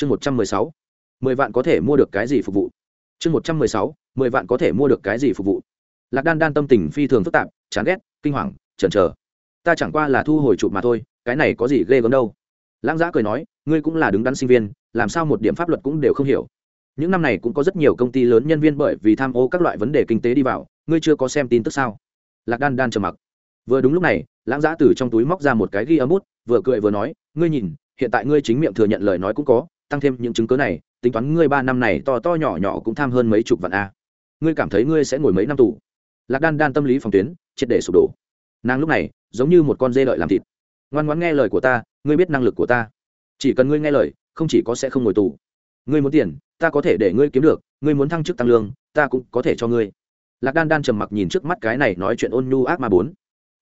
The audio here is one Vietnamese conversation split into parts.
chương một trăm mười sáu, mười vạn có thể mua được cái gì phục vụ? Chương một trăm mười sáu, mười vạn có thể mua được cái gì phục vụ? Lạc đan đan tâm tình phi thường phức tạp, chán ghét, kinh hoàng, chần chờ. Ta chẳng qua là thu hồi chụp mà thôi, cái này có gì ghê gớm đâu. Lãng giã cười nói, ngươi cũng là đứng đắn sinh viên, làm sao một điểm pháp luật cũng đều không hiểu. Những năm này cũng có rất nhiều công ty lớn nhân viên bởi vì tham ô các loại vấn đề kinh tế đi vào, ngươi chưa có xem tin tức sao? Lạc đan đan trầm mặc. Vừa đúng lúc này, lãng giã từ trong túi móc ra một cái ghi âm bút, vừa cười vừa nói, ngươi nhìn, hiện tại ngươi chính miệng thừa nhận lời nói cũng có tăng thêm những chứng cớ này, tính toán ngươi ba năm này to to nhỏ nhỏ cũng tham hơn mấy chục vạn a. Ngươi cảm thấy ngươi sẽ ngồi mấy năm tù? Lạc đan đan tâm lý phòng tuyến, triệt để sụp đổ. Nàng lúc này, giống như một con dê lợi làm thịt. Ngoan ngoãn nghe lời của ta, ngươi biết năng lực của ta. Chỉ cần ngươi nghe lời, không chỉ có sẽ không ngồi tù. Ngươi muốn tiền, ta có thể để ngươi kiếm được, ngươi muốn thăng chức tăng lương, ta cũng có thể cho ngươi. Lạc đan đan trầm mặc nhìn trước mắt cái này nói chuyện ôn nhu ác ma bốn.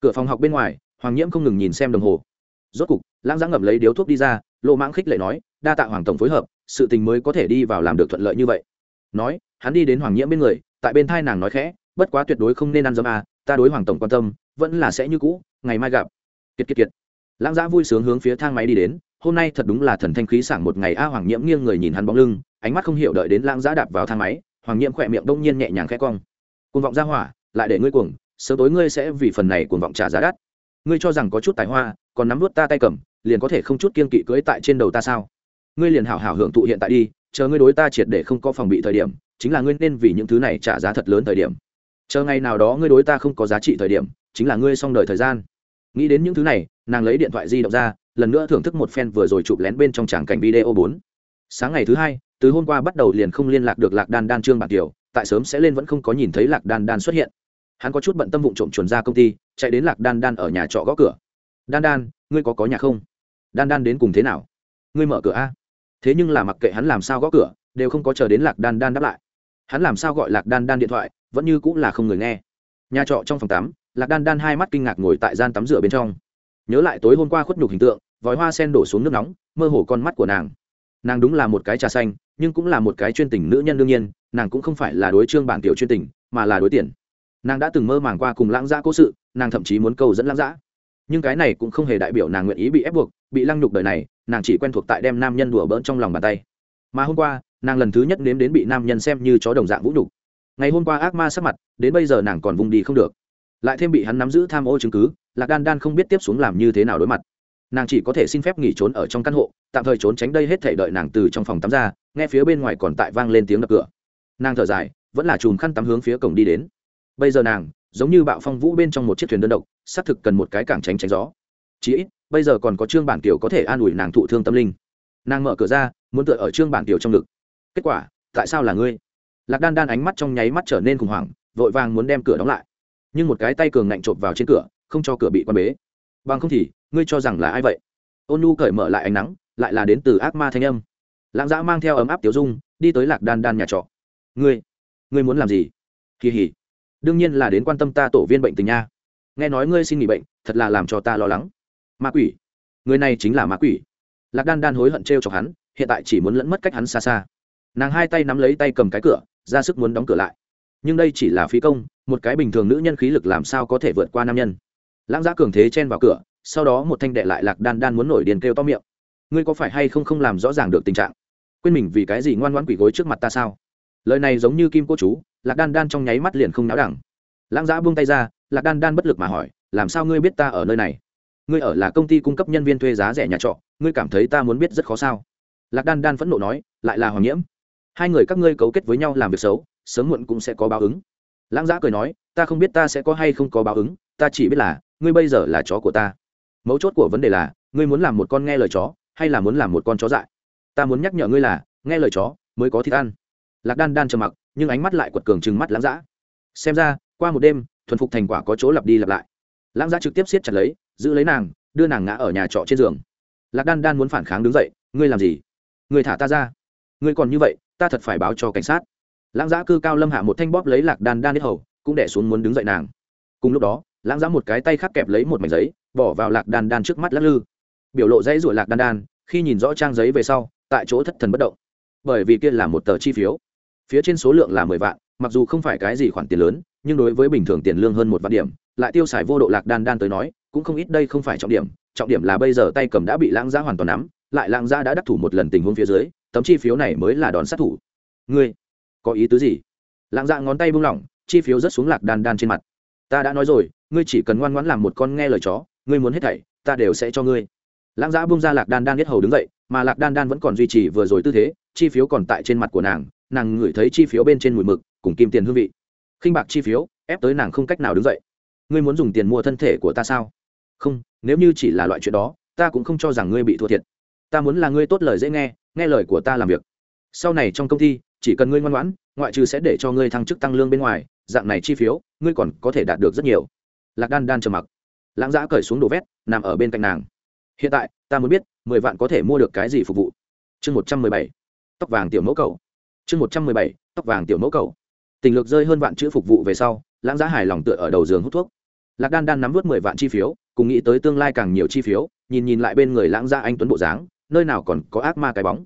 Cửa phòng học bên ngoài, hoàng nhiễm không ngừng nhìn xem đồng hồ. Rốt cục, lãng giã ngậm lấy điếu thuốc đi ra lộ mãng khích lệ nói đa tạ hoàng tổng phối hợp, sự tình mới có thể đi vào làm được thuận lợi như vậy. Nói, hắn đi đến hoàng nhiễm bên người, tại bên thai nàng nói khẽ, bất quá tuyệt đối không nên ăn dấm à ta đối hoàng tổng quan tâm, vẫn là sẽ như cũ, ngày mai gặp. Kiệt kiệt kiệt. Lãng giã vui sướng hướng phía thang máy đi đến, hôm nay thật đúng là thần thanh khí sảng một ngày a, hoàng nhiễm nghiêng người nhìn hắn bóng lưng, ánh mắt không hiểu đợi đến lãng giã đạp vào thang máy, hoàng nhiễm khỏe miệng đông nhiên nhẹ nhàng khẽ cong. Cuồng vọng ra hỏa, lại để ngươi cuồng, sớm tối ngươi sẽ vì phần này cuồng vọng trả giá đắt. Ngươi cho rằng có chút tài hoa, còn nắm vút ta tay cầm, liền có thể không chút kiên kỵ cưỡi tại trên đầu ta sao? Ngươi liền hảo hảo hưởng thụ hiện tại đi, chờ ngươi đối ta triệt để không có phòng bị thời điểm, chính là ngươi nên vì những thứ này trả giá thật lớn thời điểm. Chờ ngày nào đó ngươi đối ta không có giá trị thời điểm, chính là ngươi xong đời thời gian. Nghĩ đến những thứ này, nàng lấy điện thoại di động ra, lần nữa thưởng thức một phen vừa rồi chụp lén bên trong tràng cảnh video bốn. Sáng ngày thứ hai, từ hôm qua bắt đầu liền không liên lạc được lạc đan đan trương bản kiều, tại sớm sẽ lên vẫn không có nhìn thấy lạc đan đan xuất hiện. Hắn có chút bận tâm vụng trộm chuồn ra công ty, chạy đến lạc đan đan ở nhà trọ gõ cửa. Đan đan, ngươi có có nhà không? Đan đan đến cùng thế nào? Ngươi mở cửa a thế nhưng là mặc kệ hắn làm sao gõ cửa, đều không có chờ đến lạc đan đan đáp lại. Hắn làm sao gọi lạc đan đan điện thoại, vẫn như cũng là không người nghe. Nhà trọ trong phòng tắm, lạc đan đan hai mắt kinh ngạc ngồi tại gian tắm rửa bên trong. Nhớ lại tối hôm qua khuất nhục hình tượng, vòi hoa sen đổ xuống nước nóng, mơ hồ con mắt của nàng. Nàng đúng là một cái trà xanh, nhưng cũng là một cái chuyên tình nữ nhân đương nhiên, nàng cũng không phải là đối trương bản tiểu chuyên tình, mà là đối tiền. Nàng đã từng mơ màng qua cùng lãng giã cố sự, nàng thậm chí muốn câu dẫn lãng giã nhưng cái này cũng không hề đại biểu nàng nguyện ý bị ép buộc, bị lăng nhục đời này, nàng chỉ quen thuộc tại đem nam nhân đùa bỡn trong lòng bàn tay. Mà hôm qua, nàng lần thứ nhất nếm đến bị nam nhân xem như chó đồng dạng vũ nhục. Ngày hôm qua ác ma sắc mặt, đến bây giờ nàng còn vùng đi không được. Lại thêm bị hắn nắm giữ tham ô chứng cứ, lạc đan đan không biết tiếp xuống làm như thế nào đối mặt. Nàng chỉ có thể xin phép nghỉ trốn ở trong căn hộ, tạm thời trốn tránh đây hết thể đợi nàng từ trong phòng tắm ra, nghe phía bên ngoài còn tại vang lên tiếng đập cửa. Nàng thở dài, vẫn là chùm khăn tắm hướng phía cổng đi đến. Bây giờ nàng giống như bạo phong vũ bên trong một chiếc thuyền đơn độc, xác thực cần một cái cảng tránh tránh gió. Chí ít, bây giờ còn có trương bản tiểu có thể an ủi nàng thụ thương tâm linh. Nàng mở cửa ra, muốn tựa ở trương bản tiểu trong ngực. Kết quả, tại sao là ngươi? Lạc đan đan ánh mắt trong nháy mắt trở nên khủng hoảng, vội vàng muốn đem cửa đóng lại. Nhưng một cái tay cường ngạnh chộp vào trên cửa, không cho cửa bị quan bế. Bằng không thì, ngươi cho rằng là ai vậy? Ôn nu cởi mở lại ánh nắng, lại là đến từ ác ma thanh âm. Lãng dã mang theo ấm áp tiểu dung, đi tới lạc đan đan nhà trọ. Ngươi ngươi muốn làm gì? Kỳ hỉ đương nhiên là đến quan tâm ta tổ viên bệnh tình nha. Nghe nói ngươi xin nghỉ bệnh, thật là làm cho ta lo lắng. Ma quỷ. Người này chính là ma quỷ. Lạc đan đan hối hận t r e o chọc hắn, hiện tại chỉ muốn lẫn mất cách hắn xa xa. Nàng hai tay nắm lấy tay cầm cái cửa, ra sức muốn đóng cửa lại. Nhưng đây chỉ là phí công, một cái bình thường nữ nhân khí lực làm sao có thể vượt qua nam nhân. Lãng giá cường thế chen vào cửa, sau đó một thanh đệ lại lạc đan đan muốn nổi điền kêu to miệng. Ngươi có phải hay không không làm rõ ràng được tình trạng? Quên mình vì cái gì ngoan ngoãn quỷ gối trước mặt ta sao? Lời này giống như kim cô chú lạc đan đan trong nháy mắt liền không náo đẳng. Lãng giã buông tay ra, lạc đan đan bất lực mà hỏi, làm sao ngươi biết ta ở nơi này? Ngươi ở là công ty cung cấp nhân viên thuê giá rẻ nhà trọ, ngươi cảm thấy ta muốn biết rất khó sao? Lạc đan đan phẫn nộ nói, lại là hoàng nhiễm. Hai người các ngươi cấu kết với nhau làm việc xấu, sớm muộn cũng sẽ có báo ứng. Lãng giã cười nói, ta không biết ta sẽ có hay không có báo ứng, ta chỉ biết là, ngươi bây giờ là chó của ta. Mấu chốt của vấn đề là, ngươi muốn làm một con nghe lời chó, hay là muốn làm một con chó dại? Ta muốn nhắc nhở ngươi là, nghe lời chó mới có thịt ăn. Lạc đan đan trầm mặc nhưng ánh mắt lại quật cường trừng mắt lãng giã xem ra, qua một đêm, thuần phục thành quả có chỗ lặp đi lặp lại. Lãng giã trực tiếp siết chặt lấy, giữ lấy nàng, đưa nàng ngã ở nhà trọ trên giường. Lạc đan đan muốn phản kháng đứng dậy, ngươi làm gì? Ngươi thả ta ra. Ngươi còn như vậy, ta thật phải báo cho cảnh sát. Lãng giã cư cao lâm hạ một thanh bóp lấy lạc đan đan hết hầu, cũng đẻ xuống muốn đứng dậy nàng. Cùng lúc đó, lãng giã một cái tay khắc kẹp lấy một mảnh giấy, bỏ vào lạc đan đan trước mắt lắc lư. Biểu lộ dãy ruổi lạc đan đan, khi nhìn rõ trang giấy về sau, tại chỗ thất thần bất động. Bởi vì kia là một tờ chi phiếu phía trên số lượng là mười vạn, mặc dù không phải cái gì khoản tiền lớn, nhưng đối với bình thường tiền lương hơn một vạn điểm, lại tiêu xài vô độ lạc đan đan tới nói, cũng không ít đây không phải trọng điểm. Trọng điểm là bây giờ tay cầm đã bị lãng giá hoàn toàn nắm, lại lãng giá đã đắc thủ một lần tình huống phía dưới, tấm chi phiếu này mới là đòn sát thủ. Ngươi, có ý tứ gì? Lãng dạ ngón tay buông lỏng, chi phiếu rất xuống lạc đan đan trên mặt. Ta đã nói rồi, ngươi chỉ cần ngoan ngoãn làm một con nghe lời chó, ngươi muốn hết thảy, ta đều sẽ cho ngươi. Lãng dạ buông ra lạc đan đan biết hầu đứng dậy, mà lạc đan đan vẫn còn duy trì vừa rồi tư thế, chi phiếu còn tại trên mặt của nàng nàng ngửi thấy chi phiếu bên trên mùi mực, cùng kim tiền hương vị. Khinh bạc chi phiếu, ép tới nàng không cách nào đứng dậy. Ngươi muốn dùng tiền mua thân thể của ta sao? Không, nếu như chỉ là loại chuyện đó, ta cũng không cho rằng ngươi bị thua thiệt. Ta muốn là ngươi tốt lời dễ nghe nghe lời của ta làm việc. Sau này trong công ty, chỉ cần ngươi ngoan ngoãn, ngoại trừ sẽ để cho ngươi thăng chức tăng lương bên ngoài, dạng này chi phiếu, ngươi còn có thể đạt được rất nhiều. Lạc đan đan trầm mặc. Lãng giã cởi xuống đồ vét, nằm ở bên cạnh nàng. Hiện tại, ta muốn biết, mười vạn có thể mua được cái gì phục vụ? Chương một trăm mười bảy. Tóc vàng tiểu mẫu cầu chương một trăm mười bảy, tóc vàng tiểu mẫu cầu tình lược rơi hơn vạn chữ phục vụ về sau, lãng giá hài lòng tựa ở đầu giường hút thuốc. Lạc đan đan nắm vớt mười vạn chi phiếu, cùng nghĩ tới tương lai càng nhiều chi phiếu, nhìn nhìn lại bên người lãng gia anh tuấn bộ dáng, nơi nào còn có ác ma cái bóng.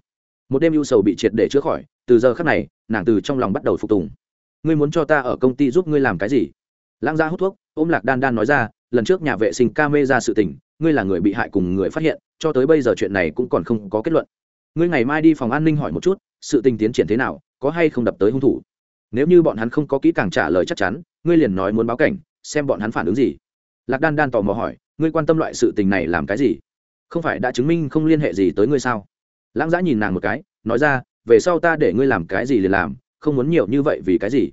Một đêm ưu sầu bị triệt để chữa khỏi, từ giờ khắc này, nàng từ trong lòng bắt đầu phục tùng. Ngươi muốn cho ta ở công ty giúp ngươi làm cái gì? Lãng gia hút thuốc, ôm lạc đan đan nói ra, lần trước nhà vệ sinh ca mê ra sự tình, ngươi là người bị hại cùng người phát hiện, cho tới bây giờ chuyện này cũng còn không có kết luận. Ngươi ngày mai đi phòng an ninh hỏi một chút sự tình tiến triển thế nào, có hay không đập tới hung thủ. Nếu như bọn hắn không có kỹ càng trả lời chắc chắn, ngươi liền nói muốn báo cảnh, xem bọn hắn phản ứng gì. Lạc đan đan tò mò hỏi, ngươi quan tâm loại sự tình này làm cái gì? Không phải đã chứng minh không liên hệ gì tới ngươi sao? Lãng giã nhìn nàng một cái, nói ra, về sau ta để ngươi làm cái gì liền làm, không muốn nhiều như vậy vì cái gì?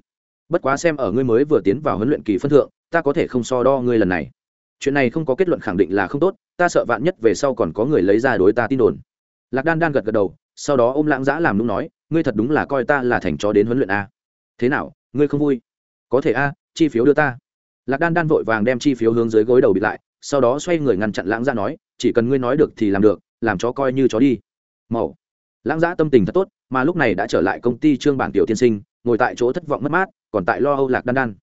Bất quá xem ở ngươi mới vừa tiến vào huấn luyện kỳ phân thượng, ta có thể không so đo ngươi lần này. Chuyện này không có kết luận khẳng định là không tốt, ta sợ vạn nhất về sau còn có người lấy ra đối ta tin đồn. Lạc đan đan gật gật đầu sau đó ôm lãng giã làm nung nói, ngươi thật đúng là coi ta là thành chó đến huấn luyện a. Thế nào, ngươi không vui? Có thể a, chi phiếu đưa ta. Lạc đan đan vội vàng đem chi phiếu hướng dưới gối đầu bịt lại, sau đó xoay người ngăn chặn lãng giã nói, chỉ cần ngươi nói được thì làm được, làm chó coi như chó đi. Màu lãng giã tâm tình thật tốt, mà lúc này đã trở lại công ty trương bản tiểu tiên sinh, ngồi tại chỗ thất vọng mất mát, còn tại lo âu lạc đan đan.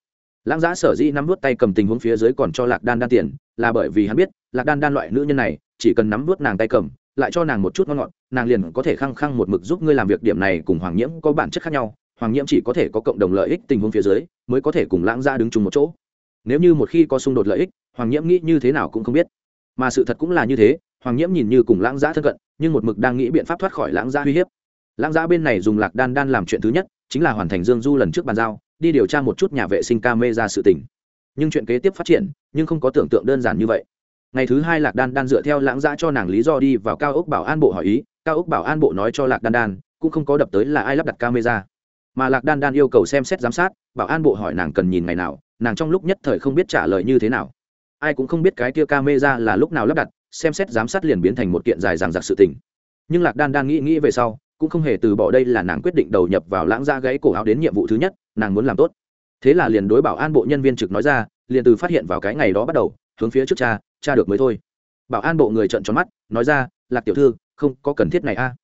Lãng giã sở dĩ nắm vút tay cầm tình huống phía dưới còn cho lạc đan đan tiền, là bởi vì hắn biết, lạc đan đan loại nữ nhân này, chỉ cần nắm vút nàng tay cầm lại cho nàng một chút ngon ngọt, nàng liền có thể khăng khăng một mực giúp ngươi làm việc điểm này cùng hoàng nhiễm có bản chất khác nhau, hoàng nhiễm chỉ có thể có cộng đồng lợi ích tình huống phía dưới, mới có thể cùng lãng gia đứng chung một chỗ. Nếu như một khi có xung đột lợi ích, hoàng nhiễm nghĩ như thế nào cũng không biết. Mà sự thật cũng là như thế, hoàng nhiễm nhìn như cùng lãng gia thân cận, nhưng một mực đang nghĩ biện pháp thoát khỏi lãng gia uy hiếp. Lãng gia bên này dùng lạc đan đan làm chuyện thứ nhất, chính là hoàn thành dương du lần trước bàn giao, đi điều tra một chút nhà vệ sinh ca mê ra sự tình. Nhưng chuyện kế tiếp phát triển, nhưng không có tưởng tượng đơn giản như vậy ngày thứ hai lạc đan đan dựa theo lãng giã cho nàng lý do đi vào cao ốc bảo an bộ hỏi ý, cao ốc bảo an bộ nói cho lạc đan đan, cũng không có đập tới là ai lắp đặt camera. Mà lạc đan đan yêu cầu xem xét giám sát, bảo an bộ hỏi nàng cần nhìn ngày nào, nàng trong lúc nhất thời không biết trả lời như thế nào. Ai cũng không biết cái kia camera là lúc nào lắp đặt, xem xét giám sát liền biến thành một kiện dài dằng dặc sự tình. Nhưng lạc đan đan nghĩ nghĩ về sau, cũng không hề từ bỏ đây là nàng quyết định đầu nhập vào lãng ra gãy cổ áo đến nhiệm vụ thứ nhất, nàng muốn làm tốt. Thế là liền đối bảo an bộ nhân viên trực nói ra, liền từ phát hiện vào cái ngày đó bắt đầu, hướng phía trước cha cha được mới thôi. Bảo an bộ người trợn tròn mắt, nói ra, lạc tiểu thư, không có cần thiết này a.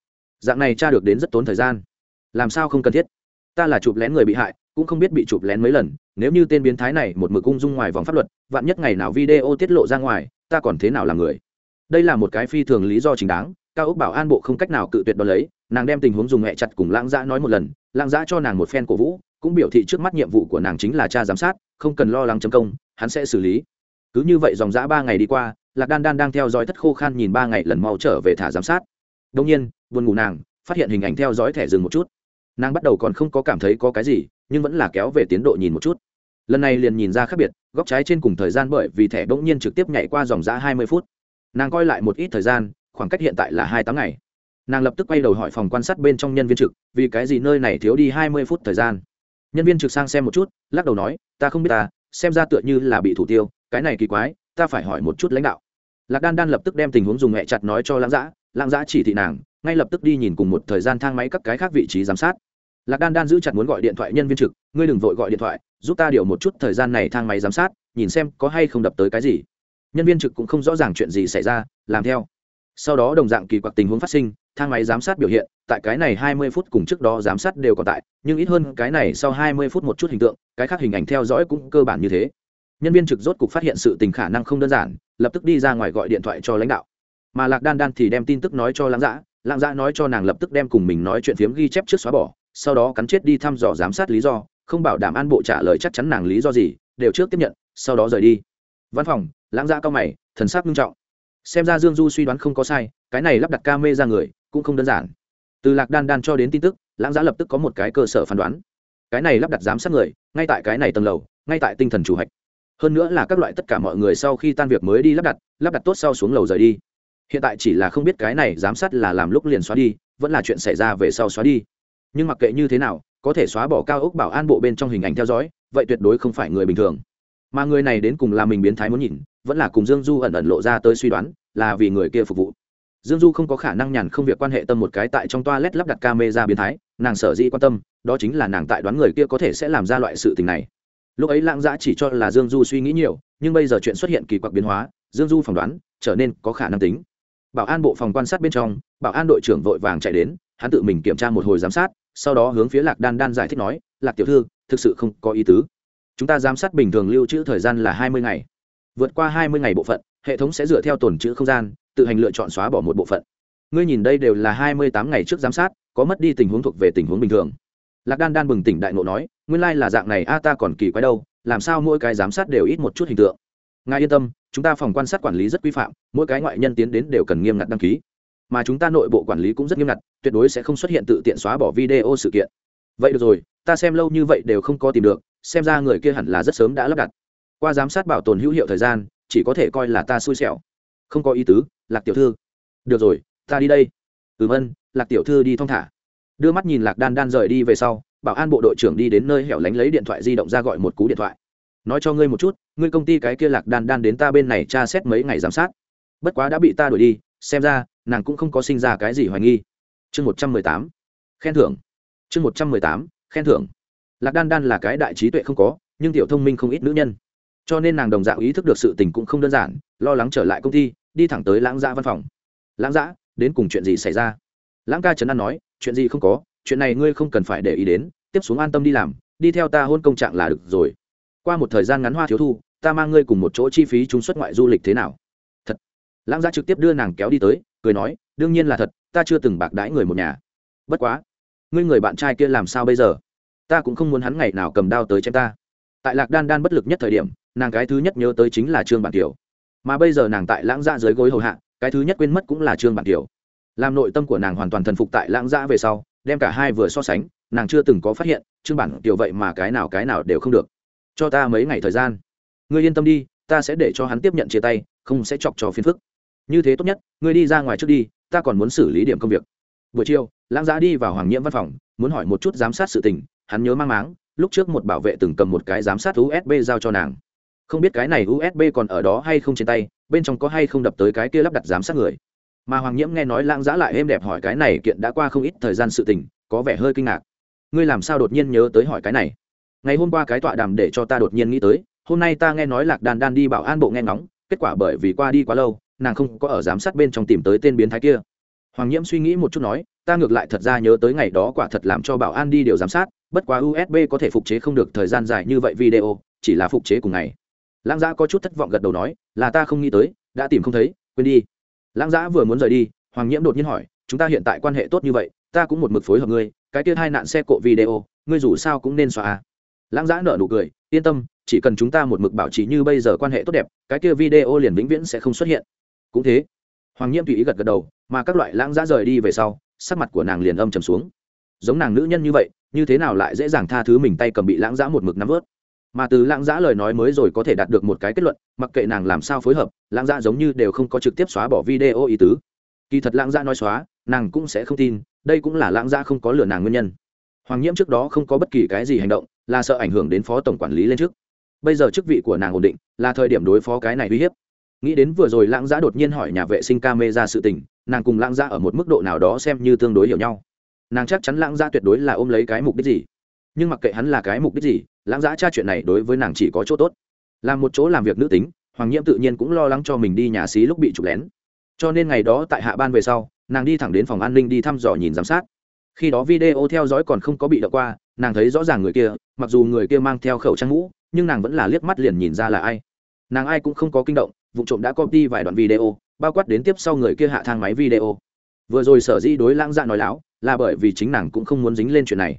Dạng này cha được đến rất tốn thời gian. Làm sao không cần thiết? Ta là chụp lén người bị hại, cũng không biết bị chụp lén mấy lần. Nếu như tên biến thái này một mực ung dung ngoài vòng pháp luật, vạn nhất ngày nào video tiết lộ ra ngoài, ta còn thế nào là người? Đây là một cái phi thường lý do chính đáng, cao ốc bảo an bộ không cách nào cự tuyệt đ ó lấy, nàng đem tình huống dùng hẹ chặt cùng lãng giã nói một lần, lãng giã cho nàng một phen cổ vũ, cũng biểu thị trước mắt nhiệm vụ của nàng chính là cha giám sát, không cần lo lắng chấm công, hắn sẽ xử lý cứ như vậy dòng dã ba ngày đi qua, lạc đan đan đang theo dõi thất khô khan nhìn ba ngày lần mau trở về thả giám sát. Đông nhiên, buồn ngủ nàng, phát hiện hình ảnh theo dõi thẻ dừng một chút. Nàng bắt đầu còn không có cảm thấy có cái gì, nhưng vẫn là kéo về tiến độ nhìn một chút. Lần này liền nhìn ra khác biệt, góc trái trên cùng thời gian bởi vì thẻ bỗng nhiên trực tiếp nhảy qua dòng giã hai mươi phút. Nàng coi lại một ít thời gian, khoảng cách hiện tại là hai tám ngày. Nàng lập tức quay đầu hỏi phòng quan sát bên trong nhân viên trực, vì cái gì nơi này thiếu đi hai mươi phút thời gian? Nhân viên trực sang xem một chút, lắc đầu nói, ta không biết ta, xem ra tựa như là bị thủ tiêu cái này kỳ quái, ta phải hỏi một chút lãnh đạo. Lạc đan đan lập tức đem tình huống dùng hẹ chặt nói cho lãng giã lãng giã chỉ thị nàng, ngay lập tức đi nhìn cùng một thời gian thang máy các cái khác vị trí giám sát. Lạc đan đan giữ chặt muốn gọi điện thoại nhân viên trực, ngươi đừng vội gọi điện thoại, giúp ta điều một chút thời gian này thang máy giám sát, nhìn xem có hay không đập tới cái gì. Nhân viên trực cũng không rõ ràng chuyện gì xảy ra, làm theo. Sau đó đồng dạng kỳ quặc tình huống phát sinh, thang máy giám sát biểu hiện, tại cái này hai mươi phút cùng trước đó giám sát đều còn tại, nhưng ít hơn cái này sau hai mươi phút một chút hình tượng, cái khác hình ảnh theo dõi cũng cơ bản như thế nhân viên trực rốt cục phát hiện sự tình khả năng không đơn giản, lập tức đi ra ngoài gọi điện thoại cho lãnh đạo. Mà lạc đan đan thì đem tin tức nói cho lãng giã lãng giã nói cho nàng lập tức đem cùng mình nói chuyện phiếm ghi chép trước xóa bỏ, sau đó cắn chết đi thăm dò giám sát lý do, không bảo đảm an bộ trả lời chắc chắn nàng lý do gì, đều trước tiếp nhận, sau đó rời đi. Văn phòng, lãng giã cao mày, thần sắc nghiêm trọng. Xem ra dương du suy đoán không có sai, cái này lắp đặt ca mê ra người, cũng không đơn giản. Từ lạc đan đan cho đến tin tức, lãng giã lập tức có một cái cơ sở phán đoán. Cái này lắp đặt giám sát người, ngay tại cái này tầng lầu, ngay tại tinh thần chủ hạch hơn nữa là các loại tất cả mọi người sau khi tan việc mới đi lắp đặt lắp đặt tốt sau xuống lầu rời đi. Hiện tại chỉ là không biết cái này giám sát là làm lúc liền xóa đi, vẫn là chuyện xảy ra về sau xóa đi. Nhưng mặc kệ như thế nào, có thể xóa bỏ cao ốc bảo an bộ bên trong hình ảnh theo dõi, vậy tuyệt đối không phải người bình thường. Mà người này đến cùng là mình biến thái muốn nhìn, vẫn là cùng dương du ẩn ẩn lộ ra tới suy đoán, là vì người kia phục vụ. Dương du không có khả năng nhàn không việc quan hệ tâm một cái tại trong toa lét lắp đặt camera biến thái, nàng sở dĩ quan tâm, đó chính là nàng tại đoán người kia có thể sẽ làm ra loại sự tình này lúc ấy lãng giã chỉ cho là dương du suy nghĩ nhiều, nhưng bây giờ chuyện xuất hiện kỳ quặc biến hóa, dương du phỏng đoán trở nên có khả năng tính. Bảo an bộ phòng quan sát bên trong, bảo an đội trưởng vội vàng chạy đến, hắn tự mình kiểm tra một hồi giám sát, sau đó hướng phía lạc đan đan giải thích nói, lạc tiểu thư, thực sự không có ý tứ. Chúng ta giám sát bình thường lưu trữ thời gian là hai mươi ngày. Vượt qua hai mươi ngày bộ phận, hệ thống sẽ dựa theo tồn chữ không gian, tự hành lựa chọn xóa bỏ một bộ phận. Ngươi nhìn đây đều là hai mươi tám ngày trước giám sát, có mất đi tình huống thuộc về tình huống bình thường. Lạc đan đan bừng tỉnh đại ngộ nói nguyên lai là dạng này, a, ta còn kỳ quái đâu, làm sao mỗi cái giám sát đều ít một chút hình tượng? Ngài yên tâm, chúng ta phòng quan sát quản lý rất quy phạm, mỗi cái ngoại nhân tiến đến đều cần nghiêm ngặt đăng ký. Mà chúng ta nội bộ quản lý cũng rất nghiêm ngặt, tuyệt đối sẽ không xuất hiện tự tiện xóa bỏ video sự kiện. Vậy được rồi, ta xem lâu như vậy đều không có tìm được, xem ra người kia hẳn là rất sớm đã lắp đặt. Qua giám sát bảo tồn hữu hiệu thời gian, chỉ có thể coi là ta xui xẻo. Không có ý tứ, lạc tiểu thư. Được rồi, ta đi đây. Ừm ân lạc tiểu thư đi thong thả. Đưa mắt nhìn lạc đan đan rời đi về sau bảo an bộ đội trưởng đi đến nơi hẻo lánh lấy điện thoại di động ra gọi một cú điện thoại. Nói cho ngươi một chút, ngươi công ty cái kia lạc đan đan đến ta bên này tra xét mấy ngày giám sát. Bất quá đã bị ta đuổi đi, xem ra, nàng cũng không có sinh ra cái gì hoài nghi. Chương một trăm mười tám. Khen thưởng. Chương một trăm mười tám. Khen thưởng. Lạc đan đan là cái đại trí tuệ không có, nhưng tiểu thông minh không ít nữ nhân. Cho nên nàng đồng dạng ý thức được sự tình cũng không đơn giản, lo lắng trở lại công ty, đi thẳng tới lãng giã văn phòng. Lãng giã đến cùng chuyện gì xảy ra? Lãng ca trấn an nói, chuyện gì không có chuyện này ngươi không cần phải để ý đến, tiếp xuống an tâm đi làm, đi theo ta hôn công trạng là được rồi. Qua một thời gian ngắn hoa thiếu thu, ta mang ngươi cùng một chỗ chi phí trung xuất ngoại du lịch thế nào? Thật. Lãng gia trực tiếp đưa nàng kéo đi tới, cười nói, đương nhiên là thật, ta chưa từng bạc đãi người một nhà. Bất quá, ngươi người bạn trai kia làm sao bây giờ? Ta cũng không muốn hắn ngày nào cầm đao tới chém ta. Tại lạc đan đan bất lực nhất thời điểm, nàng cái thứ nhất nhớ tới chính là trương bản kiều mà bây giờ nàng tại lãng gia dưới gối hầu hạ, cái thứ nhất quên mất cũng là trương bản kiều làm nội tâm của nàng hoàn toàn thần phục tại lãng gia về sau đem cả hai vừa so sánh, nàng chưa từng có phát hiện chương bản tiểu vậy mà cái nào cái nào đều không được. Cho ta mấy ngày thời gian. Ngươi yên tâm đi, ta sẽ để cho hắn tiếp nhận chia tay, không sẽ chọc cho phiền phức. Như thế tốt nhất, ngươi đi ra ngoài trước đi, ta còn muốn xử lý điểm công việc. Buổi chiều, lãng giã đi vào hoàng nhiễm văn phòng, muốn hỏi một chút giám sát sự tình, hắn nhớ mang máng, lúc trước một bảo vệ từng cầm một cái giám sát usb giao cho nàng. Không biết cái này usb còn ở đó hay không trên tay, bên trong có hay không đập tới cái kia lắp đặt giám sát người mà hoàng nhiễm nghe nói lãng giã lại êm đẹp hỏi cái này kiện đã qua không ít thời gian sự tình, có vẻ hơi kinh ngạc. Ngươi làm sao đột nhiên nhớ tới hỏi cái này? Ngày hôm qua cái tọa đàm để cho ta đột nhiên nghĩ tới, hôm nay ta nghe nói lạc đàn đan đi bảo an bộ nghe ngóng, kết quả bởi vì qua đi quá lâu, nàng không có ở giám sát bên trong tìm tới tên biến thái kia. Hoàng nhiễm suy nghĩ một chút nói, ta ngược lại thật ra nhớ tới ngày đó quả thật làm cho bảo an đi điều giám sát, bất quá usb có thể phục chế không được thời gian dài như vậy video, chỉ là phục chế cùng ngày. Lãng giã có chút thất vọng gật đầu nói, là ta không nghĩ tới, đã tìm không thấy, quên đi lãng giã vừa muốn rời đi, hoàng nhiễm đột nhiên hỏi, chúng ta hiện tại quan hệ tốt như vậy, ta cũng một mực phối hợp ngươi, cái kia hai nạn xe cộ video, ngươi dù sao cũng nên xóa à. lãng giã nợ nụ cười, yên tâm, chỉ cần chúng ta một mực bảo trì như bây giờ quan hệ tốt đẹp, cái kia video liền vĩnh viễn sẽ không xuất hiện. Cũng thế, hoàng nhiễm tùy ý gật gật đầu, mà các loại lãng giã rời đi về sau, sắc mặt của nàng liền âm trầm xuống. Giống nàng nữ nhân như vậy, như thế nào lại dễ dàng tha thứ mình tay cầm bị lãng giã một mực nắm vớt? Mà từ lãng giã lời nói mới rồi có thể đạt được một cái kết luận, mặc kệ nàng làm sao phối hợp, lãng giã giống như đều không có trực tiếp xóa bỏ video ý tứ. Kỳ thật lãng giã nói xóa, nàng cũng sẽ không tin, đây cũng là lãng giã không có lừa nàng nguyên nhân. Hoàng nhiễm trước đó không có bất kỳ cái gì hành động, là sợ ảnh hưởng đến phó tổng quản lý lên trước. Bây giờ chức vị của nàng ổn định, là thời điểm đối phó cái này uy hiếp. Nghĩ đến vừa rồi lãng giã đột nhiên hỏi nhà vệ sinh ca mê ra sự tình, nàng cùng lãng giã ở một mức độ nào đó xem như tương đối hiểu nhau. Nàng chắc chắn lãng giã tuyệt đối là ôm lấy cái mục đích gì. Nhưng mặc kệ hắn là cái mục đích gì lãng giã tra chuyện này đối với nàng chỉ có chỗ tốt. Là một chỗ làm việc nữ tính, hoàng nhiễm tự nhiên cũng lo lắng cho mình đi nhà xí lúc bị trục lén. Cho nên ngày đó tại hạ ban về sau, nàng đi thẳng đến phòng an ninh đi thăm dò nhìn giám sát. Khi đó video theo dõi còn không có bị đọc qua, nàng thấy rõ ràng người kia, mặc dù người kia mang theo khẩu trang mũ, nhưng nàng vẫn là liếc mắt liền nhìn ra là ai. Nàng ai cũng không có kinh động, vụ trộm đã copy vài đoạn video, bao quát đến tiếp sau người kia hạ thang máy video. Vừa rồi sở dĩ đối lãng dạ nói láo, là bởi vì chính nàng cũng không muốn dính lên chuyện này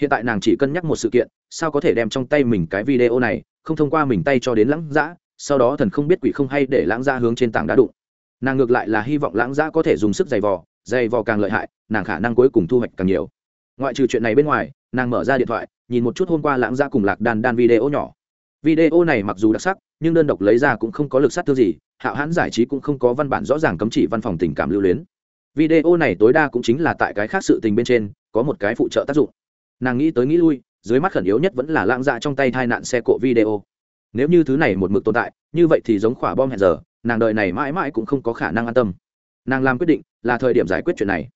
hiện tại nàng chỉ cân nhắc một sự kiện, sao có thể đem trong tay mình cái video này, không thông qua mình tay cho đến lãng dã, sau đó thần không biết quỷ không hay để lãng dã hướng trên tảng đá đụng. Nàng ngược lại là hy vọng lãng dã có thể dùng sức giày vò, dày vò càng lợi hại, nàng khả năng cuối cùng thu hoạch càng nhiều. Ngoại trừ chuyện này bên ngoài, nàng mở ra điện thoại, nhìn một chút hôm qua lãng giã cùng lạc đan đan video nhỏ. Video này mặc dù đặc sắc, nhưng đơn độc lấy ra cũng không có lực sát thương gì, hạo hãn giải trí cũng không có văn bản rõ ràng cấm chỉ văn phòng tình cảm lưu luyến. Video này tối đa cũng chính là tại cái khác sự tình bên trên, có một cái phụ trợ tác dụng nàng nghĩ tới nghĩ lui, dưới mắt khẩn yếu nhất vẫn là lãng dạ trong tay thai nạn xe cộ video. Nếu như thứ này một mực tồn tại, như vậy thì giống khỏa bom hẹn giờ, nàng đợi này mãi mãi cũng không có khả năng an tâm. Nàng làm quyết định là thời điểm giải quyết chuyện này.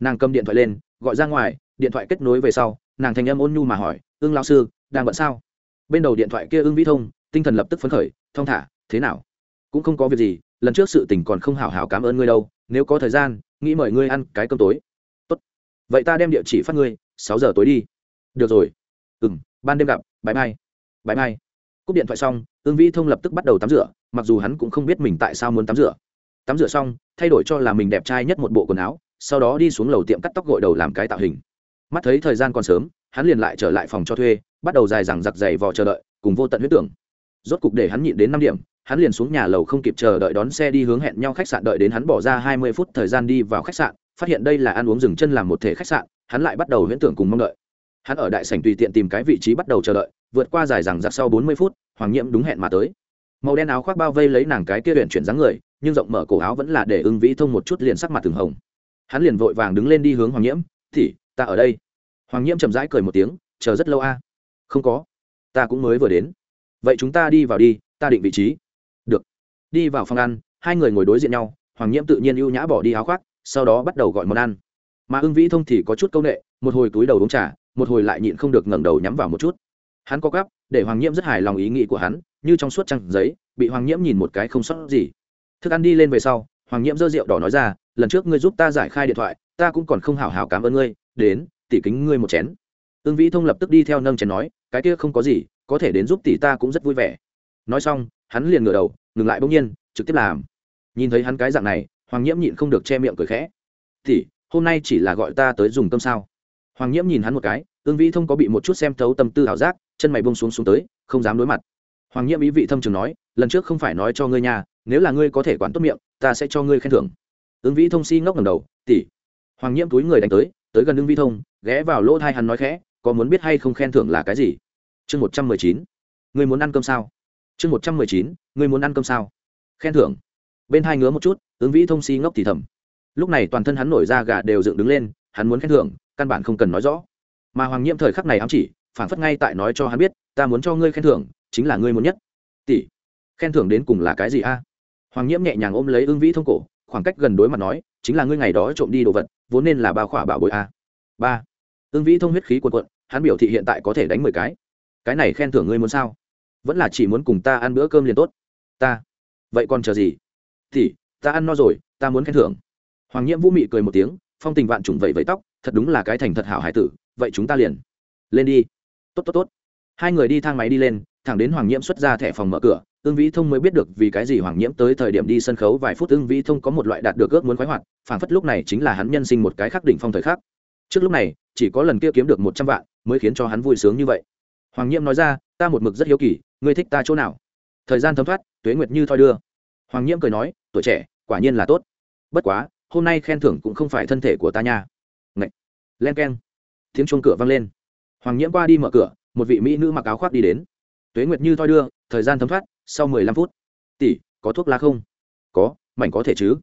Nàng cầm điện thoại lên, gọi ra ngoài, điện thoại kết nối về sau, nàng thành âm ôn nhu mà hỏi ương lao sư, đang bận sao? Bên đầu điện thoại kia ưng vĩ thông, tinh thần lập tức phấn khởi thong thả, thế nào? Cũng không có việc gì, lần trước sự tình còn không hảo hảo cảm ơn ngươi đâu, nếu có thời gian, nghĩ mời ngươi ăn cái cơm tối. Tốt. vậy ta đem địa chỉ phát ngươi sáu giờ tối đi. Được rồi. Ừ m ban đêm gặp bãi mai bãi mai cúp điện thoại xong ương vĩ thông lập tức bắt đầu tắm rửa, mặc dù hắn cũng không biết mình tại sao muốn tắm rửa. Tắm rửa xong, thay đổi cho là mình đẹp trai nhất một bộ quần áo, sau đó đi xuống lầu tiệm cắt tóc gội đầu làm cái tạo hình. Mắt thấy thời gian còn sớm, hắn liền lại trở lại phòng cho thuê, bắt đầu dài dằng giặc dày vò chờ đợi, cùng vô tận huyết tưởng. Rốt cục để hắn nhịn đến năm điểm, hắn liền xuống nhà lầu không kịp chờ đợi đón xe đi hướng hẹn nhau khách sạn đợi đến hắn bỏ ra hai mươi phút thời gian đi vào khách sạn, phát hiện đây là ăn uống dừng chân làm một thể khách sạn hắn lại bắt đầu huyễn tưởng cùng mong đợi. Hắn ở đại sảnh tùy tiện tìm cái vị trí bắt đầu chờ đợi, vượt qua dài rằng giặc sau bốn mươi phút, hoàng nhiễm đúng hẹn mà tới. Màu đen áo khoác bao vây lấy nàng cái kia luyện chuyển dáng người, nhưng rộng mở cổ áo vẫn là để ưng vĩ thông một chút liền sắc mặt từng hồng. Hắn liền vội vàng đứng lên đi hướng hoàng nhiễm thì ta ở đây. Hoàng nhiễm chậm rãi cười một tiếng, chờ rất lâu a. Không có, ta cũng mới vừa đến. Vậy chúng ta đi vào đi, ta định vị trí. Được. Đi vào phòng ăn, hai người ngồi đối diện nhau, hoàng nhiễm tự nhiên ưu nhã bỏ đi áo khoác, sau đó bắt đầu gọi món ăn mà ưng vĩ thông thì có chút c â u n ệ một hồi túi đầu uống trà, một hồi lại nhịn không được ngẩng đầu nhắm vào một chút. Hắn có gắp, để hoàng nhiễm rất hài lòng ý nghĩ của hắn, như trong suốt trăng giấy, bị hoàng nhiễm nhìn một cái không sót gì. Thức ăn đi lên về sau, hoàng nhiễm dơ rượu đỏ nói ra, lần trước ngươi giúp ta giải khai điện thoại, ta cũng còn không hào hào cảm ơn ngươi, đến tỉ kính ngươi một chén. Ưng vĩ thông lập tức đi theo nâng chén nói, cái kia không có gì, có thể đến giúp tỷ ta cũng rất vui vẻ. Nói xong, hắn liền ngửa đầu, ngừng lại bỗng nhiên, trực tiếp làm. Nhìn thấy hắn cái dạng này, hoàng nhiễm nhịn không được che miệng cười khẽ. Tỷ hôm nay chỉ là gọi ta tới dùng cơm sao? Hoàng nhiễm nhìn hắn một cái ương vĩ thông có bị một chút xem thấu tâm tư ảo giác, chân mày bông xuống xuống tới, không dám đối mặt. Hoàng nhiễm ý vị thâm trường nói, lần trước không phải nói cho ngươi nhà, nếu là ngươi có thể quản tốt miệng, ta sẽ cho ngươi khen thưởng. Ương vĩ thông si ngốc ngầm đầu, tỷ. Hoàng nhiễm túi người đánh tới tới gần ương vĩ thông, ghé vào lỗ thai hắn nói khẽ, có muốn biết hay không khen thưởng là cái gì? Chương một trăm mười chín. Ngươi muốn ăn cơm sao? Chương một trăm mười chín. Ngươi muốn ăn cơm sao? Khen thưởng. Bên hai ngứa một chút ứng vĩ thông si ngốc thì thầm lúc này toàn thân hắn nổi ra gà đều dựng đứng lên, hắn muốn khen thưởng, căn bản không cần nói rõ. Mà hoàng nhiễm thời khắc này ám chỉ phản phất ngay tại nói cho hắn biết, ta muốn cho ngươi khen thưởng, chính là ngươi muốn nhất. Tỷ, khen thưởng đến cùng là cái gì a? Hoàng nhiễm nhẹ nhàng ôm lấy ưng vĩ thông cổ, khoảng cách gần đối mặt nói, chính là ngươi ngày đó trộm đi đồ vật, vốn nên là bao khỏa bảo bội a. Ba, ưng vĩ thông huyết khí quần quận hắn biểu thị hiện tại có thể đánh mười cái. Cái này khen thưởng ngươi muốn sao? Vẫn là chỉ muốn cùng ta ăn bữa cơm liền tốt. Ta, vậy còn chờ gì? Thì ta ăn no rồi, ta muốn khen thưởng hoàng nhiễm vũ mị cười một tiếng, phong tình vạn trùng vậy vẫy tóc, thật đúng là cái thành thật hảo hải tử, vậy chúng ta liền lên đi. Tốt tốt tốt. Hai người đi thang máy đi lên, thẳng đến hoàng nhiễm xuất ra thẻ phòng mở cửa ương vĩ thông mới biết được vì cái gì hoàng nhiễm tới thời điểm đi sân khấu vài phút ương vĩ thông có một loại đạt được ước muốn khoái hoạt, phảng phất lúc này chính là hắn nhân sinh một cái khắc đỉnh phong thời khắc. Trước lúc này, chỉ có lần kia kiếm được một trăm vạn mới khiến cho hắn vui sướng như vậy. Hoàng nhiễm nói ra, ta một mực rất hiếu kỳ, ngươi thích ta chỗ nào? Thời gian thấm thoát, tuế nguyệt như thoi đưa. Hoàng nhiễm cười nói, tuổi trẻ, quả nhiên là tốt. Bất quá hôm nay khen thưởng cũng không phải thân thể của ta nha. Ngậy. len k e n tiếng chuông cửa vang lên. Hoàng nhiễm qua đi mở cửa, một vị mỹ nữ mặc áo khoác đi đến. Tuế nguyệt như thoi đưa, thời gian thấm thoát, sau mười lăm phút. Tỷ, có thuốc lá không? Có, mảnh có thể chứ?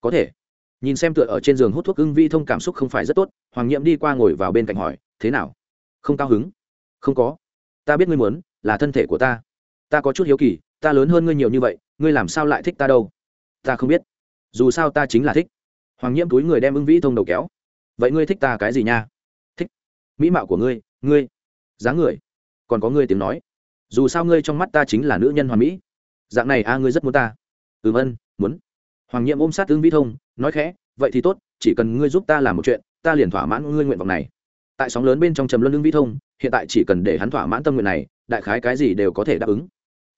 Có thể. Nhìn xem tựa ở trên giường hút thuốc ưng vi thông cảm xúc không phải rất tốt, hoàng nhiễm đi qua ngồi vào bên cạnh hỏi, thế nào? Không cao hứng. Không có. Ta biết ngươi muốn, là thân thể của ta. Ta có chút hiếu kỳ, ta lớn hơn ngươi nhiều như vậy, ngươi làm sao lại thích ta đâu? Ta không biết. Dù sao ta chính là thích hoàng nhiễm túi người đem ưng vĩ thông đầu kéo. Vậy ngươi thích ta cái gì nha? Thích. Mỹ mạo của ngươi ngươi. Dáng người. Còn có ngươi tiếng nói. Dù sao ngươi trong mắt ta chính là nữ nhân hoàn mỹ. Dạng này a, ngươi rất muốn ta. Ừm ân, muốn. Hoàng nhiễm ôm sát ưng vĩ thông, nói khẽ, vậy thì tốt, chỉ cần ngươi giúp ta làm một chuyện, ta liền thỏa mãn ngươi nguyện vọng này. Tại sóng lớn bên trong trầm luân lương vĩ thông, hiện tại chỉ cần để hắn thỏa mãn tâm nguyện này, đại khái cái gì đều có thể đáp ứng.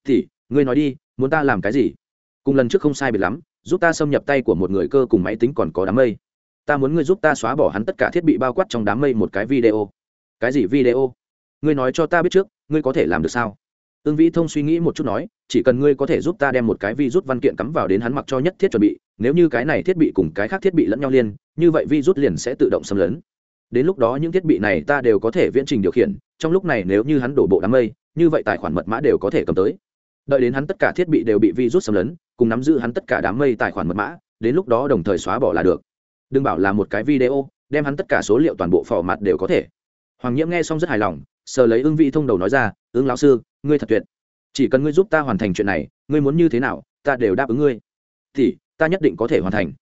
Thì, ngươi nói đi, muốn ta làm cái gì? Cùng lần trước không sai biệt lắm giúp ta xâm nhập tay của một người cơ cùng máy tính còn có đám mây. Ta muốn ngươi giúp ta xóa bỏ hắn tất cả thiết bị bao quát trong đám mây một cái video. Cái gì video? Ngươi nói cho ta biết trước, ngươi có thể làm được sao? Ương vĩ thông suy nghĩ một chút nói, chỉ cần ngươi có thể giúp ta đem một cái vi rút văn kiện cắm vào đến hắn mặc cho nhất thiết chuẩn bị, nếu như cái này thiết bị cùng cái khác thiết bị lẫn nhau liên, như vậy vi rút liền sẽ tự động xâm lấn. Đến lúc đó những thiết bị này ta đều có thể viễn trình điều khiển, trong lúc này nếu như hắn đổ bộ đám mây, như vậy tài khoản mật mã đều có thể cầm tới đợi đến hắn tất cả thiết bị đều bị virus xâm lấn, cùng nắm giữ hắn tất cả đám mây tài khoản mật mã, đến lúc đó đồng thời xóa bỏ là được. Đừng bảo là một cái video, đem hắn tất cả số liệu toàn bộ phò mặt đều có thể. Hoàng nhiễm nghe xong rất hài lòng, sờ lấy ưng vị thông đầu nói ra, ưng lão sư, ngươi thật tuyệt. Chỉ cần ngươi giúp ta hoàn thành chuyện này, ngươi muốn như thế nào, ta đều đáp ứng ngươi. Thì, ta nhất định có thể hoàn thành.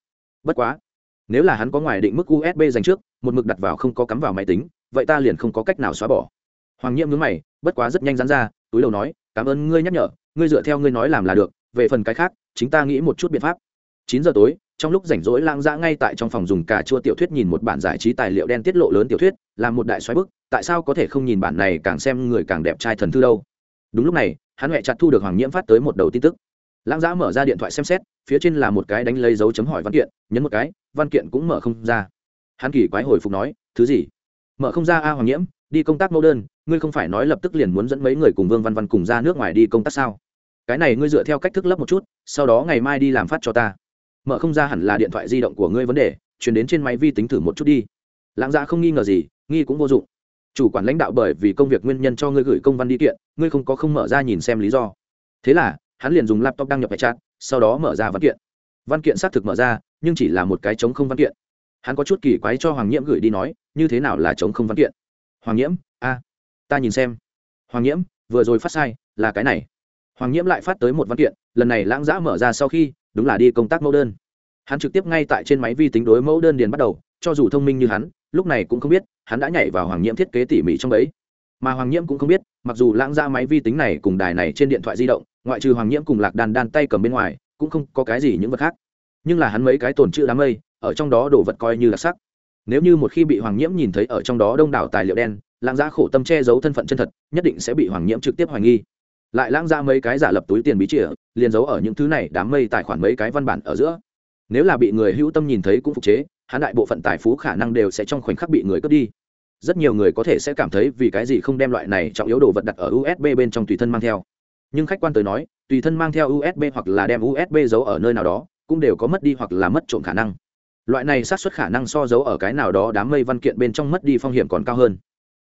Bất quá, nếu là hắn có ngoài định mức usb dành trước, một mực đặt vào không có cắm vào máy tính, vậy ta liền không có cách nào xóa bỏ. Hoàng nhiễm nhướng mày, bất quá rất nhanh rán ra, túi đầu nói, cảm ơn ngươi nhắc nhở ngươi dựa theo ngươi nói làm là được, về phần cái khác, chính ta nghĩ một chút biện pháp. Chín giờ tối, trong lúc rảnh rỗi lang dã ngay tại trong phòng dùng cà chua tiểu thuyết nhìn một bản giải trí tài liệu đen tiết lộ lớn tiểu thuyết là một đại xoáy bức, tại sao có thể không nhìn bản này càng xem người càng đẹp trai thần thư đâu? Đúng lúc này, hắn huệ chặt thu được hoàng nhiễm phát tới một đầu tin tức. Lãng giã mở ra điện thoại xem xét, phía trên là một cái đánh lấy dấu chấm hỏi văn kiện, nhấn một cái, văn kiện cũng mở không ra. Hắn kỳ quái hồi phục nói, thứ gì? Mở không ra a, hoàng nhiễm đi công tác mẫu đơn, ngươi không phải nói lập tức liền muốn dẫn mấy người cùng vương văn văn cùng ra nước ngoài đi công tác sao? Cái này ngươi dựa theo cách thức lấp một chút, sau đó ngày mai đi làm phát cho ta. Mở không ra hẳn là điện thoại di động của ngươi vấn đề, chuyển đến trên máy vi tính thử một chút đi. Lãng dạ không nghi ngờ gì, nghi cũng vô dụng. Chủ quản lãnh đạo bởi vì công việc nguyên nhân cho ngươi gửi công văn đi kiện, ngươi không có không mở ra nhìn xem lý do. Thế là, hắn liền dùng laptop đăng nhập hệ chat, sau đó mở ra văn kiện. Văn kiện xác thực mở ra, nhưng chỉ là một cái chống không văn kiện. Hắn có chút kỳ quái cho hoàng nhiễm gửi đi nói, như thế nào là chống không văn kiện? Hoàng nhiễm, a, ta nhìn xem. Hoàng nhiễm, vừa rồi phát sai, là cái này. Hoàng nhiễm lại phát tới một văn kiện, lần này lãng giã mở ra sau khi, đúng là đi công tác mẫu đơn. Hắn trực tiếp ngay tại trên máy vi tính đối mẫu đơn điền bắt đầu, cho dù thông minh như hắn, lúc này cũng không biết, hắn đã nhảy vào hoàng nhiễm thiết kế tỉ mỉ trong ấy mà hoàng nhiễm cũng không biết, mặc dù lãng ra máy vi tính này cùng đài này trên điện thoại di động, ngoại trừ hoàng nhiễm cùng lạc đàn đan tay cầm bên ngoài, cũng không có cái gì những vật khác. Nhưng là hắn mấy cái tồn chữ đám mây, ở trong đó đồ vật coi như là sắc nếu như một khi bị hoàng nhiễm nhìn thấy ở trong đó đông đảo tài liệu đen, lãng giá khổ tâm che giấu thân phận chân thật, nhất định sẽ bị hoàng nhiễm trực tiếp hoài nghi. Lại lãng ra mấy cái giả lập túi tiền bí chìa, liền giấu ở những thứ này, đám mây tài khoản mấy cái văn bản ở giữa. Nếu là bị người hữu tâm nhìn thấy cũng phục chế, hắn đại bộ phận tài phú khả năng đều sẽ trong khoảnh khắc bị người cướp đi. Rất nhiều người có thể sẽ cảm thấy vì cái gì không đem loại này trọng yếu đồ vật đặt ở usb bên trong tùy thân mang theo. Nhưng khách quan tới nói, tùy thân mang theo usb hoặc là đem usb giấu ở nơi nào đó, cũng đều có mất đi hoặc là mất trộm khả năng loại này xác suất khả năng so dấu ở cái nào đó đám mây văn kiện bên trong mất đi phong hiểm còn cao hơn.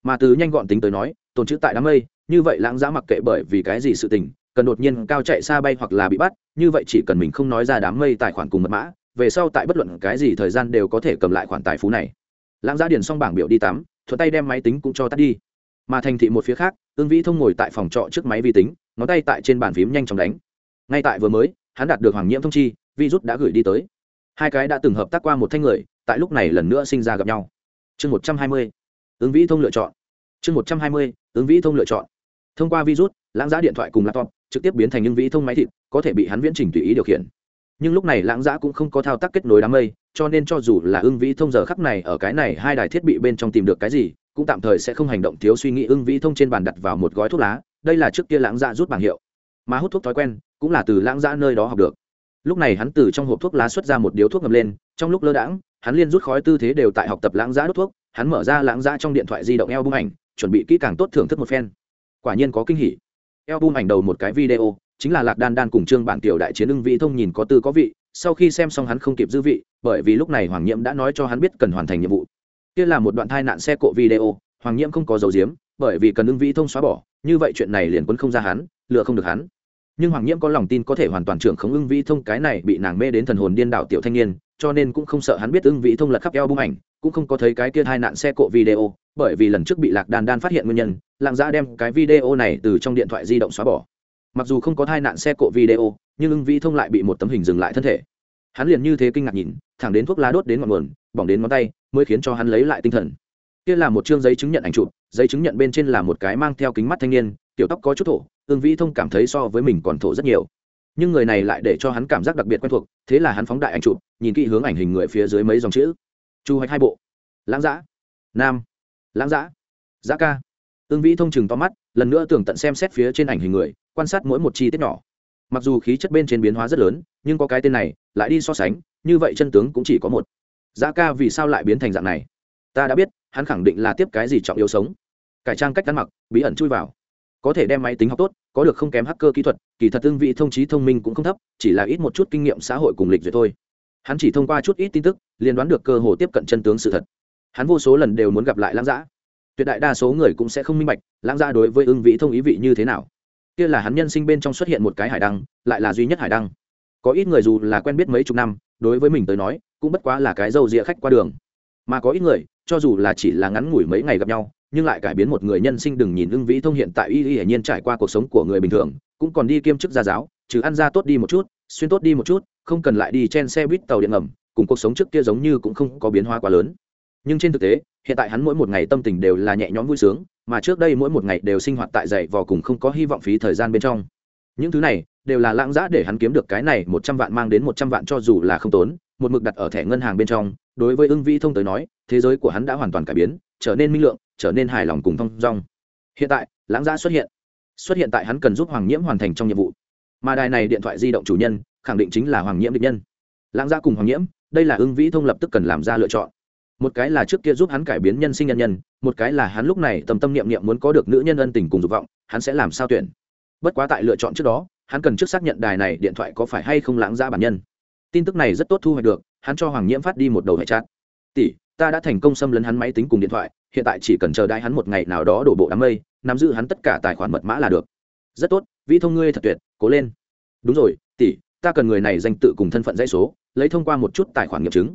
Mà từ nhanh gọn tính tới nói, tồn chữ tại đám mây, như vậy lãng giá mặc kệ bởi vì cái gì sự tình, cần đột nhiên cao chạy xa bay hoặc là bị bắt, như vậy chỉ cần mình không nói ra đám mây tài khoản cùng mật mã, về sau tại bất luận cái gì thời gian đều có thể cầm lại khoản tài phú này. Lãng giá điền xong bảng biểu đi tắm, thuận tay đem máy tính cũng cho tắt đi. Mà thành thị một phía khác ương vĩ thông ngồi tại phòng trọ trước máy vi tính, ngón tay tại trên bàn phím nhanh chóng đánh. Ngay tại vừa mới, hắn đạt được hoàng nhiễm thông chi virus đã gửi đi tới hai cái đã từng hợp tác qua một thanh người, tại lúc này lần nữa sinh ra gặp nhau. Chương một trăm hai mươi, ứng vĩ thông lựa chọn. Chương một trăm hai mươi, ứng vĩ thông lựa chọn. Thông qua virus, lãng giá điện thoại cùng laptop, trực tiếp biến thành những vĩ thông máy thịt, có thể bị hắn viễn trình tùy ý điều khiển. Nhưng lúc này lãng giã cũng không có thao tác kết nối đám mây, cho nên cho dù là ưng vĩ thông giờ khắc này ở cái này hai đài thiết bị bên trong tìm được cái gì, cũng tạm thời sẽ không hành động thiếu suy nghĩ ưng vĩ thông trên bàn đặt vào một gói thuốc lá, đây là trước kia lãng giã rút bảng hiệu. Mà hút thuốc thói quen, cũng là từ lãng giã nơi đó học được lúc này hắn từ trong hộp thuốc lá xuất ra một điếu thuốc ngầm lên, trong lúc lơ đãng, hắn liên rút khói tư thế đều tại học tập lãng giã đốt thuốc, hắn mở ra lãng giã trong điện thoại di động eo bung ảnh, chuẩn bị kỹ càng tốt thưởng thức một phen. Quả nhiên có kinh hỉ. Eo bung ảnh đầu một cái video, chính là lạc đan đan cùng trương bản tiểu đại chiến ưng vĩ thông nhìn có tư có vị, sau khi xem xong hắn không kịp dư vị, bởi vì lúc này hoàng nhiễm đã nói cho hắn biết cần hoàn thành nhiệm vụ. Kia là một đoạn tai nạn xe cộ video, hoàng nhiễm không có dấu diếm, bởi vì cần ưng vĩ thông xóa bỏ, như vậy chuyện này liền quấn không ra hắn lựa không được hắn nhưng hoàng nhiễm có lòng tin có thể hoàn toàn trưởng khống ưng vĩ thông cái này bị nàng mê đến thần hồn điên đảo tiểu thanh niên, cho nên cũng không sợ hắn biết ưng vĩ thông lật khắp eo bung ảnh, cũng không có thấy cái kia hai nạn xe cộ video, bởi vì lần trước bị lạc đàn đan phát hiện nguyên nhân lạng giã đem cái video này từ trong điện thoại di động xóa bỏ. Mặc dù không có hai nạn xe cộ video, nhưng ưng vĩ thông lại bị một tấm hình dừng lại thân thể. Hắn liền như thế kinh ngạc nhìn, thẳng đến thuốc lá đốt đến ngọn nguồn, bỏng đến ngón tay, mới khiến cho hắn lấy lại tinh thần. Kia là một chương giấy chứng nhận ảnh chụp, giấy chứng nhận bên trên là một cái mang theo kính mắt thanh niên, tiểu tóc có chút thổ ương vĩ thông cảm thấy so với mình còn thổ rất nhiều. Nhưng người này lại để cho hắn cảm giác đặc biệt quen thuộc, thế là hắn phóng đại ảnh chụp, nhìn kỹ hướng ảnh hình người phía dưới mấy dòng chữ. Chu hoạch hai bộ. Lãng giã nam. Lãng giã giã ca. Ương vĩ thông chừng to mắt, lần nữa tưởng tận xem xét phía trên ảnh hình người, quan sát mỗi một chi tiết nhỏ. Mặc dù khí chất bên trên biến hóa rất lớn, nhưng có cái tên này, lại đi so sánh, như vậy chân tướng cũng chỉ có một. Giã ca vì sao lại biến thành dạng này? Ta đã biết, hắn khẳng định là tiếp cái gì trọng yếu sống. Cải trang cách ăn mặc, bí ẩn chui vào có thể đem máy tính học tốt, có được không kém hacker kỹ thuật, kỳ thật tương vị thông trí thông minh cũng không thấp, chỉ là ít một chút kinh nghiệm xã hội cùng lịch duyệt thôi. Hắn chỉ thông qua chút ít tin tức liên đoán được cơ hồ tiếp cận chân tướng sự thật. Hắn vô số lần đều muốn gặp lại lãng giã tuyệt đại đa số người cũng sẽ không minh bạch, lãng giã đối với ưng vị thông ý vị như thế nào. Kia là hắn nhân sinh bên trong xuất hiện một cái hải đăng, lại là duy nhất hải đăng. Có ít người dù là quen biết mấy chục năm, đối với mình tới nói, cũng bất quá là cái dâu rịa khách qua đường. Mà có ít người, cho dù là chỉ là ngắn ngủi mấy ngày gặp nhau nhưng lại cải biến một người nhân sinh đừng nhìn ưng vĩ thông hiện tại y y hiển nhiên trải qua cuộc sống của người bình thường, cũng còn đi kiêm chức gia giáo, trừ ăn ra tốt đi một chút, xuyên tốt đi một chút, không cần lại đi trên xe buýt tàu điện ngầm, cùng cuộc sống trước kia giống như cũng không có biến hóa quá lớn. Nhưng trên thực tế, hiện tại hắn mỗi một ngày tâm tình đều là nhẹ nhõm vui sướng, mà trước đây mỗi một ngày đều sinh hoạt tại dậy vò cùng không có hy vọng phí thời gian bên trong. Những thứ này đều là lãng giã để hắn kiếm được cái này một trăm vạn mang đến một trăm vạn cho dù là không tốn, một mực đặt ở thẻ ngân hàng bên trong đối với ưng vĩ thông tới nói, thế giới của hắn đã hoàn toàn cải biến, trở nên minh lượng, trở nên hài lòng cùng thong dong. Hiện tại, lãng giã xuất hiện. Xuất hiện tại hắn cần giúp hoàng nhiễm hoàn thành trong nhiệm vụ. Mà đài này điện thoại di động chủ nhân, khẳng định chính là hoàng nhiễm định nhân. Lãng giã cùng hoàng nhiễm, đây là ưng vĩ thông lập tức cần làm ra lựa chọn. Một cái là trước kia giúp hắn cải biến nhân sinh nhân nhân, một cái là hắn lúc này tầm tâm niệm niệm muốn có được nữ nhân ân tình cùng dục vọng, hắn sẽ làm sao tuyển. Bất quá tại lựa chọn trước đó, hắn cần trước xác nhận đài này điện thoại có phải hay không lãng ra bản nhân tin tức này rất tốt thu hoạch được, hắn cho hoàng nhiễm phát đi một đầu hệ chát tỷ, ta đã thành công xâm lấn hắn máy tính cùng điện thoại, hiện tại chỉ cần chờ đai hắn một ngày nào đó đổ bộ đám mây, nắm giữ hắn tất cả tài khoản mật mã là được. Rất tốt, vĩ thông ngươi thật tuyệt, cố lên. Đúng rồi, tỷ, ta cần người này danh tự cùng thân phận dãy số, lấy thông qua một chút tài khoản nghiệm chứng.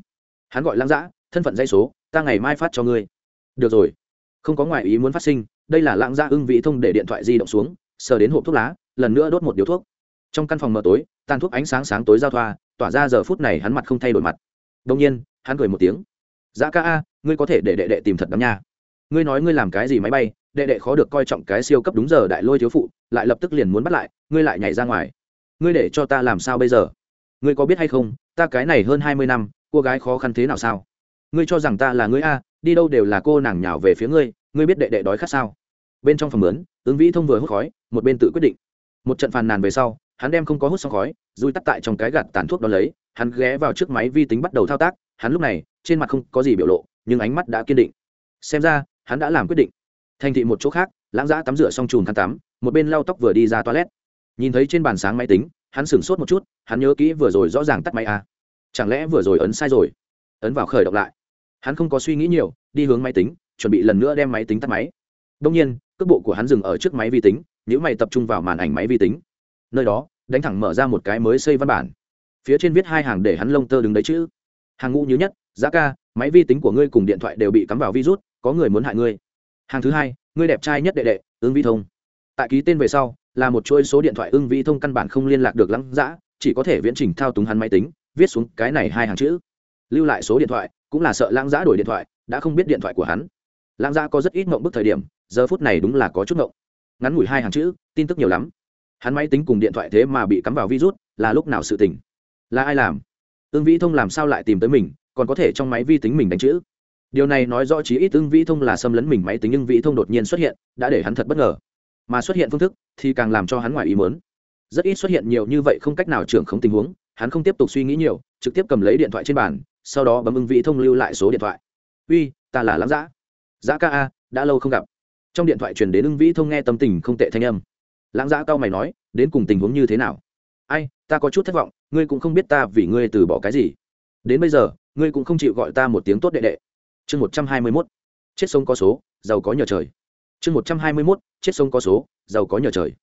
Hắn gọi lãng giã thân phận dãy số, ta ngày mai phát cho ngươi. Được rồi. Không có ngoại ý muốn phát sinh, đây là lãng giã ưng vĩ thông để điện thoại di động xuống, sờ đến hộp thuốc lá, lần nữa đốt một điếu thuốc. Trong căn phòng mờ tối, tàn thuốc ánh sáng sáng tối giao thoa tỏa ra giờ phút này hắn mặt không thay đổi mặt. Đông nhiên, hắn cười một tiếng. Giã ca a, ngươi có thể để đệ đệ tìm thật đắm nha. Ngươi nói ngươi làm cái gì máy bay, đệ đệ khó được coi trọng cái siêu cấp đúng giờ đại lôi thiếu phụ, lại lập tức liền muốn bắt lại, ngươi lại nhảy ra ngoài. Ngươi để cho ta làm sao bây giờ? Ngươi có biết hay không, ta cái này hơn hai mươi năm, cô gái khó khăn thế nào sao? Ngươi cho rằng ta là ngươi a, đi đâu đều là cô nàng nhào về phía ngươi ngươi biết đệ đệ đói khát sao? Bên trong phòng lớn, ứng vĩ thông vừa hút khói, một bên tự quyết định. Một trận phàn nàn về sau hắn đem không có hút xong khói, dùi tắt tại trong cái gạt tàn thuốc đó lấy, hắn ghé vào trước máy vi tính bắt đầu thao tác, hắn lúc này, trên mặt không có gì biểu lộ, nhưng ánh mắt đã kiên định. Xem ra, hắn đã làm quyết định. Thành thị một chỗ khác, lãng giã tắm rửa xong chùm khăn tắm, một bên lau tóc vừa đi ra toilet. Nhìn thấy trên bàn sáng máy tính, hắn sửng sốt một chút, hắn nhớ kỹ vừa rồi rõ ràng tắt máy à. chẳng lẽ vừa rồi ấn sai rồi? Ấn vào khởi động lại. Hắn không có suy nghĩ nhiều, đi hướng máy tính, chuẩn bị lần nữa đem máy tính tắt máy. Đông nhiên, cước bộ của hắn dừng ở trước máy vi tính, nếu mày tập trung vào màn ảnh máy vi tính nơi đó, đánh thẳng mở ra một cái mới xây văn bản. Phía trên viết hai hàng để hắn lông tơ đứng đấy chữ. Hàng ngũ nhứ nhất, giá ca, máy vi tính của ngươi cùng điện thoại đều bị cắm vào virus, có người muốn hại ngươi. Hàng thứ hai, ngươi đẹp trai nhất đệ đệ, ưng vi thông. Tại ký tên về sau, là một chuỗi số điện thoại ưng vi thông căn bản không liên lạc được lắng dã, chỉ có thể viễn trình thao túng hắn máy tính, viết xuống cái này hai hàng chữ. Lưu lại số điện thoại, cũng là sợ lãng giã đổi điện thoại, đã không biết điện thoại của hắn. Lãng giã có rất ít mộng bức thời điểm, giờ phút này đúng là có chút mộng. Ngắn ngủi hai hàng chữ, tin tức nhiều lắm hắn máy tính cùng điện thoại thế mà bị cắm vào virus, là lúc nào sự tình? Là ai làm? Ương vĩ thông làm sao lại tìm tới mình, còn có thể trong máy vi tính mình đánh chữ? Điều này nói rõ chí ít ưng vĩ thông là xâm lấn mình máy tính nhưng vĩ thông đột nhiên xuất hiện, đã để hắn thật bất ngờ. Mà xuất hiện phương thức thì càng làm cho hắn ngoài ý mớn rất ít xuất hiện nhiều như vậy không cách nào trưởng không tình huống, hắn không tiếp tục suy nghĩ nhiều, trực tiếp cầm lấy điện thoại trên bàn, sau đó bấm ưng vĩ thông lưu lại số điện thoại. Uy, ta là lãng giã giã ca a, đã lâu không gặp. Trong điện thoại truyền đến ưng vĩ thông nghe tâm tình không tệ thanh âm lãng giã cao mày nói, đến cùng tình huống như thế nào? Ai, ta có chút thất vọng, ngươi cũng không biết ta vì ngươi từ bỏ cái gì. Đến bây giờ, ngươi cũng không chịu gọi ta một tiếng tốt đệ đệ. Chương một trăm hai mươi mốt, chết sông có số, giàu có nhờ trời. Chương một trăm hai mươi mốt, chết sông có số, giàu có nhờ trời.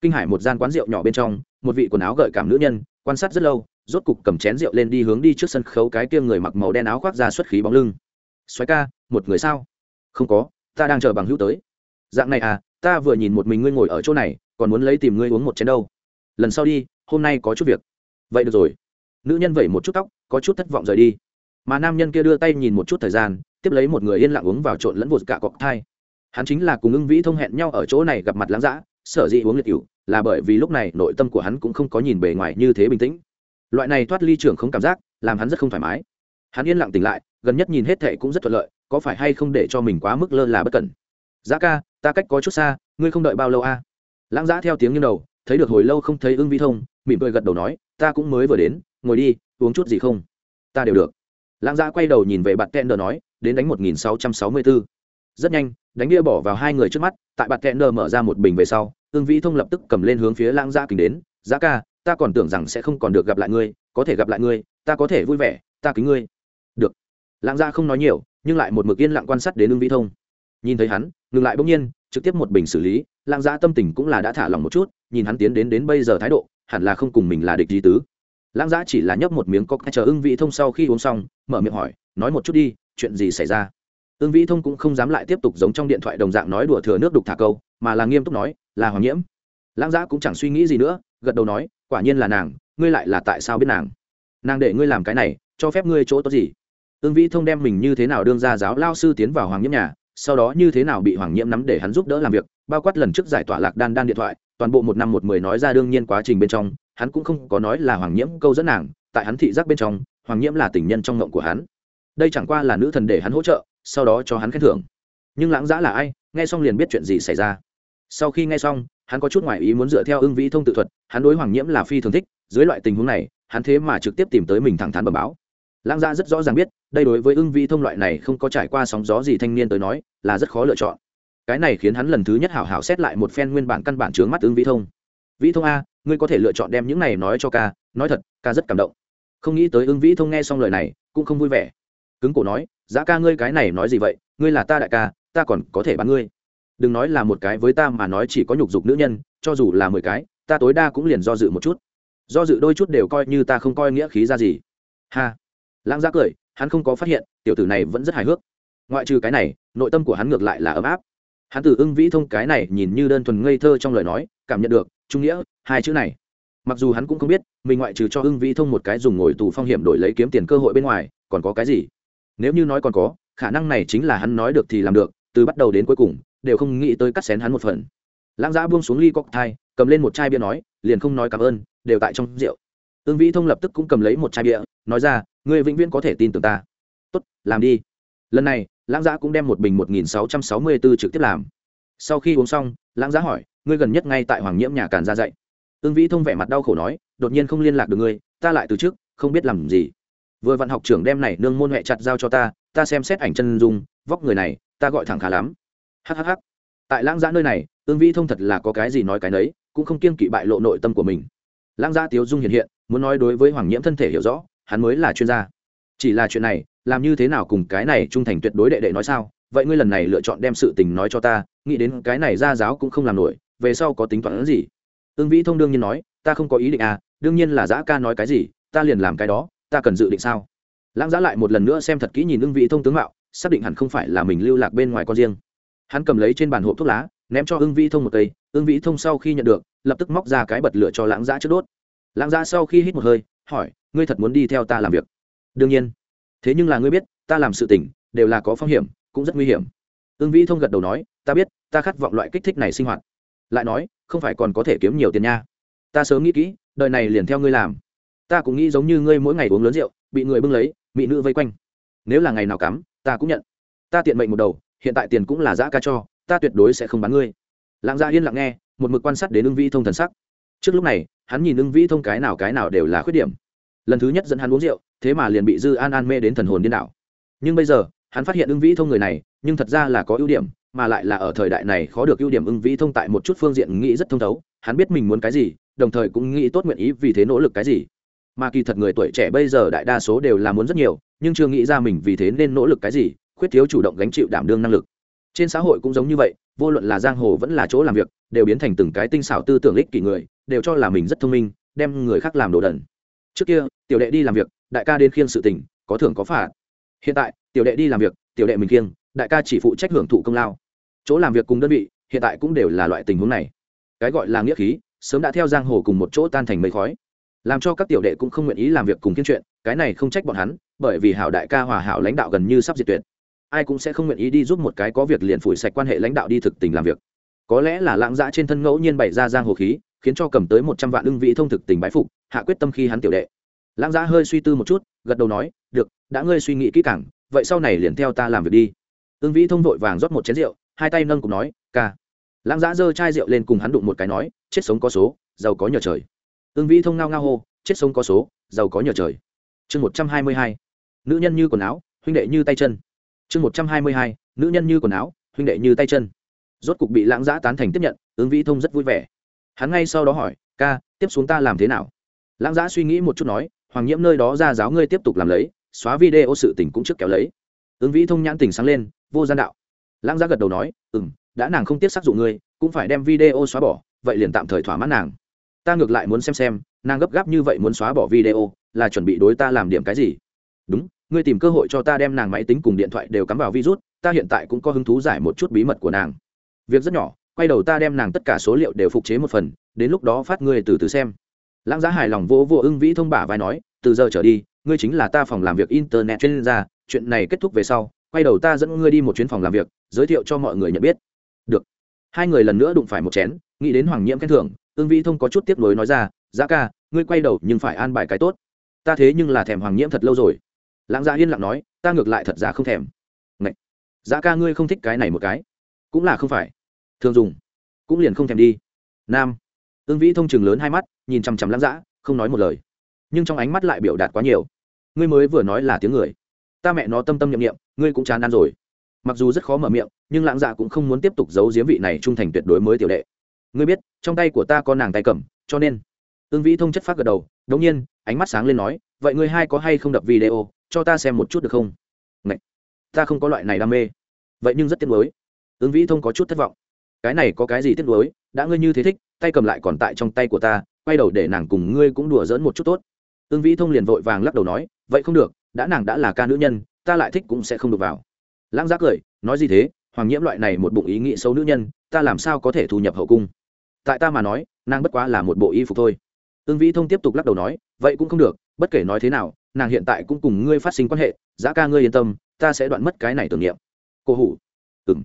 Kinh hải một gian quán rượu nhỏ bên trong, một vị quần áo gợi cảm nữ nhân, quan sát rất lâu, rốt cục cầm chén rượu lên đi hướng đi trước sân khấu cái kia người mặc màu đen áo khoác ra xuất khí bóng lưng. Xoáy ca, một người sao? Không có, ta đang chờ bằng hữu tới. Dạng này à ta vừa nhìn một mình ngươi ngồi ở chỗ này còn muốn lấy tìm ngươi uống một chén đâu. Lần sau đi, hôm nay có chút việc. Vậy được rồi. Nữ nhân vẩy một chút tóc, có chút thất vọng rời đi. Mà nam nhân kia đưa tay nhìn một chút thời gian, tiếp lấy một người yên lặng uống vào trộn lẫn vột cả cọc thai. Hắn chính là cùng ưng vĩ thông hẹn nhau ở chỗ này gặp mặt lãng dã sở dĩ uống liệt cựu là bởi vì lúc này nội tâm của hắn cũng không có nhìn bề ngoài như thế bình tĩnh. Loại này thoát ly trưởng không cảm giác, làm hắn rất không thoải mái. Hắn yên lặng tỉnh lại, gần nhất nhìn hết thệ cũng rất thuận lợi, có phải hay không để cho mình quá mức lơ là bất cẩn? Giá ca, ta cách có chút xa, ngươi không đợi bao lâu a à? Lãng giã theo tiếng như đầu, thấy được hồi lâu không thấy ưng vi thông, mỉm cười gật đầu nói, ta cũng mới vừa đến, ngồi đi, uống chút gì không? Ta đều được. Lãng giã quay đầu nhìn về bạn tender nói, đến đánh một nghìn sáu trăm sáu mươi bốn rất nhanh, đánh bia bỏ vào hai người trước mắt, tại bạn tender mở ra một bình về sau, ưng vi thông lập tức cầm lên hướng phía lãng giã kính đến, giã ca, ta còn tưởng rằng sẽ không còn được gặp lại ngươi, có thể gặp lại ngươi, ta có thể vui vẻ, ta kính ngươi. Được. Lãng giã không nói nhiều, nhưng lại một mực yên lặng quan sát đến ưng vĩ thông. Nhìn thấy hắn, ngừng lại bỗng nhiên, trực tiếp một bình xử lý lãng gia tâm tình cũng là đã thả lòng một chút, nhìn hắn tiến đến đến bây giờ thái độ, hẳn là không cùng mình là địch gì tứ. Lãng gia chỉ là nhấp một miếng cốc chờ ưng vĩ thông sau khi uống xong, mở miệng hỏi, nói một chút đi, chuyện gì xảy ra? Ưng vĩ thông cũng không dám lại tiếp tục giống trong điện thoại đồng dạng nói đùa thừa nước đục thả câu, mà là nghiêm túc nói, là hoàng nhiễm. Lãng giã cũng chẳng suy nghĩ gì nữa, gật đầu nói, quả nhiên là nàng, ngươi lại là tại sao biết nàng? Nàng để ngươi làm cái này, cho phép ngươi chỗ tốt gì? Ưng vĩ thông đem mình như thế nào đương ra giáo lao sư tiến vào hoàng nhiễm nhà sau đó như thế nào bị hoàng nhiễm nắm để hắn giúp đỡ làm việc, bao quát lần trước giải tỏa lạc đan đan điện thoại, toàn bộ một năm một mười nói ra đương nhiên quá trình bên trong, hắn cũng không có nói là hoàng nhiễm câu dẫn nàng, tại hắn thị giác bên trong, hoàng nhiễm là tình nhân trong ngộng của hắn. Đây chẳng qua là nữ thần để hắn hỗ trợ, sau đó cho hắn khen thưởng. Nhưng lãng giã là ai, nghe xong liền biết chuyện gì xảy ra. Sau khi nghe xong, hắn có chút ngoại ý muốn dựa theo ưng vĩ thông tự thuật, hắn đối hoàng nhiễm là phi thường thích, dưới loại tình huống này, hắn thế mà trực tiếp tìm tới mình thẳng thắn bẩm báo lãng gia rất rõ ràng biết, đây đối với ưng Vi thông loại này không có trải qua sóng gió gì thanh niên tới nói, là rất khó lựa chọn. Cái này khiến hắn lần thứ nhất hảo hảo xét lại một phen nguyên bản căn bản chướng mắt ưng Vi thông. Vĩ thông a, ngươi có thể lựa chọn đem những này nói cho ca, nói thật, ca rất cảm động. Không nghĩ tới ưng vĩ thông nghe xong lời này, cũng không vui vẻ. Cứng cổ nói, giá ca ngươi cái này nói gì vậy? Ngươi là ta đại ca, ta còn có thể bán ngươi. Đừng nói là một cái với ta mà nói chỉ có nhục dục nữ nhân, cho dù là mười cái, ta tối đa cũng liền do dự một chút. Do dự đôi chút đều coi như ta không coi nghĩa khí ra gì. Ha lãng giác cười, hắn không có phát hiện, tiểu tử này vẫn rất hài hước. Ngoại trừ cái này, nội tâm của hắn ngược lại là ấm áp. Hắn từ ưng vĩ thông cái này nhìn như đơn thuần ngây thơ trong lời nói, cảm nhận được, trung nghĩa, hai chữ này. Mặc dù hắn cũng không biết, mình ngoại trừ cho ưng vĩ thông một cái dùng ngồi tù phong hiểm đổi lấy kiếm tiền cơ hội bên ngoài, còn có cái gì? Nếu như nói còn có, khả năng này chính là hắn nói được thì làm được, từ bắt đầu đến cuối cùng, đều không nghĩ tới cắt xén hắn một phần. Lãng giã buông xuống ly cóc thai, cầm lên một chai bia nói, liền không nói cảm ơn, đều tại trong rượu. Ương vĩ thông lập tức cũng cầm lấy một chai bia, nói ra người vĩnh viễn có thể tin tưởng ta. Tốt, làm đi. Lần này, lãng giã cũng đem một bình một nghìn sáu trăm sáu mươi b ố trực tiếp làm. Sau khi uống xong, lãng giã hỏi, ngươi gần nhất ngay tại hoàng nhiễm nhà càn ra dạy. Ương vĩ thông vẻ mặt đau khổ nói, đột nhiên không liên lạc được ngươi, ta lại từ trước, không biết làm gì. Vừa vạn học trưởng đem này nương môn huệ chặt giao cho ta ta xem xét ảnh chân dung, vóc người này, ta gọi thẳng khá lắm. Hhh tại lãng giã nơi này ương vĩ thông thật là có cái gì nói cái nấy, cũng không kiên kỵ bại lộ nội tâm của mình. Lãng giã tiếu dung hiện hiện, muốn nói đối với hoàng nhiễm thân thể hiểu rõ hắn mới là chuyên gia. Chỉ là chuyện này, làm như thế nào cùng cái này trung thành tuyệt đối đệ đệ nói sao? Vậy ngươi lần này lựa chọn đem sự tình nói cho ta, nghĩ đến cái này ra giáo cũng không làm nổi, về sau có tính toán gì? Ương vĩ thông đương nhiên nói, ta không có ý định à đương nhiên là giã ca nói cái gì, ta liền làm cái đó, ta cần dự định sao? Lãng giã lại một lần nữa xem thật kỹ nhìn ương vĩ thông tướng mạo, xác định hẳn không phải là mình lưu lạc bên ngoài con riêng. Hắn cầm lấy trên bàn hộp thuốc lá, ném cho ưng vĩ thông một cây, ưng vĩ thông sau khi nhận được, lập tức móc ra cái bật lửa cho lãng giã trước đốt. Lãng giã sau khi hít một hơi hỏi, ngươi thật muốn đi theo ta làm việc? Đương nhiên. Thế nhưng là ngươi biết, ta làm sự tình, đều là có phong hiểm, cũng rất nguy hiểm. Ưng vĩ thông gật đầu nói, ta biết, ta khát vọng loại kích thích này sinh hoạt. Lại nói, không phải còn có thể kiếm nhiều tiền nha. Ta sớm nghĩ kỹ, đời này liền theo ngươi làm. Ta cũng nghĩ giống như ngươi mỗi ngày uống lớn rượu, bị người bưng lấy bị nữ vây quanh. Nếu là ngày nào cắm, ta cũng nhận. Ta tiện mệnh một đầu, hiện tại tiền cũng là giã ca cho, ta tuyệt đối sẽ không bán ngươi. Lãng gia yên lặng nghe, một mực quan sát đến ưng vĩ thông thần sắc trước lúc này, hắn nhìn ưng vĩ thông cái nào cái nào đều là khuyết điểm. Lần thứ nhất dẫn hắn uống rượu, thế mà liền bị dư an an mê đến thần hồn điên đảo. Nhưng bây giờ, hắn phát hiện ưng vĩ thông người này, nhưng thật ra là có ưu điểm, mà lại là ở thời đại này khó được ưu điểm ưng vĩ thông tại một chút phương diện nghĩ rất thông thấu, hắn biết mình muốn cái gì, đồng thời cũng nghĩ tốt nguyện ý vì thế nỗ lực cái gì. Mà kỳ thật người tuổi trẻ bây giờ đại đa số đều là muốn rất nhiều, nhưng chưa nghĩ ra mình vì thế nên nỗ lực cái gì, khuyết thiếu chủ động gánh chịu đảm đương năng lực. Trên xã hội cũng giống như vậy, vô luận là giang hồ vẫn là chỗ làm việc, đều biến thành từng cái tinh xảo tư tưởng ích kỷ người đều cho là mình rất thông minh, đem người khác làm đồ đần. Trước kia, tiểu đệ đi làm việc, đại ca đến khiêng sự tình, có thưởng có phạt. Hiện tại, tiểu đệ đi làm việc, tiểu đệ mình khiêng, đại ca chỉ phụ trách hưởng thụ công lao. Chỗ làm việc cùng đơn vị, hiện tại cũng đều là loại tình huống này. Cái gọi là nghĩa khí, sớm đã theo giang hồ cùng một chỗ tan thành mây khói. Làm cho các tiểu đệ cũng không nguyện ý làm việc cùng kiên chuyện, cái này không trách bọn hắn, bởi vì hảo đại ca hòa hảo lãnh đạo gần như sắp diệt tuyệt. Ai cũng sẽ không nguyện ý đi giúp một cái có việc liền phủi sạch quan hệ lãnh đạo đi thực tình làm việc. Có lẽ là lãng dã trên thân ngẫu nhiên bày ra giang hồ khí khiến cho cầm tới một trăm vạn ưng vĩ thông thực tình bái phục, hạ quyết tâm khi hắn tiểu đệ. Lãng Giá hơi suy tư một chút, gật đầu nói, được, đã ngươi suy nghĩ kỹ càng, vậy sau này liền theo ta làm việc đi. Ưng vĩ thông vội vàng rót một chén rượu, hai tay nâng cùng nói, ca. Lãng Giá giơ chai rượu lên cùng hắn đụng một cái nói, chết sống có số, giàu có nhờ trời. Ưng vĩ thông ngao ngao hô, chết sống có số, giàu có nhờ trời. Chương một trăm hai mươi hai, nữ nhân như quần áo, huynh đệ như tay chân. Chương một trăm hai mươi hai, nữ nhân như quần áo, huynh đệ như tay chân. Rốt cục bị lãng giã tán thành tiếp nhận ứng vĩ thông rất vui vẻ hắn ngay sau đó hỏi, ca, tiếp xuống ta làm thế nào? Lãng giã suy nghĩ một chút nói, hoàng nhiễm nơi đó ra giáo ngươi tiếp tục làm lấy, xóa video sự tình cũng trước kéo lấy. Ứng vĩ thông nhãn tình sáng lên, vô gian đạo. Lãng giá gật đầu nói ừ m đã nàng không tiếp xác dụng ngươi, cũng phải đem video xóa bỏ, vậy liền tạm thời thỏa mãn nàng. Ta ngược lại muốn xem xem, nàng gấp gáp như vậy muốn xóa bỏ video, là chuẩn bị đối ta làm điểm cái gì? Đúng, ngươi tìm cơ hội cho ta đem nàng máy tính cùng điện thoại đều cắm vào virus, ta hiện tại cũng có hứng thú giải một chút bí mật của nàng. Việc rất nhỏ quay đầu ta đem nàng tất cả số liệu đều phục chế một phần, đến lúc đó phát ngươi từ từ xem. Lãng giá hài lòng vỗ vỗ ưng vĩ thông bả vai nói, từ giờ trở đi, ngươi chính là ta phòng làm việc internet chuyên gia, chuyện này kết thúc về sau, quay đầu ta dẫn ngươi đi một chuyến phòng làm việc, giới thiệu cho mọi người nhận biết. Được. Hai người lần nữa đụng phải một chén, nghĩ đến hoàng nhiễm khen thưởng, ưng vĩ thông có chút tiếp nối nói ra, giá ca, ngươi quay đầu nhưng phải an bài cái tốt. Ta thế nhưng là thèm hoàng nhiễm thật lâu rồi. Lãng giá yên lặng nói, ta ngược lại thật ra không thèm. Ngậy! giá ca, ngươi không thích cái này một cái. Cũng là không phải thường dùng. Cũng liền không thèm đi. Nam. Ương vĩ thông chừng lớn hai mắt, nhìn chằm chằm lãng dã, không nói một lời. Nhưng trong ánh mắt lại biểu đạt quá nhiều. Ngươi mới vừa nói là tiếng người. Ta mẹ nó tâm tâm nhậm nghiệm ngươi cũng chán ăn rồi. Mặc dù rất khó mở miệng, nhưng lãng dạ cũng không muốn tiếp tục giấu giếm vị này trung thành tuyệt đối mới tiểu đệ. Ngươi biết, trong tay của ta có nàng tay cầm, cho nên. Ương vĩ thông chất phát gật đầu, đống nhiên, ánh mắt sáng lên nói, vậy ngươi hai có hay không đập video, cho ta xem một chút được không? Ngậy! ta không có loại này đam mê. Vậy nhưng rất tiếc mới ương vĩ thông có chút thất vọng cái này có cái gì tiếc nuối, đã ngươi như thế thích, tay cầm lại còn tại trong tay của ta, quay đầu để nàng cùng ngươi cũng đùa dỡn một chút tốt. Ương vĩ thông liền vội vàng lắc đầu nói, vậy không được, đã nàng đã là ca nữ nhân, ta lại thích cũng sẽ không được vào. Lãng giác cười, nói gì thế, hoàng nhiễm loại này một bụng ý nghĩ xấu nữ nhân, ta làm sao có thể thu nhập hậu cung? Tại ta mà nói, nàng bất quá là một bộ y phục thôi. Ương vĩ thông tiếp tục lắc đầu nói, vậy cũng không được, bất kể nói thế nào, nàng hiện tại cũng cùng ngươi phát sinh quan hệ, giá ca ngươi yên tâm, ta sẽ đoạn mất cái này tưởng niệm. Cô hủ. Ừng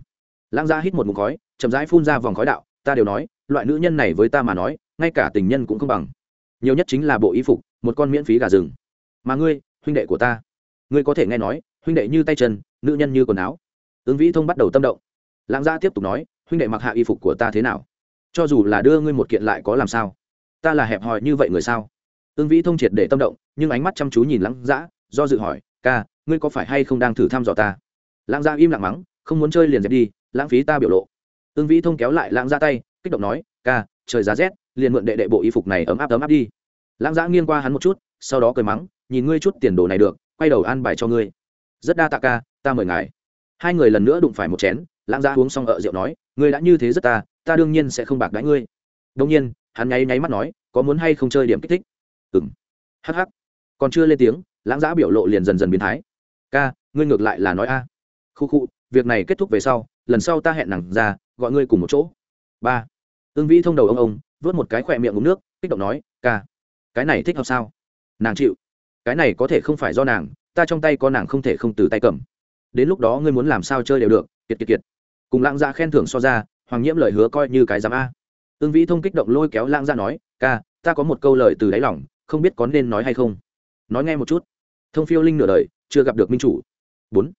lãng gia hít một mục khói, chậm rãi phun ra vòng khói đạo, ta đều nói, loại nữ nhân này với ta mà nói, ngay cả tình nhân cũng không bằng. Nhiều nhất chính là bộ y phục, một con miễn phí gà rừng. Mà ngươi, huynh đệ của ta, ngươi có thể nghe nói, huynh đệ như tay chân, nữ nhân như quần áo. Ứng vĩ thông bắt đầu tâm động. Lãng gia tiếp tục nói, huynh đệ mặc hạ y phục của ta thế nào? Cho dù là đưa ngươi một kiện lại có làm sao? Ta là hẹp hòi như vậy người sao? Ứng vĩ thông triệt để tâm động, nhưng ánh mắt chăm chú nhìn lãng giã do dự hỏi, ca, ngươi có phải hay không đang thử thăm dò ta? Lãng dã im lặng mắng không muốn chơi liền dẹp đi, lãng phí ta biểu lộ. Ương vĩ thông kéo lại lãng ra tay, kích động nói, ca, trời giá rét, liền mượn đệ đệ bộ y phục này ấm áp ấm áp đi. Lãng dã nghiêng qua hắn một chút, sau đó cười mắng, nhìn ngươi chút tiền đồ này được, quay đầu ăn bài cho ngươi. Rất đa tạ ca, ta mời ngài. Hai người lần nữa đụng phải một chén, lãng giã uống xong ợ rượu nói, ngươi đã như thế rất ta ta đương nhiên sẽ không bạc đãi ngươi. Đông nhiên, hắn nháy nháy mắt nói, có muốn hay không chơi điểm kích thích? Ừng hắc còn chưa lên tiếng, lãng giã biểu lộ liền dần dần biến thái. Ca, ngươi ngược lại là nói a. Khu khu việc này kết thúc về sau, lần sau ta hẹn nàng ra, gọi ngươi cùng một chỗ. Ba. Ương vĩ thông đầu ông ông, vớt một cái khỏe miệng uống nước, kích động nói, ca, cái này thích hợp sao? Nàng chịu. Cái này có thể không phải do nàng, ta trong tay có nàng không thể không từ tay cầm. Đến lúc đó ngươi muốn làm sao chơi đều được, kiệt kiệt kiệt. Cùng lãng dạ khen thưởng so ra, hoàng nhiễm lời hứa coi như cái giám a. Ương vĩ thông kích động lôi kéo lãng dạ nói, ca, ta có một câu lời từ đáy lòng, không biết có nên nói hay không. Nói nghe một chút. Thông phiêu linh nửa đời, chưa gặp được minh chủ. Bốn.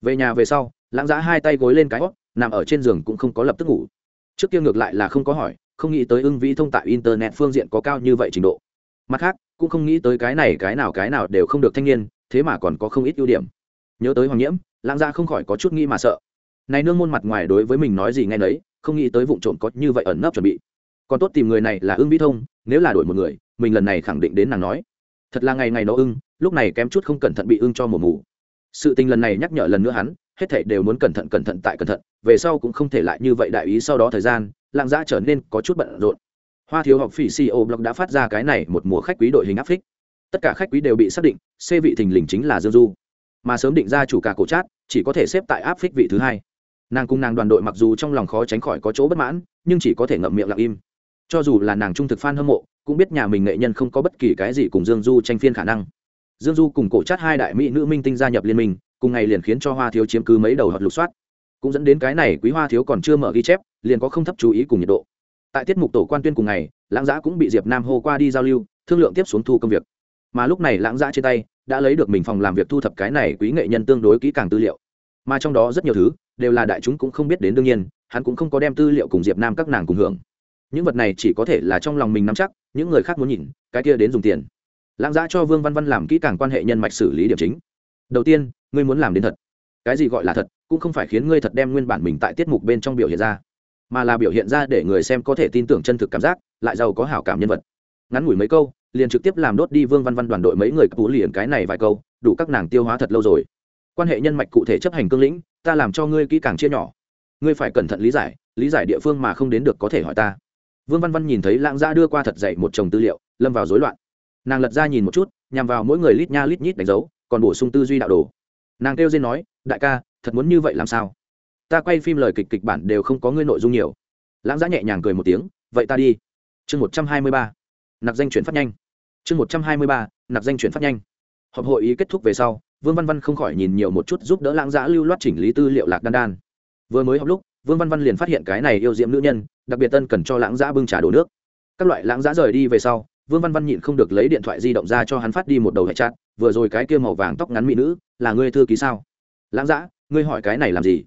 Về nhà về sau lãng giá hai tay gối lên cái hót nằm ở trên giường cũng không có lập tức ngủ. Trước kia ngược lại là không có hỏi, không nghĩ tới ưng vĩ thông tại internet phương diện có cao như vậy trình độ. Mặt khác, cũng không nghĩ tới cái này, cái nào cái nào đều không được thanh niên, thế mà còn có không ít ưu điểm. Nhớ tới hoàng nhiễm, lãng gia không khỏi có chút nghĩ mà sợ. Này nương môn mặt ngoài đối với mình nói gì nghe nấy, không nghĩ tới vụ trộm có như vậy ẩn nấp chuẩn bị. Còn tốt tìm người này là ưng vĩ thông, nếu là đổi một người, mình lần này khẳng định đến nàng nói. Thật là ngày ngày nó ưng, lúc này kém chút không cẩn thận bị ưng cho mùa mù. Sự tình lần này nhắc nhở lần nữa hắn hết thảy đều muốn cẩn thận cẩn thận tại cẩn thận về sau cũng không thể lại như vậy đại ý sau đó thời gian lạng giã trở nên có chút bận rộn. Hoa thiếu học phỉ CEO blog đã phát ra cái này một mùa khách quý đội hình áp phích. Tất cả khách quý đều bị xác định xê vị thình lình chính là dương du. Mà sớm định ra chủ cả cổ Trát, chỉ có thể xếp tại áp phích vị thứ hai. Nàng cùng nàng đoàn đội mặc dù trong lòng khó tránh khỏi có chỗ bất mãn nhưng chỉ có thể ngậm miệng lặng im. Cho dù là nàng trung thực f a n hâm mộ cũng biết nhà mình nghệ nhân không có bất kỳ cái gì cùng dương du tranh phiên khả năng. Dương du cùng cổ Trát hai đại mỹ nữ minh tinh gia nhập liên minh cùng ngày liền khiến cho hoa thiếu chiếm cứ mấy đầu hoặc lục soát. Cũng dẫn đến cái này quý hoa thiếu còn chưa mở ghi chép, liền có không thấp chú ý cùng nhiệt độ. Tại tiết mục tổ quan tuyên cùng ngày, lãng giã cũng bị diệp nam hô qua đi giao lưu, thương lượng tiếp xuống thu công việc. Mà lúc này lãng giã trên tay đã lấy được mình phòng làm việc thu thập cái này quý nghệ nhân tương đối kỹ càng tư liệu. Mà trong đó rất nhiều thứ đều là đại chúng cũng không biết đến đương nhiên, hắn cũng không có đem tư liệu cùng diệp nam các nàng cùng hưởng. Những vật này chỉ có thể là trong lòng mình nắm chắc, những người khác muốn nhìn, cái kia đến dùng tiền. Lãng giã cho vương văn văn làm kỹ càng quan hệ nhân mạch xử lý điểm chính. Đầu tiên ngươi muốn làm đến thật. Cái gì gọi là thật, cũng không phải khiến ngươi thật đem nguyên bản mình tại tiết mục bên trong biểu hiện ra, mà là biểu hiện ra để người xem có thể tin tưởng chân thực cảm giác, lại giàu có hảo cảm nhân vật. Ngắn ngủi mấy câu, liền trực tiếp làm đốt đi vương văn văn đoàn đội mấy người cú liền cái này vài câu, đủ các nàng tiêu hóa thật lâu rồi. Quan hệ nhân mạch cụ thể chấp hành cương lĩnh, ta làm cho ngươi kỹ càng chia nhỏ. Ngươi phải cẩn thận lý giải lý giải địa phương mà không đến được có thể hỏi ta. Vương văn văn nhìn thấy lãng gia đưa qua thật dạy một chồng tư liệu, lâm vào rối loạn. Nàng lật ra nhìn một chút, nhằm vào mỗi người lít nha lít nhít đánh dấu, còn bổ sung tư duy đạo đồ nàng kêu dên nói, đại ca, thật muốn như vậy làm sao? Ta quay phim lời kịch kịch bản đều không có ngươi nội dung nhiều. Lãng giã nhẹ nhàng cười một tiếng, vậy ta đi. Chương một trăm hai mươi ba. Nạp danh chuyển phát nhanh. Chương một trăm hai mươi ba, nạp danh chuyển phát nhanh. Họp hội ý kết thúc về sau, vương văn văn không khỏi nhìn nhiều một chút giúp đỡ lãng giã lưu loát chỉnh lý tư liệu lạc đan đan. Vừa mới học lúc, vương văn văn liền phát hiện cái này yêu diễm nữ nhân, đặc biệt tân cần cho lãng giã bưng trà đổ nước. Các loại lãng giã rời đi về sau, vương văn văn nhịn không được lấy điện thoại di động ra cho hắn phát đi một đầu hệ trạng. vừa rồi cái kia màu vàng tóc ngắn mỹ nữ là ngươi thư ký sao? Lãng giã ngươi hỏi cái này làm gì?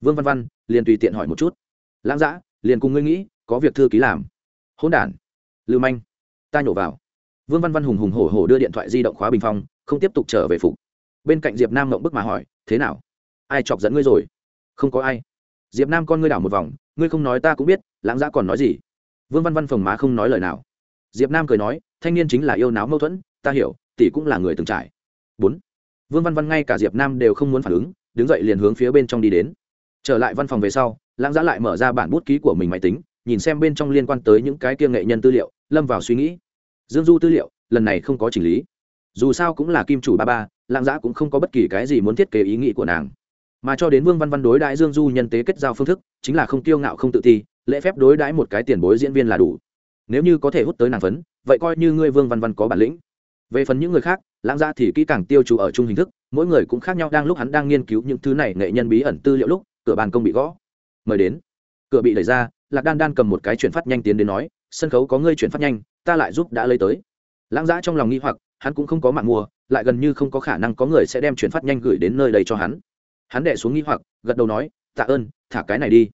Vương văn văn liền tùy tiện hỏi một chút. Lãng giã liền cùng ngươi nghĩ, có việc thư ký làm. Hỗn đản. Lưu manh, ta nhổ vào. Vương văn văn hùng hùng hổ hổ đưa điện thoại di động khóa bình phong, không tiếp tục trở về phục. Bên cạnh diệp nam mộng bức mà hỏi, thế nào? Ai chọc dẫn ngươi rồi? Không có ai. Diệp nam con ngươi đảo một vòng, ngươi không nói ta cũng biết, lãng giã còn nói gì? Vương văn văn phồng má không nói lời nào. Diệp nam cười nói, thanh niên chính là yêu náo mâu thuẫn, ta hiểu, tỷ cũng là người từng trải. Bốn vương văn văn ngay cả diệp nam đều không muốn phản ứng, đứng dậy liền hướng phía bên trong đi đến. Trở lại văn phòng về sau, lãng giã lại mở ra bản bút ký của mình máy tính, nhìn xem bên trong liên quan tới những cái kia nghệ nhân tư liệu, lâm vào suy nghĩ. Dương du tư liệu, lần này không có chỉnh lý. Dù sao cũng là kim chủ ba ba, lãng giã cũng không có bất kỳ cái gì muốn thiết kế ý nghĩ của nàng. Mà cho đến vương văn văn đối đãi dương du nhân tế kết giao phương thức, chính là không tiêu ngạo không tự ti, lễ phép đối đãi một cái tiền bối diễn viên là đủ. Nếu như có thể hút tới nàng phấn, vậy coi như ngươi vương văn văn có bản lĩnh về phần những người khác, lãng gia thì kỹ càng tiêu chú ở chung hình thức, mỗi người cũng khác nhau đang lúc hắn đang nghiên cứu những thứ này nghệ nhân bí ẩn tư liệu lúc, cửa bàn công bị gõ. Mời đến. Cửa bị đẩy ra, lạc đan đan cầm một cái chuyển phát nhanh tiến đến nói, sân khấu có ngươi chuyển phát nhanh, ta lại giúp đã lấy tới. Lãng giã trong lòng nghi hoặc, hắn cũng không có mạng mua, lại gần như không có khả năng có người sẽ đem chuyển phát nhanh gửi đến nơi đây cho hắn. Hắn đệ xuống nghi hoặc, gật đầu nói, tạ ơn, thả cái này đi.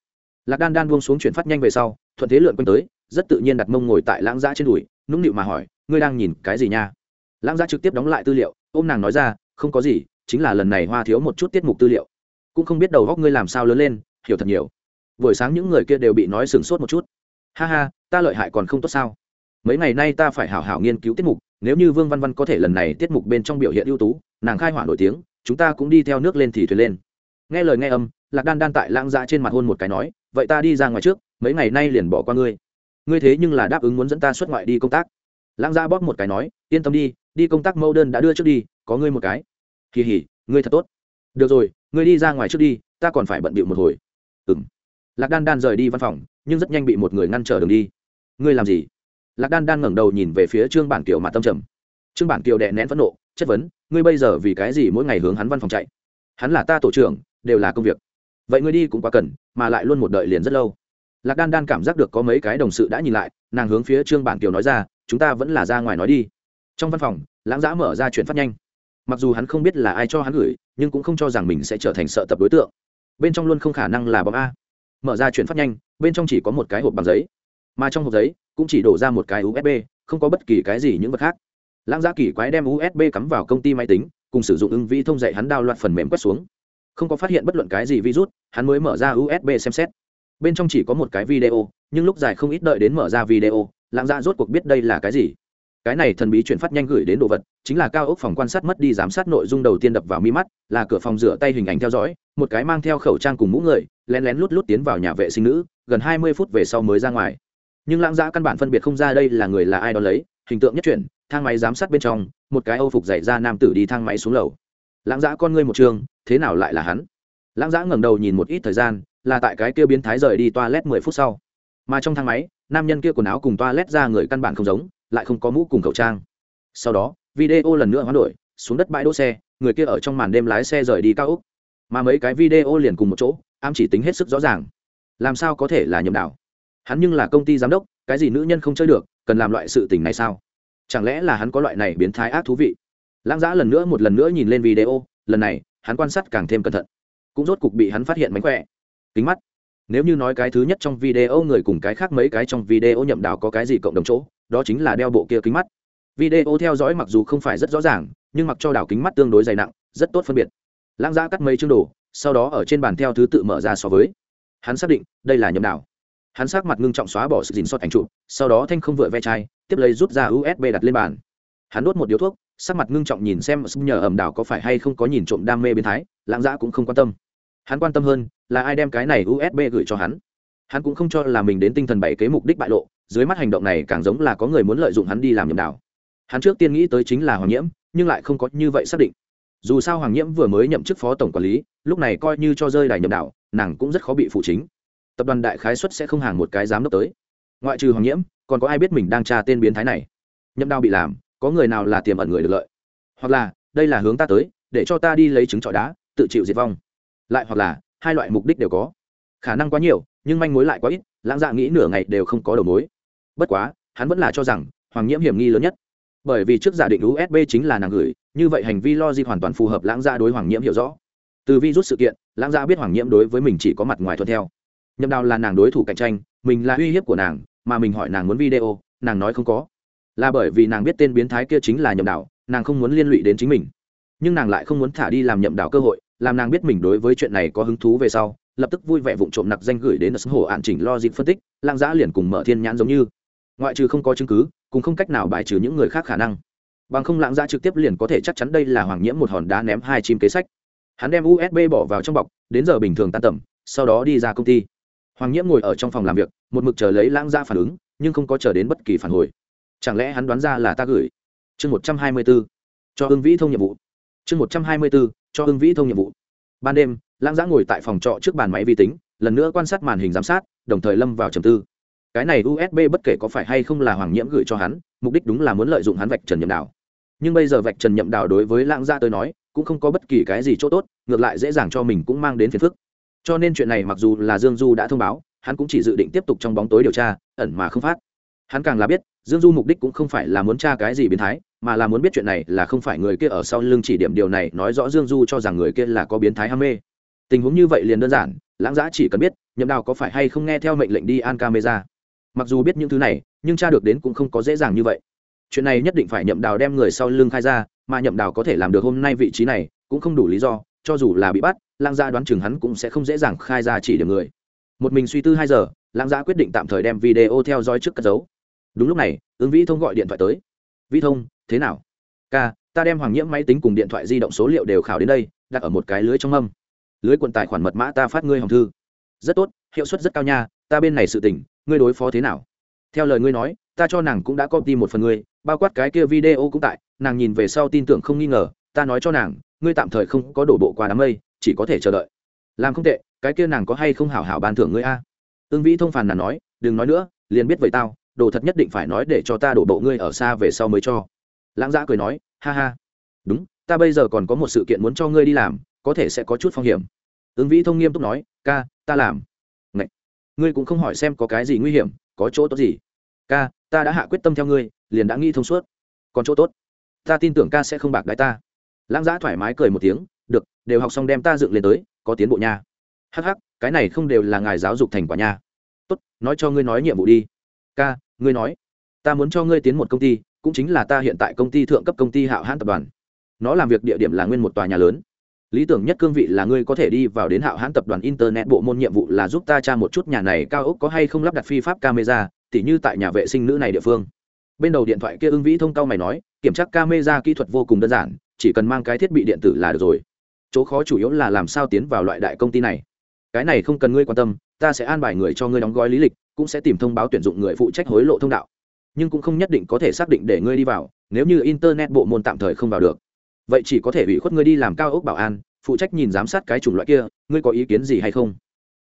Lạc đan đan buông xuống chuyển phát nhanh về sau, thuận thế lượn quanh tới, rất tự nhiên đặt mông ngồi tại lãng giã trên đùi, nũng nịu mà hỏi, ngươi đang nhìn cái gì nha? Lãng gia trực tiếp đóng lại tư liệu, ôm nàng nói ra, không có gì, chính là lần này hoa thiếu một chút tiết mục tư liệu. Cũng không biết đầu góc ngươi làm sao lớn lên, hiểu thật nhiều. Buổi sáng những người kia đều bị nói sừng sốt một chút. Ha ha, ta lợi hại còn không tốt sao? Mấy ngày nay ta phải hảo hảo nghiên cứu tiết mục, nếu như vương văn văn có thể lần này tiết mục bên trong biểu hiện ưu tú, nàng khai hỏa nổi tiếng, chúng ta cũng đi theo nước lên thì thuyền lên. Nghe lời nghe âm, lạc đan đan tại lãng dạ trên mặt hôn một cái nói, vậy ta đi ra ngoài trước, mấy ngày nay liền bỏ qua ngươi. Ngươi thế nhưng là đáp ứng muốn dẫn ta xuất ngoại đi công tác. Lãng dạ bóp một cái nói, yên tâm đi đi công tác mẫu đơn đã đưa trước đi, có ngươi một cái. Kỳ hỉ ngươi thật tốt. Được rồi, ngươi đi ra ngoài trước đi, ta còn phải bận bịu một hồi. Ừ m lạc đan đan rời đi văn phòng, nhưng rất nhanh bị một người ngăn trở đường đi. Ngươi làm gì? Lạc đan đan ngẩng đầu nhìn về phía trương bản kiều mà tâm trầm. Trương bản kiều đệ nén phẫn nộ, chất vấn, ngươi bây giờ vì cái gì mỗi ngày hướng hắn văn phòng chạy? Hắn là ta tổ trưởng, đều là công việc. Vậy ngươi đi cũng quá cần, mà lại luôn một đợi liền rất lâu. Lạc đan đan cảm giác được có mấy cái đồng sự đã nhìn lại, nàng hướng phía trương bản kiều nói ra, chúng ta vẫn là ra ngoài nói đi trong văn phòng, lãng giã mở ra chuyện phát nhanh. Mặc dù hắn không biết là ai cho hắn gửi, nhưng cũng không cho rằng mình sẽ trở thành sợ tập đối tượng. Bên trong luôn không khả năng là bom a. Mở ra chuyển phát nhanh, bên trong chỉ có một cái hộp bằng giấy. Mà trong hộp giấy, cũng chỉ đổ ra một cái usb không có bất kỳ cái gì những vật khác. Lãng giã kỳ quái đem usb cắm vào công ty máy tính, cùng sử dụng ứng vi thông dạy hắn đao loạt phần mềm quét xuống. Không có phát hiện bất luận cái gì virus, hắn mới mở ra usb xem xét. Bên trong chỉ có một cái video, nhưng lúc dài không ít đợi đến mở ra video, lãng giã rốt cuộc biết đây là cái gì cái này thần bí chuyển phát nhanh gửi đến đồ vật, chính là cao ốc phòng quan sát mất đi giám sát nội dung đầu tiên đập vào mi mắt, là cửa phòng rửa tay hình ảnh theo dõi, một cái mang theo khẩu trang cùng mũ người, lén lén lút lút tiến vào nhà vệ sinh nữ, gần hai mươi phút về sau mới ra ngoài. Nhưng lãng giã căn bản phân biệt không ra đây là người là ai đó lấy, hình tượng nhất chuyển, thang máy giám sát bên trong, một cái âu phục dạy ra nam tử đi thang máy xuống lầu. Lãng giã con ngươi một trường, thế nào lại là hắn? Lãng giã ngẩng đầu nhìn một ít thời gian, là tại cái kia biến thái rời đi toilet mười phút sau. Mà trong thang máy, nam nhân kia quần áo cùng toilet ra người căn bản không giống lại không có mũ cùng khẩu trang. Sau đó, video lần nữa hoán đổi, xuống đất bãi đỗ xe, người kia ở trong màn đêm lái xe rời đi cao úc mà mấy cái video liền cùng một chỗ am chỉ tính hết sức rõ ràng. Làm sao có thể là nhầm đảo hắn nhưng là công ty giám đốc, cái gì nữ nhân không chơi được, cần làm loại sự tình này sao? Chẳng lẽ là hắn có loại này biến thái ác thú vị? Lãng giã lần nữa một lần nữa nhìn lên video, lần này, hắn quan sát càng thêm cẩn thận. Cũng rốt cục bị hắn phát hiện mánh khỏe. Kính mắt. Nếu như nói cái thứ nhất trong video người cùng cái khác mấy cái trong video nhậm đảo có cái gì cộng đồng chỗ đó chính là đeo bộ kia kính mắt. Video theo dõi mặc dù không phải rất rõ ràng, nhưng mặc cho đảo kính mắt tương đối dày nặng, rất tốt phân biệt. Lãng giã cắt mấy chương đồ, sau đó ở trên bàn theo thứ tự mở ra so với. Hắn xác định, đây là nhầm đảo. Hắn sắc mặt ngưng trọng xóa bỏ sự dình xót ảnh chụp, sau đó thanh không vựa ve chai, tiếp lấy rút ra usb đặt lên bàn. Hắn đốt một điếu thuốc, sắc mặt ngưng trọng nhìn xem nhờ ẩm đảo có phải hay không có nhìn trộm đam mê biến thái, lãng dã cũng không quan tâm. Hắn quan tâm hơn là ai đem cái này usb gửi cho hắn. Hắn cũng không cho là mình đến tinh thần bảy kế mục đích bại lộ dưới mắt hành động này càng giống là có người muốn lợi dụng hắn đi làm nhầm đảo. Hắn trước tiên nghĩ tới chính là hoàng nhiễm, nhưng lại không có như vậy xác định. Dù sao hoàng nhiễm vừa mới nhậm chức phó tổng quản lý, lúc này coi như cho rơi đài nhầm đảo, nàng cũng rất khó bị phụ chính. Tập đoàn đại khái xuất sẽ không hàng một cái giám đốc tới. Ngoại trừ hoàng nhiễm, còn có ai biết mình đang tra tên biến thái này? Nhậm đao bị làm, có người nào là tiềm ẩn người được lợi? Hoặc là, đây là hướng ta tới, để cho ta đi lấy trứng trọi đá, tự chịu diệt vong. Lại hoặc là, hai loại mục đích đều có. Khả năng quá nhiều, nhưng manh mối lại quá ít, lãng dạ nghĩ nửa ngày đều không có đầu mối bất quá, hắn vẫn là cho rằng, hoàng nhiễm hiểm nghi lớn nhất. Bởi vì trước giả định usb chính là nàng gửi, như vậy hành vi logic hoàn toàn phù hợp lãng gia đối hoàng nhiễm hiểu rõ. Từ vi rút sự kiện, lãng gia biết hoàng nhiễm đối với mình chỉ có mặt ngoài thuận theo. Nhậm đào là nàng đối thủ cạnh tranh, mình là uy hiếp của nàng, mà mình hỏi nàng muốn video, nàng nói không có. Là bởi vì nàng biết tên biến thái kia chính là nhậm đào, nàng không muốn liên lụy đến chính mình. Nhưng nàng lại không muốn thả đi làm nhậm đào cơ hội, làm nàng biết mình đối với chuyện này có hứng thú về sau, lập tức vui vẻ vụng trộm nặc danh gửi đến ở hồ ạn chỉnh lo dịp phân tích, lãng giã liền cùng mở thiên nhãn giống như ngoại trừ không có chứng cứ, cũng không cách nào bài trừ những người khác khả năng. Bằng không lãng ra trực tiếp liền có thể chắc chắn đây là hoàng nhiễm một hòn đá ném hai chim kế sách. Hắn đem usb bỏ vào trong bọc, đến giờ bình thường tan tầm, sau đó đi ra công ty. Hoàng nhiễm ngồi ở trong phòng làm việc, một mực chờ lấy lãng ra phản ứng, nhưng không có chờ đến bất kỳ phản hồi. Chẳng lẽ hắn đoán ra là ta gửi? Chương một trăm hai mươi b ố cho hưng vĩ thông nhiệm vụ. Chương một trăm hai mươi b ố cho hưng vĩ thông nhiệm vụ. Ban đêm, lãng giã ngồi tại phòng trọ trước bàn máy vi tính, lần nữa quan sát màn hình giám sát, đồng thời lâm vào trầm tư cái này usb bất kể có phải hay không là hoàng nhiễm gửi cho hắn, mục đích đúng là muốn lợi dụng hắn vạch trần nhậm đào nhưng bây giờ vạch trần nhậm đào đối với lãng gia tới nói, cũng không có bất kỳ cái gì chỗ tốt, ngược lại dễ dàng cho mình cũng mang đến phiền phức. Cho nên chuyện này mặc dù là dương du đã thông báo, hắn cũng chỉ dự định tiếp tục trong bóng tối điều tra, ẩn mà không phát. Hắn càng là biết, dương du mục đích cũng không phải là muốn tra cái gì biến thái, mà là muốn biết chuyện này là không phải người kia ở sau lưng chỉ điểm điều này, nói rõ dương du cho rằng người kia là có biến thái ham mê. Tình huống như vậy liền đơn giản, lãng giã chỉ cần biết, nhậm đào có phải hay không nghe theo mệnh lệnh đi an camera mặc dù biết những thứ này, nhưng cha được đến cũng không có dễ dàng như vậy. Chuyện này nhất định phải nhậm đào đem người sau lưng khai ra, mà nhậm đào có thể làm được hôm nay vị trí này, cũng không đủ lý do, cho dù là bị bắt Lang Gia đoán chừng hắn cũng sẽ không dễ dàng khai ra chỉ điểm người. Một mình suy tư hai giờ Lang Gia quyết định tạm thời đem video theo dõi trước cất giấu. Đúng lúc này, ứng vĩ thông gọi điện thoại tới. Vĩ thông, thế nào? Ca, ta đem hoàng nhiễm máy tính cùng điện thoại di động số liệu đều khảo đến đây, đặt ở một cái lưới trong âm lưới quần tài khoản mật mã ta phát ngươi hồng thư. Rất tốt, hiệu suất rất cao nha, ta bên này sự tỉnh ngươi đối phó thế nào? Theo lời ngươi nói, ta cho nàng cũng đã copy một phần ngươi, bao quát cái kia video cũng tại, nàng nhìn về sau tin tưởng không nghi ngờ, ta nói cho nàng, ngươi tạm thời không có đổ bộ qua đám mây, chỉ có thể chờ đợi. Làm không tệ, cái kia nàng có hay không hảo hảo ban thưởng ngươi a? Ương vĩ thông phàn nàng nói, đừng nói nữa, liền biết vậy tao, đồ thật nhất định phải nói để cho ta đổ bộ ngươi ở xa về sau mới cho. Lãng giã cười nói, ha ha. Đúng, ta bây giờ còn có một sự kiện muốn cho ngươi đi làm, có thể sẽ có chút phong hiểm. Ứng vĩ thông nghiêm túc nói, ca, ta làm ngươi cũng không hỏi xem có cái gì nguy hiểm, có chỗ tốt gì. Ca, ta đã hạ quyết tâm theo ngươi, liền đã nghĩ thông suốt. Còn chỗ tốt? Ta tin tưởng ca sẽ không bạc đái ta. Lãng giã thoải mái cười một tiếng, được, đều học xong đem ta dựng lên tới, có tiến bộ nha. Hắc hắc, cái này không đều là ngài giáo dục thành quả nha. Tốt, nói cho ngươi nói nhiệm vụ đi. Ca, ngươi nói. Ta muốn cho ngươi tiến một công ty, cũng chính là ta hiện tại công ty thượng cấp công ty hạo hãn tập đoàn. Nó làm việc địa điểm là nguyên một tòa nhà lớn lý tưởng nhất cương vị là ngươi có thể đi vào đến hạo hãn tập đoàn internet bộ môn nhiệm vụ là giúp ta tra một chút nhà này cao ốc có hay không lắp đặt phi pháp camera, tỉ như tại nhà vệ sinh nữ này địa phương. Bên đầu điện thoại kia ưng vĩ thông cao mày nói, kiểm tra camera kỹ thuật vô cùng đơn giản, chỉ cần mang cái thiết bị điện tử là được rồi. Chỗ khó chủ yếu là làm sao tiến vào loại đại công ty này. Cái này không cần ngươi quan tâm, ta sẽ an bài người cho ngươi đóng gói lý lịch, cũng sẽ tìm thông báo tuyển dụng người phụ trách hối lộ thông đạo. Nhưng cũng không nhất định có thể xác định để ngươi đi vào, nếu như internet bộ môn tạm thời không vào được vậy chỉ có thể ủy khuất ngươi đi làm cao ốc bảo an, phụ trách nhìn giám sát cái chủng loại kia, ngươi có ý kiến gì hay không?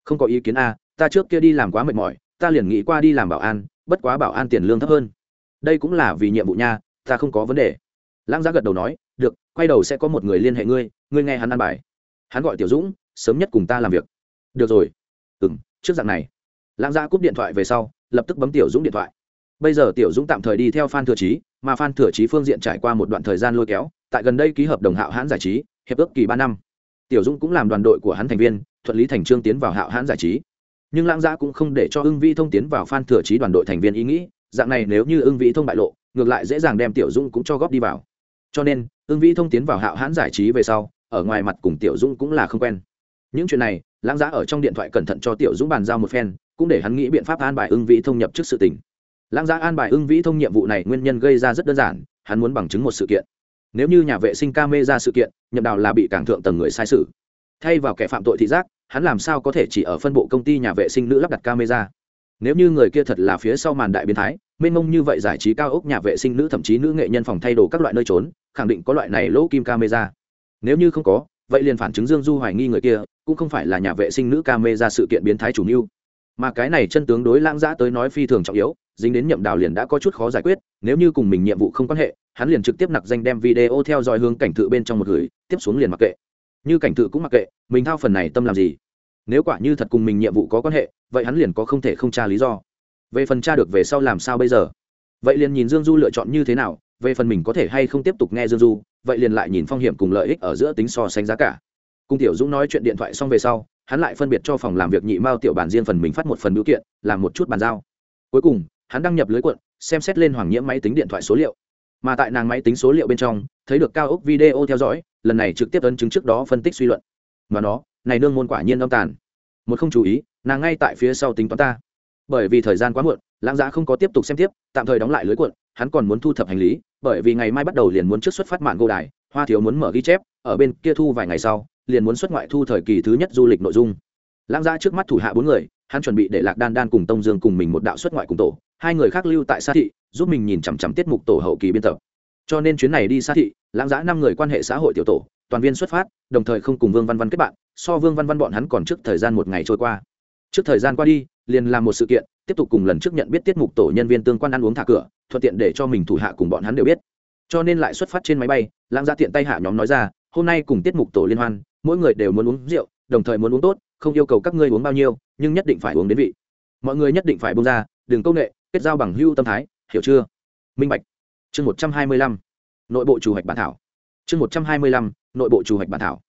Không có ý kiến a, ta trước kia đi làm quá mệt mỏi, ta liền nghĩ qua đi làm bảo an, bất quá bảo an tiền lương thấp hơn. Đây cũng là vì nhiệm vụ nha, ta không có vấn đề. Lãng giá gật đầu nói, được, quay đầu sẽ có một người liên hệ ngươi ngươi nghe hắn ăn bài. Hắn gọi tiểu dũng, sớm nhất cùng ta làm việc. Được rồi. Ừ m trước dạng này. Lãng giá cúp điện thoại về sau, lập tức bấm tiểu dũng điện thoại bây giờ tiểu dũng tạm thời đi theo phan thừa trí mà phan thừa trí phương diện trải qua một đoạn thời gian lôi kéo, tại gần đây ký hợp đồng hạo hãn giải trí, hiệp ước kỳ ba năm. Tiểu dũng cũng làm đoàn đội của hắn thành viên, thuận lý thành trương tiến vào hạo hãn giải trí. Nhưng lãng giã cũng không để cho ưng vi thông tiến vào phan thừa trí đoàn đội thành viên ý nghĩ, dạng này nếu như ưng Vi thông bại lộ, ngược lại dễ dàng đem tiểu dũng cũng cho góp đi vào. Cho nên, ưng Vi thông tiến vào hạo hãn giải trí về sau, ở ngoài mặt cùng tiểu dũng cũng là không quen. Những chuyện này, lãng giã ở trong điện thoại cẩn thận cho tiểu dũng bàn giao một phen, cũng để hắn nghĩ biện pháp an bài ưng Vi thông nhập trước sự tình lãng giã an bài ưng vĩ thông nhiệm vụ này nguyên nhân gây ra rất đơn giản, hắn muốn bằng chứng một sự kiện. Nếu như nhà vệ sinh ca mê ra sự kiện, nhậm đào là bị cảng thượng tầng người sai sự thay vào kẻ phạm tội thị giác, hắn làm sao có thể chỉ ở phân bộ công ty nhà vệ sinh nữ lắp đặt camera? Nếu như người kia thật là phía sau màn đại biến thái, mênh mông như vậy giải trí cao ốc nhà vệ sinh nữ thậm chí nữ nghệ nhân phòng thay đồ các loại nơi trốn, khẳng định có loại này lỗ kim camera. Nếu như không có, vậy liền phản chứng dương du hoài nghi người kia, cũng không phải là nhà vệ sinh nữ camera sự kiện biến thái chủ mưu. Mà cái này chân tướng đối lãng giã tới nói phi thường trọng yếu dính đến nhậm đào liền đã có chút khó giải quyết, nếu như cùng mình nhiệm vụ không quan hệ, hắn liền trực tiếp nặc danh đem video theo dõi hướng cảnh thự bên trong một gửi tiếp xuống liền mặc kệ. Như cảnh thự cũng mặc kệ, mình thao phần này tâm làm gì? Nếu quả như thật cùng mình nhiệm vụ có quan hệ, vậy hắn liền có không thể không tra lý do. Về phần tra được về sau làm sao bây giờ? Vậy liền nhìn dương du lựa chọn như thế nào, về phần mình có thể hay không tiếp tục nghe dương du, vậy liền lại nhìn phong hiểm cùng lợi ích ở giữa tính so sánh giá cả. Cung tiểu dũng nói chuyện điện thoại xong về sau, hắn lại phân biệt cho phòng làm việc nhị mao tiểu bản riêng phần mình phát một phần biểu kiện, làm một chút bàn giao. Cuối cùng hắn đăng nhập lưới quận xem xét lên hoàng nhiễm máy tính điện thoại số liệu. Mà tại nàng máy tính số liệu bên trong, thấy được cao ốc video theo dõi, lần này trực tiếp ấn chứng trước đó phân tích suy luận. Mà nó, này nương môn quả nhiên âm tàn. Một không chú ý, nàng ngay tại phía sau tính toán ta. Bởi vì thời gian quá muộn, lãng giá không có tiếp tục xem tiếp, tạm thời đóng lại lưới cuộn, hắn còn muốn thu thập hành lý, bởi vì ngày mai bắt đầu liền muốn trước xuất phát mạng gô đài, hoa thiếu muốn mở ghi chép, ở bên kia thu vài ngày sau, liền muốn xuất ngoại thu thời kỳ thứ nhất du lịch nội dung lãng ra trước mắt thủ hạ bốn người, hắn chuẩn bị để lạc đan đan cùng tông dương cùng mình một đạo xuất ngoại cùng tổ, hai người khác lưu tại xa thị, giúp mình nhìn chằm chằm tiết mục tổ hậu kỳ biên tập. Cho nên chuyến này đi xa thị, lãng giã năm người quan hệ xã hội tiểu tổ, toàn viên xuất phát, đồng thời không cùng vương văn văn kết bạn, so vương văn văn bọn hắn còn trước thời gian một ngày trôi qua. Trước thời gian qua đi, liền làm một sự kiện, tiếp tục cùng lần trước nhận biết tiết mục tổ nhân viên tương quan ăn uống thả cửa, thuận tiện để cho mình thủ hạ cùng bọn hắn đều biết. Cho nên lại xuất phát trên máy bay, lãng giã tiện tay hạ nhóm nói ra, hôm nay cùng tiết mục tổ liên hoan, mỗi người đều muốn uống rượu, đồng thời muốn uống tốt không yêu cầu các ngươi uống bao nhiêu, nhưng nhất định phải uống đến vị. Mọi người nhất định phải bông ra, đừng công nghệ kết giao bằng hưu tâm thái, hiểu chưa? Minh bạch. Chương một trăm hai mươi lăm. Nội bộ chủ hoạch bản thảo. Chương một trăm hai mươi lăm, nội bộ chủ hoạch bản thảo.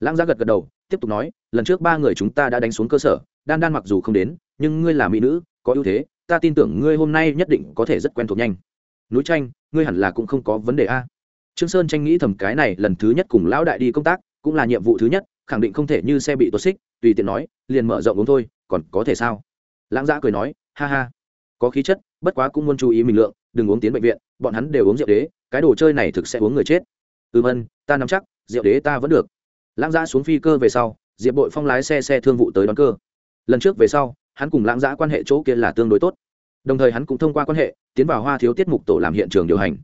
Lãng giá gật gật đầu, tiếp tục nói, lần trước ba người chúng ta đã đánh xuống cơ sở, đan đan mặc dù không đến, nhưng ngươi là mỹ nữ, có ưu thế, ta tin tưởng ngươi hôm nay nhất định có thể rất quen thuộc nhanh. Núi tranh ngươi hẳn là cũng không có vấn đề a. Trương sơn tranh nghĩ thầm cái này lần thứ nhất cùng lão đại đi công tác, cũng là nhiệm vụ thứ nhất khẳng định không thể như xe bị tuột xích, tùy tiện nói, liền mở rộng uống thôi, còn có thể sao? Lãng giã cười nói, ha ha. Có khí chất, bất quá cũng muốn chú ý mình lượng, đừng uống tiến bệnh viện, bọn hắn đều uống rượu đế, cái đồ chơi này thực sẽ uống người chết. Ừm ân ta nắm chắc, rượu đế ta vẫn được. Lãng giã xuống phi cơ về sau, diệp bội phong lái xe xe thương vụ tới đón cơ. Lần trước về sau, hắn cùng lãng giã quan hệ chỗ kia là tương đối tốt. Đồng thời hắn cũng thông qua quan hệ, tiến vào hoa thiếu tiết mục tổ làm hiện trường điều hành.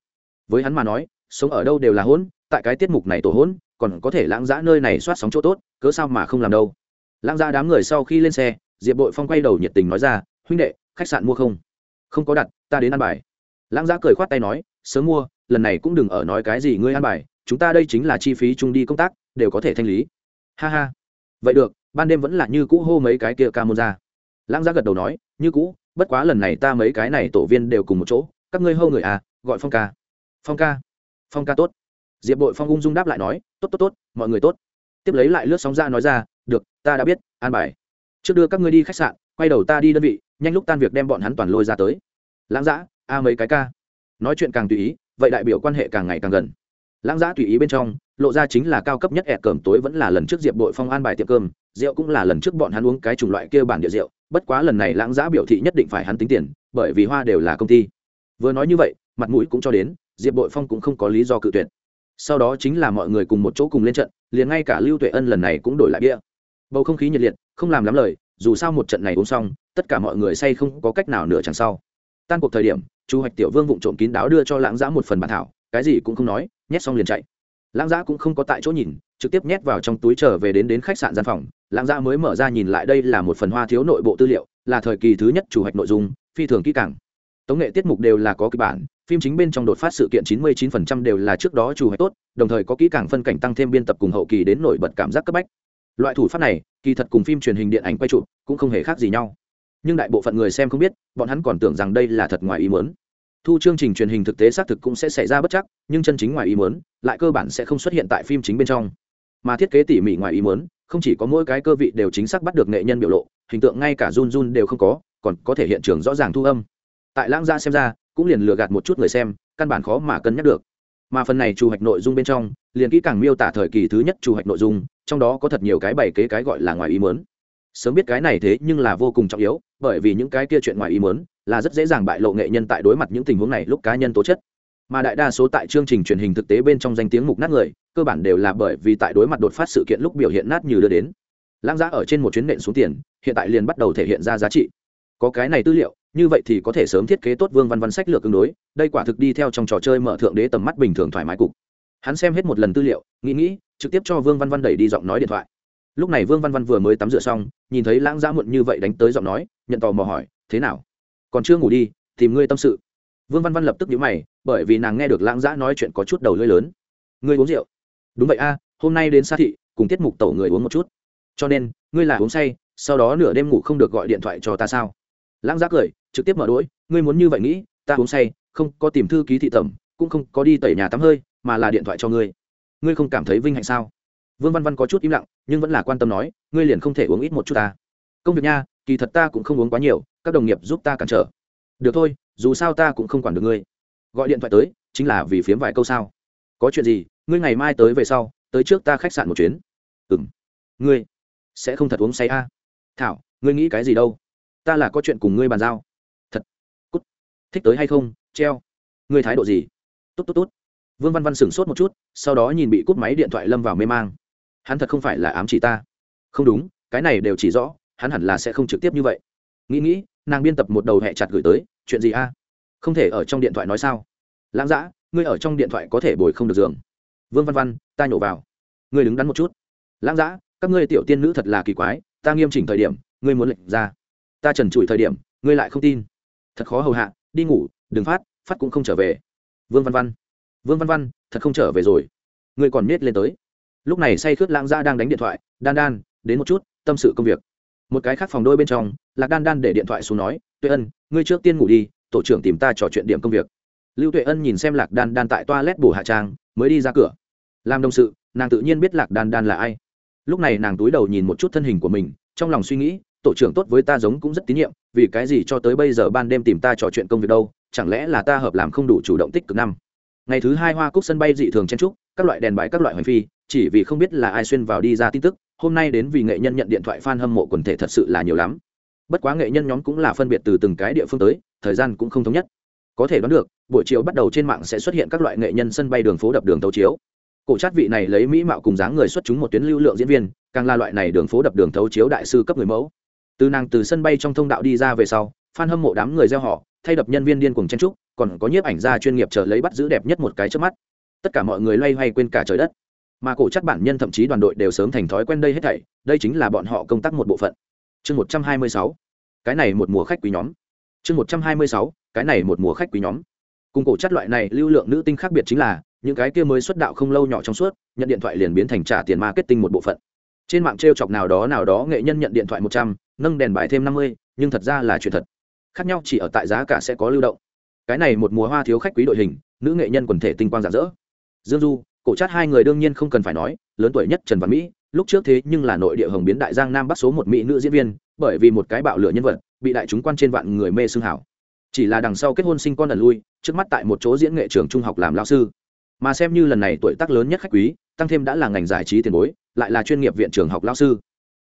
Với hắn mà nói, sống ở đâu đều là hỗn, tại cái tiết mục này tổ hỗn còn có thể lãng giã nơi này soát sóng chỗ tốt, cớ sao mà không làm đâu? Lãng giã đám người sau khi lên xe, diệp bội phong quay đầu nhiệt tình nói ra, huynh đệ, khách sạn mua không? Không có đặt, ta đến ăn bài. Lãng giã cười khoát tay nói, sớm mua, lần này cũng đừng ở nói cái gì ngươi ăn bài, chúng ta đây chính là chi phí chung đi công tác, đều có thể thanh lý. Ha ha. Vậy được, ban đêm vẫn là như cũ hô mấy cái kia ca môn ra. Lãng giã gật đầu nói, như cũ, bất quá lần này ta mấy cái này tổ viên đều cùng một chỗ, các ngươi hô người à gọi phong ca. Phong ca. Phong ca tốt diệp bội phong ung dung đáp lại nói, tốt tốt tốt, mọi người tốt. Tiếp lấy lại lướt sóng ra nói ra, được, ta đã biết, an bài. Trước đưa các ngươi đi khách sạn, quay đầu ta đi đơn vị, nhanh lúc tan việc đem bọn hắn toàn lôi ra tới. Lãng giã a mấy cái ca. Nói chuyện càng tùy ý, vậy đại biểu quan hệ càng ngày càng gần. Lãng giã tùy ý bên trong, lộ ra chính là cao cấp nhất ẹt cơm tối vẫn là lần trước diệp đội phong an bài tiệm cơm, rượu cũng là lần trước bọn hắn uống cái chủng loại kia bản địa rượu, bất quá lần này lãng giã biểu thị nhất định phải hắn tính tiền, bởi vì hoa đều là công ty. Vừa nói như vậy, mặt mũi cũng cho đến, diệp bội phong cũng không có lý do cự tuyệt sau đó chính là mọi người cùng một chỗ cùng lên trận, liền ngay cả lưu tuệ ân lần này cũng đổi lại bia. Bầu không khí nhiệt liệt, không làm lắm lời, dù sao một trận này uống xong, tất cả mọi người say không có cách nào nửa chẳng sau. Tan cuộc thời điểm, chu hoạch tiểu vương vụng trộm kín đáo đưa cho lãng giã một phần bản thảo, cái gì cũng không nói, nhét xong liền chạy. Lãng giã cũng không có tại chỗ nhìn, trực tiếp nhét vào trong túi trở về đến đến khách sạn gian phòng. Lãng giã mới mở ra nhìn lại đây là một phần hoa thiếu nội bộ tư liệu, là thời kỳ thứ nhất chủ hoạch nội dung, phi thường kỹ càng tống nghệ tiết mục đều là có kịch bản, phim chính bên trong đột phát sự kiện 99% đều là trước đó chủ hoạch tốt, đồng thời có kỹ càng phân cảnh tăng thêm biên tập cùng hậu kỳ đến nổi bật cảm giác cấp bách. Loại thủ pháp này, kỳ thật cùng phim truyền hình điện ảnh quay trụ cũng không hề khác gì nhau. Nhưng đại bộ phận người xem không biết, bọn hắn còn tưởng rằng đây là thật ngoài ý muốn. Thu chương trình truyền hình thực tế xác thực cũng sẽ xảy ra bất chắc, nhưng chân chính ngoài ý muốn, lại cơ bản sẽ không xuất hiện tại phim chính bên trong. Mà thiết kế tỉ mỉ ngoài ý muốn, không chỉ có mỗi cái cơ vị đều chính xác bắt được nghệ nhân biểu lộ, hình tượng ngay cả run run đều không có, còn có thể hiện trường rõ ràng thu âm tại lãng gia xem ra, cũng liền lừa gạt một chút người xem, căn bản khó mà cân nhắc được. Mà phần này chủ hoạch nội dung bên trong, liền kỹ càng miêu tả thời kỳ thứ nhất chủ hoạch nội dung, trong đó có thật nhiều cái bày kế cái gọi là ngoài ý muốn. Sớm biết cái này thế nhưng là vô cùng trọng yếu, bởi vì những cái kia chuyện ngoài ý muốn, là rất dễ dàng bại lộ nghệ nhân tại đối mặt những tình huống này lúc cá nhân tố chất. Mà đại đa số tại chương trình truyền hình thực tế bên trong danh tiếng mục nát người, cơ bản đều là bởi vì tại đối mặt đột phát sự kiện lúc biểu hiện nát như đưa đến. Lãng giá ở trên một chuyến nện xuống tiền, hiện tại liền bắt đầu thể hiện ra giá trị có cái này tư liệu, như vậy thì có thể sớm thiết kế tốt vương văn văn sách lược tương đối, đây quả thực đi theo trong trò chơi mở thượng đế tầm mắt bình thường thoải mái cục. Hắn xem hết một lần tư liệu, nghĩ nghĩ, trực tiếp cho vương văn văn đẩy đi giọng nói điện thoại. Lúc này vương văn văn vừa mới tắm rửa xong, nhìn thấy lãng giã muộn như vậy đánh tới giọng nói, nhận tò mò hỏi, thế nào? Còn chưa ngủ đi, tìm ngươi tâm sự. Vương văn văn lập tức nhíu mày, bởi vì nàng nghe được lãng giã nói chuyện có chút đầu lưỡi lớn. Ngươi uống rượu? Đúng vậy a, hôm nay đến xa thị, cùng tiết mục tổ người uống một chút. Cho nên, ngươi là uống say, sau đó nửa đêm ngủ không được gọi điện thoại cho ta sao? Lãng giác cười, trực tiếp mở đỗi ngươi muốn như vậy nghĩ, ta uống say, không có tìm thư ký thị tẩm, cũng không có đi tẩy nhà tắm hơi, mà là điện thoại cho ngươi. Ngươi không cảm thấy vinh hạnh sao? Vương văn văn có chút im lặng, nhưng vẫn là quan tâm nói, ngươi liền không thể uống ít một chút ta. Công việc nha, kỳ thật ta cũng không uống quá nhiều, các đồng nghiệp giúp ta cản trở. Được thôi, dù sao ta cũng không quản được ngươi. Gọi điện thoại tới, chính là vì phiếm vài câu sao. Có chuyện gì, ngươi ngày mai tới về sau, tới trước ta khách sạn một chuyến. Ừ m ngươi sẽ không thật uống say a? À? thảo, ngươi nghĩ cái gì đâu? Ta là có chuyện cùng ngươi bàn giao. Thật. Cút. Thích tới hay không? Treo. Ngươi thái độ gì? Tốt tốt tốt vương văn văn sửng sốt một chút, sau đó nhìn bị cút máy điện thoại lâm vào mê mang. Hắn thật không phải là ám chỉ ta. Không đúng, cái này đều chỉ rõ, hắn hẳn là sẽ không trực tiếp như vậy. Nghĩ nghĩ, nàng biên tập một đầu hẹ chặt gửi tới, chuyện gì a? Không thể ở trong điện thoại nói sao? Lãng dã, ngươi ở trong điện thoại có thể bồi không được giường. Vương văn văn, ta nhổ vào. Ngươi đứng đắn một chút. Lãng dã, các ngươi tiểu tiên nữ thật là kỳ quái, ta nghiêm chỉnh thời điểm, ngươi muốn lệnh ra ta trần trụi thời điểm, ngươi lại không tin. Thật khó hầu hạ, đi ngủ, đừng phát phát cũng không trở về. Vương văn văn, vương văn văn, thật không trở về rồi. Ngươi còn miết lên tới. Lúc này say khướt lãng gia đang đánh điện thoại, đan đan, đến một chút, tâm sự công việc. Một cái khác phòng đôi bên trong, lạc đan đan để điện thoại xuống nói, tuệ ân, ngươi trước tiên ngủ đi, tổ trưởng tìm ta trò chuyện điểm công việc. Lưu tuệ ân nhìn xem lạc đan đan tại toa lét bù hạ trang, mới đi ra cửa. Làm đồng sự, nàng tự nhiên biết lạc đan đan là ai. Lúc này nàng túi đầu nhìn một chút thân hình của mình, trong lòng suy nghĩ tổ trưởng tốt với ta giống cũng rất tín nhiệm, vì cái gì cho tới bây giờ ban đêm tìm ta trò chuyện công việc đâu, chẳng lẽ là ta hợp làm không đủ chủ động tích cực năm? Ngày thứ hai hoa cúc sân bay dị thường chen trúc các loại đèn bãi các loại hoành phi, chỉ vì không biết là ai xuyên vào đi ra tin tức, hôm nay đến vì nghệ nhân nhận điện thoại f a n hâm mộ quần thể thật sự là nhiều lắm. Bất quá nghệ nhân nhóm cũng là phân biệt từ từng cái địa phương tới, thời gian cũng không thống nhất. Có thể đoán được, buổi chiều bắt đầu trên mạng sẽ xuất hiện các loại nghệ nhân sân bay đường phố đập đường tấu chiếu. Cổ trát vị này lấy mỹ mạo cùng dáng người xuất chúng một tuyến lưu lượng diễn viên, càng là loại này đường phố đập đường thấu chiếu đại sư cấp người mẫu từ nàng từ sân bay trong thông đạo đi ra về sau phan hâm mộ đám người gieo họ, thay đập nhân viên điên cuồng chen trúc còn có nhiếp ảnh gia chuyên nghiệp chờ lấy bắt giữ đẹp nhất một cái trước mắt. Tất cả mọi người loay hoay quên cả trời đất. Mà cổ chắc bản nhân thậm chí đoàn đội đều sớm thành thói quen đây hết thảy, đây chính là bọn họ công tác một bộ phận. Chương một trăm hai mươi sáu. Cái này một mùa khách quý nhóm. Chương một trăm hai mươi sáu. Cái này một mùa khách quý nhóm. Cùng cổ chắc loại này lưu lượng nữ tinh khác biệt chính là, những cái kia mới xuất đạo không lâu nhỏ trong suốt, nhận điện thoại liền biến thành trả tiền marketing một bộ phận. Trên mạng t r e o chọc nào đó nào đó, nghệ nhân nhận điện thoại một trăm nâng đèn bài thêm năm mươi, nhưng thật ra là chuyện thật. Khác nhau chỉ ở tại giá cả sẽ có lưu động. Cái này một mùa hoa thiếu khách quý đội hình, nữ nghệ nhân quần thể tinh quang rạng rỡ. Dương du, cổ chát hai người đương nhiên không cần phải nói, lớn tuổi nhất trần văn mỹ, lúc trước thế nhưng là nội địa hồng biến đại giang nam bắt số một mỹ nữ diễn viên, bởi vì một cái bạo lửa nhân vật, bị đại chúng quan trên vạn người mê xương hảo. Chỉ là đằng sau kết hôn sinh con ẩn lui, trước mắt tại một chỗ diễn nghệ trường trung học làm lao sư. Mà xem như lần này tuổi tác lớn nhất khách quý, tăng thêm đã là ngành giải trí tiền bối, lại là chuyên nghiệp viện trường học lao sư.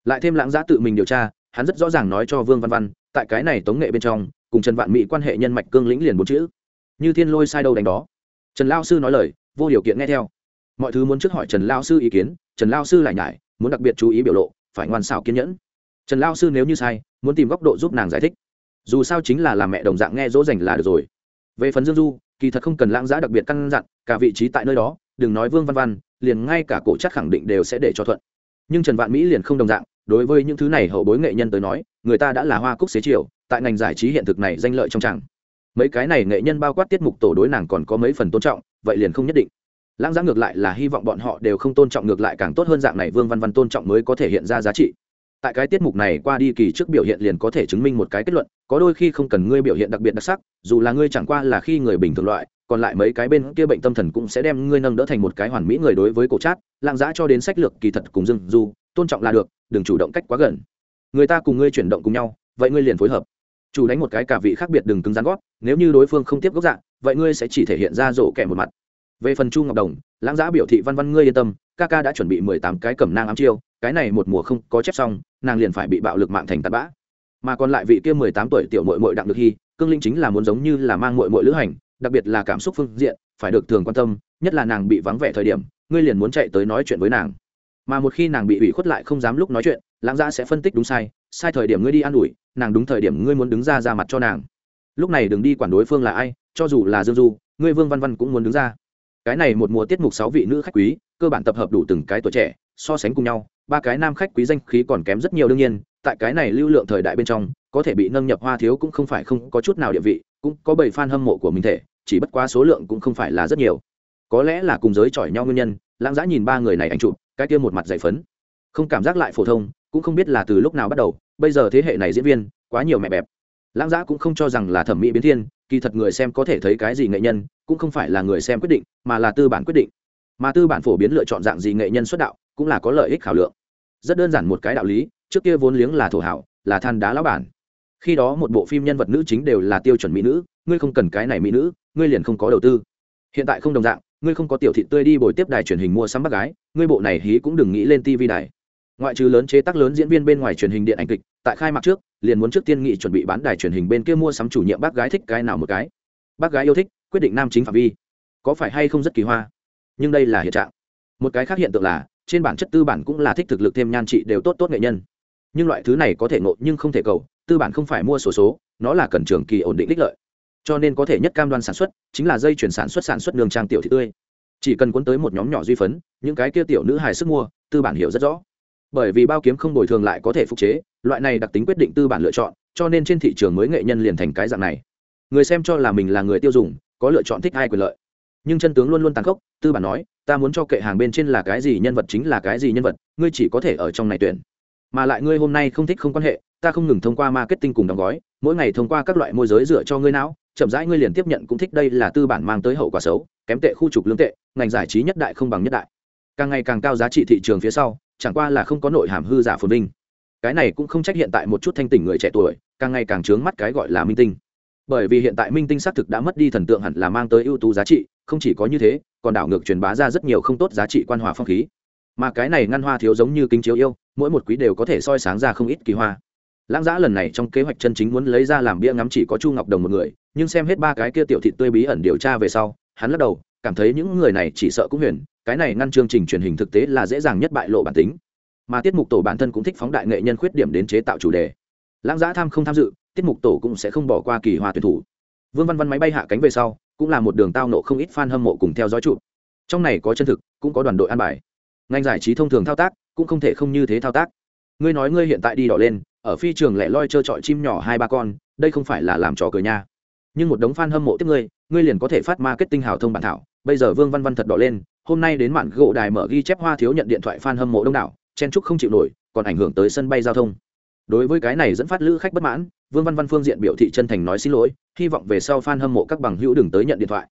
Lại thêm lãng giá tự mình điều tra hắn rất rõ ràng nói cho vương văn văn, tại cái này tống nghệ bên trong, cùng trần vạn mỹ quan hệ nhân mạch cương lĩnh liền bốn chữ. Như thiên lôi sai đâu đánh đó. Trần lao sư nói lời, vô điều kiện nghe theo. Mọi thứ muốn trước hỏi trần lao sư ý kiến, trần lao sư lại nhải, muốn đặc biệt chú ý biểu lộ, phải ngoan xảo kiên nhẫn. Trần lao sư nếu như sai, muốn tìm góc độ giúp nàng giải thích. Dù sao chính là làm mẹ đồng dạng nghe dỗ dành là được rồi. Về phần dương du, kỳ thật không cần lãng giá đặc biệt căn dặn, cả vị trí tại nơi đó, đừng nói vương văn văn, liền ngay cả cổ chắc khẳng định đều sẽ để cho thuận. Nhưng trần vạn mỹ liền không đồng dạng đối với những thứ này hậu bối nghệ nhân tới nói, người ta đã là hoa cúc xế chiều, tại ngành giải trí hiện thực này danh lợi trong chẳng mấy cái này nghệ nhân bao quát tiết mục tổ đối nàng còn có mấy phần tôn trọng, vậy liền không nhất định. Lãng giá ngược lại là hy vọng bọn họ đều không tôn trọng, ngược lại càng tốt hơn dạng này vương văn văn tôn trọng mới có thể hiện ra giá trị. Tại cái tiết mục này qua đi kỳ trước biểu hiện liền có thể chứng minh một cái kết luận, có đôi khi không cần ngươi biểu hiện đặc biệt đặc sắc, dù là ngươi chẳng qua là khi người bình thường loại, còn lại mấy cái bên kia bệnh tâm thần cũng sẽ đem ngươi nâng đỡ thành một cái hoàn mỹ người đối với cổ trát lãng giã cho đến sách lược kỳ thật cùng dưng du tôn trọng là được, đừng chủ động cách quá gần. Người ta cùng ngươi chuyển động cùng nhau, vậy ngươi liền phối hợp. Chủ đánh một cái cả vị khác biệt đừng cứng rắn gót, nếu như đối phương không tiếp gốc dạng vậy ngươi sẽ chỉ thể hiện ra rổ kẻ một mặt. Về phần chu ngọc đồng, lãng giã biểu thị văn văn ngươi yên tâm, ca ca đã chuẩn bị mười tám cái cẩm nang ám chiêu, cái này một mùa không có chép xong, nàng liền phải bị bạo lực mạng thành tạt bã. Mà còn lại vị kia mười tám tuổi tiểu mội mội đặng được hy, cương linh chính là muốn giống như là mang mội mội lữ hành, đặc biệt là cảm xúc phương diện, phải được thường quan tâm, nhất là nàng bị vắng vẻ thời điểm, ngươi liền muốn chạy tới nói chuyện với nàng mà một khi nàng bị ủy khuất lại không dám lúc nói chuyện, lãng gia sẽ phân tích đúng sai sai thời điểm ngươi đi an ủi, nàng đúng thời điểm ngươi muốn đứng ra ra mặt cho nàng. Lúc này đừng đi quản đối phương là ai, cho dù là dương du, ngươi vương văn văn cũng muốn đứng ra. Cái này một mùa tiết mục sáu vị nữ khách quý, cơ bản tập hợp đủ từng cái tuổi trẻ, so sánh cùng nhau, ba cái nam khách quý danh khí còn kém rất nhiều đương nhiên, tại cái này lưu lượng thời đại bên trong, có thể bị nâng nhập hoa thiếu cũng không phải không có chút nào địa vị, cũng có bảy fan hâm mộ của mình thể, chỉ bất quá số lượng cũng không phải là rất nhiều. Có lẽ là cùng giới chọi nhau nguyên nhân lãng giã nhìn ba người này anh chụp, cái kia một mặt dạy phấn. Không cảm giác lại phổ thông, cũng không biết là từ lúc nào bắt đầu, bây giờ thế hệ này diễn viên, quá nhiều mẹ bẹp. Lãng giã cũng không cho rằng là thẩm mỹ biến thiên, kỳ thật người xem có thể thấy cái gì nghệ nhân, cũng không phải là người xem quyết định, mà là tư bản quyết định. Mà tư bản phổ biến lựa chọn dạng gì nghệ nhân xuất đạo, cũng là có lợi ích khảo lượng. Rất đơn giản một cái đạo lý, trước kia vốn liếng là thổ hảo, là than đá lão bản. Khi đó một bộ phim nhân vật nữ chính đều là tiêu chuẩn mỹ nữ, ngươi không cần cái này mỹ nữ, ngươi liền không có đầu tư. Hiện tại không đồng dạng ngươi không có tiểu thị tươi đi bồi tiếp đài truyền hình mua sắm bác gái ngươi bộ này hí cũng đừng nghĩ lên tv đài. Ngoại trừ lớn chế tác lớn diễn viên bên ngoài truyền hình điện ảnh kịch tại khai mạc trước liền muốn trước tiên nghị chuẩn bị bán đài truyền hình bên kia mua sắm chủ nhiệm bác gái thích cái nào một cái. Bác gái yêu thích quyết định nam chính phạm vi. Có phải hay không rất kỳ hoa? Nhưng đây là hiện trạng. Một cái khác hiện tượng là trên bản chất tư bản cũng là thích thực lực thêm nhan trị đều tốt tốt nghệ nhân. Nhưng loại thứ này có thể ngộ nhưng không thể cầu tư bản không phải mua sổ số, số nó là cần trường kỳ ổn định đích lợi cho nên có thể nhất cam đoan sản xuất chính là dây chuyển sản xuất sản xuất đường trang tiểu thị tươi. Chỉ cần cuốn tới một nhóm nhỏ duy phấn, những cái kia tiểu nữ hài sức mua, tư bản hiểu rất rõ. Bởi vì bao kiếm không bồi thường lại có thể phục chế, loại này đặc tính quyết định tư bản lựa chọn, cho nên trên thị trường mới nghệ nhân liền thành cái dạng này. Người xem cho là mình là người tiêu dùng, có lựa chọn thích ai quyền lợi. Nhưng chân tướng luôn luôn tàn khốc, tư bản nói, ta muốn cho kệ hàng bên trên là cái gì nhân vật chính là cái gì nhân vật, ngươi chỉ có thể ở trong này tuyển. Mà lại ngươi hôm nay không thích không quan hệ, ta không ngừng thông qua marketing cùng đóng gói, mỗi ngày thông qua các loại môi giới dựa cho ngươi não chậm rãi ngươi liền tiếp nhận cũng thích đây là tư bản mang tới hậu quả xấu, kém tệ khu trục lương tệ, ngành giải trí nhất đại không bằng nhất đại. Càng ngày càng cao giá trị thị trường phía sau, chẳng qua là không có nội hàm hư giả phồn vinh. Cái này cũng không trách hiện tại một chút thanh tỉnh người trẻ tuổi, càng ngày càng trướng mắt cái gọi là minh tinh. Bởi vì hiện tại minh tinh xác thực đã mất đi thần tượng hẳn là mang tới ưu tú giá trị, không chỉ có như thế, còn đảo ngược truyền bá ra rất nhiều không tốt giá trị quan hòa phong khí. Mà cái này ngăn hoa thiếu giống như kính chiếu yêu, mỗi một quý đều có thể soi sáng ra không ít kỳ hoa. Lãng giã lần này trong kế hoạch chân chính muốn lấy ra làm bia ngắm chỉ có chu ngọc đồng một người nhưng xem hết ba cái kia tiểu thị tươi bí ẩn điều tra về sau, hắn lắc đầu, cảm thấy những người này chỉ sợ cũng huyền, cái này ngăn chương trình truyền hình thực tế là dễ dàng nhất bại lộ bản tính. Mà tiết mục tổ bản thân cũng thích phóng đại nghệ nhân khuyết điểm đến chế tạo chủ đề. Lãng giã tham không tham dự, tiết mục tổ cũng sẽ không bỏ qua kỳ hòa tuyển thủ. Vương văn văn máy bay hạ cánh về sau, cũng là một đường tao nộ không ít fan hâm mộ cùng theo dõi trụ trong này có chân thực, cũng có đoàn đội an bài. Ngành giải trí thông thường thao tác, cũng không thể không như thế thao tác. Ngươi nói ngươi hiện tại đi đỏ lên, ở phi trường lẻ loi trơ trọi chim nhỏ hai ba con, đây không phải là làm trò cười nha nhưng một đống fan hâm mộ tiếp ngươi ngươi liền có thể phát marketing hào thông bản thảo. Bây giờ vương văn văn thật đỏ lên, hôm nay đến mạn gỗ đài mở ghi chép hoa thiếu nhận điện thoại fan hâm mộ đông đảo, chen trúc không chịu nổi, còn ảnh hưởng tới sân bay giao thông. Đối với cái này dẫn phát lữ khách bất mãn, vương văn văn phương diện biểu thị chân thành nói xin lỗi, hy vọng về sau fan hâm mộ các bằng hữu đừng tới nhận điện thoại.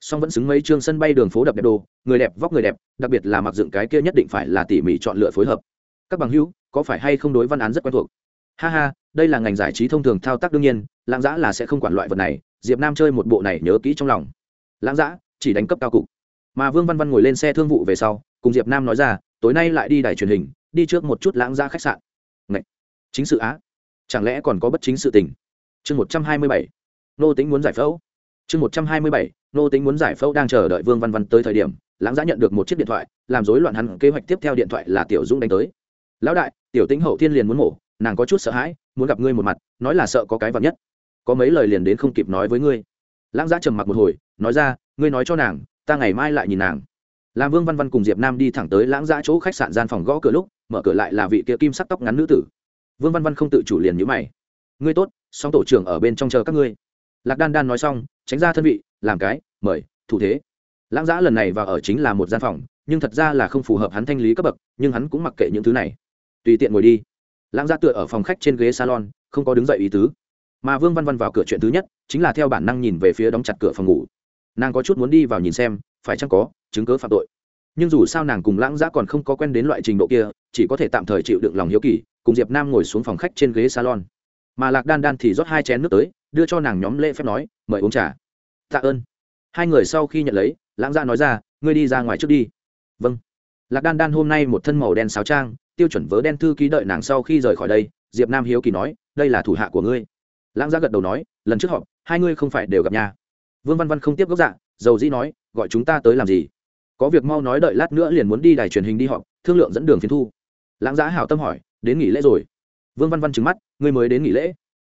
Song vẫn xứng mấy chương sân bay đường phố đập đẹp đồ, người đẹp vóc người đẹp, đặc biệt là mặc dựng cái kia nhất định phải là tỉ mỉ chọn lựa phối hợp. Các bằng hữu, có phải hay không đối văn án rất quen thuộc? Ha ha, đây là ngành giải trí thông thường thao tác đương nhiên, lãng giã là sẽ không quản loại vật này diệp nam chơi một bộ này nhớ kỹ trong lòng lãng giã chỉ đánh cấp cao cục. mà vương văn văn ngồi lên xe thương vụ về sau, cùng diệp nam nói ra, tối nay lại đi đài truyền hình, đi trước một chút lãng giã khách sạn. Ngậy! chính sự á? Chẳng lẽ còn có bất chính sự tình? Chương một trăm hai mươi bảy, nô tính muốn giải phẫu. Chương một trăm hai mươi bảy, nô tính muốn giải phẫu đang chờ đợi vương văn văn tới thời điểm, lãng giã nhận được một chiếc điện thoại, làm rối loạn hắn, kế hoạch tiếp theo điện thoại là tiểu dũng đánh tới. Lão đại, tiểu tính hậu thiên liền muốn mổ, nàng có chút sợ hãi, muốn gặp ngươi một mặt, nói là sợ có cái vật nhất có mấy lời liền đến không kịp nói với ngươi. Lãng giã trầm mặc một hồi, nói ra, ngươi nói cho nàng, ta ngày mai lại nhìn nàng. Làm vương văn văn cùng diệp nam đi thẳng tới lãng giã chỗ khách sạn gian phòng gõ cửa lúc, mở cửa lại là vị kia kim sắc tóc ngắn nữ tử. Vương văn văn không tự chủ liền nhữ mày. Ngươi tốt, song tổ trưởng ở bên trong chờ các ngươi. Lạc đan đan nói xong, tránh ra thân vị, làm cái, mời, thủ thế. Lãng giã lần này vào ở chính là một gian phòng, nhưng thật ra là không phù hợp hắn thanh lý cấp bậc, nhưng hắn cũng mặc kệ những thứ này. Tùy tiện ngồi đi. Lãng giã tựa ở phòng khách trên ghế salon, không có đứng dậy ý tứ mà vương văn văn vào cửa chuyện thứ nhất, chính là theo bản năng nhìn về phía đóng chặt cửa phòng ngủ. Nàng có chút muốn đi vào nhìn xem, phải chăng có chứng cớ phạm tội. Nhưng dù sao nàng cùng lãng giã còn không có quen đến loại trình độ kia, chỉ có thể tạm thời chịu đựng lòng hiếu kỳ, cùng diệp nam ngồi xuống phòng khách trên ghế salon. Mà lạc đan đan thì rót hai chén nước tới, đưa cho nàng nhóm lễ phép nói, mời uống trà. Tạ ơn. Hai người sau khi nhận lấy, lãng giã nói ra, ngươi đi ra ngoài trước đi. Vâng. Lạc đan đan hôm nay một thân màu đen sáo trang, tiêu chuẩn vớ đen thư ký đợi nàng sau khi rời khỏi đây, diệp nam hiếu kỳ nói, đây là thủ hạ của ngươi lãng gia gật đầu nói, lần trước họp, hai ngươi không phải đều gặp nhà vương văn văn không tiếp gốc dạ dầu dĩ nói, gọi chúng ta tới làm gì? Có việc mau nói đợi lát nữa liền muốn đi đài truyền hình đi họp, thương lượng dẫn đường phiến thu. Lãng giá hảo tâm hỏi, đến nghỉ lễ rồi? Vương văn văn trứng mắt, ngươi mới đến nghỉ lễ?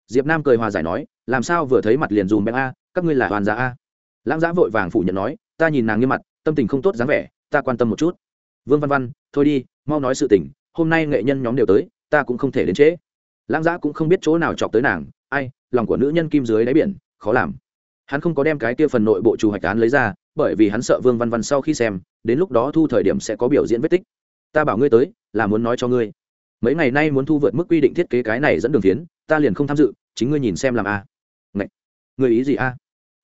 Diệp nam cười hòa giải nói, làm sao vừa thấy mặt liền dùm bèn a, các ngươi là hoàn giá a. Lãng giá vội vàng phủ nhận nói, ta nhìn nàng như mặt, tâm tình không tốt dáng vẻ, ta quan tâm một chút. Vương văn văn, thôi đi, mau nói sự tình, hôm nay nghệ nhân nhóm đều tới, ta cũng không thể đến trễ. Lãng giã cũng không biết chỗ nào chọc tới nàng ai, lòng của nữ nhân kim dưới đáy biển, khó làm. Hắn không có đem cái kia phần nội bộ chủ hoạch án lấy ra, bởi vì hắn sợ vương văn văn sau khi xem, đến lúc đó thu thời điểm sẽ có biểu diễn vết tích. Ta bảo ngươi tới, là muốn nói cho ngươi. Mấy ngày nay muốn thu vượt mức quy định thiết kế cái này dẫn đường phiến, ta liền không tham dự, chính ngươi nhìn xem làm a. À. Ngậy! người ý gì a?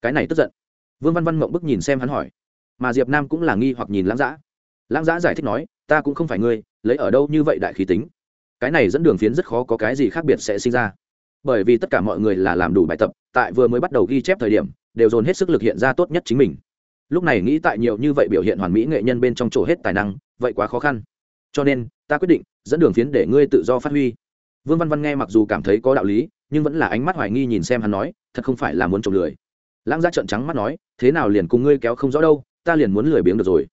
Cái này tức giận. Vương văn văn mộng bức nhìn xem hắn hỏi. Mà diệp nam cũng là nghi hoặc nhìn lãng giã lãng giã giải thích nói, ta cũng không phải ngươi, lấy ở đâu như vậy đại khí tính. Cái này dẫn đường phiến rất khó có cái gì khác biệt sẽ sinh ra bởi vì tất cả mọi người là làm đủ bài tập, tại vừa mới bắt đầu ghi chép thời điểm, đều dồn hết sức lực hiện ra tốt nhất chính mình. Lúc này nghĩ tại nhiều như vậy biểu hiện hoàn mỹ nghệ nhân bên trong chỗ hết tài năng, vậy quá khó khăn. Cho nên, ta quyết định, dẫn đường phiến để ngươi tự do phát huy. Vương văn văn nghe mặc dù cảm thấy có đạo lý, nhưng vẫn là ánh mắt hoài nghi nhìn xem hắn nói, thật không phải là muốn trộm lười. Lãng ra trận trắng mắt nói, thế nào liền cùng ngươi kéo không rõ đâu, ta liền muốn lười biếng được rồi.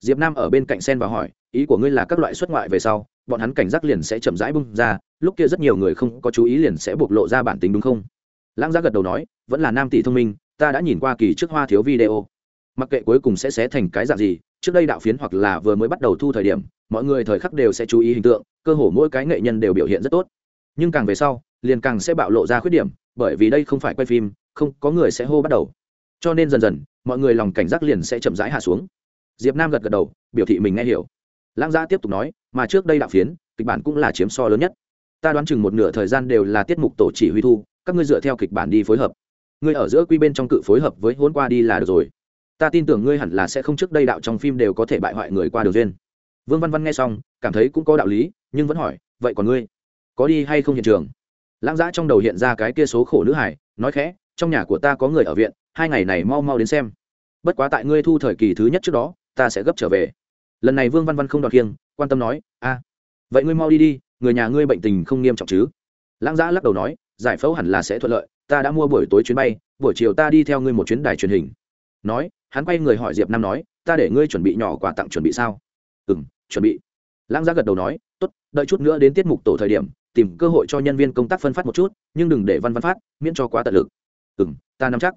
Diệp nam ở bên cạnh sen và hỏi, ý của ngươi là các loại xuất ngoại về sau, bọn hắn cảnh giác liền sẽ chậm rãi bung ra lúc kia rất nhiều người không có chú ý liền sẽ bộc lộ ra bản tính đúng không? Lãng giá gật đầu nói, vẫn là nam tỷ thông minh, ta đã nhìn qua kỳ trước hoa thiếu video. Mặc kệ cuối cùng sẽ xé thành cái dạng gì, trước đây đạo phiến hoặc là vừa mới bắt đầu thu thời điểm, mọi người thời khắc đều sẽ chú ý hình tượng, cơ hồ mỗi cái nghệ nhân đều biểu hiện rất tốt. Nhưng càng về sau, liền càng sẽ bạo lộ ra khuyết điểm, bởi vì đây không phải quay phim, không có người sẽ hô bắt đầu. Cho nên dần dần, mọi người lòng cảnh giác liền sẽ chậm rãi hạ xuống. Diệp nam gật gật đầu, biểu thị mình nghe hiểu. Lãng gia tiếp tục nói, mà trước đây đạo phiến, kịch bản cũng là chiếm so lớn nhất ta đoán chừng một nửa thời gian đều là tiết mục tổ chỉ huy thu, các ngươi dựa theo kịch bản đi phối hợp. Ngươi ở giữa quy bên trong cự phối hợp với hôn qua đi là được rồi. Ta tin tưởng ngươi hẳn là sẽ không trước đây đạo trong phim đều có thể bại hoại người qua đường duyên. Vương văn văn nghe xong, cảm thấy cũng có đạo lý, nhưng vẫn hỏi, vậy còn ngươi, có đi hay không hiện trường? Lãng giã trong đầu hiện ra cái kia số khổ nữ hải, nói khẽ, trong nhà của ta có người ở viện, hai ngày này mau mau đến xem. Bất quá tại ngươi thu thời kỳ thứ nhất trước đó, ta sẽ gấp trở về. Lần này vương văn văn không đọc kiêng quan tâm nói a vậy ngươi mau đi đi người nhà ngươi bệnh tình không nghiêm trọng chứ? Lãng giã lắc đầu nói, giải phẫu hẳn là sẽ thuận lợi, ta đã mua buổi tối chuyến bay, buổi chiều ta đi theo ngươi một chuyến đài truyền hình. Nói, hắn quay người hỏi diệp nam nói, ta để ngươi chuẩn bị nhỏ quà tặng chuẩn bị sao? Ừ m chuẩn bị. Lãng giã gật đầu nói, tốt, đợi chút nữa đến tiết mục tổ thời điểm, tìm cơ hội cho nhân viên công tác phân phát một chút, nhưng đừng để văn văn phát, miễn cho quá tận lực. Ừ m ta nắm chắc.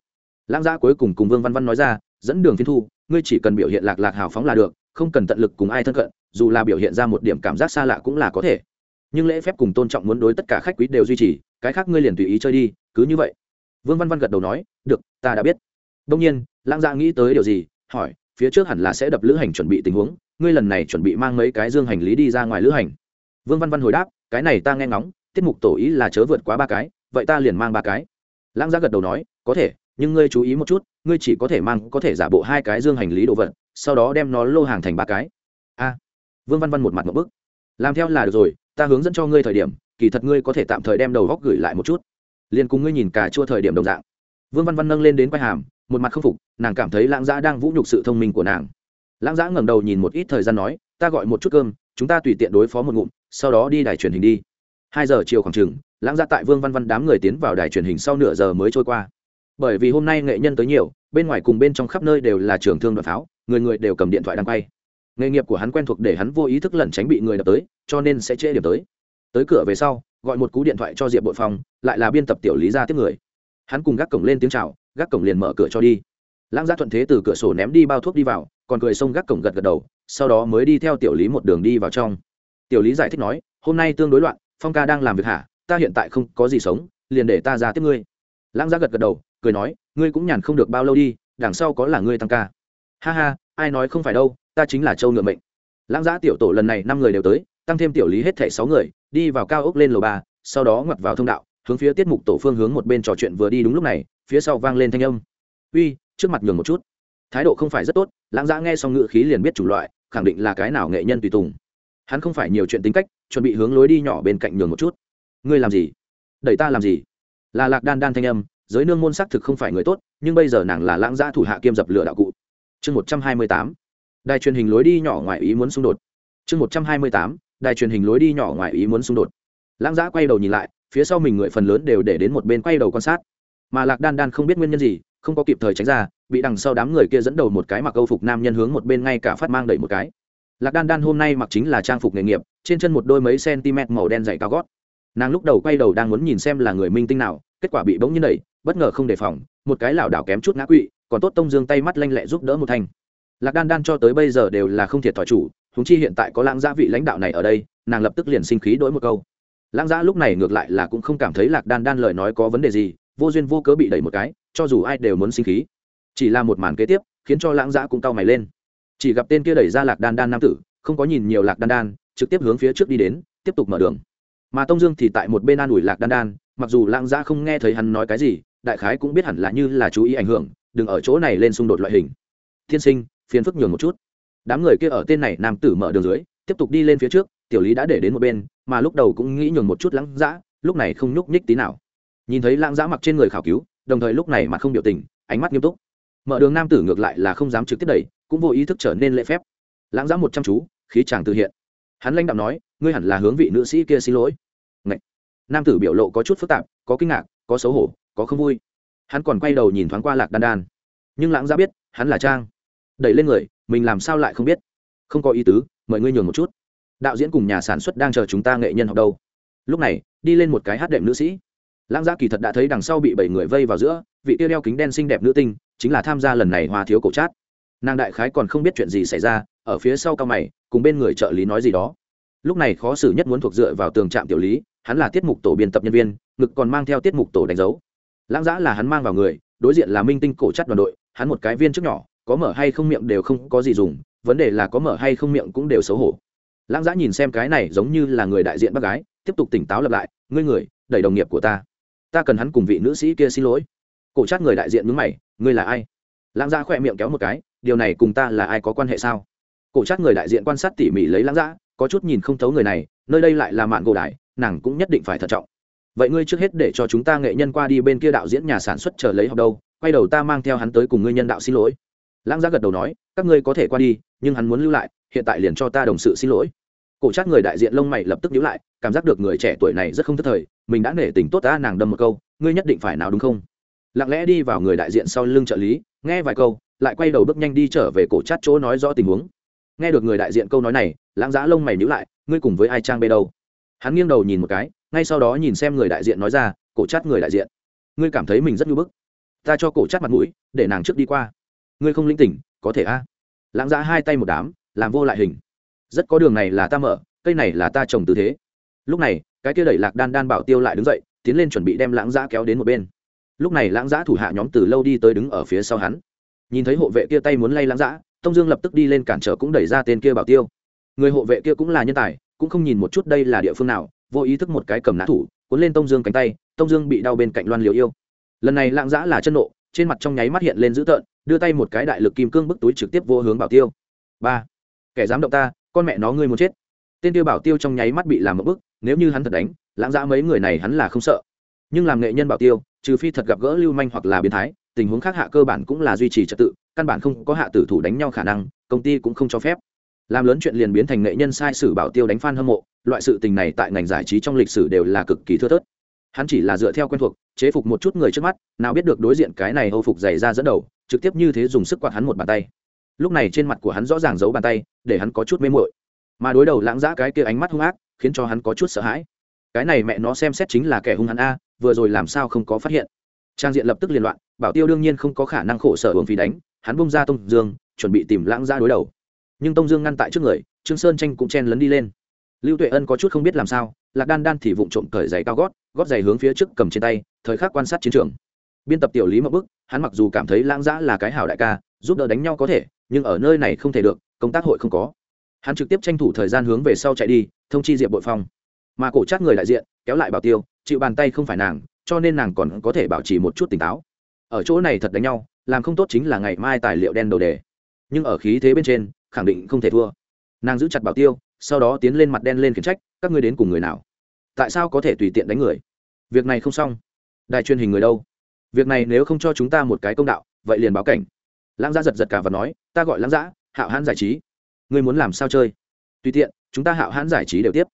Lãng giã cuối cùng cùng vương văn văn nói ra, dẫn đường phiên thu, ngươi chỉ cần biểu hiện lạc lạc hào phóng là được, không cần tận lực cùng ai thân cận, dù là biểu hiện ra một điểm cảm giác xa lạ cũng là có thể nhưng lễ phép cùng tôn trọng muốn đối tất cả khách quý đều duy trì, cái khác ngươi liền tùy ý chơi đi, cứ như vậy. Vương văn văn gật đầu nói, được, ta đã biết. Đông nhiên, lãng dạ nghĩ tới điều gì, hỏi, phía trước hẳn là sẽ đập lữ hành chuẩn bị tình huống, ngươi lần này chuẩn bị mang mấy cái dương hành lý đi ra ngoài lữ hành? Vương văn văn hồi đáp, cái này ta nghe ngóng, tiết mục tổ ý là chớ vượt quá ba cái, vậy ta liền mang ba cái. Lãng dạ gật đầu nói, có thể, nhưng ngươi chú ý một chút, ngươi chỉ có thể mang, có thể giả bộ hai cái dương hành lý đồ vật, sau đó đem nó lô hàng thành ba cái. A. Vương văn văn một mặt một bức. Làm theo là được rồi ta hướng dẫn cho ngươi thời điểm, kỳ thật ngươi có thể tạm thời đem đầu góc gửi lại một chút. Liền cùng ngươi nhìn cả chua thời điểm đồng dạng. Vương văn văn nâng lên đến quai hàm, một mặt k phục, nàng cảm thấy lãng giã đang vũ nhục sự thông minh của nàng. Lãng giã ngẩng đầu nhìn một ít thời gian nói, ta gọi một chút cơm, chúng ta tùy tiện đối phó một ngụm, sau đó đi đài truyền hình đi. Hai giờ chiều khoảng chừng, lãng giã tại vương văn văn đám người tiến vào đài truyền hình sau nửa giờ mới trôi qua. Bởi vì hôm nay nghệ nhân tới nhiều, bên ngoài cùng bên trong khắp nơi đều là trường thương đoạn pháo, người người đều cầm điện thoại đang quay nghề nghiệp của hắn quen thuộc để hắn vô ý thức lẩn tránh bị người đập tới, cho nên sẽ trễ điểm tới. Tới cửa về sau, gọi một cú điện thoại cho diệp bội phong, lại là biên tập tiểu lý ra tiếp người. Hắn cùng gác cổng lên tiếng c h à o gác cổng liền mở cửa cho đi. Lãng gia thuận thế từ cửa sổ ném đi bao thuốc đi vào, còn cười xông gác cổng gật gật đầu, sau đó mới đi theo tiểu lý một đường đi vào trong. Tiểu lý giải thích nói, hôm nay tương đối loạn, phong ca đang làm việc hả? Ta hiện tại không có gì sống, liền để ta ra tiếp ngươi. Lãng gia gật gật đầu, cười nói, ngươi cũng nhàn không được bao lâu đi, đằng sau có là ngươi tăng ca. Ha ha, ai nói không phải đâu ta chính là châu ngựa mệnh. Lãng giã tiểu tổ lần này năm người đều tới, tăng thêm tiểu lý hết thẻ sáu người, đi vào cao ốc lên lầu ba, sau đó ngoặt vào thông đạo, hướng phía tiết mục tổ phương hướng một bên trò chuyện vừa đi đúng lúc này, phía sau vang lên thanh âm. Uy, trước mặt nhường một chút. Thái độ không phải rất tốt, lãng giã nghe xong ngựa khí liền biết chủng loại, khẳng định là cái nào nghệ nhân tùy tùng. Hắn không phải nhiều chuyện tính cách, chuẩn bị hướng lối đi nhỏ bên cạnh nhường một chút. Ngươi làm gì? Đẩy ta làm gì? Là lạc đan đan thanh âm, giới nương môn xác thực không phải người tốt, nhưng bây giờ nàng là lãng giã thủ hạ kiêm dập lửa đạo cụ. Chương một trăm hai mươi tám đài truyền hình lối đi nhỏ ngoài ý muốn xung đột. Chương một trăm hai mươi tám, đài truyền hình lối đi nhỏ ngoài ý muốn xung đột. Lãng giã quay đầu nhìn lại, phía sau mình người phần lớn đều để đến một bên quay đầu quan sát. Mà lạc đan đan không biết nguyên nhân gì, không có kịp thời tránh ra, bị đằng sau đám người kia dẫn đầu một cái mặc câu phục nam nhân hướng một bên ngay cả phát mang đẩy một cái. Lạc đan đan hôm nay mặc chính là trang phục nghề nghiệp, trên chân một đôi mấy cm màu đen dày cao gót. Nàng lúc đầu quay đầu đang muốn nhìn xem là người minh tinh nào, kết quả bị bỗng nhiên đẩy, bất ngờ không đề phòng, một cái lảo đảo kém chút ngã quỵ, còn tốt tông dương tay mắt lanh lẹ giúp đỡ một thanh lạc đan đan cho tới bây giờ đều là không thiệt thòi chủ húng chi hiện tại có lãng gia vị lãnh đạo này ở đây, nàng lập tức liền sinh khí đổi một câu. Lãng gia lúc này ngược lại là cũng không cảm thấy lạc đan đan lời nói có vấn đề gì, vô duyên vô cớ bị đẩy một cái, cho dù ai đều muốn sinh khí. Chỉ là một màn kế tiếp, khiến cho lãng giã cũng cau mày lên. Chỉ gặp tên kia đẩy ra lạc đan đan nam tử, không có nhìn nhiều lạc đan đan, trực tiếp hướng phía trước đi đến, tiếp tục mở đường. Mà tông dương thì tại một bên an ủi lạc đan đan, mặc dù lãng giã không nghe thấy hắn nói cái gì, đại khái cũng biết hẳn là như là chú ý ảnh hưởng, đừng ở chỗ này lên xung đột loại hình. Thiên sinh phiền phức nhường một chút. Đám người kia ở tên này nam tử mở đường dưới tiếp tục đi lên phía trước tiểu lý đã để đến một bên mà lúc đầu cũng nghĩ nhường một chút lãng dã, lúc này không nhúc nhích tí nào. Nhìn thấy lãng dã mặc trên người khảo cứu đồng thời lúc này mà không biểu tình ánh mắt nghiêm túc. Mở đường nam tử ngược lại là không dám trực tiếp đẩy cũng vô ý thức trở nên lễ phép. Lãng dã một chăm chú khí chàng tự hiện. Hắn lãnh đạo nói ngươi hẳn là hướng vị nữ sĩ kia xin lỗi. Ngậy. nam tử biểu lộ có chút phức tạp có kinh ngạc có xấu hổ có không vui. Hắn còn quay đầu nhìn thoáng qua lạc đan đan. Nhưng lãng giã biết hắn là trang đẩy lên người, mình làm sao lại không biết? Không có ý tứ, mời ngươi nhường một chút. Đạo diễn cùng nhà sản xuất đang chờ chúng ta nghệ nhân học đâu. Lúc này, đi lên một cái hát đệm nữ sĩ. Lãng gia kỳ thật đã thấy đằng sau bị bảy người vây vào giữa, vị tiêu đeo kính đen xinh đẹp nữ tinh, chính là tham gia lần này hoa thiếu cổ trát nàng đại khái còn không biết chuyện gì xảy ra, ở phía sau cao mày, cùng bên người trợ lý nói gì đó. Lúc này khó xử nhất muốn thuộc dựa vào tường trạm tiểu lý, hắn là tiết mục tổ biên tập nhân viên, ngực còn mang theo tiết mục tổ đánh dấu. Lãng giã là hắn mang vào người, đối diện là minh tinh cổ chất đoàn đội, hắn một cái viên trước nhỏ có mở hay không miệng đều không có gì dùng, vấn đề là có mở hay không miệng cũng đều xấu hổ. Lãng giã nhìn xem cái này giống như là người đại diện bác gái, tiếp tục tỉnh táo lập lại, ngươi người, đẩy đồng nghiệp của ta. Ta cần hắn cùng vị nữ sĩ kia xin lỗi. Cổ trát người đại diện mướn mày, ngươi là ai? Lãng giã khỏe miệng kéo một cái, điều này cùng ta là ai có quan hệ sao? Cổ trát người đại diện quan sát tỉ mỉ lấy lãng giã, có chút nhìn không thấu người này, nơi đây lại là mạn gỗ đại, nàng cũng nhất định phải thận trọng. Vậy ngươi trước hết để cho chúng ta nghệ nhân qua đi bên kia đạo diễn nhà sản xuất chờ lấy học đâu, quay đầu ta mang theo hắn tới cùng ngươi nhân đạo xin lỗi lãng giá gật đầu nói, các ngươi có thể qua đi, nhưng hắn muốn lưu lại, hiện tại liền cho ta đồng sự xin lỗi. Cổ trác người đại diện lông mày lập tức nhíu lại, cảm giác được người trẻ tuổi này rất không thất thời, mình đã nể tình tốt ta, nàng đâm một câu, ngươi nhất định phải nào đúng không? Lặng lẽ đi vào người đại diện sau lưng trợ lý, nghe vài câu, lại quay đầu bước nhanh đi trở về cổ Trát chỗ nói rõ tình huống. Nghe được người đại diện câu nói này, lãng giá lông mày nhíu lại, ngươi cùng với ai trang bê đâu? Hắn nghiêng đầu nhìn một cái, ngay sau đó nhìn xem người đại diện nói ra, cổ Trát người đại diện, ngươi cảm thấy mình rất nhu bức. Ta cho cổ Trát mặt mũi, để nàng trước đi qua ngươi không linh tỉnh, có thể a? Lãng giã hai tay một đám, làm vô lại hình. Rất có đường này là ta mở, cây này là ta trồng tư thế. Lúc này, cái kia đẩy lạc đan đan bảo tiêu lại đứng dậy, tiến lên chuẩn bị đem lãng giã kéo đến một bên. Lúc này lãng giã thủ hạ nhóm từ lâu đi tới đứng ở phía sau hắn. Nhìn thấy hộ vệ kia tay muốn lay lãng giã tông dương lập tức đi lên cản trở cũng đẩy ra tên kia bảo tiêu. Người hộ vệ kia cũng là nhân tài, cũng không nhìn một chút đây là địa phương nào, vô ý thức một cái cầm nã thủ, cuốn lên tông dương cánh tay, tông dương bị đau bên cạnh loan liều yêu. Lần này lãng giã là chân nộ trên mặt trong nháy mắt hiện lên dữ tợn, đưa tay một cái đại lực kim cương bức túi trực tiếp vô hướng bảo tiêu. Ba. Kẻ dám động ta, con mẹ nó ngươi muốn chết. Tên tiêu bảo tiêu trong nháy mắt bị làm một bức, nếu như hắn thật đánh, lãng dã mấy người này hắn là không sợ. Nhưng làm nghệ nhân bảo tiêu, trừ phi thật gặp gỡ lưu manh hoặc là biến thái, tình huống khác hạ cơ bản cũng là duy trì trật tự, căn bản không có hạ tử thủ đánh nhau khả năng, công ty cũng không cho phép. Làm lớn chuyện liền biến thành nghệ nhân sai sử bảo tiêu đánh f hâm mộ, loại sự tình này tại ngành giải trí trong lịch sử đều là cực kỳ thưa thớt hắn chỉ là dựa theo quen thuộc, chế phục một chút người trước mắt, nào biết được đối diện cái này âu phục dày ra dẫn đầu, trực tiếp như thế dùng sức quạt hắn một bàn tay. Lúc này trên mặt của hắn rõ ràng giấu bàn tay, để hắn có chút mê mội mà đối đầu lãng giã cái kia ánh mắt hung ác, khiến cho hắn có chút sợ hãi. Cái này mẹ nó xem xét chính là kẻ hung hắn a, vừa rồi làm sao không có phát hiện. Trang diện lập tức liên loạn, bảo tiêu đương nhiên không có khả năng khổ sở hưởng phí đánh, hắn bung ra tông dương, chuẩn bị tìm lãng giã đối đầu. Nhưng tông dương ngăn tại trước người, trương sơn tranh cũng chen lấn đi lên. Lưu tuệ ân có chút không biết làm sao lạc đan đan thì vụng trộm cởi giày cao gót gót giày hướng phía trước cầm trên tay, thời khắc quan sát chiến trường. Biên tập tiểu lý mậu bức, hắn mặc dù cảm thấy lãng giã là cái hảo đại ca, giúp đỡ đánh nhau có thể, nhưng ở nơi này không thể được, công tác hội không có. Hắn trực tiếp tranh thủ thời gian hướng về sau chạy đi, thông chi diệp bội phong. Mà cổ chát người đại diện, kéo lại bảo tiêu, chịu bàn tay không phải nàng, cho nên nàng còn có thể bảo trì một chút tỉnh táo. Ở chỗ này thật đánh nhau, làm không tốt chính là ngày mai tài liệu đen đầu đề. Nhưng ở khí thế bên trên, khẳng định không thể thua. Nàng giữ chặt bảo tiêu, sau đó tiến lên mặt đen lên khiển trách, các ngươi đến cùng người nào? Tại sao có thể tùy tiện đánh người? Việc này không xong. Đài truyền hình người đâu? Việc này nếu không cho chúng ta một cái công đạo, vậy liền báo cảnh. Lãng giã giật giật cả và nói, ta gọi lãng giã, hạo hãn giải trí. Ngươi muốn làm sao chơi? Tùy tiện, chúng ta hạo hãn giải trí đều tiếp.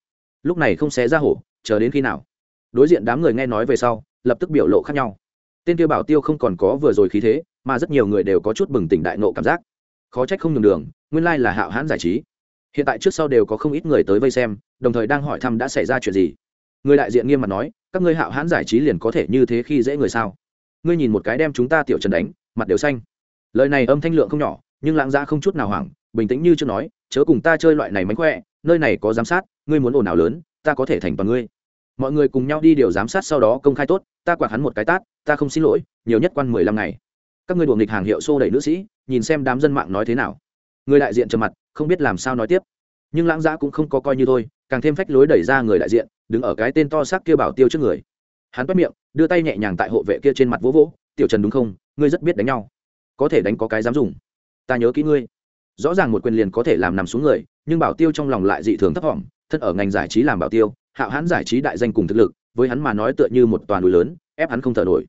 Lúc này không xé ra hổ, chờ đến khi nào? Đối diện đám người nghe nói về sau, lập tức biểu lộ khác nhau. Tên kia bảo tiêu không còn có vừa rồi khí thế, mà rất nhiều người đều có chút bừng tỉnh đại nộ cảm giác. Khó trách không nhường đường, nguyên lai là hạo hãn giải trí. Hiện tại trước sau đều có không ít người tới vây xem, đồng thời đang hỏi thăm đã xảy ra chuyện gì người đại diện nghiêm mặt nói, các ngươi hạo hãn giải trí liền có thể như thế khi dễ người sao? Ngươi nhìn một cái đem chúng ta tiểu trần đánh, mặt đều xanh. Lời này âm thanh lượng không nhỏ, nhưng lãng ra không chút nào hoảng, bình tĩnh như chưa nói, chớ cùng ta chơi loại này mánh khỏe, nơi này có giám sát, ngươi muốn ồn ào lớn, ta có thể thành toàn ngươi. Mọi người cùng nhau đi điều giám sát sau đó công khai tốt, ta quạt hắn một cái tát, ta không xin lỗi, nhiều nhất quan mười lăm ngày. Các ngươi đuồng nghịch hàng hiệu xô đẩy nữ sĩ, nhìn xem đám dân mạng nói thế nào. Người đại diện trầm mặt, không biết làm sao nói tiếp nhưng lãng giã cũng không có coi như thôi, càng thêm phách lối đẩy ra người đại diện, đứng ở cái tên to xác kia bảo tiêu trước người. Hắn bắt miệng, đưa tay nhẹ nhàng tại hộ vệ kia trên mặt vỗ vỗ, tiểu trần đúng không? Ngươi rất biết đánh nhau. Có thể đánh có cái dám dùng. Ta nhớ kỹ ngươi. Rõ ràng một quyền liền có thể làm nằm xuống người, nhưng bảo tiêu trong lòng lại dị thường thấp thỏm thân ở ngành giải trí làm bảo tiêu, hạo hãn giải trí đại danh cùng thực lực, với hắn mà nói tựa như một toàn núi lớn, ép hắn không thở nổi.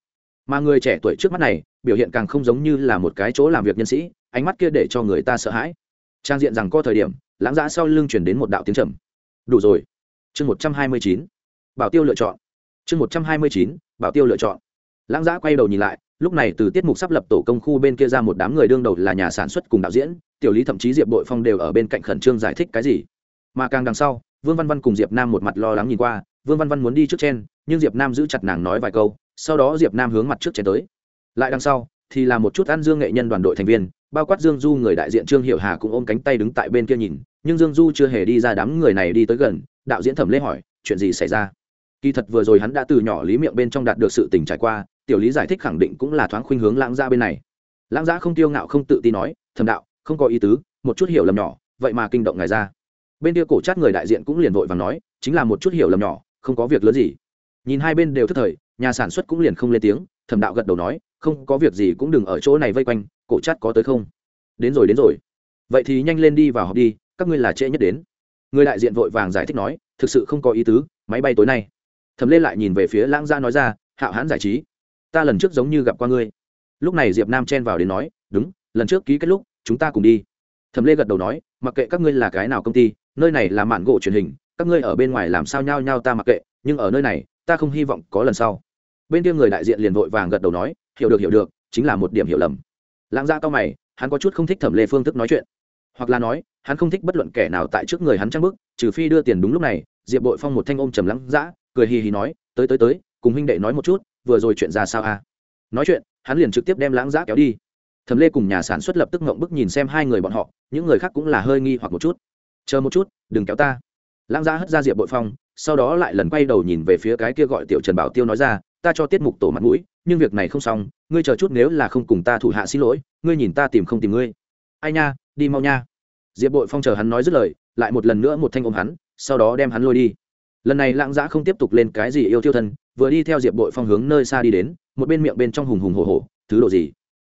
Mà người trẻ tuổi trước mắt này, biểu hiện càng không giống như là một cái chỗ làm việc nhân sĩ, ánh mắt kia để cho người ta sợ hãi. Trang diện rằng có thời điểm lãng giã sau lưng chuyển đến một đạo tiếng trầm. Đủ rồi. Chương một trăm hai mươi chín. Bảo tiêu lựa chọn. Chương một trăm hai mươi chín, bảo tiêu lựa chọn. Lãng giã quay đầu nhìn lại, lúc này từ tiết mục sắp lập tổ công khu bên kia ra một đám người đương đầu là nhà sản xuất cùng đạo diễn, tiểu lý thậm chí diệp bội phong đều ở bên cạnh khẩn trương giải thích cái gì. Mà càng đằng sau, vương văn văn cùng diệp nam một mặt lo lắng nhìn qua, vương văn văn muốn đi trước trên, nhưng diệp nam giữ chặt nàng nói vài câu, sau đó diệp nam hướng mặt trước trên tới. Lại đằng sau, thì là một chút ăn dương nghệ nhân đoàn đội thành viên bao quát dương du người đại diện trương hiệu hà cũng ôm cánh tay đứng tại bên kia nhìn, nhưng dương du chưa hề đi ra đám người này đi tới gần, đạo diễn thẩm lê hỏi, chuyện gì xảy ra? Kỳ thật vừa rồi hắn đã từ nhỏ lý miệng bên trong đạt được sự tình trải qua, tiểu lý giải thích khẳng định cũng là thoáng khuynh hướng lãng ra bên này. Lãng giã không tiêu ngạo không tự tin nói thầm đạo, không có ý tứ, một chút hiểu lầm nhỏ, vậy mà kinh động ngài ra. Bên kia cổ chát người đại diện cũng liền vội và nói, chính là một chút hiểu lầm nhỏ, không có việc lớn gì. Nhìn hai bên đều thức thời, nhà sản xuất cũng liền không lên tiếng, thẩm đạo gật đầu nói không có việc gì cũng đừng ở chỗ này vây quanh, cổ chát có tới không? Đến rồi đến rồi. Vậy thì nhanh lên đi vào học đi, các ngươi là trễ nhất đến. Người đại diện vội vàng giải thích nói, thực sự không có ý tứ, máy bay tối nay. Thẩm lên lại nhìn về phía lãng gia nói ra, hạo hãn giải trí, ta lần trước giống như gặp qua ngươi. Lúc này diệp nam chen vào đến nói, đúng, lần trước ký kết lúc, chúng ta cùng đi. Thẩm lê gật đầu nói, mặc kệ các ngươi là cái nào công ty, nơi này là mạn gỗ truyền hình, các ngươi ở bên ngoài làm sao nhau nhau ta mặc kệ, nhưng ở nơi này, ta không hy vọng có lần sau. Bên kia người đại diện liền vội vàng gật đầu nói hiểu được hiểu được, chính là một điểm hiểu lầm. Lãng gia cao mày, hắn có chút không thích thẩm lê phương thức nói chuyện. Hoặc là nói, hắn không thích bất luận kẻ nào tại trước người hắn trang bức, trừ phi đưa tiền đúng lúc này, diệp bội phong một thanh ôm trầm lắng giã dạ, cười hì hì nói, tới tới tới, cùng huynh đệ nói một chút, vừa rồi chuyện ra sao à? nói chuyện, hắn liền trực tiếp đem lãng giã kéo đi. Thẩm lê cùng nhà sản xuất lập tức ngộng bức nhìn xem hai người bọn họ, những người khác cũng là hơi nghi hoặc một chút. Chờ một chút, đừng kéo ta. Lãng giã hất ra diệp bội phong, sau đó lại lần quay đầu nhìn về phía cái kia gọi tiểu trần bảo tiêu nói ra ta cho tiết mục tổ mặt mũi, nhưng việc này không xong, ngươi chờ chút nếu là không cùng ta thủ hạ xin lỗi, ngươi nhìn ta tìm không tìm ngươi. Ai nha, đi mau nha. Diệp bội phong chờ hắn nói dứt lời, lại một lần nữa một thanh ôm hắn, sau đó đem hắn lôi đi. Lần này lãng giã không tiếp tục lên cái gì yêu tiêu thân, vừa đi theo diệp bội phong hướng nơi xa đi đến, một bên miệng bên trong hùng hùng hồ hồ thứ độ gì?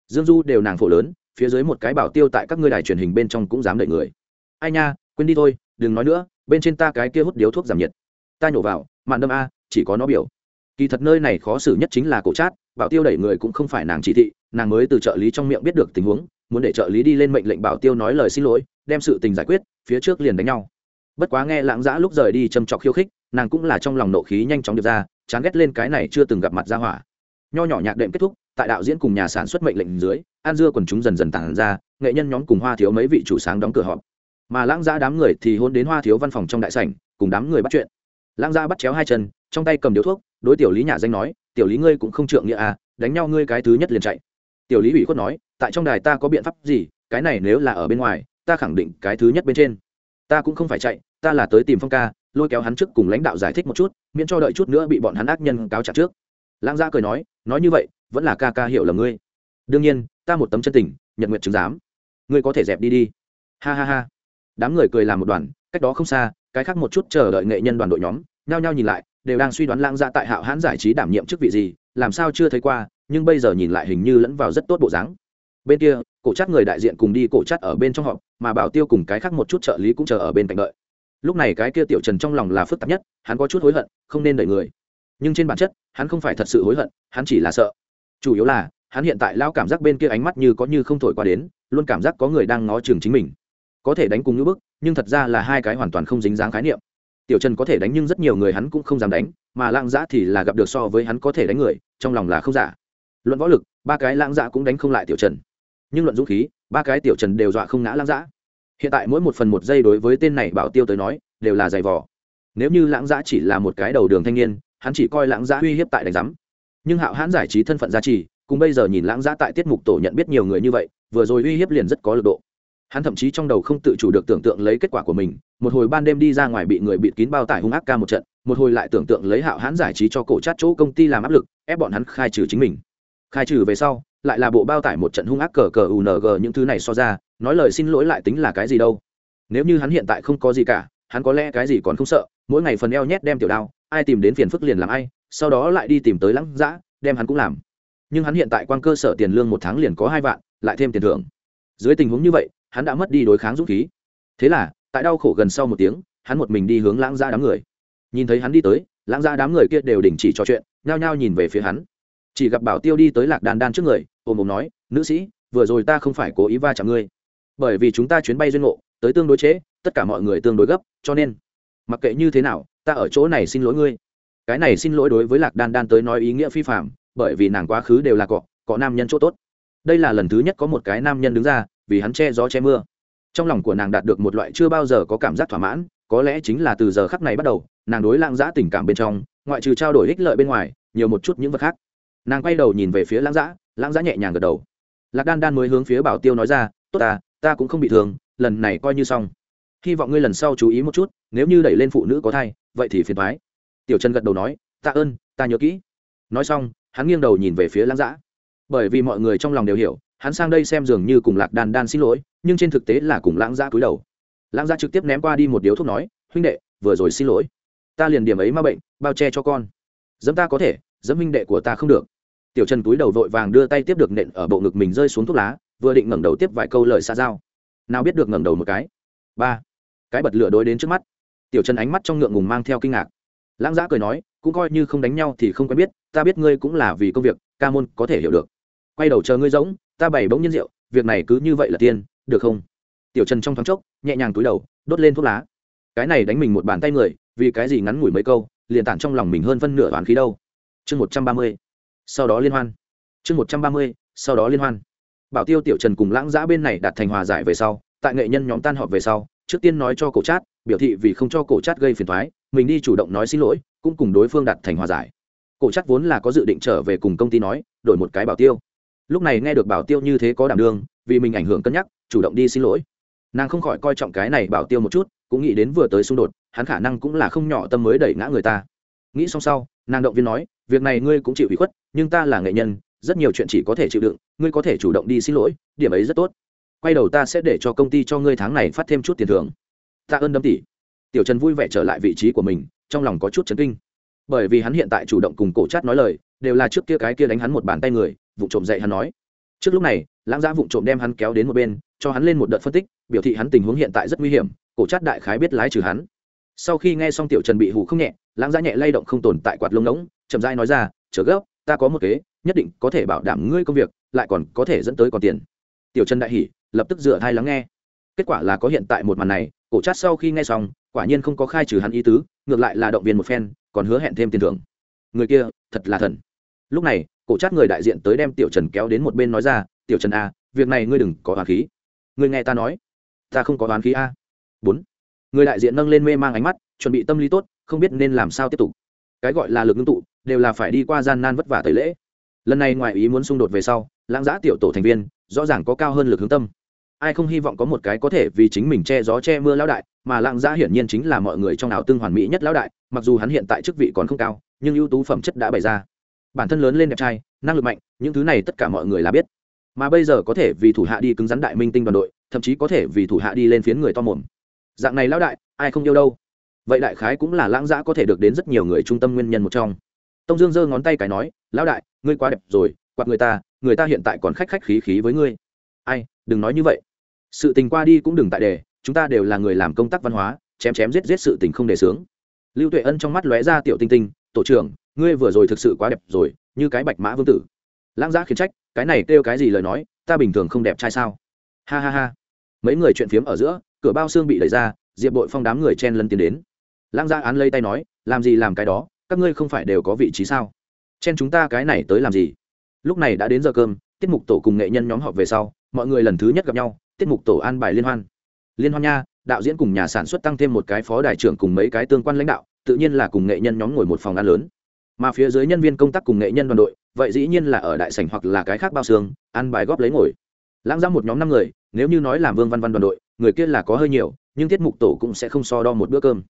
Dương du đều nàng phổ lớn, phía dưới một cái bảo tiêu tại các ngươi đài truyền hình bên trong cũng dám đợi người. Ai nha, quên đi thôi, đừng nói nữa, bên trên ta cái kia hút điếu thuốc giảm nhiệt. Ta nhổ vào, mạn đâm a, chỉ có nó biểu kỳ thật nơi này khó xử nhất chính là cổ chát, bảo tiêu đẩy người cũng không phải nàng chỉ thị, nàng mới từ trợ lý trong miệng biết được tình huống, muốn để trợ lý đi lên mệnh lệnh bảo tiêu nói lời xin lỗi, đem sự tình giải quyết, phía trước liền đánh nhau. Bất quá nghe lãng giã lúc rời đi châm trọc khiêu khích, nàng cũng là trong lòng nộ khí nhanh chóng được ra, chán ghét lên cái này chưa từng gặp mặt ra hỏa. Nho nhỏ nhạc đệm kết thúc, tại đạo diễn cùng nhà sản xuất mệnh lệnh dưới, an dưa quần chúng dần dần tàn ra, nghệ nhân nhóm cùng hoa thiếu mấy vị chủ sáng đóng cửa họp. Mà lãng giã đám người thì hôn đến hoa thiếu văn phòng trong đại sảnh, cùng đám người bắt chuyện. Lãng giã bắt chéo hai chân, trong tay cầm điếu thuốc đối tiểu lý nhà danh nói, tiểu lý ngươi cũng không trượng nghĩa à đánh nhau ngươi cái thứ nhất liền chạy. Tiểu lý ủy khuất nói, tại trong đài ta có biện pháp gì, cái này nếu là ở bên ngoài, ta khẳng định cái thứ nhất bên trên. Ta cũng không phải chạy, ta là tới tìm phong ca, lôi kéo hắn trước cùng lãnh đạo giải thích một chút, miễn cho đợi chút nữa bị bọn hắn ác nhân cáo trả trước. Lãng gia cười nói nói như vậy, vẫn là ca ca hiểu là ngươi. Đương nhiên, ta một tấm chân tình, nhận nguyện chứng giám. Ngươi có thể dẹp đi đi. Ha ha ha. Đám người cười làm một đoàn, cách đó không xa, cái khác một chút chờ đợi nghệ nhân đoàn đội nhóm, nhao nhao nhìn lại đều đang suy đoán lãng dạ tại hạo hãn giải trí đảm nhiệm chức vị gì, làm sao chưa thấy qua, nhưng bây giờ nhìn lại hình như lẫn vào rất tốt bộ dáng. Bên kia, cổ chắc người đại diện cùng đi cổ chắc ở bên trong họ mà bảo tiêu cùng cái khác một chút trợ lý cũng chờ ở bên cạnh đợi. Lúc này cái kia tiểu trần trong lòng là phức tạp nhất, hắn có chút hối hận, không nên đợi người. Nhưng trên bản chất, hắn không phải thật sự hối hận, hắn chỉ là sợ. Chủ yếu là, hắn hiện tại lao cảm giác bên kia ánh mắt như có như không thổi qua đến, luôn cảm giác có người đang ngó chừng chính mình. Có thể đánh cùng như bức, nhưng thật ra là hai cái hoàn toàn không dính dáng khái niệm tiểu trần có thể đánh nhưng rất nhiều người hắn cũng không dám đánh, mà lãng giã thì là gặp được so với hắn có thể đánh người, trong lòng là không giả. Luận võ lực, ba cái lãng giã cũng đánh không lại tiểu trần. Nhưng luận dũng khí, ba cái tiểu trần đều dọa không ngã lãng giã. Hiện tại mỗi một phần một giây đối với tên này bảo tiêu tới nói, đều là giày vò. Nếu như lãng giã chỉ là một cái đầu đường thanh niên, hắn chỉ coi lãng giã uy hiếp tại đánh giám nhưng hạo hãn giải trí thân phận giá trị cùng bây giờ nhìn lãng giã tại tiết mục tổ nhận biết nhiều người như vậy, vừa rồi uy hiếp liền rất có lực độ. Hắn thậm chí trong đầu không tự chủ được tưởng tượng lấy kết quả của mình một hồi ban đêm đi ra ngoài bị người bịt kín bao tải hung ác ca một trận, một hồi lại tưởng tượng lấy hạo hãn giải trí cho cổ chát chỗ công ty làm áp lực, ép bọn hắn khai trừ chính mình. Khai trừ về sau, lại là bộ bao tải một trận hung ác cờ cờ ung những thứ này so ra, nói lời xin lỗi lại tính là cái gì đâu. Nếu như hắn hiện tại không có gì cả, hắn có lẽ cái gì còn không sợ, mỗi ngày phần eo nhét đem tiểu đao, ai tìm đến phiền phức liền làm ai, sau đó lại đi tìm tới lãng dã, đem hắn cũng làm. Nhưng hắn hiện tại quan cơ sở tiền lương một tháng liền có hai vạn, lại thêm tiền thưởng. Dưới tình huống như vậy, hắn đã mất đi đối kháng dũng khí. Thế là tại đau khổ gần sau một tiếng hắn một mình đi hướng lãng ra đám người. Nhìn thấy hắn đi tới lãng ra đám người kia đều đình chỉ trò chuyện nhao nhao nhìn về phía hắn. Chỉ gặp bảo tiêu đi tới lạc đàn đan trước người ôm ôm nói nữ sĩ vừa rồi ta không phải cố ý va chạm ngươi. Bởi vì chúng ta chuyến bay duyên ngộ tới tương đối chế, tất cả mọi người tương đối gấp cho nên mặc kệ như thế nào ta ở chỗ này xin lỗi ngươi. Cái này xin lỗi đối với lạc đan đan tới nói ý nghĩa phi phạm bởi vì nàng quá khứ đều là cọ có nam nhân chỗ tốt. Đây là lần thứ nhất có một cái nam nhân đứng ra vì hắn che gió che mưa trong lòng của nàng đạt được một loại chưa bao giờ có cảm giác thỏa mãn, có lẽ chính là từ giờ khắc này bắt đầu, nàng đối lãng giã tình cảm bên trong, ngoại trừ trao đổi ích lợi bên ngoài, nhiều một chút những vật khác. Nàng quay đầu nhìn về phía lãng giã lãng giã nhẹ nhàng gật đầu. Lạc đan đan mới hướng phía bảo tiêu nói ra, tốt ta ta cũng không bị thương, lần này coi như xong. Hy vọng ngươi lần sau chú ý một chút, nếu như đẩy lên phụ nữ có thai, vậy thì phiền thoái tiểu trần gật đầu nói, tạ ơn, ta nhớ kỹ. Nói xong, hắn nghiêng đầu nhìn về phía lãng giã. Bởi vì mọi người trong lòng đều hiểu, hắn sang đây xem dường như cùng lạc đan đan xin lỗi nhưng trên thực tế là cùng lãng gia cúi đầu. Lãng gia trực tiếp ném qua đi một điếu thuốc nói, huynh đệ, vừa rồi xin lỗi. Ta liền điểm ấy ma bệnh, bao che cho con. Dẫm ta có thể, dẫm huynh đệ của ta không được. Tiểu trần cúi đầu vội vàng đưa tay tiếp được nện ở bộ ngực mình rơi xuống thuốc lá, vừa định ngẩng đầu tiếp vài câu lời xa giao. Nào biết được ngẩng đầu một cái. Ba. Cái bật lửa đối đến trước mắt. Tiểu trần ánh mắt trong ngượng ngùng mang theo kinh ngạc. Lãng giã cười nói, cũng coi như không đánh nhau thì không quen biết, ta biết ngươi cũng là vì công việc, ca môn có thể hiểu được. Quay đầu chờ ngươi giống ta bày bỗng nhiên rượu, việc này cứ như vậy là tiên được không? Tiểu trần trong thoáng chốc, nhẹ nhàng túi đầu, đốt lên thuốc lá. Cái này đánh mình một bàn tay người, vì cái gì ngắn ngủi mấy câu, liền tản trong lòng mình hơn phân nửa toán khí đâu. Chương một trăm ba mươi, sau đó liên hoan. Chương một trăm ba mươi, sau đó liên hoan. Bảo tiêu, tiểu trần cùng lãng giã bên này đạt thành hòa giải về sau, tại nghệ nhân nhóm tan họp về sau, trước tiên nói cho cổ chát, biểu thị vì không cho cổ chát gây phiền thoái mình đi chủ động nói xin lỗi, cũng cùng đối phương đạt thành hòa giải. Cổ chát vốn là có dự định trở về cùng công ty nói, đổi một cái bảo tiêu. Lúc này nghe được bảo tiêu như thế có đảm đương, vì mình ảnh hưởng cân nhắc chủ động đi xin lỗi. Nàng không khỏi coi trọng cái này bảo tiêu một chút, cũng nghĩ đến vừa tới xung đột, hắn khả năng cũng là không nhỏ tâm mới đẩy ngã người ta. Nghĩ xong sau, nàng động viên nói, việc này ngươi cũng chịu ủy khuất, nhưng ta là nghệ nhân, rất nhiều chuyện chỉ có thể chịu đựng, ngươi có thể chủ động đi xin lỗi, điểm ấy rất tốt. Quay đầu ta sẽ để cho công ty cho ngươi tháng này phát thêm chút tiền thưởng. Ta ơn đâm tỷ. Tiểu trần vui vẻ trở lại vị trí của mình, trong lòng có chút chấn kinh. Bởi vì hắn hiện tại chủ động cùng cổ chát nói lời, đều là trước kia cái kia đánh hắn một bàn tay người, vụ trộm dậy hắn nói. Trước lúc này, lãng giã vụ trộm đem hắn kéo đến một bên cho hắn lên một đợt phân tích, biểu thị hắn tình huống hiện tại rất nguy hiểm, cổ chát đại khái biết lái trừ hắn. Sau khi nghe xong tiểu trần bị hủ không nhẹ, lãng giá nhẹ lay động không tồn tại quạt lông ngỗng, chậm dai nói ra, chờ gấp, ta có một kế, nhất định có thể bảo đảm ngươi công việc, lại còn có thể dẫn tới còn tiền. Tiểu trần đại hỉ, lập tức dựa thai lắng nghe. Kết quả là có hiện tại một màn này, cổ chát sau khi nghe xong, quả nhiên không có khai trừ hắn ý tứ, ngược lại là động viên một phen, còn hứa hẹn thêm tiền thưởng. Người kia, thật là thần. Lúc này, cổ chát người đại diện tới đem tiểu trần kéo đến một bên nói ra, tiểu trần a việc này ngươi đừng có hoán khí ngươi nghe ta nói. Ta không có đoán khí a. Bốn. Người đại diện nâng lên mê mang ánh mắt, chuẩn bị tâm lý tốt, không biết nên làm sao tiếp tục. Cái gọi là lực ngưng tụ, đều là phải đi qua gian nan vất vả tẩy lễ. Lần này ngoài ý muốn xung đột về sau, lãng giã tiểu tổ thành viên, rõ ràng có cao hơn lực hướng tâm. Ai không hy vọng có một cái có thể vì chính mình che gió che mưa lão đại, mà lãng giã hiển nhiên chính là mọi người trong ảo tương hoàn mỹ nhất lão đại, mặc dù hắn hiện tại chức vị còn không cao, nhưng ưu tú phẩm chất đã bày ra. Bản thân lớn lên đẹp trai, năng lực mạnh, những thứ này tất cả mọi người là biết mà bây giờ có thể vì thủ hạ đi cứng rắn đại minh tinh đoàn đội, thậm chí có thể vì thủ hạ đi lên phiến người to mồm. Dạng này lão đại, ai không yêu đâu. Vậy đại khái cũng là lãng giã có thể được đến rất nhiều người trung tâm nguyên nhân một trong. Tông dương giơ ngón tay cái nói, lão đại, ngươi quá đẹp rồi, quạt người ta người ta hiện tại còn khách khách khí khí với ngươi. Ai, đừng nói như vậy. Sự tình qua đi cũng đừng tại đề, chúng ta đều là người làm công tác văn hóa, chém chém giết giết sự tình không đề sướng. Lưu tuệ ân trong mắt lóe ra tiểu tinh tinh, tổ trưởng, ngươi vừa rồi thực sự quá đẹp rồi, như cái bạch mã vương tử. Lãng giã khiến trách cái này kêu cái gì lời nói, ta bình thường không đẹp trai sao? Ha ha ha. Mấy người chuyện phiếm ở giữa, cửa bao xương bị đẩy ra, diệp bội phong đám người chen lân tiến đến. Lang gia án lấy tay nói, làm gì làm cái đó, các ngươi không phải đều có vị trí sao? Chen chúng ta cái này tới làm gì? Lúc này đã đến giờ cơm, tiết mục tổ cùng nghệ nhân nhóm họp về sau, mọi người lần thứ nhất gặp nhau, tiết mục tổ an bài liên hoan. Liên hoan nha, đạo diễn cùng nhà sản xuất tăng thêm một cái phó đại trưởng cùng mấy cái tương quan lãnh đạo, tự nhiên là cùng nghệ nhân nhóm ngồi một phòng ăn lớn. Mà phía dưới nhân viên công tác cùng nghệ nhân đoàn đội vậy dĩ nhiên là ở đại sảnh hoặc là cái khác bao xương, ăn bài góp lấy ngồi. Lãng ra một nhóm năm người, nếu như nói làm vương văn văn đoàn đội, người kia là có hơi nhiều, nhưng tiết mục tổ cũng sẽ không so đo một bữa cơm.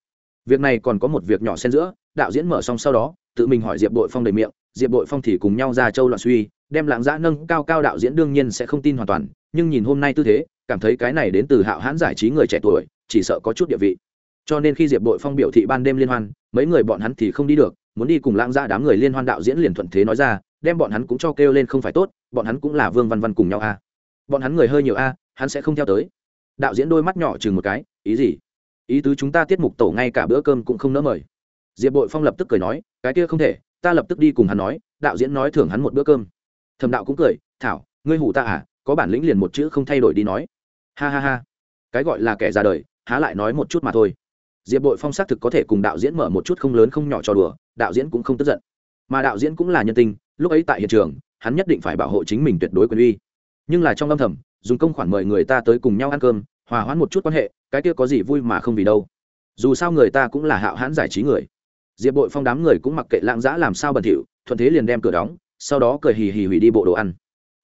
Việc này còn có một việc nhỏ xen giữa, đạo diễn mở xong sau đó, tự mình hỏi diệp đội phong đầy miệng, diệp đội phong thì cùng nhau ra châu loạn suy, đem lãng giã nâng cao cao đạo diễn đương nhiên sẽ không tin hoàn toàn, nhưng nhìn hôm nay tư thế, cảm thấy cái này đến từ hạo hãn giải trí người trẻ tuổi, chỉ sợ có chút địa vị. Cho nên khi diệp đội phong biểu thị ban đêm liên hoan, mấy người bọn hắn thì không đi được, muốn đi cùng lãng giã đám người liên hoan đạo diễn liền thuận thế nói ra đem bọn hắn cũng cho kêu lên không phải tốt, bọn hắn cũng là vương văn văn cùng nhau a. Bọn hắn người hơi nhiều a, hắn sẽ không theo tới. Đạo diễn đôi mắt nhỏ chừng một cái, ý gì? Ý tứ chúng ta tiết mục tổ ngay cả bữa cơm cũng không nỡ mời. Diệp bội phong lập tức cười nói, cái kia không thể, ta lập tức đi cùng hắn nói, đạo diễn nói thưởng hắn một bữa cơm. Thầm đạo cũng cười, thảo, ngươi hủ ta à có bản lĩnh liền một chữ không thay đổi đi nói. Ha ha ha. Cái gọi là kẻ ra đời, há lại nói một chút mà thôi. Diệp bội phong xác thực có thể cùng đạo diễn mở một chút không lớn không nhỏ cho đùa, đạo diễn cũng không tức giận. Mà đạo diễn cũng là nhân tình lúc ấy tại hiện trường, hắn nhất định phải bảo hộ chính mình tuyệt đối quyền uy. Nhưng là trong âm thầm, dùng công khoản mời người ta tới cùng nhau ăn cơm, hòa hoãn một chút quan hệ, cái kia có gì vui mà không vì đâu. Dù sao người ta cũng là hạo hãn giải trí người. Diệp bội phong đám người cũng mặc kệ lãng giã làm sao bẩn thỉu, thuận thế liền đem cửa đóng, sau đó cười hì hì hủy đi bộ đồ ăn.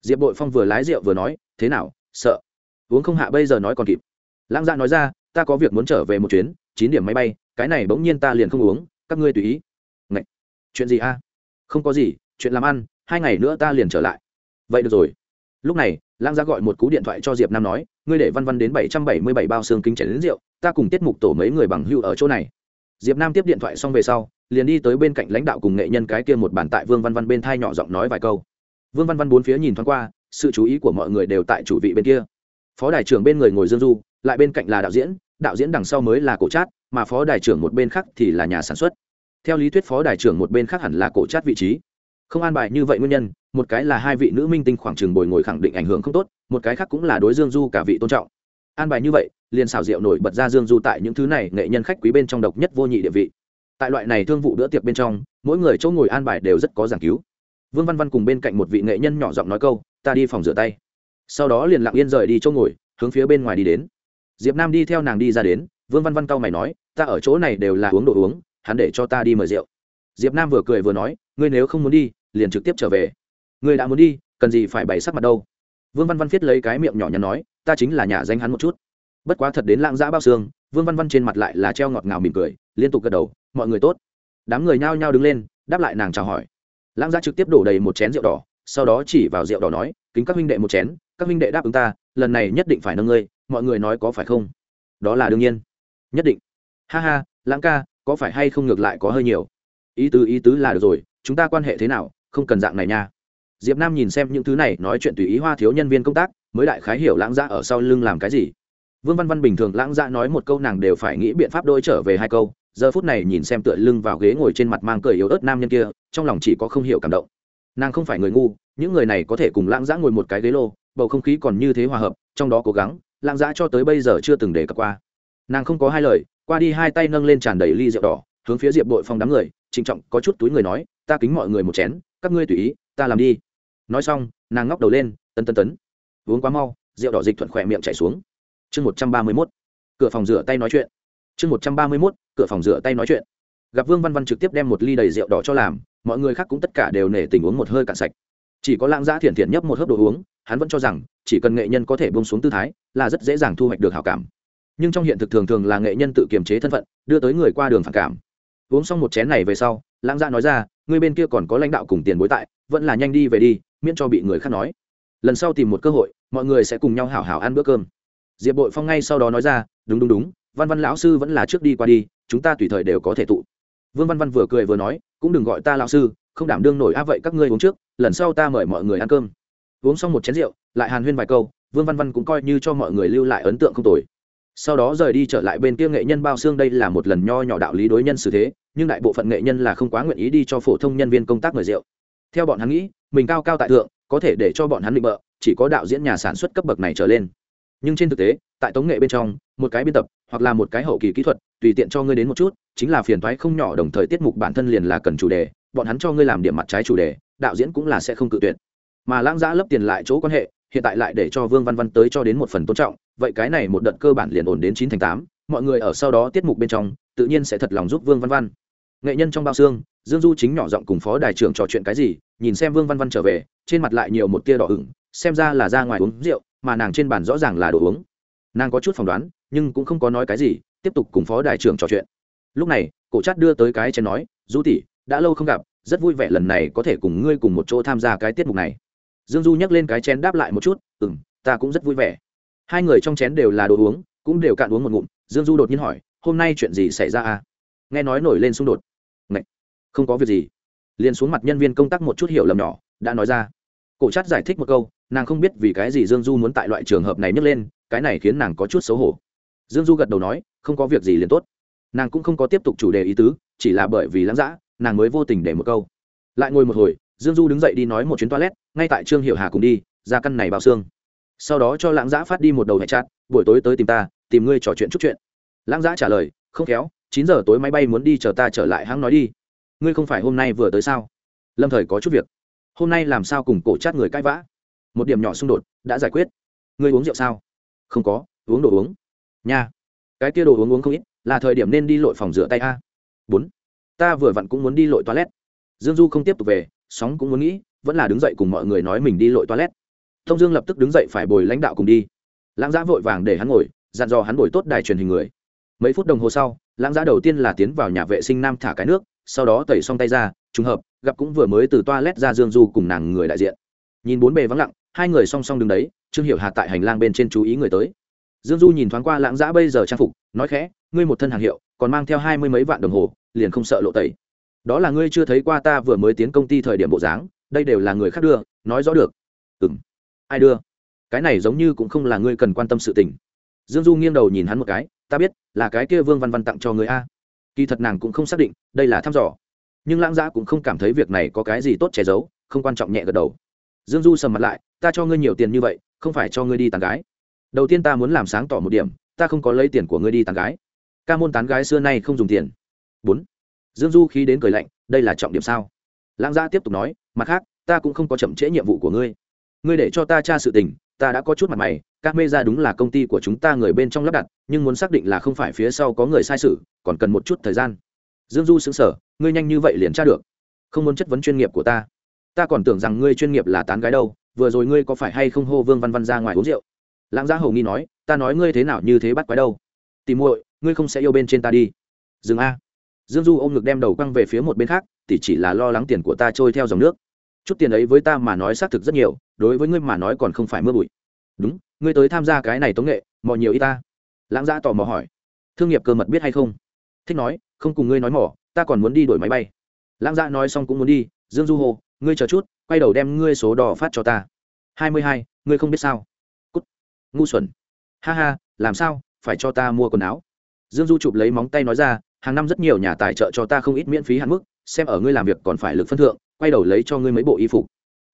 Diệp bội phong vừa lái rượu vừa nói, thế nào, sợ? Uống không hạ bây giờ nói còn kịp. Lãng giã nói ra, ta có việc muốn trở về một chuyến, chín điểm máy bay, cái này bỗng nhiên ta liền không uống, các ngươi tùy ý. Ngậy! chuyện gì a? Không có gì chuyện làm ăn, hai ngày nữa ta liền trở lại. Vậy được rồi. Lúc này lang gia gọi một cú điện thoại cho diệp nam nói, ngươi để văn văn đến bảy trăm bảy mươi bảy bao xương kính chảy đến rượu, ta cùng tiết mục tổ mấy người bằng hưu ở chỗ này. Diệp nam tiếp điện thoại xong về sau, liền đi tới bên cạnh lãnh đạo cùng nghệ nhân cái kia một bàn tại vương văn văn bên thai nhỏ giọng nói vài câu. Vương văn văn bốn phía nhìn thoáng qua, sự chú ý của mọi người đều tại chủ vị bên kia. Phó đài trưởng bên người ngồi dương du, lại bên cạnh là đạo diễn đạo diễn đằng sau mới là cổ trát mà phó đài trưởng một bên khác thì là nhà sản xuất. Theo lý thuyết phó đài trưởng một bên khác hẳn là cổ trát vị trí không an bài như vậy nguyên nhân, một cái là hai vị nữ minh tinh khoảng trường bồi ngồi khẳng định ảnh hưởng không tốt, một cái khác cũng là đối dương du cả vị tôn trọng. An bài như vậy, liền xảo diệu nổi bật ra dương du tại những thứ này nghệ nhân khách quý bên trong độc nhất vô nhị địa vị. Tại loại này thương vụ bữa tiệc bên trong, mỗi người chỗ ngồi an bài đều rất có giảng cứu. Vương văn văn cùng bên cạnh một vị nghệ nhân nhỏ giọng nói câu, ta đi phòng rửa tay. Sau đó liền lặng yên rời đi chỗ ngồi, hướng phía bên ngoài đi đến. Diệp nam đi theo nàng đi ra đến, vương văn văn cau mày nói, ta ở chỗ này đều là uống đồ uống, hắn để cho ta đi mời rượu diệp nam vừa cười vừa nói, ngươi nếu không muốn đi, liền trực tiếp trở về. Ngươi đã muốn đi, cần gì phải bày sắc mặt đâu? Vương văn văn viết lấy cái miệng nhỏ nhắn nói, ta chính là nhà danh hắn một chút. Bất quá thật đến lãng giã bao xương, vương văn văn trên mặt lại là treo ngọt ngào mỉm cười, liên tục gật đầu, mọi người tốt. Đám người nhao nhao đứng lên, đáp lại nàng chào hỏi. Lãng giã trực tiếp đổ đầy một chén rượu đỏ, sau đó chỉ vào rượu đỏ nói, kính các huynh đệ một chén, các huynh đệ đáp ứng ta, lần này nhất định phải nâng ngươi, mọi người nói có phải không? Đó là đương nhiên. Nhất định. Ha ha, lãng ca, có phải hay không ngược lại có hơi nhiều? Ý tứ ý tứ là được rồi, chúng ta quan hệ thế nào, không cần dạng này nha. Diệp nam nhìn xem những thứ này, nói chuyện tùy ý hoa thiếu nhân viên công tác, mới đại khái hiểu lãng dạ ở sau lưng làm cái gì. Vương văn văn bình thường lãng dạ nói một câu nàng đều phải nghĩ biện pháp đôi trở về hai câu, giờ phút này nhìn xem tựa lưng vào ghế ngồi trên mặt mang cười yếu ớt nam nhân kia, trong lòng chỉ có không hiểu cảm động. Nàng không phải người ngu, những người này có thể cùng lãng dạ ngồi một cái ghế lô, bầu không khí còn như thế hòa hợp, trong đó cố gắng, lãng dạ cho tới bây giờ chưa từng để cập qua. Nàng không có hai lời, qua đi hai tay nâng lên tràn đầy ly rượu đỏ, hướng phía diệp đội phong đám người trịnh trọng có chút túi người nói, ta kính mọi người một chén, các ngươi tùy ý, ta làm đi. Nói xong, nàng ngóc đầu lên tân tân tấn. Uống quá mau. Rượu đỏ dịch thuận khỏe miệng chảy xuống. Chương một trăm ba mươi mốt. Cửa phòng rửa tay nói chuyện. Chương một trăm ba mươi mốt, cửa phòng rửa tay nói chuyện. Gặp vương văn văn trực tiếp đem một ly đầy rượu đỏ cho làm, mọi người khác cũng tất cả đều nể tình uống một hơi cạn sạch. Chỉ có lãng giã thiện thiện nhấp một hớp đồ uống, hắn vẫn cho rằng, chỉ cần nghệ nhân có thể bông xuống tư thái, là rất dễ dàng thu hoạch được hào cảm. Nhưng trong hiện thực thường thường là nghệ nhân tự kiềm chế thân phận, đưa tới người qua đường phản cảm uống xong một chén này về sau, lãng Gia nói ra người bên kia còn có lãnh đạo cùng tiền bối tại, vẫn là nhanh đi về đi, miễn cho bị người khác nói. Lần sau tìm một cơ hội, mọi người sẽ cùng nhau hảo hảo ăn bữa cơm. Diệp bội phong ngay sau đó nói ra, đúng đúng đúng, văn văn lão sư vẫn là trước đi qua đi, chúng ta tùy thời đều có thể tụ. Vương văn văn vừa cười vừa nói, cũng đừng gọi ta lão sư, không đảm đương nổi á, vậy các ngươi uống trước, lần sau ta mời mọi người ăn cơm. Uống xong một chén rượu, lại hàn huyên vài câu, vương văn văn cũng coi như cho mọi người lưu lại ấn tượng không tồi sau đó rời đi trở lại bên kia nghệ nhân bao xương đây là một lần nho nhỏ đạo lý đối nhân xử thế, nhưng đại bộ phận nghệ nhân là không quá nguyện ý đi cho phổ thông nhân viên công tác người rượu. Theo bọn hắn nghĩ, mình cao cao tại thượng, có thể để cho bọn hắn định bợ, chỉ có đạo diễn nhà sản xuất cấp bậc này trở lên. Nhưng trên thực tế, tại tống nghệ bên trong, một cái biên tập, hoặc là một cái hậu kỳ kỹ thuật, tùy tiện cho ngươi đến một chút, chính là phiền thoái không nhỏ, đồng thời tiết mục bản thân liền là cần chủ đề, bọn hắn cho ngươi làm điểm mặt trái chủ đề, đạo diễn cũng là sẽ không cự tuyệt. Mà lãng giã lấp tiền lại chỗ quan hệ hiện tại lại để cho vương văn văn tới cho đến một phần tôn trọng, vậy cái này một đợt cơ bản liền ổn đến chín thành tám, mọi người ở sau đó tiết mục bên trong, tự nhiên sẽ thật lòng giúp vương văn văn. Nghệ nhân trong bao xương, dương du chính nhỏ giọng cùng phó đài trưởng trò chuyện cái gì, nhìn xem vương văn văn trở về, trên mặt lại nhiều một tia đỏ ửng, xem ra là ra ngoài uống rượu, mà nàng trên bàn rõ ràng là đồ uống. Nàng có chút phỏng đoán, nhưng cũng không có nói cái gì, tiếp tục cùng phó đài trưởng trò chuyện. Lúc này, cổ chát đưa tới cái chén nói, du tỷ, đã lâu không gặp, rất vui vẻ lần này có thể cùng ngươi cùng một chỗ tham gia cái tiết mục này dương du nhắc lên cái chén đáp lại một chút ừ m ta cũng rất vui vẻ. Hai người trong chén đều là đồ uống, cũng đều cạn uống một ngụm. Dương du đột nhiên hỏi, hôm nay chuyện gì xảy ra à? Nghe nói nổi lên xung đột. Ngậy! không có việc gì. Liền xuống mặt nhân viên công tác một chút hiểu lầm nhỏ, đã nói ra. Cổ chát giải thích một câu, nàng không biết vì cái gì dương du muốn tại loại trường hợp này nhấc lên, cái này khiến nàng có chút xấu hổ. Dương du gật đầu nói, không có việc gì liền tốt. Nàng cũng không có tiếp tục chủ đề ý tứ, chỉ là bởi vì lãng giã nàng mới vô tình để một câu. Lại ngồi một hồi dương du đứng dậy đi nói một chuyến toilet ngay tại trương hiệu hà cùng đi ra căn này bao xương. Sau đó cho lãng giã phát đi một đầu hẹn chặt, buổi tối tới tìm ta tìm ngươi trò chuyện chút chuyện. Lãng giã trả lời không khéo chín giờ tối máy bay muốn đi chờ ta trở lại hãng nói đi. Ngươi không phải hôm nay vừa tới sao? Lâm thời có chút việc. Hôm nay làm sao cùng cổ chát người cãi vã? Một điểm nhỏ xung đột đã giải quyết. Ngươi uống rượu sao? Không có uống đồ uống. Nha cái kia đồ uống uống không ít là thời điểm nên đi lội phòng rửa tay a. Bốn ta vừa vặn cũng muốn đi lội toilet. Dương du không tiếp tục về sóng cũng muốn nghĩ, vẫn là đứng dậy cùng mọi người nói mình đi lội toilet. Thông dương lập tức đứng dậy phải bồi lãnh đạo cùng đi. Lãng giã vội vàng để hắn ngồi, dặn dò hắn bồi tốt đài truyền hình người. Mấy phút đồng hồ sau, lãng giã đầu tiên là tiến vào nhà vệ sinh nam thả cái nước, sau đó tẩy xong tay ra, trùng hợp, gặp cũng vừa mới từ toilet ra dương du cùng nàng người đại diện. Nhìn bốn bề vắng lặng, hai người song song đứng đấy, trương hiểu hà tại hành lang bên trên chú ý người tới. Dương du nhìn thoáng qua lãng giã bây giờ trang phục, nói khẽ, ngươi một thân hàng hiệu, còn mang theo hai mươi mấy vạn đồng hồ, liền không sợ lộ tẩy đó là ngươi chưa thấy qua ta vừa mới tiến công ty thời điểm bộ dáng, đây đều là người khác đưa, nói rõ được. Ừ m ai đưa? Cái này giống như cũng không là ngươi cần quan tâm sự tình. Dương du nghiêng đầu nhìn hắn một cái, ta biết, là cái kia vương văn văn tặng cho người a. Kỳ thật nàng cũng không xác định, đây là thăm dò. Nhưng lãng giã cũng không cảm thấy việc này có cái gì tốt che giấu, không quan trọng nhẹ gật đầu. Dương du sầm mặt lại, ta cho ngươi nhiều tiền như vậy, không phải cho ngươi đi tàn gái. Đầu tiên ta muốn làm sáng tỏ một điểm, ta không có lấy tiền của ngươi đi tàn gái. Ca môn tán gái xưa nay không dùng tiền. Bốn dương du khí đến cười lạnh, đây là trọng điểm sao? Lãng gia tiếp tục nói, mặt khác, ta cũng không có chậm trễ nhiệm vụ của ngươi. Ngươi để cho ta tra sự tình, ta đã có chút mặt mày, các mê ra đúng là công ty của chúng ta người bên trong lắp đặt, nhưng muốn xác định là không phải phía sau có người sai sự, còn cần một chút thời gian. Dương du xứng sở ngươi nhanh như vậy liền tra được? Không muốn chất vấn chuyên nghiệp của ta. Ta còn tưởng rằng ngươi chuyên nghiệp là tán gái đâu, vừa rồi ngươi có phải hay không hô vương văn văn ra ngoài uống rượu? Lãng gia hầu nghi nói, ta nói ngươi thế nào như thế bắt quái đâu? Tìm muội, ngươi không sẽ yêu bên trên ta đi. Dừng a dương du ôm ngực đem đầu quăng về phía một bên khác, tỷ chỉ là lo lắng tiền của ta trôi theo dòng nước. Chút tiền ấy với ta mà nói xác thực rất nhiều, đối với ngươi mà nói còn không phải mưa bụi. Đúng, ngươi tới tham gia cái này tống nghệ, mò nhiều y ta. Lãng gia tò mò hỏi. Thương nghiệp cơ mật biết hay không? Thích nói, không cùng ngươi nói mỏ ta còn muốn đi đổi máy bay. Lãng gia nói xong cũng muốn đi, dương du hồ, ngươi chờ chút, quay đầu đem ngươi số đỏ phát cho ta. Hai mươi hai, ngươi không biết sao? Cút. Ngu xuẩn. Ha ha, làm sao, phải cho ta mua quần áo. Dương du chụp lấy móng tay nói ra hàng năm rất nhiều nhà tài trợ cho ta không ít miễn phí hạn mức, xem ở ngươi làm việc còn phải lực phân thượng, quay đầu lấy cho ngươi mấy bộ y phục.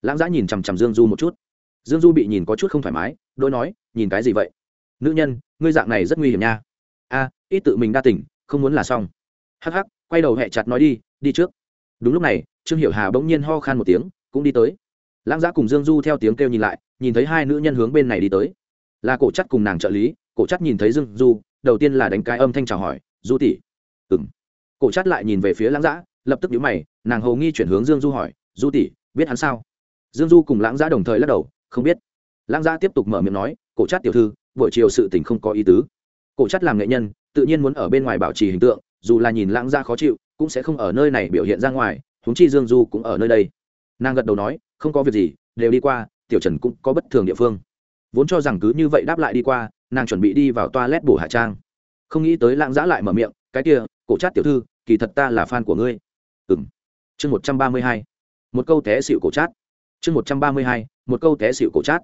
Lãng giã nhìn chằm chằm dương du một chút. Dương du bị nhìn có chút không thoải mái, đôi nói, nhìn cái gì vậy? Nữ nhân, ngươi dạng này rất nguy hiểm nha. A, ít tự mình đa tỉnh không muốn là xong. Hắc hắc, quay đầu hẹ chặt nói đi đi trước. Đúng lúc này, trương hiểu hà bỗng nhiên ho khan một tiếng, cũng đi tới. Lãng giã cùng dương du theo tiếng kêu nhìn lại, nhìn thấy hai nữ nhân hướng bên này đi tới. Là cổ chắc cùng nàng trợ lý, cổ chắc nhìn thấy dương du, đầu tiên là đánh cái âm thanh chào hỏi, du tỷ ừng cổ Chát lại nhìn về phía lãng giã lập tức nhíu mày, nàng hầu nghi chuyển hướng dương du hỏi, du tỷ, biết hắn sao? Dương du cùng lãng giã đồng thời lắc đầu, không biết. Lãng giã tiếp tục mở miệng nói, cổ Chát tiểu thư, buổi chiều sự tình không có ý tứ. Cổ Chát làm nghệ nhân, tự nhiên muốn ở bên ngoài bảo trì hình tượng, dù là nhìn lãng giã khó chịu, cũng sẽ không ở nơi này biểu hiện ra ngoài, huống chi dương du cũng ở nơi đây. Nàng gật đầu nói, không có việc gì, đều đi qua, tiểu trần cũng có bất thường địa phương. Vốn cho rằng cứ như vậy đáp lại đi qua, nàng chuẩn bị đi vào toilet bổ hạ trang. Không nghĩ tới lãng giã lại mở miệng cái kia, cổ chát tiểu thư, kỳ thật ta là fan của ngươi. Ừ m chương một trăm ba mươi hai. Một câu té xịu cổ chát. Chương một trăm ba mươi hai, một câu té xịu cổ chát.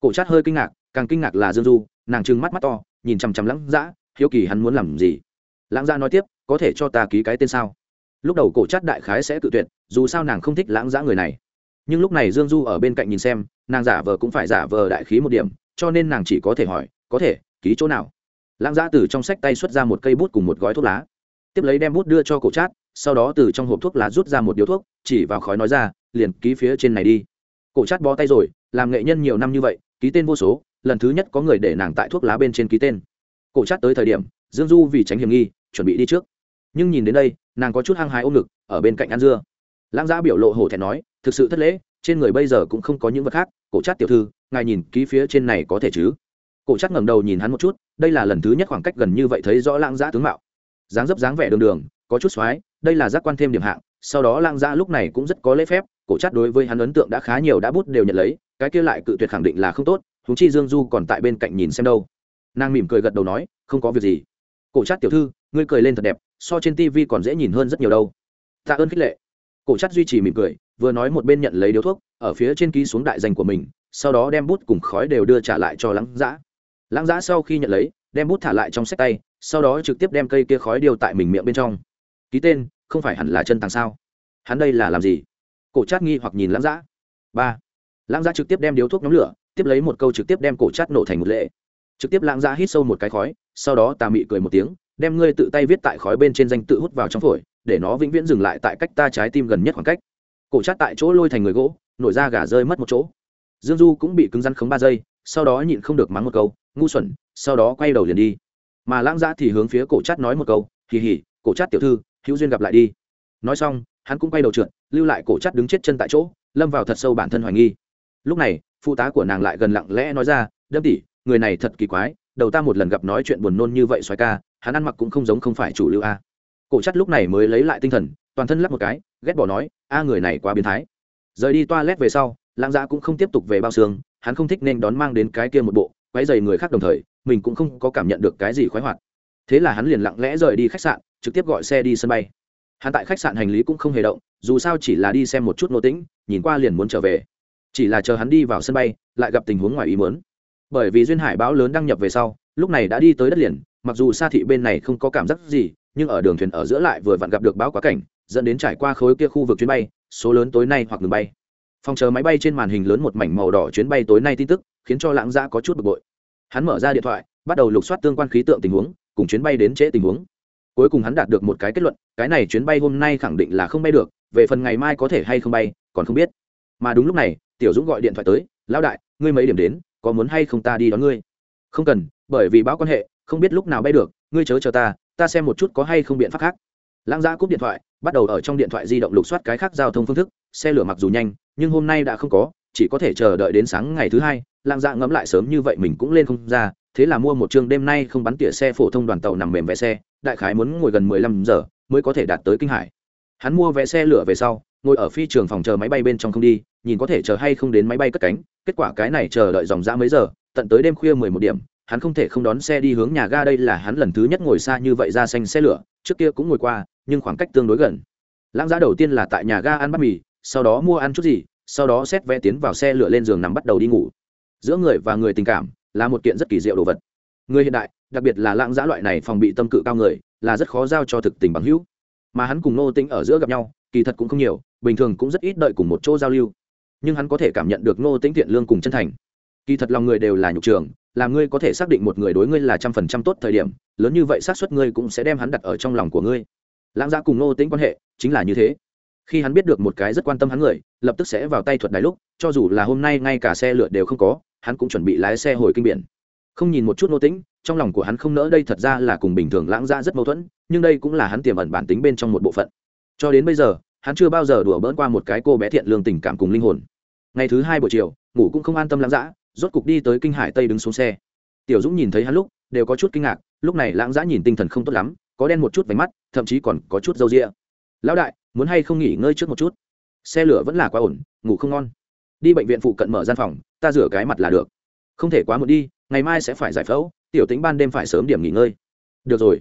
Cổ chát hơi kinh ngạc, càng kinh ngạc là dương du, nàng trừng mắt mắt to, nhìn chằm chằm lãng dã, hiếu kỳ hắn muốn làm gì? Lãng giã nói tiếp, có thể cho ta ký cái tên sao? Lúc đầu cổ chát đại khái sẽ tự tuyệt, dù sao nàng không thích lãng giã người này. Nhưng lúc này dương du ở bên cạnh nhìn xem, nàng giả vờ cũng phải giả vờ đại khí một điểm, cho nên nàng chỉ có thể hỏi, có thể, ký chỗ nào? Lãng giã từ trong sách tay xuất ra một cây bút cùng một gói thuốc lá. Tiếp lấy đem bút đưa cho cổ trát sau đó từ trong hộp thuốc lá rút ra một điếu thuốc, chỉ vào khói nói ra, liền ký phía trên này đi. Cổ Trát bó tay rồi, làm nghệ nhân nhiều năm như vậy, ký tên vô số, lần thứ nhất có người để nàng tại thuốc lá bên trên ký tên. Cổ Trát tới thời điểm, dương du vì tránh hiểm nghi, chuẩn bị đi trước. Nhưng nhìn đến đây, nàng có chút hăng hái ôm ngực, ở bên cạnh ăn dưa. Lãng giã biểu lộ hổ thẹn nói, thực sự thất lễ, trên người bây giờ cũng không có những vật khác, cổ Trát tiểu thư, ngài nhìn ký phía trên này có thể chứ? Cổ chắc ngẩng đầu nhìn hắn một chút, đây là lần thứ nhất khoảng cách gần như vậy thấy rõ lãng giã tướng mạo. Dáng dấp dáng vẻ đường đường, có chút x đây là giác quan thêm điểm hạng, sau đó lãng giã lúc này cũng rất có lễ phép, cổ chắc đối với hắn ấn tượng đã khá nhiều đã bút đều nhận lấy, cái kia lại cự tuyệt khẳng định là không tốt thú chi dương du còn tại bên cạnh nhìn xem đâu. Nàng mỉm cười gật đầu nói, không có việc gì. Cổ chắc tiểu thư, ngươi cười lên thật đẹp, so trên tv còn dễ nhìn hơn rất nhiều đâu. Tạ ơn khích lệ. Cổ chắc duy trì mỉm cười, vừa nói một bên nhận lấy điếu thuốc, ở phía trên ký xuống đại danh của mình, sau đó đem bút cùng khói đều đưa trả lại cho lãng giã lãng giã sau khi nhận lấy, đem bút thả lại trong sách tay, sau đó trực tiếp đem cây kia khói điều tại mình miệng bên trong. Ký tên, không phải hẳn là chân tàng sao? Hắn đây là làm gì? Cổ chát nghi hoặc nhìn lãng giã. Ba. Lãng giã trực tiếp đem điếu thuốc nhóm lửa, tiếp lấy một câu trực tiếp đem cổ chát nổ thành một lệ. Trực tiếp lãng giã hít sâu một cái khói, sau đó tà mị cười một tiếng, đem ngươi tự tay viết tại khói bên trên danh tự hút vào trong phổi, để nó vĩnh viễn dừng lại tại cách ta trái tim gần nhất khoảng cách. Cổ chát tại chỗ lôi thành người gỗ, nổi ra gà rơi mất một chỗ. Dương du cũng bị cứng rắn khống ba giây, sau đó nhịn không được mắng một câu ngu xuẩn, sau đó quay đầu liền đi. Mà lãng giã thì hướng phía cổ chát nói một câu kỳ hỉ cổ chát tiểu thư, hữu duyên gặp lại đi. Nói xong, hắn cũng quay đầu trượt, lưu lại cổ Chát đứng chết chân tại chỗ, lâm vào thật sâu bản thân hoài nghi. Lúc này, phụ tá của nàng lại gần lặng lẽ nói ra, đâm tỉ, người này thật kỳ quái, đầu ta một lần gặp nói chuyện buồn nôn như vậy xoài ca, hắn ăn mặc cũng không giống không phải chủ lưu a. Cổ chắt lúc này mới lấy lại tinh thần, toàn thân lắp một cái, ghét bỏ nói, a, người này quá biến thái. Rời đi toa lét về sau, lãng giã cũng không tiếp tục về bao xương, hắn không thích nên đón mang đến cái kia một bộ quấy dày người khác đồng thời, mình cũng không có cảm nhận được cái gì khoái hoạt. Thế là hắn liền lặng lẽ rời đi khách sạn, trực tiếp gọi xe đi sân bay. Hắn tại khách sạn hành lý cũng không hề động, dù sao chỉ là đi xem một chút nô tĩnh, nhìn qua liền muốn trở về. Chỉ là chờ hắn đi vào sân bay, lại gặp tình huống ngoài ý muốn. Bởi vì duyên hải báo lớn đăng nhập về sau, lúc này đã đi tới đất liền, mặc dù xa thị bên này không có cảm giác gì, nhưng ở đường thuyền ở giữa lại vừa vặn gặp được báo quá cảnh, dẫn đến trải qua khối kia khu vực chuyến bay, số lớn tối nay hoặc ngừng bay phòng chờ máy bay trên màn hình lớn một mảnh màu đỏ chuyến bay tối nay tin tức, khiến cho lãng giã có chút bực bội. Hắn mở ra điện thoại, bắt đầu lục soát tương quan khí tượng tình huống, cùng chuyến bay đến trễ tình huống. Cuối cùng hắn đạt được một cái kết luận, cái này chuyến bay hôm nay khẳng định là không bay được, về phần ngày mai có thể hay không bay, còn không biết. Mà đúng lúc này, tiểu dũng gọi điện thoại tới, lão đại, ngươi mấy điểm đến, có muốn hay không ta đi đón ngươi? Không cần, bởi vì báo quan hệ, không biết lúc nào bay được, ngươi chớ chờ ta ta xem một chút có hay không biện pháp khác. Lãng giã cúp điện thoại, bắt đầu ở trong điện thoại di động lục soát cái khác giao thông phương thức xe lửa mặc dù nhanh, nhưng hôm nay đã không có, chỉ có thể chờ đợi đến sáng ngày thứ hai lãng dạ ngẫm lại sớm như vậy mình cũng lên không ra, thế là mua một chương đêm nay không bắn tỉa xe phổ thông đoàn tàu nằm mềm vé xe, đại khái muốn ngồi gần mười lăm giờ mới có thể đạt tới kinh hải. Hắn mua vé xe lửa về sau, ngồi ở phi trường phòng chờ máy bay bên trong không đi, nhìn có thể chờ hay không đến máy bay cất cánh, kết quả cái này chờ đợi dòng ra mấy giờ, tận tới đêm khuya mười một điểm, hắn không thể không đón xe đi hướng nhà ga đây là hắn lần thứ nhất ngồi xa như vậy ra xanh xe lửa, trước kia cũng ngồi qua, nhưng khoảng cách tương đối gần. Lãng giá dạ đầu tiên là tại nhà ga ăn bát mì sau đó mua ăn chút gì, sau đó xét vé tiến vào xe lửa lên giường nằm bắt đầu đi ngủ. Giữa người và người tình cảm là một kiện rất kỳ diệu đồ vật. Người hiện đại, đặc biệt là lãng giã loại này phòng bị tâm cự cao người, là rất khó giao cho thực tình bằng hữu. Mà hắn cùng nô tính ở giữa gặp nhau, kỳ thật cũng không nhiều, bình thường cũng rất ít đợi cùng một chỗ giao lưu. Nhưng hắn có thể cảm nhận được nô tính thiện lương cùng chân thành. Kỳ thật lòng người đều là nhục trường, là ngươi có thể xác định một người đối ngươi là trăm phần trăm tốt thời điểm, lớn như vậy xác suất ngươi cũng sẽ đem hắn đặt ở trong lòng của ngươi. Lãng giã cùng nô tính quan hệ chính là như thế khi hắn biết được một cái rất quan tâm hắn người, lập tức sẽ vào tay thuật đài lúc, cho dù là hôm nay ngay cả xe lửa đều không có, hắn cũng chuẩn bị lái xe hồi kinh biển. Không nhìn một chút nô tĩnh, trong lòng của hắn không nỡ đây thật ra là cùng bình thường lãng ra rất mâu thuẫn, nhưng đây cũng là hắn tiềm ẩn bản tính bên trong một bộ phận. Cho đến bây giờ, hắn chưa bao giờ đùa bỡn qua một cái cô bé thiện lương tình cảm cùng linh hồn. Ngày thứ hai buổi chiều, ngủ cũng không an tâm lãng dã, rốt cục đi tới kinh hải tây đứng xuống xe. Tiểu dũng nhìn thấy hắn lúc, đều có chút kinh ngạc, lúc này lãng dã nhìn tinh thần không tốt lắm, có đen một chút váy mắt, thậm chí còn có chút râu rịa lão đại muốn hay không nghỉ ngơi trước một chút? Xe lửa vẫn là quá ổn, ngủ không ngon. Đi bệnh viện phụ cận mở gian phòng, ta rửa cái mặt là được. Không thể quá muộn đi, ngày mai sẽ phải giải phẫu, tiểu tính ban đêm phải sớm điểm nghỉ ngơi. Được rồi.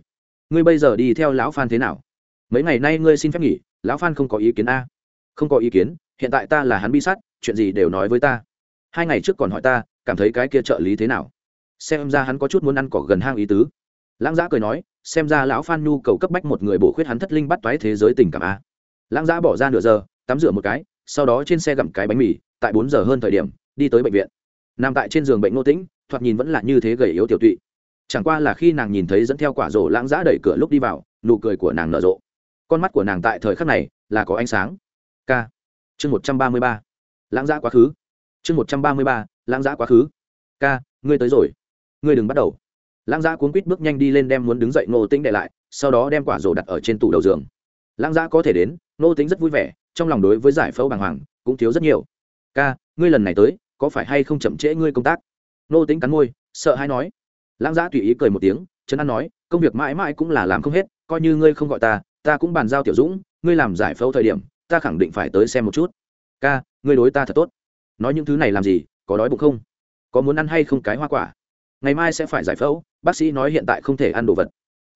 Ngươi bây giờ đi theo lão phan thế nào? Mấy ngày nay ngươi xin phép nghỉ, lão phan không có ý kiến a. Không có ý kiến, hiện tại ta là hắn bi sát, chuyện gì đều nói với ta. Hai ngày trước còn hỏi ta, cảm thấy cái kia trợ lý thế nào? Xem ra hắn có chút muốn ăn cỏ gần hang ý tứ. Lãng giã cười nói, xem ra lão phan nhu cầu cấp bách một người bổ khuyết hắn thất linh bắt toái thế giới tình cảm a lãng giã bỏ ra nửa giờ, tắm rửa một cái, sau đó trên xe gặm cái bánh mì, tại bốn giờ hơn thời điểm, đi tới bệnh viện. Nằm tại trên giường bệnh Ngô tĩnh, thoạt nhìn vẫn là như thế gầy yếu tiểu tụy. Chẳng qua là khi nàng nhìn thấy dẫn theo quả rổ lãng giã đẩy cửa lúc đi vào, nụ cười của nàng nở rộ. Con mắt của nàng tại thời khắc này là có ánh sáng. K chương một trăm ba mươi ba. Lãng giã quá khứ. Chương một trăm ba mươi ba, lãng giã quá khứ. K ngươi tới rồi. Ngươi đừng bắt đầu. Lãng giã cuốn quýt bước nhanh đi lên đem muốn đứng dậy ngô tĩnh để lại, sau đó đem quả rổ đặt ở trên tủ đầu giường. Lãng giã có thể đến Nô tính rất vui vẻ, trong lòng đối với giải phẫu bàng hoàng cũng thiếu rất nhiều. Ca, ngươi lần này tới, có phải hay không chậm trễ ngươi công tác? Nô tính cắn môi, sợ hay nói. Lãng giã tùy ý cười một tiếng, trấn an nói, công việc mãi mãi cũng là làm không hết, coi như ngươi không gọi ta ta cũng bàn giao tiểu dũng, ngươi làm giải phẫu thời điểm, ta khẳng định phải tới xem một chút. Ca, ngươi đối ta thật tốt. Nói những thứ này làm gì, có đói bụng không? Có muốn ăn hay không cái hoa quả? Ngày mai sẽ phải giải phẫu, bác sĩ nói hiện tại không thể ăn đồ vật.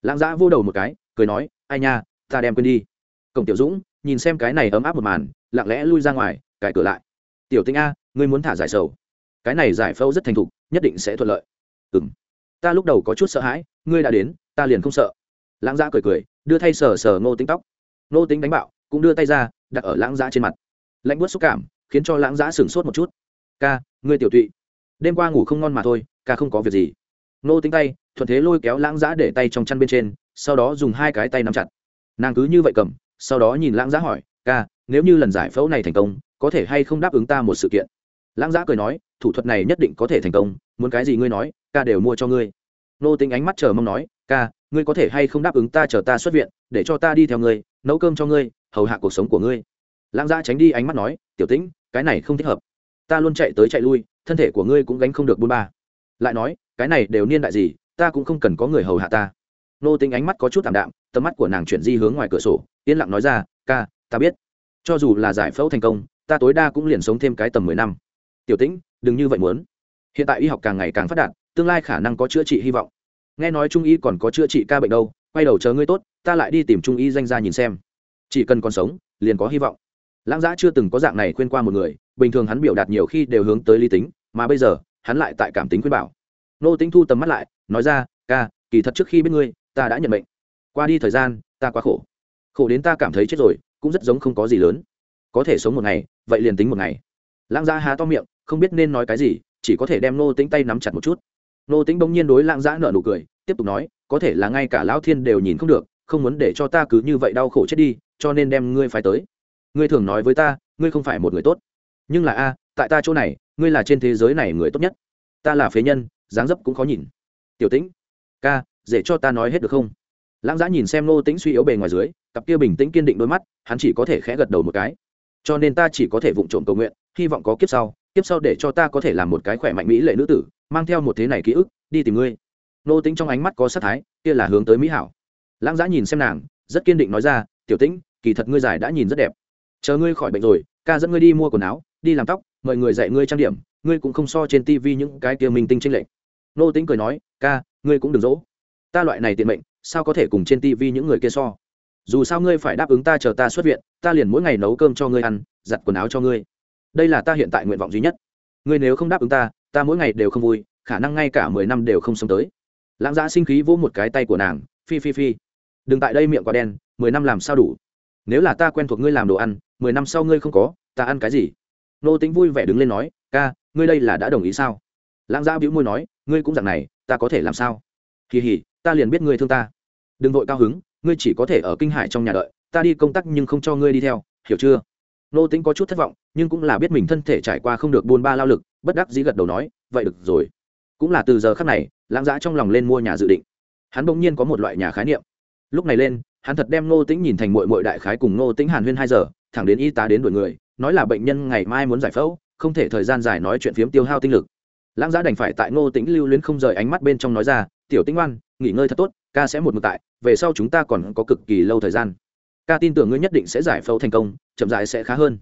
Lãng giã vô đầu một cái, cười nói, ai nha, ta đem quên đi. Cổng tiểu dũng nhìn xem cái này ấm áp một màn, lặng lẽ lui ra ngoài, cài cửa lại. Tiểu tinh a, ngươi muốn thả giải sầu. Cái này giải phẫu rất thành thục, nhất định sẽ thuận lợi. Ừ m ta lúc đầu có chút sợ hãi, ngươi đã đến, ta liền không sợ. Lãng giã cười cười, đưa thay sờ sờ ngô tính tóc. Ngô tính đánh bạo, cũng đưa tay ra, đặt ở lãng giã trên mặt. Lạnh bớt xúc cảm, khiến cho lãng giã sửng sốt một chút. Ca, ngươi tiểu tụy. Đêm qua ngủ không ngon mà thôi, ca không có việc gì. Ngô tính tay, thuận thế lôi kéo lãng giã để tay trong chăn bên trên, sau đó dùng hai cái tay nắm chặt. Nàng cứ như vậy cầm sau đó nhìn lãng giã hỏi, ca, nếu như lần giải phẫu này thành công, có thể hay không đáp ứng ta một sự kiện? Lãng giã cười nói, thủ thuật này nhất định có thể thành công, muốn cái gì ngươi nói, ca đều mua cho ngươi. Nô tính ánh mắt chờ mong nói, ca, ngươi có thể hay không đáp ứng ta chờ ta xuất viện, để cho ta đi theo ngươi, nấu cơm cho ngươi, hầu hạ cuộc sống của ngươi. Lãng giã tránh đi ánh mắt nói, tiểu tĩnh, cái này không thích hợp. Ta luôn chạy tới chạy lui, thân thể của ngươi cũng gánh không được bôn ba. Lại nói, cái này đều niên đại gì, ta cũng không cần có người hầu hạ ta nô tính ánh mắt có chút t ạ m đạm, tầm mắt của nàng chuyển di hướng ngoài cửa sổ, yên lặng nói ra, ca, ta biết. Cho dù là giải phẫu thành công, ta tối đa cũng liền sống thêm cái tầm mười năm. Tiểu tĩnh, đừng như vậy muốn. Hiện tại y học càng ngày càng phát đạt, tương lai khả năng có chữa trị hy vọng. Nghe nói trung y còn có chữa trị ca bệnh đâu, quay đầu chờ ngươi tốt, ta lại đi tìm trung y danh ra nhìn xem. Chỉ cần còn sống, liền có hy vọng. Lãng giã chưa từng có dạng này khuyên qua một người, bình thường hắn biểu đạt nhiều khi đều hướng tới lý tính, mà bây giờ, hắn lại tại cảm tính khuyên bảo. Nô tính thu tầm mắt lại, nói ra, ca, kỳ thật trước khi biết ngươi ta đã nhận mệnh. qua đi thời gian, ta quá khổ. Khổ đến ta cảm thấy chết rồi, cũng rất giống không có gì lớn. Có thể sống một ngày, vậy liền tính một ngày. Lãng giã há to miệng, không biết nên nói cái gì, chỉ có thể đem nô tính tay nắm chặt một chút. Nô tính bỗng nhiên đối lãng giã nở nụ cười, tiếp tục nói, có thể là ngay cả lão thiên đều nhìn không được, không muốn để cho ta cứ như vậy đau khổ chết đi, cho nên đem ngươi phải tới. Ngươi thường nói với ta, ngươi không phải một người tốt. Nhưng là a, tại ta chỗ này, ngươi là trên thế giới này người tốt nhất. Ta là phế nhân, dáng dấp cũng khó nhìn. Tiểu tĩnh, ca để cho ta nói hết được không? Lãng giã nhìn xem nô tĩnh suy yếu bề ngoài dưới, cặp kia bình tĩnh kiên định đôi mắt, hắn chỉ có thể khẽ gật đầu một cái. Cho nên ta chỉ có thể vụng trộm cầu nguyện, hy vọng có kiếp sau kiếp sau để cho ta có thể làm một cái khỏe mạnh mỹ lệ nữ tử, mang theo một thế này ký ức, đi tìm ngươi. Nô tính trong ánh mắt có sát thái, kia là hướng tới mỹ hảo. Lãng giã nhìn xem nàng, rất kiên định nói ra, tiểu tĩnh, kỳ thật ngươi giải đã nhìn rất đẹp. Chờ ngươi khỏi bệnh rồi, ca dẫn ngươi đi mua quần áo, đi làm tóc, mời người dạy ngươi trang điểm, ngươi cũng không so trên tivi những cái kia minh tinh tranh lệch. Nô tính cười nói, ca, ngươi cũng đừng dỗ ta loại này tiện mệnh, sao có thể cùng trên tivi những người kia so? Dù sao ngươi phải đáp ứng ta chờ ta xuất viện, ta liền mỗi ngày nấu cơm cho ngươi ăn, giặt quần áo cho ngươi. Đây là ta hiện tại nguyện vọng duy nhất. Ngươi nếu không đáp ứng ta ta mỗi ngày đều không vui, khả năng ngay cả mười năm đều không sống tới. Lãng giã sinh khí vỗ một cái tay của nàng, phi phi phi. Đừng tại đây miệng quả đen, mười năm làm sao đủ? Nếu là ta quen thuộc ngươi làm đồ ăn, mười năm sau ngươi không có, ta ăn cái gì? Nô tính vui vẻ đứng lên nói, ca, ngươi đây là đã đồng ý sao? Lãng giã bĩu môi nói, ngươi cũng dặn này, ta có thể làm sao? Kỳ hỉ, ta liền biết ngươi thương ta. Đừng vội cao hứng, ngươi chỉ có thể ở kinh hải trong nhà đợi, ta đi công tác nhưng không cho ngươi đi theo, hiểu chưa? Nô tính có chút thất vọng, nhưng cũng là biết mình thân thể trải qua không được buôn ba lao lực, bất đắc dĩ gật đầu nói, vậy được rồi. Cũng là từ giờ khắc này, lãng giã trong lòng lên mua nhà dự định. Hắn bỗng nhiên có một loại nhà khái niệm. Lúc này lên, hắn thật đem nô tính nhìn thành mội mội đại khái cùng nô tính hàn huyên hai giờ, thẳng đến y tá đến đuổi người, nói là bệnh nhân ngày mai muốn giải phẫu, không thể thời gian dài nói chuyện phiếm tiêu hao tinh lực lãng giã đành phải tại ngô tĩnh lưu luyến không rời ánh mắt bên trong nói ra, tiểu tĩnh oan, nghỉ ngơi thật tốt, ca sẽ một mực tại, về sau chúng ta còn có cực kỳ lâu thời gian. Ca tin tưởng ngươi nhất định sẽ giải phẫu thành công, chậm dại sẽ khá hơn.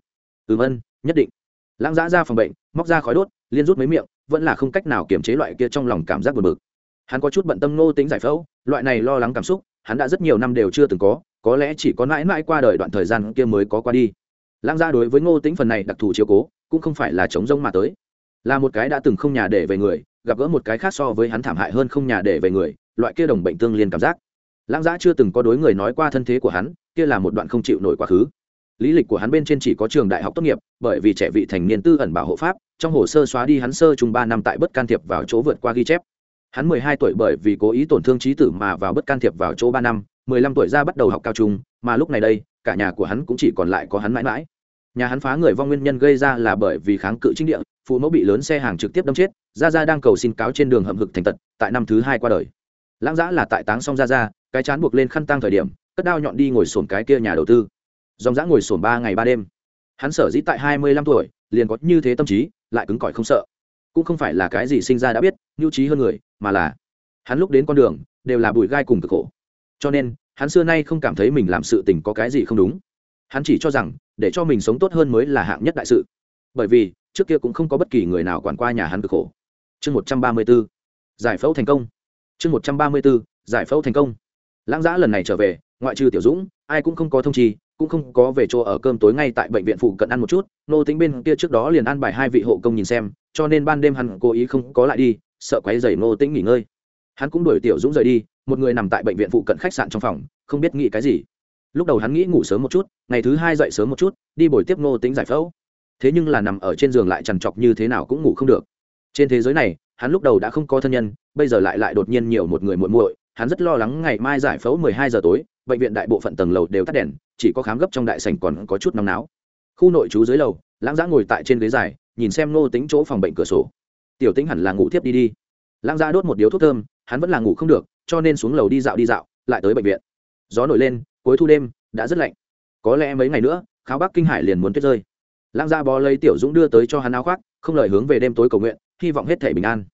Ừ vân nhất định. Lãng giã ra phòng bệnh, móc ra khói đốt, liên rút mấy miệng, vẫn là không cách nào kiềm chế loại kia trong lòng cảm giác buồn bực. Hắn có chút bận tâm ngô tính giải phẫu, loại này lo lắng cảm xúc, hắn đã rất nhiều năm đều chưa từng có có lẽ chỉ có mãi mãi qua đời đoạn thời gian kia mới có qua đi. Lãng gia đối với ngô tính phần này đặc thù chiếu cố, cũng không phải là chống rông mà tới là một cái đã từng không nhà để về người, gặp gỡ một cái khác so với hắn thảm hại hơn không nhà để về người, loại kia đồng bệnh tương liên cảm giác. Lãng giã chưa từng có đối người nói qua thân thế của hắn, kia là một đoạn không chịu nổi quá khứ. Lý lịch của hắn bên trên chỉ có trường đại học tốt nghiệp, bởi vì trẻ vị thành niên tư ẩn bảo hộ pháp, trong hồ sơ xóa đi hắn sơ chung ba năm tại bất can thiệp vào chỗ vượt qua ghi chép. Hắn mười hai tuổi bởi vì cố ý tổn thương trí tử mà vào bất can thiệp vào chỗ ba năm, mười lăm tuổi ra bắt đầu học cao trung, mà lúc này đây, cả nhà của hắn cũng chỉ còn lại có hắn mãi mãi nhà hắn phá người vong nguyên nhân gây ra là bởi vì kháng cự chính địa, phụ mẫu bị lớn xe hàng trực tiếp đâm chết, gia gia đang cầu xin cáo trên đường hậm hực thành tật, tại năm thứ hai qua đời. Lãng giã là tại táng xong gia gia, cái chán buộc lên khăn tăng thời điểm, cất đao nhọn đi ngồi sổm cái kia nhà đầu tư. Dòng giã ngồi sổm ba ngày ba đêm. Hắn sở dĩ tại hai mươi lăm tuổi, liền có như thế tâm trí, lại cứng cỏi không sợ. Cũng không phải là cái gì sinh ra đã biết, nhu trí hơn người, mà là hắn lúc đến con đường, đều là bụi gai cùng cực khổ. Cho nên, hắn xưa nay không cảm thấy mình làm sự tình có cái gì không đúng hắn chỉ cho rằng để cho mình sống tốt hơn mới là hạng nhất đại sự. Bởi vì trước kia cũng không có bất kỳ người nào quản qua nhà hắn cực khổ. Chương một trăm ba mươi b ố giải phẫu thành công. Chương một trăm ba mươi b ố giải phẫu thành công. Lãng giã lần này trở về ngoại trừ tiểu dũng ai cũng không có thông trì, cũng không có về chỗ ở cơm tối ngay tại bệnh viện phụ cận ăn một chút. Nô tính bên kia trước đó liền ăn bài hai vị hộ công nhìn xem cho nên ban đêm hắn cố ý không có lại đi sợ quấy dày nô tính nghỉ ngơi. Hắn cũng đuổi tiểu dũng rời đi một người nằm tại bệnh viện phụ cận khách sạn trong phòng không biết nghĩ cái gì lúc đầu hắn nghĩ ngủ sớm một chút, ngày thứ hai dậy sớm một chút, đi buổi tiếp nô tính giải phẫu. Thế nhưng là nằm ở trên giường lại trằn trọc như thế nào cũng ngủ không được. Trên thế giới này, hắn lúc đầu đã không có thân nhân, bây giờ lại lại đột nhiên nhiều một người muội muội, hắn rất lo lắng ngày mai giải phẫu mười hai giờ tối, bệnh viện đại bộ phận tầng lầu đều tắt đèn, chỉ có khám gấp trong đại sảnh còn có chút nóng náo. Khu nội trú dưới lầu, lãng giã ngồi tại trên ghế dài, nhìn xem nô tính chỗ phòng bệnh cửa sổ. Tiểu tính hẳn là ngủ tiếp đi đi. Lãng giã đốt một điếu thuốc thơm, hắn vẫn là ngủ không được, cho nên xuống lầu đi dạo đi dạo, lại tới bệnh viện. Gió nổi lên cuối thu đêm, đã rất lạnh. Có lẽ mấy ngày nữa, kháo bắc kinh hải liền muốn tuyết rơi. Lãng gia bó lấy tiểu dũng đưa tới cho hắn áo khoác, không lời hướng về đêm tối cầu nguyện, hy vọng hết thể bình an.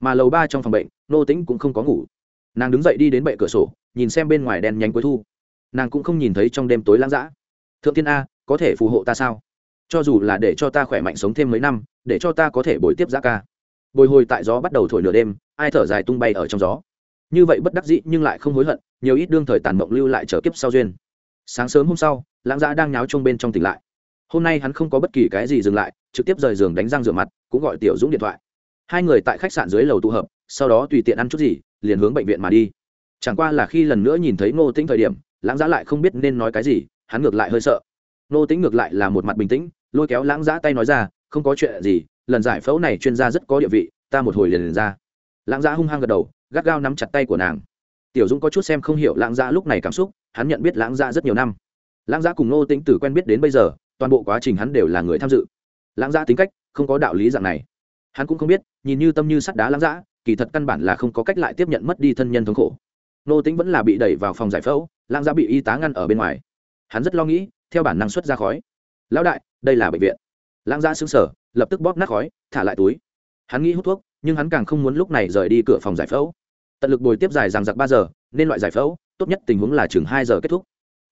Mà lầu ba trong phòng bệnh, nô tĩnh cũng không có ngủ. Nàng đứng dậy đi đến bệ cửa sổ, nhìn xem bên ngoài đen nhánh cuối thu. Nàng cũng không nhìn thấy trong đêm tối lãng dã. Thượng tiên a, có thể phù hộ ta sao? Cho dù là để cho ta khỏe mạnh sống thêm mấy năm, để cho ta có thể bồi tiếp giã ca. Bồi hồi tại gió bắt đầu thổi nửa đêm, ai thở dài tung bay ở trong gió. Như vậy bất đắc dĩ nhưng lại không hối hận nhiều ít đương thời tàn mộng lưu lại trở kiếp sau duyên. Sáng sớm hôm sau, lãng giã đang nháo chung bên trong tỉnh lại. Hôm nay hắn không có bất kỳ cái gì dừng lại, trực tiếp rời giường đánh răng rửa mặt, cũng gọi tiểu dũng điện thoại. Hai người tại khách sạn dưới lầu tụ hợp, sau đó tùy tiện ăn chút gì, liền hướng bệnh viện mà đi. Chẳng qua là khi lần nữa nhìn thấy ngô tĩnh thời điểm, lãng giã lại không biết nên nói cái gì, hắn ngược lại hơi sợ. Ngô tĩnh ngược lại là một mặt bình tĩnh, lôi kéo lãng giã tay nói ra, không có chuyện gì, lần giải phẫu này chuyên gia rất có địa vị, ta một hồi liền liền ra. Lãng giã hung hăng gật đầu, gắt gao nắm chặt tay của nàng tiểu dũng có chút xem không hiểu lãng gia lúc này cảm xúc, hắn nhận biết lãng gia rất nhiều năm. Lãng gia cùng ngô tĩnh từ quen biết đến bây giờ, toàn bộ quá trình hắn đều là người tham dự. Lãng gia tính cách, không có đạo lý dạng này. Hắn cũng không biết, nhìn như tâm như sắt đá lãng gia kỳ thật căn bản là không có cách lại tiếp nhận mất đi thân nhân thống khổ. Nô Tĩnh vẫn là bị đẩy vào phòng giải phẫu, lãng gia bị y tá ngăn ở bên ngoài. Hắn rất lo nghĩ, theo bản năng xuất ra khói. Lão đại, đây là bệnh viện. Lãng gia xứng sở lập tức bóp nát khói, thả lại túi. Hắn nghĩ hút thuốc, nhưng hắn càng không muốn lúc này rời đi cửa phòng giải phẫu tận lực bồi tiếp dài rằng giặc ba giờ, nên loại giải phẫu, tốt nhất tình huống là chừng hai giờ kết thúc.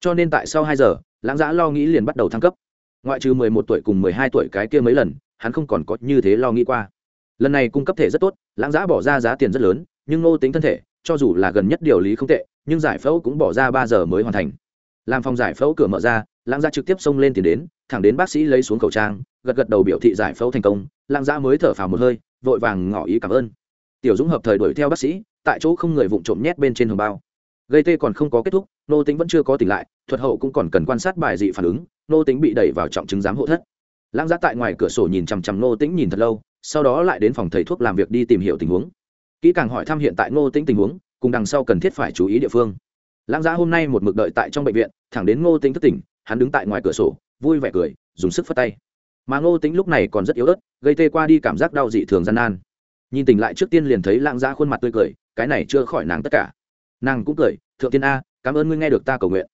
Cho nên tại sau hai giờ, lãng giã lo nghĩ liền bắt đầu thăng cấp. Ngoại trừ mười một tuổi cùng mười hai tuổi cái kia mấy lần, hắn không còn có như thế lo nghĩ qua. Lần này cung cấp thể rất tốt, lãng giã bỏ ra giá tiền rất lớn, nhưng Ngô tính thân thể, cho dù là gần nhất điều lý không tệ, nhưng giải phẫu cũng bỏ ra ba giờ mới hoàn thành. Làm phòng giải phẫu cửa mở ra, lãng giã trực tiếp xông lên tiền đến, thẳng đến bác sĩ lấy xuống khẩu trang, gật gật đầu biểu thị giải phẫu thành công, lãng giã mới thở phào một hơi, vội vàng ngỏ ý cảm ơn. Tiểu dũng hợp thời đuổi theo bác sĩ tại chỗ không người vụng trộm nhét bên trên hồng bao. Gây tê còn không có kết thúc, nô tính vẫn chưa có tỉnh lại, thuật hậu cũng còn cần quan sát bài dị phản ứng, nô tính bị đẩy vào trọng chứng giám hộ thất. Lãng giá tại ngoài cửa sổ nhìn chằm chằm nô tính nhìn thật lâu, sau đó lại đến phòng thầy thuốc làm việc đi tìm hiểu tình huống. Kỹ càng hỏi thăm hiện tại ngô tính tình huống, cùng đằng sau cần thiết phải chú ý địa phương. Lãng giá hôm nay một mực đợi tại trong bệnh viện, thẳng đến ngô tính thất tỉnh, hắn đứng tại ngoài cửa sổ, vui vẻ cười, dùng sức phất tay. Mà ngô tính lúc này còn rất yếu ớt, gây tê qua đi cảm giác đau dị thường gian nan. Nhìn tỉnh lại trước tiên liền thấy lãng giá khuôn mặt tươi cười cái này chưa khỏi nàng tất cả. Nàng cũng cười, thượng tiên a, cảm ơn ngươi nghe được ta cầu nguyện.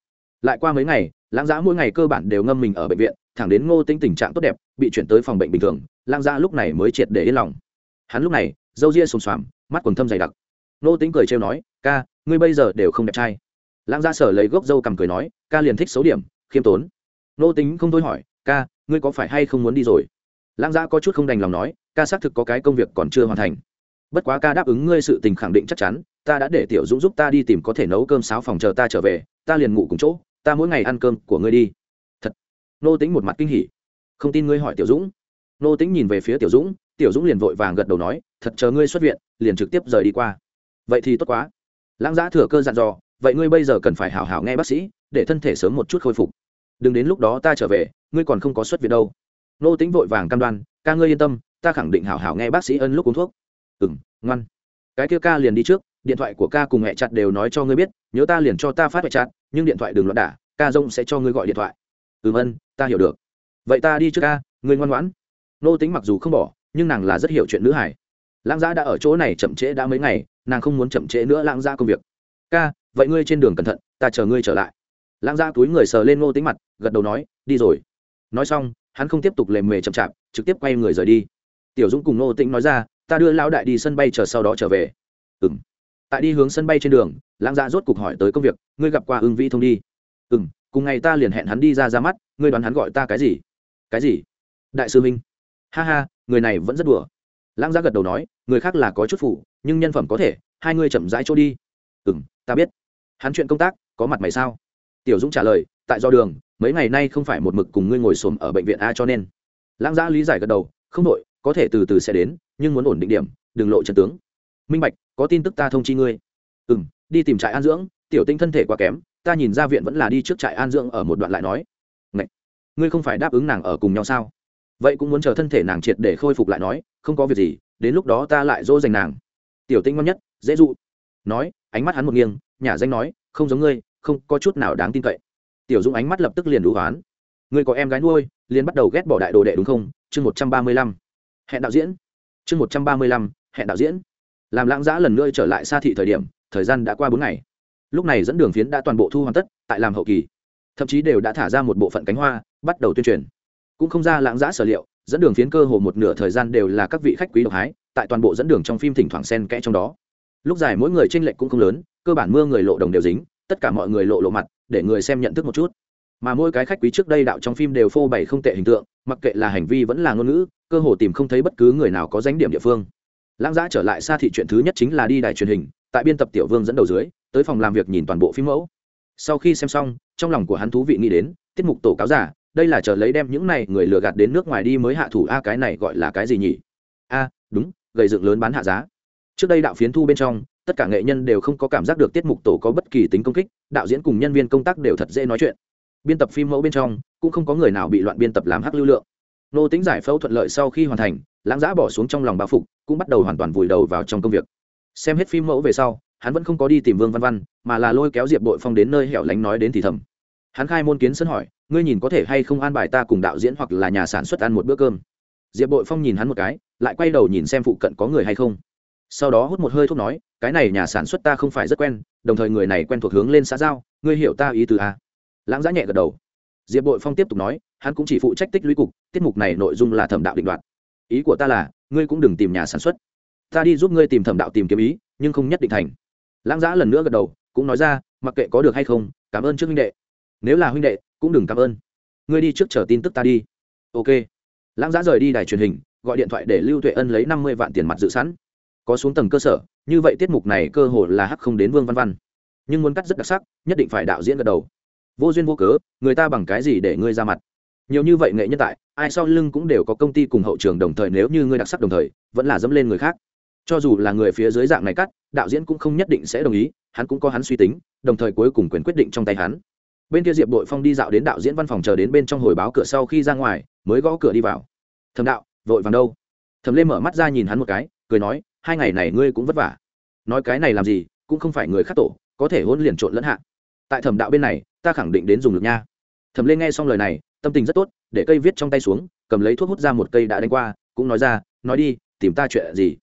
Lại qua mấy ngày, lãng giã mỗi ngày cơ bản đều ngâm mình ở bệnh viện, thẳng đến ngô tính tình trạng tốt đẹp, bị chuyển tới phòng bệnh bình thường, lãng giã lúc này mới triệt để yên lòng. Hắn lúc này dâu ria xùm xoàm, mắt quần thâm dày đặc. Ngô tính cười trêu nói, ca, ngươi bây giờ đều không đẹp trai. Lãng giã sở lấy gốc dâu cầm cười nói, ca liền thích xấu điểm, khiêm tốn. Ngô tính không thôi hỏi, ca, ngươi có phải hay không muốn đi rồi? Lãng giã có chút không đành lòng nói, ca xác thực có cái công việc còn chưa hoàn thành bất quá ca đáp ứng ngươi sự tình khẳng định chắc chắn, ta đã để tiểu dũng giúp ta đi tìm có thể nấu cơm sáo phòng chờ ta trở về, ta liền ngủ cùng chỗ, ta mỗi ngày ăn cơm của ngươi đi. Thật. Nô tính một mặt kinh hỉ. Không tin ngươi hỏi tiểu dũng. Nô tính nhìn về phía tiểu dũng tiểu dũng liền vội vàng gật đầu nói, thật chờ ngươi xuất viện, liền trực tiếp rời đi qua. Vậy thì tốt quá. Lãng giã thừa cơ dặn dò, vậy ngươi bây giờ cần phải hảo hảo nghe bác sĩ, để thân thể sớm một chút khôi phục. Đừng đến lúc đó ta trở về, ngươi còn không có xuất viện đâu. Nô tính vội vàng cam đoan, ca ngươi yên tâm, ta khẳng định hảo hảo nghe bác sĩ ân lúc uống thuốc ừ m ngoan. Cái kia ca liền đi trước, điện thoại của ca cùng mẹ chặt đều nói cho ngươi biết, nhớ ta liền cho ta phát mẹ chặt, nhưng điện thoại đừng loạn đả, ca rông sẽ cho ngươi gọi điện thoại. Ừm ân, ta hiểu được. Vậy ta đi trước ca, ngươi ngoan ngoãn. Nô tính mặc dù không bỏ, nhưng nàng là rất hiểu chuyện nữ hải lãng giã đã ở chỗ này chậm trễ đã mấy ngày, nàng không muốn chậm trễ nữa lãng giã công việc. Ca, vậy ngươi trên đường cẩn thận, ta chờ ngươi trở lại. Lãng giã túi người sờ lên nô tính mặt, gật đầu nói, đi rồi. Nói xong, hắn không tiếp tục lề mề chậm chạp, trực tiếp quay người rời đi. Tiểu dũng cùng nô tĩnh nói ra ta đưa lão đại đi sân bay chờ sau đó trở về. Ừ m tại đi hướng sân bay trên đường, lãng dạ rốt cục hỏi tới công việc, ngươi gặp qua ưng vĩ thông đi? Ừ m cùng ngày ta liền hẹn hắn đi ra ra mắt, ngươi đoán hắn gọi ta cái gì? Cái gì? Đại sư minh. Ha ha, người này vẫn rất đùa. Lãng dạ gật đầu nói, người khác là có chút phụ, nhưng nhân phẩm có thể, hai ngươi chậm rãi chỗ đi. Ừ m ta biết. Hắn chuyện công tác, có mặt mày sao? Tiểu dũng trả lời, tại do đường, mấy ngày nay không phải một mực cùng ngươi ngồi xổm ở bệnh viện a cho nên. Lãng giã lý giải gật đầu, không đội có thể từ từ sẽ đến nhưng muốn ổn định điểm, đừng lộ trận tướng. Minh bạch, có tin tức ta thông chi ngươi. Ừ m đi tìm trại an dưỡng, tiểu tinh thân thể quá kém, ta nhìn ra viện vẫn là đi trước trại an dưỡng ở một đoạn lại nói. Ngậy! ngươi không phải đáp ứng nàng ở cùng nhau sao? Vậy cũng muốn chờ thân thể nàng triệt để khôi phục lại nói, không có việc gì, đến lúc đó ta lại dỗ dành nàng. Tiểu tinh ngon nhất, dễ dụ. Nói, ánh mắt hắn một nghiêng, nhà danh nói, không giống ngươi, không có chút nào đáng tin cậy. Tiểu dũng ánh mắt lập tức liền đủ oán ngươi có em gái nuôi, liền bắt đầu ghét bỏ đại đồ đệ đúng không? Chương một trăm ba mươi lăm. Hẹn đạo diễn chương một trăm ba mươi lăm, hẹn đạo diễn. Làm lãng giã lần nữa trở lại xa thị thời điểm, thời gian đã qua bốn ngày. Lúc này dẫn đường phiến đã toàn bộ thu hoàn tất, tại làm hậu kỳ. Thậm chí đều đã thả ra một bộ phận cánh hoa, bắt đầu tuyên truyền. Cũng không ra lãng giã sở liệu, dẫn đường phiến cơ hồ một nửa thời gian đều là các vị khách quý độc hái, tại toàn bộ dẫn đường trong phim thỉnh thoảng sen kẽ trong đó. Lúc dài mỗi người tranh lệch cũng không lớn, cơ bản mưa người lộ đồng đều dính, tất cả mọi người lộ lộ mặt, để người xem nhận thức một chút. Mà mỗi cái khách quý trước đây đạo trong phim đều phô bày không tệ hình tượng mặc kệ là hành vi vẫn là ngôn ngữ, cơ hồ tìm không thấy bất cứ người nào có danh điểm địa phương. Lãng giã trở lại xa thị chuyện thứ nhất chính là đi đài truyền hình, tại biên tập tiểu vương dẫn đầu dưới, tới phòng làm việc nhìn toàn bộ phim mẫu. Sau khi xem xong, trong lòng của hắn thú vị nghĩ đến, tiết mục tổ cáo giả, đây là chờ lấy đem những này người lừa gạt đến nước ngoài đi mới hạ thủ, a, cái này gọi là cái gì nhỉ? A, đúng, gầy dựng lớn bán hạ giá. Trước đây đạo phiến thu bên trong, tất cả nghệ nhân đều không có cảm giác được tiết mục tổ có bất kỳ tính công kích, đạo diễn cùng nhân viên công tác đều thật dễ nói chuyện. Biên tập phim mẫu bên trong cũng không có người nào bị loạn biên tập làm hắc lưu lượng. Nô tính giải phẫu thuận lợi sau khi hoàn thành, lãng giã bỏ xuống trong lòng bao phục, cũng bắt đầu hoàn toàn vùi đầu vào trong công việc. Xem hết phim mẫu về sau, hắn vẫn không có đi tìm vương văn văn, mà là lôi kéo diệp bội phong đến nơi hẻo lánh nói đến thì thầm. Hắn khai môn kiến sân hỏi, ngươi nhìn có thể hay không an bài ta cùng đạo diễn hoặc là nhà sản xuất ăn một bữa cơm? Diệp bội phong nhìn hắn một cái, lại quay đầu nhìn xem phụ cận có người hay không. Sau đó hút một hơi thuốc nói, cái này nhà sản xuất ta không phải rất quen, đồng thời người này quen thuộc hướng lên xã giao, ngươi hiểu ta ý từ a à? lãng giã nhẹ gật đầu diệp bội phong tiếp tục nói, hắn cũng chỉ phụ trách tích lũy cục, tiết mục này nội dung là thẩm đạo định đoạt. Ý của ta là, ngươi cũng đừng tìm nhà sản xuất. Ta đi giúp ngươi tìm thẩm đạo tìm kiếm ý, nhưng không nhất định thành. Lãng giã lần nữa gật đầu, cũng nói ra, mặc kệ có được hay không, cảm ơn trước huynh đệ. Nếu là huynh đệ, cũng đừng cảm ơn. Ngươi đi trước chờ tin tức ta đi. Ok. Lãng giã rời đi đài truyền hình, gọi điện thoại để lưu tuệ ân lấy năm mươi vạn tiền mặt dự sẵn. Có xuống tầng cơ sở, như vậy tiết mục này cơ hồ là hắc không đến vương văn văn. Nhưng muốn cắt rất đặc sắc, nhất định phải đạo diễn gật đầu vô duyên vô cớ, người ta bằng cái gì để ngươi ra mặt? Nhiều như vậy nghệ nhân tại, ai sau lưng cũng đều có công ty cùng hậu trường đồng thời nếu như ngươi đặc sắc đồng thời, vẫn là dẫm lên người khác. Cho dù là người phía dưới dạng này cắt, đạo diễn cũng không nhất định sẽ đồng ý, hắn cũng có hắn suy tính, đồng thời cuối cùng quyền quyết định trong tay hắn. Bên kia diệp đội phong đi dạo đến đạo diễn văn phòng chờ đến bên trong hồi báo cửa sau khi ra ngoài, mới gõ cửa đi vào. Thầm đạo, vội vàng đâu? Thầm lê mở mắt ra nhìn hắn một cái, cười nói, hai ngày này ngươi cũng vất vả. Nói cái này làm gì, cũng không phải người khác tổ, có thể hôn liền trộn lẫn hạ. Tại thẩm đạo bên này ta khẳng định đến dùng lực nha. Thẩm lê nghe xong lời này, tâm tình rất tốt, để cây viết trong tay xuống, cầm lấy thuốc hút ra một cây đã đánh qua, cũng nói ra, nói đi, tìm ta chuyện gì?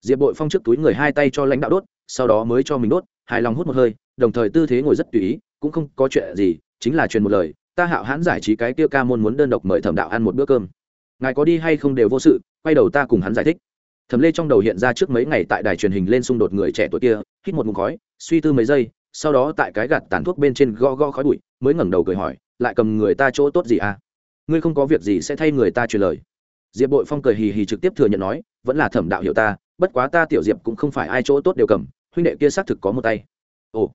Diệp bội phong trước túi người hai tay cho lãnh đạo đốt, sau đó mới cho mình đốt, hài lòng hút một hơi, đồng thời tư thế ngồi rất tùy ý, cũng không có chuyện gì, chính là truyền một lời, ta hạo hãn giải trí cái kia ca môn muốn đơn độc mời thẩm đạo ăn một bữa cơm. Ngài có đi hay không đều vô sự, quay đầu ta cùng hắn giải thích. Thẩm lê trong đầu hiện ra trước mấy ngày tại đài truyền hình lên xung đột người trẻ tuổi kia, hít một mùng khói, suy tư mấy giây sau đó tại cái gạt tàn thuốc bên trên go go khói bụi, mới ngẩng đầu cười hỏi, lại cầm người ta chỗ tốt gì à? Ngươi không có việc gì sẽ thay người ta truyền lời. Diệp bội phong cười hì hì trực tiếp thừa nhận nói, vẫn là thẩm đạo hiểu ta, bất quá ta tiểu diệp cũng không phải ai chỗ tốt đều cầm, huynh đệ kia xác thực có một tay. Ồ,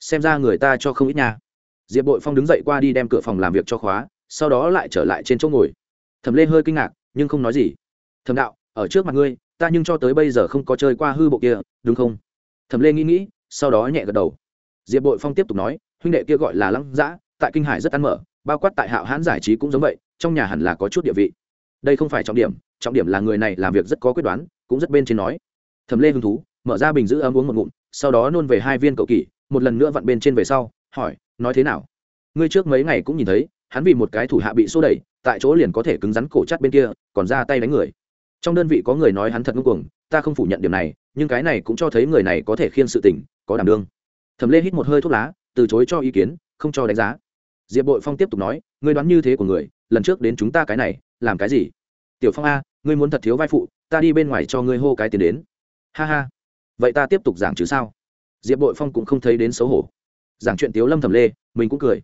xem ra người ta cho không ít nha. Diệp bội phong đứng dậy qua đi đem cửa phòng làm việc cho khóa, sau đó lại trở lại trên chỗ ngồi. Thẩm lê hơi kinh ngạc, nhưng không nói gì. Thẩm đạo, ở trước mặt ngươi, ta nhưng cho tới bây giờ không có chơi qua hư bộ kia, đúng không? Thẩm lê nghĩ nghĩ, sau đó nhẹ gật đầu diệp bội phong tiếp tục nói, huynh đệ kia gọi là lăng dã, tại kinh hải rất ăn mở, bao quát tại hạo hãn giải trí cũng giống vậy, trong nhà hẳn là có chút địa vị. Đây không phải trọng điểm trọng điểm là người này làm việc rất có quyết đoán, cũng rất bên trên nói. Thẩm lê hứng thú, mở ra bình giữ ấm uống một ngụm, sau đó nôn về hai viên cậu kỷ, một lần nữa vặn bên trên về sau, hỏi, nói thế nào? Ngươi trước mấy ngày cũng nhìn thấy, hắn vì một cái thủ hạ bị xô đẩy, tại chỗ liền có thể cứng rắn cổ chắt bên kia, còn ra tay đánh người. Trong đơn vị có người nói hắn thật ngưng cuồng, ta không phủ nhận điểm này, nhưng cái này cũng cho thấy người này có thể khiên sự tình, có đảm đương thẩm lê hít một hơi thuốc lá, từ chối cho ý kiến, không cho đánh giá. Diệp bội phong tiếp tục nói, ngươi đoán như thế của người, lần trước đến chúng ta cái này, làm cái gì? Tiểu phong a, ngươi muốn thật thiếu vai phụ, ta đi bên ngoài cho ngươi hô cái tiền đến. Ha ha, vậy ta tiếp tục giảng chứ sao? Diệp bội phong cũng không thấy đến xấu hổ. Giảng chuyện tiếu lâm thẩm lê, mình cũng cười.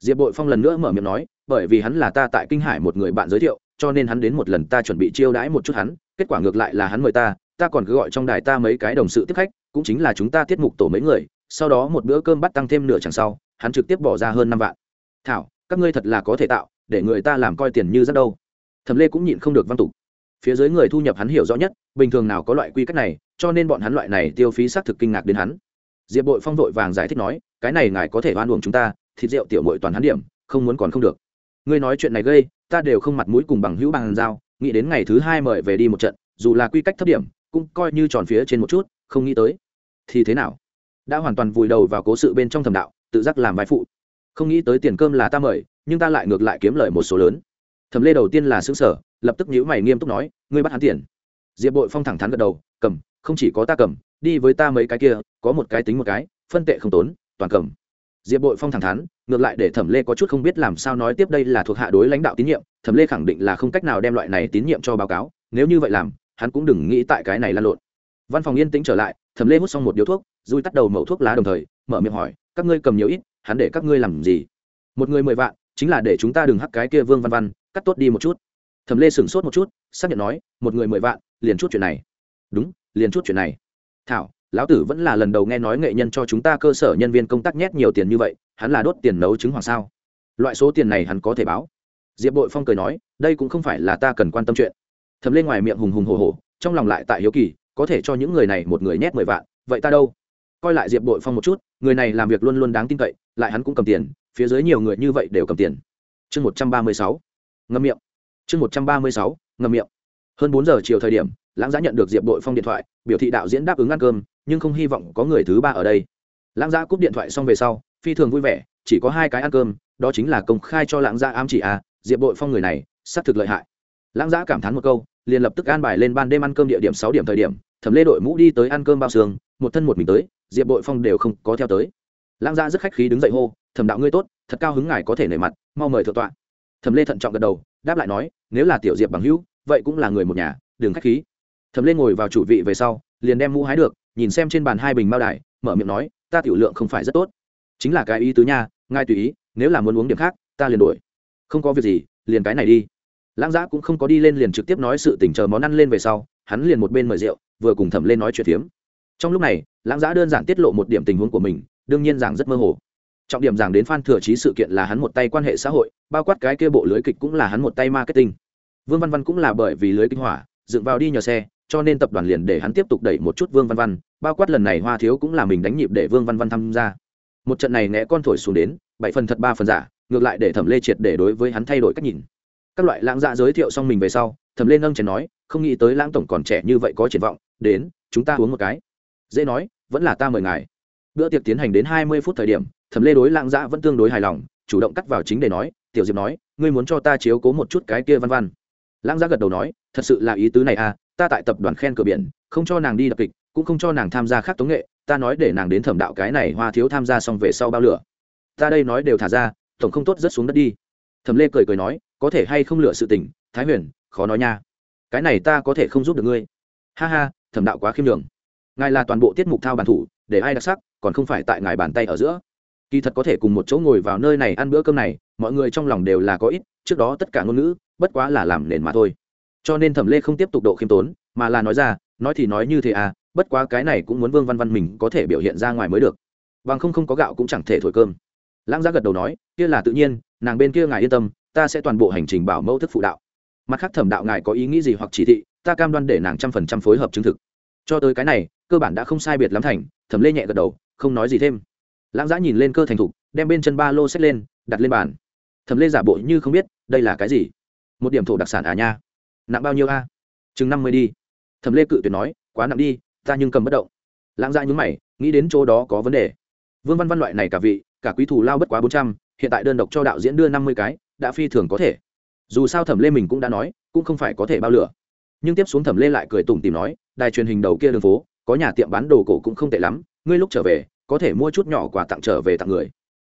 Diệp bội phong lần nữa mở miệng nói, bởi vì hắn là ta tại kinh hải một người bạn giới thiệu, cho nên hắn đến một lần ta chuẩn bị chiêu đãi một chút hắn, kết quả ngược lại là hắn mời ta ta còn cứ gọi trong đài ta mấy cái đồng sự tiếp khách, cũng chính là chúng ta tiết mục tổ mấy người sau đó một bữa cơm bắt tăng thêm nửa chẳng sau, hắn trực tiếp bỏ ra hơn năm vạn. Thảo, các ngươi thật là có thể tạo, để người ta làm coi tiền như rất đâu. Thẩm lê cũng nhịn không được văn tục. Phía dưới người thu nhập hắn hiểu rõ nhất, bình thường nào có loại quy cách này, cho nên bọn hắn loại này tiêu phí xác thực kinh ngạc đến hắn. Diệp bội phong vội vàng giải thích nói, cái này ngài có thể oan uổng chúng ta, thịt rượu tiểu bội toàn hắn điểm, không muốn còn không được. Ngươi nói chuyện này gây, ta đều không mặt mũi cùng bằng hữu bằng giao, nghĩ đến ngày thứ hai mời về đi một trận, dù là quy cách thấp điểm, cũng coi như tròn phía trên một chút, không nghĩ tới. Thì thế nào? Đã hoàn toàn vùi đầu vào cố sự bên trong thầm đạo, tự giác làm vai phụ. Không nghĩ tới tiền cơm là ta mời, nhưng ta lại ngược lại kiếm lời một số lớn. Thẩm lê đầu tiên là xứng sở lập tức nhữ mày nghiêm túc nói, ngươi bắt hắn tiền. Diệp bội phong thẳng thắn gật đầu, cầm, không chỉ có ta cầm, đi với ta mấy cái kia, có một cái tính một cái, phân tệ không tốn, toàn cầm. Diệp bội phong thẳng thắn, ngược lại để thẩm lê có chút không biết làm sao nói tiếp đây là thuộc hạ đối lãnh đạo tín nhiệm, thẩm lê khẳng định là không cách nào đem loại này tín nhiệm cho báo cáo, nếu như vậy làm, hắn cũng đừng nghĩ tại cái này lan lộn. Văn phòng yên tĩnh trở lại thẩm lê hút xong một điếu thuốc, dùi tắt đầu mẩu thuốc lá đồng thời, mở miệng hỏi, các ngươi cầm nhiều ít, hắn để các ngươi làm gì? Một người mười vạn, chính là để chúng ta đừng hắc cái kia vương văn văn, cắt tốt đi một chút. Thẩm lê sửng sốt một chút, xác nhận nói, một người mười vạn, liền chút chuyện này. Đúng, liền chút chuyện này. Thảo, lão tử vẫn là lần đầu nghe nói nghệ nhân cho chúng ta cơ sở nhân viên công tác nhét nhiều tiền như vậy, hắn là đốt tiền nấu trứng hoàng sao? Loại số tiền này hắn có thể báo. Diệp bội phong cười nói, đây cũng không phải là ta cần quan tâm chuyện. Thẩm lê ngoài miệng hùng hùng hồ hồ trong lòng lại tại hiếu kỳ có thể cho những người này một người nhét mười vạn, vậy ta đâu? Coi lại diệp bội phong một chút, người này làm việc luôn luôn đáng tin cậy, lại hắn cũng cầm tiền, phía dưới nhiều người như vậy đều cầm tiền. Chương một trăm ba mươi sáu, ngâm miệng. Chương một trăm ba mươi sáu, ngâm miệng. Hơn bốn giờ chiều thời điểm, lãng giã nhận được diệp bội phong điện thoại, biểu thị đạo diễn đáp ứng ăn cơm, nhưng không hy vọng có người thứ ba ở đây. Lãng giã cúp điện thoại xong về sau, phi thường vui vẻ, chỉ có hai cái ăn cơm, đó chính là công khai cho lãng giã ám chỉ à diệp bội phong người này, xác thực lợi hại. Lãng giã cảm thán một câu, liền lập tức an bài lên ban đêm ăn cơm địa điểm sáu điểm thời điểm thẩm lê đội mũ đi tới ăn cơm bao xương, một thân một mình tới, diệp bội phong đều không có theo tới. Lãng gia rất khách khí đứng dậy hô, thẩm đạo ngươi tốt, thật cao hứng ngài có thể nể mặt, mau mời thượng tọa. Thẩm lê thận trọng gật đầu, đáp lại nói, nếu là tiểu diệp bằng hữu, vậy cũng là người một nhà, đừng khách khí. Thẩm lê ngồi vào chủ vị về sau, liền đem mũ hái được, nhìn xem trên bàn hai bình bao đài, mở miệng nói, ta tiểu lượng không phải rất tốt. Chính là cái ý tứ nha, ngài tùy ý, nếu là muốn uống điểm khác, ta liền đổi. Không có việc gì, liền cái này đi lãng giã cũng không có đi lên liền trực tiếp nói sự tình chờ món ăn lên về sau, hắn liền một bên mời rượu, vừa cùng thẩm lên nói chuyện phiếm. Trong lúc này, lãng giã đơn giản tiết lộ một điểm tình huống của mình, đương nhiên rằng rất mơ hồ. Trọng điểm giảng đến phan thừa trí sự kiện là hắn một tay quan hệ xã hội, bao quát cái kia bộ lưới kịch cũng là hắn một tay marketing. Vương văn văn cũng là bởi vì lưới kinh hỏa, dựng vào đi nhờ xe, cho nên tập đoàn liền để hắn tiếp tục đẩy một chút vương văn văn, bao quát lần này hoa thiếu cũng là mình đánh nhịp để vương văn văn tham gia. Một trận này né con thổi xuống đến, bảy phần thật ba phần giả, ngược lại để thẩm lê triệt để đối với hắn thay đổi cách nhìn các loại lãng dạ giới thiệu xong mình về sau, thẩm lê nâng chén nói, không nghĩ tới lãng tổng còn trẻ như vậy có triển vọng, đến, chúng ta uống một cái. Dễ nói, vẫn là ta mời ngài. Bữa tiệc tiến hành đến hai mươi phút thời điểm, thẩm lê đối lãng dạ vẫn tương đối hài lòng, chủ động cắt vào chính để nói, tiểu diệp nói, ngươi muốn cho ta chiếu cố một chút cái kia văn văn. Lãng dạ gật đầu nói, thật sự là ý tứ này à ta tại tập đoàn khen cửa biển, không cho nàng đi đập kịch, cũng không cho nàng tham gia khác tống nghệ, ta nói để nàng đến thẩm đạo cái này hoa thiếu tham gia xong về sau bao lửa. Ta đây nói đều thả ra, tổng không tốt rất xuống đất đi. Thẩm lê cười cười nói có thể hay không lựa sự tình, thái huyền, khó nói nha. Cái này ta có thể không giúp được ngươi. Ha ha, thẩm đạo quá khiêm đường ngài là toàn bộ tiết mục thao bản thủ, để ai đặc sắc, còn không phải tại ngài bàn tay ở giữa. Kỳ thật có thể cùng một chỗ ngồi vào nơi này ăn bữa cơm này, mọi người trong lòng đều là có ít, trước đó tất cả ngôn ngữ, bất quá là làm nền mà thôi. Cho nên thẩm lê không tiếp tục độ khiêm tốn, mà là nói ra, nói thì nói như thế à bất quá cái này cũng muốn vương văn văn mình có thể biểu hiện ra ngoài mới được. Bằng không không có gạo cũng chẳng thể thổi cơm. Lãng giá gật đầu nói, kia là tự nhiên, nàng bên kia ngài yên tâm ta sẽ toàn bộ hành trình bảo mẫu thức phụ đạo. Mặt khác thẩm đạo ngài có ý nghĩ gì hoặc chỉ thị, ta cam đoan để nàng trăm phần trăm phối hợp chứng thực. Cho tới cái này, cơ bản đã không sai biệt lắm thành, thẩm lê nhẹ gật đầu, không nói gì thêm. Lãng giã nhìn lên cơ thành thục, đem bên chân ba lô xách lên, đặt lên bàn. Thẩm lê giả bộ như không biết, đây là cái gì? Một điểm thổ đặc sản à nha. Nặng bao nhiêu a? Chừng năm mươi đi. Thẩm lê cự tuyệt nói, quá nặng đi, ta nhưng cầm bất động. Lãng giã nhúng mày, nghĩ đến chỗ đó có vấn đề. Vương văn văn loại này cả vị, cả quý thủ lao bất quá bốn trăm, hiện tại đơn độc cho đạo diễn đưa năm mươi cái đã phi thường có thể. Dù sao thẩm lê mình cũng đã nói, cũng không phải có thể bao lửa. Nhưng tiếp xuống thẩm lê lại cười tủm tìm nói, đài truyền hình đầu kia đường phố, có nhà tiệm bán đồ cổ cũng không tệ lắm, ngươi lúc trở về, có thể mua chút nhỏ quà tặng trở về tặng người.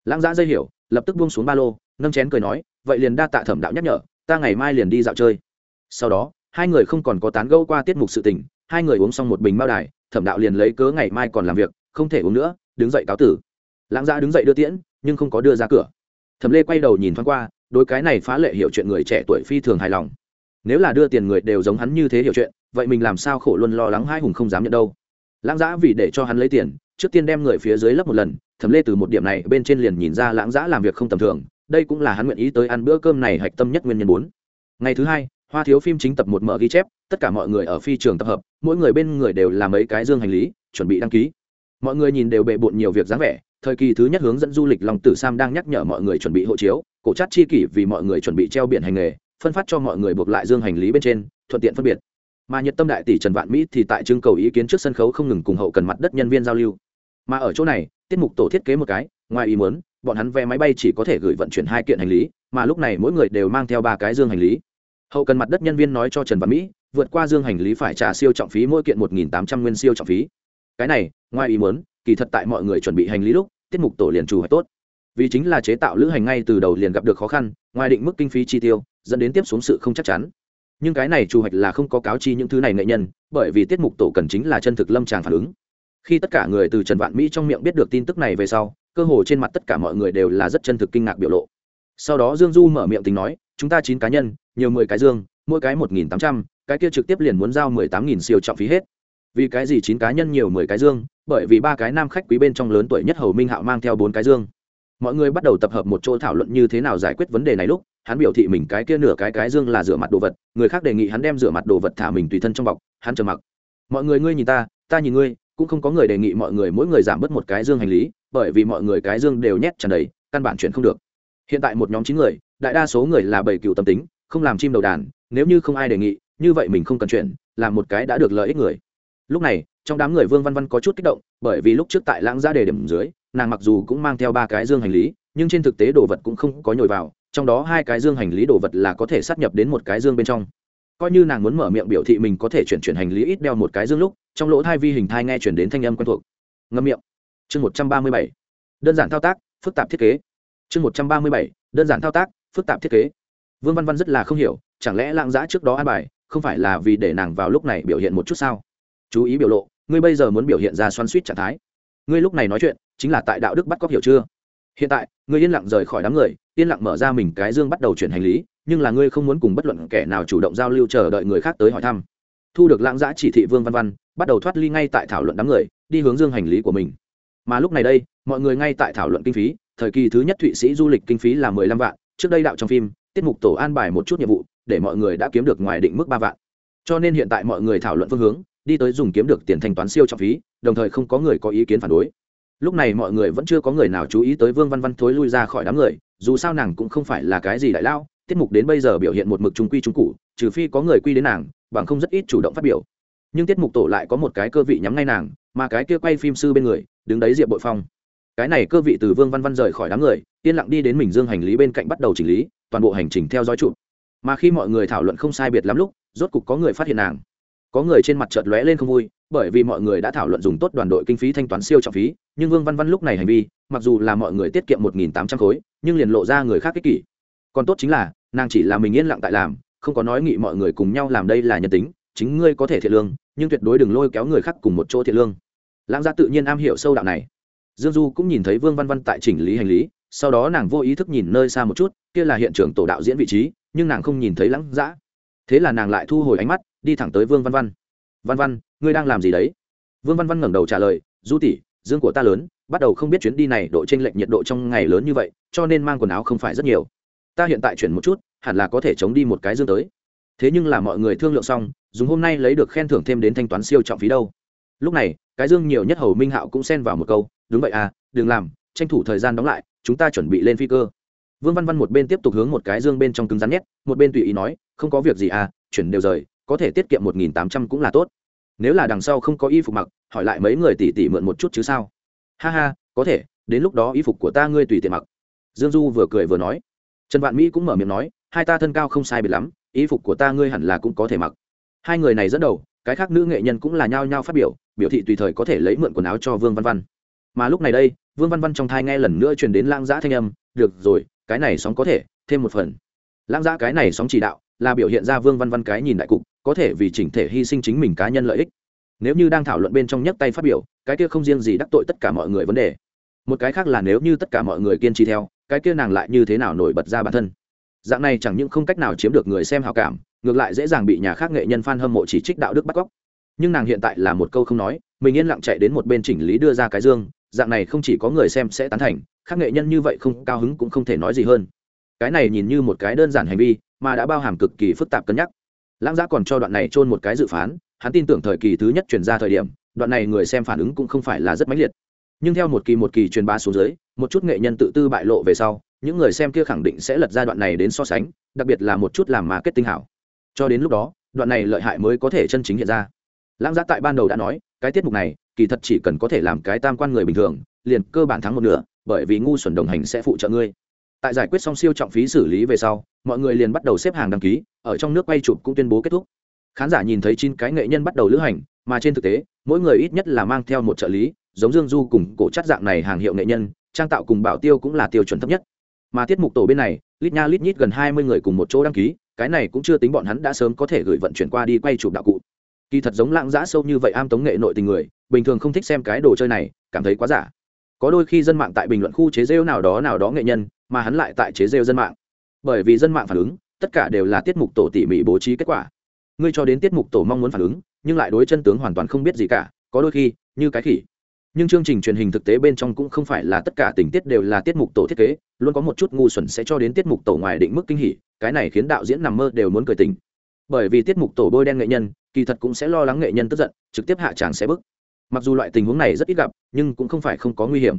Lãng giã dây hiểu, lập tức buông xuống ba lô, nâng chén cười nói, vậy liền đa tạ thẩm đạo nhắc nhở, ta ngày mai liền đi dạo chơi. Sau đó, hai người không còn có tán gẫu qua tiết mục sự tình, hai người uống xong một bình bao đài, thẩm đạo liền lấy cớ ngày mai còn làm việc, không thể uống nữa, đứng dậy cáo tử. Lãng giã đứng dậy đưa tiễn, nhưng không có đưa ra cửa. Thẩm lê quay đầu nhìn thoáng qua đôi cái này phá lệ hiểu chuyện người trẻ tuổi phi thường hài lòng. Nếu là đưa tiền người đều giống hắn như thế hiểu chuyện, vậy mình làm sao khổ luôn lo lắng hai hùng không dám nhận đâu. Lãng giã vì để cho hắn lấy tiền, trước tiên đem người phía dưới lấp một lần, thẩm lê từ một điểm này bên trên liền nhìn ra lãng giã làm việc không tầm thường, đây cũng là hắn nguyện ý tới ăn bữa cơm này hạch tâm nhất nguyên nhân bốn. Ngày thứ hai, hoa thiếu phim chính tập một mở ghi chép, tất cả mọi người ở phi trường tập hợp, mỗi người bên người đều làm mấy cái dương hành lý, chuẩn bị đăng ký. Mọi người nhìn đều bệ bộn nhiều việc dáng vẻ thời kỳ thứ nhất hướng dẫn du lịch lòng tử sam đang nhắc nhở mọi người chuẩn bị hộ chiếu, cổ chát chi kỷ vì mọi người chuẩn bị treo biển hành nghề, phân phát cho mọi người buộc lại dương hành lý bên trên, thuận tiện phân biệt. Mà nhật tâm đại tỷ trần vạn mỹ thì tại trưng cầu ý kiến trước sân khấu không ngừng cùng hậu cần mặt đất nhân viên giao lưu. Mà ở chỗ này, tiết mục tổ thiết kế một cái, ngoài ý muốn, bọn hắn vé máy bay chỉ có thể gửi vận chuyển hai kiện hành lý, mà lúc này mỗi người đều mang theo ba cái dương hành lý. Hậu cần mặt đất nhân viên nói cho trần vạn mỹ, vượt qua dương hành lý phải trả siêu trọng phí mỗi kiện một nghìn tám trăm nguyên siêu trọng phí. Cái này, ngoài ý muốn, kỳ thật tại mọi người chuẩn bị hành lý lúc tiết mục tổ liền chủ hoạch tốt. Vì chính là chế tạo lữ hành ngay từ đầu liền gặp được khó khăn, ngoài định mức kinh phí chi tiêu, dẫn đến tiếp xuống sự không chắc chắn. Nhưng cái này chủ hoạch là không có cáo chi những thứ này nghệ nhân, bởi vì tiết mục tổ cần chính là chân thực lâm tràng phản ứng. Khi tất cả người từ trần vạn mỹ trong miệng biết được tin tức này về sau, cơ hồ trên mặt tất cả mọi người đều là rất chân thực kinh ngạc biểu lộ. Sau đó dương du mở miệng tính nói, chúng ta chín cá nhân, nhiều mười cái dương, mỗi cái một nghìn tám trăm, cái kia trực tiếp liền muốn giao mười tám nghìn siêu trọng phí hết. Vì cái gì chín cá nhân nhiều mười cái dương bởi vì ba cái nam khách quý bên trong lớn tuổi nhất hầu minh hạo mang theo bốn cái dương. Mọi người bắt đầu tập hợp một chỗ thảo luận như thế nào giải quyết vấn đề này lúc, hắn biểu thị mình cái kia nửa cái cái dương là rửa mặt đồ vật, người khác đề nghị hắn đem rửa mặt đồ vật thả mình tùy thân trong bọc, hắn trầm mặc. Mọi người, ngươi nhìn ta ta nhìn ngươi, cũng không có người đề nghị mọi người mỗi người giảm bớt một cái dương hành lý, bởi vì mọi người cái dương đều nhét tràn đầy, căn bản chuyển không được. Hiện tại một nhóm chín người, đại đa số người là bảy cựu tâm tính, không làm chim đầu đàn, nếu như không ai đề nghị, như vậy mình không cần chuyển làm một cái đã được lợi ích người lúc này, trong đám người vương văn văn có chút kích động, bởi vì lúc trước tại lãng gia đề điểm dưới, nàng mặc dù cũng mang theo ba cái dương hành lý, nhưng trên thực tế đồ vật cũng không có nhồi vào, trong đó hai cái dương hành lý đồ vật là có thể sát nhập đến một cái dương bên trong. Coi như nàng muốn mở miệng biểu thị mình có thể chuyển chuyển hành lý ít đeo một cái dương lúc, trong lỗ thai vi hình thai nghe chuyển đến thanh âm quen thuộc. Ngâm miệng. Chương một trăm ba mươi bảy. Đơn giản thao tác, phức tạp thiết kế. Chương một trăm ba mươi bảy. Đơn giản thao tác, phức tạp thiết kế. Vương văn văn rất là không hiểu, chẳng lẽ lãng giã trước đó an bài, không phải là vì để nàng vào lúc này biểu hiện một chút sao? Chú ý biểu lộ, ngươi bây giờ muốn biểu hiện ra xoắn suýt trạng thái. Ngươi lúc này nói chuyện, chính là tại đạo đức bắt cóc hiểu chưa? Hiện tại, ngươi yên lặng rời khỏi đám người, yên lặng mở ra mình cái dương bắt đầu chuyển hành lý, nhưng là ngươi không muốn cùng bất luận kẻ nào chủ động giao lưu chờ đợi người khác tới hỏi thăm. Thu được lãng giã chỉ thị vương văn văn, bắt đầu thoát ly ngay tại thảo luận đám người, đi hướng dương hành lý của mình. Mà lúc này đây, mọi người ngay tại thảo luận kinh phí, thời kỳ thứ nhất thụy sĩ du lịch kinh phí là mười lăm vạn, trước đây đạo trong phim, tiết mục tổ an bài một chút nhiệm vụ, để mọi người đã kiếm được ngoài định mức ba vạn. Cho nên hiện tại mọi người thảo luận phương hướng đi tới dùng kiếm được tiền thanh toán siêu trọng phí, đồng thời không có người có ý kiến phản đối. Lúc này mọi người vẫn chưa có người nào chú ý tới vương văn văn thối lui ra khỏi đám người, dù sao nàng cũng không phải là cái gì đại lao, tiết mục đến bây giờ biểu hiện một mực trung quy trung cụ trừ phi có người quy đến nàng, bằng không rất ít chủ động phát biểu. Nhưng tiết mục tổ lại có một cái cơ vị nhắm ngay nàng, mà cái kia quay phim sư bên người, đứng đấy diệp bội phong. Cái này cơ vị từ vương văn văn rời khỏi đám người, yên lặng đi đến mình dương hành lý bên cạnh bắt đầu chỉnh lý, toàn bộ hành trình theo dõi chụp. Mà khi mọi người thảo luận không sai biệt lắm lúc, rốt cục có người phát hiện nàng có người trên mặt chợt lóe lên không vui, bởi vì mọi người đã thảo luận dùng tốt đoàn đội kinh phí thanh toán siêu trọng phí, nhưng vương văn văn lúc này hành vi, mặc dù là mọi người tiết kiệm một nghìn tám trăm khối, nhưng liền lộ ra người khác ích kỷ. Còn tốt chính là, nàng chỉ là mình yên lặng tại làm, không có nói nghị mọi người cùng nhau làm đây là nhân tính, chính ngươi có thể thiện lương, nhưng tuyệt đối đừng lôi kéo người khác cùng một chỗ thiện lương. Lãng gia tự nhiên am hiểu sâu đạo này. Dương du cũng nhìn thấy vương văn văn tại chỉnh lý hành lý, sau đó nàng vô ý thức nhìn nơi xa một chút, kia là hiện trường tổ đạo diễn vị trí, nhưng nàng không nhìn thấy lãng giã thế là nàng lại thu hồi ánh mắt đi thẳng tới vương văn văn. Văn văn, ngươi đang làm gì đấy? Vương văn văn ngẩng đầu trả lời, du tỷ, dương của ta lớn, bắt đầu không biết chuyến đi này độ t r ê n lệch nhiệt độ trong ngày lớn như vậy, cho nên mang quần áo không phải rất nhiều. Ta hiện tại chuyển một chút, hẳn là có thể chống đi một cái dương tới. Thế nhưng là mọi người thương lượng xong, dùng hôm nay lấy được khen thưởng thêm đến thanh toán siêu trọng phí đâu. Lúc này, cái dương nhiều nhất hầu minh hạo cũng xen vào một câu, đúng vậy à đừng làm, tranh thủ thời gian đóng lại, chúng ta chuẩn bị lên phi cơ. Vương văn văn một bên tiếp tục hướng một cái dương bên trong cứng rắn nhét, một bên tùy ý nói, không có việc gì à chuyển đều rời có thể tiết kiệm một nghìn tám trăm cũng là tốt. Nếu là đằng sau không có y phục mặc, hỏi lại mấy người tỷ tỷ mượn một chút chứ sao? Ha ha, có thể, đến lúc đó y phục của ta ngươi tùy tiện mặc. Dương du vừa cười vừa nói. Trần vạn mỹ cũng mở miệng nói, hai ta thân cao không sai biệt lắm, y phục của ta ngươi hẳn là cũng có thể mặc. Hai người này dẫn đầu, cái khác nữ nghệ nhân cũng là nhao nhao phát biểu biểu thị tùy thời có thể lấy mượn quần áo cho vương văn văn. Mà lúc này đây, vương văn văn trong thai nghe lần nữa truyền đến lang giã thanh âm, được rồi, cái này sóng có thể, thêm một phần. Lang giã cái này sóng chỉ đạo là biểu hiện ra vương văn văn cái nhìn đại cục có thể vì chỉnh thể hy sinh chính mình cá nhân lợi ích. Nếu như đang thảo luận bên trong nhấc tay phát biểu, cái kia không riêng gì đắc tội tất cả mọi người vấn đề. Một cái khác là nếu như tất cả mọi người kiên trì theo, cái kia nàng lại như thế nào nổi bật ra bản thân? Dạng này chẳng những không cách nào chiếm được người xem hào cảm, ngược lại dễ dàng bị nhà khác nghệ nhân f a n hâm mộ chỉ trích đạo đức bắt cóc. Nhưng nàng hiện tại là một câu không nói, mình yên lặng chạy đến một bên chỉnh lý đưa ra cái dương, dạng này không chỉ có người xem sẽ tán thành, khác nghệ nhân như vậy không cao hứng cũng không thể nói gì hơn. Cái này nhìn như một cái đơn giản hành vi, mà đã bao hàm cực kỳ phức tạp cân nhắc lãng giã còn cho đoạn này trôn một cái dự phán, hắn tin tưởng thời kỳ thứ nhất chuyển ra thời điểm, đoạn này người xem phản ứng cũng không phải là rất mãnh liệt. Nhưng theo một kỳ một kỳ truyền bá xuống dưới, một chút nghệ nhân tự tư bại lộ về sau, những người xem kia khẳng định sẽ lật ra đoạn này đến so sánh, đặc biệt là một chút làm mà kết tinh hảo. Cho đến lúc đó, đoạn này lợi hại mới có thể chân chính hiện ra. Lãng giác tại ban đầu đã nói, cái tiết mục này, kỳ thật chỉ cần có thể làm cái tam quan người bình thường, liền cơ bản thắng một nửa, bởi vì ngu xuẩn đồng hành sẽ phụ trợ ngươi tại giải quyết xong siêu trọng phí xử lý về sau, mọi người liền bắt đầu xếp hàng đăng ký, ở trong nước quay chụp cũng tuyên bố kết thúc. Khán giả nhìn thấy chín cái nghệ nhân bắt đầu lữ hành, mà trên thực tế, mỗi người ít nhất là mang theo một trợ lý, giống dương du cùng cổ chất dạng này hàng hiệu nghệ nhân, trang tạo cùng bảo tiêu cũng là tiêu chuẩn thấp nhất. Mà tiết mục tổ bên này, lít nha lít nhít gần hai mươi người cùng một chỗ đăng ký, cái này cũng chưa tính bọn hắn đã sớm có thể gửi vận chuyển qua đi quay chụp đạo cụ. Kỳ thật giống lãng giã sâu như vậy am tống nghệ nội tình người, bình thường không thích xem cái đồ chơi này, cảm thấy quá giả. Có đôi khi dân mạng tại bình luận khu chế rêu nào đó nào đó nghệ nhân mà hắn lại tại chế rêu dân mạng. Bởi vì dân mạng phản ứng, tất cả đều là tiết mục tổ tỉ mỉ bố trí kết quả. Ngươi cho đến tiết mục tổ mong muốn phản ứng, nhưng lại đối chân tướng hoàn toàn không biết gì cả, có đôi khi, như cái khỉ. Nhưng chương trình truyền hình thực tế bên trong cũng không phải là tất cả tình tiết đều là tiết mục tổ thiết kế, luôn có một chút ngu xuẩn sẽ cho đến tiết mục tổ ngoài định mức kinh hỉ, cái này khiến đạo diễn nằm mơ đều muốn cười tình bởi vì tiết mục tổ bôi đen nghệ nhân, kỳ thật cũng sẽ lo lắng nghệ nhân tức giận, trực tiếp hạ tràng sẽ bức. Mặc dù loại tình huống này rất ít gặp, nhưng cũng không phải không có nguy hiểm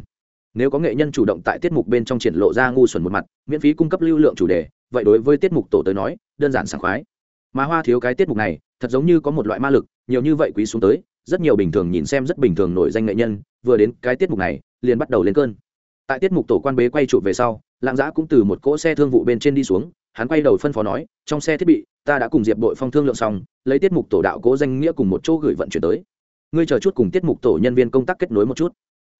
nếu có nghệ nhân chủ động tại tiết mục bên trong triển lộ ra ngu xuẩn một mặt, miễn phí cung cấp lưu lượng chủ đề, vậy đối với tiết mục tổ tới nói, đơn giản sảng khoái. Mà hoa thiếu cái tiết mục này, thật giống như có một loại ma lực, nhiều như vậy quý xuống tới, rất nhiều bình thường nhìn xem rất bình thường nổi danh nghệ nhân, vừa đến cái tiết mục này, liền bắt đầu lên cơn. Tại tiết mục tổ quan bế quay trụ về sau, lạng giã cũng từ một cỗ xe thương vụ bên trên đi xuống, hắn quay đầu phân phó nói, trong xe thiết bị, ta đã cùng diệp đội phong thương lượng xong, lấy tiết mục tổ đạo cố danh nghĩa cùng một chỗ gửi vận chuyển tới. Ngươi chờ chút cùng tiết mục tổ nhân viên công tác kết nối một chút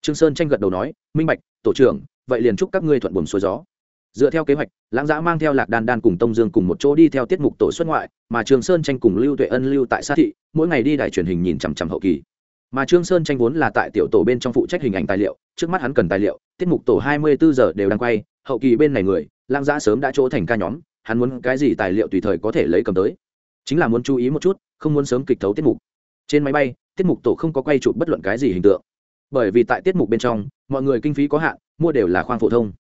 trương sơn tranh gật đầu nói, minh bạch, tổ trưởng, vậy liền chúc các ngươi thuận buồm xuôi gió. Dựa theo kế hoạch, lãng giã mang theo lạc đan đan cùng tông dương cùng một chỗ đi theo tiết mục tổ xuất ngoại, mà trương sơn tranh cùng lưu tuệ ân lưu tại xã thị, mỗi ngày đi đài truyền hình nhìn chằm chằm hậu kỳ. Mà trương sơn tranh vốn là tại tiểu tổ bên trong phụ trách hình ảnh tài liệu, trước mắt hắn cần tài liệu, tiết mục tổ hai mươi bốn giờ đều đang quay, hậu kỳ bên này người, lãng giã sớm đã chỗ thành ca nhóm, hắn muốn cái gì tài liệu tùy thời có thể lấy cầm tới. Chính là muốn chú ý một chút, không muốn sớm kịch thấu tiết mục. Trên máy bay, tiết mục tổ không có quay chụp bất luận cái gì hình tượng bởi vì tại tiết mục bên trong, mọi người kinh phí có hạn, mua đều là khoang phổ thông.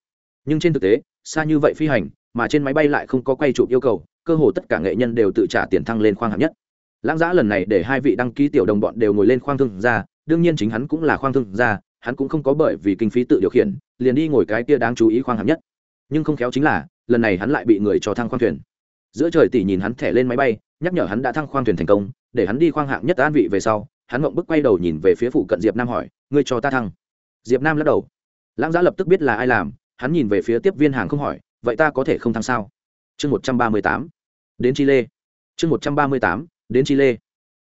Nhưng trên thực tế, xa như vậy phi hành, mà trên máy bay lại không có quay chụp yêu cầu, cơ hồ tất cả nghệ nhân đều tự trả tiền thăng lên khoang hạng nhất. Lãng giã lần này để hai vị đăng ký tiểu đồng bọn đều ngồi lên khoang thương gia, đương nhiên chính hắn cũng là khoang thương gia, hắn cũng không có bởi vì kinh phí tự điều khiển, liền đi ngồi cái kia đáng chú ý khoang hạng nhất. Nhưng không khéo chính là, lần này hắn lại bị người cho thăng khoang thuyền. Giữa trời tỷ nhìn hắn thẻ lên máy bay, nhắc nhở hắn đã thăng khoang thuyền thành công, để hắn đi khoang hạng nhất an vị về sau hắn mộng bức quay đầu nhìn về phía phụ cận diệp nam hỏi, ngươi cho ta thăng? Diệp nam lắc đầu. Lãng giã lập tức biết là ai làm, hắn nhìn về phía tiếp viên hàng không hỏi, vậy ta có thể không thăng sao? Chương một trăm ba mươi tám. Đến chile. Chương một trăm ba mươi tám, đến chile.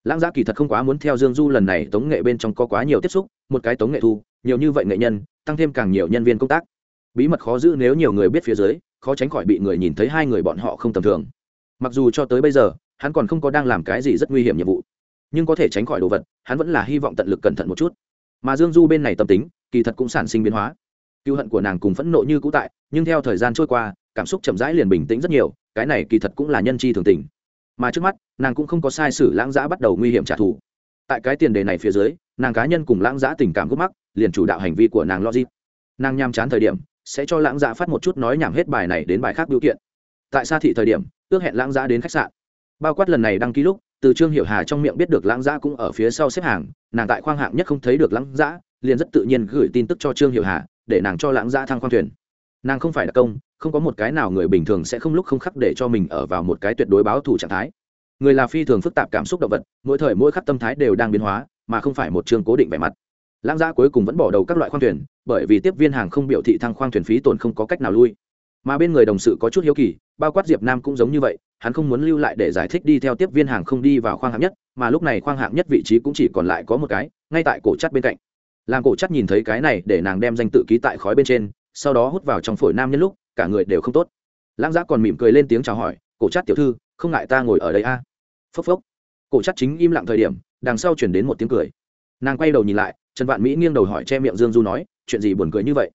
Lãng giã kỳ thật không quá muốn theo dương du lần này tống nghệ bên trong có quá nhiều tiếp xúc, một cái tống nghệ thu, nhiều như vậy nghệ nhân, tăng thêm càng nhiều nhân viên công tác. Bí mật khó giữ nếu nhiều người biết phía dưới, khó tránh khỏi bị người nhìn thấy hai người bọn họ không tầm thường. Mặc dù cho tới bây giờ, hắn còn không có đang làm cái gì rất nguy hiểm nhiệm vụ nhưng có thể tránh khỏi đồ vật, hắn vẫn là hy vọng tận lực cẩn thận một chút. Mà dương du bên này tâm tính, kỳ thật cũng sản sinh biến hóa. Cựu hận của nàng cùng phẫn nộ như cũ tại, nhưng theo thời gian trôi qua, cảm xúc chậm rãi liền bình tĩnh rất nhiều, cái này kỳ thật cũng là nhân chi thường tình. Mà trước mắt, nàng cũng không có sai sử lãng giã bắt đầu nguy hiểm trả thù. Tại cái tiền đề này phía dưới, nàng cá nhân cùng lãng giã tình cảm gốc mắc, liền chủ đạo hành vi của nàng logic. Nàng nham chán thời điểm, sẽ cho lãng giã phát một chút nói nhảm hết bài này đến bài khác biểu kiện. Tại xa thị thời điểm, ước hẹn lãng giã đến khách sạn. Bao quát lần này đăng ký lúc từ trương hiểu hà trong miệng biết được lãng giã cũng ở phía sau xếp hàng, nàng tại khoang hạng nhất không thấy được lãng giã, liền rất tự nhiên gửi tin tức cho trương hiểu hà, để nàng cho lãng giã thăng khoang thuyền. Nàng không phải đặc công, không có một cái nào người bình thường sẽ không lúc không khắc để cho mình ở vào một cái tuyệt đối báo thù trạng thái. Người là phi thường phức tạp cảm xúc động vật, mỗi thời mỗi khắc tâm thái đều đang biến hóa, mà không phải một chương cố định vẻ mặt. Lãng giã cuối cùng vẫn bỏ đầu các loại khoang thuyền, bởi vì tiếp viên hàng không biểu thị thăng khoang thuyền phí tổn không có cách nào lui. Mà bên người đồng sự có chút hiếu kỳ, bao quát diệp nam cũng giống như vậy hắn không muốn lưu lại để giải thích đi theo tiếp viên hàng không đi vào khoang hạng nhất, mà lúc này khoang hạng nhất vị trí cũng chỉ còn lại có một cái, ngay tại cổ chắt bên cạnh. Làm cổ chắt nhìn thấy cái này để nàng đem danh tự ký tại khói bên trên, sau đó hút vào trong phổi nam nhân lúc, cả người đều không tốt. Lãng giã còn mỉm cười lên tiếng chào hỏi, cổ chắt tiểu thư, không ngại ta ngồi ở đây a. À? phốc phốc. Cổ chắt chính im lặng thời điểm, đằng sau chuyển đến một tiếng cười. Nàng quay đầu nhìn lại, trần vạn mỹ nghiêng đầu hỏi che miệng dương du nói, chuyện gì buồn cười như vậy?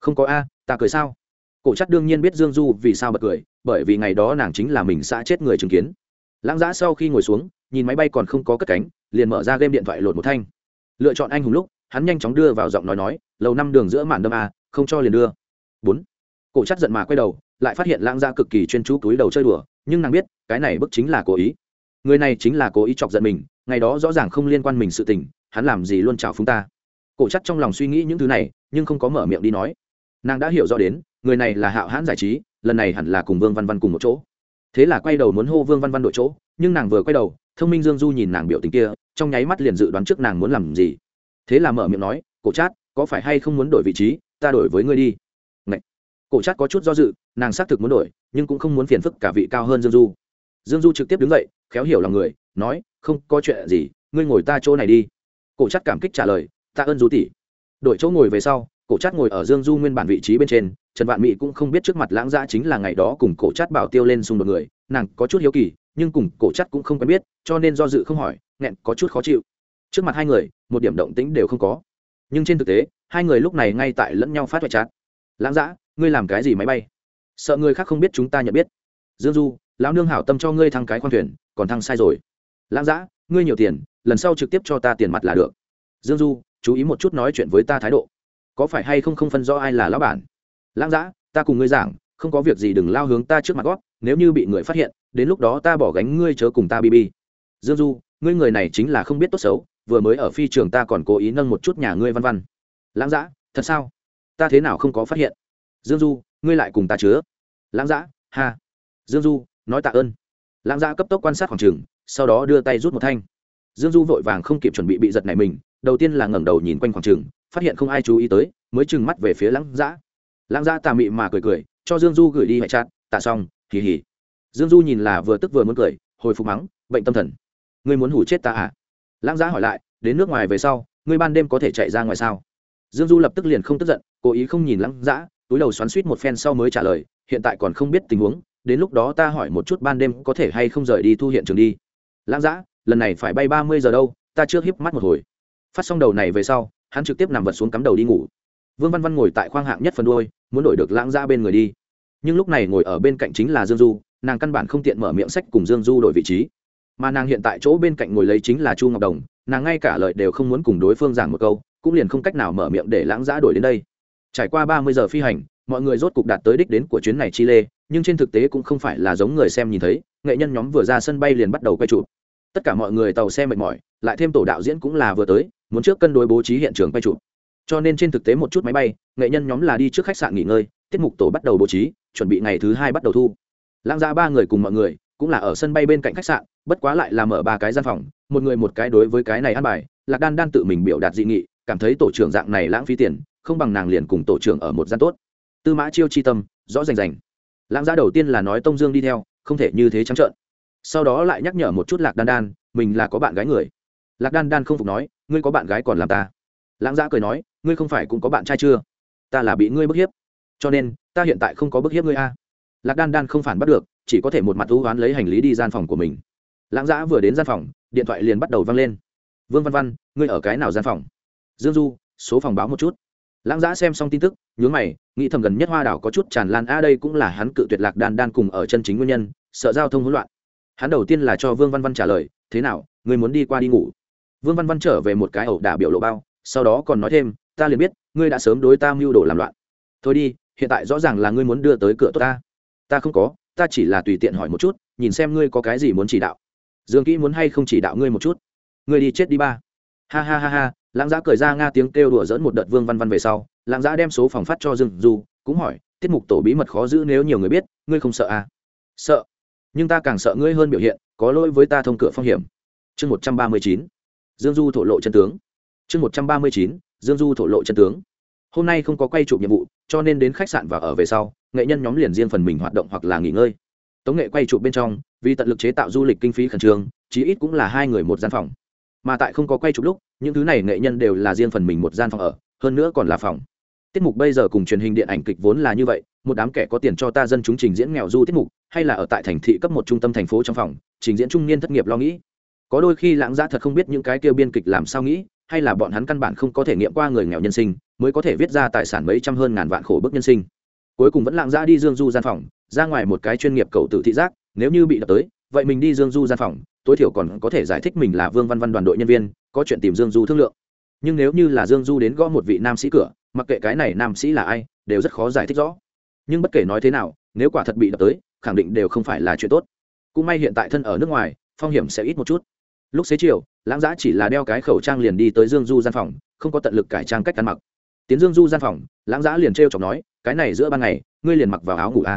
Không có a, ta cười sao? Cổ chắc đương nhiên biết dương du vì sao bật cười, bởi vì ngày đó nàng chính là mình xã chết người chứng kiến. Lãng giã sau khi ngồi xuống, nhìn máy bay còn không có cất cánh, liền mở ra game điện thoại lột một thanh. Lựa chọn anh hùng lúc, hắn nhanh chóng đưa vào giọng nói nói, lầu năm đường giữa màn đâm a, không cho liền đưa. Bốn. Cổ chắc giận mà quay đầu, lại phát hiện lãng giã cực kỳ chuyên chú túi đầu chơi đùa, nhưng nàng biết, cái này bức chính là cố ý. Người này chính là cố ý chọc giận mình, ngày đó rõ ràng không liên quan mình sự tình, hắn làm gì luôn chào phúng ta. Cổ chắc trong lòng suy nghĩ những thứ này, nhưng không có mở miệng đi nói. Nàng đã hiểu rõ đến người này là hạo hãn giải trí, lần này hẳn là cùng vương văn văn cùng một chỗ. Thế là quay đầu muốn hô vương văn văn đội chỗ, nhưng nàng vừa quay đầu, thông minh dương du nhìn nàng biểu tình kia, trong nháy mắt liền dự đoán trước nàng muốn làm gì. Thế là mở miệng nói, cổ chát, có phải hay không muốn đổi vị trí? Ta đổi với ngươi đi. Ngậy! cổ chát có chút do dự, nàng xác thực muốn đổi, nhưng cũng không muốn phiền phức cả vị cao hơn dương du. Dương du trực tiếp đứng dậy, khéo hiểu lòng người, nói, không có chuyện gì, ngươi ngồi ta chỗ này đi. Cổ chát cảm kích trả lời ta ơn du tỷ. Đổi chỗ ngồi về sau cổ chát ngồi ở dương du nguyên bản vị trí bên trên, trần vạn mỹ cũng không biết trước mặt lãng gia chính là ngày đó cùng cổ chát bảo tiêu lên xung đột người, nàng có chút hiếu kỳ, nhưng cùng cổ chát cũng không quen biết, cho nên do dự không hỏi, nghẹn có chút khó chịu. Trước mặt hai người, một điểm động tĩnh đều không có. Nhưng trên thực tế, hai người lúc này ngay tại lẫn nhau phát hoại chát. Lãng giã ngươi làm cái gì máy bay? Sợ người khác không biết chúng ta nhận biết. Dương du, lão nương hảo tâm cho ngươi thăng cái khoan thuyền, còn thăng sai rồi. Lãng giã ngươi nhiều tiền, lần sau trực tiếp cho ta tiền mặt là được. Dương du, chú ý một chút nói chuyện với ta thái độ có phải hay không không phân rõ ai là lão bản? Lãng giã ta cùng ngươi giảng, không có việc gì đừng lao hướng ta trước mặt gót, nếu như bị người phát hiện, đến lúc đó ta bỏ gánh ngươi chớ cùng ta bb dương du, ngươi người này chính là không biết tốt xấu, vừa mới ở phi trường ta còn cố ý nâng một chút nhà ngươi văn văn. Lãng giã thật sao? Ta thế nào không có phát hiện? Dương du, ngươi lại cùng ta chứa. Lãng giã ha. Dương du, nói tạ ơn. Lãng giã cấp tốc quan sát khoảng trường, sau đó đưa tay rút một thanh. Dương du vội vàng không kịp chuẩn bị bị giật này mình, đầu tiên là ngẩng đầu nhìn quanh khoảng trường phát hiện không ai chú ý tới, mới trừng mắt về phía lãng giã lãng giã tà mị mà cười cười, cho dương du gửi đi hệ chặt tạ xong, hì hì. Dương du nhìn là vừa tức vừa muốn cười, hồi phục mắng, bệnh tâm thần. Ngươi muốn hủ chết ta à? Lãng giã hỏi lại, đến nước ngoài về sau, ngươi ban đêm có thể chạy ra ngoài sao? Dương du lập tức liền không tức giận, cố ý không nhìn lãng giã túi đầu xoắn suýt một phen sau mới trả lời, hiện tại còn không biết tình huống, đến lúc đó ta hỏi một chút ban đêm có thể hay không rời đi thu hiện trường đi. Lãng giã lần này phải bay ba mươi giờ đâu, ta chưa hiếp mắt một hồi. Phát xong đầu này về sau hắn trực tiếp nằm vật xuống cắm đầu đi ngủ. Vương văn văn ngồi tại khoang hạng nhất phần đôi muốn đổi được lãng ra bên người đi. Nhưng lúc này ngồi ở bên cạnh chính là dương du, nàng căn bản không tiện mở miệng sách cùng dương du đổi vị trí. Mà nàng hiện tại chỗ bên cạnh ngồi lấy chính là chu ngọc đồng, nàng ngay cả lời đều không muốn cùng đối phương giảng một câu, cũng liền không cách nào mở miệng để lãng giã đổi đến đây. Trải qua ba mươi giờ phi hành, mọi người rốt cục đạt tới đích đến của chuyến này chi lê nhưng trên thực tế cũng không phải là giống người xem nhìn thấy, nghệ nhân nhóm vừa ra sân bay liền bắt đầu quay chụp tất cả mọi người tàu xe mệt mỏi, lại thêm tổ đạo diễn cũng là vừa tới, muốn trước cân đối bố trí hiện trường quay chụp. Cho nên trên thực tế một chút máy bay, nghệ nhân nhóm là đi trước khách sạn nghỉ ngơi, tiết mục tổ bắt đầu bố trí, chuẩn bị ngày thứ hai bắt đầu thu. Lãng ra ba người cùng mọi người cũng là ở sân bay bên cạnh khách sạn, bất quá lại làm mở ba cái gian phòng, một người một cái đối với cái này ăn bài, lạc đan đan tự mình biểu đạt dị nghị, cảm thấy tổ trưởng dạng này lãng phí tiền, không bằng nàng liền cùng tổ trưởng ở một gian tốt. Tư mã chiêu chi tâm, rõ rành rành. Lãng gia đầu tiên là nói tông dương đi theo, không thể như thế trắng trợn sau đó lại nhắc nhở một chút lạc đan đan, mình là có bạn gái người. Lạc đan đan không phục nói, ngươi có bạn gái còn làm ta? Lãng giã cười nói, ngươi không phải cũng có bạn trai chưa? Ta là bị ngươi bức hiếp. Cho nên, ta hiện tại không có bức hiếp ngươi a. Lạc đan đan không phản bắt được, chỉ có thể một mặt thú oán lấy hành lý đi gian phòng của mình. Lãng giã vừa đến gian phòng, điện thoại liền bắt đầu văng lên. Vương văn văn, ngươi ở cái nào gian phòng? Dương du, số phòng báo một chút. Lãng giã xem xong tin tức, nhướng mày, nghĩ thầm gần nhất hoa đảo có chút tràn lan, a, đây cũng là hắn cự tuyệt lạc đan đan cùng ở chân chính nguyên nhân, sợ giao thông hỗn loạn hắn đầu tiên là cho vương văn văn trả lời, thế nào người muốn đi qua đi ngủ? Vương văn văn trở về một cái ẩu đả biểu lộ bao, sau đó còn nói thêm, ta liền biết, ngươi đã sớm đối ta mưu đồ làm loạn. Thôi đi, hiện tại rõ ràng là ngươi muốn đưa tới cửa tốt ta. Ta không có, ta chỉ là tùy tiện hỏi một chút, nhìn xem ngươi có cái gì muốn chỉ đạo. Dương kỹ muốn hay không chỉ đạo ngươi một chút? Ngươi đi chết đi ba. Ha ha ha ha, lãng giã cười ra nga tiếng kêu đùa dỡn một đợt vương văn văn về sau, lãng giã đem số phòng phát cho dương du, cũng hỏi, tiết mục tổ bí mật khó giữ nếu nhiều người biết, ngươi không sợ à? Sợ nhưng ta càng sợ ngươi hơn biểu hiện, có lỗi với ta thông cửa phong hiểm. Chương một trăm ba mươi chín, dương du thổ lộ chân tướng. Chương một trăm ba mươi chín, dương du thổ lộ chân tướng. Hôm nay không có quay chụp nhiệm vụ, cho nên đến khách sạn và ở về sau, nghệ nhân nhóm liền riêng phần mình hoạt động hoặc là nghỉ ngơi. Tống nghệ quay chụp bên trong, vì tận lực chế tạo du lịch kinh phí khẩn trương, chí ít cũng là hai người một gian phòng. Mà tại không có quay chụp lúc, những thứ này nghệ nhân đều là riêng phần mình một gian phòng ở, hơn nữa còn là phòng. Tiết mục bây giờ cùng truyền hình điện ảnh kịch vốn là như vậy một đám kẻ có tiền cho ta dân chúng trình diễn nghèo du tiết mục, hay là ở tại thành thị cấp một trung tâm thành phố trong phòng, trình diễn trung niên thất nghiệp lo nghĩ. Có đôi khi lãng giá thật không biết những cái kêu biên kịch làm sao nghĩ, hay là bọn hắn căn bản không có thể nghiệm qua người nghèo nhân sinh, mới có thể viết ra tài sản mấy trăm hơn ngàn vạn khổ bức nhân sinh. Cuối cùng vẫn lãng giá đi dương du gian phòng, ra ngoài một cái chuyên nghiệp cầu tử thị giác, nếu như bị đập tới, vậy mình đi dương du gian phòng, tối thiểu còn có thể giải thích mình là vương văn văn đoàn đội nhân viên, có chuyện tìm dương du thương lượng. Nhưng nếu như là dương du đến gõ một vị nam sĩ cửa, mặc kệ cái này nam sĩ là ai, đều rất khó giải thích rõ nhưng bất kể nói thế nào, nếu quả thật bị đập tới, khẳng định đều không phải là chuyện tốt. Cũng may hiện tại thân ở nước ngoài, phong hiểm sẽ ít một chút. Lúc xế chiều, lãng giã chỉ là đeo cái khẩu trang liền đi tới dương du gian phòng, không có tận lực cải trang cách ăn mặc. Tiến dương du gian phòng, lãng giã liền t r e o chọc nói, cái này giữa ban ngày, ngươi liền mặc vào áo ngủ à.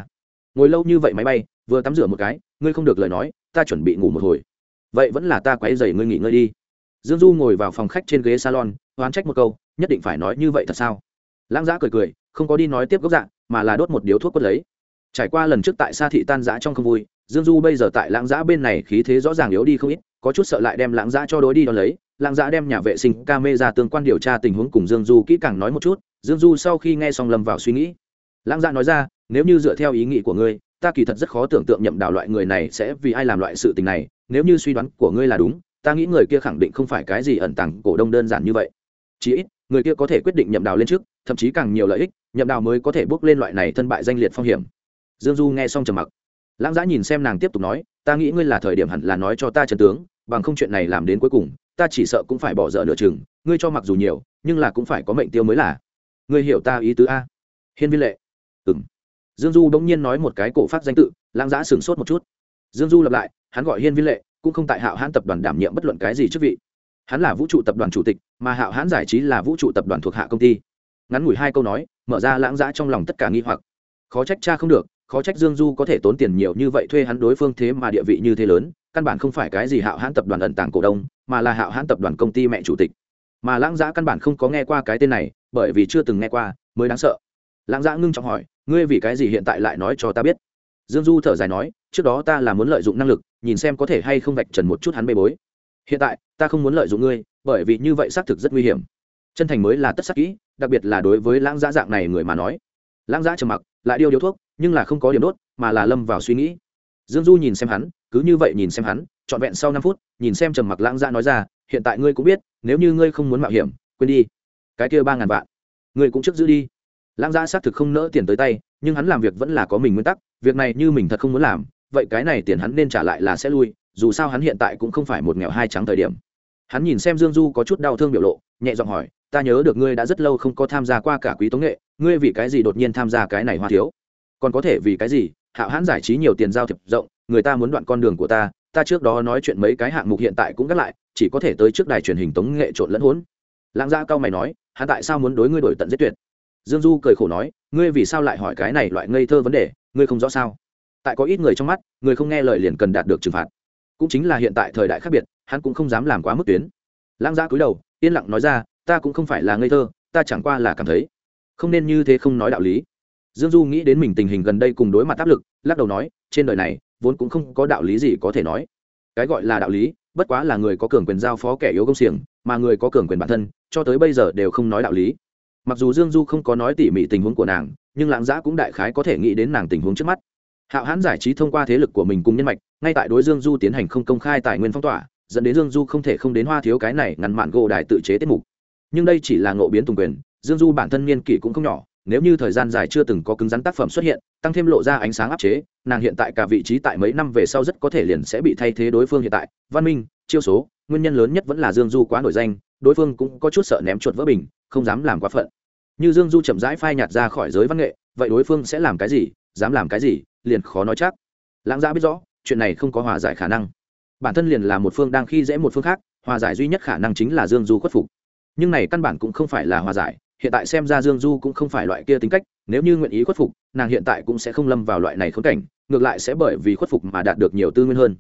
ngồi lâu như vậy máy bay, vừa tắm rửa một cái, ngươi không được lời nói, ta chuẩn bị ngủ một hồi. Vậy vẫn là ta quấy dày ngươi nghỉ ngơi đi. Dương du ngồi vào phòng khách trên ghế salon, oán trách một câu, nhất định phải nói như vậy thật sao? Lãng giã cười cười không có đi nói tiếp gốc dạng mà là đốt một điếu thuốc quất lấy. Trải qua lần trước tại xa thị tan giã trong không vui, dương du bây giờ tại lãng giã bên này khí thế rõ ràng yếu đi không ít, có chút sợ lại đem lãng giã cho đối đi đ ó lấy. Lãng giã đem nhà vệ sinh ca mê ra tương quan điều tra tình huống cùng dương du kỹ càng nói một chút, dương du sau khi nghe xong lâm vào suy nghĩ. Lãng giã nói ra, nếu như dựa theo ý nghĩ của ngươi, ta kỳ thật rất khó tưởng tượng nhậm đào loại người này sẽ vì ai làm loại sự tình này. Nếu như suy đoán của ngươi là đúng, ta nghĩ người kia khẳng định không phải cái gì ẩn tàng cổ đông đơn giản như vậy. Chí ít, người kia có thể quyết định nhậm đào lên trước thậm chí càng nhiều lợi ích, nhậm đào mới có thể bước lên loại này thân bại danh liệt phong hiểm. Dương du nghe xong trầm mặc. Lãng giã nhìn xem nàng tiếp tục nói, ta nghĩ ngươi là thời điểm hẳn là nói cho ta trần tướng, bằng không chuyện này làm đến cuối cùng, ta chỉ sợ cũng phải bỏ dở nửa chừng, ngươi cho mặc dù nhiều, nhưng là cũng phải có mệnh tiêu mới là. Ngươi hiểu ta ý tứ a? Hiên viên lệ. Ừng dương du bỗng nhiên nói một cái cổ phát danh tự, lãng giã sửng sốt một chút. Dương du lặp lại, hắn gọi hiên viên lệ, cũng không tại hạo hãn tập đoàn đảm nhiệm bất luận cái gì chức vị. Hắn là vũ trụ tập đoàn chủ tịch, mà hạo hãn giải trí là vũ trụ tập đoàn thuộc hạ công ty ngắn ngủi hai câu nói, mở ra lãng giã trong lòng tất cả nghi hoặc. Khó trách cha không được, khó trách dương du có thể tốn tiền nhiều như vậy thuê hắn đối phương thế mà địa vị như thế lớn, căn bản không phải cái gì hạo hãn tập đoàn ẩn tàng cổ đông, mà là hạo hãn tập đoàn công ty mẹ chủ tịch. Mà lãng giã căn bản không có nghe qua cái tên này, bởi vì chưa từng nghe qua, mới đáng sợ. Lãng giã ngưng trọng hỏi, ngươi vì cái gì hiện tại lại nói cho ta biết? Dương du thở dài nói, trước đó ta là muốn lợi dụng năng lực, nhìn xem có thể hay không vạch trần một chút hắn bê bối. Hiện tại, ta không muốn lợi dụng ngươi, bởi vì như vậy xác thực rất nguy hiểm. Chân thành mới là tất sắc kỹ đặc biệt là đối với lãng giã dạng này người mà nói. Lãng giã trầm mặc, lại điêu điếu thuốc, nhưng là không có điểm đốt, mà là lâm vào suy nghĩ. Dương du nhìn xem hắn, cứ như vậy nhìn xem hắn, trọn vẹn sau năm phút, nhìn xem trầm mặc lãng giã nói ra, hiện tại ngươi cũng biết, nếu như ngươi không muốn mạo hiểm, quên đi. Cái kia ba ngàn vạn, ngươi cũng trước giữ đi. Lãng giã xác thực không nỡ tiền tới tay, nhưng hắn làm việc vẫn là có mình nguyên tắc, việc này như mình thật không muốn làm, vậy cái này tiền hắn nên trả lại là sẽ lui, dù sao hắn hiện tại cũng không phải một nghèo hai trắng thời điểm hắn nhìn xem dương du có chút đau thương biểu lộ, nhẹ giọng hỏi, ta nhớ được ngươi đã rất lâu không có tham gia qua cả quý tống nghệ, ngươi vì cái gì đột nhiên tham gia cái này hoa thiếu? Còn có thể vì cái gì? Hạo hãn giải trí nhiều tiền giao thiệp rộng, người ta muốn đoạn con đường của ta ta trước đó nói chuyện mấy cái hạng mục hiện tại cũng gắt lại, chỉ có thể tới trước đài truyền hình tống nghệ trộn lẫn hỗn. Lãng gia cao mày nói, hắn tại sao muốn đối ngươi đổi tận giết tuyệt? Dương du cười khổ nói, ngươi vì sao lại hỏi cái này loại ngây thơ vấn đề, ngươi không rõ sao? Tại có ít người trong mắt người không nghe lời liền cần đạt được trừng phạt. Cũng chính là hiện tại thời đại khác biệt hắn cũng không dám làm quá mức tuyến. Lãng giã cúi đầu, yên lặng nói ra, ta cũng không phải là ngây thơ, ta chẳng qua là cảm thấy không nên như thế không nói đạo lý. Dương du nghĩ đến mình tình hình gần đây cùng đối mặt áp lực, lắc đầu nói, trên đời này, vốn cũng không có đạo lý gì có thể nói. Cái gọi là đạo lý, bất quá là người có cường quyền giao phó kẻ yếu công xiềng, mà người có cường quyền bản thân, cho tới bây giờ đều không nói đạo lý. Mặc dù dương du không có nói tỉ mỉ tình huống của nàng, nhưng lãng giã cũng đại khái có thể nghĩ đến nàng tình huống trước mắt. Hạo hãn giải trí thông qua thế lực của mình cùng nhân mạch, ngay tại đối dương du tiến hành không công khai tài nguyên phong tỏa dẫn đến dương du không thể không đến hoa thiếu cái này ngăn mạn gỗ đài tự chế tiết mục. Nhưng đây chỉ là ngộ biến tùng quyền, dương du bản thân niên kỷ cũng không nhỏ, nếu như thời gian dài chưa từng có cứng rắn tác phẩm xuất hiện, tăng thêm lộ ra ánh sáng áp chế, nàng hiện tại cả vị trí tại mấy năm về sau rất có thể liền sẽ bị thay thế đối phương hiện tại. Văn minh, chiêu số, nguyên nhân lớn nhất vẫn là dương du quá nổi danh, đối phương cũng có chút sợ ném chuột vỡ bình, không dám làm quá phận. Như dương du chậm rãi phai nhạt ra khỏi giới văn nghệ, vậy đối phương sẽ làm cái gì, dám làm cái gì, liền khó nói chắc. Lãng giã biết rõ, chuyện này không có hòa giải khả năng bản thân liền là một phương đang khi dễ một phương khác, hòa giải duy nhất khả năng chính là dương du khuất phục. Nhưng này căn bản cũng không phải là hòa giải, hiện tại xem ra dương du cũng không phải loại kia tính cách, nếu như nguyện ý khuất phục, nàng hiện tại cũng sẽ không lâm vào loại này khốn cảnh, ngược lại sẽ bởi vì khuất phục mà đạt được nhiều tư nguyên hơn.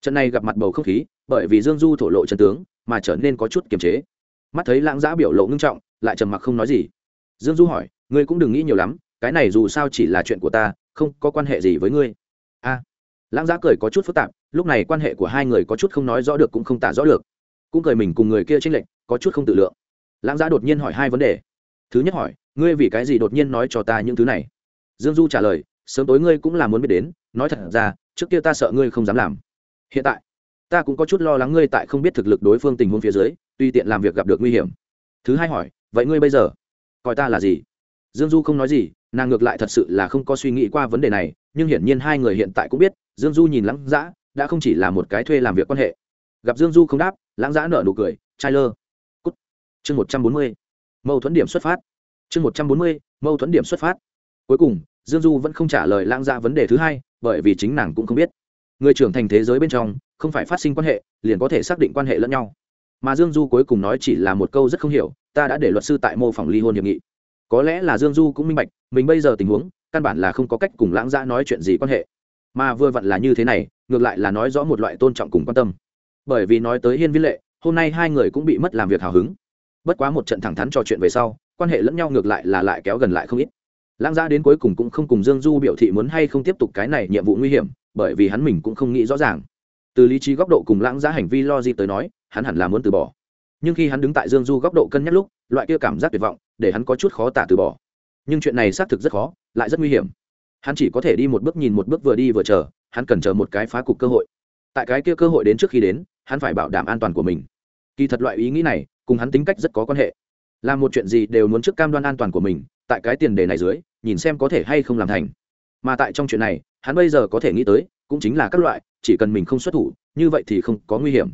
Trận này gặp mặt bầu không khí, bởi vì dương du thổ lộ chân tướng, mà trở nên có chút kiềm chế. Mắt thấy lãng giã biểu lộ ngưng trọng, lại trầm mặc không nói gì. Dương du hỏi, ngươi cũng đừng nghĩ nhiều lắm, cái này dù sao chỉ là chuyện của ta, không có quan hệ gì với ngươi. A. Lãng giã cười có chút phức tạp lúc này quan hệ của hai người có chút không nói rõ được cũng không tả rõ được. Cũng cười mình cùng người kia tranh lệch, có chút không tự lượng. Lãng giã đột nhiên hỏi hai vấn đề. Thứ nhất hỏi, ngươi vì cái gì đột nhiên nói cho ta những thứ này? Dương du trả lời, sớm tối ngươi cũng là muốn biết đến, nói thật ra, trước kia ta sợ ngươi không dám làm. Hiện tại, ta cũng có chút lo lắng ngươi tại không biết thực lực đối phương tình huống phía dưới, tuy tiện làm việc gặp được nguy hiểm. Thứ hai hỏi, vậy ngươi bây giờ, coi ta là gì? Dương du không nói gì, nàng ngược lại thật sự là không có suy nghĩ qua vấn đề này, nhưng hiển nhiên hai người hiện tại cũng biết, dương du nhìn lãng giã đã không chỉ là một cái thuê làm việc quan hệ. Gặp dương du không đáp, lãng dã nợ nụ cười trai lơ cút. Chương một trăm bốn mươi, mâu thuẫn điểm xuất phát. Chương một trăm bốn mươi, mâu thuẫn điểm xuất phát. Cuối cùng, dương du vẫn không trả lời lãng dã vấn đề thứ hai, bởi vì chính nàng cũng không biết. Người trưởng thành thế giới bên trong, không phải phát sinh quan hệ, liền có thể xác định quan hệ lẫn nhau. Mà dương du cuối cùng nói chỉ là một câu rất không hiểu, ta đã để luật sư tại mô phỏng ly hôn hiệp nghị. Có lẽ là dương du cũng minh bạch, mình bây giờ tình huống, căn bản là không có cách cùng lãng giã nói chuyện gì quan hệ. Mà vừa vặn là như thế này ngược lại là nói rõ một loại tôn trọng cùng quan tâm. Bởi vì nói tới hiên viên lệ, hôm nay hai người cũng bị mất làm việc hào hứng. Bất quá một trận thẳng thắn trò chuyện về sau, quan hệ lẫn nhau ngược lại là lại kéo gần lại không ít. Lãng gia đến cuối cùng cũng không cùng dương du biểu thị muốn hay không tiếp tục cái này nhiệm vụ nguy hiểm, bởi vì hắn mình cũng không nghĩ rõ ràng. Từ lý trí góc độ cùng lãng gia hành vi lo gì tới nói, hắn hẳn là muốn từ bỏ. Nhưng khi hắn đứng tại dương du góc độ cân nhắc lúc, loại kia cảm giác tuyệt vọng, để hắn có chút khó tả từ bỏ. Nhưng chuyện này xác thực rất khó, lại rất nguy hiểm. Hắn chỉ có thể đi một bước nhìn một bước vừa đi vừa chờ hắn cần chờ một cái phá cục cơ hội. Tại cái kia cơ hội đến trước khi đến, hắn phải bảo đảm an toàn của mình. Kỳ thật loại ý nghĩ này, cùng hắn tính cách rất có quan hệ. Làm một chuyện gì đều muốn trước cam đoan an toàn của mình, tại cái tiền đề này dưới, nhìn xem có thể hay không làm thành. Mà tại trong chuyện này, hắn bây giờ có thể nghĩ tới, cũng chính là các loại, chỉ cần mình không xuất thủ, như vậy thì không có nguy hiểm.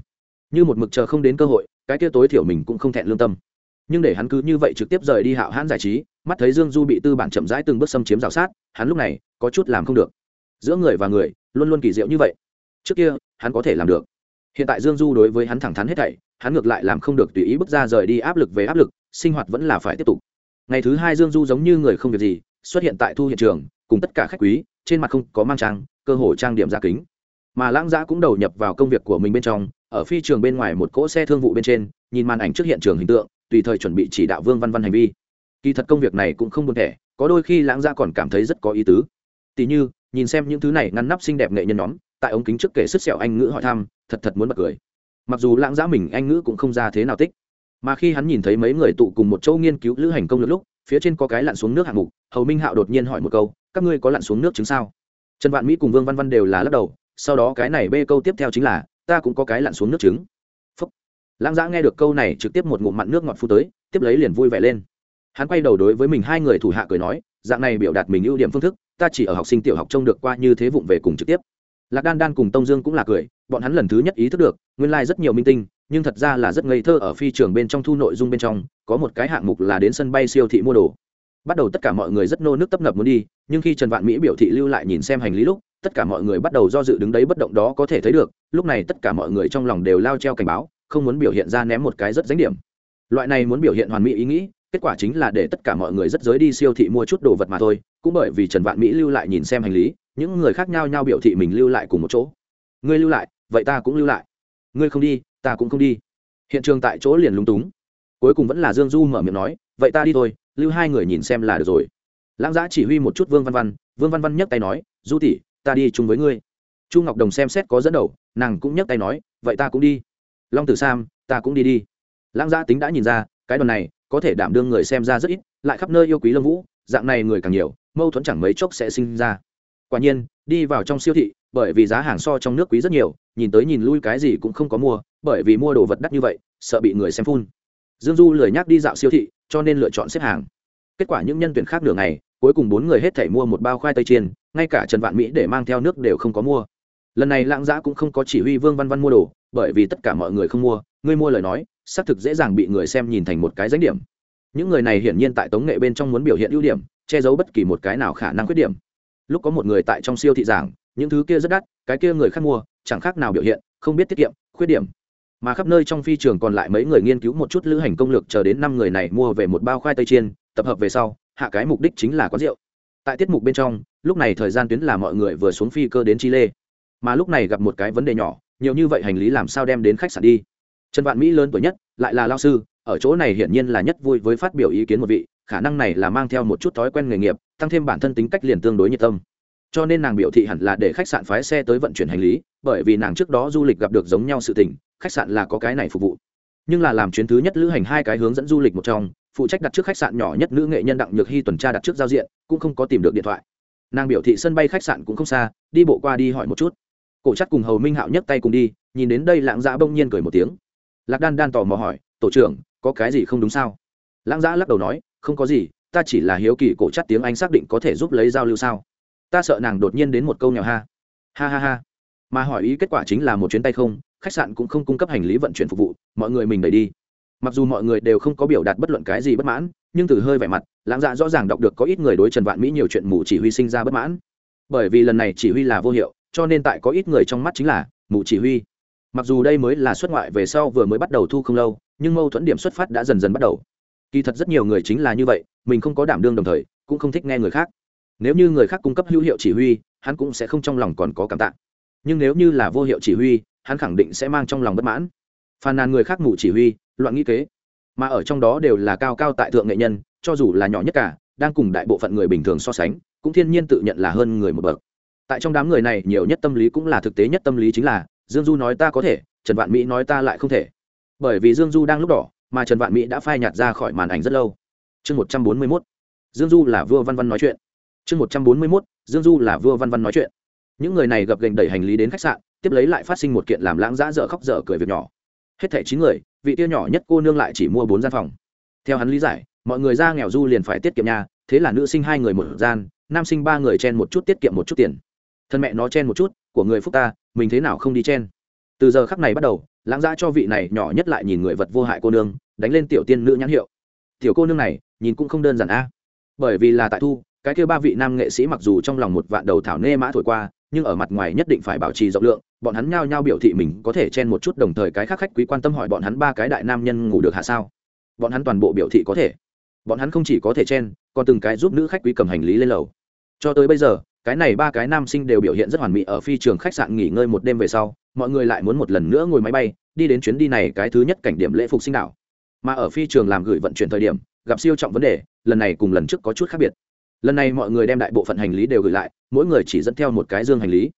Như một mực chờ không đến cơ hội, cái kia tối thiểu mình cũng không thẹn lương tâm. Nhưng để hắn cứ như vậy trực tiếp rời đi hạo hãn giải trí, mắt thấy dương du bị tư bản chậm rãi từng bước xâm chiếm rào sát, hắn lúc này có chút làm không được giữa người và người, luôn luôn kỳ diệu như vậy. Trước kia, hắn có thể làm được. Hiện tại dương du đối với hắn thẳng thắn hết thảy, hắn ngược lại làm không được tùy ý bước ra rời đi áp lực về áp lực, sinh hoạt vẫn là phải tiếp tục. Ngày thứ hai dương du giống như người không việc gì, xuất hiện tại thu hiện trường, cùng tất cả khách quý, trên mặt không có mang trang, cơ hồ trang điểm ra kính. Mà lãng giã cũng đầu nhập vào công việc của mình bên trong, ở phi trường bên ngoài một cỗ xe thương vụ bên trên, nhìn màn ảnh trước hiện trường hình tượng, tùy thời chuẩn bị chỉ đạo vương văn văn hành vi. Kỳ thật công việc này cũng không buồn thẻ, có đôi khi lãng giã còn cảm thấy rất có ý tứ. Tỉ như nhìn xem những thứ này ngăn nắp xinh đẹp nghệ nhân nhóm, tại ống kính trước kể sứt sẹo anh ngữ hỏi thăm, thật thật muốn bật cười. Mặc dù lãng giã mình anh ngữ cũng không ra thế nào tích, mà khi hắn nhìn thấy mấy người tụ cùng một chỗ nghiên cứu lữ hành công lượt lúc, phía trên có cái lặn xuống nước hạng mục, hầu minh hạo đột nhiên hỏi một câu, các ngươi có lặn xuống nước chứng sao? Trần vạn mỹ cùng vương văn văn đều là lắc đầu, sau đó cái này bê câu tiếp theo chính là, ta cũng có cái lặn xuống nước trứng phúc. Lãng giã nghe được câu này trực tiếp một ngụm mặn nước ngọt phu tới, tiếp lấy liền vui vẻ lên. Hắn quay đầu đối với mình hai người thủ hạ cười nói dạng này biểu đạt mình ưu điểm phương thức, ta chỉ ở học sinh tiểu học trông được qua như thế vụng về cùng trực tiếp. Lạc đan đan cùng tông dương cũng là cười, bọn hắn lần thứ nhất ý thức được, nguyên lai、like、rất nhiều minh tinh, nhưng thật ra là rất ngây thơ ở phi trường bên trong thu nội dung bên trong, có một cái hạng mục là đến sân bay siêu thị mua đồ. Bắt đầu tất cả mọi người rất nô nước tấp nập muốn đi, nhưng khi trần vạn mỹ biểu thị lưu lại nhìn xem hành lý lúc, tất cả mọi người bắt đầu do dự đứng đấy bất động đó có thể thấy được, lúc này tất cả mọi người trong lòng đều lao treo cảnh báo, không muốn biểu hiện ra ném một cái rất dánh điểm. Loại này muốn biểu hiện hoàn mỹ ý nghĩ kết quả chính là để tất cả mọi người rất giới đi siêu thị mua chút đồ vật mà thôi, cũng bởi vì trần vạn mỹ lưu lại nhìn xem hành lý, những người khác nhau nhau biểu thị mình lưu lại cùng một chỗ. Ngươi lưu lại, vậy ta cũng lưu lại. Ngươi không đi, ta cũng không đi. Hiện trường tại chỗ liền lúng túng. Cuối cùng vẫn là dương du mở miệng nói, vậy ta đi thôi, lưu hai người nhìn xem là được rồi. Lãng giã chỉ huy một chút vương văn văn, vương văn văn nhấc tay nói, du tỷ, ta đi chung với ngươi. Chu ngọc đồng xem xét có dẫn đầu, nàng cũng nhấc tay nói, vậy ta cũng đi. Long tử sam, ta cũng đi đi. Lãng giã tính đã nhìn ra, cái đoàn này có thể đảm đương người xem ra rất ít, lại khắp nơi yêu quý lâm vũ, dạng này người càng nhiều, mâu thuẫn chẳng mấy chốc sẽ sinh ra. Quả nhiên, đi vào trong siêu thị, bởi vì giá hàng so trong nước quý rất nhiều, nhìn tới nhìn lui cái gì cũng không có mua, bởi vì mua đồ vật đắt như vậy, sợ bị người xem phun. Dương du lười nhắc đi dạo siêu thị, cho nên lựa chọn xếp hàng. Kết quả những nhân tuyển khác nửa ngày, cuối cùng bốn người hết thảy mua một bao khoai tây chiên, ngay cả trần vạn mỹ để mang theo nước đều không có mua lần này lãng giã cũng không có chỉ huy vương văn văn mua đồ, bởi vì tất cả mọi người không mua, ngươi mua lời nói, xác thực dễ dàng bị người xem nhìn thành một cái danh điểm. Những người này hiển nhiên tại tống nghệ bên trong muốn biểu hiện ưu điểm, che giấu bất kỳ một cái nào khả năng khuyết điểm. Lúc có một người tại trong siêu thị giảng, những thứ kia rất đắt, cái kia người khác mua, chẳng khác nào biểu hiện, không biết tiết kiệm, khuyết điểm. Mà khắp nơi trong phi trường còn lại mấy người nghiên cứu một chút lữ hành công lược chờ đến năm người này mua về một bao khoai tây chiên, tập hợp về sau, hạ cái mục đích chính là có rượu. Tại tiết mục bên trong, lúc này thời gian tuyến là mọi người vừa xuống phi cơ đến chile mà lúc này gặp một cái vấn đề nhỏ, nhiều như vậy hành lý làm sao đem đến khách sạn đi? Trần vạn mỹ lớn tuổi nhất, lại là lao sư, ở chỗ này hiển nhiên là nhất vui với phát biểu ý kiến một vị, khả năng này là mang theo một chút thói quen nghề nghiệp, tăng thêm bản thân tính cách liền tương đối nhiệt tâm. Cho nên nàng biểu thị hẳn là để khách sạn phái xe tới vận chuyển hành lý, bởi vì nàng trước đó du lịch gặp được giống nhau sự tình, khách sạn là có cái này phục vụ. Nhưng là làm chuyến thứ nhất lữ hành hai cái hướng dẫn du lịch một trong, phụ trách đặt trước khách sạn nhỏ nhất nữ nghệ nhân đặng nhược hy tuần tra đặt trước giao diện, cũng không có tìm được điện thoại. Nàng biểu thị sân bay khách sạn cũng không xa, đi bộ qua đi hỏi một chút cổ chắc cùng hầu minh hạo nhấc tay cùng đi, nhìn đến đây lãng giã bỗng nhiên cười một tiếng. Lạc đan đan tò mò hỏi, tổ trưởng, có cái gì không đúng sao? Lãng dã lắc đầu nói, không có gì, ta chỉ là hiếu kỳ cổ chắc tiếng anh xác định có thể giúp lấy giao lưu sao? Ta sợ nàng đột nhiên đến một câu nghèo ha. Ha ha ha. Mà hỏi ý kết quả chính là một chuyến tay không, khách sạn cũng không cung cấp hành lý vận chuyển phục vụ, mọi người mình đẩy đi. Mặc dù mọi người đều không có biểu đạt bất luận cái gì bất mãn, nhưng từ hơi vẻ mặt, lãng dạ rõ ràng đọc được có ít người đối trần vạn mỹ nhiều chuyện mù chỉ huy sinh ra bất mãn. Bởi vì lần này chỉ huy là vô hiệu cho nên tại có ít người trong mắt chính là mụ chỉ huy. Mặc dù đây mới là xuất ngoại về sau vừa mới bắt đầu thu không lâu, nhưng mâu thuẫn điểm xuất phát đã dần dần bắt đầu. Kỳ thật rất nhiều người chính là như vậy, mình không có đảm đương đồng thời, cũng không thích nghe người khác. Nếu như người khác cung cấp hữu hiệu chỉ huy, hắn cũng sẽ không trong lòng còn có cảm tạ. Nhưng nếu như là vô hiệu chỉ huy, hắn khẳng định sẽ mang trong lòng bất mãn. Phàn nàn người khác ngủ chỉ huy, loạn nghĩ kế. Mà ở trong đó đều là cao cao tại thượng nghệ nhân, cho dù là nhỏ nhất cả, đang cùng đại bộ phận người bình thường so sánh, cũng thiên nhiên tự nhận là hơn người một bậc tại trong đám người này nhiều nhất tâm lý cũng là thực tế nhất tâm lý chính là, dương du nói ta có thể, trần vạn mỹ nói ta lại không thể. Bởi vì dương du đang lúc đỏ, mà trần vạn mỹ đã phai nhạt ra khỏi màn ảnh rất lâu. Chương một trăm bốn mươi mốt, dương du là vua văn văn nói chuyện. Chương một trăm bốn mươi mốt, dương du là vua văn văn nói chuyện. Những người này gập gành đẩy hành lý đến khách sạn, tiếp lấy lại phát sinh một kiện làm lãng dã dở khóc dở cười việc nhỏ. Hết thẻ chín người, vị tiêu nhỏ nhất cô nương lại chỉ mua bốn gian phòng. Theo hắn lý giải, mọi người ra nghèo du liền phải tiết kiệm nhà, thế là nữ sinh hai người một gian, nam sinh ba người chen một chút tiết kiệm một chút tiền thân mẹ nó chen một chút, của người phúc ta, mình thế nào không đi chen. Từ giờ khắc này bắt đầu, lãng dã cho vị này nhỏ nhất lại nhìn người vật vô hại cô nương, đánh lên tiểu tiên nữ nhãn hiệu. Tiểu cô nương này, nhìn cũng không đơn giản a. Bởi vì là tại thu, cái kêu ba vị nam nghệ sĩ mặc dù trong lòng một vạn đầu thảo nê mã thổi qua, nhưng ở mặt ngoài nhất định phải bảo trì rộng lượng, bọn hắn nhao nhao biểu thị mình có thể chen một chút đồng thời cái khác khách quý quan tâm hỏi bọn hắn ba cái đại nam nhân ngủ được hạ sao. Bọn hắn toàn bộ biểu thị có thể. Bọn hắn không chỉ có thể chen, còn từng cái giúp nữ khách quý cầm hành lý lên lầu. Cho tới bây giờ cái này ba cái nam sinh đều biểu hiện rất hoàn mỹ ở phi trường khách sạn nghỉ ngơi một đêm về sau, mọi người lại muốn một lần nữa ngồi máy bay, đi đến chuyến đi này cái thứ nhất cảnh điểm lễ phục sinh đảo. Mà ở phi trường làm gửi vận chuyển thời điểm, gặp siêu trọng vấn đề, lần này cùng lần trước có chút khác biệt. Lần này mọi người đem đại bộ phận hành lý đều gửi lại, mỗi người chỉ dẫn theo một cái dương hành lý.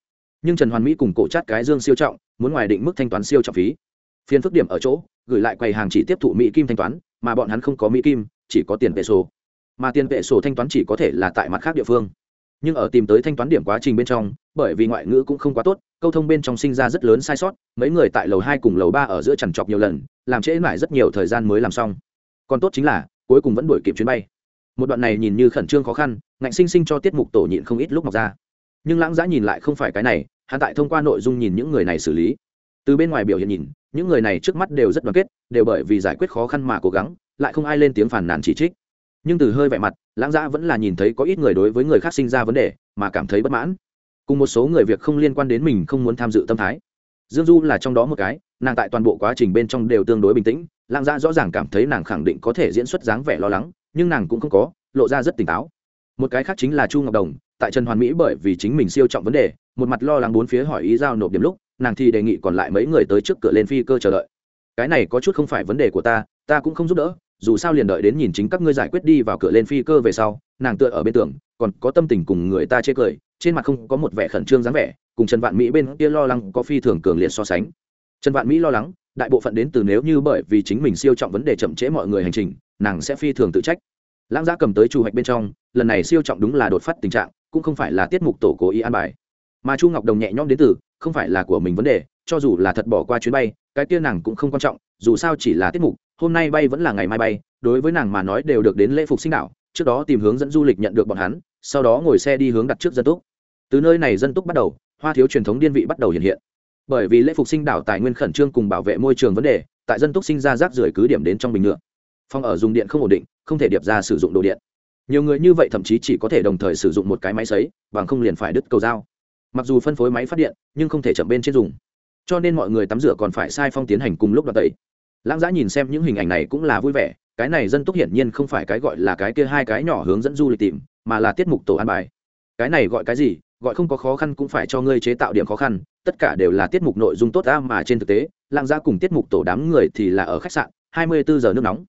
Nhưng trần hoàn mỹ cùng cổ chát cái dương siêu trọng, muốn ngoài định mức thanh toán siêu trọng phí. Phiên phức điểm ở chỗ, gửi lại quầy hàng chỉ tiếp thụ mỹ kim thanh toán, mà bọn hắn không có mỹ kim, chỉ có tiền vệ sổ mà tiền vệ sổ thanh toán chỉ có thể là tại mặt khác địa phương nhưng ở tìm tới thanh toán điểm quá trình bên trong, bởi vì ngoại ngữ cũng không quá tốt, câu thông bên trong sinh ra rất lớn sai sót, mấy người tại lầu hai cùng lầu ba ở giữa chằn trọc nhiều lần, làm trễ mãi rất nhiều thời gian mới làm xong. Còn tốt chính là, cuối cùng vẫn đuổi kịp chuyến bay. Một đoạn này nhìn như khẩn trương khó khăn, ngạnh sinh sinh cho tiết mục tổ nhịn không ít lúc mọc ra. Nhưng lãng giã nhìn lại không phải cái này, hắn tại thông qua nội dung nhìn những người này xử lý. Từ bên ngoài biểu hiện nhìn, những người này trước mắt đều rất đoàn kết, đều bởi vì giải quyết khó khăn mà cố gắng, lại không ai lên tiếng phản nàn chỉ trích nhưng từ hơi vẻ mặt, lãng giã vẫn là nhìn thấy có ít người đối với người khác sinh ra vấn đề, mà cảm thấy bất mãn. Cùng một số người việc không liên quan đến mình không muốn tham dự tâm thái. Dương du là trong đó một cái, nàng tại toàn bộ quá trình bên trong đều tương đối bình tĩnh, lãng giã rõ ràng cảm thấy nàng khẳng định có thể diễn xuất dáng vẻ lo lắng, nhưng nàng cũng không có, lộ ra rất tỉnh táo. Một cái khác chính là chu ngọc đồng, tại trần hoàn mỹ bởi vì chính mình siêu trọng vấn đề, một mặt lo lắng bốn phía hỏi ý giao nộp điểm lúc, nàng thì đề nghị còn lại mấy người tới trước cửa lên phi cơ chờ đợi. Cái này có chút không phải vấn đề của ta ta cũng không giúp đỡ dù sao liền đợi đến nhìn chính các ngươi giải quyết đi vào cửa lên phi cơ về sau, nàng tựa ở bên tường, còn có tâm tình cùng người ta chê cười, trên mặt không có một vẻ khẩn trương dáng vẻ, cùng trần vạn mỹ bên kia lo lắng có phi thường cường liệt so sánh. Trần vạn mỹ lo lắng, đại bộ phận đến từ nếu như bởi vì chính mình siêu trọng vấn đề chậm trễ mọi người hành trình, nàng sẽ phi thường tự trách. Lãng giá cầm tới chu hoạch bên trong, lần này siêu trọng đúng là đột phát tình trạng, cũng không phải là tiết mục tổ cố ý an bài. Mà chu ngọc đồng nhẹ nhõm đến từ, không phải là của mình vấn đề, cho dù là thật bỏ qua chuyến bay, cái kia nàng cũng không quan trọng, dù sao chỉ là tiết mục hôm nay bay vẫn là ngày mai bay, đối với nàng mà nói đều được đến lễ phục sinh đảo trước đó tìm hướng dẫn du lịch nhận được bọn hắn, sau đó ngồi xe đi hướng đặt trước dân túc. Từ nơi này dân túc bắt đầu, hoa thiếu truyền thống điên vị bắt đầu hiện hiện. Bởi vì lễ phục sinh đảo tài nguyên khẩn trương cùng bảo vệ môi trường vấn đề, tại dân túc sinh ra rác rưởi cứ điểm đến trong bình nhựa. Phòng ở dùng điện không ổn định, không thể điệp ra sử dụng đồ điện. Nhiều người như vậy thậm chí chỉ có thể đồng thời sử dụng một cái máy xấy bằng không liền phải đứt cầu dao. Mặc dù phân phối máy phát điện, nhưng không thể chậm bên trên dùng. Cho nên mọi người tắm rửa còn phải sai phong tiến hành cùng lúc đoạt tẩy lãng giã nhìn xem những hình ảnh này cũng là vui vẻ, cái này dân túc hiển nhiên không phải cái gọi là cái kia hai cái nhỏ hướng dẫn du lịch tìm, mà là tiết mục tổ an bài. Cái này gọi cái gì, gọi không có khó khăn cũng phải cho ngươi chế tạo điểm khó khăn, tất cả đều là tiết mục nội dung tốt ra mà trên thực tế, lãng giã cùng tiết mục tổ đám người thì là ở khách sạn, hai mươi bốn giờ nước nóng.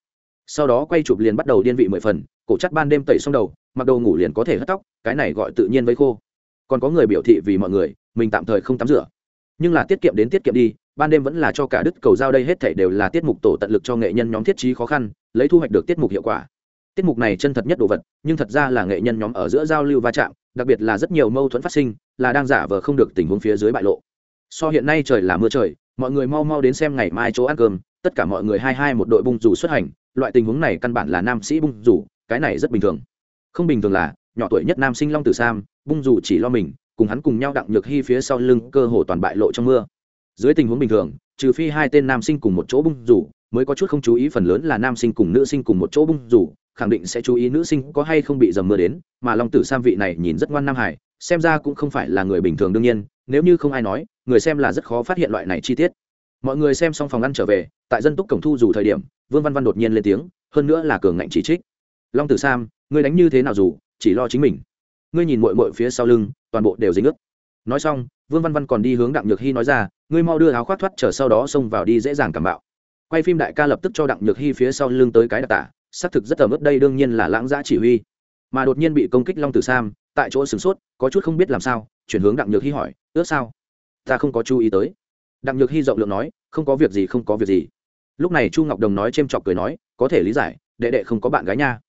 Sau đó quay chụp liền bắt đầu điên vị mười phần, cổ chắc ban đêm tẩy xong đầu, mặc đầu ngủ liền có thể hất tóc, cái này gọi tự nhiên với khô. Còn có người biểu thị vì mọi người, mình tạm thời không tắm rửa. Nhưng là tiết kiệm đến tiết kiệm đi ban đêm vẫn là cho cả đứt cầu giao đây hết thảy đều là tiết mục tổ tận lực cho nghệ nhân nhóm thiết trí khó khăn, lấy thu hoạch được tiết mục hiệu quả. Tiết mục này chân thật nhất đồ vật, nhưng thật ra là nghệ nhân nhóm ở giữa giao lưu va chạm, đặc biệt là rất nhiều mâu thuẫn phát sinh, là đang giả vờ không được tình huống phía dưới bại lộ. So hiện nay trời là mưa trời, mọi người mau mau đến xem ngày mai chỗ ăn cơm, tất cả mọi người hai hai một đội bung rủ xuất hành, loại tình huống này căn bản là nam sĩ bung rủ, cái này rất bình thường. Không bình thường là, nhỏ tuổi nhất nam sinh long tử sam, bung rủ chỉ lo mình, cùng hắn cùng nhau đặng nhược hy phía sau lưng cơ hồ toàn bại lộ trong mưa dưới tình huống bình thường, trừ phi hai tên nam sinh cùng một chỗ bung rủ, mới có chút không chú ý phần lớn là nam sinh cùng nữ sinh cùng một chỗ bung rủ, khẳng định sẽ chú ý nữ sinh có hay không bị dầm mưa đến, mà long tử sam vị này nhìn rất ngoan nam hải, xem ra cũng không phải là người bình thường đương nhiên, nếu như không ai nói, người xem là rất khó phát hiện loại này chi tiết. Mọi người xem xong phòng ăn trở về, tại dân túc cổng thu dù thời điểm, vương văn văn đột nhiên lên tiếng, hơn nữa là cường ngạnh chỉ trích. Long tử sam, ngươi đánh như thế nào dù, chỉ lo chính mình. Ngươi nhìn mội mội phía sau lưng, toàn bộ đều dính ướt. Nói xong, vương văn văn còn đi hướng đặng nhược hy nói ra ngươi mau đưa áo khoác thoát trở sau đó xông vào đi dễ dàng cảm bạo. Quay phim đại ca lập tức cho đặng nhược hy phía sau lưng tới cái đặc tả, xác thực rất tầm ướt đây đương nhiên là lãng giã chỉ huy. Mà đột nhiên bị công kích long tử sam, tại chỗ sửng sốt, có chút không biết làm sao, chuyển hướng đặng nhược hy hỏi, ước sao? Ta không có chú ý tới. Đặng nhược hy rộng lượng nói, không có việc gì, không có việc gì. Lúc này chu ngọc đồng nói c h ê m chọc cười nói, có thể lý giải, đệ đệ không có bạn gái nha.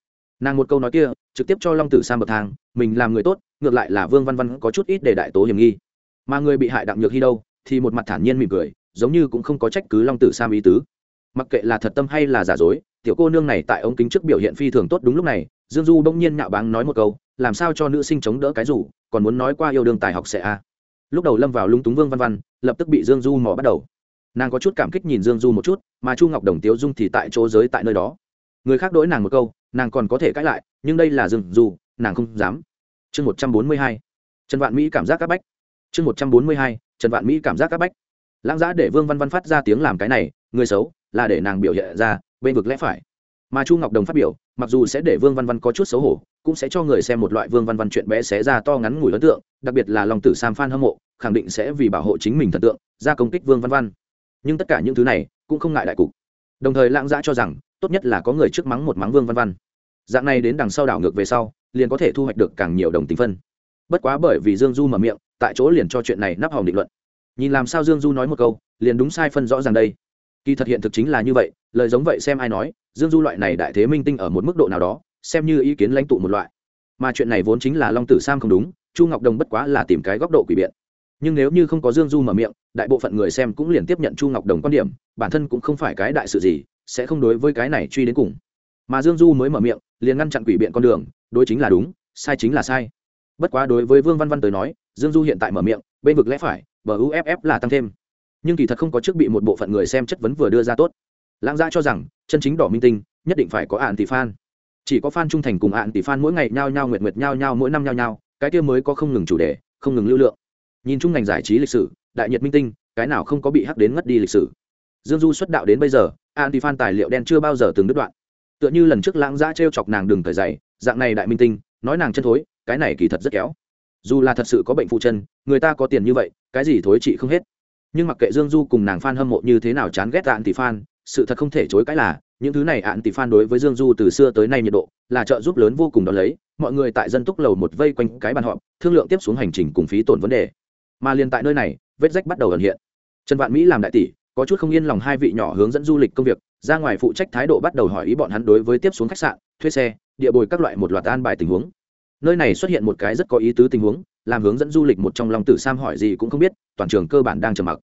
Nàng một câu nói kia, trực tiếp cho long tử sam bậc thang, mình làm người tốt, ngược lại là vương văn văn có chút ít để đại tố hiểm nghi. Mà người bị hại đặng nhược hy đâu? Thì một mặt thản nhiên mỉm cười, giống như cũng không có trách cứ long tử sam ý tứ. Mặc kệ là thật tâm hay là giả dối, tiểu cô nương này tại ống kính trước biểu hiện phi thường tốt đúng lúc này, dương du bỗng nhiên nhạo báng nói một câu, làm sao cho nữ sinh chống đỡ cái rủ, còn muốn nói qua yêu đương tài học sẽ a lúc đầu lâm vào lung túng vương văn văn, lập tức bị dương du mò bắt đầu. Nàng có chút cảm kích nhìn dương du một chút, mà chu ngọc đồng, tiếu dung thì tại chỗ giới tại nơi đó. Người khác đối nàng một câu, nàng còn có thể cãi lại, nhưng đây là dương du, nàng không dám. Chương một trăm bốn mươi hai, trần vạn mỹ cảm giác các bách. Chương một trăm bốn mươi hai trần vạn mỹ cảm giác áp bách. Lãng giã để vương văn văn phát ra tiếng làm cái này, người xấu, là để nàng biểu hiện ra, bên vực lẽ phải. Mà chu ngọc đồng phát biểu, mặc dù sẽ để vương văn văn có chút xấu hổ, cũng sẽ cho người xem một loại vương văn văn chuyện bé xé ra to ngắn ngủi ấn tượng, đặc biệt là lòng tử sam phan hâm mộ, khẳng định sẽ vì bảo hộ chính mình thần tượng, ra công kích vương văn văn. Nhưng tất cả những thứ này, cũng không ngại đại cục. Đồng thời lãng giã cho rằng, tốt nhất là có người trước mắng một mắng vương văn văn. Dạng này đến đằng sau đảo ngược về sau, liền có thể thu hoạch được càng nhiều đồng tính phân. Bất quá bởi vì dương du mở miệng tại chỗ liền cho chuyện này nắp hòm định luận. Nhìn làm sao dương du nói một câu, liền đúng sai phân rõ ràng đây. Kỳ thật hiện thực chính là như vậy, lời giống vậy xem ai nói, dương du loại này đại thế minh tinh ở một mức độ nào đó, xem như ý kiến lãnh tụ một loại. Mà chuyện này vốn chính là long tử sam không đúng, chu ngọc đồng bất quá là tìm cái góc độ quỷ biện. Nhưng nếu như không có dương du mở miệng, đại bộ phận người xem cũng liền tiếp nhận chu ngọc đồng quan điểm, bản thân cũng không phải cái đại sự gì, sẽ không đối với cái này truy đến cùng. Mà dương du mới mở miệng, liền ngăn chặn quỷ biện con đường, đối chính là đúng, sai chính là sai bất quá đối với vương văn văn tới nói, dương du hiện tại mở miệng, bên vực lẽ phải bờ uff là tăng thêm. Nhưng kỳ thật không có trước bị một bộ phận người xem chất vấn vừa đưa ra tốt. Lãng gia cho rằng, chân chính đỏ minh tinh, nhất định phải có ạn tỷ fan chỉ có fan trung thành cùng ạn tỷ fan mỗi ngày nhao nhao nguyệt nguyệt nhao nhao mỗi năm nhao nhao, cái kia mới có không ngừng chủ đề, không ngừng lưu lượng. Nhìn chung ngành giải trí lịch sử, đại nhiệt minh tinh, cái nào không có bị hắc đến ngất đi lịch sử. Dương du xuất đạo đến bây giờ ạn tỷ fan tài liệu đen chưa bao giờ từng đứt đoạn. Tựa như lần trước lãng gia trêu chọc nàng đừng thời dày, dạng này đại minh tinh, nói nàng chân thối cái này kỳ thật rất kéo. Dù là thật sự có bệnh phụ chân, người ta có tiền như vậy, cái gì thối chị không hết. Nhưng mặc kệ dương du cùng nàng f a n hâm mộ như thế nào chán ghét ạn tỷ f a n sự thật không thể chối cãi là, những thứ này ạn tỷ f a n đối với dương du từ xưa tới nay nhiệt độ là trợ giúp lớn vô cùng đ ó lấy. Mọi người tại dân túc lầu một vây quanh cái bàn họp, thương lượng tiếp xuống hành trình cùng phí tổn vấn đề. Mà liền tại nơi này, vết rách bắt đầu ẩn hiện. Trần vạn mỹ làm đại tỷ, có chút không yên lòng hai vị nhỏ hướng dẫn du lịch công việc, ra ngoài phụ trách thái độ bắt đầu hỏi ý bọn hắn đối với tiếp xuống khách sạn, thuê xe, địa bồi các loại một loạt an bài tình huống nơi này xuất hiện một cái rất có ý tứ tình huống, làm hướng dẫn du lịch một trong lòng tử sam hỏi gì cũng không biết, toàn trường cơ bản đang trầm mặc.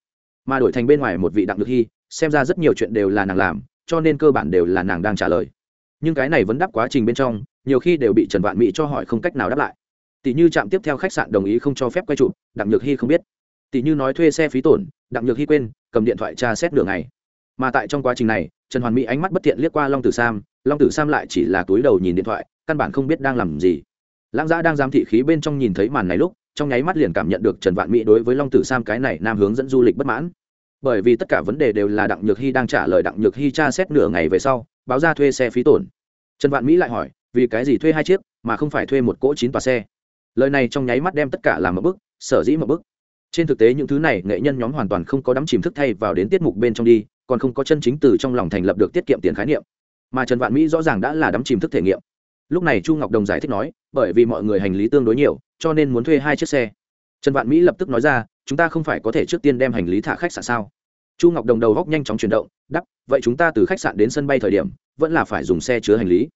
Mà đổi thành bên ngoài một vị đặng được hy, xem ra rất nhiều chuyện đều là nàng làm, cho nên cơ bản đều là nàng đang trả lời. Nhưng cái này vẫn đáp quá trình bên trong, nhiều khi đều bị trần vạn mỹ cho hỏi không cách nào đáp lại. Tỷ như trạm tiếp theo khách sạn đồng ý không cho phép quay chụp, đặng nhược hy không biết. Tỷ như nói thuê xe phí tổn, đặng nhược hy quên, cầm điện thoại tra xét đường này mà tại trong quá trình này, trần hoàn mỹ ánh mắt bất thiện liếc qua long tử sam, long tử sam lại chỉ là túi đầu nhìn điện thoại, căn bản không biết đang làm gì lãng giã đang giám thị khí bên trong nhìn thấy màn này lúc, trong nháy mắt liền cảm nhận được trần vạn mỹ đối với long tử sam cái này nam hướng dẫn du lịch bất mãn. Bởi vì tất cả vấn đề đều là đặng nhược hy đang trả lời đặng nhược hy tra xét nửa ngày về sau, báo ra thuê xe phí tổn. Trần vạn mỹ lại hỏi, vì cái gì thuê hai chiếc, mà không phải thuê một cỗ chín tòa xe? Lời này trong nháy mắt đem tất cả làm một bức, sở dĩ một bức. Trên thực tế những thứ này, nghệ nhân nhóm hoàn toàn không có đắm chìm thức thay vào đến tiết mục bên trong đi, còn không có chân chính từ trong lòng thành lập được tiết kiệm tiền khái niệm. Mà trần vạn mỹ rõ ràng đã là đắm chìm thức thể nghiệm lúc này chu ngọc đồng giải thích nói, bởi vì mọi người hành lý tương đối nhiều, cho nên muốn thuê hai chiếc xe. Trần vạn mỹ lập tức nói ra, chúng ta không phải có thể trước tiên đem hành lý thả khách sạn sao? Chu ngọc đồng đầu góc nhanh chóng chuyển động đắp vậy chúng ta từ khách sạn đến sân bay thời điểm, vẫn là phải dùng xe chứa hành lý.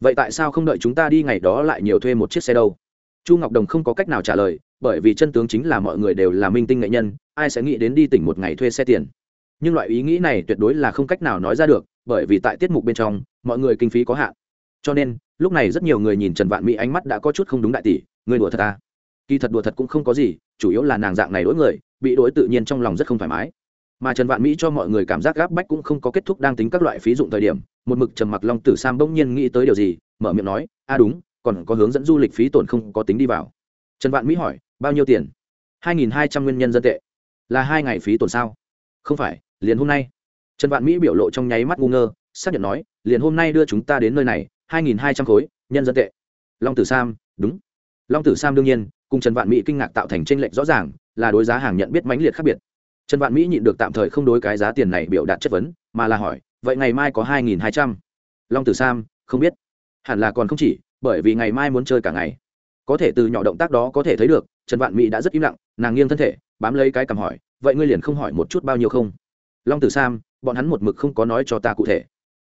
Vậy tại sao không đợi chúng ta đi ngày đó lại nhiều thuê một chiếc xe đâu? Chu ngọc đồng không có cách nào trả lời, bởi vì chân tướng chính là mọi người đều là minh tinh nghệ nhân, ai sẽ nghĩ đến đi tỉnh một ngày thuê xe tiền? Nhưng loại ý nghĩ này tuyệt đối là không cách nào nói ra được, bởi vì tại tiết mục bên trong, mọi người kinh phí có hạn cho nên, lúc này rất nhiều người nhìn trần vạn mỹ ánh mắt đã có chút không đúng đại tỷ, người đùa thật ta à? kỳ thật đùa thật cũng không có gì, chủ yếu là nàng dạng này đối người, bị đối tự nhiên trong lòng rất không thoải mái. Mà trần vạn mỹ cho mọi người cảm giác gáp bách cũng không có kết thúc đang tính các loại phí dụng thời điểm, một mực trầm mặc long tử sam bỗng nhiên nghĩ tới điều gì, mở miệng nói a đúng, còn có hướng dẫn du lịch phí tổn không có tính đi vào. Trần vạn mỹ hỏi, bao nhiêu tiền? Hai nghìn hai trăm nguyên nhân dân tệ. Là hai ngày phí tổn sao? Không phải, liền hôm nay. Trần vạn mỹ biểu lộ trong nháy mắt ngu ngơ, xác nhận nói, liền hôm nay đưa chúng ta đến nơi này hai nghìn hai trăm khối, nhân dân tệ. Long tử sam, đúng. Long tử sam đương nhiên, cùng trần vạn mỹ kinh ngạc tạo thành tranh lệch rõ ràng, là đối giá hàng nhận biết mãnh liệt khác biệt. Trần vạn mỹ nhịn được tạm thời không đối cái giá tiền này biểu đạt chất vấn, mà là hỏi, vậy ngày mai có hai nghìn hai trăm? Long tử sam, không biết. Hẳn là còn không chỉ, bởi vì ngày mai muốn chơi cả ngày. Có thể từ nhỏ động tác đó có thể thấy được, trần vạn mỹ đã rất im lặng, nàng nghiêng thân thể, bám lấy cái cầm hỏi, vậy ngươi liền không hỏi một chút bao nhiêu không? Long tử sam, bọn hắn một mực không có nói cho ta cụ thể.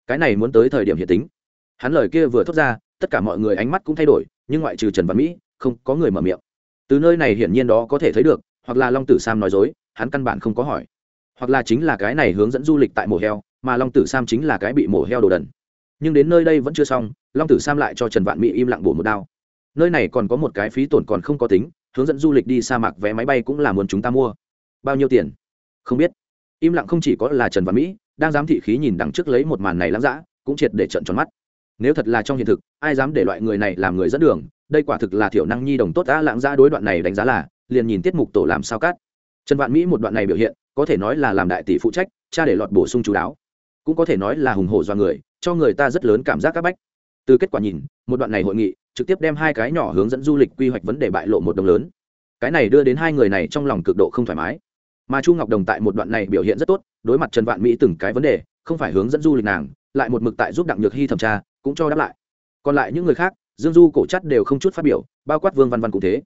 Cái này muốn tới thời điểm hiện tính hắn lời kia vừa thốt ra, tất cả mọi người ánh mắt cũng thay đổi, nhưng ngoại trừ trần văn mỹ, không có người mở miệng. Từ nơi này hiển nhiên đó có thể thấy được, hoặc là long tử sam nói dối, hắn căn bản không có hỏi. Hoặc là chính là cái này hướng dẫn du lịch tại mổ heo, mà long tử sam chính là cái bị mổ heo đồ đần. Nhưng đến nơi đây vẫn chưa xong, long tử sam lại cho trần vạn mỹ im lặng bổ một đao. Nơi này còn có một cái phí tổn còn không có tính, hướng dẫn du lịch đi sa mạc vé máy bay cũng là muốn chúng ta mua. Bao nhiêu tiền? Không biết. Im lặng không chỉ có là trần vạn mỹ, đang giám thị khí nhìn đằng trước lấy một màn này lắm dã, cũng triệt để trận tròn mắt nếu thật là trong hiện thực, ai dám để loại người này làm người dẫn đường? Đây quả thực là thiểu năng nhi đồng tốt đã lãng ra đối đoạn này đánh giá là, liền nhìn tiết mục tổ làm sao cát trần vạn mỹ một đoạn này biểu hiện, có thể nói là làm đại tỷ phụ trách, cha để lọt bổ sung chú đáo. Cũng có thể nói là hùng hổ do người, cho người ta rất lớn cảm giác các bách. Từ kết quả nhìn, một đoạn này hội nghị, trực tiếp đem hai cái nhỏ hướng dẫn du lịch quy hoạch vấn đề bại lộ một đồng lớn. Cái này đưa đến hai người này trong lòng cực độ không thoải mái. Mà chu ngọc đồng tại một đoạn này biểu hiện rất tốt, đối mặt trần vạn mỹ từng cái vấn đề, không phải hướng dẫn du lịch nàng, lại một mực tại giúp đặng nhược hy thẩm tra cũng cho đáp lại. Còn lại những người khác, dương du cổ chất đều không chút phát biểu, bao quát vương văn văn cũng thế.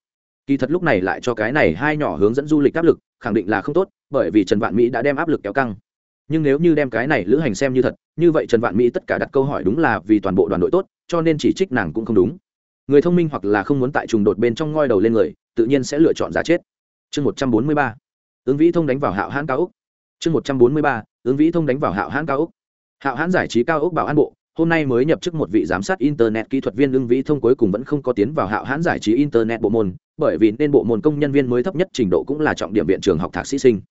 Kỳ thật lúc này lại cho cái này hai nhỏ hướng dẫn du lịch áp lực, khẳng định là không tốt, bởi vì trần vạn mỹ đã đem áp lực kéo căng. Nhưng nếu như đem cái này lữ hành xem như thật, như vậy trần vạn mỹ tất cả đặt câu hỏi đúng là vì toàn bộ đoàn đội tốt, cho nên chỉ trích nàng cũng không đúng. Người thông minh hoặc là không muốn tại trùng đột bên trong ngoi đầu lên người, tự nhiên sẽ lựa chọn giá chết. Chương một trăm bốn mươi ba. Ứng vĩ thông đánh vào hạo hãn cao úc. Chương một trăm bốn mươi ba. Ứng vĩ thông đánh vào hạo hãn cao úc. Hạo hãn giải trí cao úc bảo an bộ hôm nay mới nhập chức một vị giám sát internet kỹ thuật viên ưng vĩ thông cuối cùng vẫn không có tiến vào hạo hãn giải trí internet bộ môn, bởi vì nên bộ môn công nhân viên mới thấp nhất trình độ cũng là trọng điểm viện trường học thạc sĩ sinh.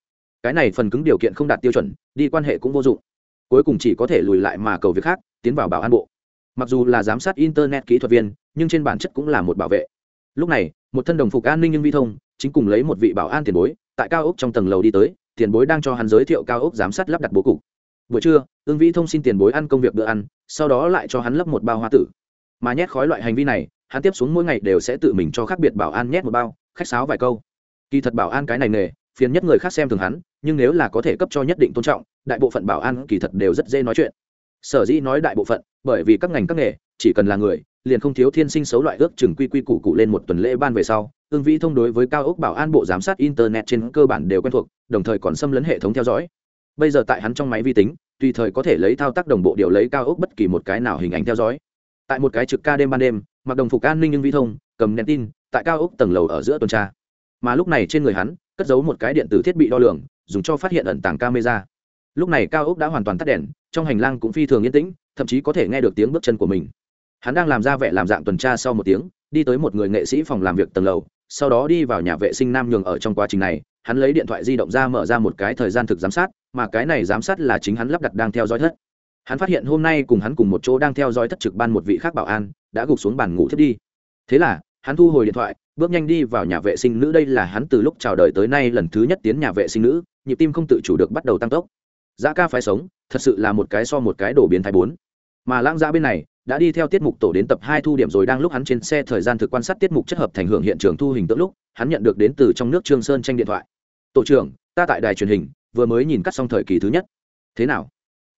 Cái này phần cứng điều kiện không đạt tiêu chuẩn, đi quan hệ cũng vô dụng. Cuối cùng chỉ có thể lùi lại mà cầu việc khác, tiến vào bảo an bộ. Mặc dù là giám sát internet kỹ thuật viên, nhưng trên bản chất cũng là một bảo vệ. Lúc này, một thân đồng phục an ninh nhưng vi thông, chính cùng lấy một vị bảo an tiền bối, tại cao ốc trong tầng lầu đi tới, tiền bối đang cho hắn giới thiệu cao ốc giám sát lắp đặt bố cục buổi trưa ương vĩ thông xin tiền bối ăn công việc bữa ăn, sau đó lại cho hắn lấp một bao hoa tử. Mà nhét khói loại hành vi này, hắn tiếp xuống mỗi ngày đều sẽ tự mình cho khác biệt bảo an nhét một bao, khách sáo vài câu. Kỳ thật bảo an cái này nghề, phiền nhất người khác xem thường hắn, nhưng nếu là có thể cấp cho nhất định tôn trọng, đại bộ phận bảo an kỳ thật đều rất dễ nói chuyện. Sở dĩ nói đại bộ phận, bởi vì các ngành các nghề, chỉ cần là người, liền không thiếu thiên sinh xấu loại ước chừng quy quy củ cụ lên một tuần lễ ban về sau ương vĩ thông đối với cao ốc bảo an bộ giám sát internet trên cơ bản đều quen thuộc, đồng thời còn xâm lấn hệ thống theo dõi bây giờ tại hắn trong máy vi tính, tùy thời có thể lấy thao tác đồng bộ điều lấy cao ốc bất kỳ một cái nào hình ảnh theo dõi. Tại một cái trực ca đêm ban đêm, mặc đồng phục an ninh nhưng vi thông, cầm đèn tin, tại cao ốc tầng lầu ở giữa tuần tra. Mà lúc này trên người hắn, cất giấu một cái điện tử thiết bị đo lường, dùng cho phát hiện ẩn tàng camera. Lúc này cao ốc đã hoàn toàn tắt đèn, trong hành lang cũng phi thường yên tĩnh, thậm chí có thể nghe được tiếng bước chân của mình. Hắn đang làm ra vẻ làm dạng tuần tra sau một tiếng, đi tới một người nghệ sĩ phòng làm việc tầng lầu, sau đó đi vào nhà vệ sinh nam nhường ở trong quá trình này hắn lấy điện thoại di động ra mở ra một cái thời gian thực giám sát, mà cái này giám sát là chính hắn lắp đặt đang theo dõi thất. Hắn phát hiện hôm nay cùng hắn cùng một chỗ đang theo dõi thất trực ban một vị khác bảo an, đã gục xuống bàn ngủ thiết đi. Thế là, hắn thu hồi điện thoại, bước nhanh đi vào nhà vệ sinh nữ, đây là hắn từ lúc chào đời tới nay lần thứ nhất tiến nhà vệ sinh nữ, nhịp tim không tự chủ được bắt đầu tăng tốc. Giá ca phải sống, thật sự là một cái so một cái đổ biến thái bốn. Mà lãng giá bên này, đã đi theo tiết mục tổ đến tập hai thu điểm rồi đang lúc hắn trên xe thời gian thực quan sát tiết mục chất hợp thành hưởng hiện trường thu hình tượng lúc, hắn nhận được đến từ trong nước trương sơn tranh điện thoại tổ trưởng, ta tại đài truyền hình, vừa mới nhìn cắt xong thời kỳ thứ nhất. Thế nào?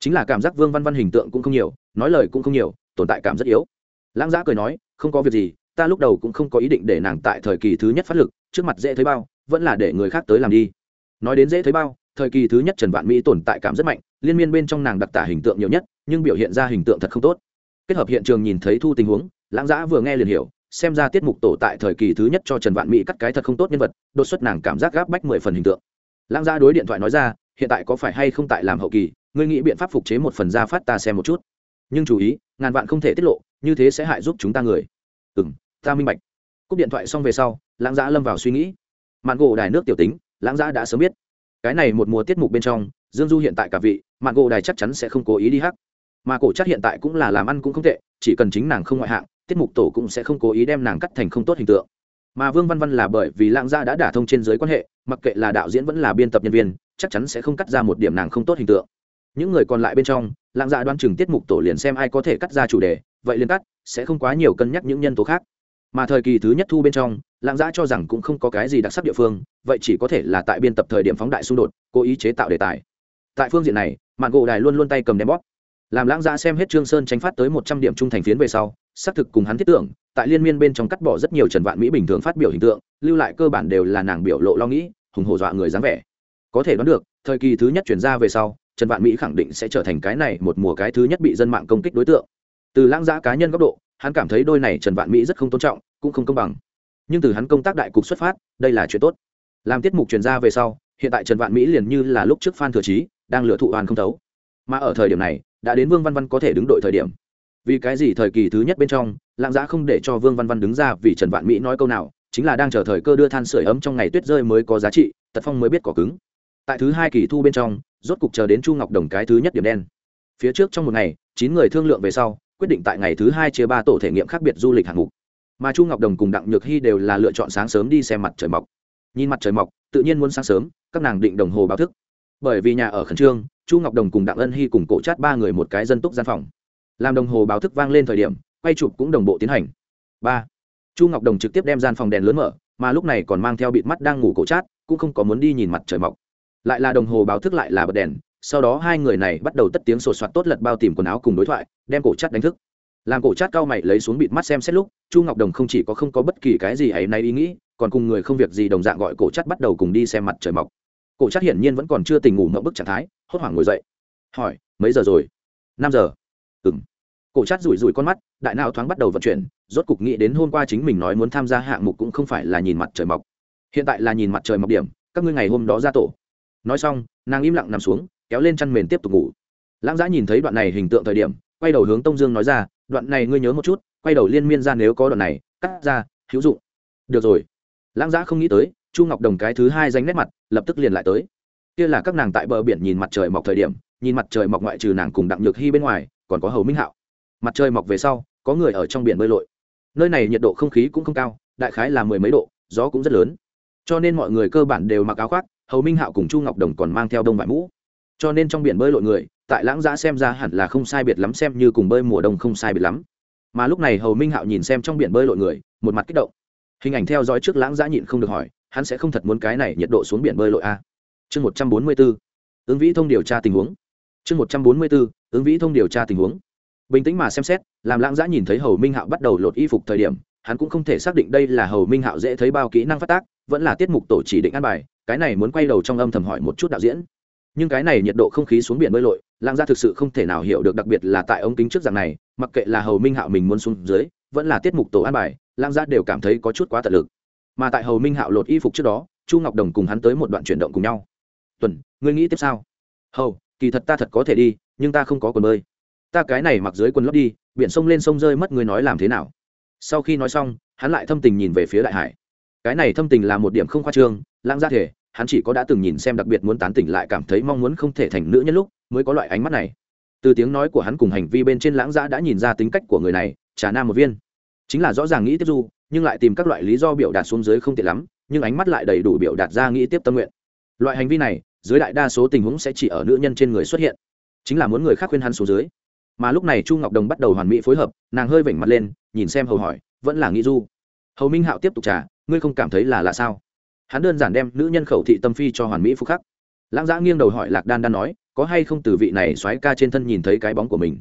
Chính là cảm giác vương văn văn hình tượng cũng không nhiều, nói lời cũng không nhiều, tồn tại cảm rất yếu. Lãng giã cười nói, không có việc gì, ta lúc đầu cũng không có ý định để nàng tại thời kỳ thứ nhất phát lực, trước mặt dễ thấy bao, vẫn là để người khác tới làm đi. Nói đến dễ thấy bao, thời kỳ thứ nhất trần vạn mỹ tồn tại cảm rất mạnh, liên miên bên trong nàng đặc tả hình tượng nhiều nhất, nhưng biểu hiện ra hình tượng thật không tốt. Kết hợp hiện trường nhìn thấy thu tình huống, lãng giã vừa nghe liền hiểu xem ra tiết mục tổ tại thời kỳ thứ nhất cho trần vạn mỹ cắt cái thật không tốt nhân vật, đột xuất nàng cảm giác gáp bách mười phần hình tượng. Lãng gia đối điện thoại nói ra, hiện tại có phải hay không tại làm hậu kỳ, ngươi nghĩ biện pháp phục chế một phần ra phát ta xem một chút. Nhưng chú ý, ngàn vạn không thể tiết lộ, như thế sẽ hại giúp chúng ta người. Ừ m ta minh bạch. Cúp điện thoại xong về sau, lãng giã lâm vào suy nghĩ. Mạn gỗ đài nước tiểu tính, lãng giã đã sớm biết. Cái này một mùa tiết mục bên trong, dương du hiện tại cả vị, mạn gỗ đài chắc chắn sẽ không cố ý đi hắc. Mà cổ chắc hiện tại cũng là làm ăn cũng không tệ, chỉ cần chính nàng không ngoại hạng tiết mục tổ cũng sẽ không cố ý đem nàng cắt thành không tốt hình tượng. Mà vương văn văn là bởi vì lãng gia đã đả thông trên giới quan hệ, mặc kệ là đạo diễn vẫn là biên tập nhân viên, chắc chắn sẽ không cắt ra một điểm nàng không tốt hình tượng. Những người còn lại bên trong lãng gia đoan chừng tiết mục tổ liền xem ai có thể cắt ra chủ đề, vậy liền cắt, sẽ không quá nhiều cân nhắc những nhân tố khác. Mà thời kỳ thứ nhất thu bên trong lãng Gia cho rằng cũng không có cái gì đặc sắc địa phương, vậy chỉ có thể là tại biên tập thời điểm phóng đại xung đột, cố ý chế tạo đề tài. Tại phương diện này mạng gỗ đài luôn luôn tay cầm đem bóp. Làm lãng Gia xem hết trương sơn tranh phát tới một trăm điểm trung thành phiến về sau xác thực cùng hắn thiết tưởng, tại liên miên bên trong cắt bỏ rất nhiều trần vạn mỹ bình thường phát biểu hình tượng, lưu lại cơ bản đều là nàng biểu lộ lo nghĩ, hùng hổ dọa người dáng vẻ. Có thể đoán được, thời kỳ thứ nhất chuyển ra về sau, trần vạn mỹ khẳng định sẽ trở thành cái này một mùa cái thứ nhất bị dân mạng công kích đối tượng. Từ lãng giã cá nhân góc độ, hắn cảm thấy đôi này trần vạn mỹ rất không tôn trọng, cũng không công bằng. Nhưng từ hắn công tác đại cục xuất phát, đây là chuyện tốt. Làm tiết mục truyền ra về sau, hiện tại trần vạn mỹ liền như là lúc trước phan thừa trí đang lựa thụ hoàn không thấu. Mà ở thời điểm này, đã đến vương văn văn có thể đứng đội thời điểm vì cái gì thời kỳ thứ nhất bên trong lạng giã không để cho vương văn văn đứng ra vì trần vạn mỹ nói câu nào, chính là đang chờ thời cơ đưa than sửa ấm trong ngày tuyết rơi mới có giá trị, tật phong mới biết cỏ cứng. Tại thứ hai kỳ thu bên trong, rốt cục chờ đến chu ngọc đồng cái thứ nhất điểm đen. Phía trước trong một ngày, chín người thương lượng về sau, quyết định tại ngày thứ hai chia ba tổ thể nghiệm khác biệt du lịch hạng mục. Mà chu ngọc đồng cùng đặng nhược hy đều là lựa chọn sáng sớm đi xem mặt trời mọc. Nhìn mặt trời mọc, tự nhiên muốn sáng sớm, các nàng định đồng hồ báo thức. Bởi vì nhà ở khẩn trương, chu ngọc đồng cùng đặng ân hy cùng cổ chát ba người một cái dân túc gian phòng làm đồng hồ báo thức vang lên thời điểm, quay chụp cũng đồng bộ tiến hành. Ba, chu ngọc đồng trực tiếp đem gian phòng đèn lớn mở, mà lúc này còn mang theo bịt mắt đang ngủ cổ chát, cũng không có muốn đi nhìn mặt trời mọc. Lại là đồng hồ báo thức lại là bật đèn, sau đó hai người này bắt đầu tất tiếng sột soạt tốt lật bao tìm quần áo cùng đối thoại, đem cổ chát đánh thức. Làm cổ chát cao mày lấy xuống bịt mắt xem xét lúc, chu ngọc đồng không chỉ có không có bất kỳ cái gì ấy nay ý nghĩ, còn cùng người không việc gì đồng dạng gọi cổ chát bắt đầu cùng đi xem mặt trời mọc. Cổ chát hiển nhiên vẫn còn chưa tỉnh ngủ mộng bức trạng thái, hốt hoảng ngồi dậy. Hỏi, mấy giờ rồi? Năm giờ. Ừng cổ chát rủi rủi con mắt, đại não thoáng bắt đầu vận chuyển, rốt cục nghĩ đến hôm qua chính mình nói muốn tham gia hạng mục cũng không phải là nhìn mặt trời mọc. Hiện tại là nhìn mặt trời mọc điểm, các ngươi ngày hôm đó ra tổ. Nói xong, nàng im lặng nằm xuống, kéo lên chăn mền tiếp tục ngủ. Lãng giã nhìn thấy đoạn này hình tượng thời điểm, quay đầu hướng tông dương nói ra, đoạn này ngươi nhớ một chút, quay đầu liên miên ra nếu có đoạn này, cắt ra, hữu dụng. Được rồi. Lãng giã không nghĩ tới, chu ngọc đồng cái thứ hai danh nét mặt, lập tức liền lại tới. Kia là các nàng tại bờ biển nhìn mặt trời mọc thời điểm, nhìn mặt trời mọc ngoại trừ nàng cùng đặng nhược hy bên ngoài, còn có hầu minh hạo mặt trời mọc về sau, có người ở trong biển bơi lội. Nơi này nhiệt độ không khí cũng không cao, đại khái là mười mấy độ, gió cũng rất lớn. Cho nên mọi người cơ bản đều mặc áo khoác, hầu minh hạo cùng chu ngọc đồng còn mang theo đông vải mũ. Cho nên trong biển bơi lội người, tại lãng giã xem ra hẳn là không sai biệt lắm, xem như cùng bơi mùa đông không sai biệt lắm. Mà lúc này hầu minh hạo nhìn xem trong biển bơi lội người, một mặt kích động. Hình ảnh theo dõi trước lãng giã nhịn không được hỏi, hắn sẽ không thật muốn cái này nhiệt độ xuống biển bơi lội a chương một trăm bốn mươi bốn ứng vĩ thông điều tra tình huống. Chương một trăm bốn mươi bốn ứng vĩ thông điều tra tình huống bình tĩnh mà xem xét, làm lãng giã nhìn thấy hầu minh hạo bắt đầu lột y phục thời điểm, hắn cũng không thể xác định đây là hầu minh hạo dễ thấy bao kỹ năng phát tác, vẫn là tiết mục tổ chỉ định ăn bài, cái này muốn quay đầu trong âm thầm hỏi một chút đạo diễn. Nhưng cái này nhiệt độ không khí xuống biển bơi lội, lãng gia thực sự không thể nào hiểu được đặc biệt là tại ống kính trước dạng này, mặc kệ là hầu minh hạo mình muốn xuống dưới, vẫn là tiết mục tổ an bài, lãng gia đều cảm thấy có chút quá tận lực. Mà tại hầu minh hạo lột y phục trước đó, chu ngọc đồng cùng hắn tới một đoạn chuyển động cùng nhau. Tuần, ngươi nghĩ tiếp sao? Hầu, kỳ thật ta thật có thể đi, nhưng ta không có quần bơi ta cái này mặc dưới quần lót đi, biển sông lên sông rơi mất người nói làm thế nào? Sau khi nói xong, hắn lại thâm tình nhìn về phía đại hải. Cái này thâm tình là một điểm không khoa trương, lãng gia thể, hắn chỉ có đã từng nhìn xem đặc biệt muốn tán tỉnh lại cảm thấy mong muốn không thể thành nữ nhân lúc, mới có loại ánh mắt này. Từ tiếng nói của hắn cùng hành vi bên trên lãng giã đã nhìn ra tính cách của người này trả nam một viên. Chính là rõ ràng nghĩ tiếp du, nhưng lại tìm các loại lý do biểu đạt xuống dưới không tiện lắm, nhưng ánh mắt lại đầy đủ biểu đạt ra nghĩ tiếp tâm nguyện. Loại hành vi này, dưới đại đa số tình huống sẽ chỉ ở nữ nhân trên người xuất hiện. Chính là muốn người khác khuyên hắn xuống dưới mà lúc này chu ngọc đồng bắt đầu hoàn mỹ phối hợp nàng hơi vểnh mặt lên nhìn xem hầu hỏi vẫn là nghĩ du hầu minh hạo tiếp tục trả ngươi không cảm thấy là lạ sao hắn đơn giản đem nữ nhân khẩu thị tâm phi cho hoàn mỹ phúc khắc lãng giã nghiêng đầu hỏi lạc đan đan nói có hay không từ vị này xoáy ca trên thân nhìn thấy cái bóng của mình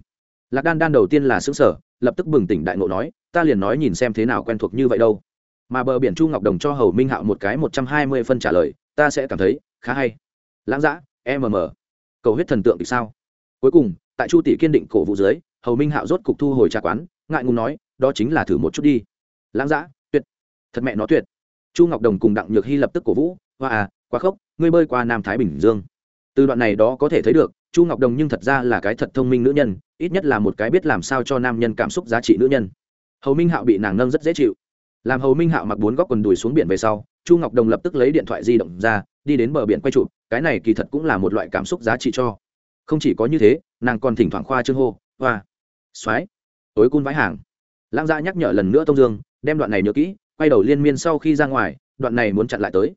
lạc đan đan đầu tiên là xứng sở lập tức bừng tỉnh đại ngộ nói ta liền nói nhìn xem thế nào quen thuộc như vậy đâu mà bờ biển chu ngọc đồng cho hầu minh hạo một cái một trăm hai mươi phân trả lời ta sẽ cảm thấy khá hay lãng giã mm cầu huyết thần tượng thì sao cuối cùng tại chu tỷ kiên định cổ vũ dưới, hầu minh hạo rốt cục thu hồi trà quán, ngại ngùng nói, đó chính là thử một chút đi. Lãng giã tuyệt. Thật mẹ nó tuyệt. Chu ngọc đồng cùng đặng nhược hy lập tức cổ vũ, hoa à quá khốc, ngươi bơi qua nam thái bình dương. Từ đoạn này đó có thể thấy được, chu ngọc đồng nhưng thật ra là cái thật thông minh nữ nhân, ít nhất là một cái biết làm sao cho nam nhân cảm xúc giá trị nữ nhân. Hầu minh hạo bị nàng nâng rất dễ chịu. Làm hầu minh hạo mặc bốn góc quần đùi xuống biển về sau, chu ngọc đồng lập tức lấy điện thoại di động ra, đi đến bờ biển quay chụp, cái này kỳ thật cũng là một loại cảm xúc giá trị cho không chỉ có như thế, nàng còn thỉnh thoảng khoa trương hô, hoa, soái, tối cun vãi hàng. Lãng gia dạ nhắc nhở lần nữa tông dương, đem đoạn này nhớ kỹ, quay đầu liên miên sau khi ra ngoài, đoạn này muốn chặn lại tới.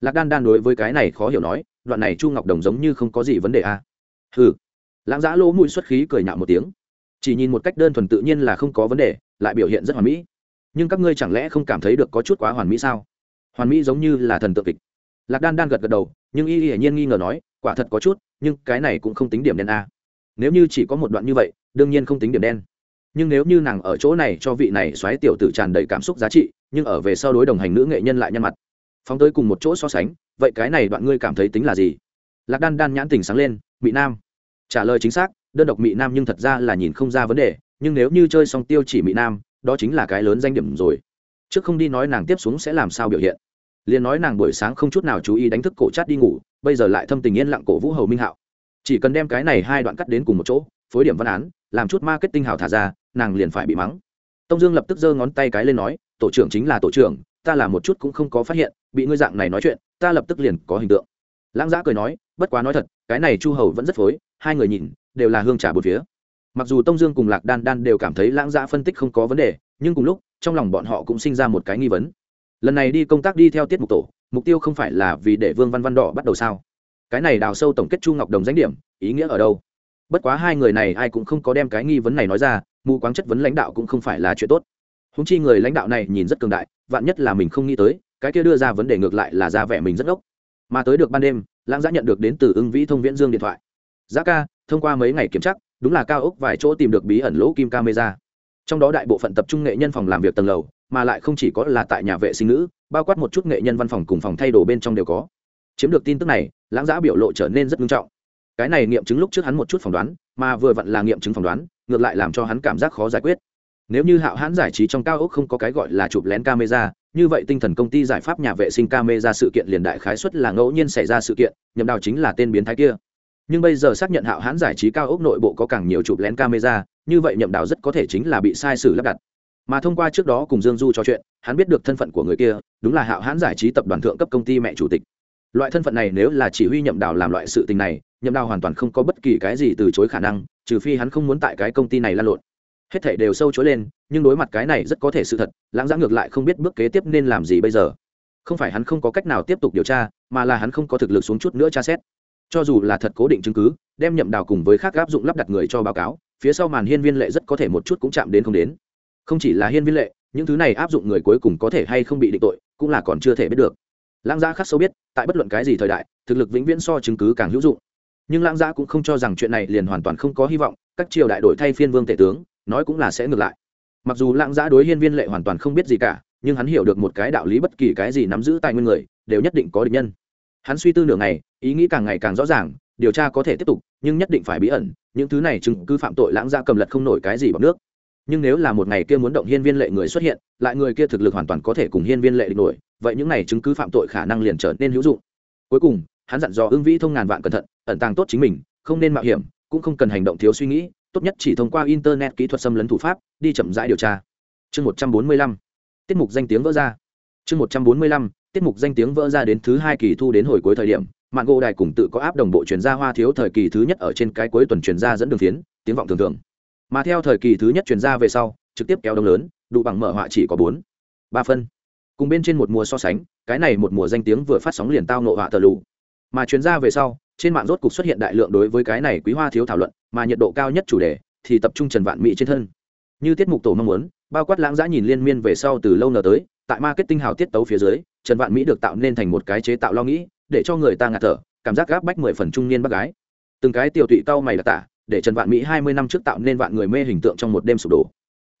Lạc đan đan đối với cái này khó hiểu nói, đoạn này chu ngọc đồng giống như không có gì vấn đề à. hừ. Lãng giã dạ lỗ mũi xuất khí cười nhạo một tiếng. Chỉ nhìn một cách đơn thuần tự nhiên là không có vấn đề, lại biểu hiện rất hoàn mỹ. Nhưng các ngươi chẳng lẽ không cảm thấy được có chút quá hoàn mỹ sao? Hoàn mỹ giống như là thần tượng kịch. Lạc đan đan gật gật đầu, nhưng y hiển nhiên nghi ngờ nói quả thật có chút, nhưng cái này cũng không tính điểm đen a. Nếu như chỉ có một đoạn như vậy, đương nhiên không tính điểm đen. Nhưng nếu như nàng ở chỗ này cho vị này xoáy tiểu tử tràn đầy cảm xúc giá trị, nhưng ở về sau đối đồng hành nữ nghệ nhân lại nhăn mặt. Phóng tới cùng một chỗ so sánh, vậy cái này đoạn ngươi cảm thấy tính là gì? Lạc đan đan nhãn tình sáng lên mỹ nam. Trả lời chính xác, đơn độc mỹ nam nhưng thật ra là nhìn không ra vấn đề, nhưng nếu như chơi xong tiêu chỉ mỹ nam, đó chính là cái lớn danh điểm rồi. Trước không đi nói nàng tiếp xuống sẽ làm sao biểu hiện liền nói nàng buổi sáng không chút nào chú ý đánh thức cổ chát đi ngủ, bây giờ lại thâm tình yên lặng cổ vũ hầu minh hạo. Chỉ cần đem cái này hai đoạn cắt đến cùng một chỗ, phối điểm văn án, làm chút marketing hào thả ra, nàng liền phải bị mắng. Tông dương lập tức giơ ngón tay cái lên nói, tổ trưởng chính là tổ trưởng, ta làm một chút cũng không có phát hiện, bị ngươi dạng này nói chuyện, ta lập tức liền có hình tượng. Lãng giã cười nói, bất quá nói thật, cái này chu hầu vẫn rất phối, hai người nhìn, đều là hương trà bột phía mặc dù tông dương cùng lạc đan đan đều cảm thấy lãng giã phân tích không có vấn đề, nhưng cùng lúc, trong lòng bọn họ cũng sinh ra một cái nghi vấn lần này đi công tác đi theo tiết mục tổ, mục tiêu không phải là vì để vương văn văn đỏ bắt đầu sao? Cái này đào sâu tổng kết chu ngọc đồng danh điểm, ý nghĩa ở đâu? Bất quá hai người này ai cũng không có đem cái nghi vấn này nói ra, mù quáng chất vấn lãnh đạo cũng không phải là chuyện tốt. Húng chi người lãnh đạo này nhìn rất cường đại, vạn nhất là mình không nghĩ tới, cái kia đưa ra vấn đề ngược lại là ra vẻ mình rất ốc mà tới được ban đêm, lãng giã nhận được đến từ ưng vĩ thông viễn dương điện thoại. Giá ca, thông qua mấy ngày kiểm tra, đúng là cao ốc vài chỗ tìm được bí ẩn lỗ kim camera. Trong đó đại bộ phận tập trung nghệ nhân phòng làm việc tầng lầu mà lại không chỉ có là tại nhà vệ sinh nữ, bao quát một chút nghệ nhân văn phòng cùng phòng thay đồ bên trong đều có. Chiếm được tin tức này, lãng giã biểu lộ trở nên rất nghiêm trọng. Cái này nghiệm chứng lúc trước hắn một chút phỏng đoán, mà vừa vặn là nghiệm chứng phỏng đoán, ngược lại làm cho hắn cảm giác khó giải quyết. Nếu như hạo hãn giải trí trong cao ốc không có cái gọi là chụp lén camera, như vậy tinh thần công ty giải pháp nhà vệ sinh camera sự kiện liền đại khái xuất là ngẫu nhiên xảy ra sự kiện, nhậm đào chính là tên biến thái kia. Nhưng bây giờ xác nhận hạo hãn giải trí cao ốc nội bộ có càng nhiều chụp lén camera, như vậy nhậm đào rất có thể chính là bị sai sử lắp đặt mà thông qua trước đó cùng dương du trò chuyện, hắn biết được thân phận của người kia, đúng là hạo hãn giải trí tập đoàn thượng cấp công ty mẹ chủ tịch. Loại thân phận này nếu là chỉ huy nhậm đào làm loại sự tình này, nhậm đào hoàn toàn không có bất kỳ cái gì từ chối khả năng, trừ phi hắn không muốn tại cái công ty này lan lộn. Hết thảy đều sâu chối lên, nhưng đối mặt cái này rất có thể sự thật, lãng giã ngược lại không biết bước kế tiếp nên làm gì bây giờ. Không phải hắn không có cách nào tiếp tục điều tra, mà là hắn không có thực lực xuống chút nữa tra xét. Cho dù là thật cố định chứng cứ, đem nhậm đào cùng với khác áp dụng lắp đặt người cho báo cáo, phía sau màn hiên viên lệ rất có thể một chút cũng chạm đến không đến không chỉ là hiên viên lệ, những thứ này áp dụng người cuối cùng có thể hay không bị định tội, cũng là còn chưa thể biết được. Lãng gia khắc sâu biết, tại bất luận cái gì thời đại, thực lực vĩnh viễn so chứng cứ càng hữu dụng. Nhưng lãng gia cũng không cho rằng chuyện này liền hoàn toàn không có hy vọng, các triều đại đổi thay phiên vương tể tướng, nói cũng là sẽ ngược lại. Mặc dù lãng gia đối hiên viên lệ hoàn toàn không biết gì cả, nhưng hắn hiểu được một cái đạo lý bất kỳ cái gì nắm giữ tài nguyên người, đều nhất định có định nhân. Hắn suy tư nửa ngày, ý nghĩ càng ngày càng rõ ràng, điều tra có thể tiếp tục, nhưng nhất định phải bí ẩn, những thứ này chứng cứ phạm tội lãng gia cầm lật không nổi cái gì bằng nước nhưng nếu là một ngày kia muốn động hiên viên lệ người xuất hiện, lại người kia thực lực hoàn toàn có thể cùng hiên viên lệ địch nổi, vậy những này chứng cứ phạm tội khả năng liền trở nên hữu dụng. Cuối cùng, hắn dặn dò ưng vĩ thông ngàn vạn cẩn thận, ẩn tàng tốt chính mình, không nên mạo hiểm, cũng không cần hành động thiếu suy nghĩ, tốt nhất chỉ thông qua internet kỹ thuật xâm lấn thủ pháp, đi chậm rãi điều tra. Chương một trăm bốn mươi lăm, tiết mục danh tiếng vỡ ra. Chương một trăm bốn mươi lăm, tiết mục danh tiếng vỡ ra đến thứ hai kỳ thu đến hồi cuối thời điểm, mạng gỗ đài cùng tự có áp đồng bộ chuyển gia hoa thiếu thời kỳ thứ nhất ở trên cái cuối tuần chuyển gia dẫn đường phiến, tiếng vọng thường thường mà theo thời kỳ thứ nhất chuyển ra về sau, trực tiếp kéo đông lớn, đủ bằng mở họa chỉ có bốn, ba phân. Cùng bên trên một mùa so sánh, cái này một mùa danh tiếng vừa phát sóng liền tao nộ họa tờ lù. Mà chuyển ra về sau, trên mạng rốt cục xuất hiện đại lượng đối với cái này quý hoa thiếu thảo luận, mà nhiệt độ cao nhất chủ đề thì tập trung trần vạn mỹ trên thân. Như tiết mục tổ mong muốn, bao quát lãng giã nhìn liên miên về sau từ lâu nở tới, tại marketing hào tiết tấu phía dưới, trần vạn mỹ được tạo nên thành một cái chế tạo lo nghĩ, để cho người ta ngạt thở, cảm giác gáp bách mười phần trung niên bác gái. Từng cái tiểu tụy cau mày là tả để trần vạn mỹ hai mươi năm trước tạo nên vạn người mê hình tượng trong một đêm sụp đổ.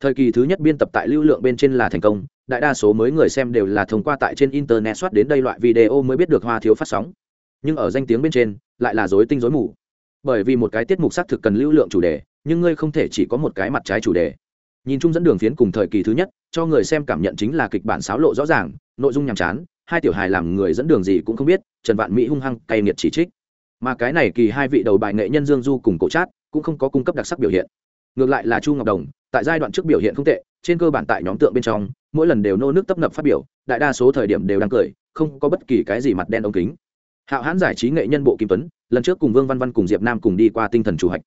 Thời kỳ thứ nhất biên tập tại lưu lượng bên trên là thành công, đại đa số mới người xem đều là thông qua tại trên internet soát đến đây loại video mới biết được hoa thiếu phát sóng. Nhưng ở danh tiếng bên trên, lại là dối tinh dối mù. Bởi vì một cái tiết mục xác thực cần lưu lượng chủ đề, nhưng ngươi không thể chỉ có một cái mặt trái chủ đề. Nhìn chung dẫn đường phiến cùng thời kỳ thứ nhất, cho người xem cảm nhận chính là kịch bản xáo lộ rõ ràng, nội dung nhàm chán, hai tiểu hài làm người dẫn đường gì cũng không biết, trần vạn mỹ hung hăng cay nghiệt chỉ trích mà cái này kỳ hai vị đầu bài nghệ nhân dương du cùng cổ trát cũng không có cung cấp đặc sắc biểu hiện. Ngược lại là chu ngọc đồng, tại giai đoạn trước biểu hiện không tệ, trên cơ bản tại nhóm tượng bên trong, mỗi lần đều nô nước tấp nập phát biểu, đại đa số thời điểm đều đang cười, không có bất kỳ cái gì mặt đen ống kính. Hạo hãn giải trí nghệ nhân bộ kim tuấn, lần trước cùng vương văn văn cùng diệp nam cùng đi qua tinh thần chủ hạch.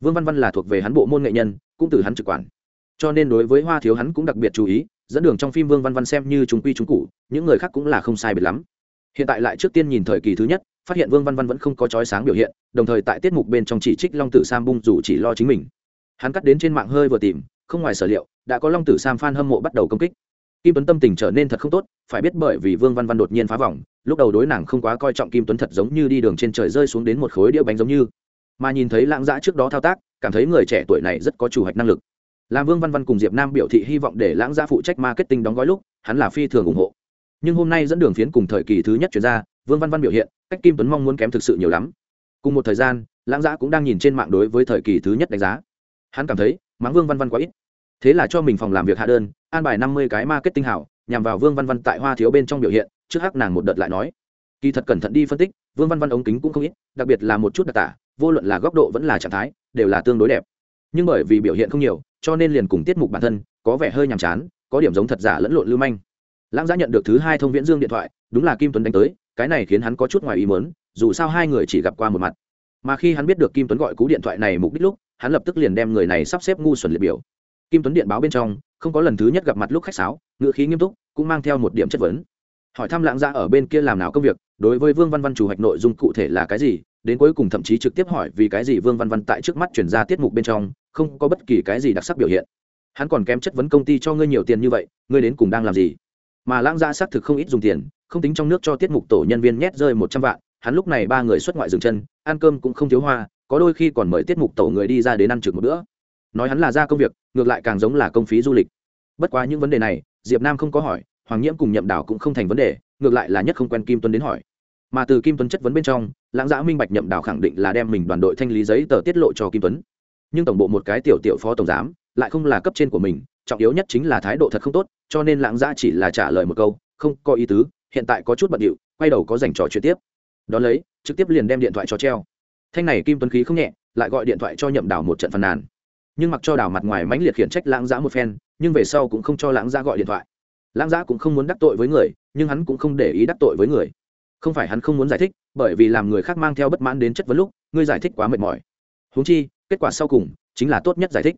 Vương văn văn là thuộc về hắn bộ môn nghệ nhân, cũng từ hắn trực quản. Cho nên đối với hoa thiếu hắn cũng đặc biệt chú ý, dẫn đường trong phim vương văn văn xem như chúng quy chúng cụ, những người khác cũng là không sai biệt lắm. Hiện tại lại trước tiên nhìn thời kỳ thứ nhất phát hiện vương văn văn vẫn không có chói sáng biểu hiện, đồng thời tại tiết mục bên trong chỉ trích long tử sam bung dù chỉ lo chính mình. Hắn cắt đến trên mạng hơi vừa tìm, không ngoài sở liệu, đã có long tử sam f hâm mộ bắt đầu công kích. Kim tuấn tâm tình trở nên thật không tốt, phải biết bởi vì vương văn văn đột nhiên phá vòng, lúc đầu đối nàng không quá coi trọng kim tuấn thật giống như đi đường trên trời rơi xuống đến một khối đĩa bánh giống như. Mà nhìn thấy lãng dã trước đó thao tác, cảm thấy người trẻ tuổi này rất có chủ hạch năng lực. Làm vương văn văn cùng diệp nam biểu thị hy vọng để lãng dã phụ trách marketing đóng gói lúc, hắn là phi thường ủng hộ. Nhưng hôm nay dẫn đường phiến cùng thời kỳ thứ nhất chuyển ra vương văn văn biểu hiện, cách kim tuấn mong muốn kém thực sự nhiều lắm. Cùng một thời gian, lãng giã cũng đang nhìn trên mạng đối với thời kỳ thứ nhất đánh giá. Hắn cảm thấy, mắng vương văn văn quá ít. Thế là cho mình phòng làm việc hạ đơn, an bài năm mươi cái marketing hảo, nhằm vào vương văn văn tại hoa thiếu bên trong biểu hiện, trước hắc nàng một đợt lại nói. Kỳ thật cẩn thận đi phân tích, vương văn văn ống kính cũng không ít, đặc biệt là một chút đặc tả, vô luận là góc độ vẫn là trạng thái, đều là tương đối đẹp. Nhưng bởi vì biểu hiện không nhiều, cho nên liền cùng tiết mục bản thân, có vẻ hơi nhàm chán, có điểm giống thật giả lẫn lộn lưu manh. Lãng giã nhận được thứ hai thông viễn dương điện thoại, đúng là kim tuấn đánh tới cái này khiến hắn có chút ngoài ý mớn dù sao hai người chỉ gặp qua một mặt. Mà khi hắn biết được kim tuấn gọi cú điện thoại này mục đích lúc, hắn lập tức liền đem người này sắp xếp ngu xuẩn liệt biểu. Kim tuấn điện báo bên trong, không có lần thứ nhất gặp mặt lúc khách sáo, ngữ khí nghiêm túc, cũng mang theo một điểm chất vấn. Hỏi thăm lãng ra ở bên kia làm nào công việc, đối với vương văn văn chủ hoạch nội dung cụ thể là cái gì, đến cuối cùng thậm chí trực tiếp hỏi vì cái gì vương văn văn tại trước mắt chuyển ra tiết mục bên trong, không có bất kỳ cái gì đặc sắc biểu hiện. Hắn còn kém chất vấn công ty cho ngươi nhiều tiền như vậy, ngươi đến cùng đang làm gì? Mà lãng gia xác thực không ít dùng tiền, không tính trong nước cho tiết mục tổ nhân viên nhét rơi một trăm vạn, hắn lúc này ba người xuất ngoại dừng chân, ăn cơm cũng không thiếu hoa, có đôi khi còn mời tiết mục tổ người đi ra đến ăn trực một bữa. Nói hắn là ra công việc, ngược lại càng giống là công phí du lịch. Bất quá những vấn đề này, diệp nam không có hỏi, hoàng nhiễm cùng nhậm đảo cũng không thành vấn đề, ngược lại là nhất không quen kim tuấn đến hỏi. Mà từ kim tuấn chất vấn bên trong, lãng giã minh bạch nhậm đảo khẳng định là đem mình đoàn đội thanh lý giấy tờ tiết lộ cho kim tuấn. Nhưng tổng bộ một cái tiểu tiểu phó tổng giám, lại không là cấp trên của mình trọng yếu nhất chính là thái độ thật không tốt, cho nên lãng giã chỉ là trả lời một câu, không có ý tứ, hiện tại có chút bận điệu, quay đầu có dành trò chuyện tiếp. Đón lấy, trực tiếp liền đem điện thoại cho treo. Thanh này kim tuấn khí không nhẹ, lại gọi điện thoại cho nhậm đảo một trận phàn nàn. Nhưng mặc cho đảo mặt ngoài mãnh liệt khiển trách lãng giã một phen, nhưng về sau cũng không cho lãng giã gọi điện thoại. Lãng giã cũng không muốn đắc tội với người, nhưng hắn cũng không để ý đắc tội với người. Không phải hắn không muốn giải thích, bởi vì làm người khác mang theo bất mãn đến chất vấn lúc, ngươi giải thích quá mệt mỏi. Húng chi, kết quả sau cùng, chính là tốt nhất giải thích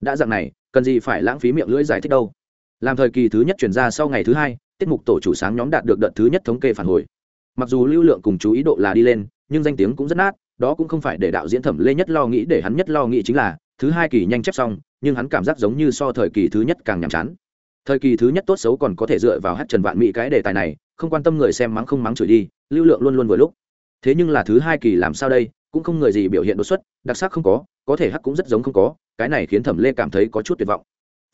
đã dạng này, cần gì phải lãng phí miệng lưỡi giải thích đâu. Làm thời kỳ thứ nhất chuyển ra sau ngày thứ hai, tiết mục tổ chủ sáng nhóm đạt được đợt thứ nhất thống kê phản hồi. Mặc dù lưu lượng cùng chú ý độ là đi lên, nhưng danh tiếng cũng rất nát, đó cũng không phải để đạo diễn thẩm lê nhất lo nghĩ để hắn nhất lo nghĩ chính là, thứ hai kỳ nhanh chép xong, nhưng hắn cảm giác giống như so thời kỳ thứ nhất càng nhàm chán. Thời kỳ thứ nhất tốt xấu còn có thể dựa vào hát trần vạn mỹ cái đề tài này, không quan tâm người xem mắng không mắng chửi đi, lưu lượng luôn luôn vừa lúc. Thế nhưng là thứ hai kỳ làm sao đây, cũng không người gì biểu hiện đột xuất, đặc sắc không có có thể hát cũng rất giống không có cái này khiến thẩm lê cảm thấy có chút tuyệt vọng.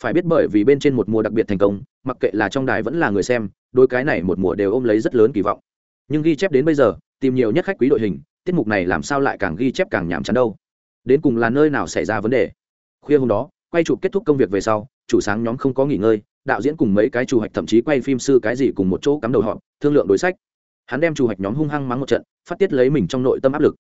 Phải biết bởi vì bên trên một mùa đặc biệt thành công, mặc kệ là trong đài vẫn là người xem, đôi cái này một mùa đều ôm lấy rất lớn kỳ vọng. Nhưng ghi chép đến bây giờ, tìm nhiều nhất khách quý đội hình, tiết mục này làm sao lại càng ghi chép càng nhàm chán đâu? Đến cùng là nơi nào xảy ra vấn đề? Khuya hôm đó, quay chụp kết thúc công việc về sau, chủ sáng nhóm không có nghỉ ngơi, đạo diễn cùng mấy cái chủ hạch thậm chí quay phim sư cái gì cùng một chỗ cắm đầu họ thương lượng đối sách. Hắn đem chủ hạch nhóm hung hăng mắng một trận, phát tiết lấy mình trong nội tâm áp lực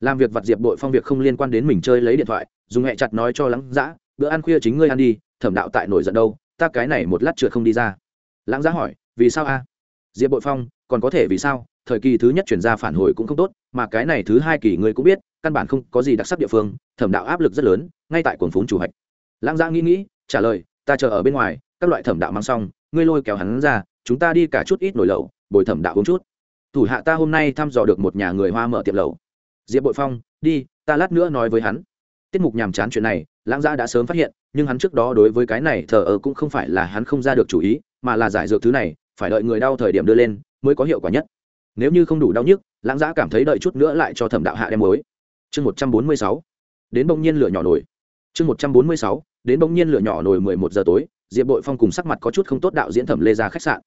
làm việc vặt diệp bội phong việc không liên quan đến mình chơi lấy điện thoại, dùng hẹ chặt nói cho lắng giã bữa ăn khuya chính ngươi ăn đi, thẩm đạo tại nổi giận đâu, ta cái này một lát trượt không đi ra. Lãng giã hỏi, vì sao a? Diệp bội phong, còn có thể vì sao? Thời kỳ thứ nhất chuyển ra phản hồi cũng không tốt, mà cái này thứ hai kỳ ngươi cũng biết, căn bản không có gì đặc sắc địa phương, thẩm đạo áp lực rất lớn, ngay tại cuồng phún chủ hạch. Lãng giã nghĩ nghĩ, trả lời, ta chờ ở bên ngoài, các loại thẩm đạo mang xong, ngươi lôi kéo hắn ra, chúng ta đi cả chút ít nổi lẩu, bồi thẩm đạo uống chút. Thủ hạ ta hôm nay thăm dò được một nhà người hoa mở tiệm lẩu diệp bội phong, đi, ta lát nữa nói với hắn. Tiết mục nhàm chán chuyện này, lãng giã đã sớm phát hiện, nhưng hắn trước đó đối với cái này thờ ơ cũng không phải là hắn không ra được chủ ý, mà là giải dược thứ này, phải đợi người đau thời điểm đưa lên, mới có hiệu quả nhất. Nếu như không đủ đau nhức, lãng giã cảm thấy đợi chút nữa lại cho thẩm đạo hạ đem mới chương một trăm bốn mươi sáu. Đến bỗng nhiên lửa nhỏ nổi. Chương một trăm bốn mươi sáu. Đến bỗng nhiên lửa nhỏ nổi mười một giờ tối, diệp bội phong cùng sắc mặt có chút không tốt đạo diễn thẩm lê ra khách sạn.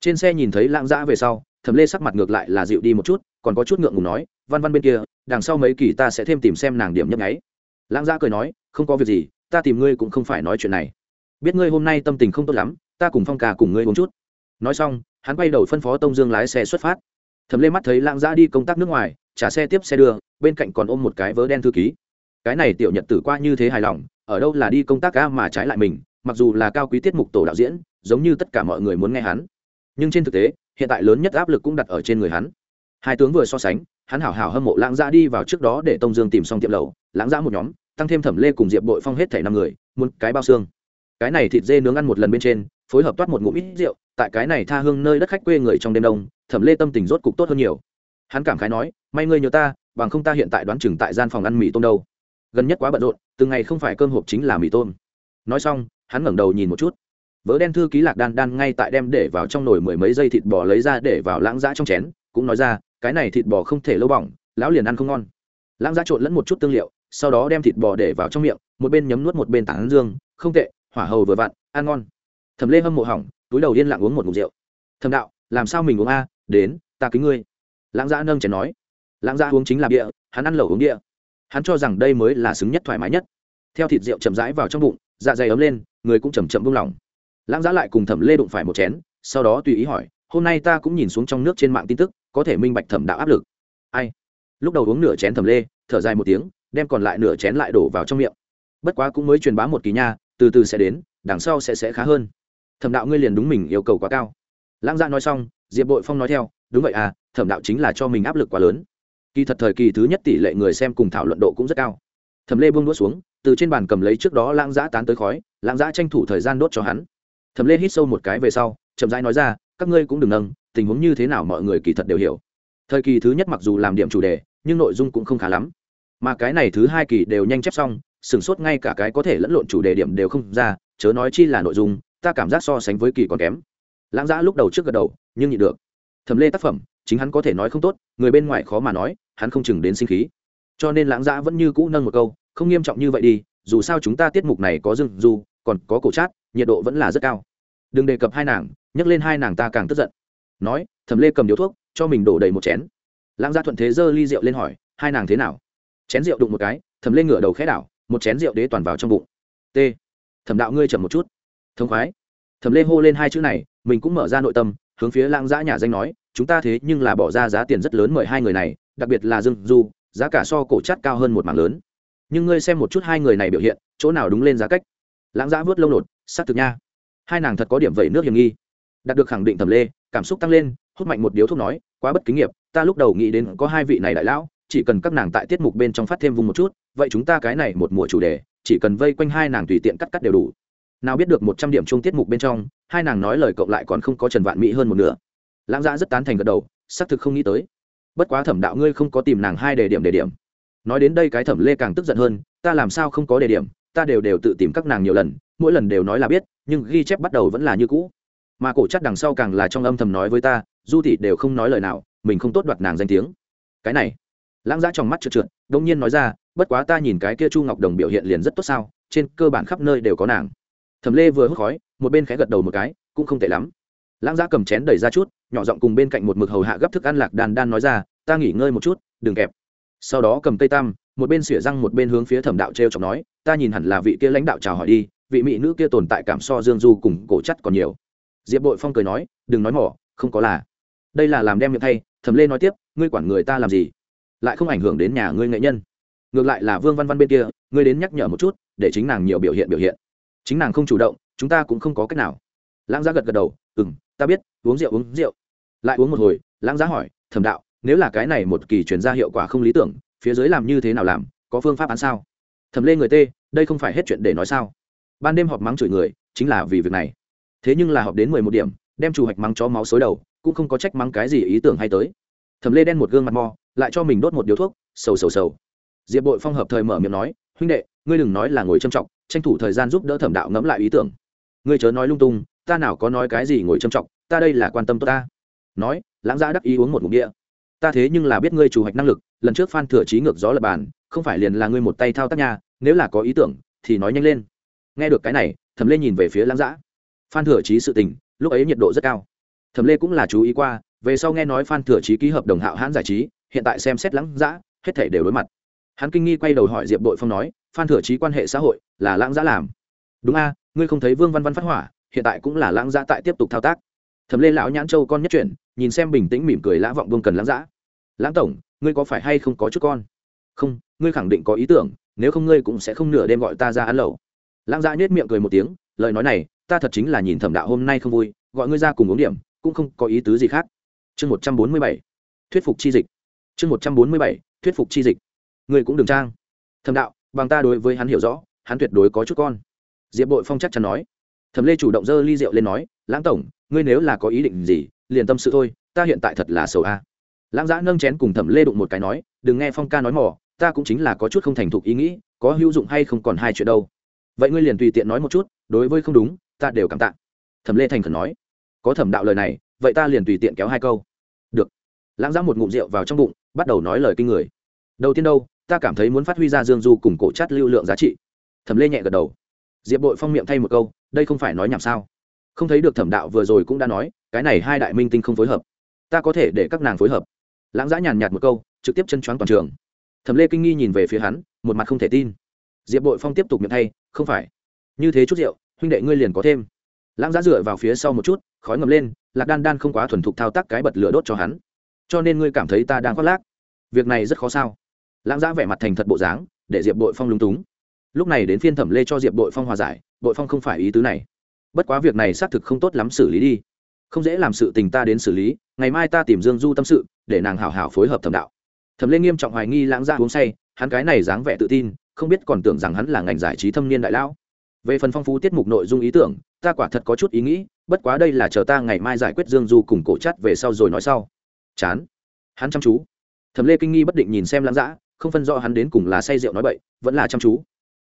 Trên xe nhìn thấy lãng giã về sau, thẩm lê sắc mặt ngược lại là dịu đi một chút, còn có chút ngượng ngùng nói văn văn bên kia, đằng sau mấy kỳ ta sẽ thêm tìm xem nàng điểm nhấp nháy. Lãng gia cười nói, không có việc gì, ta tìm ngươi cũng không phải nói chuyện này. Biết ngươi hôm nay tâm tình không tốt lắm, ta cùng phong cà cùng ngươi uống chút. Nói xong, hắn quay đầu phân phó tông dương lái xe xuất phát. Thẩm lê mắt thấy lãng gia đi công tác nước ngoài, trả xe tiếp xe đưa, bên cạnh còn ôm một cái vớ đen thư ký. Cái này tiểu nhật tử qua như thế hài lòng, ở đâu là đi công tác ca mà trái lại mình, mặc dù là cao quý tiết mục tổ đạo diễn, giống như tất cả mọi người muốn nghe hắn. Nhưng trên thực tế, hiện tại lớn nhất áp lực cũng đặt ở trên người hắn. Hai tướng vừa so sánh hắn hảo hảo hâm mộ lãng giã đi vào trước đó để tông dương tìm xong tiệm lầu lãng giã một nhóm, tăng thêm thẩm lê cùng diệp bội phong hết thảy năm người, muốn cái bao xương. Cái này thịt dê nướng ăn một lần bên trên, phối hợp toát một ngụm ít rượu, tại cái này tha hương nơi đất khách quê người trong đêm đông, thẩm lê tâm tình rốt cục tốt hơn nhiều. Hắn cảm khái nói, may ngươi nhớ ta, bằng không ta hiện tại đoán chừng tại gian phòng ăn mì tôm đâu. Gần nhất quá bận rộn, từng ngày không phải cơm hộp chính là mì tôm. Nói xong, hắn ngẩng đầu nhìn một chút. Vỡ đen thư ký lạc đan đan ngay tại đem để vào trong nồi mười mấy giây thịt bò lấy ra để vào lãng giã trong chén, cũng nói ra cái này thịt bò không thể lâu bỏng, lão liền ăn không ngon. Lãng dã trộn lẫn một chút tương liệu, sau đó đem thịt bò để vào trong miệng, một bên nhấm nuốt một bên tảng dương, không tệ, hỏa hầu vừa vặn, ăn ngon. Thầm lê hâm mộ hỏng, túi đầu yên lặng uống một ngụm rượu. Thầm đạo, làm sao mình uống a? Đến, ta kính ngươi. Lãng dã nâng chén nói. Lãng dã uống chính là bia, hắn ăn lẩu uống địa hắn cho rằng đây mới là xứng nhất thoải mái nhất. Theo thịt rượu chậm rãi vào trong bụng dạ dày ấm lên, người cũng chầm chậm buông lỏng. Lãng giã lại cùng thẩm lê đụng phải một chén, sau đó tùy ý hỏi, hôm nay ta cũng nhìn xuống trong nước trên mạng tin tức có thể minh bạch thẩm đạo áp lực. Ai? Lúc đầu uống nửa chén thẩm lê, thở dài một tiếng, đem còn lại nửa chén lại đổ vào trong miệng. Bất quá cũng mới truyền bá một kỳ nha, từ từ sẽ đến, đằng sau sẽ sẽ khá hơn. Thẩm đạo ngươi liền đúng mình yêu cầu quá cao. Lãng giã nói xong, diệp bội phong nói theo, đúng vậy à thẩm đạo chính là cho mình áp lực quá lớn. Kỳ thật thời kỳ thứ nhất tỷ lệ người xem cùng thảo luận độ cũng rất cao. Thẩm lê buông đũa xuống, từ trên bàn cầm lấy trước đó lãng giã tán tới khói, lãng giã tranh thủ thời gian đốt cho hắn. Thẩm lê hít sâu một cái về sau, chậm rãi nói ra, các ngươi cũng đừng nâng tình huống như thế nào mọi người kỳ thật đều hiểu. Thời kỳ thứ nhất mặc dù làm điểm chủ đề, nhưng nội dung cũng không khá lắm. Mà cái này thứ hai kỳ đều nhanh chép xong, sửng sốt ngay cả cái có thể lẫn lộn chủ đề điểm đều không ra, chớ nói chi là nội dung, ta cảm giác so sánh với kỳ còn kém. Lãng giã lúc đầu trước gật đầu, nhưng nhị được. Thẩm lê tác phẩm, chính hắn có thể nói không tốt, người bên ngoài khó mà nói, hắn không chừng đến sinh khí. Cho nên lãng giã vẫn như cũ nâng một câu, không nghiêm trọng như vậy đi, dù sao chúng ta tiết mục này có dừng dù, còn có cổ chát nhiệt độ vẫn là rất cao. Đừng đề cập hai nàng, nhắc lên hai nàng ta càng tức giận nói, thẩm lê cầm điếu thuốc, cho mình đổ đầy một chén. Lãng gia thuận thế giơ ly rượu lên hỏi, hai nàng thế nào? Chén rượu đụng một cái, thẩm lê ngửa đầu khẽ đảo, một chén rượu đế toàn vào trong bụng. T, thẩm đạo ngươi chậm một chút. Thông khoái. Thẩm lê hô lên hai chữ này, mình cũng mở ra nội tâm, hướng phía lãng giã nhà danh nói, chúng ta thế nhưng là bỏ ra giá tiền rất lớn mời hai người này, đặc biệt là dương du, giá cả so cổ chát cao hơn một mảng lớn. Nhưng ngươi xem một chút hai người này biểu hiện, chỗ nào đúng lên giá cách? Lãng giã vớt lông nột s thực nha. Hai nàng thật có điểm vẩy nước hiểm nghi. Đạt được khẳng định thẩm lê cảm xúc tăng lên, hút mạnh một điếu thuốc nói, quá bất kính nghiệp, ta lúc đầu nghĩ đến có hai vị này đại lão, chỉ cần các nàng tại tiết mục bên trong phát thêm vùng một chút, vậy chúng ta cái này một mùa chủ đề, chỉ cần vây quanh hai nàng tùy tiện cắt cắt đều đủ. Nào biết được một trăm điểm chung tiết mục bên trong, hai nàng nói lời cộng lại còn không có trần vạn mỹ hơn một nửa. Lãng giã rất tán thành gật đầu, xác thực không nghĩ tới. Bất quá thẩm đạo ngươi không có tìm nàng hai đề điểm đề điểm. Nói đến đây cái thẩm lê càng tức giận hơn, ta làm sao không có đề điểm, ta đều đều tự tìm các nàng nhiều lần, mỗi lần đều nói là biết, nhưng ghi chép bắt đầu vẫn là như cũ mà cổ chắc đằng sau càng là trong âm thầm nói với ta, du thị đều không nói lời nào, mình không tốt đoạt nàng danh tiếng. Cái này, lãng giã trong mắt trượt trượt đông nhiên nói ra, bất quá ta nhìn cái kia chu ngọc đồng biểu hiện liền rất tốt sao, trên cơ bản khắp nơi đều có nàng. Thẩm lê vừa hút khói, một bên khẽ gật đầu một cái, cũng không tệ lắm. Lãng giã cầm chén đẩy ra chút, nhỏ giọng cùng bên cạnh một mực hầu hạ gấp thức ăn lạc đàn đan nói ra, ta nghỉ ngơi một chút, đừng kẹp. Sau đó cầm tây tam, một bên xỉa răng một bên hướng phía thẩm đạo t r e o chọc nói, ta nhìn hẳn là vị kia lãnh đạo chào hỏi đi, vị mỹ nữ kia tồn tại cảm so dương du cùng cổ chất còn nhiều diệp bội phong cười nói, đừng nói mỏ, không có là. Đây là làm đem miệng thay thẩm lê nói tiếp, ngươi quản người ta làm gì? Lại không ảnh hưởng đến nhà ngươi nghệ nhân. Ngược lại là vương văn văn bên kia, ngươi đến nhắc nhở một chút, để chính nàng nhiều biểu hiện biểu hiện. Chính nàng không chủ động, chúng ta cũng không có cách nào. Lãng giá gật gật đầu ừ m ta biết, uống rượu uống rượu. Lại uống một hồi, lãng giá hỏi, thẩm đạo, nếu là cái này một kỳ chuyển ra hiệu quả không lý tưởng, phía dưới làm như thế nào làm, có phương pháp án sao? Thẩm lê người tê, đây không phải hết chuyện để nói sao. Ban đêm họp mắng chửi người, chính là vì việc này thế nhưng là họp đến mười một điểm, đem chủ hạch mắng chó máu xối đầu, cũng không có trách mắng cái gì ý tưởng hay tới. Thẩm lê đen một gương mặt mò lại cho mình đốt một điếu thuốc, sầu sầu sầu. Diệp bội phong hợp thời mở miệng nói, huynh đệ, ngươi đừng nói là ngồi trâm trọng tranh thủ thời gian giúp đỡ thẩm đạo ngẫm lại ý tưởng. Ngươi chớ nói lung tung, ta nào có nói cái gì ngồi trâm trọng ta đây là quan tâm tốt ta. Nói, lãng giã đắc ý uống một mục địa ta thế nhưng là biết ngươi chủ hoạch năng lực, lần trước phan thừa trí ngược gió lập bàn, không phải liền là ngươi một tay thao tác nhà nếu là có ý tưởng, thì nói nhanh lên. Nghe được cái này, thẩm lê nhìn về phía lãng giã phan thừa trí sự tình, lúc ấy nhiệt độ rất cao. Thẩm lê cũng là chú ý qua, về sau nghe nói phan thừa trí ký hợp đồng hạo hãn giải trí, hiện tại xem xét lãng giã hết thể đều đối mặt. Hắn kinh nghi quay đầu hỏi diệp đội phong nói, phan thừa trí quan hệ xã hội là lãng giã làm? Đúng a, ngươi không thấy vương văn văn phát hỏa, hiện tại cũng là lãng giã tại tiếp tục thao tác. Thẩm lê lão nhãn châu con nhất chuyển, nhìn xem bình tĩnh mỉm cười lã vọng vương cần lãng giã lãng tổng, ngươi có phải hay không có chút con? Không, ngươi khẳng định có ý tưởng, nếu không ngươi cũng sẽ không nửa đêm gọi ta ra ăn lẩu. Lãng giã nhếch miệng cười một tiếng, lời nói này ta thật chính là nhìn thẩm đạo hôm nay không vui, gọi ngươi ra cùng uống điểm, cũng không có ý tứ gì khác. Chương một trăm bốn mươi bảy, thuyết phục chi dịch. Chương một trăm bốn mươi bảy, thuyết phục chi dịch. Ngươi cũng đừng trang. Thẩm đạo, bằng ta đối với hắn hiểu rõ, hắn tuyệt đối có chút con. Diệp bội phong chắc chắn nói. Thẩm lê chủ động dơ ly rượu lên nói, lãng tổng, ngươi nếu là có ý định gì, liền tâm sự thôi, ta hiện tại thật là sầu a. Lãng giã nâng chén cùng thẩm lê đụng một cái nói, đừng nghe phong ca nói mỏ ta cũng chính là có chút không thành thục ý nghĩ, có hữu dụng hay không còn hai chuyện đâu. Vậy ngươi liền tùy tiện nói một chút, đối với không đúng ta đều cảm tạ. Thẩm lê thành khẩn nói, có thẩm đạo lời này, vậy ta liền tùy tiện kéo hai câu. Được. Lãng giã một ngụm rượu vào trong bụng, bắt đầu nói lời kinh người. Đầu tiên đâu, ta cảm thấy muốn phát huy ra dương du cùng cổ chát lưu lượng giá trị. Thẩm lê nhẹ gật đầu. Diệp bội phong miệng thay một câu, đây không phải nói nhảm sao? Không thấy được thẩm đạo vừa rồi cũng đã nói, cái này hai đại minh tinh không phối hợp. Ta có thể để các nàng phối hợp. Lãng giã nhàn nhạt một câu, trực tiếp chân choáng toàn trường. Thẩm lê kinh nghi nhìn về phía hắn, một mặt không thể tin. Diệp bội phong tiếp tục miệng thay, không phải. Như thế chút rượu huynh đệ ngươi liền có thêm. Lãng giá dựa vào phía sau một chút, khói ngầm lên, lạc đan đan không quá thuần thục thao tác cái bật lửa đốt cho hắn. Cho nên ngươi cảm thấy ta đang khoác lác. Việc này rất khó sao? Lãng giá vẻ mặt thành thật bộ dáng, để diệp bội phong lúng túng. Lúc này đến phiên thẩm lê cho diệp bội phong hòa giải, bội phong không phải ý tứ này. Bất quá việc này xác thực không tốt lắm xử lý đi. Không dễ làm sự tình ta đến xử lý, ngày mai ta tìm dương du tâm sự, để nàng hảo hảo phối hợp thẩm đạo. Thẩm lê nghiêm trọng hoài nghi lãng giá uống say, hắn cái này dáng vẻ tự tin, không biết còn tưởng rằng hắn là ngành giải trí thâm niên đại lão về phần phong phú tiết mục nội dung ý tưởng, ta quả thật có chút ý nghĩ, bất quá đây là chờ ta ngày mai giải quyết dương du cùng cổ chắt về sau rồi nói sau. Chán. Hắn chăm chú. Thẩm lê kinh nghi bất định nhìn xem lãng dã, không phân rõ hắn đến cùng là say rượu nói bậy, vẫn là chăm chú.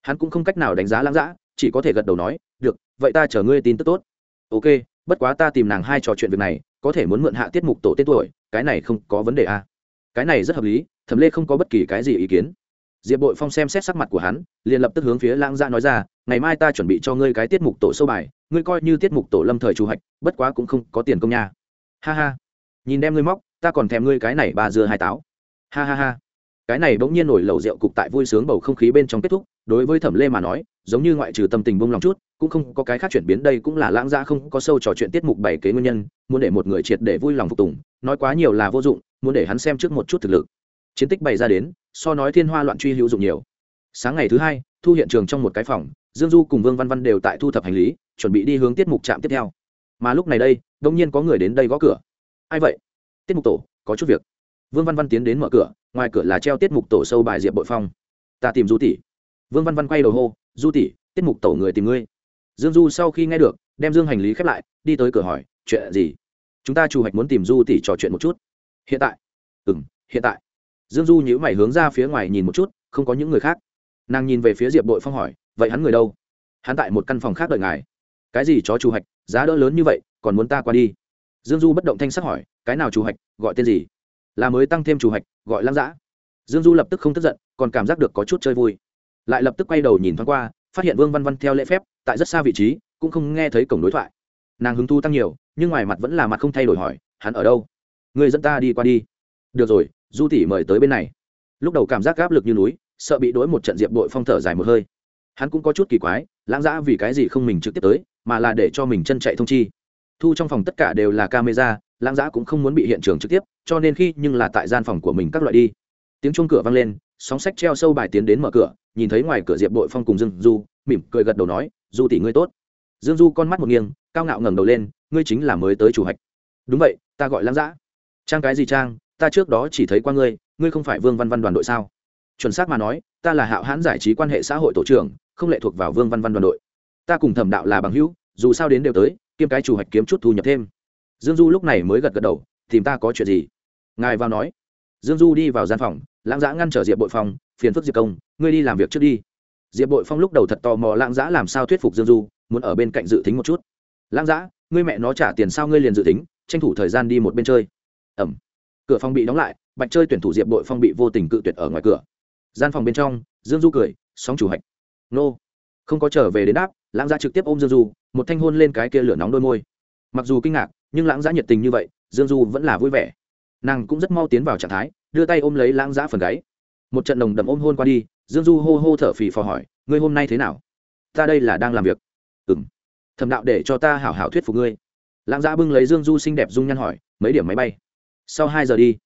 Hắn cũng không cách nào đánh giá lãng dã, chỉ có thể gật đầu nói, được, vậy ta chờ ngươi tin tức tốt. Ok, bất quá ta tìm nàng hai trò chuyện việc này, có thể muốn mượn hạ tiết mục tổ tên tuổi, cái này không có vấn đề à. cái này rất hợp lý. Thẩm lê không có bất kỳ cái gì ý kiến diệp bội phong xem xét sắc mặt của hắn, liền lập tức hướng phía lãng gia nói ra, ngày mai ta chuẩn bị cho ngươi cái tiết mục tổ sâu bài, ngươi coi như tiết mục tổ lâm thời chủ hạch, bất quá cũng không có tiền công nha. Ha ha. Nhìn đem ngươi móc, ta còn thèm ngươi cái này ba dưa hai táo. Ha ha ha. Cái này bỗng nhiên nổi lẩu rượu cục tại vui sướng bầu không khí bên trong kết thúc, đối với thẩm lê mà nói, giống như ngoại trừ tâm tình bông lòng chút, cũng không có cái khác chuyển biến, đây cũng là lãng gia không có sâu trò chuyện tiết mục bảy kế nguyên nhân, muốn để một người triệt để vui lòng phục tùng, nói quá nhiều là vô dụng, muốn để hắn xem trước một chút thực lực. Chiến tích bày ra đến so nói thiên hoa loạn truy hữu dụng nhiều. Sáng ngày thứ hai, thu hiện trường trong một cái phòng, dương du cùng vương văn văn đều tại thu thập hành lý, chuẩn bị đi hướng tiết mục trạm tiếp theo. Mà lúc này đây, đông nhiên có người đến đây gõ cửa. Ai vậy? Tiết mục tổ, có chút việc. Vương văn văn tiến đến mở cửa, ngoài cửa là treo tiết mục tổ sâu bài diệp bội phong. Ta tìm du tỷ. Vương văn văn quay đầu hô, du tỷ, tiết mục tổ người tìm ngươi. Dương du sau khi nghe được, đem dương hành lý khép lại, đi tới cửa hỏi, chuyện gì? Chúng ta chủ hoạch muốn tìm du tỷ trò chuyện một chút. Hiện tại. Ừ m hiện tại dương du nhữ mày hướng ra phía ngoài nhìn một chút, không có những người khác. Nàng nhìn về phía diệp bội phong hỏi, vậy hắn người đâu? Hắn tại một căn phòng khác đợi ngài. Cái gì chó chủ hạch, giá đỡ lớn như vậy, còn muốn ta qua đi? Dương du bất động thanh sắc hỏi, cái nào chủ hạch, gọi tên gì? Là mới tăng thêm chủ hạch, gọi lăng dã. Dương du lập tức không tức giận, còn cảm giác được có chút chơi vui. Lại lập tức quay đầu nhìn thoáng qua, phát hiện vương văn văn theo lễ phép, tại rất xa vị trí, cũng không nghe thấy cổng đối thoại. Nàng hứng thu tăng nhiều, nhưng ngoài mặt vẫn là mặt không thay đổi hỏi, hắn ở đâu? Người dẫn ta đi qua đi. Được rồi du tỷ mời tới bên này. Lúc đầu cảm giác áp lực như núi, sợ bị đối một trận diệp đội phong thở dài một hơi. Hắn cũng có chút kỳ quái, lãng giã vì cái gì không mình trực tiếp tới, mà là để cho mình chân chạy thông chi. Thu trong phòng tất cả đều là camera, lãng giã cũng không muốn bị hiện trường trực tiếp, cho nên khi nhưng là tại gian phòng của mình các loại đi. Tiếng chuông cửa vang lên, sóng sách treo sâu bài tiến đến mở cửa, nhìn thấy ngoài cửa diệp đội phong cùng dương du, mỉm cười gật đầu nói, du tỷ ngươi tốt. Dương du con mắt một nghiêng, cao ngạo ngẩng đầu lên, ngươi chính là mới tới chủ hạch. Đúng vậy, ta gọi lãng giã trang cái gì trang? Ta trước đó chỉ thấy qua ngươi ngươi không phải vương văn văn đoàn đội sao? Chuẩn xác mà nói, ta là hạo hãn giải trí quan hệ xã hội tổ trưởng, không lệ thuộc vào vương văn văn đoàn đội. Ta cùng thẩm đạo là bằng hữu, dù sao đến đều tới kiêm cái chủ hoạch kiếm chút thu nhập thêm. Dương du lúc này mới gật gật đầu, tìm ta có chuyện gì? Ngài vào nói. Dương du đi vào gian phòng, lãng giã ngăn trở diệp bội phong, phiền phức diệp công, ngươi đi làm việc trước đi. Diệp bội phong lúc đầu thật tò mò lãng giã làm sao thuyết phục dương du, muốn ở bên cạnh dự tính một chút. Lãng giã ngươi mẹ nó trả tiền sao ngươi liền dự tính, tranh thủ thời gian đi một bên chơi. Ẩm cửa phòng bị đóng lại, bạch chơi tuyển thủ diệp bội phong bị vô tình cự tuyệt ở ngoài cửa. Gian phòng bên trong, dương du cười, sóng chủ hạch. Nô. Không có trở về đến đáp, lãng gia trực tiếp ôm dương du, một thanh hôn lên cái kia lửa nóng đôi môi. Mặc dù kinh ngạc, nhưng lãng gia nhiệt tình như vậy, dương du vẫn là vui vẻ. Nàng cũng rất mau tiến vào trạng thái, đưa tay ôm lấy lãng gia phần gáy. Một trận đồng đầm ôm hôn qua đi, dương du hô hô thở phì phò hỏi, ngươi hôm nay thế nào? Ta đây là đang làm việc. Ừng thầm đạo để cho ta hảo hảo thuyết phục ngươi. Lãng gia bưng lấy dương du xinh đẹp dung nhăn hỏi, mấy điểm máy bay? Sau hai giờ đi.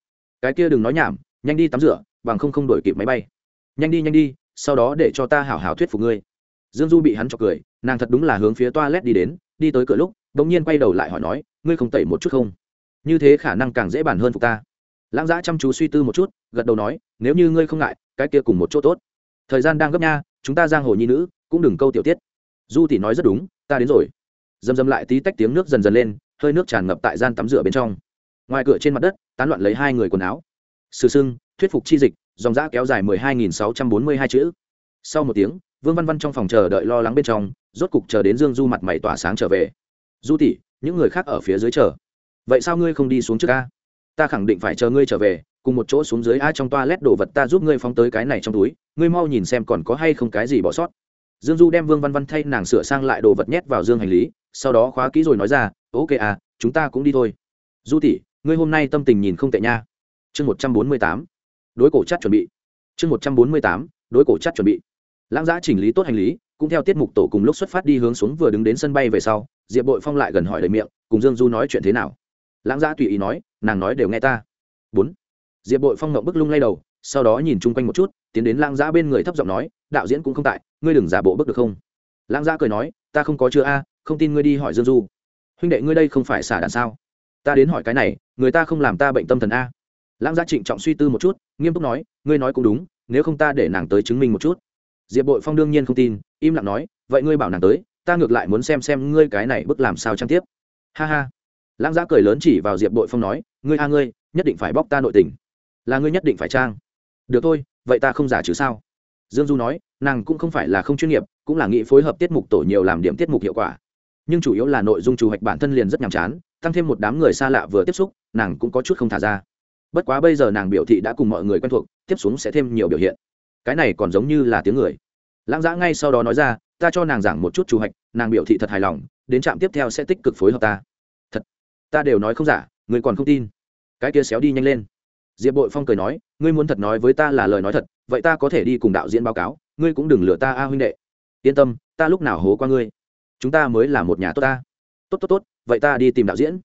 Cái kia đừng nói nhảm, nhanh đi tắm rửa, bằng không không đổi kịp máy bay. Nhanh đi nhanh đi, sau đó để cho ta hảo hảo thuyết phục ngươi. Dương du bị hắn chọc cười, nàng thật đúng là hướng phía toilet đi đến, đi tới cửa lúc đ ỗ n g nhiên quay đầu lại hỏi nói, ngươi không tẩy một chút không? Như thế khả năng càng dễ bàn hơn phục ta. Lãng giã chăm chú suy tư một chút, gật đầu nói, nếu như ngươi không ngại, cái kia cùng một chỗ tốt. Thời gian đang gấp nha, chúng ta giang hồ nhi nữ, cũng đừng câu tiểu tiết. Du tỷ nói rất đúng, ta đến rồi. Dầm dầm lại tí tách tiếng nước dần dần lên, hơi nước tràn ngập tại gian tắm rửa bên trong ngoài cửa trên mặt đất, tán loạn lấy hai người quần áo. Sử sưng, thuyết phục chi dịch, dòng giã kéo dài mười hai nghìn sáu trăm bốn mươi hai chữ. Sau một tiếng, vương văn văn trong phòng chờ đợi lo lắng bên trong, rốt cục chờ đến dương du mặt mày tỏa sáng trở về. Du tỷ, những người khác ở phía dưới chờ. Vậy sao ngươi không đi xuống trước ca ta khẳng định phải chờ ngươi trở về, cùng một chỗ xuống dưới a trong toa lét đồ vật ta giúp ngươi phóng tới cái này trong túi, ngươi mau nhìn xem còn có hay không cái gì bỏ sót. Dương du đem vương văn văn thay nàng sửa sang lại đồ vật nhét vào dương hành lý, sau đó khóa kỹ rồi nói ra, ok à chúng ta cũng đi thôi. Du tỷ ngươi hôm nay tâm tình nhìn không tệ nha. Chương một trăm bốn mươi tám, đối cổ chắt chuẩn bị. Chương một trăm bốn mươi tám, đối cổ chắt chuẩn bị. Lãng giã chỉnh lý tốt hành lý, cũng theo tiết mục tổ cùng lúc xuất phát đi hướng xuống vừa đứng đến sân bay về sau, diệp bội phong lại gần hỏi lời miệng, cùng dương du nói chuyện thế nào. Lãng giã tùy ý nói, nàng nói đều nghe ta. Bốn. Diệp bội phong ngậm bức lung lay đầu, sau đó nhìn chung quanh một chút, tiến đến lãng giã bên người thấp giọng nói, đạo diễn cũng không tại, ngươi đừng giả bộ bức được không? Lãng giã cười nói, ta không có chưa a, không tin ngươi đi hỏi dương du. Huynh đệ ngươi đây không phải xả đạn sao? Ta đến hỏi cái này người ta không làm ta bệnh tâm thần a. Lãng gia trịnh trọng suy tư một chút, nghiêm túc nói, ngươi nói cũng đúng, nếu không ta để nàng tới chứng minh một chút. Diệp bội phong đương nhiên không tin, im lặng nói, vậy ngươi bảo nàng tới, ta ngược lại muốn xem xem ngươi cái này bức làm sao trang tiếp. Ha ha. Lãng gia cười lớn chỉ vào diệp bội phong nói, ngươi a ngươi, nhất định phải bóc ta nội tình. Là ngươi nhất định phải trang. Được thôi, vậy ta không giả chứ sao? Dương du nói, nàng cũng không phải là không chuyên nghiệp, cũng là nghĩ phối hợp tiết mục tổ nhiều làm điểm tiết mục hiệu quả. Nhưng chủ yếu là nội dung chủ hoạch bản thân liền rất nhàm chán, tăng thêm một đám người xa lạ vừa tiếp xúc nàng cũng có chút không thả ra. Bất quá bây giờ nàng biểu thị đã cùng mọi người quen thuộc, tiếp xuống sẽ thêm nhiều biểu hiện. Cái này còn giống như là tiếng người. Lãng giã ngay sau đó nói ra, ta cho nàng giảng một chút chủ hạch, nàng biểu thị thật hài lòng, đến trạm tiếp theo sẽ tích cực phối hợp ta. Thật? Ta đều nói không giả người còn không tin? Cái kia xéo đi nhanh lên. Diệp bội phong cười nói, ngươi muốn thật nói với ta là lời nói thật, vậy ta có thể đi cùng đạo diễn báo cáo, ngươi cũng đừng lừa ta a huynh đệ. Yên tâm, ta lúc nào hố qua ngươi. Chúng ta mới là một nhà tốt ta. Tốt tốt tốt, vậy ta đi tìm đạo diễn.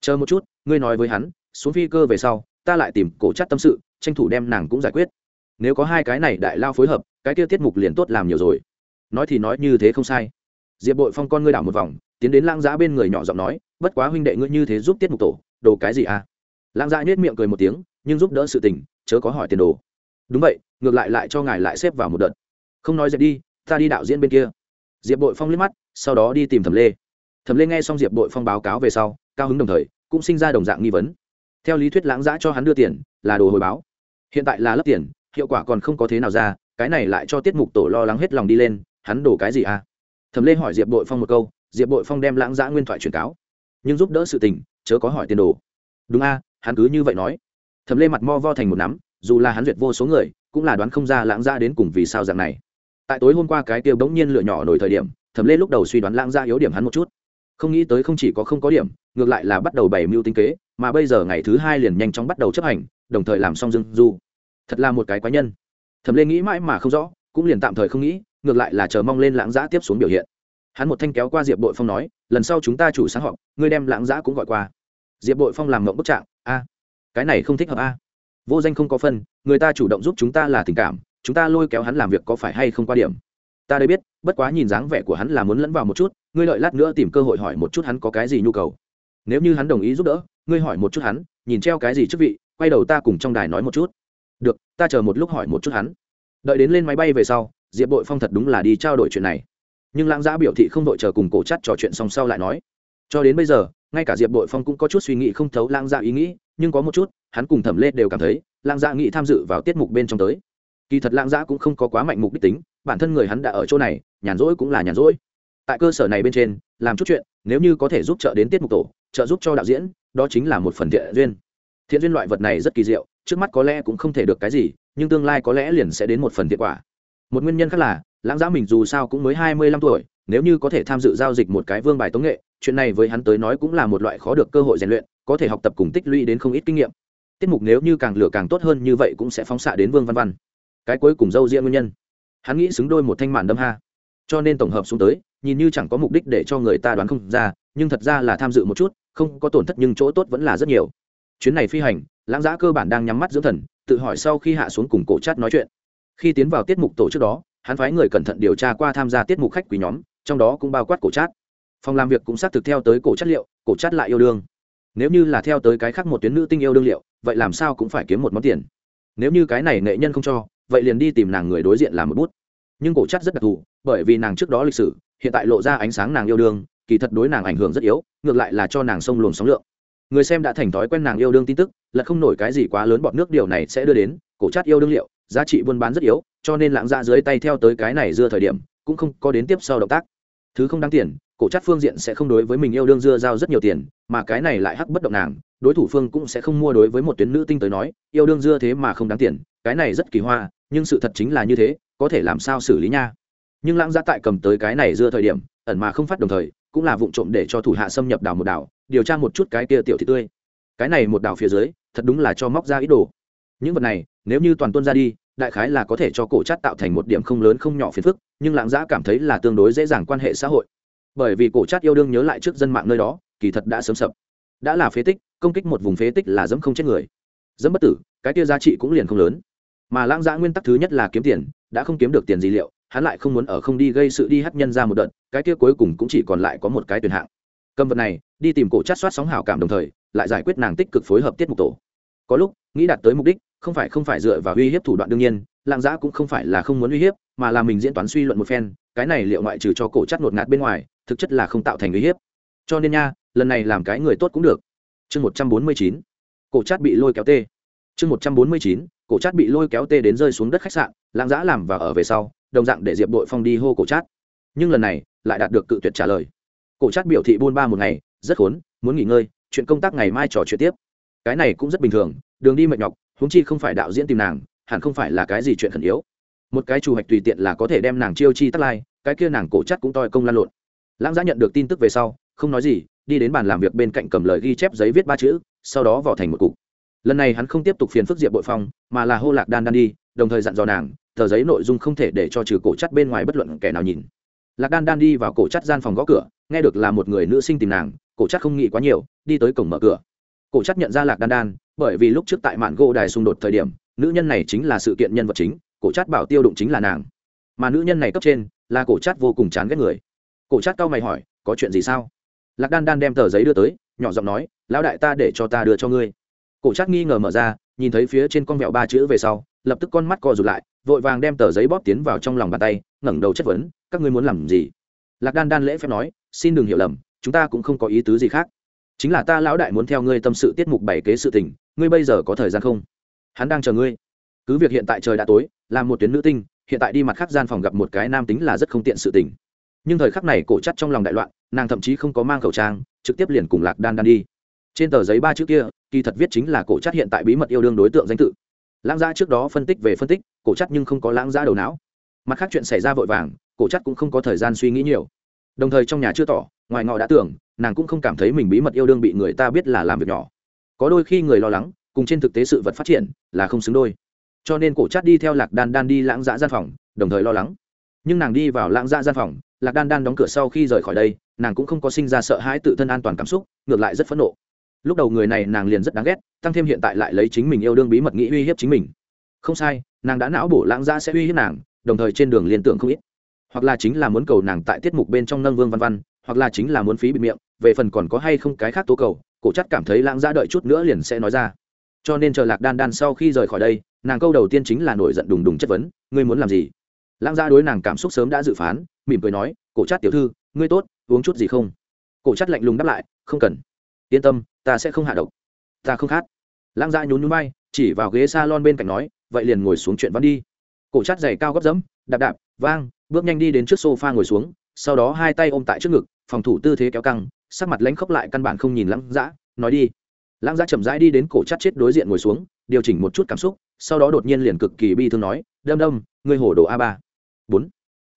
Chờ một chút ngươi nói với hắn, xuống phi cơ về sau, ta lại tìm cổ chắc tâm sự, tranh thủ đem nàng cũng giải quyết. Nếu có hai cái này đại lao phối hợp, cái kia tiết mục liền tốt làm nhiều rồi. Nói thì nói như thế không sai. Diệp bội phong con ngươi đảo một vòng, tiến đến lãng giã bên người nhỏ giọng nói, bất quá huynh đệ ngươi như thế giúp tiết mục tổ, đồ cái gì à? Lãng giã nhét miệng cười một tiếng, nhưng giúp đỡ sự tình, chớ có hỏi tiền đồ. Đúng vậy, ngược lại lại cho ngài lại xếp vào một đợt. Không nói dẹp đi, ta đi đạo diễn bên kia. Diệp bội phong liếc mắt, sau đó đi tìm thẩm lê. Thẩm lê nghe xong diệp bội phong báo cáo về sau, cao hứng đồng thời cũng sinh ra đồng dạng nghi vấn. Theo lý thuyết lãng giã cho hắn đưa tiền là đồ hồi báo. Hiện tại là lấp tiền, hiệu quả còn không có thế nào ra, cái này lại cho tiết mục tổ lo lắng hết lòng đi lên, hắn đổ cái gì à? Thẩm lê hỏi diệp bội phong một câu, diệp bội phong đem lãng giã nguyên thoại truyền cáo. Nhưng giúp đỡ sự tình, chớ có hỏi tiền đồ. Đúng a, hắn cứ như vậy nói. Thẩm lê mặt mo vo thành một nắm, dù là hắn duyệt vô số người, cũng là đoán không ra lãng giã đến cùng vì sao dạng này. Tại tối hôm qua cái tiêu bỗng nhiên lửa nhỏ nổi thời điểm, thẩm lê lúc đầu suy đoán lãng giã yếu điểm hắn một chút không nghĩ tới không chỉ có không có điểm, ngược lại là bắt đầu bày mưu tinh kế, mà bây giờ ngày thứ hai liền nhanh chóng bắt đầu chấp hành, đồng thời làm xong dương du. Thật là một cái quái nhân. Thẩm lê nghĩ mãi mà không rõ, cũng liền tạm thời không nghĩ, ngược lại là chờ mong lên lãng giã tiếp xuống biểu hiện. Hắn một thanh kéo qua diệp bội phong nói, lần sau chúng ta chủ sáng họp, ngươi đem lãng giã cũng gọi qua. Diệp bội phong làm mộng bức trạng, a, cái này không thích hợp a. Vô danh không có phân, người ta chủ động giúp chúng ta là tình cảm, chúng ta lôi kéo hắn làm việc có phải hay không qua điểm. Ta đây biết, bất quá nhìn dáng vẻ của hắn là muốn lẫn vào một chút ngươi lợi lát nữa tìm cơ hội hỏi một chút hắn có cái gì nhu cầu. Nếu như hắn đồng ý giúp đỡ, ngươi hỏi một chút hắn, nhìn treo cái gì chức vị, quay đầu ta cùng trong đài nói một chút. Được, ta chờ một lúc hỏi một chút hắn. Đợi đến lên máy bay về sau, diệp bội phong thật đúng là đi trao đổi chuyện này. Nhưng lãng giã biểu thị không đội chờ cùng cổ chắt trò chuyện xong sau lại nói. Cho đến bây giờ, ngay cả diệp bội phong cũng có chút suy nghĩ không thấu lãng giã ý nghĩ, nhưng có một chút, hắn cùng thẩm lê đều cảm thấy, lãng giã nghĩ tham dự vào tiết mục bên trong tới. Kỳ thật lãng giã cũng không có quá mạnh mục đích tính, bản thân người hắn đã ở chỗ này, nhàn rỗi cũng là nhàn rỗi tại cơ sở này bên trên, làm chút chuyện, nếu như có thể giúp trợ đến tiết mục tổ, trợ giúp cho đạo diễn, đó chính là một phần thiện duyên. Thiện duyên loại vật này rất kỳ diệu, trước mắt có lẽ cũng không thể được cái gì, nhưng tương lai có lẽ liền sẽ đến một phần thiện quả. Một nguyên nhân khác là, lãng giá mình dù sao cũng mới hai mươi lăm tuổi, nếu như có thể tham dự giao dịch một cái vương bài tống nghệ, chuyện này với hắn tới nói cũng là một loại khó được cơ hội rèn luyện, có thể học tập cùng tích lũy đến không ít kinh nghiệm. Tiết mục nếu như càng lửa càng tốt hơn như vậy cũng sẽ phóng xạ đến vương văn văn. Cái cuối cùng dâu riêng nguyên nhân. Hắn nghĩ xứng đôi một thanh màn đâm ha cho nên tổng hợp xuống tới, nhìn như chẳng có mục đích để cho người ta đoán không ra, nhưng thật ra là tham dự một chút, không có tổn thất nhưng chỗ tốt vẫn là rất nhiều. Chuyến này phi hành, lãng giã cơ bản đang nhắm mắt dưỡng thần, tự hỏi sau khi hạ xuống cùng cổ chát nói chuyện. Khi tiến vào tiết mục tổ trước đó, hắn phái người cẩn thận điều tra qua tham gia tiết mục khách quý nhóm, trong đó cũng bao quát cổ chát. Phòng làm việc cũng xác thực theo tới cổ chất liệu, cổ chát lại yêu đương. Nếu như là theo tới cái khác một tuyến nữ tinh yêu đương liệu, vậy làm sao cũng phải kiếm một món tiền. Nếu như cái này nghệ nhân không cho, vậy liền đi tìm nàng người đối diện làm một bút nhưng cổ chắc rất đặc thù, bởi vì nàng trước đó lịch sử, hiện tại lộ ra ánh sáng nàng yêu đương, kỳ thật đối nàng ảnh hưởng rất yếu, ngược lại là cho nàng sông luồng sóng lượng. Người xem đã thành thói quen nàng yêu đương tin tức, là không nổi cái gì quá lớn bọn nước điều này sẽ đưa đến, cổ chát yêu đương liệu, giá trị buôn bán rất yếu, cho nên lãng ra dưới tay theo tới cái này dưa thời điểm, cũng không có đến tiếp sau động tác. Thứ không đáng tiền, cổ chát phương diện sẽ không đối với mình yêu đương dưa giao rất nhiều tiền, mà cái này lại hắc bất động nàng, đối thủ phương cũng sẽ không mua đối với một tuyến nữ tinh tới nói, yêu đương dưa thế mà không đáng tiền, cái này rất kỳ hoa, nhưng sự thật chính là như thế có thể làm sao xử lý nha. Nhưng lãng gia tại cầm tới cái này dưa thời điểm, ẩn mà không phát đồng thời, cũng là vụ trộm để cho thủ hạ xâm nhập đảo một đảo, điều tra một chút cái kia tiểu thị tươi. Cái này một đảo phía dưới, thật đúng là cho móc ra ít đồ. Những vật này, nếu như toàn tuân ra đi, đại khái là có thể cho cổ chát tạo thành một điểm không lớn không nhỏ phiền phức, nhưng lãng giã cảm thấy là tương đối dễ dàng quan hệ xã hội. Bởi vì cổ chát yêu đương nhớ lại trước dân mạng nơi đó, kỳ thật đã sớm sập. Đã là phế tích, công kích một vùng phế tích là dẫm không chết người. Dẫm bất tử, cái kia giá trị cũng liền không lớn mà lãng giã nguyên tắc thứ nhất là kiếm tiền, đã không kiếm được tiền gì liệu, hắn lại không muốn ở không đi gây sự đi hát nhân ra một đợt, cái kia cuối cùng cũng chỉ còn lại có một cái tuyển hạng. Cầm vật này, đi tìm cổ chát soát sóng hào cảm đồng thời, lại giải quyết nàng tích cực phối hợp tiết mục tổ. Có lúc, nghĩ đạt tới mục đích, không phải không phải dựa vào uy hiếp thủ đoạn đương nhiên, lãng giã cũng không phải là không muốn uy hiếp, mà là mình diễn toán suy luận một phen, cái này liệu ngoại trừ cho cổ chát ngột ngạt bên ngoài, thực chất là không tạo thành uy hiếp. Cho nên nha, lần này làm cái người tốt cũng được. Chương một trăm bốn mươi chín, cổ chát bị lôi kéo tê. Chương một trăm bốn mươi chín cổ chát bị lôi kéo tê đến rơi xuống đất khách sạn, lãng giã làm và ở về sau, đồng dạng để diệp đội phong đi hô cổ chát. Nhưng lần này, lại đạt được cự tuyệt trả lời. Cổ chát biểu thị buôn ba một ngày, rất khốn, muốn nghỉ ngơi, chuyện công tác ngày mai trò chuyện tiếp. Cái này cũng rất bình thường, đường đi mệt nhọc, huống chi không phải đạo diễn tìm nàng, hẳn không phải là cái gì chuyện khẩn yếu. Một cái chủ hoạch tùy tiện là có thể đem nàng chiêu chi tắt lai, cái kia nàng cổ Chát cũng toi công lan lộn. Lãng giã nhận được tin tức về sau, không nói gì, đi đến bàn làm việc bên cạnh cầm lời ghi chép giấy viết ba chữ, sau đó vỏ thành một cục lần này hắn không tiếp tục phiền phức diệp bội phong, mà là hô lạc đan đan đi, đồng thời dặn dò nàng, tờ giấy nội dung không thể để cho trừ cổ chắt bên ngoài bất luận kẻ nào nhìn. Lạc đan đan đi vào cổ chắt gian phòng gõ cửa, nghe được là một người nữ sinh tìm nàng, cổ chắt không nghĩ quá nhiều, đi tới cổng mở cửa. Cổ chắt nhận ra lạc đan đan, bởi vì lúc trước tại mạn gỗ đài xung đột thời điểm, nữ nhân này chính là sự kiện nhân vật chính, cổ chát bảo tiêu đụng chính là nàng. Mà nữ nhân này cấp trên, là cổ chát vô cùng chán ghét người. Cổ chát cau mày hỏi, có chuyện gì sao? Lạc đan đan đem tờ giấy đưa tới, nhỏ giọng nói, lão đại ta để cho ta đưa cho ngươi cổ Trác nghi ngờ mở ra, nhìn thấy phía trên con vẹo ba chữ về sau, lập tức con mắt co rụt lại, vội vàng đem tờ giấy bóp tiến vào trong lòng bàn tay, ngẩng đầu chất vấn, các ngươi muốn làm gì? Lạc đan đan lễ phép nói, xin đừng hiểu lầm, chúng ta cũng không có ý tứ gì khác. Chính là ta lão đại muốn theo ngươi tâm sự tiết mục bảy kế sự tình, ngươi bây giờ có thời gian không? Hắn đang chờ ngươi. Cứ việc hiện tại trời đã tối làm một tuyến nữ tinh, hiện tại đi mặt khác gian phòng gặp một cái nam tính là rất không tiện sự tình. Nhưng thời khắc này cổ chắc trong lòng đại loạn, nàng thậm chí không có mang khẩu trang, trực tiếp liền cùng lạc đan đan đi trên tờ giấy ba chữ kia, kỳ thật viết chính là cổ chắc hiện tại bí mật yêu đương đối tượng danh tự. Lãng gia trước đó phân tích về phân tích, cổ chắc nhưng không có lãng gia đầu não. Mặt khác chuyện xảy ra vội vàng, cổ chắc cũng không có thời gian suy nghĩ nhiều. Đồng thời trong nhà chưa tỏ, ngoài ngọ đã tưởng, nàng cũng không cảm thấy mình bí mật yêu đương bị người ta biết là làm việc nhỏ. Có đôi khi người lo lắng, cùng trên thực tế sự vật phát triển, là không xứng đôi. Cho nên cổ chát đi theo lạc đan đan đi lãng dã gian phòng, đồng thời lo lắng. Nhưng nàng đi vào lãng dã gian phòng, lạc đan đan đóng cửa sau khi rời khỏi đây, nàng cũng không có sinh ra sợ hãi tự thân an toàn cảm xúc, ngược lại rất phẫn nộ lúc đầu người này nàng liền rất đáng ghét, tăng thêm hiện tại lại lấy chính mình yêu đương bí mật nghĩ uy hiếp chính mình. Không sai, nàng đã não bổ lãng ra sẽ uy hiếp nàng, đồng thời trên đường liên tưởng không ít. Hoặc là chính là muốn cầu nàng tại tiết mục bên trong nâng vương văn văn, hoặc là chính là muốn phí bị miệng, về phần còn có hay không cái khác tố cầu, cổ chắc cảm thấy lãng ra đợi chút nữa liền sẽ nói ra. Cho nên chờ lạc đan đan sau khi rời khỏi đây, nàng câu đầu tiên chính là nổi giận đùng đùng chất vấn, ngươi muốn làm gì? Lãng gia đối nàng cảm xúc sớm đã dự phán, mỉm cười nói, cổ chát tiểu thư, ngươi tốt, uống chút gì không? Cổ chát lạnh lùng đáp lại, không cần yên tâm, ta sẽ không hạ độc. Ta không khát. Lãng Dã dạ nhún nhún bay chỉ vào ghế s a lon bên cạnh nói, vậy liền ngồi xuống chuyện văn đi. Cổ chát giày cao gấp dẫm, đạp đạp, vang, bước nhanh đi đến trước s o f a ngồi xuống, sau đó hai tay ôm tại trước ngực, phòng thủ tư thế kéo căng, sắc mặt lãnh khốc lại căn bản không nhìn lãng dã dạ, nói đi. Lãng dã dạ chậm rãi đi đến cổ chát chết đối diện ngồi xuống, điều chỉnh một chút cảm xúc, sau đó đột nhiên liền cực kỳ bi thương nói, đâm đâm, ngươi hổ đồ a ba. Bốn.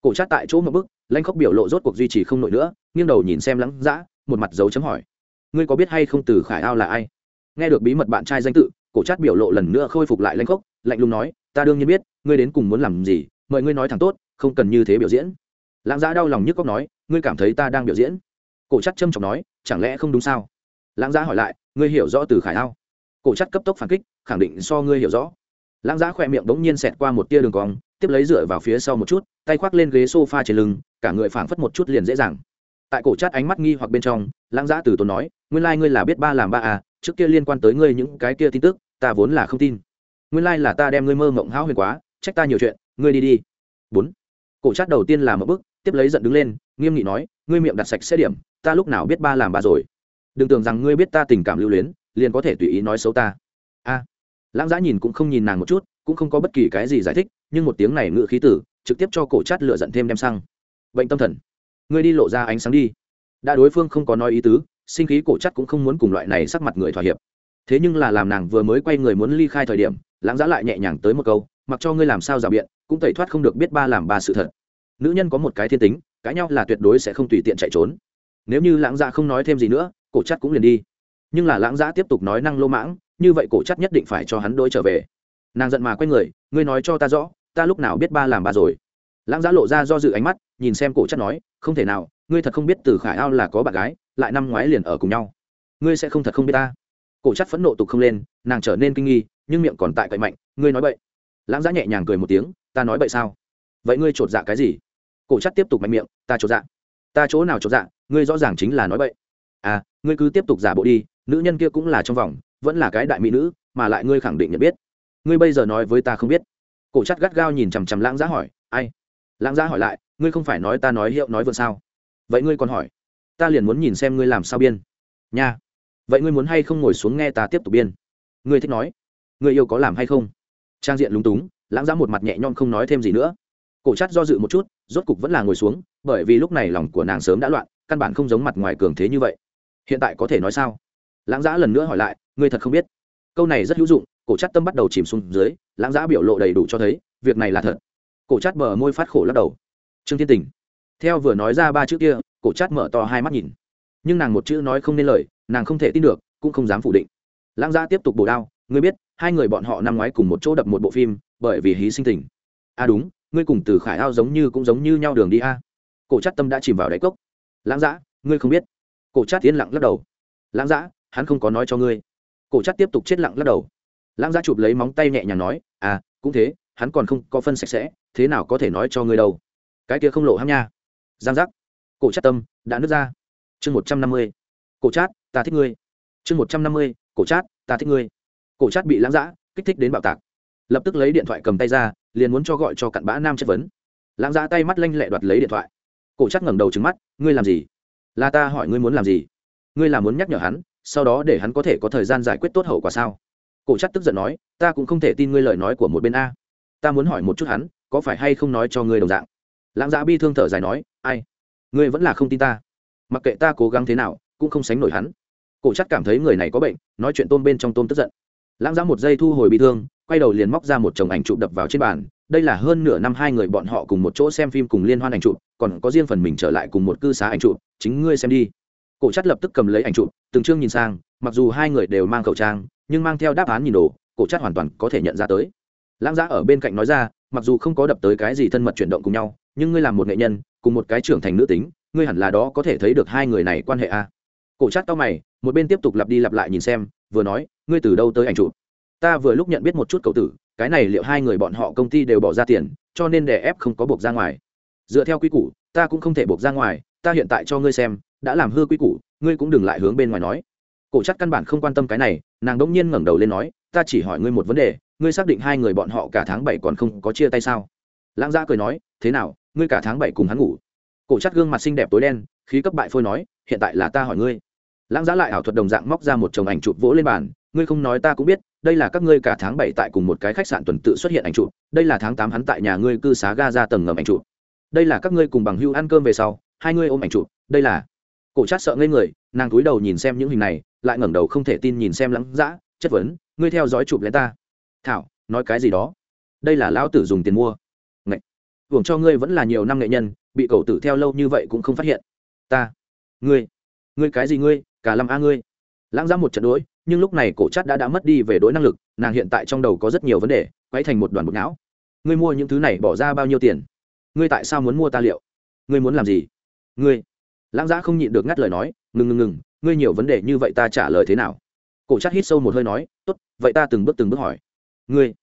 Cổ chát tại chỗ một bức, lãnh khốc biểu lộ rốt cuộc duy trì không nổi nữa, nghiêng đầu nhìn xem lãng dã một mặt dấu chấm hỏi ngươi có biết hay không từ khải ao là ai? Nghe được bí mật bạn trai danh tự, cổ chát biểu lộ lần nữa khôi phục lại lãnh khốc, lạnh lùng nói, ta đương nhiên biết, ngươi đến cùng muốn làm gì, mời ngươi nói thẳng tốt, không cần như thế biểu diễn. Lãng giã đau lòng nhức cóc nói, ngươi cảm thấy ta đang biểu diễn? Cổ chắc trâm trọng nói, chẳng lẽ không đúng sao? Lãng giã hỏi lại, ngươi hiểu rõ từ khải ao? Cổ chắc cấp tốc phản kích, khẳng định so ngươi hiểu rõ. Lãng giã khỏe miệng bỗng nhiên xẹt qua một tia đường cong, tiếp lấy dựa vào phía sau một chút, tay khoác lên ghế s o f a trên lưng, cả người phảng phất một chút liền dễ dàng tại cổ chát ánh mắt nghi hoặc bên trong, lãng giã từ tốn nói, nguyên lai、like、ngươi là biết ba làm ba à trước kia liên quan tới ngươi những cái kia tin tức, ta vốn là không tin. Nguyên lai、like、là ta đem ngươi mơ mộng hão huyền quá, trách ta nhiều chuyện, ngươi đi đi. Bốn. Cổ chát đầu tiên là một bức tiếp lấy giận đứng lên, nghiêm nghị nói, ngươi miệng đặt sạch xét điểm, ta lúc nào biết ba làm ba rồi? Đừng tưởng rằng ngươi biết ta tình cảm lưu luyến, liền có thể tùy ý nói xấu ta. A. Lãng giã nhìn cũng không nhìn nàng một chút, cũng không có bất kỳ cái gì giải thích, nhưng một tiếng này ngự khí tử, trực tiếp cho cổ chát lựa giận thêm đem xăng. Bệnh tâm thần ngươi đi lộ ra ánh sáng đi. Đã đối phương không có nói ý tứ, sinh khí cổ chắc cũng không muốn cùng loại này sắc mặt người thỏa hiệp. Thế nhưng là làm nàng vừa mới quay người muốn ly khai thời điểm, lãng giã lại nhẹ nhàng tới một câu, mặc cho ngươi làm sao rào biện, cũng tẩy thoát không được biết ba làm ba sự thật. Nữ nhân có một cái thiên tính, cãi nhau là tuyệt đối sẽ không tùy tiện chạy trốn. Nếu như lãng dạ không nói thêm gì nữa, cổ chắc cũng liền đi. Nhưng là lãng dạ tiếp tục nói năng lô mãng, như vậy cổ chắc nhất định phải cho hắn đôi trở về. Nàng giận mà quay người, ngươi nói cho ta rõ, ta lúc nào biết ba làm ba rồi? Lãng giã lộ ra do dự ánh mắt, nhìn xem cổ chắc nói, không thể nào, ngươi thật không biết từ khải ao là có bạn gái, lại năm ngoái liền ở cùng nhau. Ngươi sẽ không thật không biết ta. Cổ chắc phẫn nộ tục không lên, nàng trở nên kinh nghi, nhưng miệng còn tại cậy mạnh, ngươi nói bậy. Lãng giã nhẹ nhàng cười một tiếng, ta nói bậy sao? Vậy ngươi chột dạ cái gì? Cổ chắc tiếp tục mạnh miệng, ta chột dạ. Ta chỗ nào chột dạ? Ngươi rõ ràng chính là nói bậy. À ngươi cứ tiếp tục giả bộ đi, nữ nhân kia cũng là trong vòng, vẫn là cái đại mỹ nữ, mà lại ngươi khẳng định nhận biết. Ngươi bây giờ nói với ta không biết. Cổ chắc gắt gao nhìn chằm chằm lãng giã hỏi, ai? Lãng gia hỏi lại, ngươi không phải nói ta nói hiệu nói vượt sao? Vậy ngươi còn hỏi, ta liền muốn nhìn xem ngươi làm sao biên. Nha, vậy ngươi muốn hay không ngồi xuống nghe ta tiếp tục biên? Ngươi thích nói, ngươi yêu có làm hay không? Trang diện lúng túng, lãng giá một mặt nhẹ nhõm không nói thêm gì nữa. Cổ chắt do dự một chút, rốt cục vẫn là ngồi xuống, bởi vì lúc này lòng của nàng sớm đã loạn, căn bản không giống mặt ngoài cường thế như vậy. Hiện tại có thể nói sao? Lãng giã lần nữa hỏi lại, ngươi thật không biết? Câu này rất hữu dụng, cổ chắt tâm bắt đầu chìm xuống dưới, lãng giã biểu lộ đầy đủ cho thấy, việc này là thật cổ chát bờ môi phát khổ lắc đầu. Trương thiên tình, theo vừa nói ra ba chữ kia, cổ chát mở to hai mắt nhìn. Nhưng nàng một chữ nói không nên lời, nàng không thể tin được, cũng không dám phủ định. Lãng gia tiếp tục bổ đao, ngươi biết, hai người bọn họ năm ngoái cùng một chỗ đập một bộ phim, bởi vì hí sinh tình. À đúng, ngươi cùng từ khải ao giống như cũng giống như nhau đường đi a. Cổ chát tâm đã chìm vào đáy cốc. Lãng giã ngươi không biết. Cổ chát tiến lặng lắc đầu. Lãng giã hắn không có nói cho ngươi. Cổ chát tiếp tục chết lặng lắc đầu. Lãng giã chụp lấy móng tay nhẹ nhàng nói à cũng thế hắn còn không có phân sạch sẽ, thế nào có thể nói cho ngươi đâu? Cái kia không lộ ham nha. Giang giác. Cổ chắc tâm, đã nứt ra. Chương một trăm năm mươi. Cổ chát, ta thích ngươi. Chương một trăm năm mươi. Cổ chát, ta thích ngươi. Cổ chát bị lãng giã kích thích đến bạo tạc. Lập tức lấy điện thoại cầm tay ra, liền muốn cho gọi cho cặn bã nam chất vấn. Lãng giã tay mắt lanh lẹ đoạt lấy điện thoại. Cổ chát ngẩng đầu trứng mắt, ngươi làm gì? Là ta hỏi ngươi muốn làm gì? Ngươi là muốn nhắc nhở hắn, sau đó để hắn có thể có thời gian giải quyết tốt hậu quả sao? Cổ chắc tức giận nói, ta cũng không thể tin ngươi lời nói của một bên a ta muốn hỏi một chút hắn, có phải hay không nói cho ngươi đồng dạng? Lãng giã bi thương thở dài nói, ai? Ngươi vẫn là không tin ta. Mặc kệ ta cố gắng thế nào, cũng không sánh nổi hắn. Cổ chắc cảm thấy người này có bệnh, nói chuyện tôm bên trong tôm tức giận. Lãng giã một giây thu hồi bi thương, quay đầu liền móc ra một chồng ảnh chụp đập vào trên bàn. Đây là hơn nửa năm hai người bọn họ cùng một chỗ xem phim cùng liên hoan ảnh chụp, còn có riêng phần mình trở lại cùng một cư xá ảnh chụp, chính ngươi xem đi. Cổ chắc lập tức cầm lấy ảnh chụp, từng chương nhìn sang, mặc dù hai người đều mang khẩu trang, nhưng mang theo đáp án nhìn đồ, cổ chắc hoàn toàn có thể nhận ra tới lãng giã ở bên cạnh nói ra, mặc dù không có đập tới cái gì thân mật chuyển động cùng nhau, nhưng ngươi làm một nghệ nhân, cùng một cái trưởng thành nữ tính, ngươi hẳn là đó có thể thấy được hai người này quan hệ a. Cổ chát tao mày, một bên tiếp tục lặp đi lặp lại nhìn xem, vừa nói, ngươi từ đâu tới ảnh chụp? Ta vừa lúc nhận biết một chút cậu tử, cái này liệu hai người bọn họ công ty đều bỏ ra tiền, cho nên đè ép không có buộc ra ngoài. Dựa theo quy củ, ta cũng không thể buộc ra ngoài, ta hiện tại cho ngươi xem, đã làm hư quy củ, ngươi cũng đừng lại hướng bên ngoài nói. Cổ chắc căn bản không quan tâm cái này, nàng đỗng nhiên ngẩng đầu lên nói, ta chỉ hỏi ngươi một vấn đề ngươi xác định hai người bọn họ cả tháng bảy còn không có chia tay sao? Lãng gia cười nói, thế nào, ngươi cả tháng bảy cùng hắn ngủ? Cổ chắc gương mặt xinh đẹp tối đen, khí cấp bại phôi nói, hiện tại là ta hỏi ngươi. Lãng giá lại ảo thuật đồng dạng móc ra một chồng ảnh chụp vỗ lên bàn, ngươi không nói ta cũng biết, đây là các ngươi cả tháng bảy tại cùng một cái khách sạn tuần tự xuất hiện ảnh chụp, đây là tháng tám hắn tại nhà ngươi cư xá ga ra tầng ngầm ảnh chụp. Đây là các ngươi cùng bằng hưu ăn cơm về sau, hai ngươi ôm ảnh chụp, đây là. Cổ chát sợ ngây người, nàng cúi đầu nhìn xem những hình này, lại ngẩng đầu không thể tin nhìn xem lãng dã chất vấn, ngươi theo dõi chụp lén ta thảo, nói cái gì đó. Đây là lão tử dùng tiền mua. Ngậy. hưởng cho ngươi vẫn là nhiều năm nghệ nhân, bị cậu tử theo lâu như vậy cũng không phát hiện. Ta. Ngươi. Ngươi cái gì ngươi, cả lâm a ngươi. Lãng giã một trận đỗi nhưng lúc này cổ chát đã đã mất đi về đối năng lực, nàng hiện tại trong đầu có rất nhiều vấn đề quay thành một đoàn bột não. Ngươi mua những thứ này bỏ ra bao nhiêu tiền? Ngươi tại sao muốn mua ta liệu? Ngươi muốn làm gì? Ngươi. Lãng giã không nhịn được ngắt lời nói, ngừng ngừng ngừng, ngươi nhiều vấn đề như vậy ta trả lời thế nào? Cổ chắc hít sâu một hơi nói, tốt, vậy ta từng bước từng bước hỏi ngươi,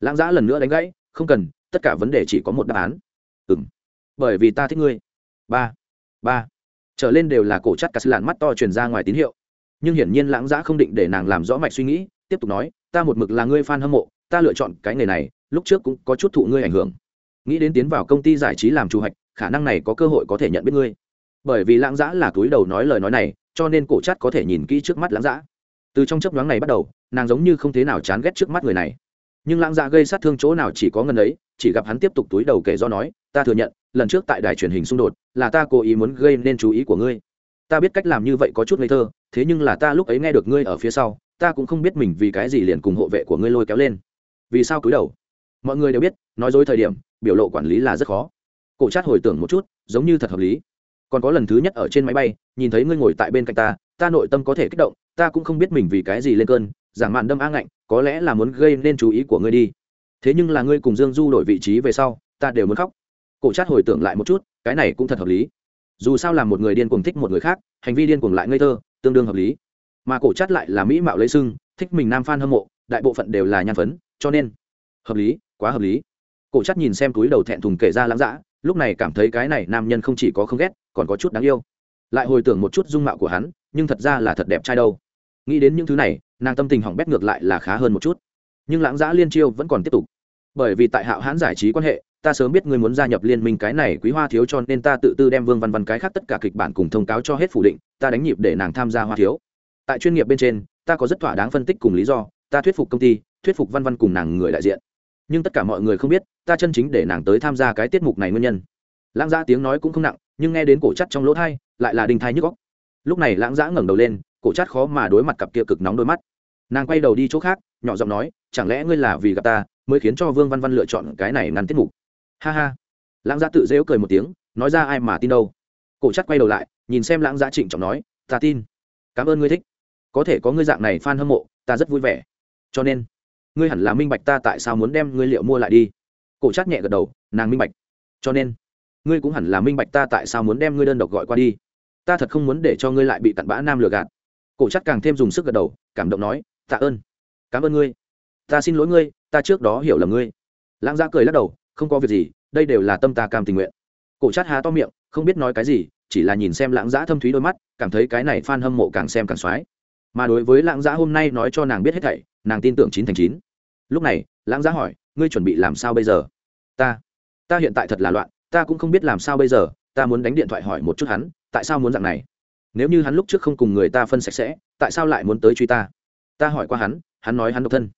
lãng giã lần nữa đánh gãy, không cần, tất cả vấn đề chỉ có một đáp án. Ừ m bởi vì ta thích ngươi. Ba ba. Trở lên đều là cổ chắt cà sư lạn mắt to truyền ra ngoài tín hiệu. Nhưng hiển nhiên lãng giã không định để nàng làm rõ mạch suy nghĩ, tiếp tục nói, ta một mực là ngươi f a n hâm mộ, ta lựa chọn cái nghề này, lúc trước cũng có chút thụ ngươi ảnh hưởng. Nghĩ đến tiến vào công ty giải trí làm chủ hạch, khả năng này có cơ hội có thể nhận biết ngươi. Bởi vì lãng giã là túi đầu nói lời nói này, cho nên cổ chắt có thể nhìn kỹ trước mắt lãng giã từ trong chấp nhoáng này bắt đầu, nàng giống như không thế nào chán ghét trước mắt người này nhưng lãng dạ gây sát thương chỗ nào chỉ có ngần ấy, chỉ gặp hắn tiếp tục túi đầu kể do nói, ta thừa nhận, lần trước tại đài truyền hình xung đột, là ta cố ý muốn gây nên chú ý của ngươi. Ta biết cách làm như vậy có chút ngây thơ, thế nhưng là ta lúc ấy nghe được ngươi ở phía sau, ta cũng không biết mình vì cái gì liền cùng hộ vệ của ngươi lôi kéo lên. Vì sao cúi đầu? Mọi người đều biết, nói dối thời điểm, biểu lộ quản lý là rất khó. Cổ chát hồi tưởng một chút, giống như thật hợp lý. Còn có lần thứ nhất ở trên máy bay, nhìn thấy ngươi ngồi tại bên cạnh ta ta nội tâm có thể kích động, ta cũng không biết mình vì cái gì lên cơn giảng mạn đâm a ngạnh, có lẽ là muốn gây nên chú ý của ngươi đi. Thế nhưng là ngươi cùng dương du đổi vị trí về sau, ta đều muốn khóc. Cổ chát hồi tưởng lại một chút, cái này cũng thật hợp lý. Dù sao là một người điên cuồng thích một người khác, hành vi điên cuồng lại ngây thơ, tương đương hợp lý. Mà cổ chát lại là mỹ mạo lấy sưng, thích mình nam f hâm mộ, đại bộ phận đều là nhan phấn, cho nên hợp lý, quá hợp lý. Cổ chát nhìn xem túi đầu thẹn thùng kể ra lãng dã, lúc này cảm thấy cái này nam nhân không chỉ có không ghét, còn có chút đáng yêu. Lại hồi tưởng một chút dung mạo của hắn, nhưng thật ra là thật đẹp trai đâu nghĩ đến những thứ này, nàng tâm tình hỏng bét ngược lại là khá hơn một chút. Nhưng lãng giã liên chiêu vẫn còn tiếp tục. Bởi vì tại hạo hãn giải trí quan hệ, ta sớm biết ngươi muốn gia nhập liên minh cái này quý hoa thiếu cho nên ta tự tư đem vương văn văn cái khác tất cả kịch bản cùng thông cáo cho hết phủ định, ta đánh nhịp để nàng tham gia hoa thiếu. Tại chuyên nghiệp bên trên, ta có rất thỏa đáng phân tích cùng lý do, ta thuyết phục công ty, thuyết phục văn văn cùng nàng người đại diện. Nhưng tất cả mọi người không biết, ta chân chính để nàng tới tham gia cái tiết mục này nguyên nhân. Lãng giã tiếng nói cũng không nặng, nhưng nghe đến cổ chắt trong lỗ thai, lại là đinh thai nhức góc lúc này lãng giã ngẩng đầu lên cổ Chát khó mà đối mặt cặp kia cực nóng đôi mắt. Nàng quay đầu đi chỗ khác, nhỏ giọng nói, chẳng lẽ ngươi là vì gặp ta, mới khiến cho vương văn văn lựa chọn cái này ngăn tiết mục? Ha ha. Lãng gia tự dễu cười một tiếng, nói ra ai mà tin đâu. Cổ Chát quay đầu lại, nhìn xem lãng gia trịnh trọng nói, ta tin. Cảm ơn ngươi thích. Có thể có ngươi dạng này f a n hâm mộ, ta rất vui vẻ. Cho nên, ngươi hẳn là minh bạch ta tại sao muốn đem ngươi liệu mua lại đi. Cổ chát nhẹ gật đầu, nàng minh bạch. Cho nên, ngươi cũng hẳn là minh bạch ta tại sao muốn đem ngươi đơn độc gọi qua đi. Ta thật không muốn để cho ngươi lại bị tận bã nam lừa gạt cổ chắc càng thêm dùng sức gật đầu, cảm động nói, tạ ơn. Cảm ơn ngươi. Ta xin lỗi ngươi, ta trước đó hiểu lầm ngươi. Lãng giã cười lắc đầu, không có việc gì, đây đều là tâm ta cam tình nguyện. Cổ chắc há to miệng, không biết nói cái gì, chỉ là nhìn xem lãng giã thâm thúy đôi mắt, cảm thấy cái này f a n hâm mộ càng xem càng x o á i mà đối với lãng giã hôm nay nói cho nàng biết hết thảy, nàng tin tưởng chín thành chín. Lúc này, lãng giã hỏi, ngươi chuẩn bị làm sao bây giờ? Ta ta hiện tại thật là loạn, ta cũng không biết làm sao bây giờ, ta muốn đánh điện thoại hỏi một chút hắn, tại sao muốn dạng này? Nếu như hắn lúc trước không cùng người ta phân sạch sẽ, tại sao lại muốn tới truy ta? Ta hỏi qua hắn hắn nói hắn độc thân.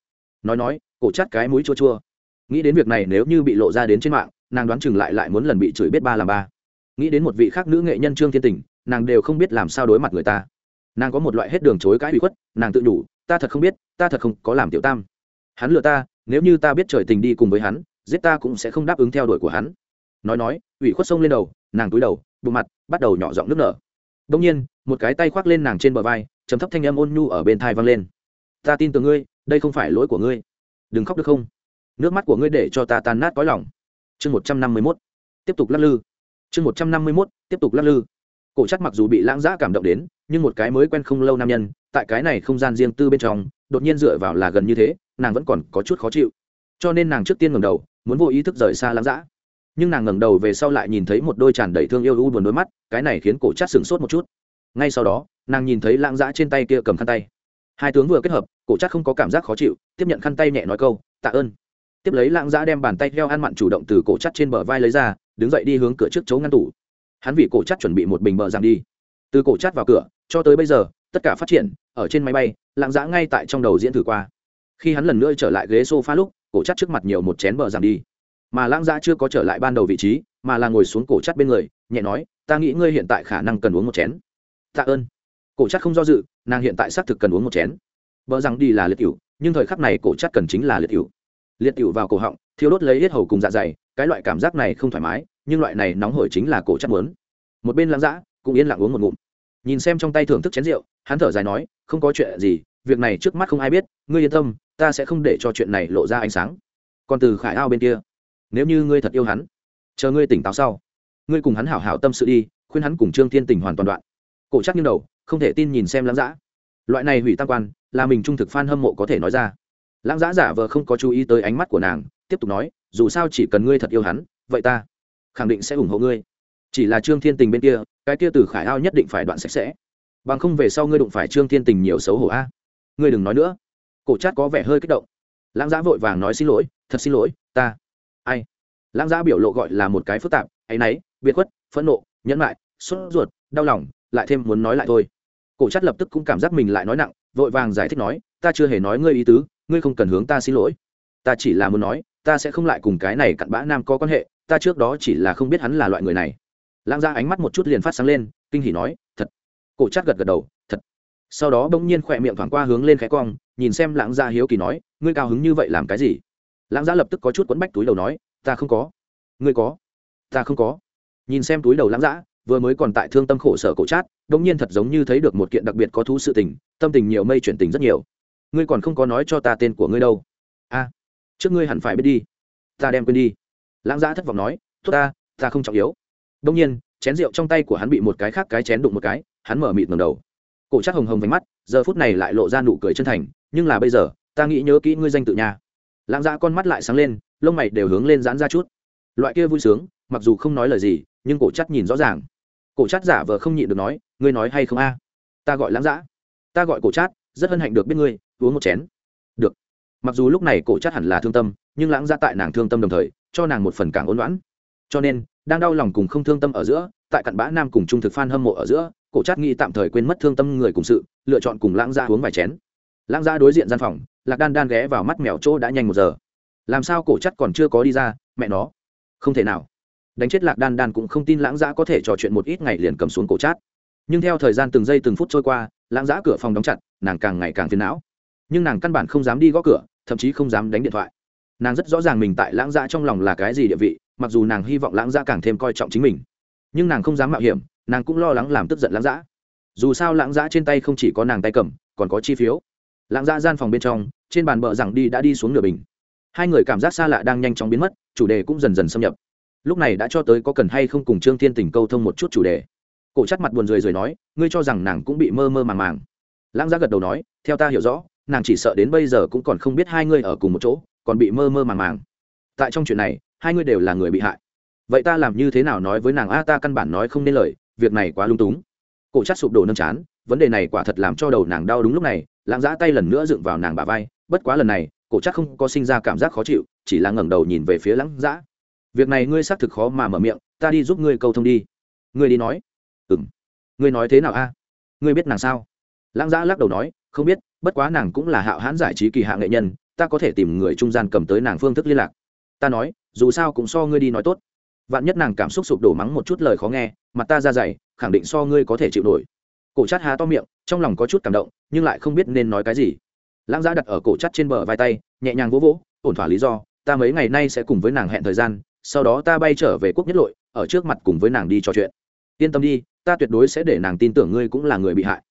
Nói nói, cổ chát cái mũi chua chua. Nghĩ đến việc này nếu như bị lộ ra đến trên mạng, nàng đoán chừng lại lại muốn lần bị chửi biết ba làm ba. Nghĩ đến một vị khác nữ nghệ nhân trương thiên tình, nàng đều không biết làm sao đối mặt người ta. Nàng có một loại hết đường chối cãi bị khuất, nàng tự đủ, ta thật không biết, ta thật không có làm tiểu tam. Hắn lừa ta, nếu như ta biết trời tình đi cùng với hắn, giết ta cũng sẽ không đáp ứng theo đuổi của hắn. Nói nói, ủy khuất sông lên đầu, nàng túi đầu, bụng mặt, bắt đầu nhỏ giọng nước nở đông nhiên, một cái tay khoác lên nàng trên bờ vai chấm thấp thanh âm ôn nhu ở bên thai vang lên. Ta tin tưởng ngươi, đây không phải lỗi của ngươi. Đừng khóc được không? Nước mắt của ngươi để cho ta tan nát cõi lòng. Chương một trăm năm mươi mốt. Tiếp tục lắc lư. Chương một trăm năm mươi mốt, tiếp tục lắc lư. Cổ chắc mặc dù bị lãng giã cảm động đến, nhưng một cái mới quen không lâu nam nhân, tại cái này không gian riêng tư bên trong, đột nhiên dựa vào là gần như thế, nàng vẫn còn có chút khó chịu. Cho nên nàng trước tiên ngẩng đầu, muốn vô ý thức rời xa lãng giã nhưng nàng ngẩng đầu về sau lại nhìn thấy một đôi tràn đầy thương yêu u buồn đôi mắt, cái này khiến cổ chát sửng sốt một chút. Ngay sau đó, nàng nhìn thấy lãng giã trên tay kia cầm khăn tay. Hai tướng vừa kết hợp, cổ chát không có cảm giác khó chịu, tiếp nhận khăn tay nhẹ nói câu, tạ ơn. Tiếp lấy lãng giã đem bàn tay theo ăn mặn chủ động từ cổ chát trên bờ vai lấy ra, đứng dậy đi hướng cửa trước chấu ngăn tủ. Hắn vì cổ chát chuẩn bị một bình bờ giảm đi. Từ cổ chát vào cửa, cho tới bây giờ, tất cả phát triển, ở trên máy bay, lãng giã ngay tại trong đầu diễn thử qua. Khi hắn lần nữa trở lại ghế s o f a lúc, cổ chát trước mặt nhiều một chén bờ giảm đi mà lãng giã chưa có trở lại ban đầu vị trí, mà là ngồi xuống cổ chắt bên người, nhẹ nói, ta nghĩ ngươi hiện tại khả năng cần uống một chén. Tạ ơn. Cổ chắt không do dự, nàng hiện tại xác thực cần uống một chén. Vợ rằng đi là liệt cựu nhưng thời khắc này cổ chắt cần chính là liệt cựu liệt cựu vào cổ họng thiếu đốt lấy hết hầu cùng dạ dày, cái loại cảm giác này không thoải mái, nhưng loại này nóng hổi chính là cổ chắt muốn. Một bên lãng dã cũng yên lặng uống một ngụm. Nhìn xem trong tay thưởng thức chén rượu, hắn thở dài nói, không có chuyện gì, việc này trước mắt không ai biết, ngươi yên tâm, ta sẽ không để cho chuyện này lộ ra ánh sáng. Còn từ khải ao bên kia nếu như ngươi thật yêu hắn, chờ ngươi tỉnh táo sau, ngươi cùng hắn hảo hảo tâm sự đi, khuyên hắn cùng trương thiên tình hoàn toàn đoạn. Cổ chắc như đầu, không thể tin nhìn xem lãng dã. Loại này hủy tam quan, là mình trung thực f a n hâm mộ có thể nói ra. Lãng dã giả vờ không có chú ý tới ánh mắt của nàng, tiếp tục nói, dù sao chỉ cần ngươi thật yêu hắn, vậy ta khẳng định sẽ ủng hộ ngươi. Chỉ là trương thiên tình bên kia, cái kia từ khải ao nhất định phải đoạn sạch sẽ. Bằng không về sau ngươi đụng phải trương thiên tình nhiều xấu hổ a. Ngươi đừng nói nữa. Cổ chát có vẻ hơi kích động. Lãng giã vội vàng nói xin lỗi, thật xin lỗi, ta ai? Lãng giã biểu lộ gọi là một cái phức tạp, áy náy, biệt khuất, phẫn nộ, nhẫn lại sốt ruột, đau lòng, lại thêm muốn nói lại thôi. Cổ chát lập tức cũng cảm giác mình lại nói nặng, vội vàng giải thích nói, ta chưa hề nói ngươi ý tứ, ngươi không cần hướng ta xin lỗi. Ta chỉ là muốn nói, ta sẽ không lại cùng cái này cặn bã nam có quan hệ, ta trước đó chỉ là không biết hắn là loại người này. Lãng ra ánh mắt một chút liền phát sáng lên, kinh hỉ nói, thật. Cổ chát gật gật đầu, thật. Sau đó bỗng nhiên khỏe miệng thoảng qua hướng lên khẽ cong, nhìn xem lãng gia hiếu kỳ nói, ngươi cao hứng như vậy làm cái gì? Lãng giã lập tức có chút quấn bách túi đầu nói, ta không có. Ngươi có? Ta không có. Nhìn xem túi đầu lãng giã, vừa mới còn tại thương tâm khổ sở cổ chát bỗng nhiên thật giống như thấy được một kiện đặc biệt có thú sự tình, tâm tình nhiều mây chuyển tình rất nhiều. Ngươi còn không có nói cho ta tên của ngươi đâu. A, trước ngươi hẳn phải biết đi. Ta đem quên đi. Lãng giã thất vọng nói thốt ta ta không trọng yếu. Đông nhiên, chén rượu trong tay của hắn bị một cái khác cái chén đụng một cái, hắn mở mịt ngầm đầu. Cổ chắc hồng hồng vánh mắt, giờ phút này lại lộ ra nụ cười chân thành, nhưng là bây giờ, ta nghĩ nhớ kỹ ngươi danh tự nhà lãng dã con mắt lại sáng lên, lông mày đều hướng lên giãn ra chút. Loại kia vui sướng, mặc dù không nói lời gì, nhưng cổ chắc nhìn rõ ràng. Cổ chắc giả vờ không nhịn được nói, ngươi nói hay không a? Ta gọi lãng dã. Ta gọi cổ chát rất hân hạnh được biết ngươi, uống một chén. Được. Mặc dù lúc này cổ chát hẳn là thương tâm, nhưng lãng dã tại nàng thương tâm đồng thời, cho nàng một phần càng ôn loãn cho nên, đang đau lòng cùng không thương tâm ở giữa, tại cặn bã nam cùng trung thực phan hâm mộ ở giữa, cổ chát nghĩ tạm thời quên mất thương tâm người cùng sự, lựa chọn cùng lãng gia uống vài chén lãng gia đối diện gian phòng, lạc đan đan ghé vào mắt mèo chỗ đã nhanh một giờ. Làm sao cổ chát còn chưa có đi ra, mẹ nó. Không thể nào. Đánh chết lạc đan đan cũng không tin lãng giã có thể trò chuyện một ít ngày liền cầm xuống cổ chát. Nhưng theo thời gian từng giây từng phút trôi qua, lãng giã cửa phòng đóng chặt, nàng càng ngày càng phiền não. Nhưng nàng căn bản không dám đi gõ cửa, thậm chí không dám đánh điện thoại. Nàng rất rõ ràng mình tại lãng giã trong lòng là cái gì địa vị, mặc dù nàng hy vọng lãng giã càng thêm coi trọng chính mình. Nhưng nàng không dám mạo hiểm, nàng cũng lo lắng làm tức giận lãng giã. Dù sao lãng giã trên tay không chỉ có nàng tay cầm, còn có chi phiếu lãng ra gian phòng bên trong, trên bàn bờ rằng đi đã đi xuống nửa bình. Hai người cảm giác xa lạ đang nhanh chóng biến mất, chủ đề cũng dần dần xâm nhập. Lúc này đã cho tới có cần hay không cùng trương thiên tình câu thông một chút chủ đề. Cổ chắc mặt buồn rười rời nói, ngươi cho rằng nàng cũng bị mơ mơ màng màng. Lãng ra gật đầu nói, theo ta hiểu rõ, nàng chỉ sợ đến bây giờ cũng còn không biết hai ngươi ở cùng một chỗ, còn bị mơ mơ màng màng. Tại trong chuyện này, hai ngươi đều là người bị hại. Vậy ta làm như thế nào nói với nàng, a, ta căn bản nói không nên lời, việc này quá lung túng. Cổ chắc sụp đổ nâng chán, vấn đề này quả thật làm cho đầu nàng đau đúng lúc này lãng giã tay lần nữa dựng vào nàng bà vai, bất quá lần này, cổ chắc không có sinh ra cảm giác khó chịu, chỉ là ngẩng đầu nhìn về phía lãng giã. Việc này ngươi xác thực khó mà mở miệng, ta đi giúp ngươi câu thông đi. Ngươi đi nói. Ừ m ngươi nói thế nào a? Ngươi biết nàng sao? Lãng giã lắc đầu nói, không biết, bất quá nàng cũng là hạo hãn giải trí kỳ hạ nghệ nhân, ta có thể tìm người trung gian cầm tới nàng phương thức liên lạc. Ta nói, dù sao cũng so ngươi đi nói tốt. Vạn nhất nàng cảm xúc sụp đổ mắng một chút lời khó nghe, mặt ta ra dày, khẳng định so ngươi có thể chịu nổi cổ chát há to miệng, trong lòng có chút cảm động, nhưng lại không biết nên nói cái gì. Lãng giã đặt ở cổ chát trên bờ vai tay, nhẹ nhàng vỗ vỗ, ổn thỏa lý do, ta mấy ngày nay sẽ cùng với nàng hẹn thời gian, sau đó ta bay trở về quốc nhất lội, ở trước mặt cùng với nàng đi trò chuyện. Yên tâm đi, ta tuyệt đối sẽ để nàng tin tưởng ngươi cũng là người bị hại,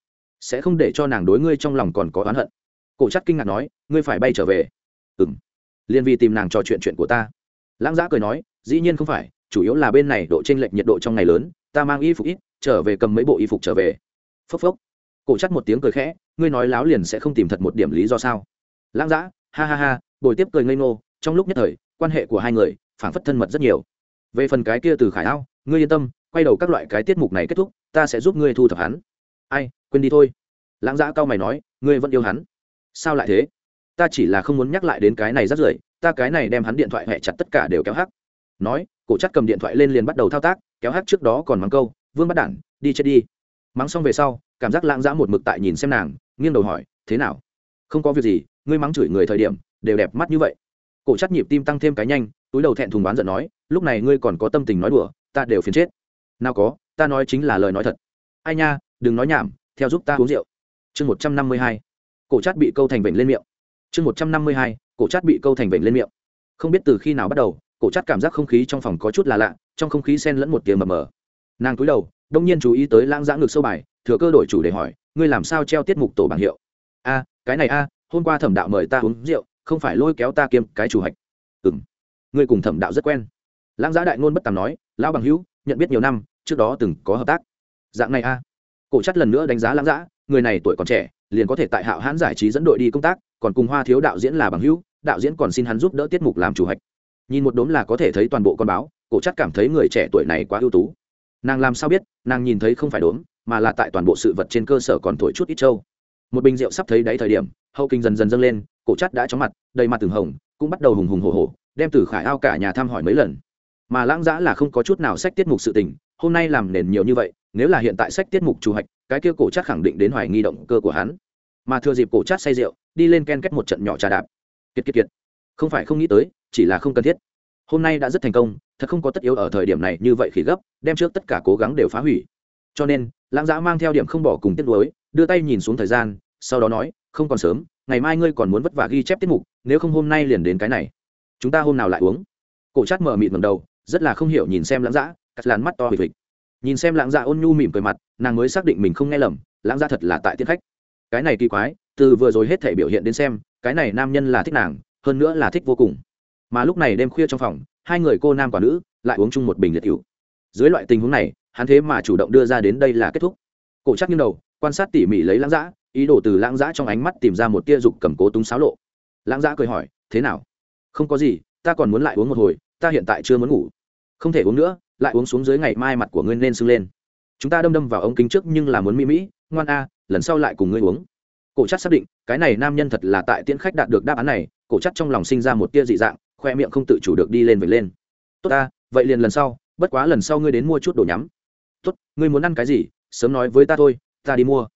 sẽ không để cho nàng đối ngươi trong lòng còn có oán hận. Cổ chắc kinh ngạc nói, ngươi phải bay trở về. Ừ m liên vi tìm nàng trò chuyện chuyện của ta. Lãng giã cười nói, dĩ nhiên không phải, chủ yếu là bên này độ t r ê n lệch nhiệt độ trong ngày lớn, ta mang y phục ít, trở về cầm mấy bộ y phục trở về phốc phốc. Cổ chắc một tiếng cười khẽ, ngươi nói láo liền sẽ không tìm thật một điểm lý do sao? Lãng giã ha ha ha, bồi tiếp cười ngây ngô, trong lúc nhất thời, quan hệ của hai người phảng phất thân mật rất nhiều. Về phần cái kia từ khải ao, ngươi yên tâm, quay đầu các loại cái tiết mục này kết thúc, ta sẽ giúp ngươi thu thập hắn. Ai, quên đi thôi. Lãng giã cao mày nói, ngươi vẫn yêu hắn. Sao lại thế? Ta chỉ là không muốn nhắc lại đến cái này rất rưởi, ta cái này đem hắn điện thoại hẹ chặt tất cả đều kéo hắc. Nói, cổ chắc cầm điện thoại lên liền bắt đầu thao tác, kéo hắc trước đó còn mắng câu, vương bắt đản, đi chết đi mắng xong về sau, cảm giác lãng dã một mực tại nhìn xem nàng, nghiêng đầu hỏi, thế nào? Không có việc gì, ngươi mắng chửi người thời điểm, đều đẹp mắt như vậy. Cổ chắc nhịp tim tăng thêm cái nhanh, túi đầu thẹn thùng đoán giận nói, lúc này ngươi còn có tâm tình nói đùa, ta đều phiền chết. Nào có, ta nói chính là lời nói thật. Ai nha, đừng nói nhảm, theo giúp ta uống rượu. Chương một trăm năm mươi hai, cổ chát bị câu thành vểnh lên miệng. Chương một trăm năm mươi hai, cổ chát bị câu thành vểnh lên miệng. Không biết từ khi nào bắt đầu, cổ chát cảm giác không khí trong phòng có chút là lạ, trong không khí sen lẫn một tiếng mờ mờ. Nàng cúi đầu đông nhiên chú ý tới lãng giã ngược sâu bài, thừa cơ đổi chủ để hỏi, ngươi làm sao treo tiết mục tổ bảng hiệu? A, cái này a, hôm qua thẩm đạo mời ta uống rượu, không phải lôi kéo ta kiêm cái chủ hạch. Ừ m ngươi cùng thẩm đạo rất quen. Lãng giã đại ngôn bất tàm nói, lão bằng hữu, nhận biết nhiều năm, trước đó từng có hợp tác. Dạng này a. Cổ chất lần nữa đánh giá lãng giã, người này tuổi còn trẻ, liền có thể tại hạo hãn giải trí dẫn đội đi công tác, còn cùng hoa thiếu đạo diễn là bằng hữu, đạo diễn còn xin hắn giúp đỡ tiết mục làm chủ hạch. Nhìn một đốm là có thể thấy toàn bộ con báo, cổ chất cảm thấy người trẻ tuổi này quá ưu tú nàng làm sao biết nàng nhìn thấy không phải đốm mà là tại toàn bộ sự vật trên cơ sở còn thổi chút ít trâu. Một bình rượu sắp thấy đáy thời điểm hậu kinh dần dần dâng lên cổ chắt đã chóng mặt đầy mặt từng hồng cũng bắt đầu hùng hùng hổ hổ, đem từ khải ao cả nhà thăm hỏi mấy lần. Mà lãng giã là không có chút nào sách tiết mục sự tình hôm nay làm nền nhiều như vậy nếu là hiện tại sách tiết mục chủ hạch cái kia cổ chắt khẳng định đến hoài nghi động cơ của hắn. Mà thừa dịp cổ chát say rượu đi lên ken kết một trận nhỏ trà đạp. Kiệt kiệt kiệt. Không phải không nghĩ tới chỉ là không cần thiết. Hôm nay đã rất thành công thật không có tất yếu ở thời điểm này như vậy khi gấp, đem trước tất cả cố gắng đều phá hủy. Cho nên, lãng giã mang theo điểm không bỏ cùng tiết lối, đưa tay nhìn xuống thời gian, sau đó nói, không còn sớm, ngày mai ngươi còn muốn vất vả ghi chép tiết mục, nếu không hôm nay liền đến cái này. Chúng ta hôm nào lại uống? Cổ chát mở mịt ngầm đầu, rất là không hiểu nhìn xem lãng giã cắt làn mắt to hịch hịch nhìn xem lãng giã ôn nhu mỉm cười mặt, nàng mới xác định mình không nghe lầm, lãng giã thật là tại tiết khách. Cái này kỳ quái, từ vừa rồi hết thể biểu hiện đến xem, cái này nam nhân là thích nàng, hơn nữa là thích vô cùng mà lúc này đêm khuya trong phòng, hai người cô nam quả nữ lại uống chung một bình liệt cựu dưới loại tình huống này, hắn thế mà chủ động đưa ra đến đây là kết thúc. Cổ chắc nghiêng đầu, quan sát tỉ mỉ lấy lãng giã ý đồ từ lãng giã trong ánh mắt tìm ra một tia dục cầm cố túng xáo lộ. Lãng giã cười hỏi, thế nào? Không có gì, ta còn muốn lại uống một hồi, ta hiện tại chưa muốn ngủ. Không thể uống nữa, lại uống xuống dưới ngày mai mặt của ngươi nên sưng lên. Chúng ta đâm đâm vào ống kính trước nhưng là muốn mỹ mỹ, ngoan a, lần sau lại cùng ngươi uống. Cổ chắc xác định, cái này nam nhân thật là tại tiễn khách đạt được đáp án này, cổ chắc trong lòng sinh ra một tia dị dạng khoe miệng không tự chủ được đi lên vệt lên. Tốt ta, vậy liền lần sau, bất quá lần sau ngươi đến mua chút đồ nhắm. Tốt, ngươi muốn ăn cái gì, sớm nói với ta thôi, ta đi mua.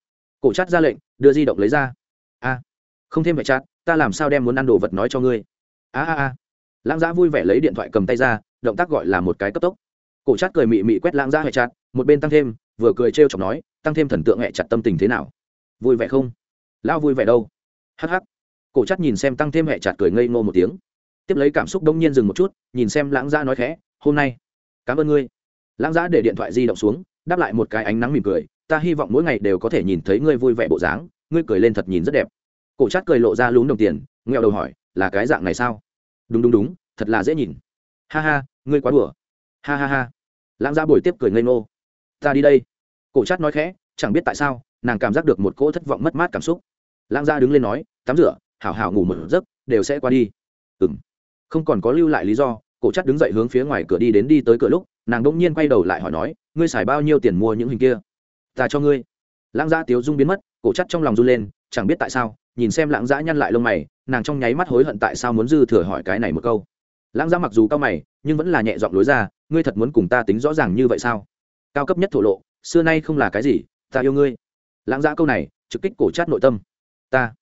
Cổ chát ra lệnh, đưa di động lấy ra. A, không thêm vậy chát, ta làm sao đem muốn ăn đồ vật nói cho ngươi? A a a. Lãng giã vui vẻ lấy điện thoại cầm tay ra, động tác gọi là một cái cấp tốc. Cổ chát cười mị mị quét lãng giã hẹ chát, một bên tăng thêm, vừa cười trêu chọc nói, tăng thêm thần tượng hẹ chặt tâm tình thế nào? Vui vẻ không? Lão vui vẻ đâu? Hh cổ chát nhìn xem tăng thêm hẹ chặt cười ngây ngô một tiếng tiếp lấy cảm xúc đông nhiên dừng một chút, nhìn xem lãng giã nói khẽ, hôm nay, cảm ơn ngươi. Lãng giã để điện thoại di động xuống, đáp lại một cái ánh nắng mỉm cười, ta hy vọng mỗi ngày đều có thể nhìn thấy ngươi vui vẻ bộ dáng, ngươi cười lên thật nhìn rất đẹp. Cổ chát cười lộ ra lún đồng tiền nghèo đầu hỏi, là cái dạng này sao? Đúng đúng đúng, thật là dễ nhìn. Ha ha, ngươi quá đùa. Ha ha ha. Lãng giã buổi tiếp cười ngây ngô. Ta đi đây. Cổ chát nói khẽ, chẳng biết tại sao, nàng cảm giác được một cỗ thất vọng mất mát cảm xúc. Lãng giã đứng lên nói, tắm rửa, hảo hảo ngủ một giấc, đều sẽ qua đi. Ừng không còn có lưu lại lý do, cổ chắc đứng dậy hướng phía ngoài cửa đi đến đi tới cửa lúc, nàng đông nhiên quay đầu lại hỏi nói, ngươi xài bao nhiêu tiền mua những hình kia? Ta cho ngươi. Lãng gia tiếu dung biến mất, cổ chắc trong lòng run lên, chẳng biết tại sao, nhìn xem lãng giã nhăn lại lông mày, nàng trong nháy mắt hối hận tại sao muốn dư thừa hỏi cái này một câu. Lãng giã mặc dù cao mày, nhưng vẫn là nhẹ giọng lối ra, ngươi thật muốn cùng ta tính rõ ràng như vậy sao? Cao cấp nhất thổ lộ, xưa nay không là cái gì, ta yêu ngươi. Lãng giã câu này, trực kích cổ chát nội tâm. Ta,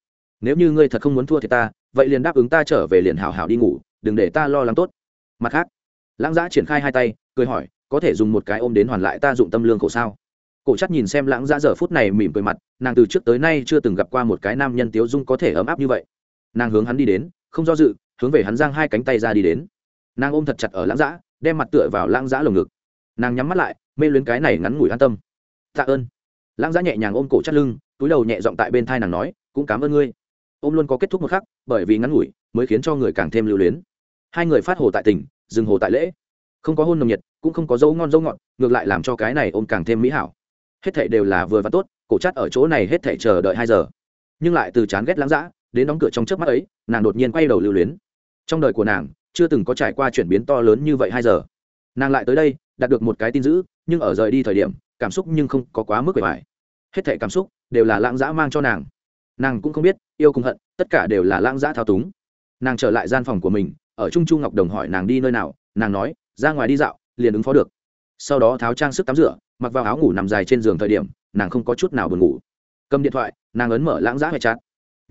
nếu như ngươi thật không muốn thua thì ta, vậy liền đáp ứng ta trở về liền hào hào đi ngủ đừng để ta lo lắng tốt. Mặt khác, lãng giã triển khai hai tay, cười hỏi, có thể dùng một cái ôm đến hoàn lại ta dụng tâm lương khổ sao? Cổ chắc nhìn xem lãng giã giờ phút này mỉm cười mặt, nàng từ trước tới nay chưa từng gặp qua một cái nam nhân tiếu dung có thể ấm áp như vậy. Nàng hướng hắn đi đến, không do dự, hướng về hắn giang hai cánh tay ra đi đến. Nàng ôm thật chặt ở lãng giã, đem mặt tựa vào lãng giã lồng ngực. Nàng nhắm mắt lại, mê luyến cái này ngắn ngủi an tâm. Tạ ơn. Lãng giã nhẹ nhàng ôm cổ chắc lưng, túi đầu nhẹ giọng tại bên thai nàng nói, cũng cảm ơn ngươi. Ôm luôn có kết thúc một khắc, bởi vì ngắn ngủi, mới khiến cho người càng thêm lưu luyến hai người phát hồ tại tỉnh, dừng hồ tại lễ. Không có hôn nồng nhiệt, cũng không có dấu ngon dấu ngọt, ngược lại làm cho cái này ôm càng thêm mỹ hảo. Hết thảy đều là vừa và tốt, cổ chắt ở chỗ này hết thảy chờ đợi hai giờ. Nhưng lại từ chán ghét lãng dã, đến đóng cửa trong trước mắt ấy, nàng đột nhiên quay đầu lưu luyến. Trong đời của nàng, chưa từng có trải qua chuyển biến to lớn như vậy hai giờ. Nàng lại tới đây, đạt được một cái tin dữ, nhưng ở rời đi thời điểm, cảm xúc nhưng không có quá mức bề bài hết thảy cảm xúc đều là lãng dã mang cho nàng. Nàng cũng không biết, yêu cùng hận, tất cả đều là lãng dã thao túng. Nàng trở lại gian phòng của mình ở trung chu ngọc đồng hỏi nàng đi nơi nào, nàng nói, ra ngoài đi dạo, liền ứng phó được. Sau đó tháo trang sức tắm rửa, mặc vào áo ngủ nằm dài trên giường thời điểm, nàng không có chút nào buồn ngủ. Cầm điện thoại, nàng ấn mở lãng giá hoài chát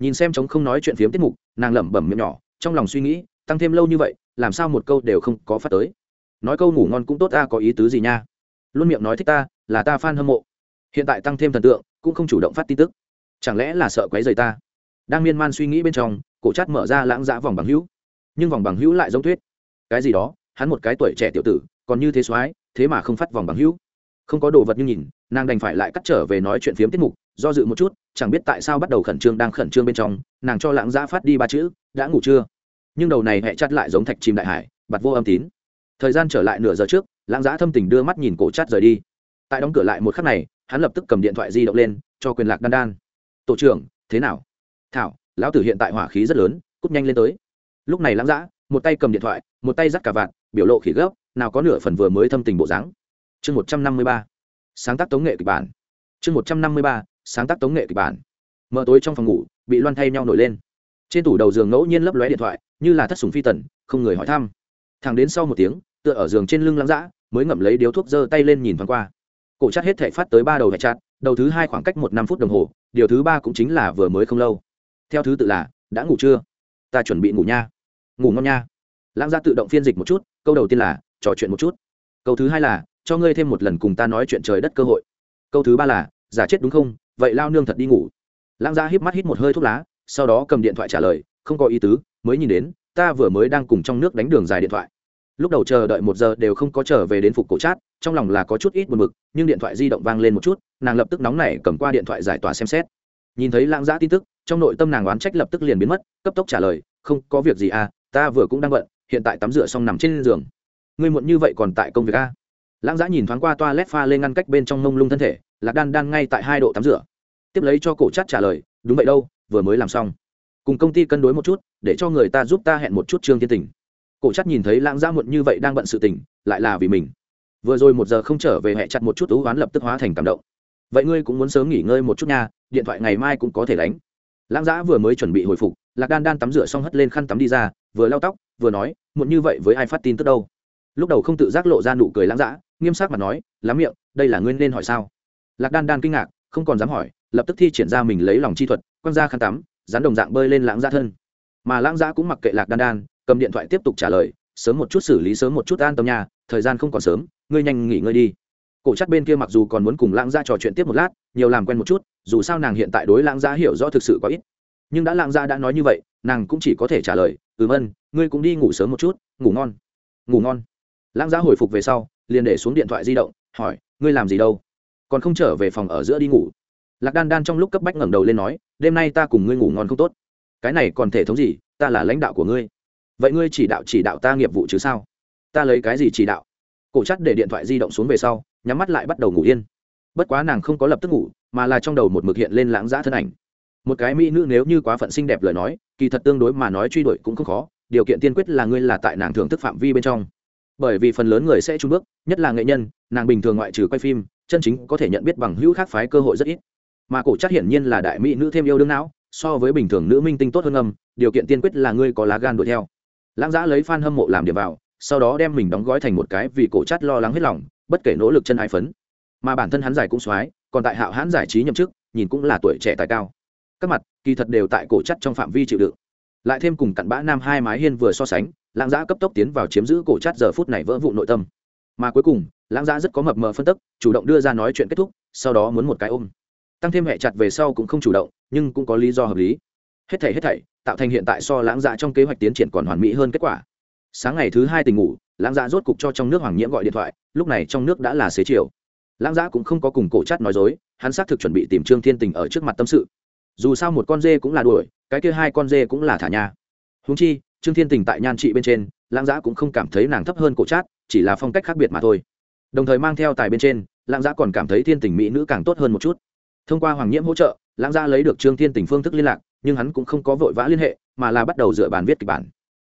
nhìn xem chống không nói chuyện phiếm tiết mục, nàng lẩm bẩm miệng nhỏ, trong lòng suy nghĩ, tăng thêm lâu như vậy, làm sao một câu đều không có phát tới. Nói câu ngủ ngon cũng tốt ta, có ý tứ gì nha? Luôn miệng nói thích ta, là ta f a n hâm mộ. Hiện tại tăng thêm thần tượng, cũng không chủ động phát tin tức. Chẳng lẽ là sợ quấy rầy ta? Đang miên man suy nghĩ bên trong, cổ chát mở ra lãng giã vòng bằng hữu nhưng vòng bằng hữu lại giống thuyết cái gì đó, hắn một cái tuổi trẻ tiểu tử, còn như thế soái, thế mà không phát vòng bằng hữu. Không có đồ vật như nhìn, nàng đành phải lại cắt trở về nói chuyện phiếm tiết mục, do dự một chút, chẳng biết tại sao bắt đầu khẩn trương đang khẩn trương bên trong, nàng cho lãng giã phát đi ba chữ, đã ngủ chưa? Nhưng đầu này hẹ chắt lại giống thạch chìm đại hải bặt vô âm tín. Thời gian trở lại nửa giờ trước, lãng giã thâm tình đưa mắt nhìn cổ chát rời đi. Tại đóng cửa lại một khắc này, hắn lập tức cầm điện thoại di động lên, cho quyền lạc đan đan. Tổ trưởng, thế nào? Thảo, lão tử hiện tại hỏa khí rất lớn cúp nhanh lên tới lúc này lãng giã một tay cầm điện thoại, một tay dắt cả vạt, biểu lộ khỉ gấp, nào có nửa phần vừa mới thâm tình bộ dáng. Chương một trăm năm mươi ba, sáng tác tống nghệ kịch bản. Chương một trăm năm mươi ba, sáng tác tống nghệ kịch bản. Mở tối trong phòng ngủ, bị loan thay nhau nổi lên. Trên tủ đầu giường ngẫu nhiên lấp lóe điện thoại, như là thất sùng phi tần, không người hỏi thăm. Thằng đến sau một tiếng, tựa ở giường trên lưng lãng dã, mới ngậm lấy điếu thuốc giơ tay lên nhìn thoáng qua. Cổ chát hết thể phát tới ba đầu hẹn chặt đầu thứ hai khoảng cách một năm phút đồng hồ, điều thứ ba cũng chính là vừa mới không lâu. Theo thứ tự là, đã ngủ chưa? Ta chuẩn bị ngủ nha ngủ ngon nha. Lãng gia tự động phiên dịch một chút, câu đầu tiên là, trò chuyện một chút. Câu thứ hai là, cho ngươi thêm một lần cùng ta nói chuyện trời đất cơ hội. Câu thứ ba là, giả chết đúng không? Vậy lao nương thật đi ngủ. Lãng gia híp mắt hít một hơi thuốc lá, sau đó cầm điện thoại trả lời, không có ý tứ, mới nhìn đến, ta vừa mới đang cùng trong nước đánh đường dài điện thoại. Lúc đầu chờ đợi một giờ đều không có trở về đến phục cổ chát trong lòng là có chút ít buồn mực nhưng điện thoại di động vang lên một chút, nàng lập tức nóng nảy cầm qua điện thoại giải tỏa xem xét. Nhìn thấy lãng giã tin tức, trong nội tâm nàng oán trách lập tức liền biến mất, cấp tốc trả lời, không có việc gì à ta vừa cũng đang bận, hiện tại tắm rửa xong nằm trên giường. Ngươi muộn như vậy còn tại công việc a? Lãng giã nhìn thoáng qua toa lét pha lên ngăn cách bên trong mông lung thân thể, lạc đan đan ngay tại hai độ tắm rửa. Tiếp lấy cho cổ chát trả lời, đúng vậy đâu, vừa mới làm xong. Cùng công ty cân đối một chút, để cho người ta giúp ta hẹn một chút trương thiên tình. Cổ chát nhìn thấy lãng giã muộn như vậy đang bận sự tình, lại là vì mình. Vừa rồi một giờ không trở về hẹ chặt một chút ú oán lập tức hóa thành cảm động. Vậy ngươi cũng muốn sớm nghỉ ngơi một chút nha, điện thoại ngày mai cũng có thể đánh lãng giã vừa mới chuẩn bị hồi phục, lạc đan đan tắm rửa xong hất lên khăn tắm đi ra, vừa lau tóc, vừa nói, muộn như vậy với ai phát tin tức đâu? Lúc đầu không tự giác lộ ra nụ cười lãng giã nghiêm sắc mà nói, lắm miệng, đây là ngươi nên hỏi sao? Lạc đan đan kinh ngạc, không còn dám hỏi, lập tức thi triển ra mình lấy lòng chi thuật, quăng ra khăn tắm, dán đồng dạng bơi lên lãng giã thân. Mà lãng giã cũng mặc kệ lạc đan đan, cầm điện thoại tiếp tục trả lời, sớm một chút xử lý, sớm một chút an tâm nhà thời gian không còn sớm, ngươi nhanh nghỉ ngơi đi cổ chắc bên kia mặc dù còn muốn cùng lãng gia trò chuyện tiếp một lát, nhiều làm quen một chút, dù sao nàng hiện tại đối lãng gia hiểu rõ thực sự có ít. Nhưng đã lãng gia đã nói như vậy, nàng cũng chỉ có thể trả lời, ừm ân, ngươi cũng đi ngủ sớm một chút, ngủ ngon. Ngủ ngon. Lãng gia hồi phục về sau, liền để xuống điện thoại di động, hỏi, ngươi làm gì đâu? Còn không trở về phòng ở giữa đi ngủ? Lạc đan đan trong lúc cấp bách ngẩng đầu lên nói, đêm nay ta cùng ngươi ngủ ngon không tốt. Cái này còn thể thống gì, ta là lãnh đạo của ngươi. Vậy ngươi chỉ đạo chỉ đạo ta nghiệp vụ chứ sao? Ta lấy cái gì chỉ đạo? Cổ chắc để điện thoại di động xuống về sau nhắm mắt lại bắt đầu ngủ yên. Bất quá nàng không có lập tức ngủ, mà là trong đầu một mực hiện lên lãng giã thân ảnh. Một cái mỹ nữ nếu như quá phận xinh đẹp lời nói, kỳ thật tương đối mà nói truy đuổi cũng không khó, điều kiện tiên quyết là ngươi là tại nàng thưởng thức phạm vi bên trong. Bởi vì phần lớn người sẽ trung bước, nhất là nghệ nhân, nàng bình thường ngoại trừ quay phim, chân chính có thể nhận biết bằng hữu khác phái cơ hội rất ít. Mà cổ chắc hiển nhiên là đại mỹ nữ thêm yêu đương não, so với bình thường nữ minh tinh tốt hơn âm, điều kiện tiên quyết là ngươi có lá gan đuổi theo. Lãng giã lấy f a n hâm mộ làm điểm vào, sau đó đem mình đóng gói thành một cái vì cổ chắt lo lắng hết lòng bất kể nỗ lực chân ai phấn. Mà bản thân hắn giải cũng soái còn tại hạo hãn giải trí nhậm chức, nhìn cũng là tuổi trẻ tài cao. Các mặt, kỳ thật đều tại cổ chất trong phạm vi chịu đựng. Lại thêm cùng cặn bã nam hai mái hiên vừa so sánh, lãng giã cấp tốc tiến vào chiếm giữ cổ chất giờ phút này vỡ vụ nội tâm. Mà cuối cùng, lãng giã rất có mập mờ phân tức, chủ động đưa ra nói chuyện kết thúc, sau đó muốn một cái ôm. Tăng thêm hệ chặt về sau cũng không chủ động, nhưng cũng có lý do hợp lý. Hết thảy hết thảy, tạo thành hiện tại so lãng giã trong kế hoạch tiến triển còn hoàn mỹ hơn kết quả. Sáng ngày thứ hai tình ngủ lãng giã rốt cục cho trong nước hoàng nhiễm gọi điện thoại, lúc này trong nước đã là xế chiều. Lãng giã cũng không có cùng cổ chắt nói dối, hắn xác thực chuẩn bị tìm trương thiên tình ở trước mặt tâm sự. Dù sao một con dê cũng là đuổi, cái kia hai con dê cũng là thả nha húng chi, trương thiên tình tại nhan trị bên trên, lãng giã cũng không cảm thấy nàng thấp hơn cổ chát, chỉ là phong cách khác biệt mà thôi. Đồng thời mang theo tài bên trên, lãng giã còn cảm thấy thiên tình mỹ nữ càng tốt hơn một chút. Thông qua hoàng nhiễm hỗ trợ, lãng giã lấy được trương thiên tình phương thức liên lạc, nhưng hắn cũng không có vội vã liên hệ, mà là bắt đầu dựa bàn viết kịch bản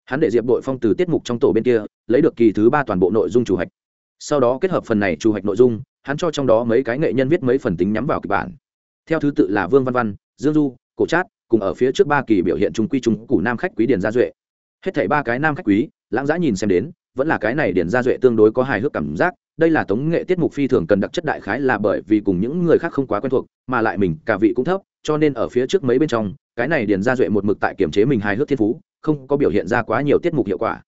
hắn để diệp đội phong từ tiết mục trong tổ bên kia, lấy được kỳ thứ ba toàn bộ nội dung chủ hạch. Sau đó kết hợp phần này chủ hạch nội dung, hắn cho trong đó mấy cái nghệ nhân viết mấy phần tính nhắm vào kịch bản. Theo thứ tự là vương văn văn, dương du, cổ trát cùng ở phía trước ba kỳ biểu hiện trung quy trung củ nam khách quý điền gia duệ. Hết thảy ba cái nam khách quý, lãng giã nhìn xem đến, vẫn là cái này điền gia duệ tương đối có hài hước cảm giác, đây là tống nghệ tiết mục phi thường cần đặc chất đại khái là bởi vì cùng những người khác không quá quen thuộc, mà lại mình cả vị cũng thấp, cho nên ở phía trước mấy bên trong, cái này điền ra duệ một mực tại kiểm chế mình hài hước thiên phú không có biểu hiện ra quá nhiều tiết mục hiệu quả.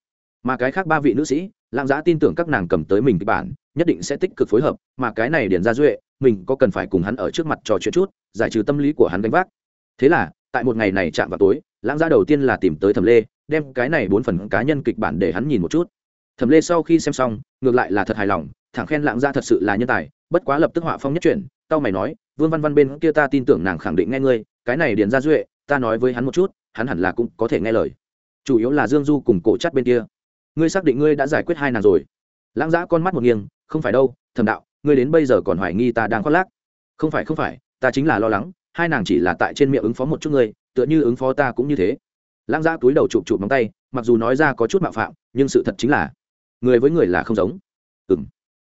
Mà cái khác ba vị nữ sĩ, lãng giã tin tưởng các nàng cầm tới mình kịch bản, nhất định sẽ tích cực phối hợp, mà cái này điền ra duệ, mình có cần phải cùng hắn ở trước mặt trò chuyện chút, giải trừ tâm lý của hắn gánh vác. Thế là, tại một ngày này chạm vào tối, lãng gia đầu tiên là tìm tới thẩm lê, đem cái này bốn phần cá nhân kịch bản để hắn nhìn một chút. Thẩm lê sau khi xem xong, ngược lại là thật hài lòng, thẳng khen lãng gia thật sự là nhân tài, bất quá lập tức họa phong nhất chuyển, tao mày nói, vương văn văn bên kia ta tin tưởng nàng khẳng định nghe ngươi, cái này điền ra duệ, ta nói với hắn một chút, hắn hẳn là cũng có thể nghe lời chủ yếu là dương du cùng cổ chắt bên kia. Ngươi xác định ngươi đã giải quyết hai nàng rồi. Lãng giã con mắt một nghiêng, không phải đâu thầm đạo, ngươi đến bây giờ còn hoài nghi ta đang khoác lác. Không phải không phải, ta chính là lo lắng, hai nàng chỉ là tại trên miệng ứng phó một chút ngươi, tựa như ứng phó ta cũng như thế. Lãng giã túi đầu chụp chụp móng tay, mặc dù nói ra có chút mạo phạm, nhưng sự thật chính là, người với người là không giống. Ừ m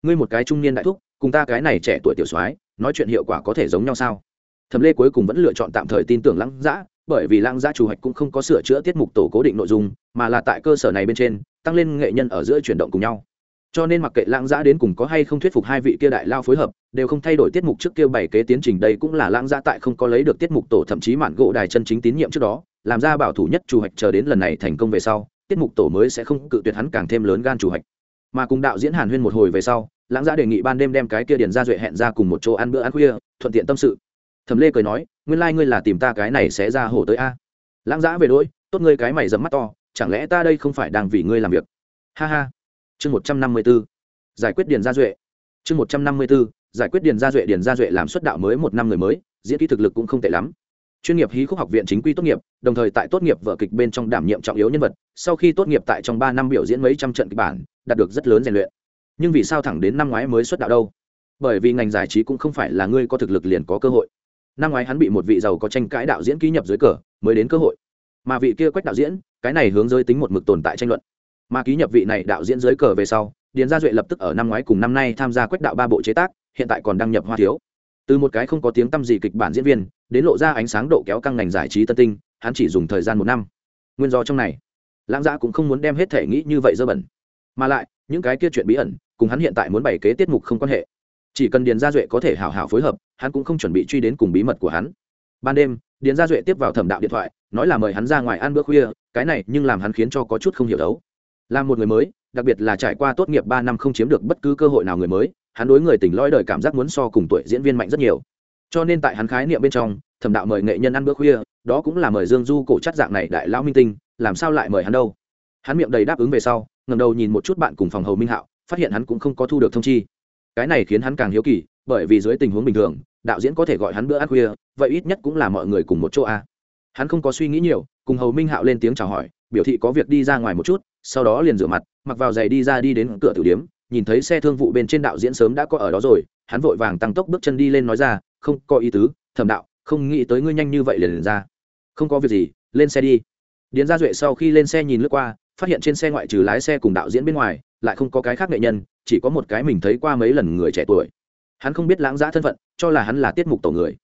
ngươi một cái trung niên đại thúc, cùng ta cái này trẻ tuổi tiểu soái, nói chuyện hiệu quả có thể giống nhau sao? Thẩm lê cuối cùng vẫn lựa chọn tạm thời tin tưởng lãng giã, bởi vì lãng giã chủ hoạch cũng không có sửa chữa tiết mục tổ cố định nội dung, mà là tại cơ sở này bên trên, tăng lên nghệ nhân ở giữa chuyển động cùng nhau. Cho nên mặc kệ lãng giã đến cùng có hay không thuyết phục hai vị kia đại lao phối hợp, đều không thay đổi tiết mục trước kia bảy kế tiến trình, đây cũng là lãng giã tại không có lấy được tiết mục tổ, thậm chí mạn gỗ đài chân chính tín nhiệm trước đó, làm ra bảo thủ nhất chủ hoạch chờ đến lần này thành công về sau, tiết mục tổ mới sẽ không cự tuyệt hắn càng thêm lớn gan chủ hoạch mà cùng đạo diễn hàn huyên một hồi về sau lãng giã đề nghị ban đêm đem cái kia điền ra duệ hẹn ra cùng một chỗ ăn bữa ăn khuya, thuận tiện tâm sự thẩm lê cười nói, nguyên lai、like、ngươi là tìm ta cái này sẽ ra hổ tới a. Lãng giã về đôi tốt ngươi cái mày dẫm mắt to, chẳng lẽ ta đây không phải đang vì ngươi làm việc? Ha ha. Chương một trăm năm mươi b ố giải quyết điền gia duệ. Chương một trăm năm mươi b ố giải quyết điền gia duệ, điền gia duệ làm xuất đạo mới một năm người mới, diễn kỹ thực lực cũng không tệ lắm. Chuyên nghiệp hí khúc học viện chính quy tốt nghiệp, đồng thời tại tốt nghiệp vở kịch bên trong đảm nhiệm trọng yếu nhân vật, sau khi tốt nghiệp tại trong ba năm biểu diễn mấy trăm trận kịch bản, đạt được rất lớn rèn luyện. Nhưng vì sao thẳng đến năm ngoái mới xuất đạo đâu? Bởi vì ngành giải trí cũng không phải là ngươi có thực lực liền có cơ hội năm ngoái hắn bị một vị giàu có tranh cãi đạo diễn ký nhập dưới cờ, mới đến cơ hội. Mà vị kia quách đạo diễn, cái này hướng giới tính một mực tồn tại tranh luận. Mà ký nhập vị này đạo diễn dưới cờ về sau, điền gia duệ lập tức ở năm ngoái cùng năm nay tham gia quách đạo ba bộ chế tác, hiện tại còn đăng nhập hoa thiếu. Từ một cái không có tiếng tăm gì kịch bản diễn viên, đến lộ ra ánh sáng độ kéo căng ngành giải trí tân tinh, hắn chỉ dùng thời gian một năm. Nguyên do trong này, lãng gia cũng không muốn đem hết thể nghĩ như vậy dơ bẩn. Mà lại, những cái kia chuyện bí ẩn, cùng hắn hiện tại muốn bày kế tiết mục không quan hệ chỉ cần điền gia duệ có thể hào hào phối hợp, hắn cũng không chuẩn bị truy đến cùng bí mật của hắn. Ban đêm, điền gia duệ tiếp vào thẩm đạo điện thoại, nói là mời hắn ra ngoài ăn bữa khuya, cái này nhưng làm hắn khiến cho có chút không hiểu đấu. Là một người mới, đặc biệt là trải qua tốt nghiệp ba năm không chiếm được bất cứ cơ hội nào người mới, hắn đối người tỉnh lõi đời cảm giác muốn so cùng tuổi diễn viên mạnh rất nhiều. Cho nên tại hắn khái niệm bên trong, thẩm đạo mời nghệ nhân ăn bữa khuya, đó cũng là mời dương du cổ chắc dạng này đại lão minh tinh, làm sao lại mời hắn đâu? Hắn miệng đầy đáp ứng về sau ngầm đầu nhìn một chút bạn cùng phòng hầu minh hạo, phát hiện hắn cũng không có thu được thông chi cái này khiến hắn càng hiếu kỳ bởi vì dưới tình huống bình thường đạo diễn có thể gọi hắn bữa ăn khuya vậy ít nhất cũng là mọi người cùng một chỗ a. Hắn không có suy nghĩ nhiều cùng hầu minh hạo lên tiếng chào hỏi biểu thị có việc đi ra ngoài một chút sau đó liền rửa mặt mặc vào giày đi ra đi đến cửa tử điếm nhìn thấy xe thương vụ bên trên đạo diễn sớm đã có ở đó rồi hắn vội vàng tăng tốc bước chân đi lên nói ra không có ý tứ thẩm đạo không nghĩ tới ngươi nhanh như vậy liền, liền ra. Không có việc gì lên xe đi. Điền gia duệ sau khi lên xe nhìn lướt qua phát hiện trên xe ngoại trừ lái xe cùng đạo diễn bên ngoài lại không có cái khác nghệ nhân, chỉ có một cái mình thấy qua mấy lần người trẻ tuổi. Hắn không biết lãng giã thân phận, cho là hắn là tiết mục tổ người.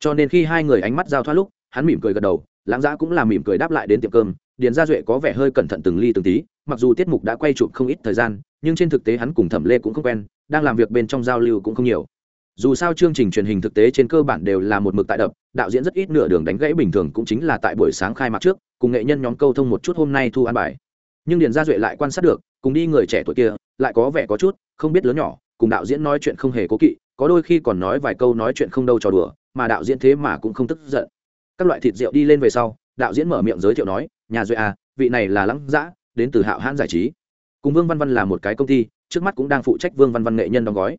Cho nên khi hai người ánh mắt giao thoát lúc, hắn mỉm cười gật đầu, lãng giã cũng là mỉm cười đáp lại đến tiệm cơm. Điền gia duệ có vẻ hơi cẩn thận từng ly từng tí, mặc dù tiết mục đã quay chụp không ít thời gian, nhưng trên thực tế hắn cùng thẩm lê cũng không quen, đang làm việc bên trong giao lưu cũng không nhiều. Dù sao chương trình truyền hình thực tế trên cơ bản đều là một mực tại đập, đạo diễn rất ít nửa đường đánh gãy bình thường cũng chính là tại buổi sáng khai mạc trước, cùng nghệ nhân nhóm câu thông một chút hôm nay thu an bài nhưng điền gia duệ lại quan sát được, cùng đi người trẻ tuổi kia, lại có vẻ có chút, không biết lớn nhỏ, cùng đạo diễn nói chuyện không hề cố kỵ, có đôi khi còn nói vài câu nói chuyện không đâu trò đùa, mà đạo diễn thế mà cũng không tức giận. Các loại thịt rượu đi lên về sau, đạo diễn mở miệng giới thiệu nói, nhà duệ à vị này là lăng dã, đến từ hạo hãn giải trí. Cùng vương văn văn là một cái công ty, trước mắt cũng đang phụ trách vương văn văn nghệ nhân đóng gói.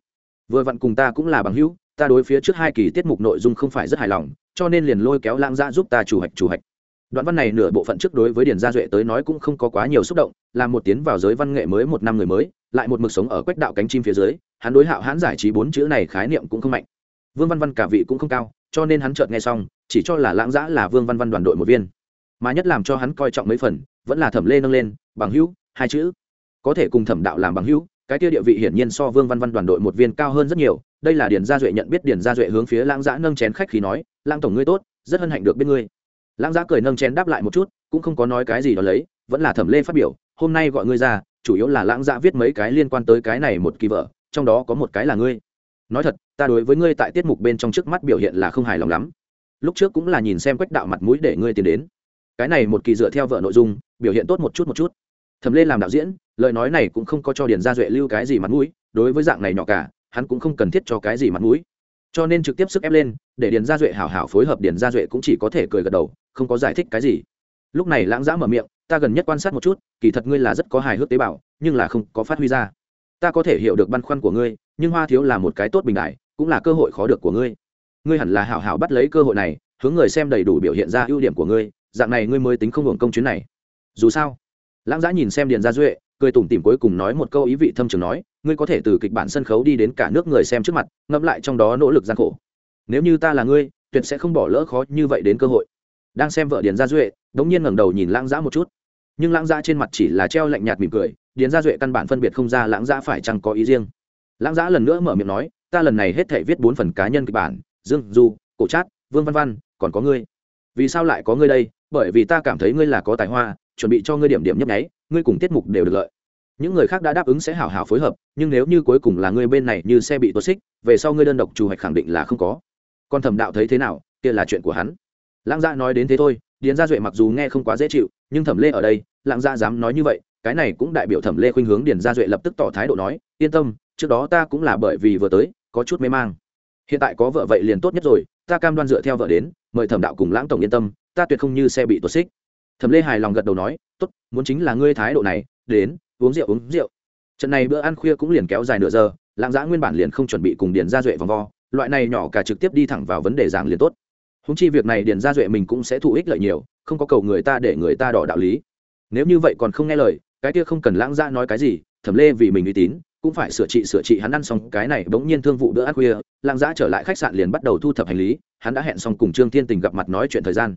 Vừa vặn cùng ta cũng là bằng hữu, ta đối phía trước hai kỳ tiết mục nội dung không phải rất hài lòng, cho nên liền lôi kéo lãng dã giúp ta chủ hạch chủ hạch đoạn văn này nửa bộ phận trước đối với điền gia duệ tới nói cũng không có quá nhiều xúc động, là một tiến vào giới văn nghệ mới một năm người mới, lại một mực sống ở quách đạo cánh chim phía dưới, hắn đối hạo hãn giải trí bốn chữ này khái niệm cũng không mạnh. Vương văn văn cả vị cũng không cao, cho nên hắn chợt nghe xong, chỉ cho là lãng giã là vương văn văn đoàn đội một viên. Mà nhất làm cho hắn coi trọng mấy phần, vẫn là thẩm lê nâng lên, bằng hữu, hai chữ. Có thể cùng thẩm đạo làm bằng hữu, cái tiêu địa vị hiển nhiên so vương văn văn đoàn đội một viên cao hơn rất nhiều, đây là điền gia duệ nhận biết điền gia duệ hướng phía lãng giã nâng chén khách khi nói, lãng tổng ngươi tốt, rất hân hạnh được biết ngươi lãng Giá cười nâng chén đáp lại một chút, cũng không có nói cái gì đó lấy, vẫn là thẩm lê phát biểu, hôm nay gọi ngươi ra, chủ yếu là lãng Giá viết mấy cái liên quan tới cái này một kỳ vợ trong đó có một cái là ngươi. Nói thật, ta đối với ngươi tại tiết mục bên trong trước mắt biểu hiện là không hài lòng lắm. Lúc trước cũng là nhìn xem quách đạo mặt mũi để ngươi tiến đến. Cái này một kỳ dựa theo vợ nội dung, biểu hiện tốt một chút một chút. Thẩm lê làm đạo diễn, lời nói này cũng không có cho điền gia duệ lưu cái gì mặt mũi, đối với dạng này nhỏ cả, hắn cũng không cần thiết cho cái gì mặt mũi cho nên trực tiếp sức ép lên, để điền gia duệ hảo hảo phối hợp điền gia duệ cũng chỉ có thể cười gật đầu, không có giải thích cái gì. Lúc này lãng giã mở miệng, ta gần nhất quan sát một chút, kỳ thật ngươi là rất có hài hước tế bào, nhưng là không có phát huy ra. Ta có thể hiểu được băn khoăn của ngươi, nhưng hoa thiếu là một cái tốt bình đại, cũng là cơ hội khó được của ngươi. Ngươi hẳn là hảo hảo bắt lấy cơ hội này, hướng người xem đầy đủ biểu hiện ra ưu điểm của ngươi, dạng này ngươi mới tính không hưởng công chuyến này. Dù sao. Lãng giã nhìn xem điền gia duệ, cười tủm tỉm cuối cùng nói một câu ý vị thâm trường nói ngươi có thể từ kịch bản sân khấu đi đến cả nước người xem trước mặt, ngẫm lại trong đó nỗ lực gian khổ. Nếu như ta là ngươi, tuyệt sẽ không bỏ lỡ khó như vậy đến cơ hội. Đang xem vợ điền gia duệ, đống nhiên ngẩng đầu nhìn lãng giã một chút. Nhưng lãng giã trên mặt chỉ là treo lạnh nhạt mỉm cười, điền gia duệ căn bản phân biệt không ra lãng giã phải chăng có ý riêng. Lãng giã lần nữa mở miệng nói, ta lần này hết thể viết bốn phần cá nhân kịch bản, dương, du, cổ trát vương văn văn, còn có ngươi. Vì sao lại có ngươi đây? Bởi vì ta cảm thấy ngươi là có tài hoa, chuẩn bị cho ngươi điểm điểm nhấp nháy, ngươi cùng tiết mục đều được lợi những người khác đã đáp ứng sẽ hảo hảo phối hợp, nhưng nếu như cuối cùng là ngươi bên này như xe bị tuột xích, về sau ngươi đơn độc trù hoạch khẳng định là không có. Còn thẩm đạo thấy thế nào, kia là chuyện của hắn. Lãng gia nói đến thế thôi, điền gia duệ mặc dù nghe không quá dễ chịu, nhưng thẩm lê ở đây, lãng gia dám nói như vậy, cái này cũng đại biểu thẩm lê khuynh hướng điền gia duệ lập tức tỏ thái độ nói, yên tâm, trước đó ta cũng là bởi vì vừa tới, có chút mê mang. Hiện tại có vợ vậy liền tốt nhất rồi, ta cam đoan dựa theo vợ đến, mời thẩm đạo cùng lãng tổng yên tâm, ta tuyệt không như xe bị tuột xích. Thẩm lê hài lòng gật đầu nói, tốt, muốn chính là ngươi thái độ này, đến uống rượu uống rượu. Trận này bữa ăn khuya cũng liền kéo dài nửa giờ lãng giã nguyên bản liền không chuẩn bị cùng điền gia duệ vòng vo, loại này nhỏ cả trực tiếp đi thẳng vào vấn đề giảng liền tốt. Húng chi việc này điền gia duệ mình cũng sẽ thụ ích lợi nhiều, không có cầu người ta để người ta đỏ đạo lý. Nếu như vậy còn không nghe lời, cái kia không cần lãng giã nói cái gì, thẩm lê vì mình uy tín, cũng phải sửa trị sửa trị hắn ăn xong cái này bỗng nhiên thương vụ bữa ăn khuya lãng giã trở lại khách sạn liền bắt đầu thu thập hành lý, hắn đã hẹn xong cùng trương thiên tình gặp mặt nói chuyện thời gian.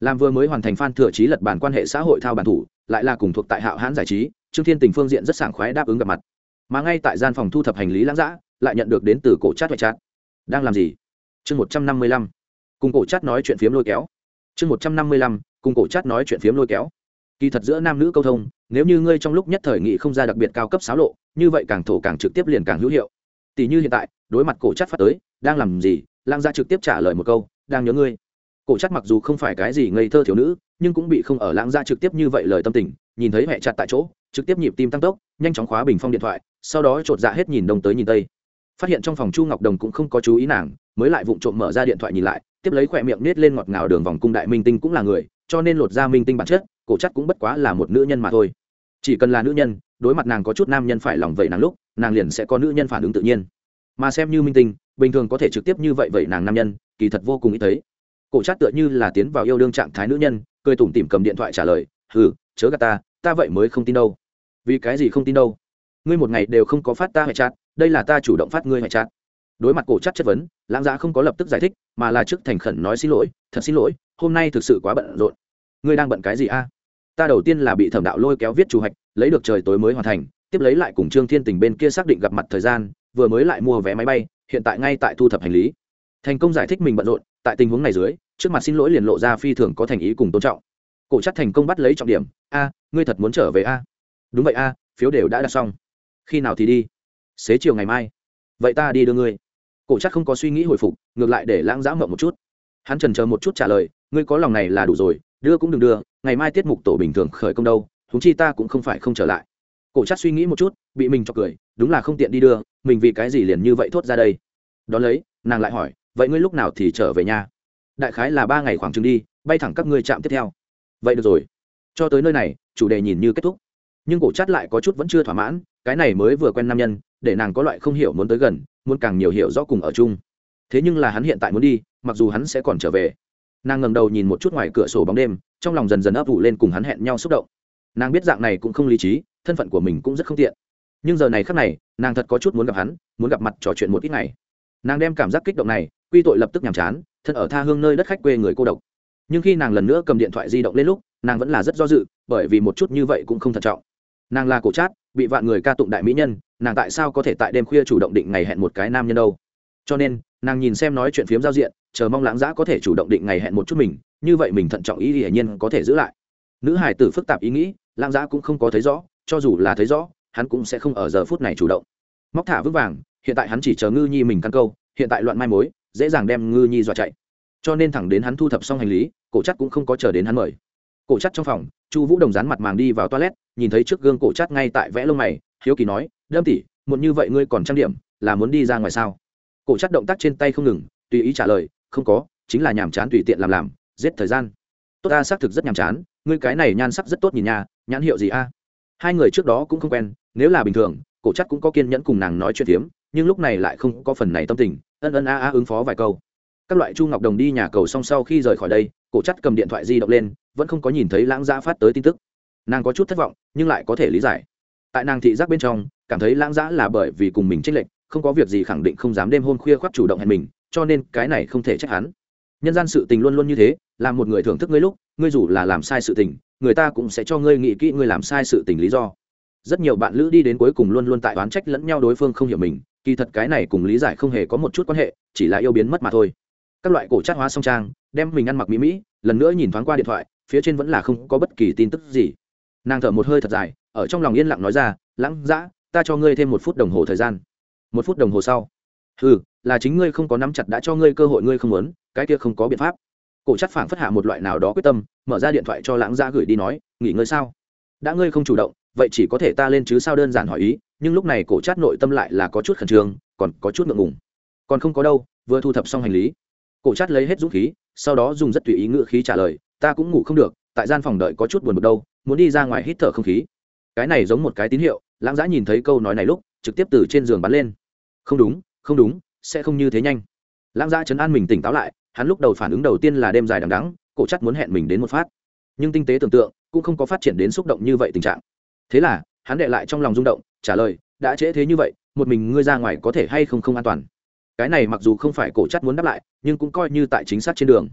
Làm vừa mới hoàn thành phan thừa trí lật bản quan hệ xã hội thao bản thủ, lại là cùng thuộc tại hạo hãn giải trí trương thiên tình phương diện rất sảng khoái đáp ứng gặp mặt. Mà ngay tại gian phòng thu thập hành lý lãng giã lại nhận được đến từ cổ chát hoại chát đang làm gì? Chương một trăm năm mươi lăm. Cùng cổ chát nói chuyện phiếm lôi kéo. Chương một trăm năm mươi lăm, cùng cổ chát nói chuyện phiếm lôi kéo. Kỳ thật giữa nam nữ câu thông, nếu như ngươi trong lúc nhất thời nghị không ra đặc biệt cao cấp xáo lộ, như vậy càng thổ càng trực tiếp liền càng hữu hiệu. Tỷ như hiện tại, đối mặt cổ chát phát tới, đang làm gì? Lang gia trực tiếp trả lời một câu, đang nhớ ngươi. Cổ chát mặc dù không phải cái gì ngây thơ thiếu nữ, nhưng cũng bị không ở lãng gia trực tiếp như vậy lời tâm tình, nhìn thấy mẹ chặt tại chỗ trực tiếp nhịp tim tăng tốc, nhanh chóng khóa bình phong điện thoại, sau đó chột dạ hết nhìn đông tới nhìn tây. Phát hiện trong phòng chu ngọc đồng cũng không có chú ý nàng, mới lại vụng trộm mở ra điện thoại nhìn lại, tiếp lấy khỏe miệng nết lên ngọt ngào đường vòng cung đại minh tinh cũng là người, cho nên lột ra minh tinh bản chất, cổ chắc cũng bất quá là một nữ nhân mà thôi. Chỉ cần là nữ nhân, đối mặt nàng có chút nam nhân phải lòng vậy nàng lúc, nàng liền sẽ có nữ nhân phản ứng tự nhiên. Mà xem như minh tinh, bình thường có thể trực tiếp như vậy vậy nàng nam nhân, kỳ thật vô cùng ý thấy. Cổ chắc tựa như là tiến vào yêu đương trạng thái nữ nhân, cười tủm tỉm cầm điện thoại trả lời, hừ, chớ gạt ta ta vậy mới không tin đâu. Vì cái gì không tin đâu? Ngươi một ngày đều không có phát ta hệ chát đây là ta chủ động phát ngươi hệ chát đối mặt cổ chắc chất vấn, lãng giá không có lập tức giải thích, mà là trước thành khẩn nói xin lỗi, thật xin lỗi, hôm nay thực sự quá bận rộn. Ngươi đang bận cái gì a? Ta đầu tiên là bị thẩm đạo lôi kéo viết chủ hạch lấy được trời tối mới hoàn thành, tiếp lấy lại cùng trương thiên tình bên kia xác định gặp mặt thời gian, vừa mới lại mua vé máy bay, hiện tại ngay tại thu thập hành lý. Thành công giải thích mình bận rộn, tại tình huống này dưới, trước mặt xin lỗi liền lộ ra phi thường có thành ý cùng tôn trọng cổ chắc thành công bắt lấy trọng điểm. A, ngươi thật muốn trở về a? Đúng vậy a, phiếu đều đã đặt xong. Khi nào thì đi? Xế chiều ngày mai. Vậy ta đi đưa ngươi. Cổ chắc không có suy nghĩ hồi phục, ngược lại để lãng giã mộng một chút. Hắn trần chờ một chút trả lời, ngươi có lòng này là đủ rồi, đưa cũng đừng đưa, ngày mai tiết mục tổ bình thường khởi công đâu thúng chi ta cũng không phải không trở lại. Cổ chắc suy nghĩ một chút, bị mình cho cười, đúng là không tiện đi đưa, mình vì cái gì liền như vậy thốt ra đây? Đón lấy, nàng lại hỏi, vậy ngươi lúc nào thì trở về nhà? Đại khái là ba ngày khoảng chừng đi, bay thẳng các ngươi chạm tiếp theo vậy được rồi. Cho tới nơi này, chủ đề nhìn như kết thúc. Nhưng cổ chát lại có chút vẫn chưa thỏa mãn, cái này mới vừa quen nam nhân, để nàng có loại không hiểu muốn tới gần, muốn càng nhiều hiểu rõ cùng ở chung. Thế nhưng là hắn hiện tại muốn đi, mặc dù hắn sẽ còn trở về. Nàng ngầm đầu nhìn một chút ngoài cửa sổ bóng đêm, trong lòng dần dần ấp ủ lên cùng hắn hẹn nhau xúc động. Nàng biết dạng này cũng không lý trí, thân phận của mình cũng rất không tiện. Nhưng giờ này khác này, nàng thật có chút muốn gặp hắn, muốn gặp mặt trò chuyện một ít ngày. Nàng đem cảm giác kích động này, quy tội lập tức nhàm chán, thân ở tha hương nơi đất khách quê người cô độc nhưng khi nàng lần nữa cầm điện thoại di động lên lúc, nàng vẫn là rất do dự, bởi vì một chút như vậy cũng không thận trọng. Nàng là cổ chát, bị vạn người ca tụng đại mỹ nhân, nàng tại sao có thể tại đêm khuya chủ động định ngày hẹn một cái nam nhân đâu? Cho nên, nàng nhìn xem nói chuyện phiếm giao diện, chờ mong lãng giã có thể chủ động định ngày hẹn một chút mình, như vậy mình thận trọng ý hiển nhiên có thể giữ lại. Nữ hải tử phức tạp ý nghĩ, lãng giã cũng không có thấy rõ, cho dù là thấy rõ, hắn cũng sẽ không ở giờ phút này chủ động. Móc thả vững vàng, hiện tại hắn chỉ chờ ngư nhi mình căn câu, hiện tại loạn mai mối, dễ dàng đem ngư nhi dọa chạy cho nên thẳng đến hắn thu thập xong hành lý, cổ chắc cũng không có chờ đến hắn mời. Cổ chắc trong phòng, chu vũ đồng dán mặt màng đi vào toilet, nhìn thấy trước gương cổ chắc ngay tại vẽ lông mày, hiếu kỳ nói, đâm tỉ muộn như vậy ngươi còn trang điểm, là muốn đi ra ngoài sao? Cổ chắc động tác trên tay không ngừng, tùy ý trả lời, không có, chính là nhàm chán tùy tiện làm làm, giết thời gian. Tốt ta, xác thực rất nhàm chán, ngươi cái này nhan sắc rất tốt nhìn nhà nhãn hiệu gì a? Hai người trước đó cũng không quen, nếu là bình thường, cổ chắc cũng có kiên nhẫn cùng nàng nói chuyện tiếm nhưng lúc này lại không có phần này tâm tình, ân ân a a ứng phó vài câu các loại chu ngọc đồng đi nhà cầu xong sau khi rời khỏi đây, cổ chắt cầm điện thoại di động lên, vẫn không có nhìn thấy lãng giã phát tới tin tức. Nàng có chút thất vọng, nhưng lại có thể lý giải. Tại nàng thị giác bên trong, cảm thấy lãng giã là bởi vì cùng mình trách lệnh không có việc gì khẳng định không dám đêm hôn khuya khoác chủ động hẹn mình, cho nên cái này không thể trách hắn. Nhân gian sự tình luôn luôn như thế là một người thưởng thức ngươi lúc, ngươi dù là làm sai sự tình, người ta cũng sẽ cho ngươi nghĩ kỹ ngươi làm sai sự tình lý do. Rất nhiều bạn lữ đi đến cuối cùng luôn luôn tại oán trách lẫn nhau đối phương không hiểu mình, kỳ thật cái này cùng lý giải không hề có một chút quan hệ, chỉ là yêu biến mất mà thôi các loại cổ chất hóa song trang, đem mình ăn mặc mỹ mỹ, lần nữa nhìn thoáng qua điện thoại, phía trên vẫn là không có bất kỳ tin tức gì. Nàng thở một hơi thật dài, ở trong lòng yên lặng nói ra, lãng dã, ta cho ngươi thêm một phút đồng hồ thời gian. Một phút đồng hồ sau? Ừ là chính ngươi không có nắm chặt đã cho ngươi cơ hội ngươi không muốn, cái kia không có biện pháp. Cổ chắc phảng phất hạ một loại nào đó quyết tâm, mở ra điện thoại cho lãng gia gửi đi nói, nghỉ ngơi sao? Đã ngươi không chủ động, vậy chỉ có thể ta lên chứ sao đơn giản hỏi ý, nhưng lúc này cổ chát nội tâm lại là có chút khẩn trương, còn có chút ngượng ngùng. Còn không có đâu, vừa thu thập xong hành lý cổ chát lấy hết dũng khí, sau đó dùng rất tùy ý ngựa khí trả lời, ta cũng ngủ không được, tại gian phòng đợi có chút buồn bực đâu, muốn đi ra ngoài hít thở không khí. Cái này giống một cái tín hiệu, lãng giã nhìn thấy câu nói này lúc, trực tiếp từ trên giường bắn lên. Không đúng không đúng, sẽ không như thế nhanh. Lãng giã chấn an mình tỉnh táo lại, hắn lúc đầu phản ứng đầu tiên là đêm dài đằng đắng cổ chắc muốn hẹn mình đến một phát. Nhưng tinh tế tưởng tượng, cũng không có phát triển đến xúc động như vậy tình trạng. Thế là, hắn đệ lại trong lòng rung động, trả lời, đã trễ thế như vậy, một mình ngươi ra ngoài có thể hay không không an toàn? Cái này mặc dù không phải cổ chắc muốn đáp lại, nhưng cũng coi như tại chính xác trên đường.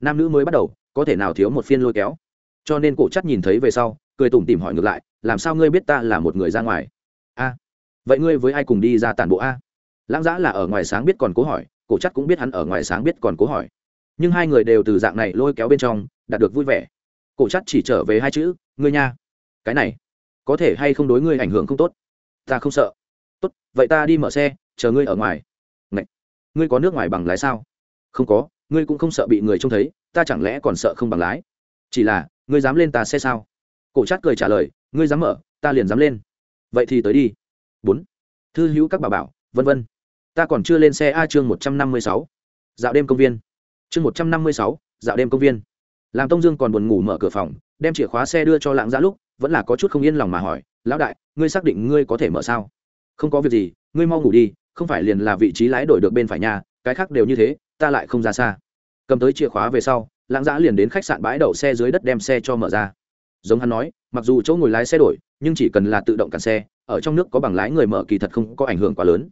Nam nữ mới bắt đầu, có thể nào thiếu một phiên lôi kéo? Cho nên cổ chắc nhìn thấy về sau, cười tủm tỉm hỏi ngược lại, làm sao ngươi biết ta là một người ra ngoài? A. Vậy ngươi với ai cùng đi ra tản bộ a? Lãng giã là ở ngoài sáng biết còn cố hỏi, cổ chắc cũng biết hắn ở ngoài sáng biết còn cố hỏi. Nhưng hai người đều từ dạng này lôi kéo bên trong, đạt được vui vẻ. Cổ chắc chỉ trở về hai chữ, ngươi nha. Cái này, có thể hay không đối ngươi ảnh hưởng không tốt? Ta không sợ. Tốt, vậy ta đi mở xe, chờ ngươi ở ngoài ngươi có nước ngoài bằng lái sao? Không có, ngươi cũng không sợ bị người trông thấy, ta chẳng lẽ còn sợ không bằng lái? Chỉ là, ngươi dám lên ta xe sao? Cổ Trát cười trả lời, ngươi dám mở, ta liền dám lên. Vậy thì tới đi. Bốn. Thư hữu các bà bảo, vân vân. Ta còn chưa lên xe a chương một trăm năm mươi sáu. Dạo đêm công viên. Chương một trăm năm mươi sáu, dạo đêm công viên. Làm tông dương còn buồn ngủ mở cửa phòng, đem chìa khóa xe đưa cho lãng giã lúc, vẫn là có chút không yên lòng mà hỏi, lão đại, ngươi xác định ngươi có thể mở sao? Không có việc gì, ngươi mau ngủ đi không phải liền là vị trí lái đổi được bên phải nhà, cái khác đều như thế, ta lại không ra xa. Cầm tới chìa khóa về sau, lãng giã liền đến khách sạn bãi đậu xe dưới đất đem xe cho mở ra. Giống hắn nói, mặc dù chỗ ngồi lái xe đổi, nhưng chỉ cần là tự động cản xe, ở trong nước có bằng lái người mở kỳ thật không có ảnh hưởng quá lớn.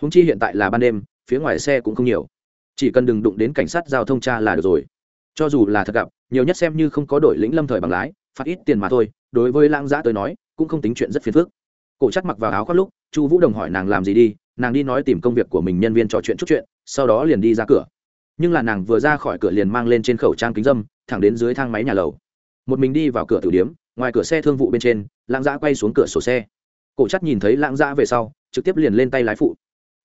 Húng chi hiện tại là ban đêm, phía ngoài xe cũng không nhiều. Chỉ cần đừng đụng đến cảnh sát giao thông tra là được rồi. Cho dù là thật gặp, nhiều nhất xem như không có đội lĩnh lâm thời bằng lái, phạt ít tiền mà thôi, đối với lãng giã tới nói, cũng không tính chuyện rất phiền phức. Cổ chắc mặc vào áo khoác lúc, chu vũ đồng hỏi nàng làm gì đi nàng đi nói tìm công việc của mình nhân viên trò chuyện chút chuyện, sau đó liền đi ra cửa. Nhưng là nàng vừa ra khỏi cửa liền mang lên trên khẩu trang kính dâm, thẳng đến dưới thang máy nhà lầu. Một mình đi vào cửa tử điếm ngoài cửa xe thương vụ bên trên, lãng giã quay xuống cửa sổ xe. Cổ chắc nhìn thấy lãng giã về sau, trực tiếp liền lên tay lái phụ.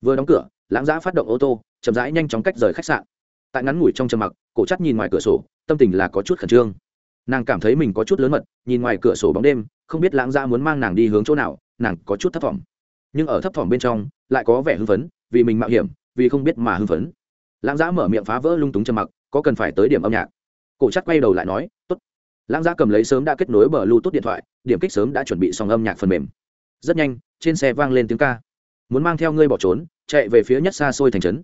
Vừa đóng cửa, lãng giã phát động ô tô, chậm rãi nhanh chóng cách rời khách sạn. Tại ngắn ngủi trong trầm mặc, cổ chắc nhìn ngoài cửa sổ, tâm tình là có chút khẩn trương. Nàng cảm thấy mình có chút lớn mật, nhìn ngoài cửa sổ bóng đêm, không biết lãng giã muốn mang nàng đi hướng chỗ nào, nàng có chút thất vọng nhưng ở thấp thỏm bên trong, lại có vẻ hưng phấn, vì mình mạo hiểm, vì không biết mà hưng phấn. Lãng giã mở miệng phá vỡ lung túng trầm mặc, có cần phải tới điểm âm nhạc. Cổ chắc quay đầu lại nói t ố t lãng giã cầm lấy sớm đã kết nối bờ bluetooth điện thoại, điểm kích sớm đã chuẩn bị xong âm nhạc phần mềm. Rất nhanh, trên xe vang lên tiếng ca. Muốn mang theo ngươi bỏ trốn, chạy về phía nhất xa xôi thành trấn.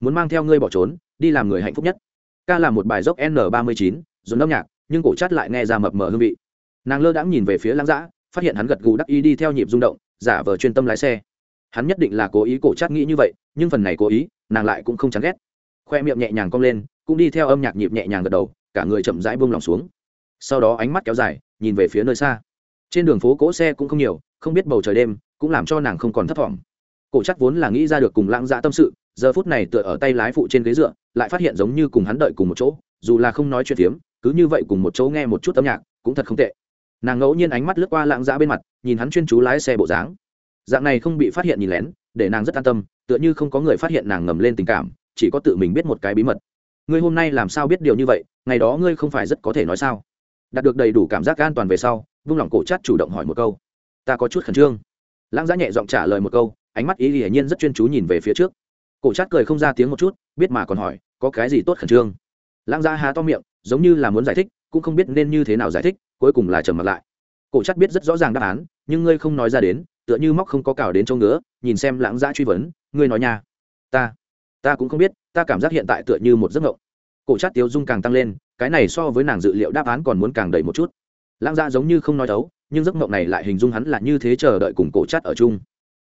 Muốn mang theo ngươi bỏ trốn, đi làm người hạnh phúc nhất. Ca là một bài dốc n ba mươi chín, dồn âm nhạc, nhưng cổ chát lại nghe ra mập mờ hương vị. Nàng lơ đãng nhìn về phía lãng giã, phát hiện hắn gật gù đắc ý đi theo nhịp rung động giả vờ chuyên tâm lái xe. Hắn nhất định là cố ý cổ chát nghĩ như vậy, nhưng phần này cố ý, nàng lại cũng không chán ghét. Khoe miệng nhẹ nhàng cong lên, cũng đi theo âm nhạc nhịp nhẹ nhàng gật đầu, cả người chậm rãi buông lòng xuống. Sau đó ánh mắt kéo dài, nhìn về phía nơi xa. Trên đường phố cỗ xe cũng không nhiều, không biết bầu trời đêm, cũng làm cho nàng không còn thấp t cổ chắc vốn là nghĩ ra được cùng lãng dạ tâm sự, giờ phút này tựa ở tay lái phụ trên ghế dựa, lại phát hiện giống như cùng hắn đợi cùng một chỗ, dù là không nói chuyện phiếm, cứ như vậy cùng một chỗ nghe một chút âm nhạc, cũng thật không tệ nàng ngẫu nhiên ánh mắt lướt qua lãng giã bên mặt, nhìn hắn chuyên chú lái xe bộ dáng. Dạng này không bị phát hiện nhìn lén, để nàng rất an tâm, tựa như không có người phát hiện nàng ngầm lên tình cảm, chỉ có tự mình biết một cái bí mật. Ngươi hôm nay làm sao biết điều như vậy, ngày đó ngươi không phải rất có thể nói sao? Đạt được đầy đủ cảm giác an toàn về sau, vung lòng cổ chát chủ động hỏi một câu. Ta có chút khẩn trương. Lãng giá nhẹ giọng trả lời một câu, ánh mắt ý hiển nhiên rất chuyên chú nhìn về phía trước. Cổ chát cười không ra tiếng một chút, biết mà còn hỏi, có cái gì tốt khẩn trương? Lãng giã há to miệng, giống như là muốn giải thích, cũng không biết nên như thế nào giải thích cuối cùng là trầm mặt lại. Cổ chắc biết rất rõ ràng đáp án, nhưng ngươi không nói ra đến, tựa như móc không có cào đến chỗ ngứa, nhìn xem lãng gia truy vấn, ngươi nói nha. Ta ta cũng không biết, ta cảm giác hiện tại tựa như một giấc mộng. Cổ chắc tiếu dung càng tăng lên, cái này so với nàng dự liệu đáp án còn muốn càng đầy một chút. Lãng gia giống như không nói thấu nhưng giấc mộng này lại hình dung hắn là như thế chờ đợi cùng cổ chắc ở chung.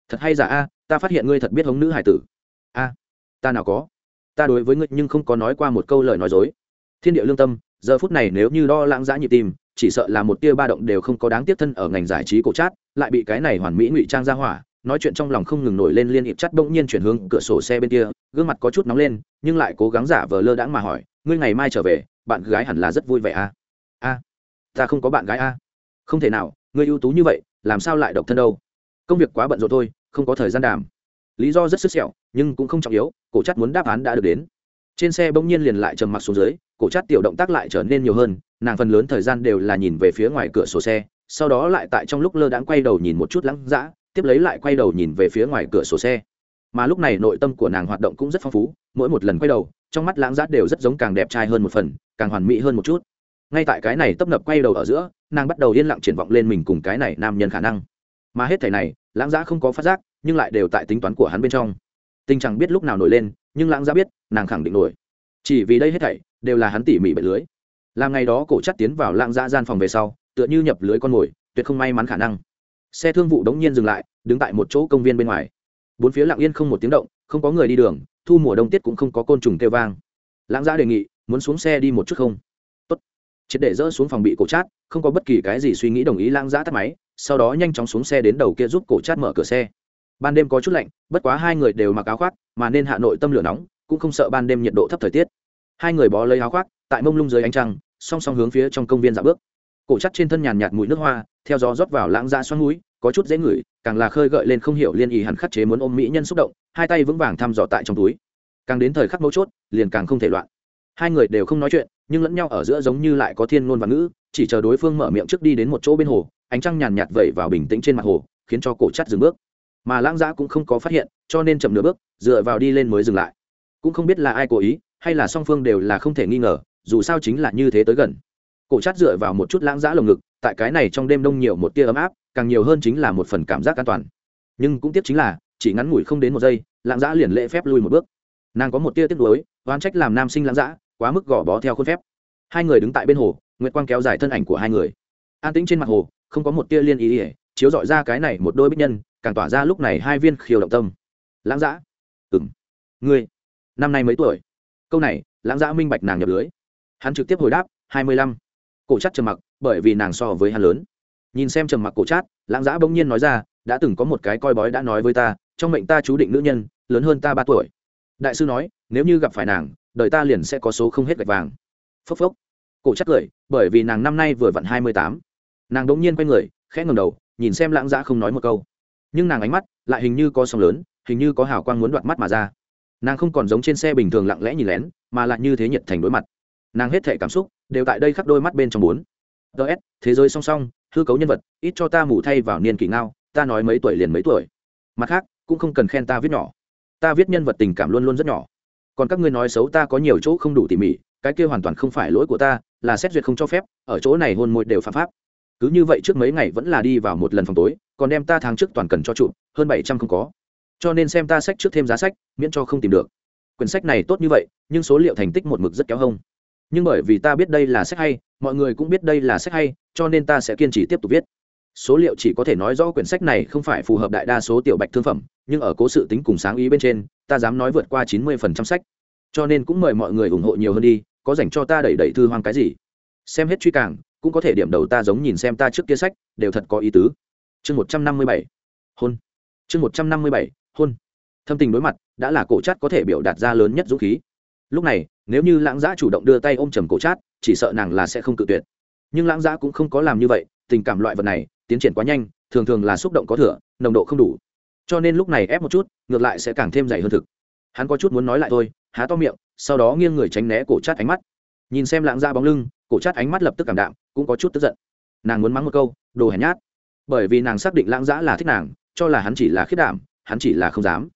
Thật hay giả a, ta phát hiện ngươi thật biết hống nữ hải tử. A, ta nào có. Ta đối với ngươi nhưng không có nói qua một câu lời nói dối. Thiên địa lương tâm, giờ phút này nếu như đo lãng giã nhịp tim chỉ sợ là một tia ba động đều không có đáng tiếc thân ở ngành giải trí cổ chát, lại bị cái này hoàn mỹ ngụy trang ra hỏa, nói chuyện trong lòng không ngừng nổi lên liên hiệp chắt bỗng nhiên chuyển hướng cửa sổ xe bên kia, gương mặt có chút nóng lên, nhưng lại cố gắng giả vờ lơ đãng mà hỏi, ngươi ngày mai trở về, bạn gái hẳn là rất vui vẻ a a, ta không có bạn gái a không thể nào, ngươi ưu tú như vậy, làm sao lại độc thân đâu? Công việc quá bận rộn thôi, không có thời gian đàm. Lý do rất sức sẹo, nhưng cũng không trọng yếu, cổ chắt muốn đáp án đã được đến. Trên xe bỗng nhiên liền lại trầm mặc xuống dưới cổ chắt tiểu động tác lại trở nên nhiều hơn, nàng phần lớn thời gian đều là nhìn về phía ngoài cửa sổ xe, sau đó lại tại trong lúc lơ đãng quay đầu nhìn một chút lắng dã, tiếp lấy lại quay đầu nhìn về phía ngoài cửa sổ xe. Mà lúc này nội tâm của nàng hoạt động cũng rất phong phú, mỗi một lần quay đầu, trong mắt lãng giác đều rất giống càng đẹp trai hơn một phần, càng hoàn mỹ hơn một chút. Ngay tại cái này tấp nập quay đầu ở giữa, nàng bắt đầu yên lặng triển vọng lên mình cùng cái này nam nhân khả năng. Mà hết thảy này lãng giã không có phát giác, nhưng lại đều tại tính toán của hắn bên trong. Tình chẳng biết lúc nào nổi lên, nhưng lãng giã biết, nàng khẳng định nổi. Chỉ vì đây hết thảy đều là hắn tỉ mỉ bệ lưới. Làm ngày đó cổ chắc tiến vào lạng dã gian phòng về sau, tựa như nhập lưới con mồi, tuyệt không may mắn khả năng. Xe thương vụ đống nhiên dừng lại, đứng tại một chỗ công viên bên ngoài. Bốn phía lặng yên không một tiếng động, không có người đi đường, thu mùa đông tiết cũng không có côn trùng kêu vang. Lãng giã đề nghị, muốn xuống xe đi một chút không? Tốt. Triệt để dỡ xuống phòng bị cổ chát, không có bất kỳ cái gì suy nghĩ đồng ý lãng giã tắt máy, sau đó nhanh chóng xuống xe đến đầu kia giúp cổ chát mở cửa xe. Ban đêm có chút lạnh, bất quá hai người đều mặc áo khoác, mà nên hạ nội tâm lửa nóng, cũng không sợ ban đêm nhiệt độ thấp thời tiết hai người bó lấy áo khoác, tại mông lung dưới ánh trăng, song song hướng phía trong công viên dạo bước. Cổ chắc trên thân nhàn nhạt mùi nước hoa, theo gió rót vào lãng ra xoắn núi, có chút dễ ngửi, càng là khơi gợi lên không hiểu liên ý hẳn khắc chế muốn ôm mỹ nhân xúc động, hai tay vững vàng thăm dò tại trong túi. Càng đến thời khắc mấu chốt, liền càng không thể loạn. Hai người đều không nói chuyện, nhưng lẫn nhau ở giữa giống như lại có thiên ngôn và ngữ, chỉ chờ đối phương mở miệng trước đi đến một chỗ bên hồ, ánh trăng nhàn nhạt vẩy vào bình tĩnh trên mặt hồ, khiến cho cổ chắt dừng bước. Mà lãng giã cũng không có phát hiện, cho nên chậm nửa bước, dựa vào đi lên mới dừng lại. Cũng không biết là ai cố ý hay là song phương đều là không thể nghi ngờ, dù sao chính là như thế tới gần. Cổ chát dựa vào một chút lãng giã lồng ngực, tại cái này trong đêm đông nhiều một tia ấm áp, càng nhiều hơn chính là một phần cảm giác an toàn. Nhưng cũng tiếc chính là, chỉ ngắn ngủi không đến một giây, lãng giã liền lễ phép lui một bước. Nàng có một tia tiếc nuối, oán trách làm nam sinh lãng giã quá mức gò bó theo khuôn phép. Hai người đứng tại bên hồ, nguyệt quang kéo dài thân ảnh của hai người. An tĩnh trên mặt hồ, không có một tia liên ý ỉa chiếu dọi ra cái này một đôi bích nhân, càng tỏa ra lúc này hai viên khiêu động tâm. Lãng giã ừng ngươi, năm nay mấy tuổi? Câu này, lãng giã minh bạch nàng nhập lưới. Hắn trực tiếp hồi đáp, hai mươi lăm. Cổ chát trầm mặc, bởi vì nàng so với hắn lớn. Nhìn xem trầm mặc cổ chát, lãng giã bỗng nhiên nói ra, đã từng có một cái coi bói đã nói với ta, trong mệnh ta chú định nữ nhân, lớn hơn ta ba tuổi. Đại sư nói, nếu như gặp phải nàng, đời ta liền sẽ có số không hết gạch vàng. Phốc phốc. Cổ chắc cười, bởi vì nàng năm nay vừa vặn hai mươi tám. Nàng đống nhiên quay người, khẽ ngầm đầu, nhìn xem lãng giã không nói một câu. Nhưng nàng ánh mắt lại hình như có sóng lớn, hình như có hào quang muốn đoạt mắt mà ra nàng không còn giống trên xe bình thường lặng lẽ nhìn lén, mà lại như thế nhiệt thành đối mặt. Nàng hết thể cảm xúc đều tại đây khắp đôi mắt bên trong bốn. Ts thế giới song song, hư cấu nhân vật, ít cho ta mủ thay vào niên kỷ ngao, ta nói mấy tuổi liền mấy tuổi. Mặt khác, cũng không cần khen ta viết nhỏ. Ta viết nhân vật tình cảm luôn luôn rất nhỏ. Còn các ngươi nói xấu ta có nhiều chỗ không đủ tỉ mỉ, cái kia hoàn toàn không phải lỗi của ta, là xét duyệt không cho phép, ở chỗ này hôn môi đều phạm pháp. Cứ như vậy trước mấy ngày vẫn là đi vào một lần phòng tối, còn đem ta tháng trước toàn cần cho trụ, hơn bảy trăm không có cho nên xem ta sách trước thêm giá sách, miễn cho không tìm được. Quyển sách này tốt như vậy, nhưng số liệu thành tích một mực rất kéo hông. Nhưng bởi vì ta biết đây là sách hay, mọi người cũng biết đây là sách hay, cho nên ta sẽ kiên trì tiếp tục viết. Số liệu chỉ có thể nói rõ quyển sách này không phải phù hợp đại đa số tiểu bạch thương phẩm, nhưng ở cố sự tính cùng sáng ý bên trên, ta dám nói vượt qua chín mươi phần trăm sách. Cho nên cũng mời mọi người ủng hộ nhiều hơn đi, có dành cho ta đẩy đẩy thư hoang cái gì. Xem hết truy càng cũng có thể điểm đầu ta giống nhìn xem ta trước kia sách, đều thật có ý tứ. Chương một trăm năm mươi bảy. Hôn. Chương một trăm năm mươi bảy hôn. Thâm tình đối mặt, đã là cổ chát có thể biểu đạt ra lớn nhất dũng khí. Lúc này, nếu như lãng giã chủ động đưa tay ôm trầm cổ chát, chỉ sợ nàng là sẽ không cự tuyệt. Nhưng lãng giã cũng không có làm như vậy, tình cảm loại vật này, tiến triển quá nhanh, thường thường là xúc động có thừa, nồng độ không đủ. Cho nên lúc này ép một chút, ngược lại sẽ càng thêm dày hơn thực. Hắn có chút muốn nói lại thôi, há to miệng, sau đó nghiêng người tránh né cổ chát ánh mắt. Nhìn xem lãng ra bóng lưng, cổ chát ánh mắt lập tức cảm đạm, cũng có chút tức giận. Nàng muốn mắng một câu, đồ hèn nhát. Bởi vì nàng xác định lãng giã là thích nàng, cho là hắn chỉ là khiết đảm hắn chỉ là không dám.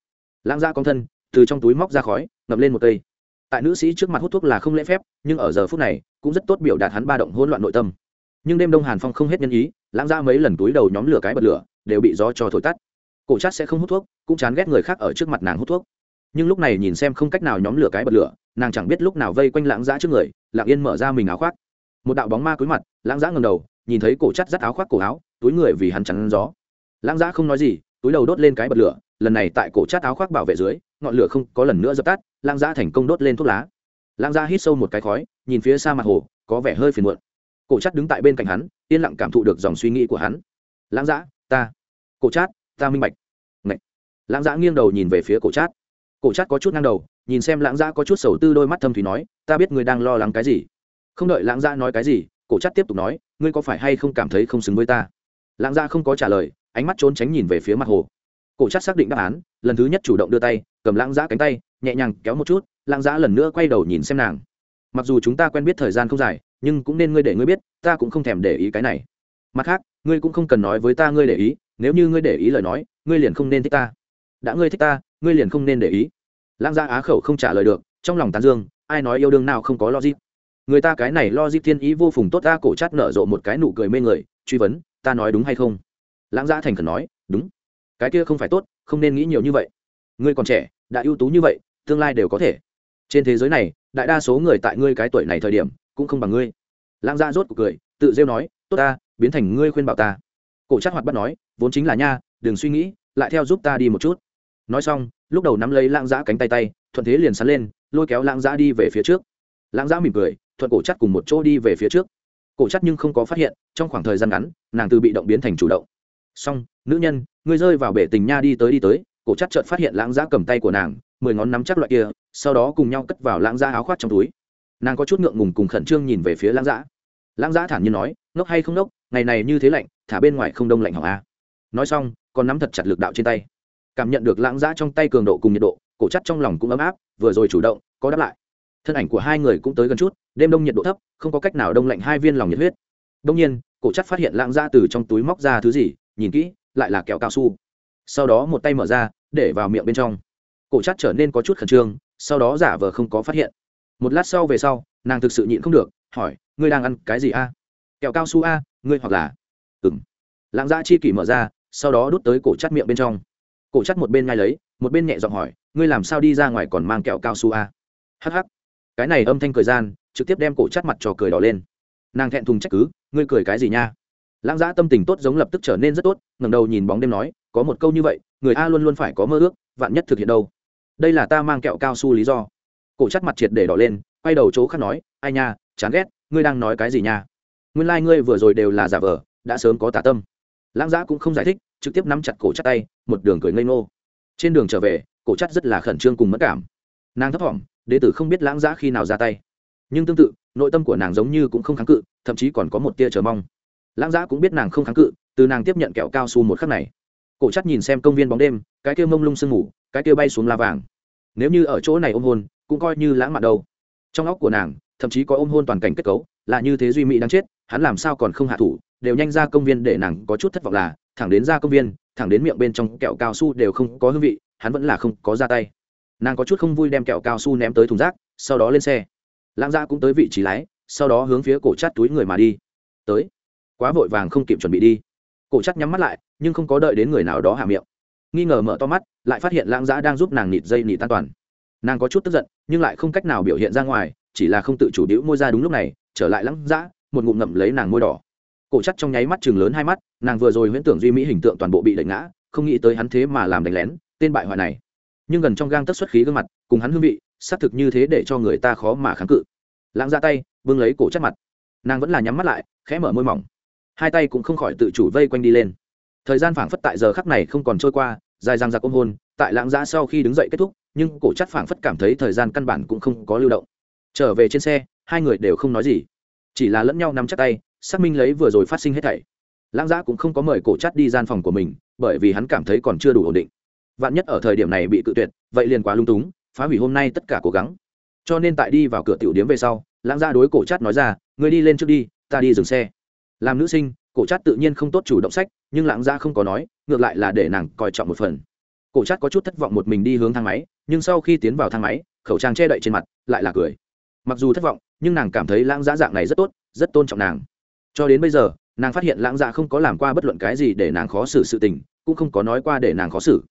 Lãng ra con thân, từ trong túi móc ra khói ngập lên một cây. Tại nữ sĩ trước mặt hút thuốc là không lễ phép, nhưng ở giờ phút này, cũng rất tốt biểu đạt hắn ba động hỗn loạn nội tâm. Nhưng đêm đông hàn phong không hết nhân ý, lãng ra mấy lần túi đầu nhóm lửa cái bật lửa, đều bị gió cho thổi tắt. Cổ chát sẽ không hút thuốc, cũng chán ghét người khác ở trước mặt nàng hút thuốc. Nhưng lúc này nhìn xem không cách nào nhóm lửa cái bật lửa, nàng chẳng biết lúc nào vây quanh lãng giã trước người lạng yên mở ra mình áo khoác. Một đạo bóng ma cúi mặt, lãng giã ngầm đầu, nhìn thấy cổ chắt dắt áo khoác cổ áo, túi người vì hắn chắn gió. Lãng giã không nói gì túi đầu đốt lên cái bật lửa, lần này tại cổ chát áo khoác bảo vệ dưới, ngọn lửa không có lần nữa dập tắt, lang gia thành công đốt lên thuốc lá. Lang gia hít sâu một cái khói, nhìn phía xa mặt hồ, có vẻ hơi phiền muộn. Cổ chát đứng tại bên cạnh hắn, yên lặng cảm thụ được dòng suy nghĩ của hắn. Lang gia, ta, cổ chát, ta minh bạch. Ngậy. lang gia nghiêng đầu nhìn về phía cổ chát. Cổ chát có chút ngang đầu, nhìn xem lãng gia có chút sầu tư đôi mắt thâm thủy nói, ta biết ngươi đang lo lắng cái gì. Không đợi lãng gia nói cái gì, cổ chát tiếp tục nói, ngươi có phải hay không cảm thấy không xứng với ta? Lãng gia không có trả lời ánh mắt trốn tránh nhìn về phía mặt hồ. Cổ chắc xác định đáp án, lần thứ nhất chủ động đưa tay, cầm lãng giã cánh tay, nhẹ nhàng kéo một chút, lãng giã lần nữa quay đầu nhìn xem nàng. Mặc dù chúng ta quen biết thời gian không dài, nhưng cũng nên ngươi để ngươi biết, ta cũng không thèm để ý cái này. Mặt khác, ngươi cũng không cần nói với ta ngươi để ý, nếu như ngươi để ý lời nói, ngươi liền không nên thích ta. Đã ngươi thích ta, ngươi liền không nên để ý. Lãng gia á khẩu không trả lời được, trong lòng tán dương, ai nói yêu đương nào không có logic. Người ta cái này logic thiên ý vô phùng tốt ta, cổ chát nở rộ một cái nụ cười mê người, truy vấn, ta nói đúng hay không? Lãng giã thành khẩn nói, đúng. Cái kia không phải tốt, không nên nghĩ nhiều như vậy. Ngươi còn trẻ, đã ưu tú như vậy, tương lai đều có thể. Trên thế giới này, đại đa số người tại ngươi cái tuổi này thời điểm, cũng không bằng ngươi. Lãng giã rốt cuộc cười, tự rêu nói, tốt ta, biến thành ngươi khuyên bảo ta. Cổ chắc hoạt bắt nói, vốn chính là nha, đừng suy nghĩ, lại theo giúp ta đi một chút. Nói xong, lúc đầu nắm lấy lãng giã cánh tay tay, thuận thế liền sắn lên, lôi kéo lãng giã đi về phía trước. Lãng giã mỉm cười, thuận cổ chắc cùng một chỗ đi về phía trước. Cổ chắc nhưng không có phát hiện, trong khoảng thời gian ngắn, nàng từ bị động biến thành chủ động xong, nữ nhân, ngươi rơi vào bể tình nha đi tới đi tới, cổ chắc chợt phát hiện lãng giã cầm tay của nàng, mười ngón nắm chắc loại kia, sau đó cùng nhau cất vào lãng giã áo khoác trong túi. Nàng có chút ngượng ngùng cùng khẩn trương nhìn về phía lãng giã. Lãng giã thản nhiên nói, ngốc hay không ngốc, ngày này như thế lạnh, thả bên ngoài không đông lạnh hỏng a. Nói xong, còn nắm thật chặt lực đạo trên tay. Cảm nhận được lãng giã trong tay cường độ cùng nhiệt độ, cổ chắc trong lòng cũng ấm áp, vừa rồi chủ động, có đáp lại. Thân ảnh của hai người cũng tới gần chút, đêm đông nhiệt độ thấp, không có cách nào đông lạnh hai viên lòng nhiệt huyết. Đông nhiên, cổ chắc phát hiện lãng giã từ trong túi móc ra thứ gì nhìn kỹ, lại là kẹo cao su. Sau đó một tay mở ra, để vào miệng bên trong. Cổ chắc trở nên có chút khẩn trương, sau đó giả vờ không có phát hiện. Một lát sau về sau, nàng thực sự nhịn không được, hỏi, ngươi đang ăn cái gì a? Kẹo cao su a, ngươi hoặc là ừng lãng giã chi kỷ mở ra, sau đó đút tới cổ chắt miệng bên trong. Cổ chắt một bên ngay lấy, một bên nhẹ giọng hỏi, ngươi làm sao đi ra ngoài còn mang kẹo cao su a? Hh cái này âm thanh cười gian, trực tiếp đem cổ chắt mặt trò cười đỏ lên. Nàng thẹn thùng trách cứ, ngươi cười cái gì nha? Lãng giã tâm tình tốt giống lập tức trở nên rất tốt, ngẩng đầu nhìn bóng đêm nói, có một câu như vậy, người a luôn luôn phải có mơ ước, vạn nhất thực hiện đâu? Đây là ta mang kẹo cao su lý do. Cổ chắt mặt triệt để đỏ lên, quay đầu chỗ khác nói, ai nha, chán ghét, ngươi đang nói cái gì nha? Nguyên lai、like、ngươi vừa rồi đều là giả vờ, đã sớm có tả tâm. Lãng giã cũng không giải thích, trực tiếp nắm chặt cổ chắt tay, một đường cười ngây ngô. Trên đường trở về, cổ chắt rất là khẩn trương cùng mất cảm. Nàng thấp thỏm đế tử không biết lãng giã khi nào ra tay. Nhưng tương tự, nội tâm của nàng giống như cũng không kháng cự, thậm chí còn có một tia chờ mong lãng giã cũng biết nàng không kháng cự, từ nàng tiếp nhận kẹo cao su một khắc này. Cổ chắc nhìn xem công viên bóng đêm, cái kia mông lung sương ngủ cái kia bay xuống la vàng. Nếu như ở chỗ này ôm hôn, cũng coi như lãng mạn đâu. Trong óc của nàng, thậm chí có ôm hôn toàn cảnh kết cấu, là như thế duy mỹ đang chết, hắn làm sao còn không hạ thủ, đều nhanh ra công viên để nàng có chút thất vọng là, thẳng đến ra công viên, thẳng đến miệng bên trong kẹo cao su đều không có hương vị, hắn vẫn là không có ra tay. Nàng có chút không vui đem kẹo cao su ném tới thùng rác, sau đó lên xe. Lãng ra cũng tới vị trí lái, sau đó hướng phía cổ chát túi người mà đi. Tới quá vội vàng không kịp chuẩn bị đi. Cổ chắc nhắm mắt lại, nhưng không có đợi đến người nào đó hạ miệng. Nghi ngờ mở to mắt, lại phát hiện lãng giã đang giúp nàng nịt dây nịt an toàn. Nàng có chút tức giận, nhưng lại không cách nào biểu hiện ra ngoài, chỉ là không tự chủ đĩu môi ra đúng lúc này, trở lại lãng giã, một ngụm ngậm lấy nàng môi đỏ. Cổ chắc trong nháy mắt chừng lớn hai mắt, nàng vừa rồi huyễn tưởng duy mỹ hình tượng toàn bộ bị đẩy ngã, không nghĩ tới hắn thế mà làm đánh lén, tên bại hoại này. Nhưng gần trong gang tất xuất khí gương mặt, cùng hắn hương vị, xác thực như thế để cho người ta khó mà kháng cự. Lãng ra tay vương lấy cổ chắc mặt. Nàng vẫn là nhắm mắt lại, khẽ mở môi mỏng hai tay cũng không khỏi tự chủ vây quanh đi lên. Thời gian phảng phất tại giờ khắc này không còn trôi qua, dài răng giặc ôm hôn, tại lãng giã sau khi đứng dậy kết thúc, nhưng cổ chắc phảng phất cảm thấy thời gian căn bản cũng không có lưu động. Trở về trên xe, hai người đều không nói gì. Chỉ là lẫn nhau nắm chắc tay, xác minh lấy vừa rồi phát sinh hết thảy. Lãng giã cũng không có mời cổ chắc đi gian phòng của mình, bởi vì hắn cảm thấy còn chưa đủ ổn định. Vạn nhất ở thời điểm này bị cự tuyệt, vậy liền quá lung túng, phá hủy hôm nay tất cả cố gắng. Cho nên tại đi vào cửa tiểu điếm về sau, lãng giã đối cổ chắc nói ra người đi lên trước đi, ta đi dừng xe làm nữ sinh, cổ chát tự nhiên không tốt chủ động sách, nhưng lãng giã không có nói, ngược lại là để nàng coi trọng một phần. Cổ chát có chút thất vọng một mình đi hướng thang máy, nhưng sau khi tiến vào thang máy, khẩu trang che đậy trên mặt, lại là cười. Mặc dù thất vọng, nhưng nàng cảm thấy lãng giã dạng này rất tốt, rất tôn trọng nàng. Cho đến bây giờ, nàng phát hiện lãng dạ không có làm qua bất luận cái gì để nàng khó xử sự tình, cũng không có nói qua để nàng khó xử.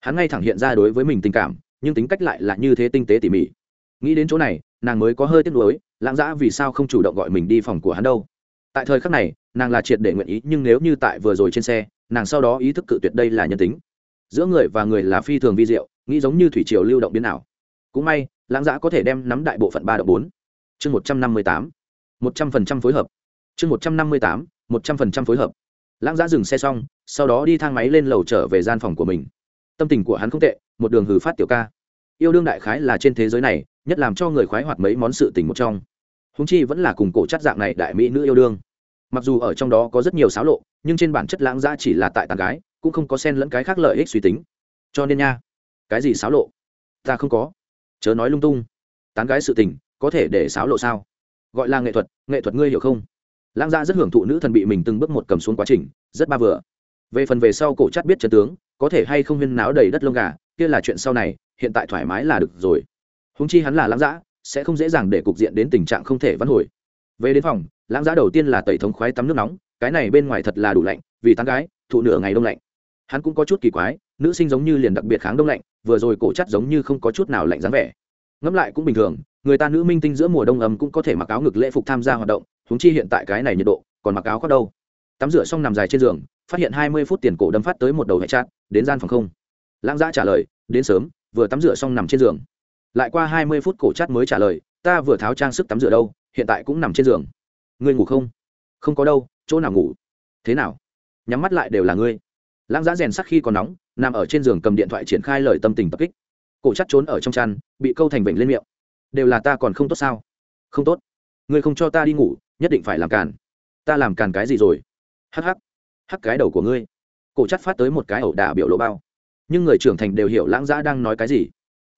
Hắn ngay thẳng hiện ra đối với mình tình cảm, nhưng tính cách lại là như thế tinh tế tỉ mỉ. Nghĩ đến chỗ này, nàng mới có hơi tiếc nuối, lãng dã vì sao không chủ động gọi mình đi phòng của hắn đâu? Tại thời khắc này, nàng là triệt để nguyện ý, nhưng nếu như tại vừa rồi trên xe, nàng sau đó ý thức cự tuyệt đây là nhân tính. Giữa người và người là phi thường vi diệu, nghĩ giống như thủy triều lưu động biến nào cũng may, lãng giã có thể đem nắm đại bộ phận ba động bốn. Chương một trăm năm mươi tám. Một trăm phần trăm phối hợp. Chương một trăm năm mươi tám, một trăm phần trăm phối hợp. Lãng giã dừng xe xong, sau đó đi thang máy lên lầu trở về gian phòng của mình. Tâm tình của hắn không tệ, một đường hử phát tiểu ca. Yêu đương đại khái là trên thế giới này, nhất làm cho người khoái hoạt mấy món sự tình một trong húng chi vẫn là cùng cổ chất dạng này đại mỹ nữ yêu đương. Mặc dù ở trong đó có rất nhiều xáo lộ, nhưng trên bản chất lãng ra chỉ là tại tàn gái, cũng không có xen lẫn cái khác lợi ích suy tính. Cho nên nha, cái gì xáo lộ? Ta không có. Chớ nói lung tung. Tán gái sự tình, có thể để xáo lộ sao? Gọi là nghệ thuật nghệ thuật ngươi hiểu không? Lãng gia rất hưởng thụ nữ thần bị mình từng bước một cầm xuống quá trình, rất ba vừa. Về phần về sau cổ chắt biết chân tướng, có thể hay không huyên náo đầy đất lông gà, kia là chuyện sau này, hiện tại thoải mái là được rồi. Húng chi hắn là lãng giã sẽ không dễ dàng để cục diện đến tình trạng không thể vãn hồi. Về đến phòng, lãng giá đầu tiên là tẩy thống khoái tắm nước nóng, cái này bên ngoài thật là đủ lạnh, vì tán gái, thụ nửa ngày đông lạnh. Hắn cũng có chút kỳ quái, nữ sinh giống như liền đặc biệt kháng đông lạnh, vừa rồi cổ chắc giống như không có chút nào lạnh dáng vẻ. Ngẫm lại cũng bình thường, người ta nữ minh tinh giữa mùa đông ấm cũng có thể mặc áo ngực lễ phục tham gia hoạt động húng chi hiện tại cái này nhiệt độ, còn mặc áo khoác đâu. Tắm rửa xong nằm dài trên giường, phát hiện hai mươi phút tiền cổ đâm phát tới một đầu hệ chát, đến gian phòng không. Lãng giã trả lời, đến sớm, vừa tắm rửa xong nằm trên giường lại qua hai mươi phút cổ chát mới trả lời, ta vừa tháo trang sức tắm rửa đâu, hiện tại cũng nằm trên giường. Ngươi ngủ không? Không có đâu, chỗ nào ngủ? Thế nào? Nhắm mắt lại đều là ngươi. Lãng giã rèn sắc khi còn nóng, nằm ở trên giường cầm điện thoại triển khai lời tâm tình tập kích. Cổ chắc trốn ở trong chăn, bị câu thành bệnh lên miệng. Đều là ta còn không tốt sao? Không tốt. Ngươi không cho ta đi ngủ, nhất định phải làm càn. Ta làm càn cái gì rồi? Hắc hắc hắc cái đầu của ngươi. Cổ chắc phát tới một cái ẩu đả biểu lộ bao. Nhưng người trưởng thành đều hiểu lãng giã đang nói cái gì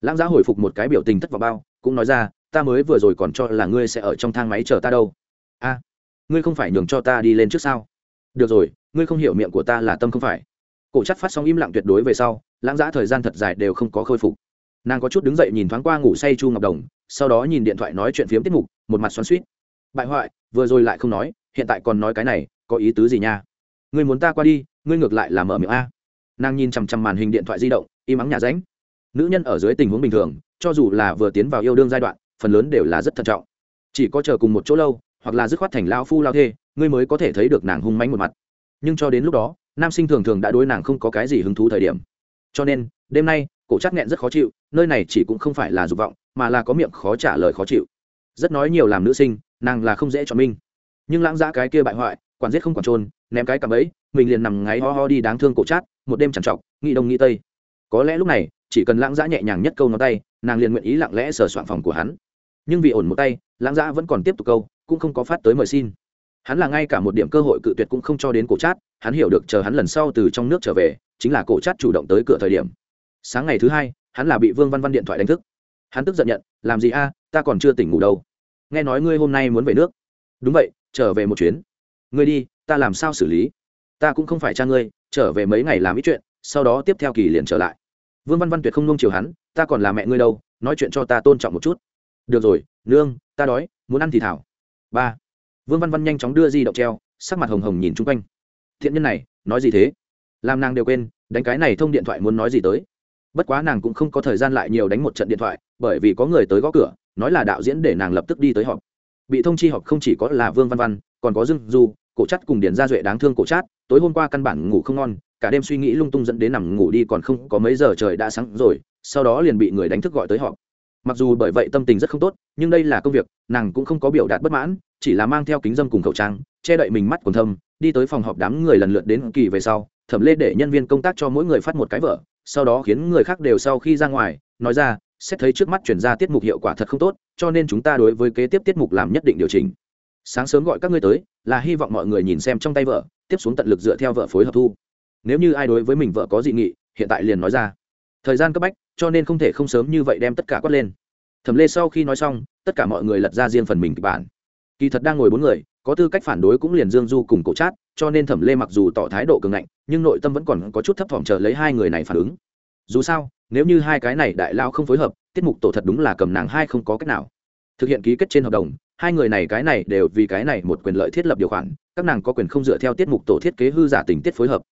lãng giá hồi phục một cái biểu tình thất vọng bao, cũng nói ra, ta mới vừa rồi còn cho là ngươi sẽ ở trong thang máy chờ ta đâu. A, ngươi không phải nhường cho ta đi lên trước sao? Được rồi, ngươi không hiểu miệng của ta là tâm không phải. Cổ chắc phát xong im lặng tuyệt đối về sau, lãng giá thời gian thật dài đều không có khôi phục. Nàng có chút đứng dậy nhìn thoáng qua ngủ say chu ngọc đồng, sau đó nhìn điện thoại nói chuyện phiếm tiết mục, một mặt xoắn suýt bại hoại, vừa rồi lại không nói, hiện tại còn nói cái này, có ý tứ gì nha? Ngươi muốn ta qua đi, ngươi ngược lại là mở miệng a. Nàng nhìn chằm chằm màn hình điện thoại di động, im ắng nhà ránh nữ nhân ở dưới tình huống bình thường, cho dù là vừa tiến vào yêu đương giai đoạn, phần lớn đều là rất thận trọng. Chỉ có chờ cùng một chỗ lâu, hoặc là dứt khoát thành lao phu lao thê, ngươi mới có thể thấy được nàng hung mánh một mặt. Nhưng cho đến lúc đó, nam sinh thường thường đã đối nàng không có cái gì hứng thú thời điểm. Cho nên, đêm nay, cổ chắc nghẹn rất khó chịu, nơi này chỉ cũng không phải là dục vọng, mà là có miệng khó trả lời khó chịu. Rất nói nhiều làm nữ sinh, nàng là không dễ cho minh nhưng lãng giã cái kia bại hoại, quản giết không quản trôn ném cái cặp ấy, mình liền nằm ngáy ho ho đi đáng thương cổ chát một đêm chẳng trọc nghĩ đông nghĩ tây. Có lẽ lúc này chỉ cần lãng giã nhẹ nhàng nhất câu nó tay, nàng liền nguyện ý lặng lẽ sờ soạn phòng của hắn. Nhưng vì ổn một tay, lãng giã vẫn còn tiếp tục câu, cũng không có phát tới mời xin. Hắn là ngay cả một điểm cơ hội cự tuyệt cũng không cho đến cổ chát, hắn hiểu được chờ hắn lần sau từ trong nước trở về, chính là cổ chát chủ động tới cửa thời điểm. Sáng ngày thứ hai, hắn là bị vương văn văn điện thoại đánh thức. Hắn tức giận nhận, làm gì a, ta còn chưa tỉnh ngủ đâu. Nghe nói ngươi hôm nay muốn về nước. Đúng vậy, trở về một chuyến. Ngươi đi, ta làm sao xử lý? Ta cũng không phải cha ngươi, trở về mấy ngày làm ít chuyện, sau đó tiếp theo kỳ liền trở lại vương văn văn tuyệt không nung chiều hắn, ta còn là mẹ ngươi đâu, nói chuyện cho ta tôn trọng một chút. Được rồi, nương, ta đói, muốn ăn thì thảo. Ba. Vương văn văn nhanh chóng đưa di động treo, sắc mặt hồng hồng nhìn chung quanh. Thiện nhân này, nói gì thế? Làm nàng đều quên, đánh cái này thông điện thoại muốn nói gì tới. Bất quá nàng cũng không có thời gian lại nhiều đánh một trận điện thoại, bởi vì có người tới gõ cửa, nói là đạo diễn để nàng lập tức đi tới họp. Bị thông chi họp không chỉ có là vương văn văn, còn có dương du, cổ chắt cùng điền gia duệ đáng thương cổ chát, tối hôm qua căn bản ngủ không ngon cả đêm suy nghĩ lung tung dẫn đến nằm ngủ đi còn không có mấy giờ trời đã sáng rồi, sau đó liền bị người đánh thức gọi tới họp. Mặc dù bởi vậy tâm tình rất không tốt, nhưng đây là công việc, nàng cũng không có biểu đạt bất mãn, chỉ là mang theo kính dâm cùng khẩu trang, che đậy mình mắt còn thâm, đi tới phòng họp đám người lần lượt đến kỳ về sau, thẩm lê để nhân viên công tác cho mỗi người phát một cái vở, sau đó khiến người khác đều sau khi ra ngoài, nói ra, xét thấy trước mắt chuyển ra tiết mục hiệu quả thật không tốt, cho nên chúng ta đối với kế tiếp tiết mục làm nhất định điều chỉnh. Sáng sớm gọi các ngươi tới, là hy vọng mọi người nhìn xem trong tay vợ tiếp xuống tận lực dựa theo vợ phối hợp thu nếu như ai đối với mình vợ có dị nghị, hiện tại liền nói ra. Thời gian cấp bách, cho nên không thể không sớm như vậy đem tất cả quát lên. Thẩm lê sau khi nói xong, tất cả mọi người lật ra riêng phần mình kịch bản. Kỳ thật đang ngồi bốn người, có tư cách phản đối cũng liền dương du cùng cổ chát, cho nên thẩm lê mặc dù tỏ thái độ cường ngạnh, nhưng nội tâm vẫn còn có chút thấp thỏm chờ lấy hai người này phản ứng. Dù sao, nếu như hai cái này đại lao không phối hợp, tiết mục tổ thật đúng là cầm nàng hai không có cách nào. Thực hiện ký kết trên hợp đồng, hai người này cái này đều vì cái này một quyền lợi thiết lập điều khoản, các nàng có quyền không dựa theo tiết mục tổ thiết kế hư giả tình tiết phối hợp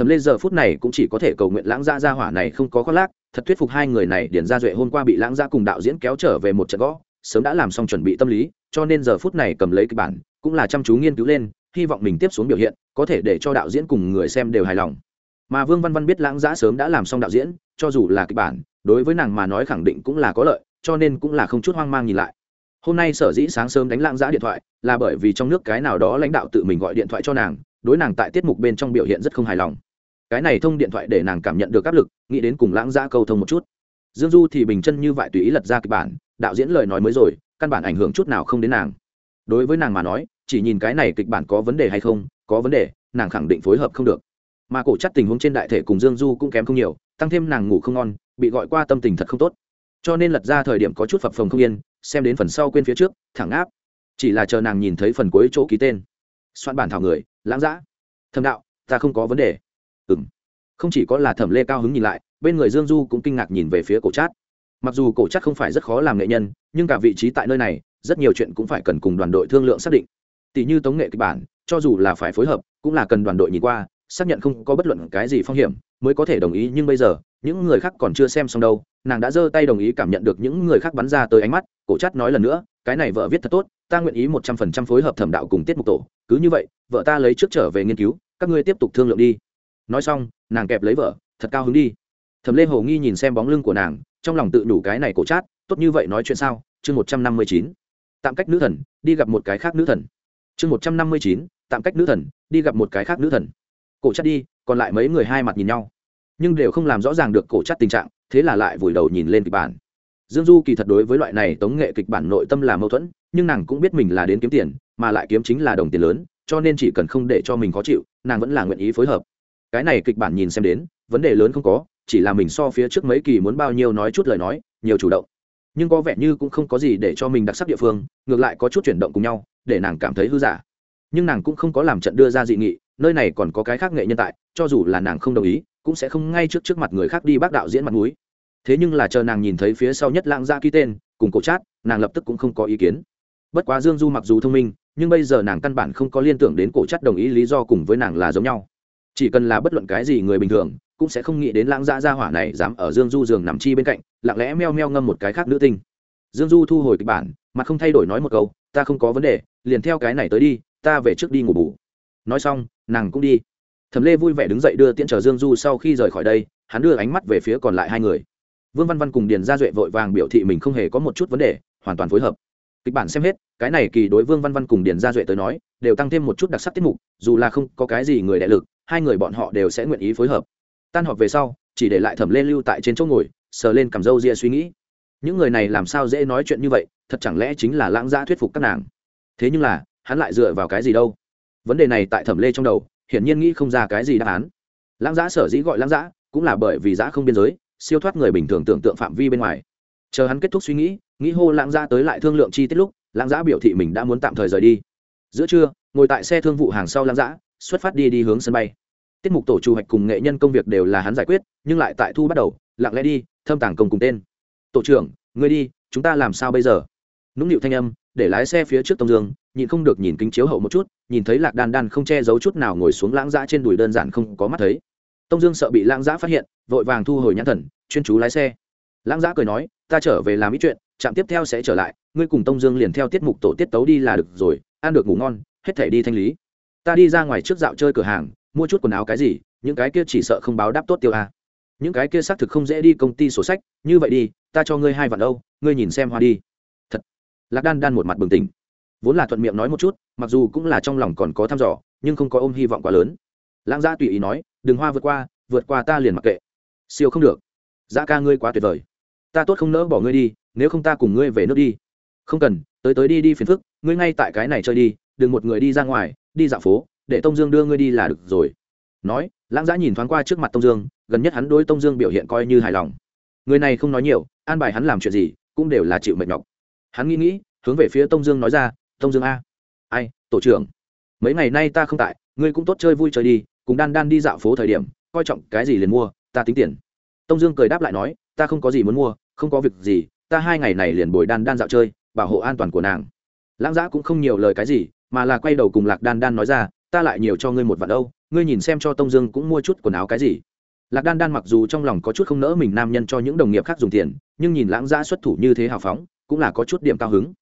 thẩm lê giờ phút này cũng chỉ có thể cầu nguyện lãng gia gia hỏa này không có khoác lác, thật thuyết phục hai người này điển ra duệ hôm qua bị lãng gia cùng đạo diễn kéo trở về một trận gõ, sớm đã làm xong chuẩn bị tâm lý, cho nên giờ phút này cầm lấy kịch bản, cũng là chăm chú nghiên cứu lên, hy vọng mình tiếp xuống biểu hiện, có thể để cho đạo diễn cùng người xem đều hài lòng. Mà vương văn văn biết lãng giã sớm đã làm xong đạo diễn, cho dù là kịch bản, đối với nàng mà nói khẳng định cũng là có lợi, cho nên cũng là không chút hoang mang nhìn lại. Hôm nay sở dĩ sáng sớm đánh lãng giã điện thoại, là bởi vì trong nước cái nào đó lãnh đạo tự mình gọi điện thoại cho nàng, đối nàng tại tiết mục bên trong biểu hiện rất không hài lòng cái này thông điện thoại để nàng cảm nhận được áp lực, nghĩ đến cùng lãng giã câu thông một chút. Dương du thì bình chân như vậy tùy ý lật ra kịch bản, đạo diễn lời nói mới rồi, căn bản ảnh hưởng chút nào không đến nàng. Đối với nàng mà nói, chỉ nhìn cái này kịch bản có vấn đề hay không, có vấn đề, nàng khẳng định phối hợp không được. Mà cổ chắc tình huống trên đại thể cùng dương du cũng kém không nhiều, tăng thêm nàng ngủ không ngon, bị gọi qua tâm tình thật không tốt. Cho nên lật ra thời điểm có chút phập phồng không yên, xem đến phần sau quên phía trước, thẳng áp. Chỉ là chờ nàng nhìn thấy phần cuối chỗ ký tên. Soạn bản thảo người, lãng giã. Thầm đạo, ta không có vấn đề ừ không chỉ có là thẩm lê cao hứng nhìn lại, bên người dương du cũng kinh ngạc nhìn về phía cổ trát mặc dù cổ trát không phải rất khó làm nghệ nhân, nhưng cả vị trí tại nơi này, rất nhiều chuyện cũng phải cần cùng đoàn đội thương lượng xác định. Tỷ như tống nghệ kịch bản, cho dù là phải phối hợp, cũng là cần đoàn đội nhìn qua, xác nhận không có bất luận cái gì phong hiểm, mới có thể đồng ý, nhưng bây giờ, những người khác còn chưa xem xong đâu, nàng đã giơ tay đồng ý cảm nhận được những người khác bắn ra tới ánh mắt, cổ chát nói lần nữa, cái này vợ viết thật tốt, ta nguyện ý một trăm phần trăm phối hợp thẩm đạo cùng tiết mục tổ, cứ như vậy, vợ ta lấy trước trở về nghiên cứu, các ngươi tiếp tục thương lượng đi nói xong, nàng kẹp lấy vợ, thật cao hứng đi. Thẩm lê hồ nghi nhìn xem bóng lưng của nàng, trong lòng tự đủ cái này cổ chát, tốt như vậy nói chuyện sao? Chương một trăm năm mươi chín, tạm cách nữ thần, đi gặp một cái khác nữ thần. Chương một trăm năm mươi chín, tạm cách nữ thần, đi gặp một cái khác nữ thần. Cổ chát đi, còn lại mấy người hai mặt nhìn nhau. Nhưng đều không làm rõ ràng được cổ chát tình trạng, thế là lại vùi đầu nhìn lên kịch bản. Dương du kỳ thật đối với loại này tống nghệ kịch bản nội tâm là mâu thuẫn, nhưng nàng cũng biết mình là đến kiếm tiền, mà lại kiếm chính là đồng tiền lớn, cho nên chỉ cần không để cho mình khó chịu, nàng vẫn là nguyện ý phối hợp cái này kịch bản nhìn xem đến, vấn đề lớn không có, chỉ là mình so phía trước mấy kỳ muốn bao nhiêu nói chút lời nói, nhiều chủ động. Nhưng có vẻ như cũng không có gì để cho mình đặc sắc địa phương, ngược lại có chút chuyển động cùng nhau, để nàng cảm thấy hư giả. Nhưng nàng cũng không có làm trận đưa ra dị nghị, nơi này còn có cái khác nghệ nhân tại, cho dù là nàng không đồng ý, cũng sẽ không ngay trước trước mặt người khác đi bác đạo diễn mặt núi thế nhưng là chờ nàng nhìn thấy phía sau nhất lãng ra ký tên, cùng cổ chát, nàng lập tức cũng không có ý kiến. Bất quá dương du mặc dù thông minh, nhưng bây giờ nàng căn bản không có liên tưởng đến cổ chát đồng ý lý do cùng với nàng là giống nhau chỉ cần là bất luận cái gì người bình thường, cũng sẽ không nghĩ đến lãng dã gia hỏa này dám ở dương du giường nằm chi bên cạnh, lặng lẽ meo meo ngâm một cái khác nữ tinh. Dương du thu hồi kịch bản mà không thay đổi nói một câu, ta không có vấn đề, liền theo cái này tới đi, ta về trước đi ngủ bù. Nói xong, nàng cũng đi. Thẩm lê vui vẻ đứng dậy đưa tiễn chờ dương du sau khi rời khỏi đây, hắn đưa ánh mắt về phía còn lại hai người. Vương văn văn cùng điền gia duệ vội vàng biểu thị mình không hề có một chút vấn đề, hoàn toàn phối hợp. Kịch bản xem hết, cái này kỳ đối vương văn văn cùng điền gia duệ tới nói, đều tăng thêm một chút đặc sắc tiết mục, dù là không có cái gì người đại lực hai người bọn họ đều sẽ nguyện ý phối hợp. Tan họp về sau, chỉ để lại thẩm lê lưu tại trên chỗ ngồi, sờ lên cầm râu ria suy nghĩ. Những người này làm sao dễ nói chuyện như vậy, thật chẳng lẽ chính là lãng gia thuyết phục các nàng? Thế nhưng là, hắn lại dựa vào cái gì đâu? Vấn đề này tại thẩm lê trong đầu, hiển nhiên nghĩ không ra cái gì đáp án. Lãng giã sở dĩ gọi lãng giã cũng là bởi vì giã không biên giới, siêu thoát người bình thường tưởng tượng phạm vi bên ngoài. Chờ hắn kết thúc suy nghĩ nghĩ hô lãng giã tới lại thương lượng chi tiết lúc, lãng giã biểu thị mình đã muốn tạm thời rời đi. Giữa trưa, ngồi tại xe thương vụ hàng sau lãng giã xuất phát đi đi hướng sân bay tiết mục tổ chủ hoạch cùng nghệ nhân công việc đều là hắn giải quyết, nhưng lại tại thu bắt đầu, lặng lẽ đi, thâm tàng công cùng tên. Tổ trưởng người đi, chúng ta làm sao bây giờ? Nũng nịu thanh âm, để lái xe phía trước tông dương, nhịn không được nhìn kính chiếu hậu một chút, nhìn thấy lạc đan đan không che giấu chút nào ngồi xuống lãng giã trên đùi đơn giản không có mắt thấy. Tông dương sợ bị lãng giã phát hiện, vội vàng thu hồi nhãn thần, chuyên chú lái xe. Lãng giã cười nói, ta trở về làm ít chuyện, trạm tiếp theo sẽ trở lại, ngươi cùng tông dương liền theo tiết mục tổ tiết tấu đi là được rồi, ăn được ngủ ngon, hết thể đi thanh lý. Ta đi ra ngoài trước dạo chơi cửa hàng mua chút quần áo cái gì, những cái kia chỉ sợ không báo đáp tốt tiêu a những cái kia xác thực không dễ đi công ty sổ sách, như vậy đi, ta cho ngươi hai vạn âu, ngươi nhìn xem hoa đi. Thật. Lạc đan đan một mặt bừng tỉnh. Vốn là thuận miệng nói một chút, mặc dù cũng là trong lòng còn có thăm dò, nhưng không có ôm hy vọng quá lớn. Lãng gia tùy ý nói, đừng hoa vượt qua vượt qua ta liền mặc kệ. Siêu không được. Giá ca ngươi quá tuyệt vời. Ta tốt không nỡ bỏ ngươi đi, nếu không ta cùng ngươi về nước đi. Không cần, tới tới đi đi phiền phức, ngươi ngay tại cái này chơi đi, đừng một người đi ra ngoài, đi dạo phố để tông dương đưa ngươi đi là được rồi. Nói, lãng giã nhìn thoáng qua trước mặt tông dương, gần nhất hắn đối tông dương biểu hiện coi như hài lòng. Người này không nói nhiều, an bài hắn làm chuyện gì, cũng đều là chịu mệt nhọc. Hắn nghĩ nghĩ, hướng về phía tông dương nói ra, tông dương a. Ai, tổ trưởng, mấy ngày nay ta không tại, ngươi cũng tốt chơi vui chơi đi, cùng đan đan đi dạo phố thời điểm, coi trọng cái gì liền mua, ta tính tiền. Tông dương cười đáp lại nói, ta không có gì muốn mua, không có việc gì, ta hai ngày này liền bồi đan đan dạo chơi, bảo hộ an toàn của nàng. Lãng giã cũng không nhiều lời cái gì, mà là quay đầu cùng lạc đan đan nói ra ta lại nhiều cho ngươi một vạn đâu ngươi nhìn xem cho tông dương cũng mua chút quần áo cái gì. Lạc đan đan mặc dù trong lòng có chút không nỡ mình nam nhân cho những đồng nghiệp khác dùng tiền, nhưng nhìn lãng giã xuất thủ như thế hào phóng, cũng là có chút điểm cao hứng.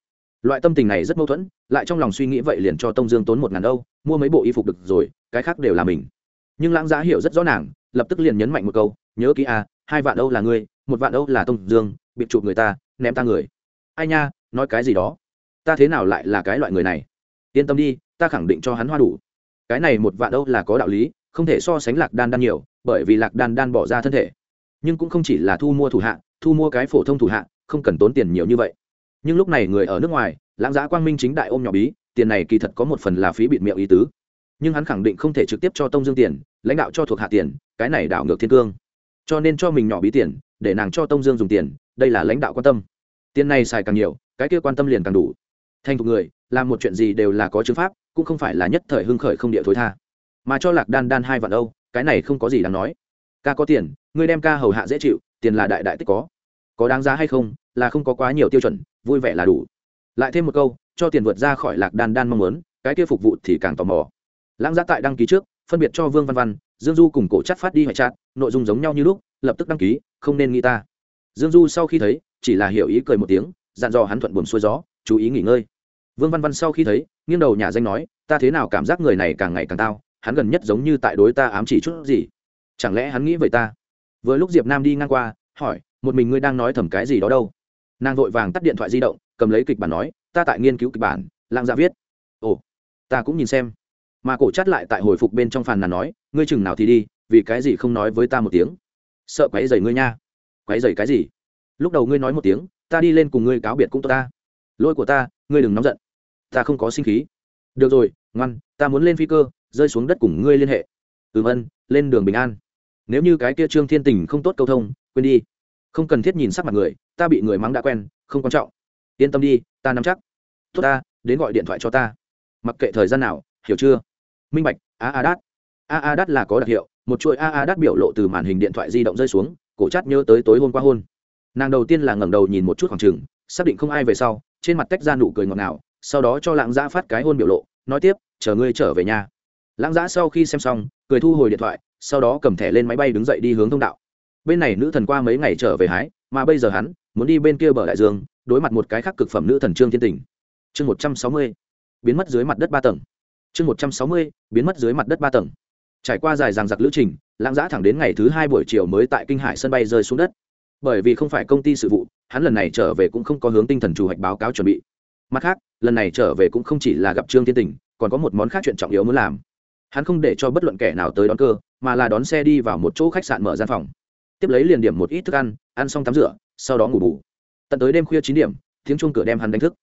Loại tâm tình này rất mâu thuẫn, lại trong lòng suy nghĩ vậy liền cho tông dương tốn một ngàn đâu mua mấy bộ y phục được rồi, cái khác đều là mình. Nhưng lãng giã hiểu rất rõ nàng, lập tức liền nhấn mạnh một câu, nhớ kỹ a hai vạn đâu là ngươi, một vạn đâu là tông dương, bị chụp người ta, ném ta người. Ai nha, nói cái gì đó? Ta thế nào lại là cái loại người này? Yên tâm đi, ta khẳng định cho hắn hoa đủ cái này một vạn đâu là có đạo lý, không thể so sánh lạc đan đan nhiều, bởi vì lạc đan đan bỏ ra thân thể. Nhưng cũng không chỉ là thu mua thủ hạ, thu mua cái phổ thông thủ hạ, không cần tốn tiền nhiều như vậy. Nhưng lúc này người ở nước ngoài, lãng giá quang minh chính đại ôm nhỏ bí, tiền này kỳ thật có một phần là phí bịt miệng ý tứ. Nhưng hắn khẳng định không thể trực tiếp cho tông dương tiền, lãnh đạo cho thuộc hạ tiền, cái này đảo ngược thiên cương. Cho nên cho mình nhỏ bí tiền, để nàng cho tông dương dùng tiền, đây là lãnh đạo quan tâm. Tiền này xài càng nhiều, cái kia quan tâm liền càng đủ. Thành thục người, làm một chuyện gì đều là có chứng pháp cũng không phải là nhất thời hưng khởi không địa thối tha. Mà cho lạc đan đan hai vạn âu, cái này không có gì đáng nói. Ca có tiền, ngươi đem ca hầu hạ dễ chịu, tiền là đại đại tích có. Có đáng giá hay không, là không có quá nhiều tiêu chuẩn, vui vẻ là đủ. Lại thêm một câu, cho tiền vượt ra khỏi lạc đan đan mong muốn, cái kia phục vụ thì càng tò mò. Lãng giá tại đăng ký trước, phân biệt cho vương văn văn, dương du cùng cổ chắc phát đi hoại chặt nội dung giống nhau như lúc, lập tức đăng ký, không nên nghĩ ta. Dương du sau khi thấy, chỉ là hiểu ý cười một tiếng, dặn dò hắn thuận buồm xuôi gió, chú ý nghỉ ngơi vương văn văn sau khi thấy, nghiêng đầu nhà danh nói, ta thế nào cảm giác người này càng ngày càng tao, hắn gần nhất giống như tại đối ta ám chỉ chút gì? Chẳng lẽ hắn nghĩ vậy ta? Vừa lúc diệp nam đi ngang qua, hỏi, một mình ngươi đang nói thầm cái gì đó đâu? Nàng vội vàng tắt điện thoại di động, cầm lấy kịch bản nói, ta tại nghiên cứu kịch bản, lạng dạ viết. Ồ, ta cũng nhìn xem. Mà cổ chát lại tại hồi phục bên trong phàn nàn nói, ngươi chừng nào thì đi, vì cái gì không nói với ta một tiếng? Sợ quáy dày ngươi nha. Quáy dày cái gì? Lúc đầu ngươi nói một tiếng, ta đi lên cùng ngươi cáo biệt cũng tốt ta. Lỗi của ta, ngươi đừng nóng giận ta không có sinh khí. Được rồi, ngoan, ta muốn lên phi cơ, rơi xuống đất cùng ngươi liên hệ. Ừm ân, lên đường bình an. Nếu như cái kia trương thiên tình không tốt câu thông, quên đi. Không cần thiết nhìn sắc mặt người, ta bị người mắng đã quen, không quan trọng. Yên tâm đi, ta nắm chắc. Tốt ta, đến gọi điện thoại cho ta. Mặc kệ thời gian nào, hiểu chưa? Minh bạch, a a đát. A a đát là có đặc hiệu, một chuỗi a a đát biểu lộ từ màn hình điện thoại di động rơi xuống, cổ chát nhớ tới tối hôm qua hôn. Nàng đầu tiên là ngẩng đầu nhìn một chút khoảng trừng xác định không ai về sau, trên mặt tách ra nụ cười ngọt ngào sau đó cho lãng giã phát cái hôn biểu lộ, nói tiếp, chờ ngươi trở về nhà. Lãng giã sau khi xem xong, cười thu hồi điện thoại, sau đó cầm thẻ lên máy bay đứng dậy đi hướng thông đạo. Bên này nữ thần qua mấy ngày trở về hái, mà bây giờ hắn muốn đi bên kia bờ đại dương, đối mặt một cái khác cực phẩm nữ thần trương thiên tình. Chương một trăm sáu mươi, biến mất dưới mặt đất ba tầng. Chương một trăm sáu mươi, biến mất dưới mặt đất ba tầng. Trải qua dài ràng giặc lữ trình, lãng giã thẳng đến ngày thứ hai buổi chiều mới tại kinh hải sân bay rơi xuống đất. Bởi vì không phải công ty sự vụ, hắn lần này trở về cũng không có hướng tinh thần chủ hoạch báo cáo chuẩn bị mặt khác, lần này trở về cũng không chỉ là gặp trương thiên tình, còn có một món khác chuyện trọng yếu muốn làm. Hắn không để cho bất luận kẻ nào tới đón cơ, mà là đón xe đi vào một chỗ khách sạn mở gian phòng. Tiếp lấy liền điểm một ít thức ăn ăn xong tắm rửa, sau đó ngủ bù. Tận tới đêm khuya chín điểm, tiếng chuông cửa đem hắn đánh thức.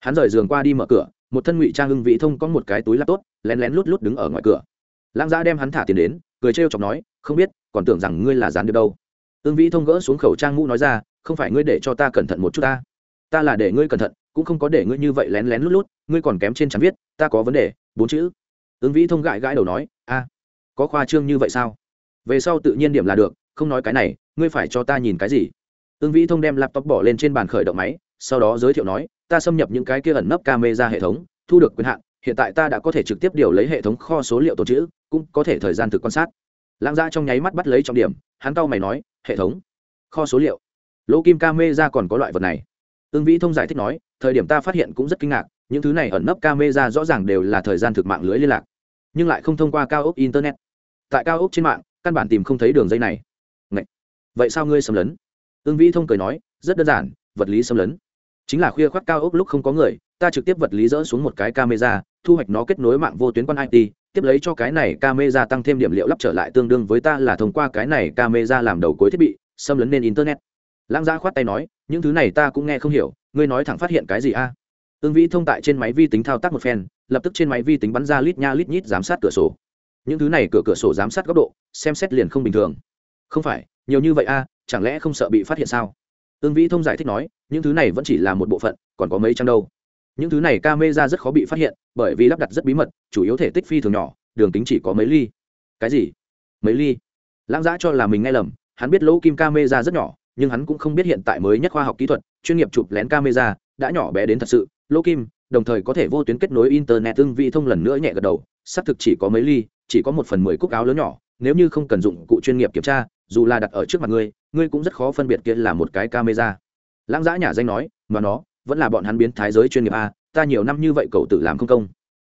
Hắn rời giường qua đi mở cửa, một thân ngụy trang hưng vị thông có một cái túi laptop, lén lén lút lút đứng ở ngoài cửa. Lãng giã đem hắn thả tiền đến, cười trêu chọc nói, không biết, còn tưởng rằng ngươi là gián được đâu. Ưng vĩ thông gỡ xuống khẩu trang mũ nói ra, không phải ngươi để cho ta cẩn thận một chút ta. Ta là để ngươi cẩn thận cũng không có để ngươi như vậy lén lén lút lút, ngươi còn kém trên chắn viết, ta có vấn đề, bốn chữ. Ứng vĩ thông gãi gãi đầu nói, a, có khoa trương như vậy sao? Về sau tự nhiên điểm là được, không nói cái này, ngươi phải cho ta nhìn cái gì? Ứng vĩ thông đem laptop bỏ lên trên bàn khởi động máy, sau đó giới thiệu nói, ta xâm nhập những cái kia ẩn nấp camera hệ thống, thu được quyền hạn, hiện tại ta đã có thể trực tiếp điều lấy hệ thống kho số liệu tồn chữ cũng có thể thời gian thực quan sát. Lãng ra trong nháy mắt bắt lấy trọng điểm, hắn cau mày nói, hệ thống, kho số liệu, lỗ kim camera còn có loại vật này. Ương vĩ thông giải thích nói thời điểm ta phát hiện cũng rất kinh ngạc, những thứ này ẩn nấp camera rõ ràng đều là thời gian thực mạng lưới liên lạc, nhưng lại không thông qua cao ốc internet. Tại cao ốc trên mạng, căn bản tìm không thấy đường dây này. Ngậy! vậy sao ngươi xâm lấn? Ương vĩ thông cười nói, rất đơn giản, vật lý xâm lấn. Chính là khuya khoác cao ốc lúc không có người, ta trực tiếp vật lý dỡ xuống một cái camera, thu hoạch nó kết nối mạng vô tuyến quan it tiếp lấy cho cái này camera tăng thêm điểm liệu lắp trở lại tương đương với ta là thông qua cái này camera làm đầu cuối thiết bị, xâm lấn lên internet lãng gia khoát tay nói, những thứ này ta cũng nghe không hiểu, ngươi nói thẳng phát hiện cái gì a? À? ương vĩ thông tại trên máy vi tính thao tác một phen, lập tức trên máy vi tính bắn ra lít nha lít nhít giám sát cửa sổ. Những thứ này cửa cửa sổ giám sát góc độ, xem xét liền không bình thường. Không phải, nhiều như vậy a, chẳng lẽ không sợ bị phát hiện sao? Ương vĩ thông giải thích nói, những thứ này vẫn chỉ là một bộ phận, còn có mấy trăm đâu. Những thứ này ca mê ra rất khó bị phát hiện, bởi vì lắp đặt rất bí mật, chủ yếu thể tích phi thường nhỏ, đường kính chỉ có mấy ly. Cái gì? Mấy ly? Lãng giã cho là mình nghe lầm, hắn biết lỗ kim ca mê ra rất nhỏ nhưng hắn cũng không biết hiện tại mới nhất khoa học kỹ thuật, chuyên nghiệp chụp lén camera, đã nhỏ bé đến thật sự. Lô kim, đồng thời có thể vô tuyến kết nối internet tương vị thông lần nữa nhẹ gật đầu, xác thực chỉ có mấy ly, chỉ có một phần mười cúc áo lớn nhỏ, nếu như không cần dụng cụ chuyên nghiệp kiểm tra, dù là đặt ở trước mặt ngươi ngươi cũng rất khó phân biệt kia là một cái camera. Lãng giã nhà danh nói, mà nó, vẫn là bọn hắn biến thái giới chuyên nghiệp a, ta nhiều năm như vậy cậu tự làm không công.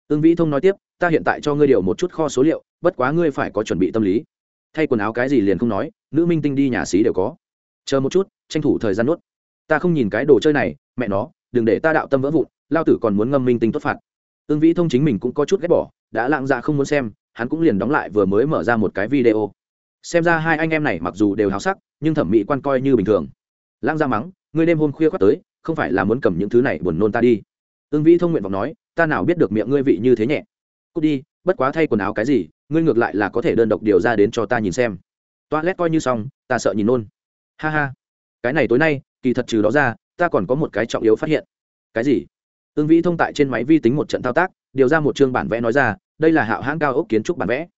Ương vĩ thông nói tiếp, ta hiện tại cho ngươi điều một chút kho số liệu, bất quá ngươi phải có chuẩn bị tâm lý. Thay quần áo cái gì liền không nói, nữ minh tinh đi nhà xí đều có chờ một chút, tranh thủ thời gian nuốt. Ta không nhìn cái đồ chơi này, mẹ nó, đừng để ta đạo tâm vỡ vụn, lao tử còn muốn ngâm minh tinh tốt phạt. Ương vĩ thông chính mình cũng có chút ghét bỏ, đã lạng dạ không muốn xem, hắn cũng liền đóng lại vừa mới mở ra một cái video. Xem ra hai anh em này mặc dù đều háo sắc, nhưng thẩm mỹ quan coi như bình thường. Lãng ra dạ mắng, ngươi đêm hôm khuya khoác tới, không phải là muốn cầm những thứ này buồn nôn ta đi? Ương vĩ thông nguyện vọng nói, ta nào biết được miệng ngươi vị như thế nhẹ. Cút đi, bất quá thay quần áo cái gì, ngươi ngược lại là có thể đơn độc điều ra đến cho ta nhìn xem. Toilet coi như xong, ta sợ nhìn nôn ha ha. Cái này tối nay, kỳ thật trừ đó ra, ta còn có một cái trọng yếu phát hiện. Cái gì? Ương vĩ thông tại trên máy vi tính một trận thao tác, điều ra một chương bản vẽ nói ra, đây là hạo hãng cao ốc kiến trúc bản vẽ.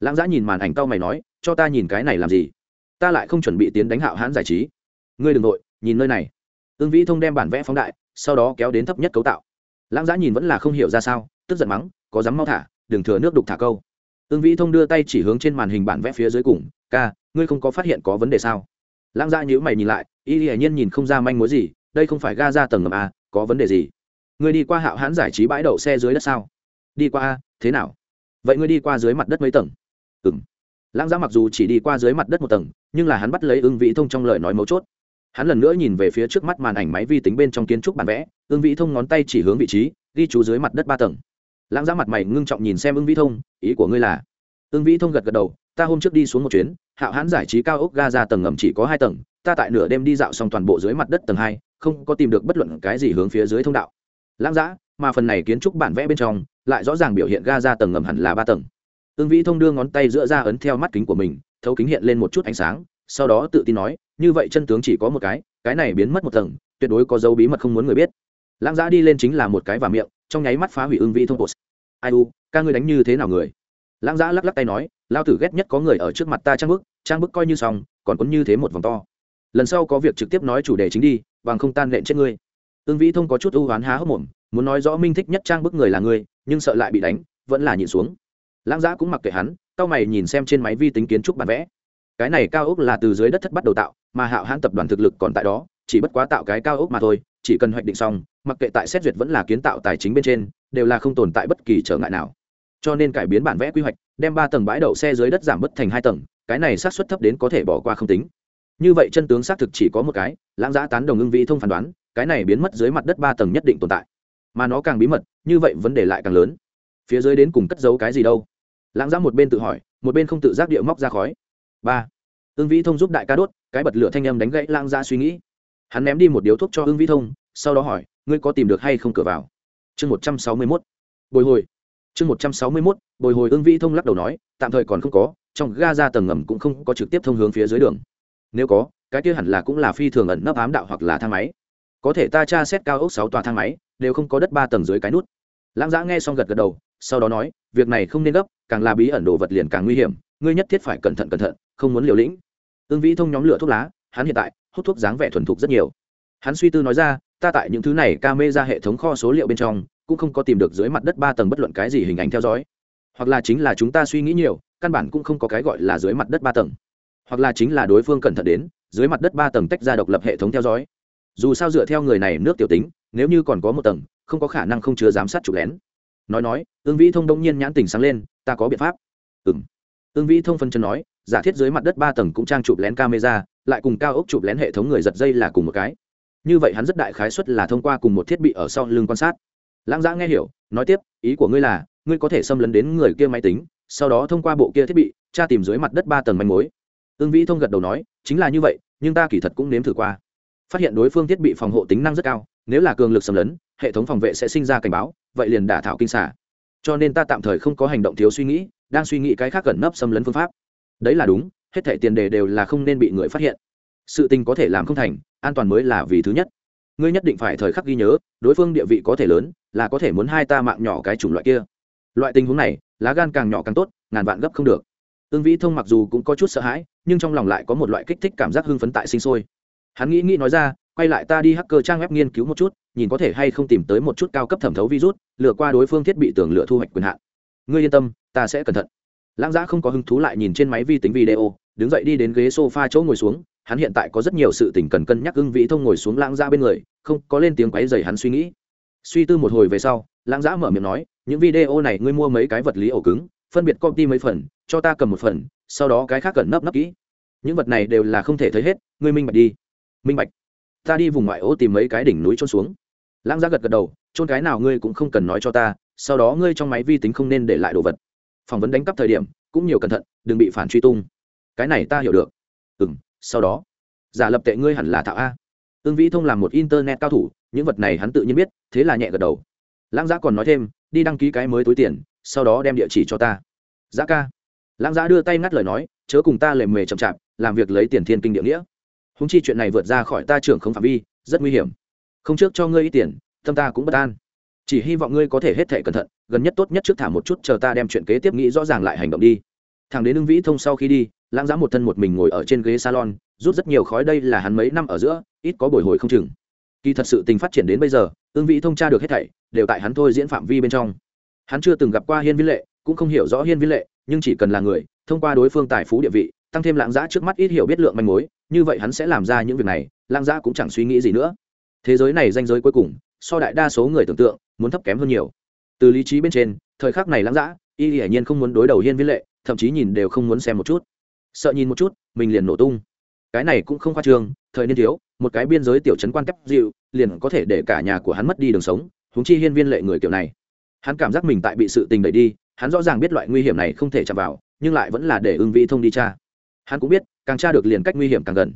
Lãng giã nhìn màn ảnh cao mày nói, cho ta nhìn cái này làm gì? Ta lại không chuẩn bị tiến đánh hạo hãn giải trí. Ngươi đ ừ n g nội, nhìn nơi này. Ương vĩ thông đem bản vẽ phóng đại, sau đó kéo đến thấp nhất cấu tạo. Lãng giã nhìn vẫn là không hiểu ra sao, tức giận mắng, có dám mau thả, đừng thừa nước đục thả câu. Ương vĩ thông đưa tay chỉ hướng trên màn hình bản vẽ phía dưới cùng, ca, ngươi không có phát hiện có vấn đề sao? Lãng giã nhữ mày nhìn lại, y hiển nhiên nhìn không ra manh mối gì, đây không phải ga ra tầng ngầm a có vấn đề gì? Người đi qua hạo hãn giải trí bãi đậu xe dưới đất sao? Đi qua a thế nào? Vậy ngươi đi qua dưới mặt đất mấy tầng? Ừ m lãng giã mặc dù chỉ đi qua dưới mặt đất một tầng, nhưng là hắn bắt lấy ưng vĩ thông trong lời nói mấu chốt. Hắn lần nữa nhìn về phía trước mắt màn ảnh máy vi tính bên trong kiến trúc bản vẽ, ưng vĩ thông ngón tay chỉ hướng vị trí, ghi chú dưới mặt đất ba tầng. Lãng giã mặt mày ngưng trọng nhìn xem ưng vĩ thông, ý của ngươi là? Ưng vĩ thông gật gật đầu ta hôm trước đi xuống một chuyến, hạo hãn giải trí cao ốc ga ra tầng ngầm chỉ có hai tầng, ta tại nửa đêm đi dạo xong toàn bộ dưới mặt đất tầng hai, không có tìm được bất luận cái gì hướng phía dưới thông đạo. Lãng giã mà phần này kiến trúc bản vẽ bên trong, lại rõ ràng biểu hiện ga ra tầng ngầm hẳn là ba tầng. Ương vĩ thông đưa ngón tay giữa ra ấn theo mắt kính của mình, thấu kính hiện lên một chút ánh sáng, sau đó tự tin nói, như vậy chân tướng chỉ có một cái cái này biến mất một tầng, tuyệt đối có dấu bí mật không muốn người biết. Lãng giã đi lên chính là một cái và miệng, trong nháy mắt phá hủy ương vĩ thông post. Ai u, ca ngươi đánh như thế nào người? Lãng giã lắc lắc tay nói, lao tử ghét nhất có người ở trước mặt ta trang bức trang bức coi như xong, còn quấn như thế một vòng to. Lần sau có việc trực tiếp nói chủ đề chính đi, bằng không tan lện chết ngươi. Ương vĩ thông có chút ưu hoán há hốc mồm, muốn nói rõ minh thích nhất trang bức người là ngươi nhưng sợ lại bị đánh, vẫn là nhịn xuống. Lãng giã cũng mặc kệ hắn cao mày nhìn xem trên máy vi tính kiến trúc bản vẽ. Cái này cao ốc là từ dưới đất thất bắt đầu tạo, mà hạo hãn tập đoàn thực lực còn tại đó, chỉ bất quá tạo cái cao ốc mà thôi, chỉ cần hoạch định xong, mặc kệ tại xét duyệt vẫn là kiến tạo tài chính bên trên, đều là không tồn tại bất kỳ trở ngại nào cho nên cải biến bản vẽ quy hoạch, đem ba tầng bãi đậu xe dưới đất giảm bớt thành hai tầng, cái này sát suất thấp đến có thể bỏ qua không tính. Như vậy chân tướng xác thực chỉ có một cái, lãng giã tán đồng ưng vĩ thông phán đoán, cái này biến mất dưới mặt đất ba tầng nhất định tồn tại. Mà nó càng bí mật, như vậy vấn đề lại càng lớn. Phía dưới đến cùng cất giấu cái gì đâu? Lãng giã một bên tự hỏi, một bên không tự giác địa móc ra khói. Ba. Ưng vĩ thông giúp đại ca đốt, cái bật lửa thanh âm đánh gãy lãng giã suy nghĩ. Hắn ném đi một điếu thuốc cho ưng vĩ thông, sau đó hỏi, ngươi có tìm được hay không cửa vào? Chương một trăm sáu mươi mốt. Bồi hồi chương một trăm sáu mươi mốt, bồi hồi ương vĩ thông lắc đầu nói, tạm thời còn không có, trong ga ra tầng ngầm cũng không có trực tiếp thông hướng phía dưới đường. Nếu có, cái kia hẳn là cũng là phi thường ẩn nấp ám đạo hoặc là thang máy. Có thể ta tra xét cao ốc sáu tòa thang máy, đều không có đất ba tầng dưới cái nút. Lãng giã nghe xong gật gật đầu, sau đó nói, việc này không nên gấp, càng là bí ẩn đồ vật liền càng nguy hiểm, ngươi nhất thiết phải cẩn thận cẩn thận, không muốn liều lĩnh. Ương vĩ thông nhóm lửa thuốc lá, hắn hiện tại, hút thuốc dáng vẻ thuần thục rất nhiều. Hắn suy tư nói ra, ta tại những thứ này ca mê ra hệ thống kho số liệu bên trong cũng không có tìm được dưới mặt đất ba tầng bất luận cái gì hình ảnh theo dõi. Hoặc là chính là chúng ta suy nghĩ nhiều, căn bản cũng không có cái gọi là dưới mặt đất ba tầng. Hoặc là chính là đối phương cẩn thận đến, dưới mặt đất ba tầng tách ra độc lập hệ thống theo dõi. Dù sao dựa theo người này nước tiểu tính, nếu như còn có một tầng, không có khả năng không chứa giám sát chụp lén. Nói nói ương vĩ thông đông nhiên nhãn tình sáng lên, ta có biện pháp. Ừ ương vĩ thông phân chân nói, giả thiết dưới mặt đất ba tầng cũng trang chụp lén camera, lại cùng cao ốc chụp lén hệ thống người giật dây là cùng một cái. Như vậy hắn rất đại khái suất là thông qua cùng một thiết bị ở sau lưng quan sát lãng giã nghe hiểu, nói tiếp, ý của ngươi là, ngươi có thể xâm lấn đến người kia máy tính, sau đó thông qua bộ kia thiết bị, tra tìm dưới mặt đất ba tầng manh mối. Ương vĩ thông gật đầu nói, chính là như vậy, nhưng ta kỳ thật cũng nếm thử qua. Phát hiện đối phương thiết bị phòng hộ tính năng rất cao, nếu là cường lực xâm lấn, hệ thống phòng vệ sẽ sinh ra cảnh báo, vậy liền đả thảo kinh xả cho nên ta tạm thời không có hành động thiếu suy nghĩ, đang suy nghĩ cái khác gần nấp xâm lấn phương pháp. Đấy là đúng, hết thẻ tiền đề đều là không nên bị người phát hiện. Sự tình có thể làm không thành, an toàn mới là vì thứ nhất ngươi nhất định phải thời khắc ghi nhớ, đối phương địa vị có thể lớn, là có thể muốn hai ta mạng nhỏ cái chủng loại kia. Loại tình huống này, lá gan càng nhỏ càng tốt, ngàn vạn gấp không được. Ương vĩ thông mặc dù cũng có chút sợ hãi, nhưng trong lòng lại có một loại kích thích cảm giác hưng phấn tại sinh sôi. Hắn nghĩ nghĩ nói ra, quay lại ta đi hacker trang web nghiên cứu một chút, nhìn có thể hay không tìm tới một chút cao cấp thẩm thấu virus, lừa qua đối phương thiết bị tưởng lựa thu hoạch quyền hạn. Ngươi yên tâm, ta sẽ cẩn thận. Lãng giã không có hứng thú lại nhìn trên máy vi tính video, đứng dậy đi đến ghế sofa chỗ ngồi xuống hắn hiện tại có rất nhiều sự tình cần cân nhắc ưng vĩ thông ngồi xuống lãng giã bên người, không có lên tiếng quáy dày hắn suy nghĩ. Suy tư một hồi về sau, lãng giã mở miệng nói, những video này ngươi mua mấy cái vật lý ổ cứng, phân biệt copy mấy phần, cho ta cầm một phần, sau đó cái khác cần nấp nấp kỹ. Những vật này đều là không thể thấy hết, ngươi minh bạch đi. Minh bạch. Ta đi vùng ngoại ô tìm mấy cái đỉnh núi trôn xuống. Lãng giã gật gật đầu trôn cái nào ngươi cũng không cần nói cho ta, sau đó ngươi trong máy vi tính không nên để lại đồ vật. Phỏng vấn đánh cắp thời điểm, cũng nhiều cẩn thận, đừng bị phản truy tung. Cái này ta hiểu được sau đó, giả lập tệ ngươi hẳn là thạo a. Ương vĩ thông là một internet cao thủ, những vật này hắn tự nhiên biết, thế là nhẹ gật đầu. Lãng giã còn nói thêm, đi đăng ký cái mới túi tiền, sau đó đem địa chỉ cho ta. Giã ca. Lãng giã đưa tay ngắt lời nói, chớ cùng ta lề mề chậm chạp, làm việc lấy tiền thiên kinh địa nghĩa. Húng chi chuyện này vượt ra khỏi ta trưởng không phạm vi, rất nguy hiểm. Không trước cho ngươi ít tiền, tâm ta cũng bất an. Chỉ hy vọng ngươi có thể hết thể cẩn thận, gần nhất tốt nhất trước thả một chút, chờ ta đem chuyện kế tiếp nghĩ rõ ràng lại hành động đi. Thằng đến ưng vĩ thông sau khi đi lãng giá một thân một mình ngồi ở trên ghế salon, rút rất nhiều khói đây là hắn mấy năm ở giữa, ít có bồi hồi không chừng. Kỳ thật sự tình phát triển đến bây giờ, ương vị thông tra được hết thảy, đều tại hắn thôi diễn phạm vi bên trong. Hắn chưa từng gặp qua hiên viên lệ, cũng không hiểu rõ hiên viên lệ, nhưng chỉ cần là người, thông qua đối phương tài phú địa vị, tăng thêm lãng giá trước mắt ít hiểu biết lượng manh mối, như vậy hắn sẽ làm ra những việc này, lãng giá cũng chẳng suy nghĩ gì nữa. Thế giới này danh giới cuối cùng, so đại đa số người tưởng tượng, muốn thấp kém hơn nhiều. Từ lý trí bên trên, thời khắc này lãng giã y hiển nhiên không muốn đối đầu hiên viên lệ, thậm chí nhìn đều không muốn xem một chút sợ nhìn một chút, mình liền nổ tung. Cái này cũng không khoa trương, thời niên thiếu, một cái biên giới tiểu trấn quan cấp dịu, liền có thể để cả nhà của hắn mất đi đường sống húng chi hiên viên lệ người kiểu này. Hắn cảm giác mình tại bị sự tình đẩy đi, hắn rõ ràng biết loại nguy hiểm này không thể chạm vào, nhưng lại vẫn là để ưng vĩ thông đi cha hắn cũng biết, càng tra được liền cách nguy hiểm càng gần.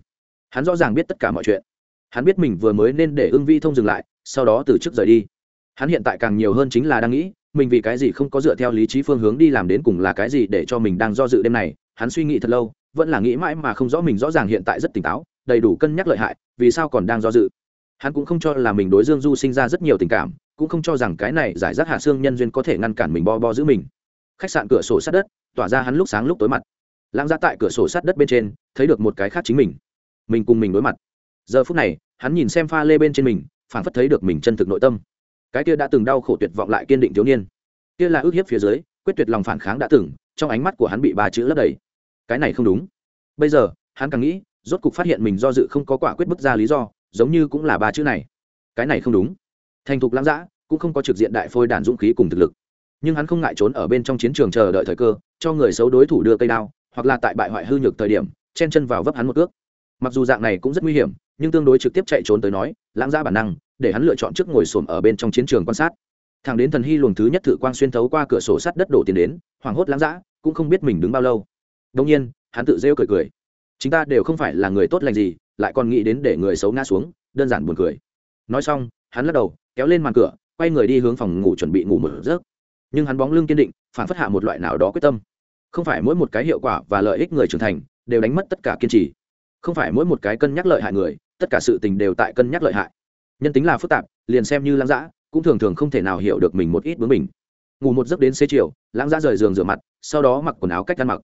Hắn rõ ràng biết tất cả mọi chuyện. Hắn biết mình vừa mới nên để ưng vĩ thông dừng lại, sau đó từ chức rời đi. Hắn hiện tại càng nhiều hơn chính là đang nghĩ, mình vì cái gì không có dựa theo lý trí phương hướng đi làm đến cùng là cái gì để cho mình đang do dự đêm này hắn suy nghĩ thật lâu, vẫn là nghĩ mãi mà không rõ mình rõ ràng hiện tại rất tỉnh táo, đầy đủ cân nhắc lợi hại, vì sao còn đang do dự. Hắn cũng không cho là mình đối dương du sinh ra rất nhiều tình cảm, cũng không cho rằng cái này giải rác hạ xương nhân duyên có thể ngăn cản mình bo bo giữ mình. Khách sạn cửa sổ sát đất, tỏa ra hắn lúc sáng lúc tối mặt. Lãng ra tại cửa sổ sát đất bên trên, thấy được một cái khác chính mình. Mình cùng mình đối mặt. Giờ phút này, hắn nhìn xem pha lê bên trên mình phản phất thấy được mình chân thực nội tâm. Cái kia đã từng đau khổ tuyệt vọng lại kiên định thiếu niên. Kia là ước hiếp phía dưới, quyết tuyệt lòng phản kháng đã từng, trong ánh mắt của hắn bị ba chữ lấp đầy cái này không đúng. Bây giờ, hắn càng nghĩ, rốt cục phát hiện mình do dự không có quả quyết bức ra lý do, giống như cũng là ba chữ này. Cái này không đúng. Thành thục lãng dã, cũng không có trực diện đại phôi đàn dũng khí cùng thực lực. Nhưng hắn không ngại trốn ở bên trong chiến trường chờ đợi thời cơ, cho người xấu đối thủ đưa cây đao, hoặc là tại bại hoại hư nhược thời điểm, chen chân vào vấp hắn một cước. Mặc dù dạng này cũng rất nguy hiểm, nhưng tương đối trực tiếp chạy trốn tới nói, lãng ra bản năng, để hắn lựa chọn trước ngồi xổm ở bên trong chiến trường quan sát. Thằng đến thần hy luồng thứ nhất thử quang xuyên thấu qua cửa sổ sắt đất đổ tiền đến, hoảng hốt lãng dã, cũng không biết mình đứng bao lâu đông nhiên, hắn tự rêu cười cười. Chúng ta đều không phải là người tốt lành gì, lại còn nghĩ đến để người xấu ngã xuống, đơn giản buồn cười. Nói xong, hắn lắc đầu, kéo lên màn cửa, quay người đi hướng phòng ngủ chuẩn bị ngủ một giấc. Nhưng hắn bóng lưng kiên định, phản phất hạ một loại nào đó quyết tâm. Không phải mỗi một cái hiệu quả và lợi ích người trưởng thành đều đánh mất tất cả kiên trì. Không phải mỗi một cái cân nhắc lợi hại người, tất cả sự tình đều tại cân nhắc lợi hại. Nhân tính là phức tạp, liền xem như lãng giã cũng thường thường không thể nào hiểu được mình một ít bướng mình ngủ một giấc đến xế chiều, lãng giã rời giường rửa mặt, sau đó mặc quần áo cách ăn mặc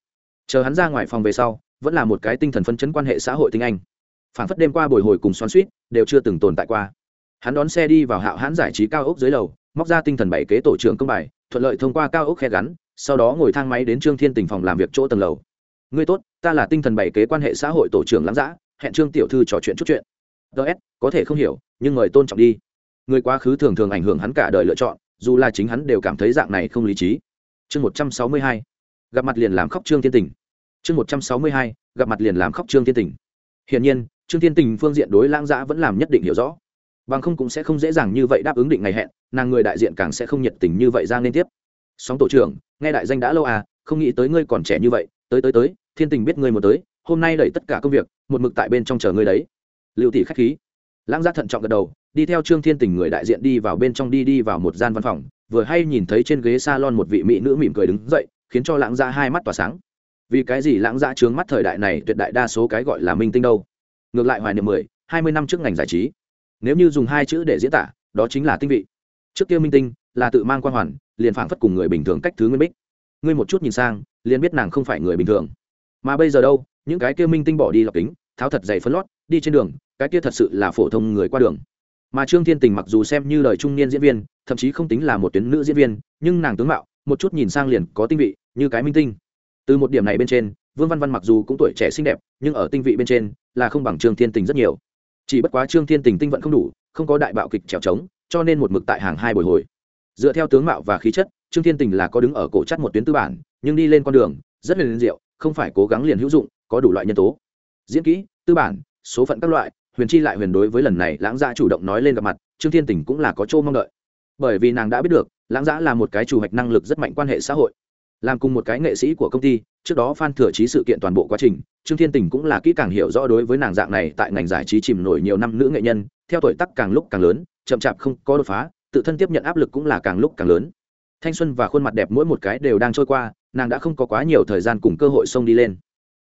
chờ hắn ra ngoài phòng về sau, vẫn là một cái tinh thần phân chấn quan hệ xã hội tinh anh. Phản phất đêm qua bồi hồi cùng xoắn suýt đều chưa từng tồn tại qua. Hắn đón xe đi vào hạo hãn giải trí cao ốc dưới lầu, móc ra tinh thần bảy kế tổ trưởng công bài, thuận lợi thông qua cao ốc khe gắn, sau đó ngồi thang máy đến trương thiên tình phòng làm việc chỗ tầng lầu. Ngươi tốt, ta là tinh thần bảy kế quan hệ xã hội tổ trưởng lãng giã hẹn trương tiểu thư trò chuyện chút chuyện. Ts có thể không hiểu, nhưng mời tôn trọng đi. Người quá khứ thường thường ảnh hưởng hắn cả đời lựa chọn, dù là chính hắn đều cảm thấy dạng này không lý trí. Chương một trăm sáu mươi hai gặp mặt liền làm khóc trương thiên tình. Chương một trăm sáu mươi hai, gặp mặt liền làm khóc trương thiên tình. Hiển nhiên, trương thiên tình phương diện đối lãng giã vẫn làm nhất định hiểu rõ. Bằng không cũng sẽ không dễ dàng như vậy đáp ứng định ngày hẹn, nàng người đại diện càng sẽ không nhiệt tình như vậy ra liên tiếp. Sóng tổ trưởng, nghe đại danh đã lâu à không nghĩ tới ngươi còn trẻ như vậy, tới tới tới, thiên tình biết ngươi một tới, hôm nay đẩy tất cả công việc, một mực tại bên trong chờ ngươi đấy. Liệu tỷ khách khí. Lãng gia thận trọng gật đầu, đi theo trương thiên tình người đại diện đi vào bên trong đi đi vào một gian văn phòng, vừa hay nhìn thấy trên ghế salon một vị mỹ nữ mỉm cười đứng dậy khiến cho lãng gia hai mắt tỏa sáng. Vì cái gì lãng gia trướng mắt thời đại này tuyệt đại đa số cái gọi là minh tinh đâu? Ngược lại hoài niệm mười, hai mươi năm trước ngành giải trí, nếu như dùng hai chữ để diễn tả, đó chính là tinh vị. Trước kia minh tinh là tự mang quan hoàn, liền phảng phất cùng người bình thường cách thứ nguyên bích. Ngươi một chút nhìn sang, liền biết nàng không phải người bình thường. Mà bây giờ đâu, những cái kia minh tinh bỏ đi lọc kính, tháo thật dày phân lót, đi trên đường, cái kia thật sự là phổ thông người qua đường. Mà trương thiên tình mặc dù xem như lời trung niên diễn viên, thậm chí không tính là một tuyến nữ diễn viên, nhưng nàng tướng mạo một chút nhìn sang liền có tinh vị, như cái minh tinh. Từ một điểm này bên trên, vương văn văn mặc dù cũng tuổi trẻ xinh đẹp, nhưng ở tinh vị bên trên là không bằng trương thiên tình rất nhiều. Chỉ bất quá trương thiên tình tinh vẫn không đủ, không có đại bạo kịch trèo trống, cho nên một mực tại hàng hai bồi hồi. Dựa theo tướng mạo và khí chất, trương thiên tình là có đứng ở cổ chất một tuyến tư bản, nhưng đi lên con đường, rất liền diệu, không phải cố gắng liền hữu dụng, có đủ loại nhân tố. Diễn kỹ, tư bản, số phận các loại, huyền chi lại huyền đối với lần này lãng gia chủ động nói lên gặp mặt, trương thiên tình cũng là có chỗ mong đợi. Bởi vì nàng đã biết được lãng giã là một cái chủ hoạch năng lực rất mạnh quan hệ xã hội. Làm cùng một cái nghệ sĩ của công ty, trước đó phan thừa trí sự kiện toàn bộ quá trình, trương thiên tình cũng là kỹ càng hiểu rõ đối với nàng dạng này tại ngành giải trí chìm nổi nhiều năm nữ nghệ nhân, theo tuổi tắc càng lúc càng lớn, chậm chạp không có đột phá, tự thân tiếp nhận áp lực cũng là càng lúc càng lớn. Thanh xuân và khuôn mặt đẹp mỗi một cái đều đang trôi qua, nàng đã không có quá nhiều thời gian cùng cơ hội xông đi lên.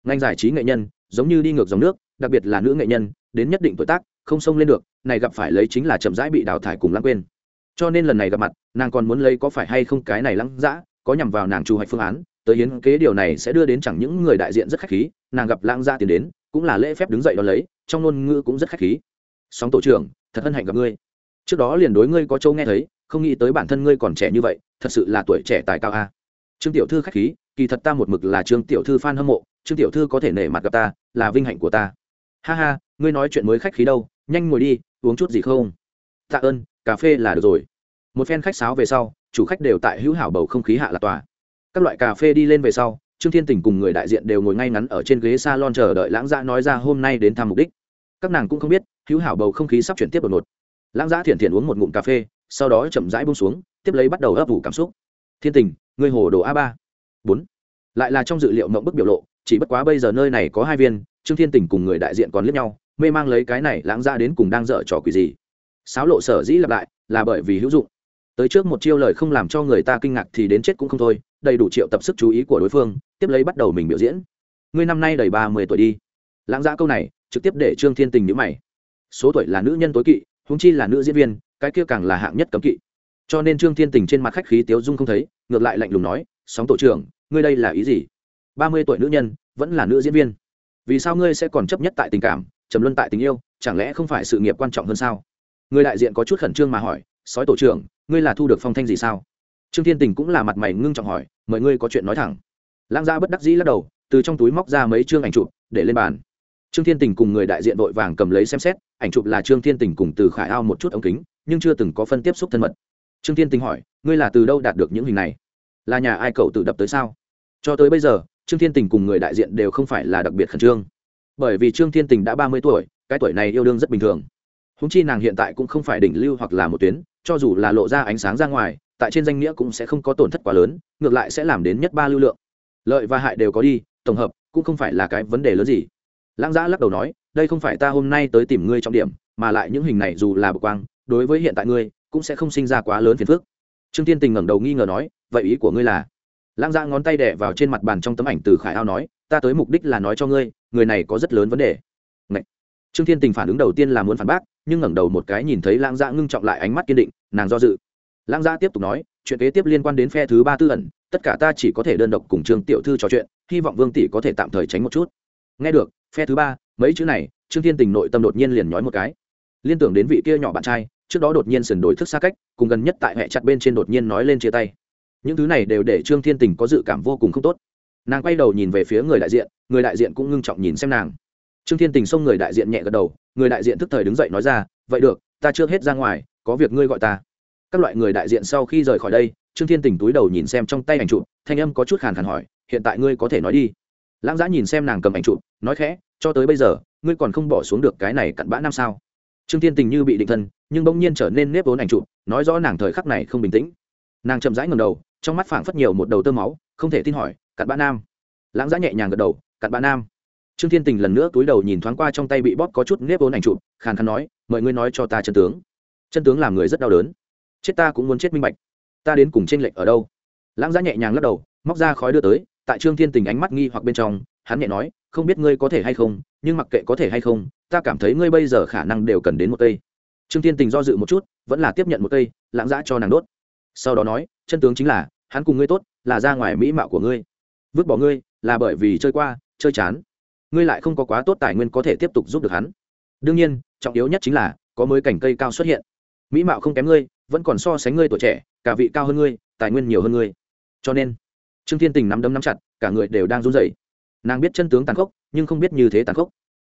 Ngành giải trí nghệ nhân, giống như đi ngược dòng nước, đặc biệt là nữ nghệ nhân, đến nhất định tuổi tác, không xông lên được, này gặp phải lấy chính là chậm rãi bị đào thải cùng lãng quên cho nên lần này gặp mặt, nàng còn muốn lấy có phải hay không cái này lăng dã, có nhằm vào nàng chủ hoạch phương án, tới hiến kế điều này sẽ đưa đến chẳng những người đại diện rất khách khí, nàng gặp lãng gia tiến đến, cũng là lễ phép đứng dậy đón lấy, trong ngôn ngữ cũng rất khách khí. Sóng tổ trưởng, thật hân hạnh gặp ngươi. Trước đó liền đối ngươi có châu nghe thấy, không nghĩ tới bản thân ngươi còn trẻ như vậy, thật sự là tuổi trẻ tài cao a. Trương tiểu thư khách khí, kỳ thật ta một mực là trương tiểu thư fan hâm mộ, trương tiểu thư có thể nể mặt gặp ta, là vinh hạnh của ta. Ha ha, ngươi nói chuyện mới khách khí đâu, nhanh ngồi đi, uống chút gì không? Tạ ơn cà phê là được rồi. Một phen khách sáo về sau, chủ khách đều tại hữu hảo bầu không khí hạ là tòa. Các loại cà phê đi lên về sau, trương thiên tình cùng người đại diện đều ngồi ngay ngắn ở trên ghế s a lon chờ đợi lãng giã nói ra hôm nay đến thăm mục đích. Các nàng cũng không biết, hữu hảo bầu không khí sắp chuyển tiếp đột ngột. Lãng giã thiện thiện uống một ngụm cà phê, sau đó chậm rãi bông xuống, tiếp lấy bắt đầu ấp ủ cảm xúc. Thiên tình người hồ đồ a ba. Bốn. Lại là trong dự liệu mộng bức biểu lộ, chỉ bất quá bây giờ nơi này có hai viên, trương thiên tình cùng người đại diện còn liếc nhau, mê mang lấy cái này lãng ra đến cùng đang dở trò quỷ gì sáo lộ sở dĩ lặp lại là bởi vì hữu dụng. Tới trước một chiêu lời không làm cho người ta kinh ngạc thì đến chết cũng không thôi, đầy đủ triệu tập sức chú ý của đối phương, tiếp lấy bắt đầu mình biểu diễn. Ngươi năm nay đầy ba mươi tuổi đi. Lãng giã câu này trực tiếp để trương thiên tình nhữ mày. Số tuổi là nữ nhân tối kỵ húng chi là nữ diễn viên, cái kia càng là hạng nhất cấm kỵ. Cho nên trương thiên tình trên mặt khách khí tiếu dung không thấy, ngược lại lạnh lùng nói, sóng tổ trưởng, ngươi đây là ý gì? Ba mươi tuổi nữ nhân, vẫn là nữ diễn viên. Vì sao ngươi sẽ còn chấp nhất tại tình cảm, trầm luân tại tình yêu, chẳng lẽ không phải sự nghiệp quan trọng hơn sao? Người đại diện có chút khẩn trương mà hỏi, sói tổ trưởng, ngươi là thu được phong thanh gì sao? Trương thiên tình cũng là mặt mày ngưng trọng hỏi mời ngươi có chuyện nói thẳng. Lãng gia bất đắc dĩ lắc đầu, từ trong túi móc ra mấy chương ảnh chụp, để lên bàn. Trương thiên tình cùng người đại diện vội vàng cầm lấy xem xét, ảnh chụp là trương thiên tình cùng từ khải ao một chút ống kính, nhưng chưa từng có phân tiếp xúc thân mật. Trương thiên tình hỏi, ngươi là từ đâu đạt được những hình này? Là nhà ai cậu tự đập tới sao? Cho tới bây giờ, trương thiên tình cùng người đại diện đều không phải là đặc biệt khẩn trương. Bởi vì trương thiên tình đã ba mươi tuổi, cái tuổi này yêu đương rất bình thường húng chi nàng hiện tại cũng không phải đỉnh lưu hoặc là một tuyến, cho dù là lộ ra ánh sáng ra ngoài, tại trên danh nghĩa cũng sẽ không có tổn thất quá lớn, ngược lại sẽ làm đến nhất ba lưu lượng. Lợi và hại đều có đi, tổng hợp, cũng không phải là cái vấn đề lớn gì. Lãng giã lắc đầu nói, đây không phải ta hôm nay tới tìm ngươi trọng điểm, mà lại những hình này dù là bực quang, đối với hiện tại ngươi, cũng sẽ không sinh ra quá lớn phiền phức. Trương tiên tình ngẩng đầu nghi ngờ nói, vậy ý của ngươi là? Lãng giã ngón tay đẻ vào trên mặt bàn trong tấm ảnh từ khải ao nói, ta tới mục đích là nói cho ngươi, người này có rất lớn vấn đề trương thiên tình phản ứng đầu tiên là muốn phản bác, nhưng ngẩng đầu một cái nhìn thấy lãng dạ ngưng trọng lại ánh mắt kiên định, nàng do dự. Lãng dạ tiếp tục nói, chuyện kế tiếp liên quan đến phe thứ ba tư ẩn, tất cả ta chỉ có thể đơn độc cùng trương tiểu thư trò chuyện, hy vọng vương tỷ có thể tạm thời tránh một chút. Nghe được, phe thứ ba, mấy chữ này, trương thiên tình nội tâm đột nhiên liền nói một cái. Liên tưởng đến vị kia nhỏ bạn trai, trước đó đột nhiên sườn đổi thức xa cách, cùng gần nhất tại hệ chặt bên trên đột nhiên nói lên chia tay. Những thứ này đều để trương thiên tình có dự cảm vô cùng không tốt. Nàng quay đầu nhìn về phía người đại diện, người đại diện cũng ngưng trọng nhìn xem nàng trương thiên tình xông người đại diện nhẹ gật đầu, người đại diện tức thời đứng dậy nói ra, vậy được, ta chưa hết ra ngoài, có việc ngươi gọi ta. Các loại người đại diện sau khi rời khỏi đây, trương thiên tình túi đầu nhìn xem trong tay ảnh chụp, thanh âm có chút khàn khàn hỏi, hiện tại ngươi có thể nói đi. Lãng giã nhìn xem nàng cầm ảnh chụp, nói khẽ, cho tới bây giờ, ngươi còn không bỏ xuống được cái này cặn bã năm sao? Trương thiên tình như bị định thân, nhưng bỗng nhiên trở nên nếp vốn ảnh chụp, nói rõ nàng thời khắc này không bình tĩnh. Nàng chậm rãi ngầm đầu, trong mắt phảng phất nhiều một đầu tơ máu, không thể tin hỏi, cặn bã nam? Lãng giã nhẹ nhàng gật đầu, cặn bã nam trương thiên tình lần nữa túi đầu nhìn thoáng qua trong tay bị bóp có chút nếp vốn ảnh chụp, khàn khàn nói mời ngươi nói cho ta chân tướng. Chân tướng làm người rất đau đớn. Chết ta cũng muốn chết minh bạch. Ta đến cùng tranh lệch ở đâu? Lãng giã nhẹ nhàng lắc đầu, móc ra khói đưa tới, tại trương thiên tình ánh mắt nghi hoặc bên trong, hắn nhẹ nói, không biết ngươi có thể hay không, nhưng mặc kệ có thể hay không, ta cảm thấy ngươi bây giờ khả năng đều cần đến một cây. Trương thiên tình do dự một chút, vẫn là tiếp nhận một cây, lãng giã cho nàng đốt. Sau đó nói, chân tướng chính là, hắn cùng ngươi tốt, là ra ngoài mỹ mạo của ngươi. Vứt bỏ ngươi, là bởi vì chơi qua, chơi chán ngươi lại không có quá tốt tài nguyên có thể tiếp tục giúp được hắn. Đương nhiên, trọng yếu nhất chính là, có mới cảnh cây cao xuất hiện. Mỹ mạo không kém ngươi, vẫn còn so sánh ngươi tuổi trẻ, cả vị cao hơn ngươi, tài nguyên nhiều hơn ngươi. Cho nên, trương thiên tình nắm đấm nắm chặt, cả người đều đang run rẩy. Nàng biết chân tướng tàn khốc, nhưng không biết như thế tàn khốc.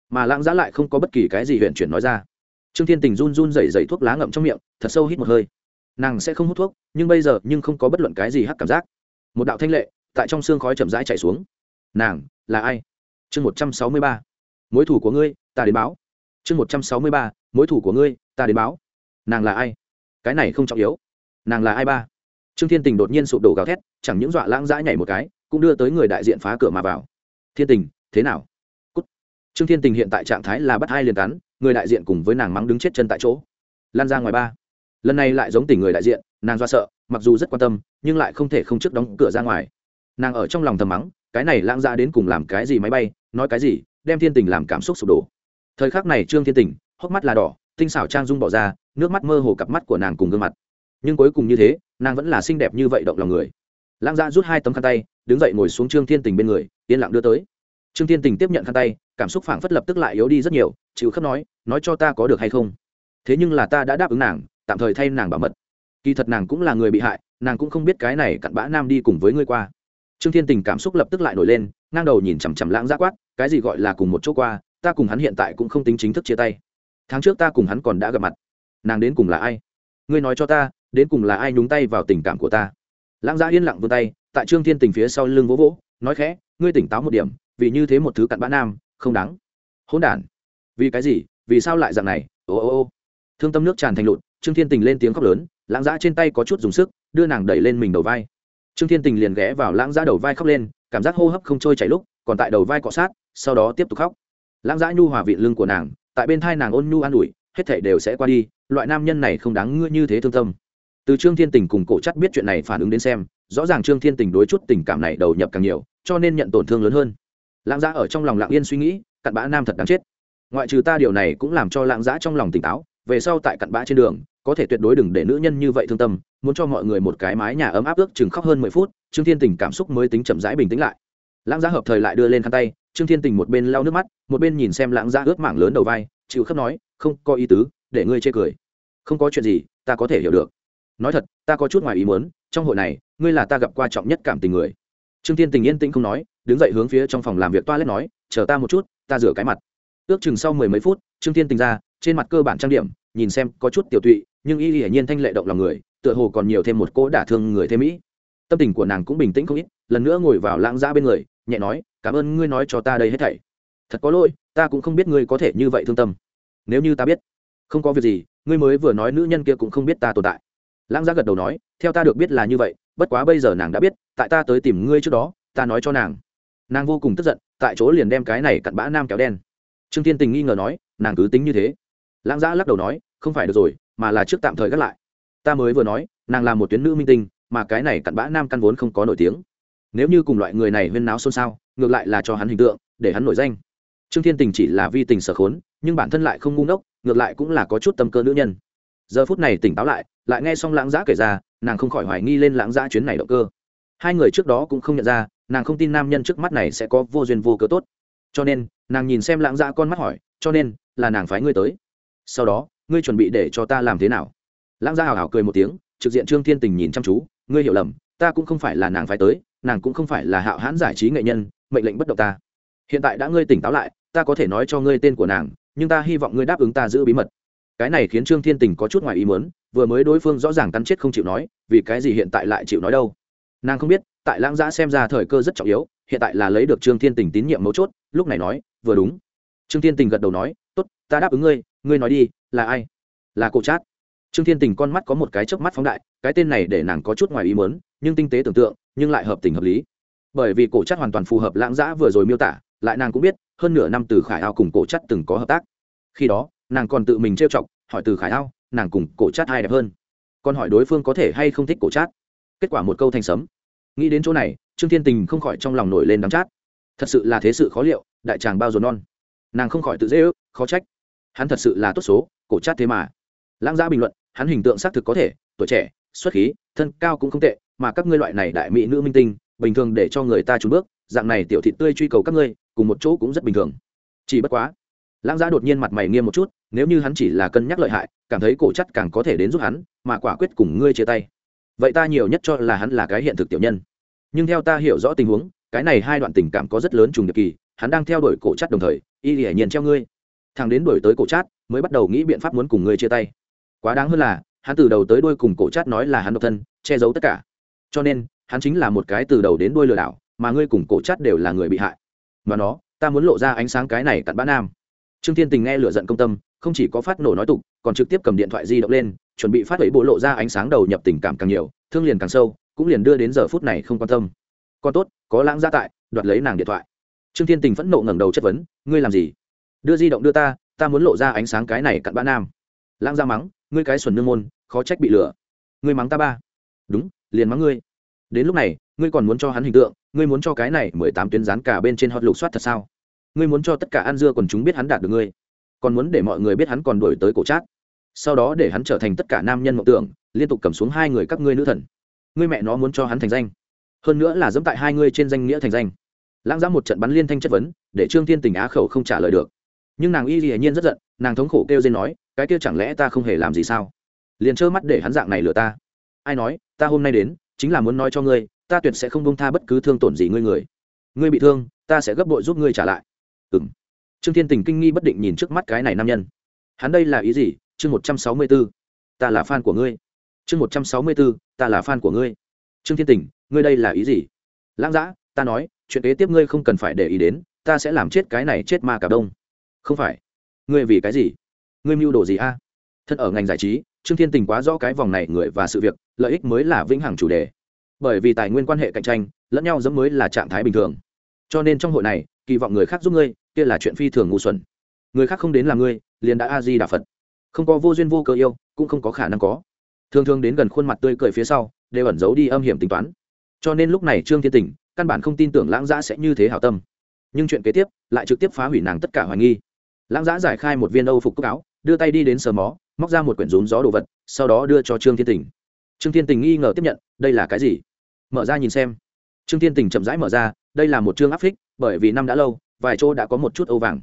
Mà lãng giã lại không có bất kỳ cái gì huyện chuyển nói ra. Trương thiên tình run run rẩy rẩy thuốc lá ngậm trong miệng, thật sâu hít một hơi. Nàng sẽ không hút thuốc, nhưng bây giờ nhưng không có bất luận cái gì hắc cảm giác. Một đạo thanh lệ, tại trong xương khói chậm rãi chạy xuống. Nàng là ai? Chương một trăm sáu mươi ba, mối thủ của ngươi, ta đến báo. chương một trăm sáu mươi ba, mối thủ của ngươi, ta đến báo. nàng là ai? cái này không trọng yếu. nàng là ai ba? trương thiên tình đột nhiên sụp đổ gào thét, chẳng những dọa lãng dãi nhảy một cái, cũng đưa tới người đại diện phá cửa mà vào. thiên tình, thế nào? Cút. trương thiên tình hiện tại trạng thái là bắt hai liền cắn, người đại diện cùng với nàng mắng đứng chết chân tại chỗ. lan ra ngoài ba. lần này lại giống tình người đại diện, nàng do sợ, mặc dù rất quan tâm, nhưng lại không thể không trước đóng cửa ra ngoài. nàng ở trong lòng thầm mắng cái này lãng ra đến cùng làm cái gì máy bay, nói cái gì, đem thiên tình làm cảm xúc sụp đổ. Thời khắc này trương thiên tình, hốc mắt là đỏ, tinh xảo trang dung bỏ ra, nước mắt mơ hồ cặp mắt của nàng cùng gương mặt. Nhưng cuối cùng như thế, nàng vẫn là xinh đẹp như vậy động lòng người. Lãng ra rút hai tấm khăn tay, đứng dậy ngồi xuống trương thiên tình bên người, yên lặng đưa tới. Trương thiên tình tiếp nhận khăn tay, cảm xúc phảng phất lập tức lại yếu đi rất nhiều, chịu khắp nói nói cho ta có được hay không? Thế nhưng là ta đã đáp ứng nàng, tạm thời thay nàng bảo mật. Kỳ thật nàng cũng là người bị hại, nàng cũng không biết cái này cặn bã nam đi cùng với ngươi qua trương thiên tình cảm xúc lập tức lại nổi lên, ngang đầu nhìn chằm chằm lãng giác quát, cái gì gọi là cùng một chỗ qua, ta cùng hắn hiện tại cũng không tính chính thức chia tay. Tháng trước ta cùng hắn còn đã gặp mặt. Nàng đến cùng là ai? Ngươi nói cho ta, đến cùng là ai nhúng tay vào tình cảm của ta? Lãng giã yên lặng vươn tay, tại trương thiên tình phía sau lưng vỗ vỗ, nói khẽ, ngươi tỉnh táo một điểm, vì như thế một thứ cặn bã nam, không đáng. Hỗn đản. Vì cái gì? Vì sao lại dạng này? Ô ô ô. Thương tâm nước tràn thành lụt, trương thiên tình lên tiếng khóc lớn, lãng giã trên tay có chút dùng sức, đưa nàng đẩy lên mình đầu vai trương thiên tình liền ghé vào lãng giã đầu vai khóc lên, cảm giác hô hấp không trôi chảy lúc, còn tại đầu vai cọ sát, sau đó tiếp tục khóc. Lãng giã nhu hòa vị lưng của nàng, tại bên thai nàng ôn nhu an ủi, hết thể đều sẽ qua đi, loại nam nhân này không đáng ngươi như thế thương tâm. Từ trương thiên tình cùng cổ chắc biết chuyện này phản ứng đến xem, rõ ràng trương thiên tình đối chút tình cảm này đầu nhập càng nhiều, cho nên nhận tổn thương lớn hơn. Lãng giã ở trong lòng lạng yên suy nghĩ, cặn bã nam thật đáng chết. Ngoại trừ ta điều này cũng làm cho lãng giã trong lòng tỉnh táo về sau tại cặn bã trên đường, có thể tuyệt đối đừng để nữ nhân như vậy thương tâm, muốn cho mọi người một cái mái nhà ấm áp ước chừng khóc hơn mười phút, trương thiên tình cảm xúc mới tính chậm rãi bình tĩnh lại. Lãng gia hợp thời lại đưa lên khăn tay, trương thiên tình một bên lau nước mắt, một bên nhìn xem lãng gia ướt mảng lớn đầu vai, chịu khớp nói, không có ý tứ, để ngươi chê cười. Không có chuyện gì, ta có thể hiểu được. Nói thật, ta có chút ngoài ý muốn, trong hội này, ngươi là ta gặp qua trọng nhất cảm tình người. Trương thiên tình yên tĩnh không nói, đứng dậy hướng phía trong phòng làm việc toilet nói, chờ ta một chút, ta rửa cái mặt. Ước chừng sau mười mấy phút, trương thiên tình ra trên mặt cơ bản trang điểm, nhìn xem có chút tiểu tụy, nhưng y hiển nhiên thanh lệ động lòng người, tựa hồ còn nhiều thêm một cỗ đả thương người thêm mỹ. Tâm tình của nàng cũng bình tĩnh không ít, lần nữa ngồi vào lãng giã bên người, nhẹ nói, cảm ơn ngươi nói cho ta đây hết thảy. Thật có lỗi, ta cũng không biết ngươi có thể như vậy thương tâm. Nếu như ta biết, không có việc gì, ngươi mới vừa nói nữ nhân kia cũng không biết ta tồn tại. Lãng giã gật đầu nói, theo ta được biết là như vậy, bất quá bây giờ nàng đã biết, tại ta tới tìm ngươi trước đó, ta nói cho nàng. Nàng vô cùng tức giận, tại chỗ liền đem cái này cặn bã nam kéo đen. Trương thiên tình nghi ngờ nói, nàng cứ tính như thế lãng giã lắc đầu nói, không phải được rồi, mà là trước tạm thời gác lại. Ta mới vừa nói, nàng là một tuyến nữ minh tinh, mà cái này cặn bã nam căn vốn không có nổi tiếng. Nếu như cùng loại người này huyên náo xôn xao, ngược lại là cho hắn hình tượng, để hắn nổi danh. Trương thiên tình chỉ là vi tình sở khốn, nhưng bản thân lại không ngu ngốc, ngược lại cũng là có chút tâm cơ nữ nhân. Giờ phút này tỉnh táo lại lại nghe xong lãng giã kể ra, nàng không khỏi hoài nghi lên lãng giã chuyến này động cơ. Hai người trước đó cũng không nhận ra, nàng không tin nam nhân trước mắt này sẽ có vô duyên vô cớ tốt. Cho nên, nàng nhìn xem lãng giã con mắt hỏi, cho nên, là nàng phái ngươi tới? Sau đó, ngươi chuẩn bị để cho ta làm thế nào? Lãng gia hào hào cười một tiếng, trực diện trương thiên tình nhìn chăm chú, ngươi hiểu lầm, ta cũng không phải là nàng phải tới, nàng cũng không phải là hạo hãn giải trí nghệ nhân, mệnh lệnh bất động ta. Hiện tại đã ngươi tỉnh táo lại, ta có thể nói cho ngươi tên của nàng, nhưng ta hy vọng ngươi đáp ứng ta giữ bí mật. Cái này khiến trương thiên tình có chút ngoài ý muốn, vừa mới đối phương rõ ràng cắn chết không chịu nói, vì cái gì hiện tại lại chịu nói đâu? Nàng không biết, tại lãng giã xem ra thời cơ rất trọng yếu, hiện tại là lấy được trương thiên tình tín nhiệm mấu chốt, lúc này nói, vừa đúng. Trương thiên tình gật đầu nói, tốt, ta đáp ứng ngươi ngươi nói đi, là ai? Là cổ trát trương thiên tình con mắt có một cái chớp mắt phóng đại, cái tên này để nàng có chút ngoài ý muốn, nhưng tinh tế tưởng tượng, nhưng lại hợp tình hợp lý. Bởi vì cổ chất hoàn toàn phù hợp lãng giã vừa rồi miêu tả, lại nàng cũng biết, hơn nửa năm từ khải ao cùng cổ chất từng có hợp tác. Khi đó, nàng còn tự mình trêu chọc, hỏi từ khải ao, nàng cùng cổ chất ai đẹp hơn? Còn hỏi đối phương có thể hay không thích cổ chát. Kết quả một câu thành sấm. Nghĩ đến chỗ này, trương thiên tình không khỏi trong lòng nổi lên đắng chát. Thật sự là thế sự khó liệu, đại tràng bao dồn non. Nàng không khỏi tự dễ ước, khó trách hắn thật sự là tốt số, cổ chát thế mà. Lãng gia bình luận, hắn hình tượng xác thực có thể, tuổi trẻ, xuất khí, thân cao cũng không tệ, mà các ngươi loại này đại mỹ nữ minh tinh, bình thường để cho người ta trùn bước, dạng này tiểu thị tươi truy cầu các ngươi, cùng một chỗ cũng rất bình thường. Chỉ bất quá, lãng gia đột nhiên mặt mày nghiêm một chút, nếu như hắn chỉ là cân nhắc lợi hại, cảm thấy cổ chắc càng có thể đến giúp hắn, mà quả quyết cùng ngươi chia tay. Vậy ta nhiều nhất cho là hắn là cái hiện thực tiểu nhân. Nhưng theo ta hiểu rõ tình huống, cái này hai đoạn tình cảm có rất lớn trùng điệp kỳ, hắn đang theo đuổi cổ chát đồng thời, y hiển nhiên treo ngươi thằng đến đuổi tới cổ chát, mới bắt đầu nghĩ biện pháp muốn cùng ngươi chia tay. Quá đáng hơn là, hắn từ đầu tới đuôi cùng cổ chát nói là hắn độc thân, che giấu tất cả. Cho nên, hắn chính là một cái từ đầu đến đuôi lừa đảo, mà ngươi cùng cổ chát đều là người bị hại. Mà nó, ta muốn lộ ra ánh sáng cái này cặn bã nam. Trương thiên tình nghe lửa giận công tâm, không chỉ có phát nổ nói tục, còn trực tiếp cầm điện thoại di động lên, chuẩn bị phát ấy bộ lộ ra ánh sáng đầu nhập tình cảm càng nhiều, thương liền càng sâu, cũng liền đưa đến giờ phút này không quan tâm. Còn tốt, có lãng gia tại, đoạt lấy nàng điện thoại. Trương thiên tình phẫn nộ ngẩng đầu chất vấn, ngươi làm gì? Đưa di động đưa ta ta muốn lộ ra ánh sáng cái này cặn bã nam. Lãng gia mắng, ngươi cái xuẩn nương môn, khó trách bị lửa. ngươi mắng ta ba. Đúng, liền mắng ngươi. Đến lúc này, ngươi còn muốn cho hắn hình tượng, ngươi muốn cho cái này mười tám tuyến rán cả bên trên hot lục soát thật sao? Ngươi muốn cho tất cả ăn dưa còn chúng biết hắn đạt được ngươi. Còn muốn để mọi người biết hắn còn đổi tới cổ trát sau đó để hắn trở thành tất cả nam nhân mộng tưởng, liên tục cầm xuống hai người các ngươi nữ thần. Ngươi mẹ nó muốn cho hắn thành danh. Hơn nữa là dẫm tại hai ngươi trên danh nghĩa thành danh. Lãng ra một trận bắn liên thanh chất vấn, để trương thiên tình á khẩu không trả lời được nhưng nàng y hiển nhiên rất giận, nàng thống khổ kêu dên nói, cái kia chẳng lẽ ta không hề làm gì sao? Liền trơ mắt để hắn dạng này lừa ta. Ai nói, ta hôm nay đến, chính là muốn nói cho ngươi, ta tuyệt sẽ không bông tha bất cứ thương tổn gì ngươi người. Ngươi bị thương, ta sẽ gấp bội giúp ngươi trả lại. Ừ m trương thiên tình kinh nghi bất định nhìn trước mắt cái này nam nhân. Hắn đây là ý gì? Chương một trăm sáu mươi b ố ta là fan của ngươi. Chương một trăm sáu mươi b ố ta là fan của ngươi. Trương thiên tình, ngươi đây là ý gì? Lãng giã ta nói, chuyện kế tiếp ngươi không cần phải để ý đến, ta sẽ làm chết cái này chết ma cả đông không phải. Ngươi vì cái gì? Ngươi mưu đồ gì a? Thân ở ngành giải trí, trương thiên tình quá rõ cái vòng này người và sự việc, lợi ích mới là vĩnh hằng chủ đề. Bởi vì tài nguyên quan hệ cạnh tranh, lẫn nhau giống mới là trạng thái bình thường. Cho nên trong hội này, kỳ vọng người khác giúp ngươi, kia là chuyện phi thường ngu xuẩn. Người khác không đến là ngươi, liền đã a di đà phật. Không có vô duyên vô cơ yêu, cũng không có khả năng có. Thường thường đến gần khuôn mặt tươi cười phía sau, đều ẩn giấu đi âm hiểm tính toán. Cho nên lúc này trương thiên tình, căn bản không tin tưởng lãng giã sẽ như thế hảo tâm. Nhưng chuyện kế tiếp, lại trực tiếp phá hủy nàng tất cả hoài nghi lãng giã giải khai một viên âu phục cúc áo, đưa tay đi đến sờ mó, móc ra một quyển rún gió đồ vật, sau đó đưa cho trương thiên tình. Trương thiên tình nghi ngờ tiếp nhận, đây là cái gì? Mở ra nhìn xem. Trương thiên tình chậm rãi mở ra, đây là một chương áp phích, bởi vì năm đã lâu, vài chỗ đã có một chút âu vàng.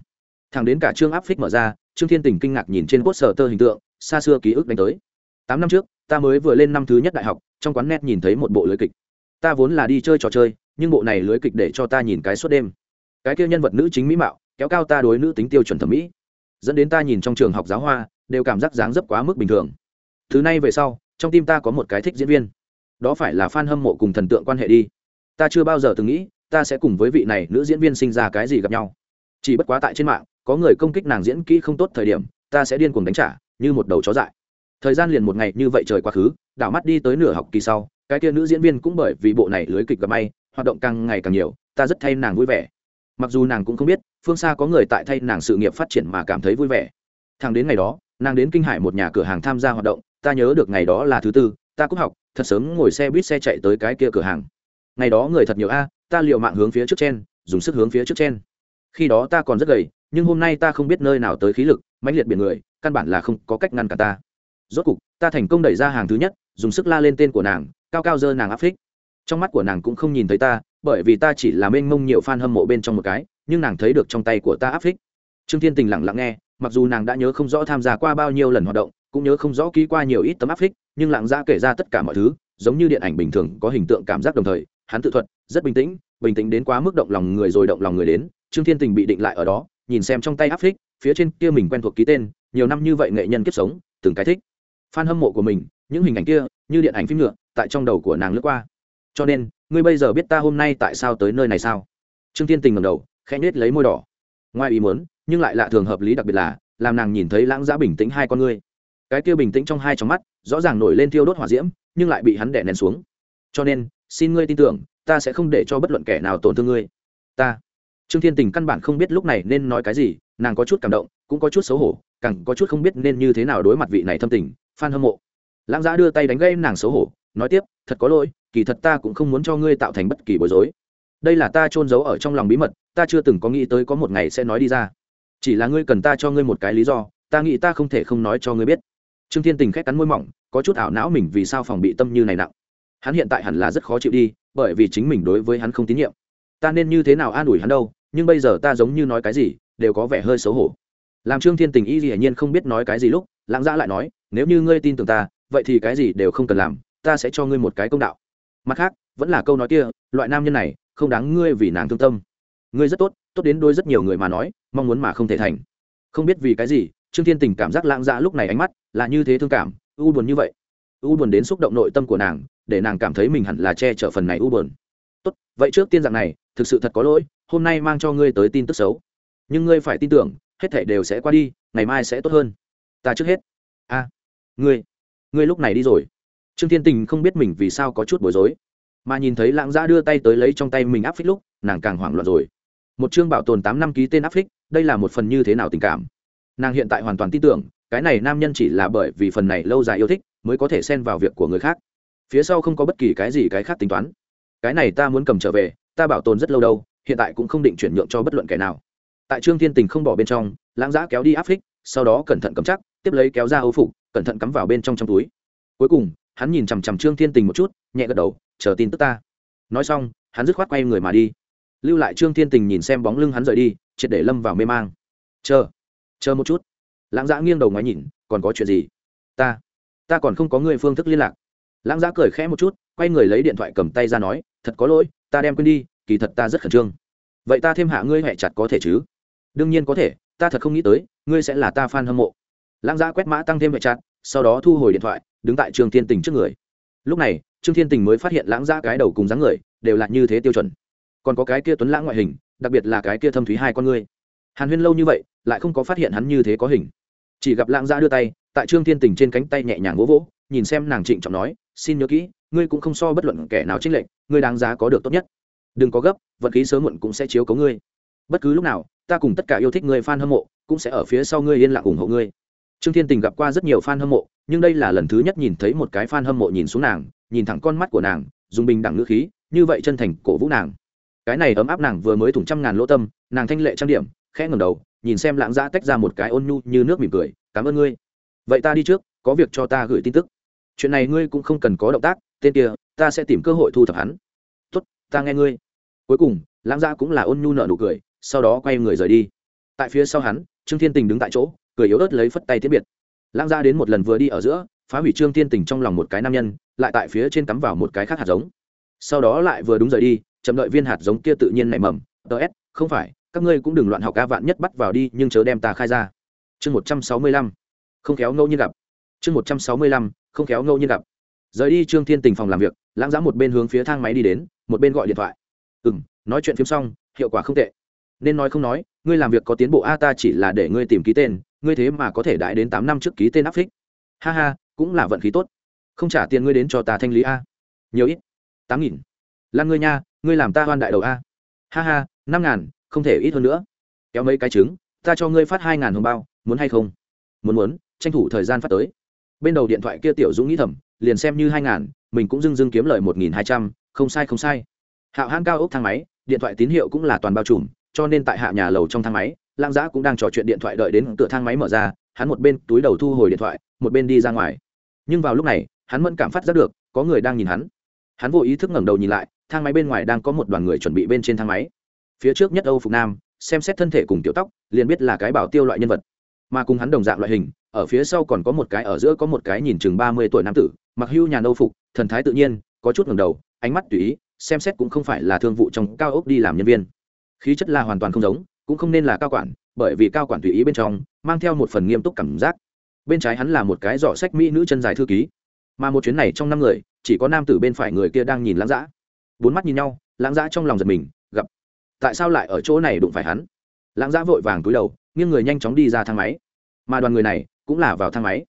Thẳng đến cả chương áp phích mở ra, trương thiên tình kinh ngạc nhìn trên cốt sở tơ hình tượng, xa xưa ký ức đánh tới. Tám năm trước, ta mới vừa lên năm thứ nhất đại học, trong quán net nhìn thấy một bộ lưới kịch. Ta vốn là đi chơi trò chơi, nhưng bộ này lưới kịch để cho ta nhìn cái suốt đêm. Cái kia nhân vật nữ chính mỹ mạo kéo cao ta đối nữ tính tiêu chuẩn thẩm mỹ. Dẫn đến ta nhìn trong trường học giáo hoa, đều cảm giác dáng dấp quá mức bình thường. Thứ này về sau, trong tim ta có một cái thích diễn viên. Đó phải là fan hâm mộ cùng thần tượng quan hệ đi. Ta chưa bao giờ từng nghĩ, ta sẽ cùng với vị này nữ diễn viên sinh ra cái gì gặp nhau. Chỉ bất quá tại trên mạng, có người công kích nàng diễn kỹ không tốt thời điểm, ta sẽ điên cuồng đánh trả, như một đầu chó dại. Thời gian liền một ngày như vậy trời quá khứ, đảo mắt đi tới nửa học kỳ sau, cái kia nữ diễn viên cũng bởi vì bộ này lưới kịch gặp may, hoạt động càng ngày càng nhiều, ta rất thay nàng vui vẻ mặc dù nàng cũng không biết, phương xa có người tại thay nàng sự nghiệp phát triển mà cảm thấy vui vẻ. Thằng đến ngày đó, nàng đến kinh hải một nhà cửa hàng tham gia hoạt động, ta nhớ được ngày đó là thứ tư, ta cũng học, thật sớm ngồi xe buýt xe chạy tới cái kia cửa hàng. Ngày đó người thật nhiều a, ta liệu mạng hướng phía trước trên dùng sức hướng phía trước trên khi đó ta còn rất gầy, nhưng hôm nay ta không biết nơi nào tới khí lực, mãnh liệt biển người, căn bản là không có cách ngăn cả ta. Rốt cục, ta thành công đẩy ra hàng thứ nhất, dùng sức la lên tên của nàng, cao cao dơ nàng áp phích. Trong mắt của nàng cũng không nhìn thấy ta bởi vì ta chỉ là mênh mông nhiều fan hâm mộ bên trong một cái, nhưng nàng thấy được trong tay của ta áp phích. Trương thiên tình lặng lặng nghe, mặc dù nàng đã nhớ không rõ tham gia qua bao nhiêu lần hoạt động, cũng nhớ không rõ ký qua nhiều ít tấm áp phích, nhưng lặng ra kể ra tất cả mọi thứ, giống như điện ảnh bình thường, có hình tượng cảm giác đồng thời, hắn tự thuật, rất bình tĩnh bình tĩnh đến quá mức động lòng người rồi động lòng người đến, trương thiên tình bị định lại ở đó, nhìn xem trong tay áp phích, phía trên kia mình quen thuộc ký tên, nhiều năm như vậy nghệ nhân kiếp sống, từng cái thích. Fan hâm mộ của mình, những hình ảnh kia, như điện ảnh phim nhựa tại trong đầu của nàng lướt qua cho nên, ngươi bây giờ biết ta hôm nay tại sao tới nơi này sao? Trương thiên tình ngầm đầu, khẽ nhếch lấy môi đỏ. Ngoài ý muốn, nhưng lại lạ thường hợp lý đặc biệt là, làm nàng nhìn thấy lãng giã bình tĩnh hai con ngươi. Cái kia bình tĩnh trong hai trong mắt, rõ ràng nổi lên thiêu đốt hỏa diễm, nhưng lại bị hắn đè nén xuống. Cho nên, xin ngươi tin tưởng, ta sẽ không để cho bất luận kẻ nào tổn thương ngươi. Ta. Trương thiên tình căn bản không biết lúc này nên nói cái gì, nàng có chút cảm động, cũng có chút xấu hổ, càng có chút không biết nên như thế nào đối mặt vị này thâm tình, phan hâm mộ. Lãng giã đưa tay đánh gây nàng xấu hổ, nói tiếp, thật có lỗi kỳ thật ta cũng không muốn cho ngươi tạo thành bất kỳ bối rối. Đây là ta trôn giấu ở trong lòng bí mật, ta chưa từng có nghĩ tới có một ngày sẽ nói đi ra. Chỉ là ngươi cần ta cho ngươi một cái lý do, ta nghĩ ta không thể không nói cho ngươi biết. Trương thiên tình khét cắn môi mỏng, có chút ảo não mình vì sao phòng bị tâm như này nặng. Hắn hiện tại hẳn là rất khó chịu đi, bởi vì chính mình đối với hắn không tín nhiệm. Ta nên như thế nào an ủi hắn đâu, nhưng bây giờ ta giống như nói cái gì, đều có vẻ hơi xấu hổ. Làm trương thiên tình y hiển nhiên không biết nói cái gì lúc lãng giã lại nói, nếu như ngươi tin tưởng ta, vậy thì cái gì đều không cần làm, ta sẽ cho ngươi một cái công đạo mặt khác, vẫn là câu nói kia, loại nam nhân này, không đáng ngươi vì nàng thương tâm. Ngươi rất tốt tốt đến đôi rất nhiều người mà nói, mong muốn mà không thể thành. Không biết vì cái gì, trương thiên tình cảm giác lãng dạ lúc này ánh mắt là như thế thương cảm, u buồn như vậy. U buồn đến xúc động nội tâm của nàng, để nàng cảm thấy mình hẳn là che chở phần này u buồn. Tốt, vậy trước tiên dạng này, thực sự thật có lỗi, hôm nay mang cho ngươi tới tin tức xấu. Nhưng ngươi phải tin tưởng, hết thể đều sẽ qua đi, ngày mai sẽ tốt hơn. Ta trước hết. A ngươi ngươi lúc này đi rồi trương thiên tình không biết mình vì sao có chút bối rối, mà nhìn thấy lãng giã đưa tay tới lấy trong tay mình áp phích lúc, nàng càng hoảng loạn rồi. Một chương bảo tồn tám năm ký tên áp phích, đây là một phần như thế nào tình cảm? Nàng hiện tại hoàn toàn tin tưởng, cái này nam nhân chỉ là bởi vì phần này lâu dài yêu thích mới có thể xen vào việc của người khác. Phía sau không có bất kỳ cái gì cái khác tính toán. Cái này ta muốn cầm trở về, ta bảo tồn rất lâu đâu, hiện tại cũng không định chuyển nhượng cho bất luận kẻ nào. Tại trương thiên tình không bỏ bên trong, lãng giã kéo đi áp phích, sau đó cẩn thận cầm chắc, tiếp lấy kéo ra âu phục, cẩn thận cắm vào bên trong trong túi. Cuối cùng hắn nhìn chằm chằm trương thiên tình một chút, nhẹ gật đầu, chờ tin tức ta. Nói xong, hắn dứt khoát quay người mà đi. Lưu lại trương thiên tình nhìn xem bóng lưng hắn rời đi, triệt để lâm vào mê mang. Chờ chờ một chút. Lãng giã nghiêng đầu ngoái nhìn, còn có chuyện gì? Ta ta còn không có người phương thức liên lạc. Lãng giã cười khẽ một chút, quay người lấy điện thoại cầm tay ra nói, thật có lỗi, ta đem quên đi, kỳ thật ta rất khẩn trương. Vậy ta thêm hạ ngươi hẹ chặt có thể chứ? Đương nhiên có thể, ta thật không nghĩ tới, ngươi sẽ là ta f a n hâm mộ. Lãng giã quét mã tăng thêm hẹ chặt sau đó thu hồi điện thoại, đứng tại trương thiên tình trước người. Lúc này, trương thiên tình mới phát hiện lãng giã cái đầu cùng dáng người đều là như thế tiêu chuẩn. Còn có cái kia tuấn lãng ngoại hình, đặc biệt là cái kia thâm thúy hai con ngươi. Hàn huyên lâu như vậy, lại không có phát hiện hắn như thế có hình. Chỉ gặp lãng giã đưa tay, tại trương thiên tình trên cánh tay nhẹ nhàng vỗ vỗ, nhìn xem nàng trịnh trọng nói, xin nhớ kỹ, ngươi cũng không so bất luận kẻ nào trích lệnh ngươi đáng giá có được tốt nhất. Đừng có gấp, vận khí sớm muộn cũng sẽ chiếu cấu ngươi. Bất cứ lúc nào, ta cùng tất cả yêu thích ngươi f a n hâm mộ, cũng sẽ ở phía sau ngươi yên lặng ủng hộ ngươi trương thiên tình gặp qua rất nhiều f a n hâm mộ, nhưng đây là lần thứ nhất nhìn thấy một cái f a n hâm mộ nhìn xuống nàng, nhìn thẳng con mắt của nàng, dùng bình đẳng ngữ khí, như vậy chân thành cổ vũ nàng. Cái này ấm áp nàng vừa mới thủng trăm ngàn lỗ tâm, nàng thanh lệ trang điểm, khẽ ngầm đầu, nhìn xem lãng giã tách ra một cái ôn nhu như nước mỉm cười, cảm ơn ngươi. Vậy ta đi trước, có việc cho ta gửi tin tức. Chuyện này ngươi cũng không cần có động tác, tên kia, ta sẽ tìm cơ hội thu thập hắn. Tốt, ta nghe ngươi. Cuối cùng, lãng giã cũng là ôn nhu nợ nụ cười, sau đó quay người rời đi. Tại phía sau hắn, trương thiên tình đứng tại chỗ cười yếu ớt lấy phất tay tiết biệt. Lãng ra đến một lần vừa đi ở giữa, phá hủy trương thiên tình trong lòng một cái nam nhân, lại tại phía trên cắm vào một cái khác hạt giống. Sau đó lại vừa đúng rời đi, chậm đợi viên hạt giống kia tự nhiên nảy mầm. Ts không phải, các ngươi cũng đừng loạn học ca vạn nhất bắt vào đi, nhưng chớ đem ta khai ra. Chương một trăm sáu mươi lăm, không khéo ngẫu nhiên gặp. Chương một trăm sáu mươi lăm, không khéo ngẫu nhiên gặp. Rời đi trương thiên tình phòng làm việc, lãng giá một bên hướng phía thang máy đi đến, một bên gọi điện thoại. Ừ m nói chuyện phim xong, hiệu quả không tệ. Nên nói không nói, ngươi làm việc có tiến bộ a, ta chỉ là để ngươi tìm ký tên ngươi thế mà có thể đãi đến tám năm trước ký tên áp phích. Ha ha, cũng là vận khí tốt. Không trả tiền ngươi đến cho ta thanh lý a. Nhiều ít. Tám nghìn. Lan ngươi nha, ngươi làm ta hoan đại đầu a. Ha ha, năm ngàn, không thể ít hơn nữa. Kéo mấy cái trứng, ta cho ngươi phát hai ngàn hồng bao, muốn hay không? Muốn muốn, tranh thủ thời gian phát tới. Bên đầu điện thoại kia tiểu dũng nghĩ thầm, liền xem như hai ngàn, mình cũng dưng dưng kiếm lời một nghìn hai trăm, không sai không sai. Hạo hãn cao ốc thang máy, điện thoại tín hiệu cũng là toàn bao trùm, cho nên tại hạ nhà lầu trong thang máy lang giã cũng đang trò chuyện điện thoại đợi đến cửa thang máy mở ra, hắn một bên túi đầu thu hồi điện thoại, một bên đi ra ngoài. Nhưng vào lúc này, hắn mẫn cảm phát giác được, có người đang nhìn hắn. Hắn vô ý thức ngẩng đầu nhìn lại, thang máy bên ngoài đang có một đoàn người chuẩn bị bên trên thang máy. Phía trước nhất âu phục nam, xem xét thân thể cùng tiểu tóc, liền biết là cái bảo tiêu loại nhân vật. Mà cùng hắn đồng dạng loại hình, ở phía sau còn có một cái, ở giữa có một cái nhìn chừng ba mươi tuổi nam tử, mặc hưu nhà âu phục, thần thái tự nhiên, có chút ngẩng đầu, ánh mắt tùy ý, xem xét cũng không phải là thương vụ trong cao ốc đi làm nhân viên. Khí chất là hoàn toàn không giống cũng không nên là cao quản, bởi vì cao quản tùy ý bên trong, mang theo một phần nghiêm túc cảm giác. Bên trái hắn là một cái giỏ sách mỹ nữ chân dài thư ký, mà một chuyến này trong năm người, chỉ có nam tử bên phải người kia đang nhìn lãng dã. Bốn mắt nhìn nhau, lãng dã trong lòng giật mình, gặp, tại sao lại ở chỗ này đụng phải hắn? Lãng dã vội vàng túi đầu, nghiêng người nhanh chóng đi ra thang máy. Mà đoàn người này cũng là vào thang máy.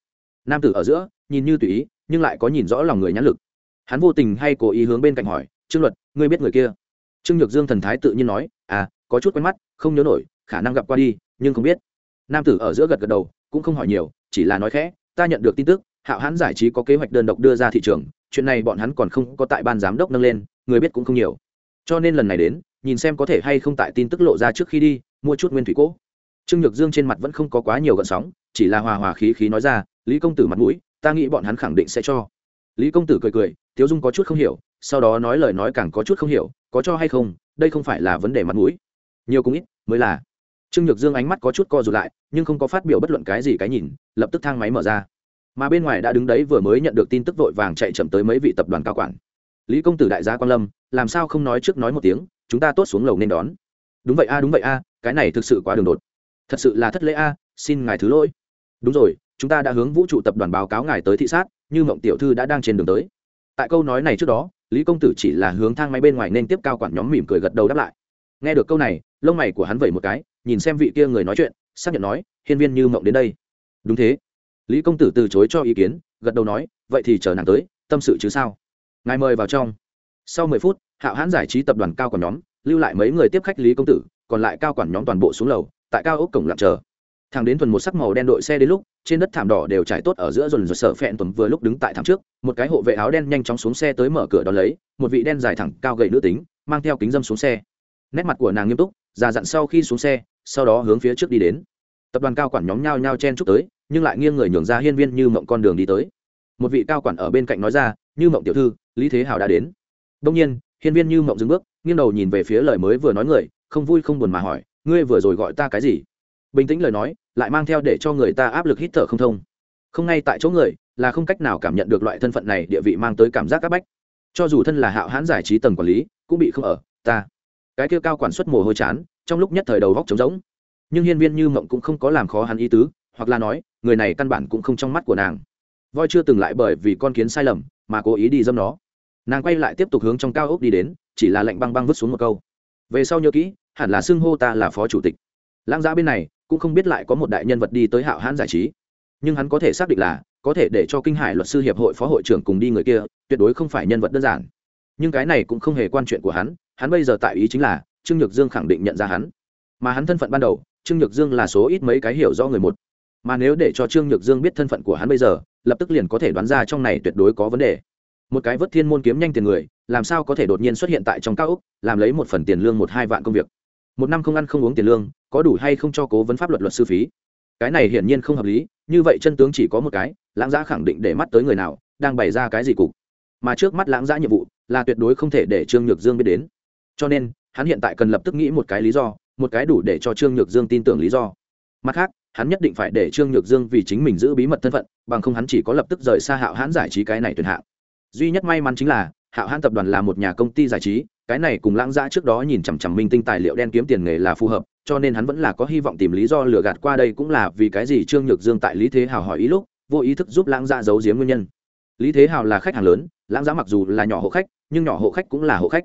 Nam tử ở giữa, nhìn như tùy ý, nhưng lại có nhìn rõ lòng người nhãn lực. Hắn vô tình hay cố ý hướng bên cạnh hỏi, trương luật, ngươi biết người kia? Trương nhược dương thần thái tự nhiên nói à có chút quen mắt, không nhớ nổi, khả năng gặp qua đi, nhưng không biết. Nam tử ở giữa gật gật đầu, cũng không hỏi nhiều, chỉ là nói khẽ, ta nhận được tin tức, hạo hãn giải trí có kế hoạch đơn độc đưa ra thị trường, chuyện này bọn hắn còn không có tại ban giám đốc nâng lên, người biết cũng không nhiều. Cho nên lần này đến, nhìn xem có thể hay không tại tin tức lộ ra trước khi đi, mua chút nguyên thủy cỗ. Trương nhược dương trên mặt vẫn không có quá nhiều gợn sóng, chỉ là hòa hòa khí khí nói ra, lý công tử mặt mũi, ta nghĩ bọn hắn khẳng định sẽ cho. Lý công tử cười cười thiếu dung có chút không hiểu, sau đó nói lời nói càng có chút không hiểu, có cho hay không? Đây không phải là vấn đề mặt mũi nhiều cũng ít, mới là. Trương nhược dương ánh mắt có chút co rụt lại, nhưng không có phát biểu bất luận cái gì cái nhìn, lập tức thang máy mở ra. Mà bên ngoài đã đứng đấy vừa mới nhận được tin tức vội vàng chạy chậm tới mấy vị tập đoàn cao quản. Lý công tử đại gia quan lâm, làm sao không nói trước nói một tiếng, chúng ta tốt xuống lầu nên đón. Đúng vậy a, đúng vậy a, cái này thực sự quá đường đột. Thật sự là thất lễ a, xin ngài thứ lỗi. Đúng rồi, chúng ta đã hướng vũ trụ tập đoàn báo cáo ngài tới thị sát, như mộng tiểu thư đã đang trên đường tới. Tại câu nói này trước đó, lý công tử chỉ là hướng thang máy bên ngoài nên tiếp cao quản nhóm mỉm cười gật đầu đáp lại. Nghe được câu này lông mày của hắn vẩy một cái, nhìn xem vị kia người nói chuyện, xác nhận nói, hiên viên như mộng đến đây. Đúng thế. Lý công tử từ chối cho ý kiến, gật đầu nói, vậy thì chờ nàng tới, tâm sự chứ sao? Ngài mời vào trong. Sau mười phút, hạo hãn giải trí tập đoàn cao quản nhóm, lưu lại mấy người tiếp khách lý công tử, còn lại cao quản nhóm toàn bộ xuống lầu, tại cao ốc cổng lặng chờ. Thằng đến tuần một sắc màu đen đội xe đến lúc, trên đất thảm đỏ đều trải tốt ở giữa dồn dồn sợ phẹn tuần vừa lúc đứng tại thảm trước, một cái hộ vệ áo đen nhanh chóng xuống xe tới mở cửa đón lấy, một vị đen dài thẳng cao gậy nữ tính, mang theo kính dâm xuống xe nét mặt của nàng nghiêm túc, già dặn sau khi xuống xe, sau đó hướng phía trước đi đến. Tập đoàn cao quản nhóm nhao nhao chen chúc tới, nhưng lại nghiêng người nhường ra hiên viên như mộng con đường đi tới. Một vị cao quản ở bên cạnh nói ra, như mộng tiểu thư, lý thế hào đã đến. Đông nhiên, hiên viên như mộng dừng bước, nghiêng đầu nhìn về phía lời mới vừa nói người, không vui không buồn mà hỏi, ngươi vừa rồi gọi ta cái gì? Bình tĩnh lời nói, lại mang theo để cho người ta áp lực hít thở không thông. Không ngay tại chỗ người, là không cách nào cảm nhận được loại thân phận này địa vị mang tới cảm giác áp bách. Cho dù thân là hạo hãn giải trí tầng quản lý, cũng bị không ở, ta cái kia cao quản suất mồ hôi chán, trong lúc nhất thời đầu vóc trống rỗng. Nhưng hiên viên như mộng cũng không có làm khó hắn ý tứ, hoặc là nói, người này căn bản cũng không trong mắt của nàng. Voi chưa từng lại bởi vì con kiến sai lầm, mà cố ý đi dâm nó. Nàng quay lại tiếp tục hướng trong cao ốc đi đến, chỉ là lệnh băng băng vứt xuống một câu. Về sau nhớ kỹ, hẳn là xưng hô ta là phó chủ tịch. Lãng giã bên này, cũng không biết lại có một đại nhân vật đi tới hạo hãn giải trí. Nhưng hắn có thể xác định là, có thể để cho kinh hải luật sư hiệp hội phó hội trưởng cùng đi người kia, tuyệt đối không phải nhân vật đơn giản. Nhưng cái này cũng không hề quan chuyện của hắn hắn bây giờ tại ý chính là, trương nhược dương khẳng định nhận ra hắn. Mà hắn thân phận ban đầu, trương nhược dương là số ít mấy cái hiểu do người một. Mà nếu để cho trương nhược dương biết thân phận của hắn bây giờ, lập tức liền có thể đoán ra trong này tuyệt đối có vấn đề. Một cái vớt thiên môn kiếm nhanh tiền người, làm sao có thể đột nhiên xuất hiện tại trong các úc làm lấy một phần tiền lương một hai vạn công việc. Một năm không ăn không uống tiền lương, có đủ hay không cho cố vấn pháp luật luật sư phí? Cái này hiển nhiên không hợp lý, như vậy chân tướng chỉ có một cái, lãng giã khẳng định để mắt tới người nào, đang bày ra cái gì cục. Mà trước mắt lãng giã nhiệm vụ, là tuyệt đối không thể để trương nhược dương biết đến cho nên, hắn hiện tại cần lập tức nghĩ một cái lý do, một cái đủ để cho trương nhược dương tin tưởng lý do. Mặt khác, hắn nhất định phải để trương nhược dương vì chính mình giữ bí mật thân phận, bằng không hắn chỉ có lập tức rời xa hạo hãn giải trí cái này tuyệt hạng. Duy nhất may mắn chính là, hạo hãn tập đoàn là một nhà công ty giải trí, cái này cùng lãng giã trước đó nhìn chằm chằm minh tinh tài liệu đen kiếm tiền nghề là phù hợp, cho nên hắn vẫn là có hy vọng tìm lý do lừa gạt qua đây cũng là vì cái gì trương nhược dương tại lý thế hào hỏi ý lúc, vô ý thức giúp lãng giã giấu giếm nguyên nhân. Lý thế hào là khách hàng lớn, lãng giã mặc dù là nhỏ hộ khách, nhưng nhỏ hộ khách cũng là hộ khách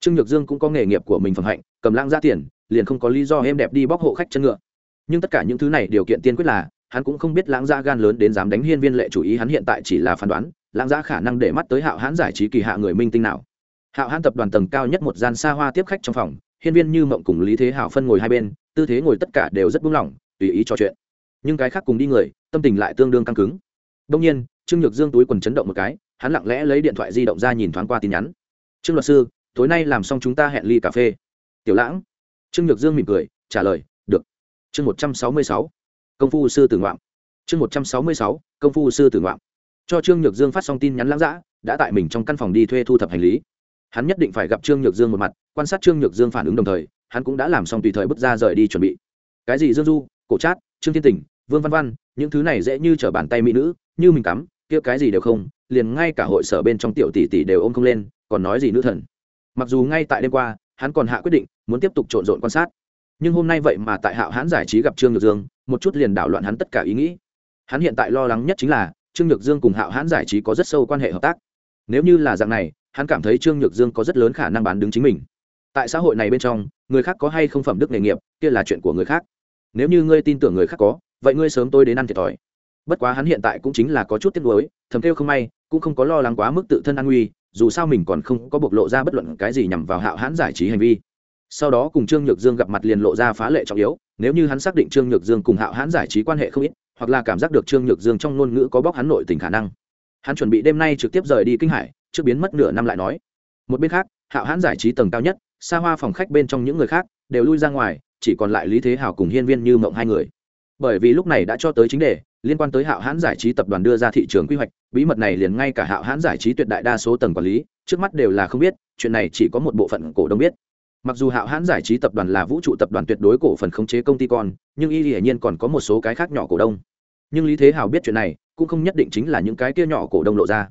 trương nhược dương cũng có nghề nghiệp của mình phẩm hạnh, cầm lãng ra tiền, liền không có lý do êm đẹp đi bóc hộ khách chân ngựa. Nhưng tất cả những thứ này điều kiện tiên quyết là, hắn cũng không biết lãng gia gan lớn đến dám đánh hiên viên lệ chủ ý, hắn hiện tại chỉ là phán đoán, lãng gia khả năng để mắt tới hạo hãn giải trí kỳ hạ người minh tinh nào. Hạo hãn tập đoàn tầng cao nhất một gian xa hoa tiếp khách trong phòng, hiên viên như mộng cùng lý thế hảo phân ngồi hai bên, tư thế ngồi tất cả đều rất buông lỏng, tùy ý trò chuyện. Nhưng cái khác cùng đi người, tâm tình lại tương đương căng cứng. Đông nhiên, trương nhược dương túi quần chấn động một cái, hắn lặng lẽ lấy điện thoại di động ra nhìn thoáng qua tin nhắn. Trương luật sư tối nay làm xong chúng ta hẹn ly cà phê. Tiểu lãng. Trương nhược dương mỉm cười, trả lời, được. Chương một trăm sáu mươi sáu. Công phu sư tử ngoạm. Chương một trăm sáu mươi sáu, công phu sư tử ngoạm. Cho trương nhược dương phát xong tin nhắn lãng giã đã tại mình trong căn phòng đi thuê thu thập hành lý. Hắn nhất định phải gặp trương nhược dương một mặt, quan sát trương nhược dương phản ứng đồng thời, hắn cũng đã làm xong tùy thời bước ra rời đi chuẩn bị. Cái gì dương du, cổ trát trương thiên tình, vương văn văn, những thứ này dễ như t r ở bàn tay mỹ nữ, như mình cắm, kia cái gì đều không, liền ngay cả hội sở bên trong tiểu tỷ tỷ đều ôm không lên, còn nói gì nữ thần mặc dù ngay tại đêm qua, hắn còn hạ quyết định, muốn tiếp tục trộn rộn quan sát. Nhưng hôm nay vậy mà tại hạo hãn giải trí gặp trương nhược dương, một chút liền đảo loạn hắn tất cả ý nghĩ. Hắn hiện tại lo lắng nhất chính là, trương nhược dương cùng hạo hãn giải trí có rất sâu quan hệ hợp tác. Nếu như là dạng này, hắn cảm thấy trương nhược dương có rất lớn khả năng bán đứng chính mình. Tại xã hội này bên trong, người khác có hay không phẩm đức nghề nghiệp, kia là chuyện của người khác. Nếu như ngươi tin tưởng người khác có, vậy ngươi sớm tôi đến ăn thiệt thòi. Bất quá hắn hiện tại cũng chính là có chút tiếc nuối, thầm kêu không may, cũng không có lo lắng quá mức tự thân an nguy dù sao mình còn không có bộc lộ ra bất luận cái gì nhằm vào hạo hãn giải trí hành vi. Sau đó cùng trương nhược dương gặp mặt liền lộ ra phá lệ trọng yếu, nếu như hắn xác định trương nhược dương cùng hạo hãn giải trí quan hệ không ít, hoặc là cảm giác được trương nhược dương trong ngôn ngữ có bóc hắn nội tình khả năng. Hắn chuẩn bị đêm nay trực tiếp rời đi kinh hải, trước biến mất nửa năm lại nói. Một bên khác, hạo hãn giải trí tầng cao nhất, xa hoa phòng khách bên trong những người khác, đều lui ra ngoài, chỉ còn lại lý thế hào cùng hiên viên như mộng hai người. Bởi vì lúc này đã cho tới chính đề liên quan tới hạo hãn giải trí tập đoàn đưa ra thị trường quy hoạch, bí mật này liền ngay cả hạo hãn giải trí tuyệt đại đa số tầng quản lý, trước mắt đều là không biết, chuyện này chỉ có một bộ phận cổ đông biết. Mặc dù hạo hãn giải trí tập đoàn là vũ trụ tập đoàn tuyệt đối cổ phần khống chế công ty con, nhưng y hiển nhiên còn có một số cái khác nhỏ cổ đông. Nhưng lý thế hào biết chuyện này, cũng không nhất định chính là những cái kia nhỏ cổ đông lộ ra.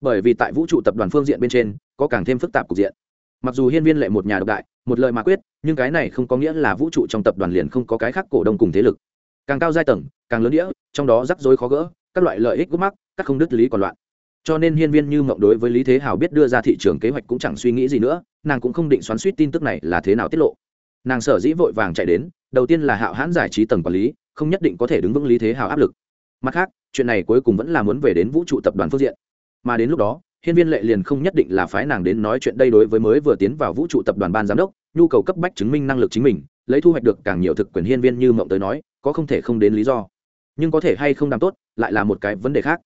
Bởi vì tại vũ trụ tập đoàn phương diện bên trên, có càng thêm phức tạp cục diện. Mặc dù hiên viên lệ một nhà độc đại, một lời mà quyết, nhưng cái này không có nghĩa là vũ trụ trong tập đoàn liền không có cái khác cổ đông cùng thế lực càng cao giai tầng, càng lớn đĩa, trong đó rắc rối khó gỡ, các loại lợi ích gốc mắc, các không đứt lý còn loạn. Cho nên hiên viên như mộng đối với lý thế hào biết đưa ra thị trường kế hoạch cũng chẳng suy nghĩ gì nữa, nàng cũng không định xoắn suýt tin tức này là thế nào tiết lộ. Nàng sở dĩ vội vàng chạy đến, đầu tiên là hạo hãn giải trí tầng quản lý, không nhất định có thể đứng vững lý thế hào áp lực. Mặt khác, chuyện này cuối cùng vẫn là muốn về đến vũ trụ tập đoàn phương diện. Mà đến lúc đó, hiên viên lệ liền không nhất định là phái nàng đến nói chuyện đây đối với mới vừa tiến vào vũ trụ tập đoàn ban giám đốc, nhu cầu cấp bách chứng minh năng lực chính mình, lấy thu hoạch được càng nhiều thực quyền hiên viên như mộng tới nói có không thể không đến lý do. Nhưng có thể hay không làm tốt, lại là một cái vấn đề khác.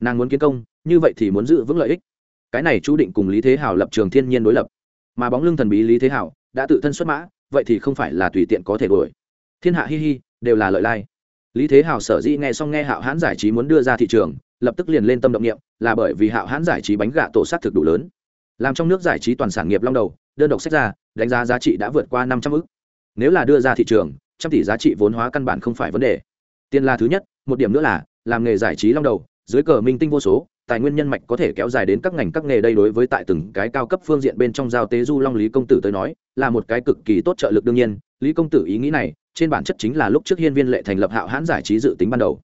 Nàng muốn kiến công, như vậy thì muốn giữ vững lợi ích. Cái này chú định cùng lý thế hảo lập trường thiên nhiên đối lập. Mà bóng lưng thần bí lý thế hảo đã tự thân xuất mã, vậy thì không phải là tùy tiện có thể đuổi. Thiên hạ hi hi, đều là lợi lai. Lý thế hảo sở dĩ nghe xong nghe hạo hãn giải trí muốn đưa ra thị trường, lập tức liền lên tâm động niệm, là bởi vì hạo hãn giải trí bánh gạ tổ sát thực đủ lớn. Làm trong nước giải trí toàn sản nghiệp long đầu, đơn độc sách ra, đánh giá giá trị đã vượt qua năm trăm ư nếu là đưa ra thị trường trăm tỷ giá trị vốn hóa căn bản không phải vấn đề. Tiền là thứ nhất, một điểm nữa là, làm nghề giải trí long đầu, dưới cờ minh tinh vô số, tài nguyên nhân mạch có thể kéo dài đến các ngành các nghề đây đối với tại từng cái cao cấp phương diện bên trong giao tế du long lý công tử tới nói, là một cái cực kỳ tốt trợ lực đương nhiên. Lý công tử ý nghĩ này, trên bản chất chính là lúc trước hiên viên lệ thành lập hạo hãn giải trí dự tính ban đầu.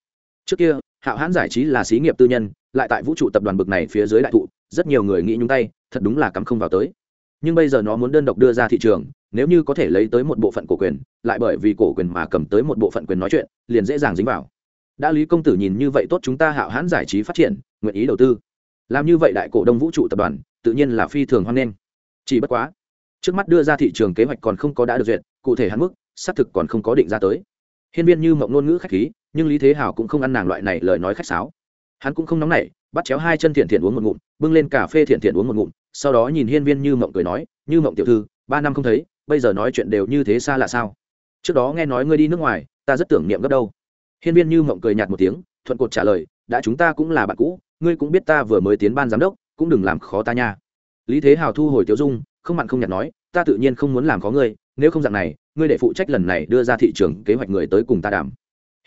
Trước kia, hạo hãn giải trí là xí nghiệp tư nhân, lại tại vũ trụ tập đoàn bực này phía dưới đại thụ, rất nhiều người nghĩ nhung tay, thật đúng là cắm không vào tới. Nhưng bây giờ nó muốn đơn độc đưa ra thị trường nếu như có thể lấy tới một bộ phận cổ quyền, lại bởi vì cổ quyền mà cầm tới một bộ phận quyền nói chuyện, liền dễ dàng dính vào. Đã lý công tử nhìn như vậy tốt chúng ta hạo hãn giải trí phát triển, nguyện ý đầu tư. Làm như vậy đại cổ đông vũ trụ tập đoàn, tự nhiên là phi thường hoan nghênh. Chỉ bất quá, trước mắt đưa ra thị trường kế hoạch còn không có đã được duyệt, cụ thể hắn mức, xác thực còn không có định ra tới. Hiên viên như mộng ngôn ngữ khách khí, nhưng lý thế hào cũng không ăn nàng loại này lời nói khách sáo. Hắn cũng không nóng nảy, bắt chéo hai chân thiện thiện uống một ngụm, bưng lên cà phê thiện thiện uống một ngụm, sau đó nhìn hiên viên như mộng cười nói, như mộng tiểu thư, ba năm không thấy bây giờ nói chuyện đều như thế xa là sao? Trước đó nghe nói ngươi đi nước ngoài, ta rất tưởng niệm gấp đâu. Hiên viên như mộng cười nhạt một tiếng, thuận cột trả lời, đã chúng ta cũng là bạn cũ, ngươi cũng biết ta vừa mới tiến ban giám đốc, cũng đừng làm khó ta nha. Lý thế hào thu hồi tiêu dung, không mặn không nhạt nói, ta tự nhiên không muốn làm khó ngươi, nếu không dạng này, ngươi để phụ trách lần này đưa ra thị trường kế hoạch người tới cùng ta đàm.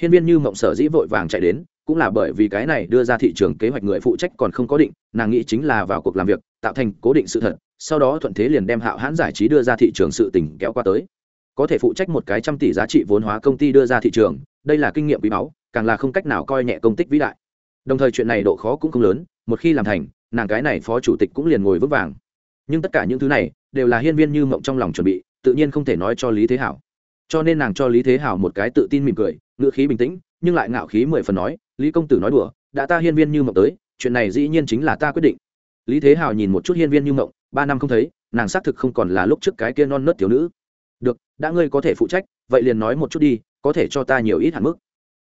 Hiên viên như mộng sở dĩ vội vàng chạy đến, cũng là bởi vì cái này đưa ra thị trường kế hoạch người phụ trách còn không có định, nàng nghĩ chính là vào cuộc làm việc, tạo thành cố định sự thật sau đó thuận thế liền đem hạo hãn giải trí đưa ra thị trường sự tỉnh kéo qua tới. Có thể phụ trách một cái trăm tỷ giá trị vốn hóa công ty đưa ra thị trường, đây là kinh nghiệm quý báu, càng là không cách nào coi nhẹ công tích vĩ đại. Đồng thời chuyện này độ khó cũng không lớn, một khi làm thành, nàng cái này phó chủ tịch cũng liền ngồi vững vàng. Nhưng tất cả những thứ này đều là hiên viên như mộng trong lòng chuẩn bị, tự nhiên không thể nói cho lý thế hảo. Cho nên nàng cho lý thế hảo một cái tự tin mỉm cười ngựa khí bình tĩnh, nhưng lại ngạo khí mười phần nói, lý công tử nói đùa, đã ta hiên viên như mộng tới, chuyện này dĩ nhiên chính là ta quyết định. Lý thế hảo nhìn một chút hiên viên như mộng ba năm không thấy, nàng xác thực không còn là lúc trước cái kia non nớt thiếu nữ. Được, đã ngươi có thể phụ trách, vậy liền nói một chút đi, có thể cho ta nhiều ít hạn mức.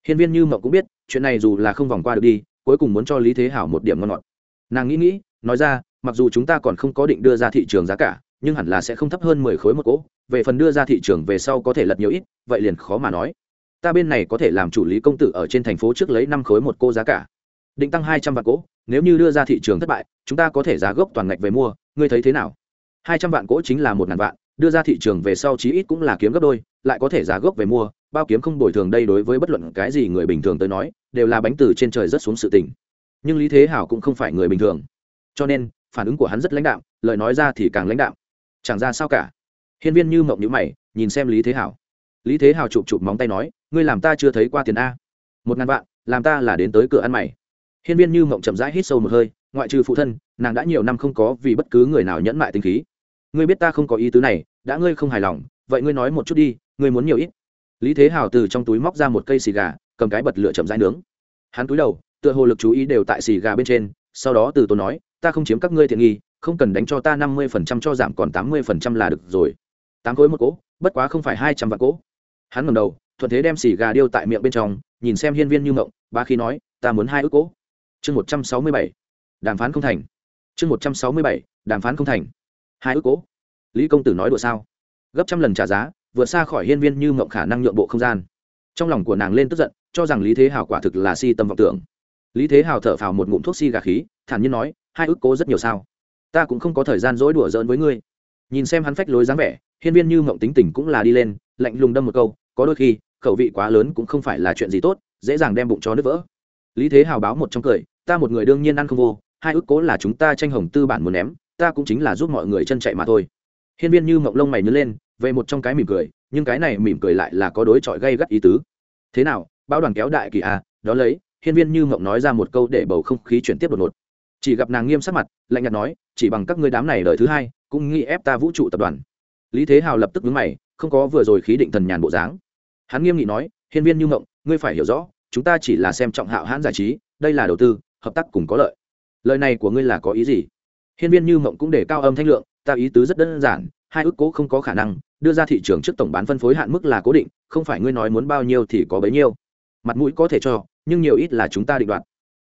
Hiên viên như mộng cũng biết, chuyện này dù là không vòng qua được đi, cuối cùng muốn cho lý thế hảo một điểm ngon ngọt. Nàng nghĩ nghĩ, nói ra, mặc dù chúng ta còn không có định đưa ra thị trường giá cả, nhưng hẳn là sẽ không thấp hơn mười khối một cỗ, về phần đưa ra thị trường về sau có thể lật nhiều ít, vậy liền khó mà nói. Ta bên này có thể làm chủ lý công tử ở trên thành phố trước lấy năm khối một cô giá cả định tăng hai trăm vạn cỗ nếu như đưa ra thị trường thất bại chúng ta có thể giá gốc toàn ngạch về mua ngươi thấy thế nào? Hai trăm vạn cỗ chính là một ngàn vạn đưa ra thị trường về sau chí ít cũng là kiếm gấp đôi lại có thể giá gốc về mua bao kiếm không bồi thường đây đối với bất luận cái gì người bình thường tới nói đều là bánh từ trên trời rất xuống sự tình. Nhưng lý thế hảo cũng không phải người bình thường. Cho nên phản ứng của hắn rất lãnh đạo, lời nói ra thì càng lãnh đạo. chẳng ra sao cả. Hiên viên như mộng nhữ mày nhìn xem lý thế hảo. Lý thế hảo chụp chụp móng tay nói ngươi làm ta chưa thấy qua tiền a. Một ngàn vạn làm ta là đến tới cửa ăn mày hiên viên như mộng chậm rãi hít sâu một hơi, ngoại trừ phụ thân, nàng đã nhiều năm không có vì bất cứ người nào nhẫn mại tính khí. Ngươi biết ta không có ý tứ này, đã ngươi không hài lòng, vậy ngươi nói một chút đi, ngươi muốn nhiều ít. Lý thế hào từ trong túi móc ra một cây xì gà, cầm cái bật lửa chậm rãi nướng. Hắn túi đầu, tựa hồ lực chú ý đều tại xì gà bên trên, sau đó từ tôi nói, ta không chiếm các ngươi thiện nghi, không cần đánh cho ta năm mươi phần trăm cho giảm còn tám mươi phần trăm là được rồi. Tám khối một cỗ, bất quá không phải hai trăm vạn cỗ. Hắn ngầm đầu, thuận thế đem xì gà điêu tại miệng bên trong, nhìn xem hiên viên như mộng ba khi nói, ta muốn hai ước cỗ chương một trăm sáu mươi bảy, đàm phán không thành. Chương một trăm sáu mươi bảy, đàm phán không thành. Hai ước cố. Lý công tử nói đùa sao? Gấp trăm lần trả giá, vượt xa khỏi hiên viên như mộng khả năng nhượng bộ không gian. Trong lòng của nàng lên tức giận, cho rằng lý thế hào quả thực là si tâm vọng tưởng. Lý thế hào thở phào một ngụm thuốc si gà khí, thản nhiên nói, hai ước cố rất nhiều sao? Ta cũng không có thời gian dối đùa giỡn với ngươi. Nhìn xem hắn phách lối dáng vẻ, hiên viên như mộng tính tình cũng là đi lên, lạnh lùng đâm một câu, có đôi khi, khẩu vị quá lớn cũng không phải là chuyện gì tốt, dễ dàng đem bụng cho nứt vỡ. Lý thế hào báo một trong cười ta một người đương nhiên ăn không vô, hai ước cố là chúng ta tranh hồng tư bản muốn ném, ta cũng chính là giúp mọi người chân chạy mà thôi. Hiên viên như mộng lông mày nhớ lên, về một trong cái mỉm cười, nhưng cái này mỉm cười lại là có đối chọi gây gắt ý tứ. Thế nào bao đoàn kéo đại kỳ à đó lấy, hiên viên như mộng nói ra một câu để bầu không khí chuyển tiếp đột ngột. Chỉ gặp nàng nghiêm sắc mặt, lạnh nhạt nói, chỉ bằng các ngươi đám này lời thứ hai, cũng nghĩ ép ta vũ trụ tập đoàn. Lý thế hào lập tức vướng mày, không có vừa rồi khí định thần nhàn bộ dáng. Hắn nghiêm nghị nói, hiên viên như mộng, ngươi phải hiểu rõ, chúng ta chỉ là xem trọng hạo hãn giải trí, đây là đầu tư hợp tác cùng có lợi. Lời này của ngươi là có ý gì? Hiên viên như mộng cũng để cao âm thanh lượng, ta ý tứ rất đơn giản, hai ước cố không có khả năng, đưa ra thị trường trước tổng bán phân phối hạn mức là cố định, không phải ngươi nói muốn bao nhiêu thì có bấy nhiêu. Mặt mũi có thể cho, nhưng nhiều ít là chúng ta định đoạt.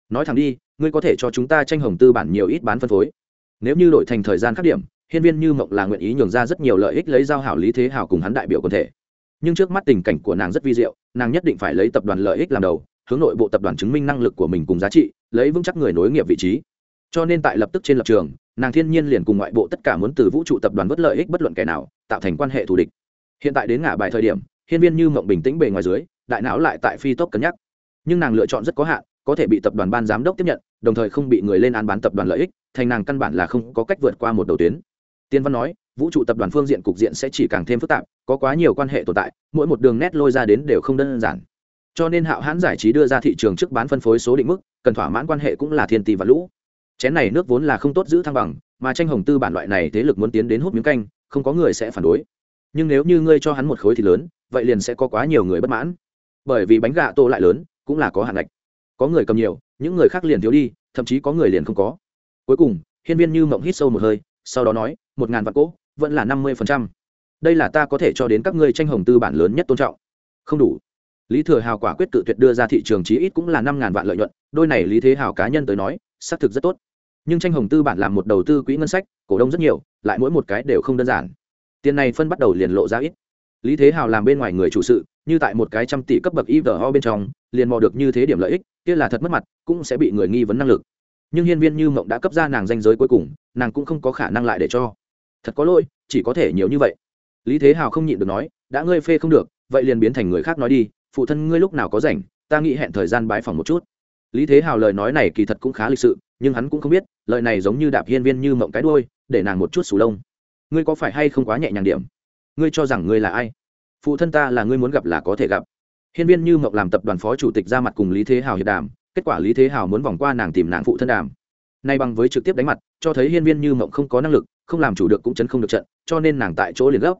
Nói thẳng đi, ngươi có thể cho chúng ta tranh hồng tư bản nhiều ít bán phân phối. Nếu như đổi thành thời gian khắc điểm, hiên viên như mộng là nguyện ý nhường ra rất nhiều lợi ích lấy giao hảo lý thế hảo cùng hắn đại biểu quần thể. Nhưng trước mắt tình cảnh của nàng rất vi diệu, nàng nhất định phải lấy tập đoàn lợi ích làm đầu hướng nội bộ tập đoàn chứng minh năng lực của mình cùng giá trị, lấy vững chắc người nối nghiệp vị trí. Cho nên tại lập tức trên lập trường, nàng thiên nhiên liền cùng ngoại bộ tất cả muốn từ vũ trụ tập đoàn bất lợi ích bất luận kẻ nào, tạo thành quan hệ thù địch. Hiện tại đến ngã bài thời điểm, hiên viên như mộng bình tĩnh bề ngoài dưới, đại não lại tại phi tốc cân nhắc. Nhưng nàng lựa chọn rất có hạn, có thể bị tập đoàn ban giám đốc tiếp nhận, đồng thời không bị người lên án bán tập đoàn lợi ích, thành nàng căn bản là không có cách vượt qua một đầu tuyến. Tiên văn nói, vũ trụ tập đoàn phương diện cục diện sẽ chỉ càng thêm phức tạp, có quá nhiều quan hệ tồn tại, mỗi một đường nét lôi ra đến đều không đơn giản cho nên hạo hãn giải trí đưa ra thị trường trước bán phân phối số định mức, cần thỏa mãn quan hệ cũng là thiên tỷ và lũ. Chén này nước vốn là không tốt giữ thăng bằng, mà tranh hồng tư bản loại này thế lực muốn tiến đến hút miếng canh, không có người sẽ phản đối. Nhưng nếu như ngươi cho hắn một khối thì lớn, vậy liền sẽ có quá nhiều người bất mãn. Bởi vì bánh gà tô lại lớn, cũng là có hạn ngạch. Có người cầm nhiều, những người khác liền thiếu đi, thậm chí có người liền không có. Cuối cùng, hiên viên như mộng hít sâu một hơi, sau đó nói, một ngàn vạn cỗ, vẫn là năm mươi phần trăm. Đây là ta có thể cho đến các ngươi tranh hồng tư bản lớn nhất tôn trọng. Không đủ lý thừa hào quả quyết tự tuyệt đưa ra thị trường chí ít cũng là năm ngàn vạn lợi nhuận, đôi này lý thế hào cá nhân tới nói, xác thực rất tốt. Nhưng tranh hồng tư bản làm một đầu tư quỹ ngân sách, cổ đông rất nhiều, lại mỗi một cái đều không đơn giản. Tiền này phân bắt đầu liền lộ ra ít. Lý thế hào làm bên ngoài người chủ sự, như tại một cái trăm tỷ cấp bậc ivo bên trong, liền mò được như thế điểm lợi ích, kia là thật mất mặt, cũng sẽ bị người nghi vấn năng lực. Nhưng hiên viên như mộng đã cấp ra nàng danh giới cuối cùng, nàng cũng không có khả năng lại để cho. Thật có lỗi, chỉ có thể nhiều như vậy. Lý thế hào không nhịn được nói, đã ngươi phê không được, vậy liền biến thành người khác nói đi phụ thân ngươi lúc nào có rảnh, ta nghĩ hẹn thời gian bái phòng một chút. Lý thế hào lời nói này kỳ thật cũng khá lịch sự, nhưng hắn cũng không biết, lời này giống như đạp hiên viên như mộng cái đôi để nàng một chút sù lông. Ngươi có phải hay không quá nhẹ nhàng điểm? Ngươi cho rằng ngươi là ai? Phụ thân ta là ngươi muốn gặp là có thể gặp. Hiên viên như mộng làm tập đoàn phó chủ tịch ra mặt cùng lý thế hào hiệp đàm, kết quả lý thế hào muốn vòng qua nàng tìm nàng phụ thân đàm. Nay bằng với trực tiếp đánh mặt, cho thấy hiên viên như mộng không có năng lực, không làm chủ được cũng chấn không được trận, cho nên nàng tại chỗ liền gốc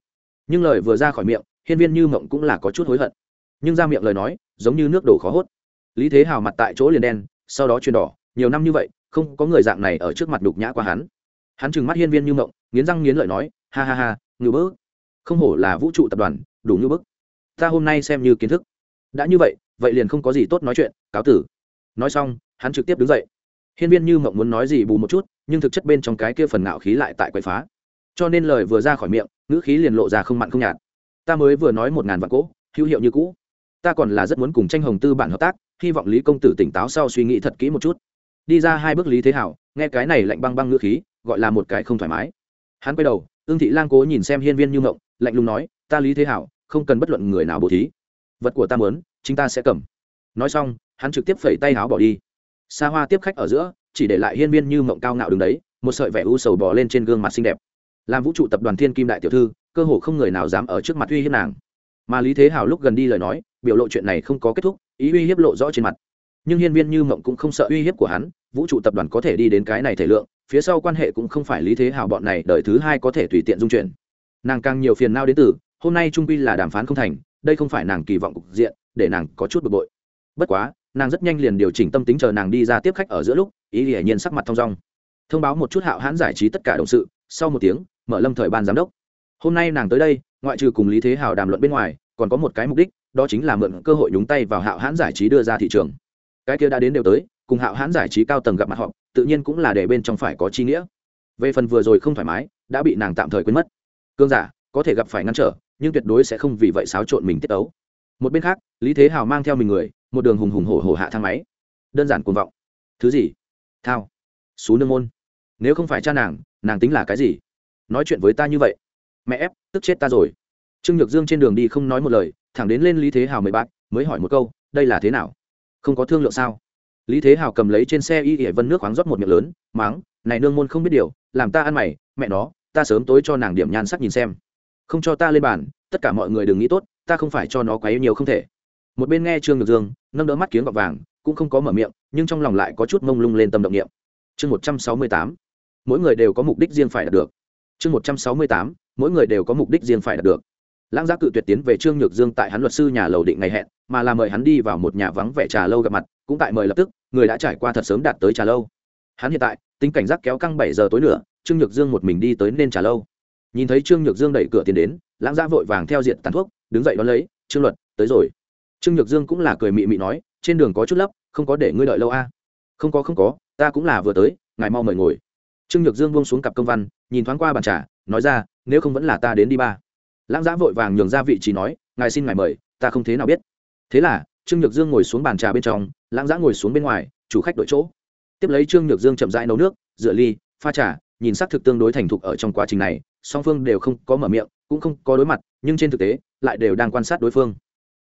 nhưng lời vừa ra khỏi miệng, hiên viên như mộng cũng là có chút hối hận nhưng ra miệng lời nói, giống như nước đổ khó hốt. Lý thế hào mặt tại chỗ liền đen, sau đó chuyển đỏ, nhiều năm như vậy, không có người dạng này ở trước mặt đục nhã qua hắn. Hắn trừng mắt hiên viên như mộng, nghiến răng nghiến lợi nói, ha ha ha, ngư bức, không hổ là vũ trụ tập đoàn, đủ như bức. Ta hôm nay xem như kiến thức. Đã như vậy vậy liền không có gì tốt nói chuyện, cáo tử. Nói xong, hắn trực tiếp đứng dậy. Hiên viên như mộng muốn nói gì bù một chút, nhưng thực chất bên trong cái kia phần ngạo khí lại tại quậy phá. Cho nên lời vừa ra khỏi miệng, ngữ khí liền lộ ra không mặn không nhạt. Ta mới vừa nói một ngàn vạn cỗ, hữu hiệu như cũ ta còn là rất muốn cùng tranh hồng tư bản hợp tác, hy vọng lý công tử tỉnh táo sau suy nghĩ thật kỹ một chút. Đi ra hai bước lý thế hảo, nghe cái này lạnh băng băng ngữ khí, gọi là một cái không thoải mái. Hắn quay đầu, ương thị lang cố nhìn xem hiên viên như ngộng lạnh lùng nói, ta lý thế hảo, không cần bất luận người nào bố thí. Vật của ta muốn, chính ta sẽ cầm. Nói xong, hắn trực tiếp phẩy tay háo bỏ đi. Xa hoa tiếp khách ở giữa, chỉ để lại hiên viên như mộng cao ngạo đứng đấy, một sợi vẻ u sầu bò lên trên gương mặt xinh đẹp. Làm vũ trụ tập đoàn thiên kim đại tiểu thư, cơ hồ không người nào dám ở trước mặt uy hiếp nàng. Mà lý thế hào lúc gần đi lời nói biểu lộ chuyện này không có kết thúc, ý uy hiếp lộ rõ trên mặt. Nhưng hiên viên như mộng cũng không sợ uy hiếp của hắn, vũ trụ tập đoàn có thể đi đến cái này thể lượng, phía sau quan hệ cũng không phải lý thế hào bọn này đợi thứ hai có thể tùy tiện dung chuyển nàng càng nhiều phiền nao đến từ, hôm nay trung pi là đàm phán không thành, đây không phải nàng kỳ vọng cục diện, để nàng có chút bực bội. Bất quá, nàng rất nhanh liền điều chỉnh tâm tính chờ nàng đi ra tiếp khách ở giữa lúc, ý hiển nhiên sắc mặt thong dong. Thông báo một chút hạo hãn giải trí tất cả đồng sự, sau một tiếng, mở lâm thời ban giám đốc. Hôm nay nàng tới đây, ngoại trừ cùng lý thế hào đàm luận bên ngoài, còn có một cái mục đích đó chính là mượn cơ hội nhúng tay vào hạo hãn giải trí đưa ra thị trường. Cái kia đã đến đều tới, cùng hạo hãn giải trí cao tầng gặp mặt họ tự nhiên cũng là để bên trong phải có chi nghĩa. Về phần vừa rồi không thoải mái, đã bị nàng tạm thời quên mất. Cương giả, có thể gặp phải ngăn trở, nhưng tuyệt đối sẽ không vì vậy xáo trộn mình tiết ấu một bên khác, lý thế hào mang theo mình người, một đường hùng hùng hổ hổ hạ thang máy. Đơn giản cuồng vọng. Thứ gì? Thao. Xú nương môn. Nếu không phải cha nàng nàng tính là cái gì? Nói chuyện với ta như vậy. Mẹ ép, tức chết ta rồi. Trương nhược dương trên đường đi không nói một lời thẳng đến lên lý thế hào mười bạc mới hỏi một câu, đây là thế nào? Không có thương lượng sao? Lý thế hào cầm lấy trên xe y ỉa vân nước khoáng rót một miệng lớn, máng, này nương môn không biết điều, làm ta ăn mày, mẹ nó, ta sớm tối cho nàng điểm nhan sắc nhìn xem. Không cho ta lên bàn, tất cả mọi người đừng nghĩ tốt, ta không phải cho nó quá nhiều không thể. Một bên nghe trương ngược dương, nâng đỡ mắt kiếm gọt vàng, cũng không có mở miệng, nhưng trong lòng lại có chút mông lung lên tâm động niệm. Chương một trăm sáu mươi tám, mỗi người đều có mục đích riêng phải đạt được. Chương một trăm sáu mươi tám, mỗi người đều có mục đích riêng phải đạt được lãng giác cự tuyệt tiến về trương nhược dương tại hắn luật sư nhà lầu định ngày hẹn, mà là mời hắn đi vào một nhà vắng vẻ trà lâu gặp mặt, cũng tại mời lập tức, người đã trải qua thật sớm đạt tới trà lâu. Hắn hiện tại, tính cảnh giác kéo căng bảy giờ tối nữa trương nhược dương một mình đi tới nên trà lâu. Nhìn thấy trương nhược dương đẩy cửa tiến đến, lãng giá vội vàng theo diện tàn thuốc, đứng dậy đón lấy, trương luật, tới rồi. Trương nhược dương cũng là cười mị mị nói, trên đường có chút lấp, không có để ngươi đợi lâu a. À? không có không có, ta cũng là vừa tới, ngài mau mời ngồi. Trương nhược dương buông xuống cặp công văn, nhìn thoáng qua bàn trà, nói ra, nếu không vẫn là ta đến đi ba lãng giã vội vàng nhường ra vị trí nói, ngài xin ngài mời, ta không thế nào biết. Thế là, trương nhược dương ngồi xuống bàn trà bên trong, lãng giã ngồi xuống bên ngoài, chủ khách đổi chỗ. Tiếp lấy trương nhược dương chậm rãi nấu nước, rửa ly, pha trà, nhìn xác thực tương đối thành thục ở trong quá trình này, song phương đều không có mở miệng, cũng không có đối mặt, nhưng trên thực tế, lại đều đang quan sát đối phương.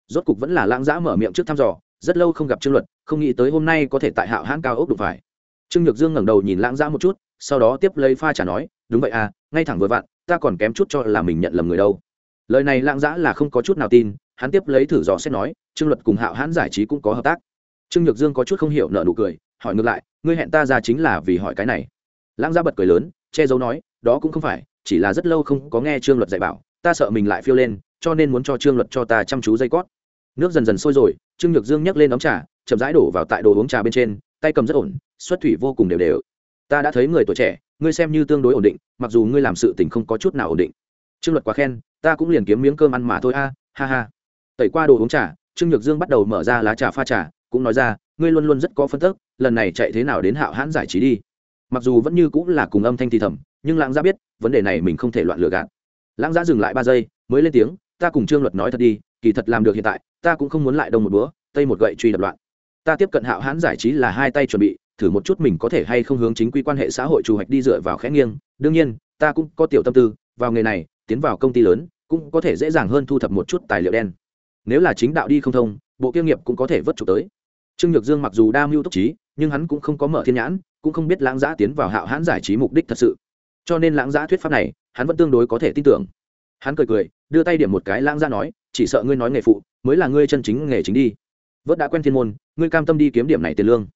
Rốt cục vẫn là lãng giã mở miệng trước thăm dò, rất lâu không gặp trương luật, không nghĩ tới hôm nay có thể tại hạo hãng cao ốc đục phải. Trương nhược dương ngẩng đầu nhìn lãng giã một chút, sau đó tiếp lấy pha trà nói, đúng vậy à ngay thẳng vừa vặn, ta còn kém chút cho là mình nhận lầm người đâu lời này lãng giã là không có chút nào tin, hắn tiếp lấy thử dò xét nói, trương luật cùng hạo hãn giải trí cũng có hợp tác. Trương nhược dương có chút không hiểu nợ nụ cười, hỏi ngược lại, ngươi hẹn ta ra chính là vì hỏi cái này? Lãng giã bật cười lớn, che giấu nói, đó cũng không phải, chỉ là rất lâu không có nghe trương luật dạy bảo, ta sợ mình lại phiêu lên, cho nên muốn cho trương luật cho ta chăm chú dây cót. Nước dần dần sôi rồi, trương nhược dương nhấc lên ống trà, chậm rãi đổ vào tại đồ uống trà bên trên, tay cầm rất ổn, xuất thủy vô cùng đều đều. Ta đã thấy người tuổi trẻ, ngươi xem như tương đối ổn định, mặc dù ngươi làm sự tình không có chút nào ổn định. Trương luật quá khen ta cũng liền kiếm miếng cơm ăn mà thôi, a, ha ha. Tẩy qua đồ uống trà, trương nhược dương bắt đầu mở ra lá trà pha trà, cũng nói ra, ngươi luôn luôn rất có phân tức, lần này chạy thế nào đến hạo hãn giải trí đi. Mặc dù vẫn như cũng là cùng âm thanh thì thầm, nhưng lãng gia biết, vấn đề này mình không thể loạn lựa gạt. Lãng gia dừng lại ba giây, mới lên tiếng, ta cùng trương luật nói thật đi, kỳ thật làm được hiện tại, ta cũng không muốn lại đông một búa tây một gậy truy đập loạn. Ta tiếp cận hạo hãn giải trí là hai tay chuẩn bị, thử một chút mình có thể hay không hướng chính quy quan hệ xã hội chủ hoạch đi dựa vào khẽ nghiêng. Đương nhiên, ta cũng có tiểu tâm tư, vào nghề này tiến vào công ty lớn, cũng có thể dễ dàng hơn thu thập một chút tài liệu đen. Nếu là chính đạo đi không thông, bộ kiêm nghiệp cũng có thể vớt trục tới. Trương nhược dương mặc dù đa mưu túc trí, nhưng hắn cũng không có mở thiên nhãn, cũng không biết lãng giã tiến vào hạo hãn giải trí mục đích thật sự. Cho nên lãng giã thuyết pháp này, hắn vẫn tương đối có thể tin tưởng. Hắn cười cười, đưa tay điểm một cái lãng giã nói, chỉ sợ ngươi nói nghề phụ, mới là ngươi chân chính nghề chính đi. Vớt đã quen thiên môn, ngươi cam tâm đi kiếm điểm này tiền lương.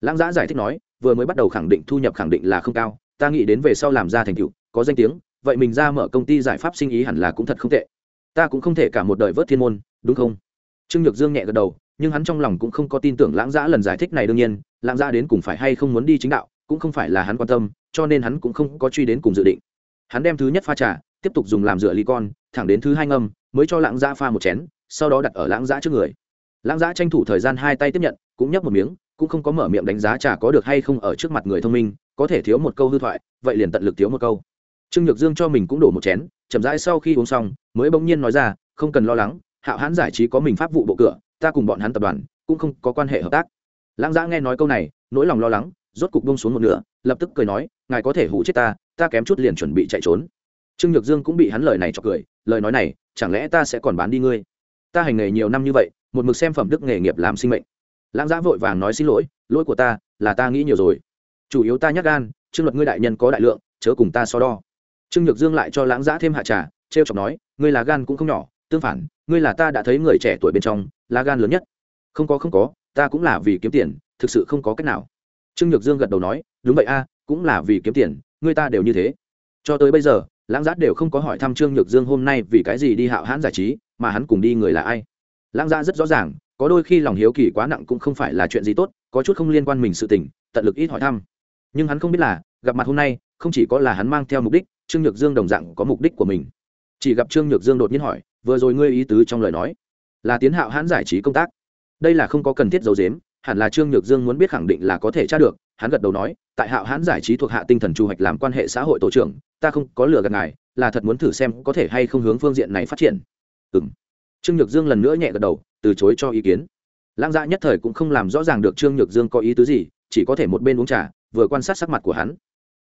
Lãng giã giải thích nói, vừa mới bắt đầu khẳng định thu nhập khẳng định là không cao, ta nghĩ đến về sau làm ra thành tựu, có danh tiếng vậy mình ra mở công ty giải pháp sinh ý hẳn là cũng thật không tệ. Ta cũng không thể cả một đời vớt thiên môn, đúng không? Trương nhược dương nhẹ gật đầu, nhưng hắn trong lòng cũng không có tin tưởng lãng giã lần giải thích này đương nhiên, lãng giã đến cùng phải hay không muốn đi chính đạo, cũng không phải là hắn quan tâm, cho nên hắn cũng không có truy đến cùng dự định. Hắn đem thứ nhất pha trà, tiếp tục dùng làm rửa ly con, thẳng đến thứ hai ngâm, mới cho lãng giã pha một chén, sau đó đặt ở lãng giã trước người. Lãng giã tranh thủ thời gian hai tay tiếp nhận, cũng nhấp một miếng, cũng không có mở miệng đánh giá trà có được hay không ở trước mặt người thông minh, có thể thiếu một câu hư thoại, vậy liền tận lực thiếu một câu trương nhược dương cho mình cũng đổ một chén, chậm rãi sau khi uống xong, mới bỗng nhiên nói ra, không cần lo lắng, hạo hãn giải trí có mình pháp vụ bộ cửa, ta cùng bọn hắn tập đoàn cũng không có quan hệ hợp tác. Lãng giã nghe nói câu này, nỗi lòng lo lắng, rốt cục bông xuống một nửa, lập tức cười nói, ngài có thể hủ chết ta ta kém chút liền chuẩn bị chạy trốn. Trương nhược dương cũng bị hắn lời này cho cười, lời nói này, chẳng lẽ ta sẽ còn bán đi ngươi? Ta hành nghề nhiều năm như vậy, một mực xem phẩm đức nghề nghiệp làm sinh mệnh. Lãng giã vội vàng nói xin lỗi lỗi của ta là ta nghĩ nhiều rồi. Chủ yếu ta nhắc gan, trương luật ngươi đại nhân có đại lượng, chớ cùng ta so đo trương nhược dương lại cho lãng giã thêm hạ trà t r e o chọc nói, ngươi là gan cũng không nhỏ, tương phản, ngươi là ta đã thấy người trẻ tuổi bên trong, là gan lớn nhất. Không có không có, ta cũng là vì kiếm tiền, thực sự không có cách nào. Trương nhược dương gật đầu nói, đúng vậy a, cũng là vì kiếm tiền, ngươi ta đều như thế. Cho tới bây giờ, lãng giã đều không có hỏi thăm trương nhược dương hôm nay vì cái gì đi hạo hãn giải trí, mà hắn cùng đi người là ai. Lãng giã rất rõ ràng, có đôi khi lòng hiếu kỳ quá nặng cũng không phải là chuyện gì tốt, có chút không liên quan mình sự tình, tận lực ít hỏi thăm. Nhưng hắn không biết là, gặp mặt hôm nay, không chỉ có là hắn mang theo mục đích trương nhược dương đồng dạng có mục đích của mình. Chỉ gặp trương nhược dương đột nhiên hỏi, vừa rồi ngươi ý tứ trong lời nói là tiến hạo hãn giải trí công tác? Đây là không có cần thiết dấu dếm hẳn là trương nhược dương muốn biết khẳng định là có thể tra được. Hắn gật đầu nói, tại hạo hãn giải trí thuộc hạ tinh thần chu hoạch làm quan hệ xã hội tổ trưởng, ta không có lừa gạt ngài, là thật muốn thử xem có thể hay không hướng phương diện này phát triển. Ừ m trương nhược dương lần nữa nhẹ gật đầu, từ chối cho ý kiến. Lãng dạ nhất thời cũng không làm rõ ràng được trương nhược dương có ý tứ gì, chỉ có thể một bên uống trà, vừa quan sát sắc mặt của hắn.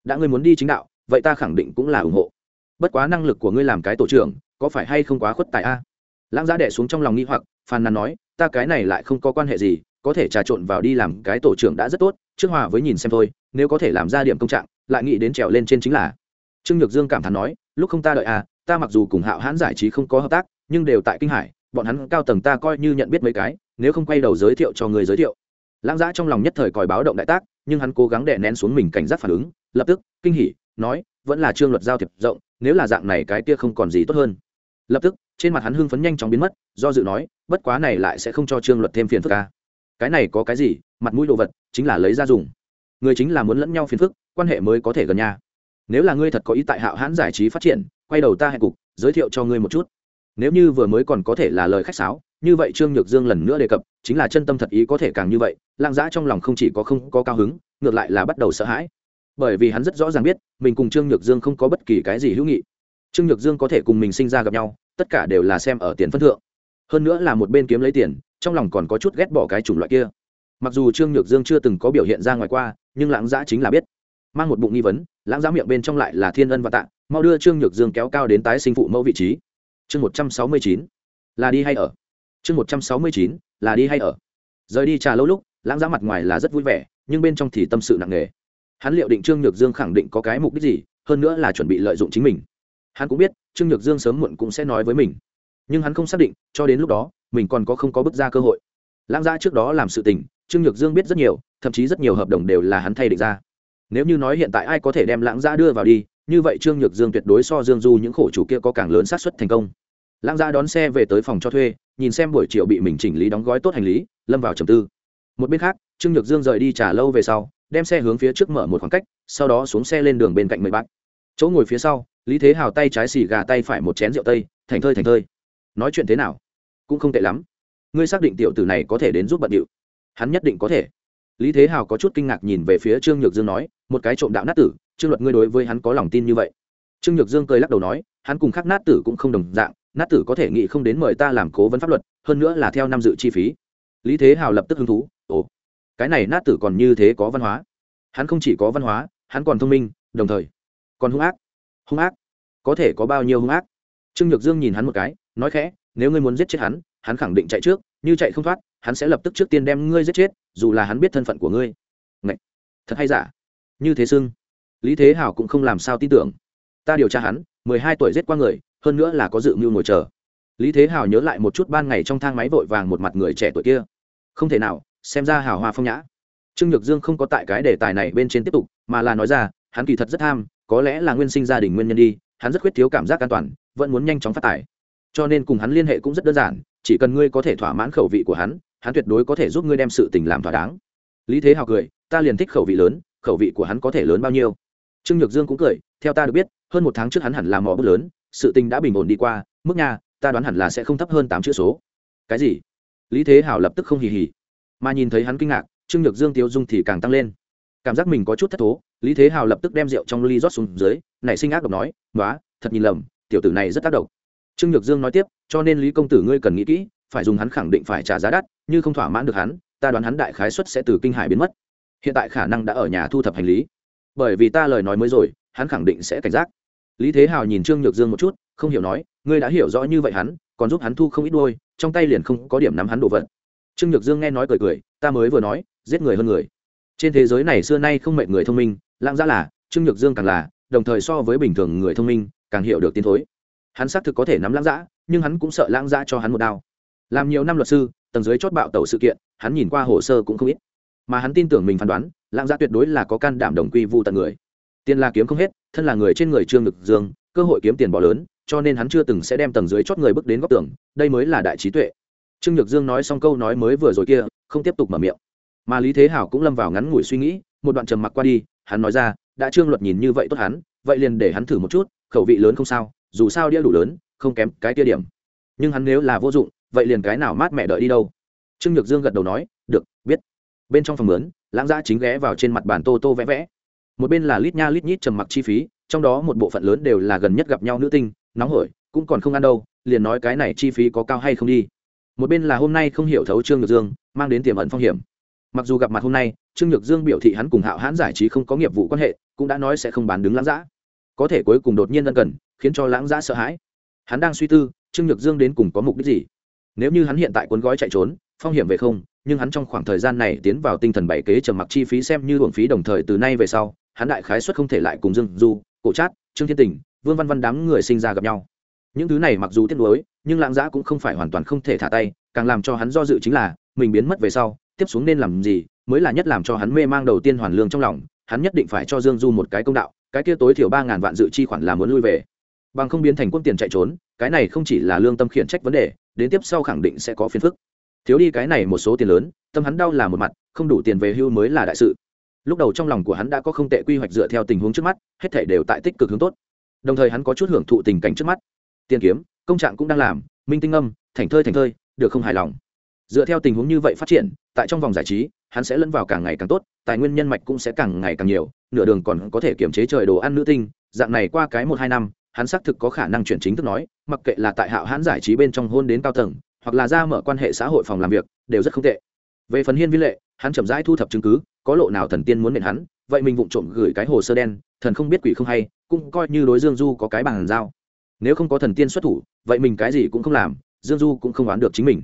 Đã ngươi muốn đi chính đạo vậy ta khẳng định cũng là ủng hộ. Bất quá năng lực của ngươi làm cái tổ trưởng, có phải hay không quá khuất tại a? Lãng giá đẻ xuống trong lòng nghi hoặc, phàn nàn nói, ta cái này lại không có quan hệ gì, có thể trà trộn vào đi làm cái tổ trưởng đã rất tốt trước hòa với nhìn xem thôi, nếu có thể làm ra điểm công trạng, lại nghĩ đến trèo lên trên chính là. Trương nhược dương cảm thán nói, lúc không ta đợi à ta mặc dù cùng hạo hãn giải trí không có hợp tác, nhưng đều tại kinh hải, bọn hắn cao tầng ta coi như nhận biết mấy cái, nếu không quay đầu giới thiệu cho người giới thiệu. Lãng giã trong lòng nhất thời còi báo động đại tác, nhưng hắn cố gắng đè nén xuống mình cảnh giác phản ứng, lập tức, kinh hỉ nói, vẫn là trương luật giao thiệp rộng, nếu là dạng này cái kia không còn gì tốt hơn. Lập tức, trên mặt hắn hưng phấn nhanh chóng biến mất, do dự nói, bất quá này lại sẽ không cho trương luật thêm phiền phức ca cái này có cái gì, mặt mũi đồ vật, chính là lấy ra dùng. Người chính là muốn lẫn nhau phiền phức, quan hệ mới có thể gần nhà nếu là ngươi thật có ý tại hạo hãn giải trí phát triển, quay đầu ta hẹn cục, giới thiệu cho ngươi một chút. Nếu như vừa mới còn có thể là lời khách sáo, như vậy trương nhược dương lần nữa đề cập, chính là chân tâm thật ý có thể càng như vậy lang giã trong lòng không chỉ có không có cao hứng, ngược lại là bắt đầu sợ hãi bởi vì hắn rất rõ ràng biết, mình cùng trương nhược dương không có bất kỳ cái gì hữu nghị. Trương nhược dương có thể cùng mình sinh ra gặp nhau, tất cả đều là xem ở tiền phân thượng. Hơn nữa là một bên kiếm lấy tiền, trong lòng còn có chút ghét bỏ cái chủng loại kia. Mặc dù trương nhược dương chưa từng có biểu hiện ra ngoài qua, nhưng lãng giã chính là biết. Mang một bụng nghi vấn, lãng giã miệng bên trong lại là thiên ân và tạ, mau đưa trương nhược dương kéo cao đến tái sinh phụ mẫu vị trí. Chương một trăm sáu mươi chín, là đi hay ở? Chương một trăm sáu mươi chín, là đi hay ở? Rời đi trà lâu lúc, lãng giã mặt ngoài là rất vui vẻ, nhưng bên trong thì tâm sự nặng nề hắn liệu định trương nhược dương khẳng định có cái mục đích gì, hơn nữa là chuẩn bị lợi dụng chính mình. Hắn cũng biết, trương nhược dương sớm muộn cũng sẽ nói với mình. Nhưng hắn không xác định, cho đến lúc đó, mình còn có không có bước ra cơ hội. Lãng gia trước đó làm sự tình, trương nhược dương biết rất nhiều, thậm chí rất nhiều hợp đồng đều là hắn thay định ra. Nếu như nói hiện tại ai có thể đem lãng gia đưa vào đi, như vậy trương nhược dương tuyệt đối so dương du những khổ chủ kia có càng lớn xác suất thành công. Lãng gia đón xe về tới phòng cho thuê, nhìn xem buổi chiều bị mình chỉnh lý đóng gói tốt hành lý, lâm vào trầm tư. Một bên khác, trương nhược dương rời đi trả lâu về sau đem xe hướng phía trước mở một khoảng cách, sau đó xuống xe lên đường bên cạnh mười bát chỗ ngồi phía sau, lý thế hào tay trái xì gà tay phải một chén rượu tây, thành thơi thành thơi. Nói chuyện thế nào? Cũng không tệ lắm. Ngươi xác định tiểu tử này có thể đến giúp bận điệu? Hắn nhất định có thể. Lý thế hào có chút kinh ngạc nhìn về phía trương nhược dương nói, một cái trộm đạo nát tử, trương luật ngươi đối với hắn có lòng tin như vậy? Trương nhược dương cười lắc đầu nói, hắn cùng khác nát tử cũng không đồng dạng, nát tử có thể nghĩ không đến mời ta làm cố vấn pháp luật, hơn nữa là theo năm dự chi phí. Lý thế hào lập tức hứng thú, ồ cái này nát tử còn như thế có văn hóa. Hắn không chỉ có văn hóa, hắn còn thông minh, đồng thời còn hung ác. Hung ác? Có thể có bao nhiêu hung ác? Trương nhược dương nhìn hắn một cái, nói khẽ, nếu ngươi muốn giết chết hắn hắn khẳng định chạy trước, như chạy không thoát, hắn sẽ lập tức trước tiên đem ngươi giết chết, dù là hắn biết thân phận của ngươi. Ngậy! thật hay giả? Như thế xưng. Lý thế hảo cũng không làm sao tin tưởng. Ta điều tra hắn, mười hai tuổi giết qua người, hơn nữa là có dự mưu ngồi chờ. Lý thế hảo nhớ lại một chút ban ngày trong thang máy vội vàng một mặt người trẻ tuổi kia. Không thể nào xem ra hào hoa phong nhã. Trương nhược dương không có tại cái đề tài này bên trên tiếp tục, mà là nói ra, hắn kỳ thật rất tham, có lẽ là nguyên sinh gia đình nguyên nhân đi, hắn rất khuyết thiếu cảm giác an toàn, vẫn muốn nhanh chóng phát tài. Cho nên cùng hắn liên hệ cũng rất đơn giản, chỉ cần ngươi có thể thỏa mãn khẩu vị của hắn hắn tuyệt đối có thể giúp ngươi đem sự tình làm thỏa đáng. Lý thế hào cười, ta liền thích khẩu vị lớn, khẩu vị của hắn có thể lớn bao nhiêu? Trương nhược dương cũng cười, theo ta được biết, hơn một tháng trước hắn hẳn làm mỏ bút lớn, sự tình đã bình ổn đi qua, mức nhà, ta đoán hẳn là sẽ không thấp hơn tám chữ số. Cái gì? Lý thế hào lập tức không hì hì mà nhìn thấy hắn kinh ngạc, trương nhược dương, tiêu dung thì càng tăng lên. Cảm giác mình có chút thất thố, lý thế hào lập tức đem rượu trong ly rót xuống dưới, nảy sinh ác độc nói nói thật nhìn lầm, tiểu tử này rất tác động trương nhược dương nói tiếp, cho nên lý công tử ngươi cần nghĩ kỹ, phải dùng hắn khẳng định phải trả giá đắt, như không thỏa mãn được hắn, ta đoán hắn đại khái xuất sẽ từ kinh hải biến mất. Hiện tại khả năng đã ở nhà thu thập hành lý. Bởi vì ta lời nói mới rồi, hắn khẳng định sẽ cảnh giác. Lý thế hào nhìn trương nhược dương một chút, không hiểu nói, ngươi đã hiểu rõ như vậy hắn, còn giúp hắn thu không ít đôi trong tay liền không có điểm nắm hắn đồ vật trương nhược dương nghe nói cười cười, ta mới vừa nói, giết người hơn người. Trên thế giới này xưa nay không mệnh người thông minh lãng giã là, trương nhược dương càng là, đồng thời so với bình thường người thông minh, càng hiểu được tiến thối. Hắn xác thực có thể nắm lãng giã nhưng hắn cũng sợ lãng giã cho hắn một đao. Làm nhiều năm luật sư, tầng dưới chót bạo tẩu sự kiện, hắn nhìn qua hồ sơ cũng không ít. Mà hắn tin tưởng mình phán đoán lãng giã tuyệt đối là có can đảm đồng quy vu tận người. Tiền là kiếm không hết, thân là người trên người trương ngực dương, cơ hội kiếm tiền bỏ lớn, cho nên hắn chưa từng sẽ đem tầng dưới chót người bước đến góc tường, đây mới là đại trí tuệ trương nhược dương nói xong câu nói mới vừa rồi kia, không tiếp tục mở miệng. Mà lý thế hảo cũng lâm vào ngắn ngủi suy nghĩ, một đoạn trầm mặc qua đi, hắn nói ra, đã trương luật nhìn như vậy tốt hắn, vậy liền để hắn thử một chút, khẩu vị lớn không sao, dù sao đĩa đủ lớn, không kém cái tia điểm. Nhưng hắn nếu là vô dụng, vậy liền cái nào mát mẹ đợi đi đâu? Trương nhược dương gật đầu nói, được, biết. Bên trong phòng lớn lãng gia chính ghé vào trên mặt bàn tô tô vẽ vẽ. Một bên là lít nha lít nhít trầm mặc chi phí, trong đó một bộ phận lớn đều là gần nhất gặp nhau nữ tinh, nóng hổi, cũng còn không ăn đâu, liền nói cái này chi phí có cao hay không đi một bên là hôm nay không hiểu thấu trương nhược dương, mang đến tiềm ẩn phong hiểm. Mặc dù gặp mặt hôm nay, trương nhược dương biểu thị hắn cùng hạo hãn giải trí không có nghiệp vụ quan hệ, cũng đã nói sẽ không bán đứng lãng giã. Có thể cuối cùng đột nhiên ân cần, khiến cho lãng giã sợ hãi. Hắn đang suy tư, trương nhược dương đến cùng có mục đích gì? Nếu như hắn hiện tại cuốn gói chạy trốn, phong hiểm về không, nhưng hắn trong khoảng thời gian này tiến vào tinh thần bảy kế trầm mặc chi phí xem như hưởng phí đồng thời từ nay về sau, hắn đại khái suất không thể lại cùng dương du, cổ trát trương thiên tình, vương văn văn đám người sinh ra gặp nhau những thứ này mặc dù tiếc nuối, nhưng lãng giã cũng không phải hoàn toàn không thể thả tay, càng làm cho hắn do dự chính là, mình biến mất về sau, tiếp xuống nên làm gì, mới là nhất làm cho hắn mê mang đầu tiên hoàn lương trong lòng, hắn nhất định phải cho dương du một cái công đạo, cái kia tối thiểu ba ngàn vạn dự chi khoản là muốn lui về. Bằng không biến thành quân tiền chạy trốn, cái này không chỉ là lương tâm khiển trách vấn đề, đến tiếp sau khẳng định sẽ có phiền phức. Thiếu đi cái này một số tiền lớn, tâm hắn đau là một mặt, không đủ tiền về hưu mới là đại sự. Lúc đầu trong lòng của hắn đã có không tệ quy hoạch dựa theo tình huống trước mắt, hết thể đều tại tích cực hướng tốt. Đồng thời hắn có chút hưởng thụ tình cảnh trước mắt tiền kiếm, công trạng cũng đang làm, minh tinh âm thành thơi thành thơi, được không hài lòng. Dựa theo tình huống như vậy phát triển, tại trong vòng giải trí, hắn sẽ lẫn vào càng ngày càng tốt, tài nguyên nhân mạch cũng sẽ càng ngày càng nhiều, nửa đường còn có thể kiểm chế trời đồ ăn nữ tinh, dạng này qua cái một hai năm, hắn xác thực có khả năng chuyển chính thức nói, mặc kệ là tại hạo hãn giải trí bên trong hôn đến cao tầng, hoặc là ra mở quan hệ xã hội phòng làm việc, đều rất không tệ. Về phần hiên vi lệ, hắn chậm rãi thu thập chứng cứ, có lộ nào thần tiên muốn nện hắn, vậy mình vụng trộm gửi cái hồ sơ đen, thần không biết quỷ không hay, cũng coi như đối dương du có cái bàn giao nếu không có thần tiên xuất thủ, vậy mình cái gì cũng không làm, dương du cũng không đoán được chính mình.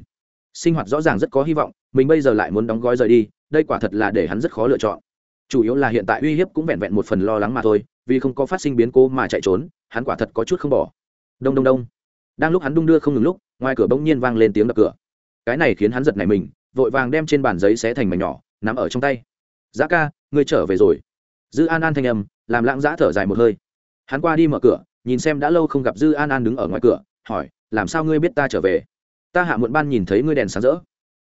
Sinh hoạt rõ ràng rất có hy vọng, mình bây giờ lại muốn đóng gói rời đi, đây quả thật là để hắn rất khó lựa chọn. Chủ yếu là hiện tại uy hiếp cũng vẹn vẹn một phần lo lắng mà thôi, vì không có phát sinh biến cố mà chạy trốn, hắn quả thật có chút không bỏ. Đông đông đông. Đang lúc hắn đung đưa không ngừng lúc, ngoài cửa bỗng nhiên vang lên tiếng đập cửa. Cái này khiến hắn giật này mình, vội vàng đem trên bàn giấy xé thành mảnh nhỏ nằm ở trong tay. Giá ca, ngươi trở về rồi. Dư an an thanh âm, làm lãng giã thở dài một hơi. Hắn qua đi mở cửa nhìn xem đã lâu không gặp dư an an đứng ở ngoài cửa, hỏi, làm sao ngươi biết ta trở về? Ta hạ muộn ban nhìn thấy ngươi đèn sáng rỡ.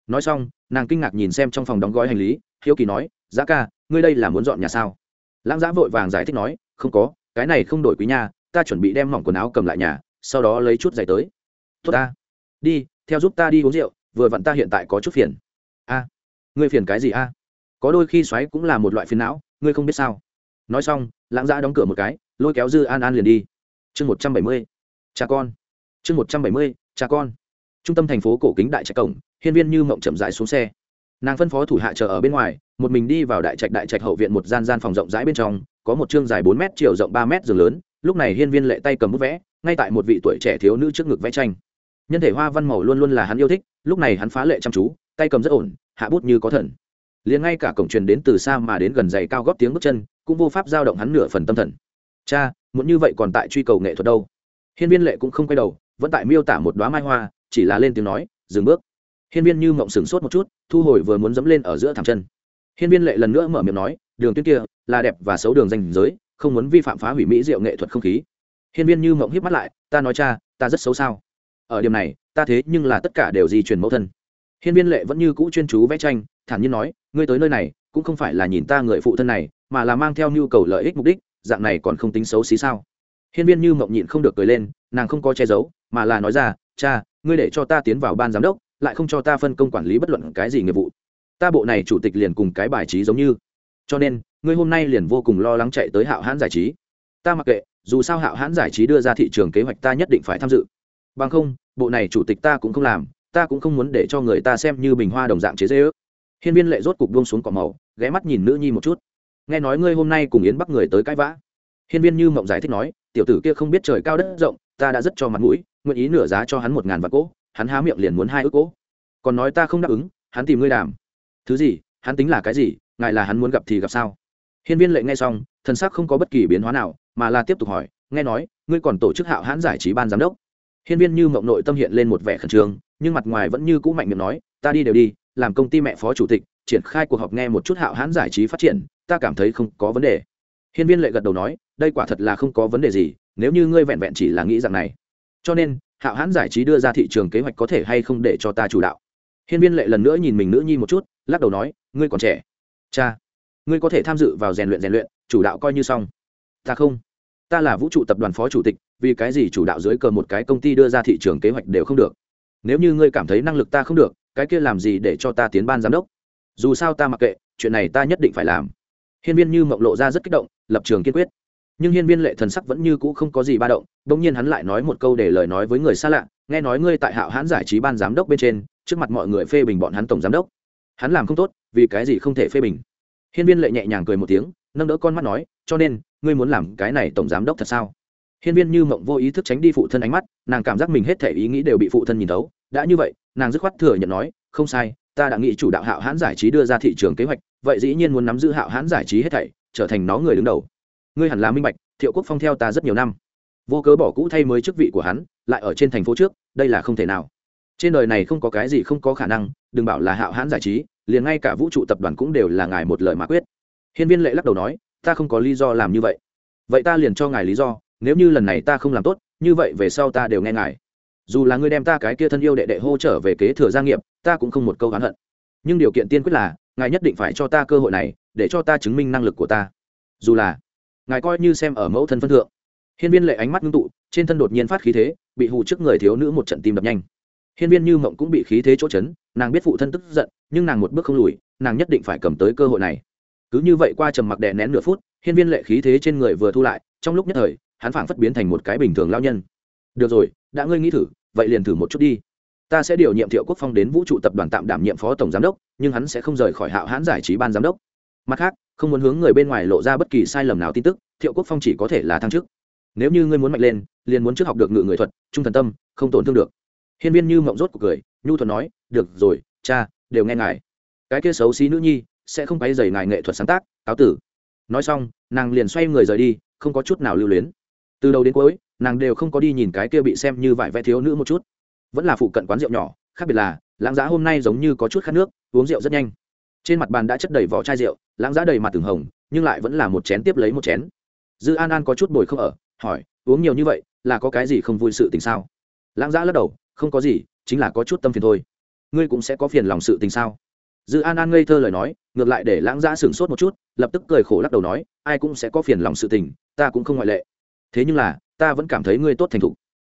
Nói xong, nàng kinh ngạc nhìn xem trong phòng đóng gói hành lý, hiếu kỳ nói, giá ca, ngươi đây là muốn dọn nhà sao? Lãng giã vội vàng giải thích nói, không có, cái này không đổi quý nha ta chuẩn bị đem mỏng quần áo cầm lại nhà, sau đó lấy chút giày tới. Tốt ta. Đi, theo giúp ta đi uống rượu, vừa vặn ta hiện tại có chút phiền. A, ngươi phiền cái gì a? Có đôi khi xoáy cũng là một loại phiền não, ngươi không biết sao. Nói xong, lãng giã đóng cửa một cái, lôi kéo dư an an liền đi chương một trăm bảy mươi, cha con. Chương một trăm bảy mươi, cha con. Trung tâm thành phố cổ kính đại trạch cổng, hiên viên như mộng chậm rãi xuống xe. Nàng phân phó thủ hạ chờ ở bên ngoài, một mình đi vào đại trạch đại trạch hậu viện một gian gian phòng rộng rãi bên trong, có một chương dài bốn m chiều rộng ba m giường lớn, lúc này hiên viên lệ tay cầm bút vẽ, ngay tại một vị tuổi trẻ thiếu nữ trước ngực vẽ tranh. Nhân thể hoa văn màu luôn luôn là hắn yêu thích, lúc này hắn phá lệ chăm chú, tay cầm rất ổn, hạ bút như có thần. Liền ngay cả cổng truyền đến từ xa mà đến gần dày cao góp tiếng bước chân, cũng vô pháp giao động hắn nửa phần tâm thần. Cha muốn như vậy còn tại truy cầu nghệ thuật đâu. Hiên viên lệ cũng không quay đầu, vẫn tại miêu tả một đoá mai hoa, chỉ là lên tiếng nói, dừng bước. Hiên viên như mộng sửng sốt một chút, thu hồi vừa muốn dẫm lên ở giữa thảm chân. Hiên viên lệ lần nữa mở miệng nói, đường tuyến kia là đẹp và xấu đường danh giới, không muốn vi phạm phá hủy mỹ diệu nghệ thuật không khí. Hiên viên như mộng híp mắt lại, ta nói cha, ta rất xấu sao? Ở điểm này, ta thế nhưng là tất cả đều di truyền mẫu thân. Hiên viên lệ vẫn như cũ chuyên chú vẽ tranh, thản nhiên nói, ngươi tới nơi này, cũng không phải là nhìn ta người phụ thân này, mà là mang theo nhu cầu lợi ích mục đích dạng này còn không tính xấu xí sao? Hiên viên như mộng nhịn không được cười lên, nàng không có che giấu, mà là nói ra, cha, ngươi để cho ta tiến vào ban giám đốc, lại không cho ta phân công quản lý bất luận cái gì nghiệp vụ. Ta bộ này chủ tịch liền cùng cái bài trí giống như. Cho nên, ngươi hôm nay liền vô cùng lo lắng chạy tới hạo hãn giải trí. Ta mặc kệ, dù sao hạo hãn giải trí đưa ra thị trường kế hoạch ta nhất định phải tham dự. Bằng không, bộ này chủ tịch ta cũng không làm, ta cũng không muốn để cho người ta xem như bình hoa đồng dạng chế dễ ước. Hiên viên lệ rốt cục buông xuống cỏ màu, ghé mắt nhìn nữ nhi một chút nghe nói ngươi hôm nay cùng yến bắc người tới cãi vã hiên viên như mộng giải thích nói tiểu tử kia không biết trời cao đất rộng ta đã rất cho mặt mũi nguyện ý nửa giá cho hắn một ngàn vạn cỗ hắn há miệng liền muốn hai ước cỗ còn nói ta không đáp ứng hắn tìm ngươi đàm thứ gì hắn tính là cái gì ngài là hắn muốn gặp thì gặp sao hiên viên lệ nghe xong thần sắc không có bất kỳ biến hóa nào mà là tiếp tục hỏi nghe nói ngươi còn tổ chức hạo hãn giải trí ban giám đốc hiên viên như mộng nội tâm hiện lên một vẻ khẩn trương nhưng mặt ngoài vẫn như cũ mạnh miệng nói ta đi đều đi làm công ty mẹ phó chủ tịch triển khai cuộc họp nghe một chút hạo hãn giải trí phát triển ta cảm thấy không có vấn đề. Hiên viên lệ gật đầu nói, đây quả thật là không có vấn đề gì, nếu như ngươi vẹn vẹn chỉ là nghĩ rằng này. Cho nên hạo hãn giải trí đưa ra thị trường kế hoạch có thể hay không để cho ta chủ đạo? Hiên viên lệ lần nữa nhìn mình nữ nhi một chút, lắc đầu nói, ngươi còn trẻ. Cha, ngươi có thể tham dự vào rèn luyện rèn luyện, chủ đạo coi như xong. Ta không. Ta là vũ trụ tập đoàn phó chủ tịch, vì cái gì chủ đạo dưới cờ một cái công ty đưa ra thị trường kế hoạch đều không được? Nếu như ngươi cảm thấy năng lực ta không được, cái kia làm gì để cho ta tiến ban giám đốc? Dù sao ta mặc kệ, chuyện này ta nhất định phải làm hiên viên như mộng lộ ra rất kích động, lập trường kiên quyết. Nhưng hiên viên lệ thần sắc vẫn như cũ không có gì ba động bỗng nhiên hắn lại nói một câu để lời nói với người xa lạ, nghe nói ngươi tại hạo hãn giải trí ban giám đốc bên trên, trước mặt mọi người phê bình bọn hắn tổng giám đốc. Hắn làm không tốt, vì cái gì không thể phê bình? Hiên viên lệ nhẹ nhàng cười một tiếng, nâng đỡ con mắt nói, cho nên, ngươi muốn làm cái này tổng giám đốc thật sao? Hiên viên như mộng vô ý thức tránh đi phụ thân ánh mắt, nàng cảm giác mình hết thể ý nghĩ đều bị phụ thân nhìn thấu. Đã như vậy, nàng dứt khoát thừa nhận nói, không sai, ta đã nghĩ chủ đạo hạo hãn giải trí đưa ra thị trường kế hoạch vậy dĩ nhiên muốn nắm giữ hạo hãn giải trí hết thảy, trở thành nó người đứng đầu. Ngươi hẳn là minh bạch, thiệu quốc phong theo ta rất nhiều năm. Vô cớ bỏ cũ thay mới chức vị của hắn, lại ở trên thành phố trước, đây là không thể nào. Trên đời này không có cái gì không có khả năng, đừng bảo là hạo hãn giải trí, liền ngay cả vũ trụ tập đoàn cũng đều là ngài một lời mà quyết. Hiên viên lệ lắc đầu nói, ta không có lý do làm như vậy. Vậy ta liền cho ngài lý do, nếu như lần này ta không làm tốt, như vậy về sau ta đều nghe ngài. Dù là ngươi đem ta cái kia thân yêu đệ đệ hô trở về kế thừa gia nghiệp, ta cũng không một câu oán hận nhưng điều kiện tiên quyết là, ngài nhất định phải cho ta cơ hội này, để cho ta chứng minh năng lực của ta. Dù là, ngài coi như xem ở mẫu thân phân thượng. Hiên viên lệ ánh mắt ngưng tụ, trên thân đột nhiên phát khí thế, bị hù trước người thiếu nữ một trận tim đập nhanh. Hiên viên như mộng cũng bị khí thế chỗ chấn, nàng biết phụ thân tức giận, nhưng nàng một bước không lùi, nàng nhất định phải cầm tới cơ hội này. Cứ như vậy qua trầm mặc đè nén nửa phút, hiên viên lệ khí thế trên người vừa thu lại, trong lúc nhất thời, hắn phảng phất biến thành một cái bình thường lao nhân. Được rồi, đã ngươi nghĩ thử, vậy liền thử một chút đi ta sẽ điều nhiệm thiệu quốc phong đến vũ trụ tập đoàn tạm đảm nhiệm phó tổng giám đốc, nhưng hắn sẽ không rời khỏi hạo hãn giải trí ban giám đốc. Mặt khác, không muốn hướng người bên ngoài lộ ra bất kỳ sai lầm nào tin tức, thiệu quốc phong chỉ có thể là thăng chức. Nếu như ngươi muốn mạnh lên, liền muốn trước học được ngự người thuật, trung thần tâm, không tổn thương được. Hiên viên như mộng rốt của cười, nhu thuật nói, được rồi, cha, đều nghe ngài. Cái kia xấu xí nữ nhi sẽ không quay dày ngài nghệ thuật sáng tác, cáo tử. Nói xong, nàng liền xoay người rời đi, không có chút nào lưu luyến. Từ đầu đến cuối, nàng đều không có đi nhìn cái kia bị xem như vải vẽ thiếu nữ một chút vẫn là phụ cận quán rượu nhỏ, khác biệt là, lãng giá hôm nay giống như có chút khát nước, uống rượu rất nhanh. Trên mặt bàn đã chất đầy vỏ chai rượu, lãng giá đầy mặt từng hồng, nhưng lại vẫn là một chén tiếp lấy một chén. Dư an an có chút bồi không ở, hỏi, uống nhiều như vậy, là có cái gì không vui sự tình sao? Lãng giá lắc đầu, không có gì, chính là có chút tâm phiền thôi. Ngươi cũng sẽ có phiền lòng sự tình sao? Dư an an ngây thơ lời nói, ngược lại để lãng giá sửng sốt một chút, lập tức cười khổ lắc đầu nói, ai cũng sẽ có phiền lòng sự tình, ta cũng không ngoại lệ. Thế nhưng là, ta vẫn cảm thấy ngươi tốt thành thục.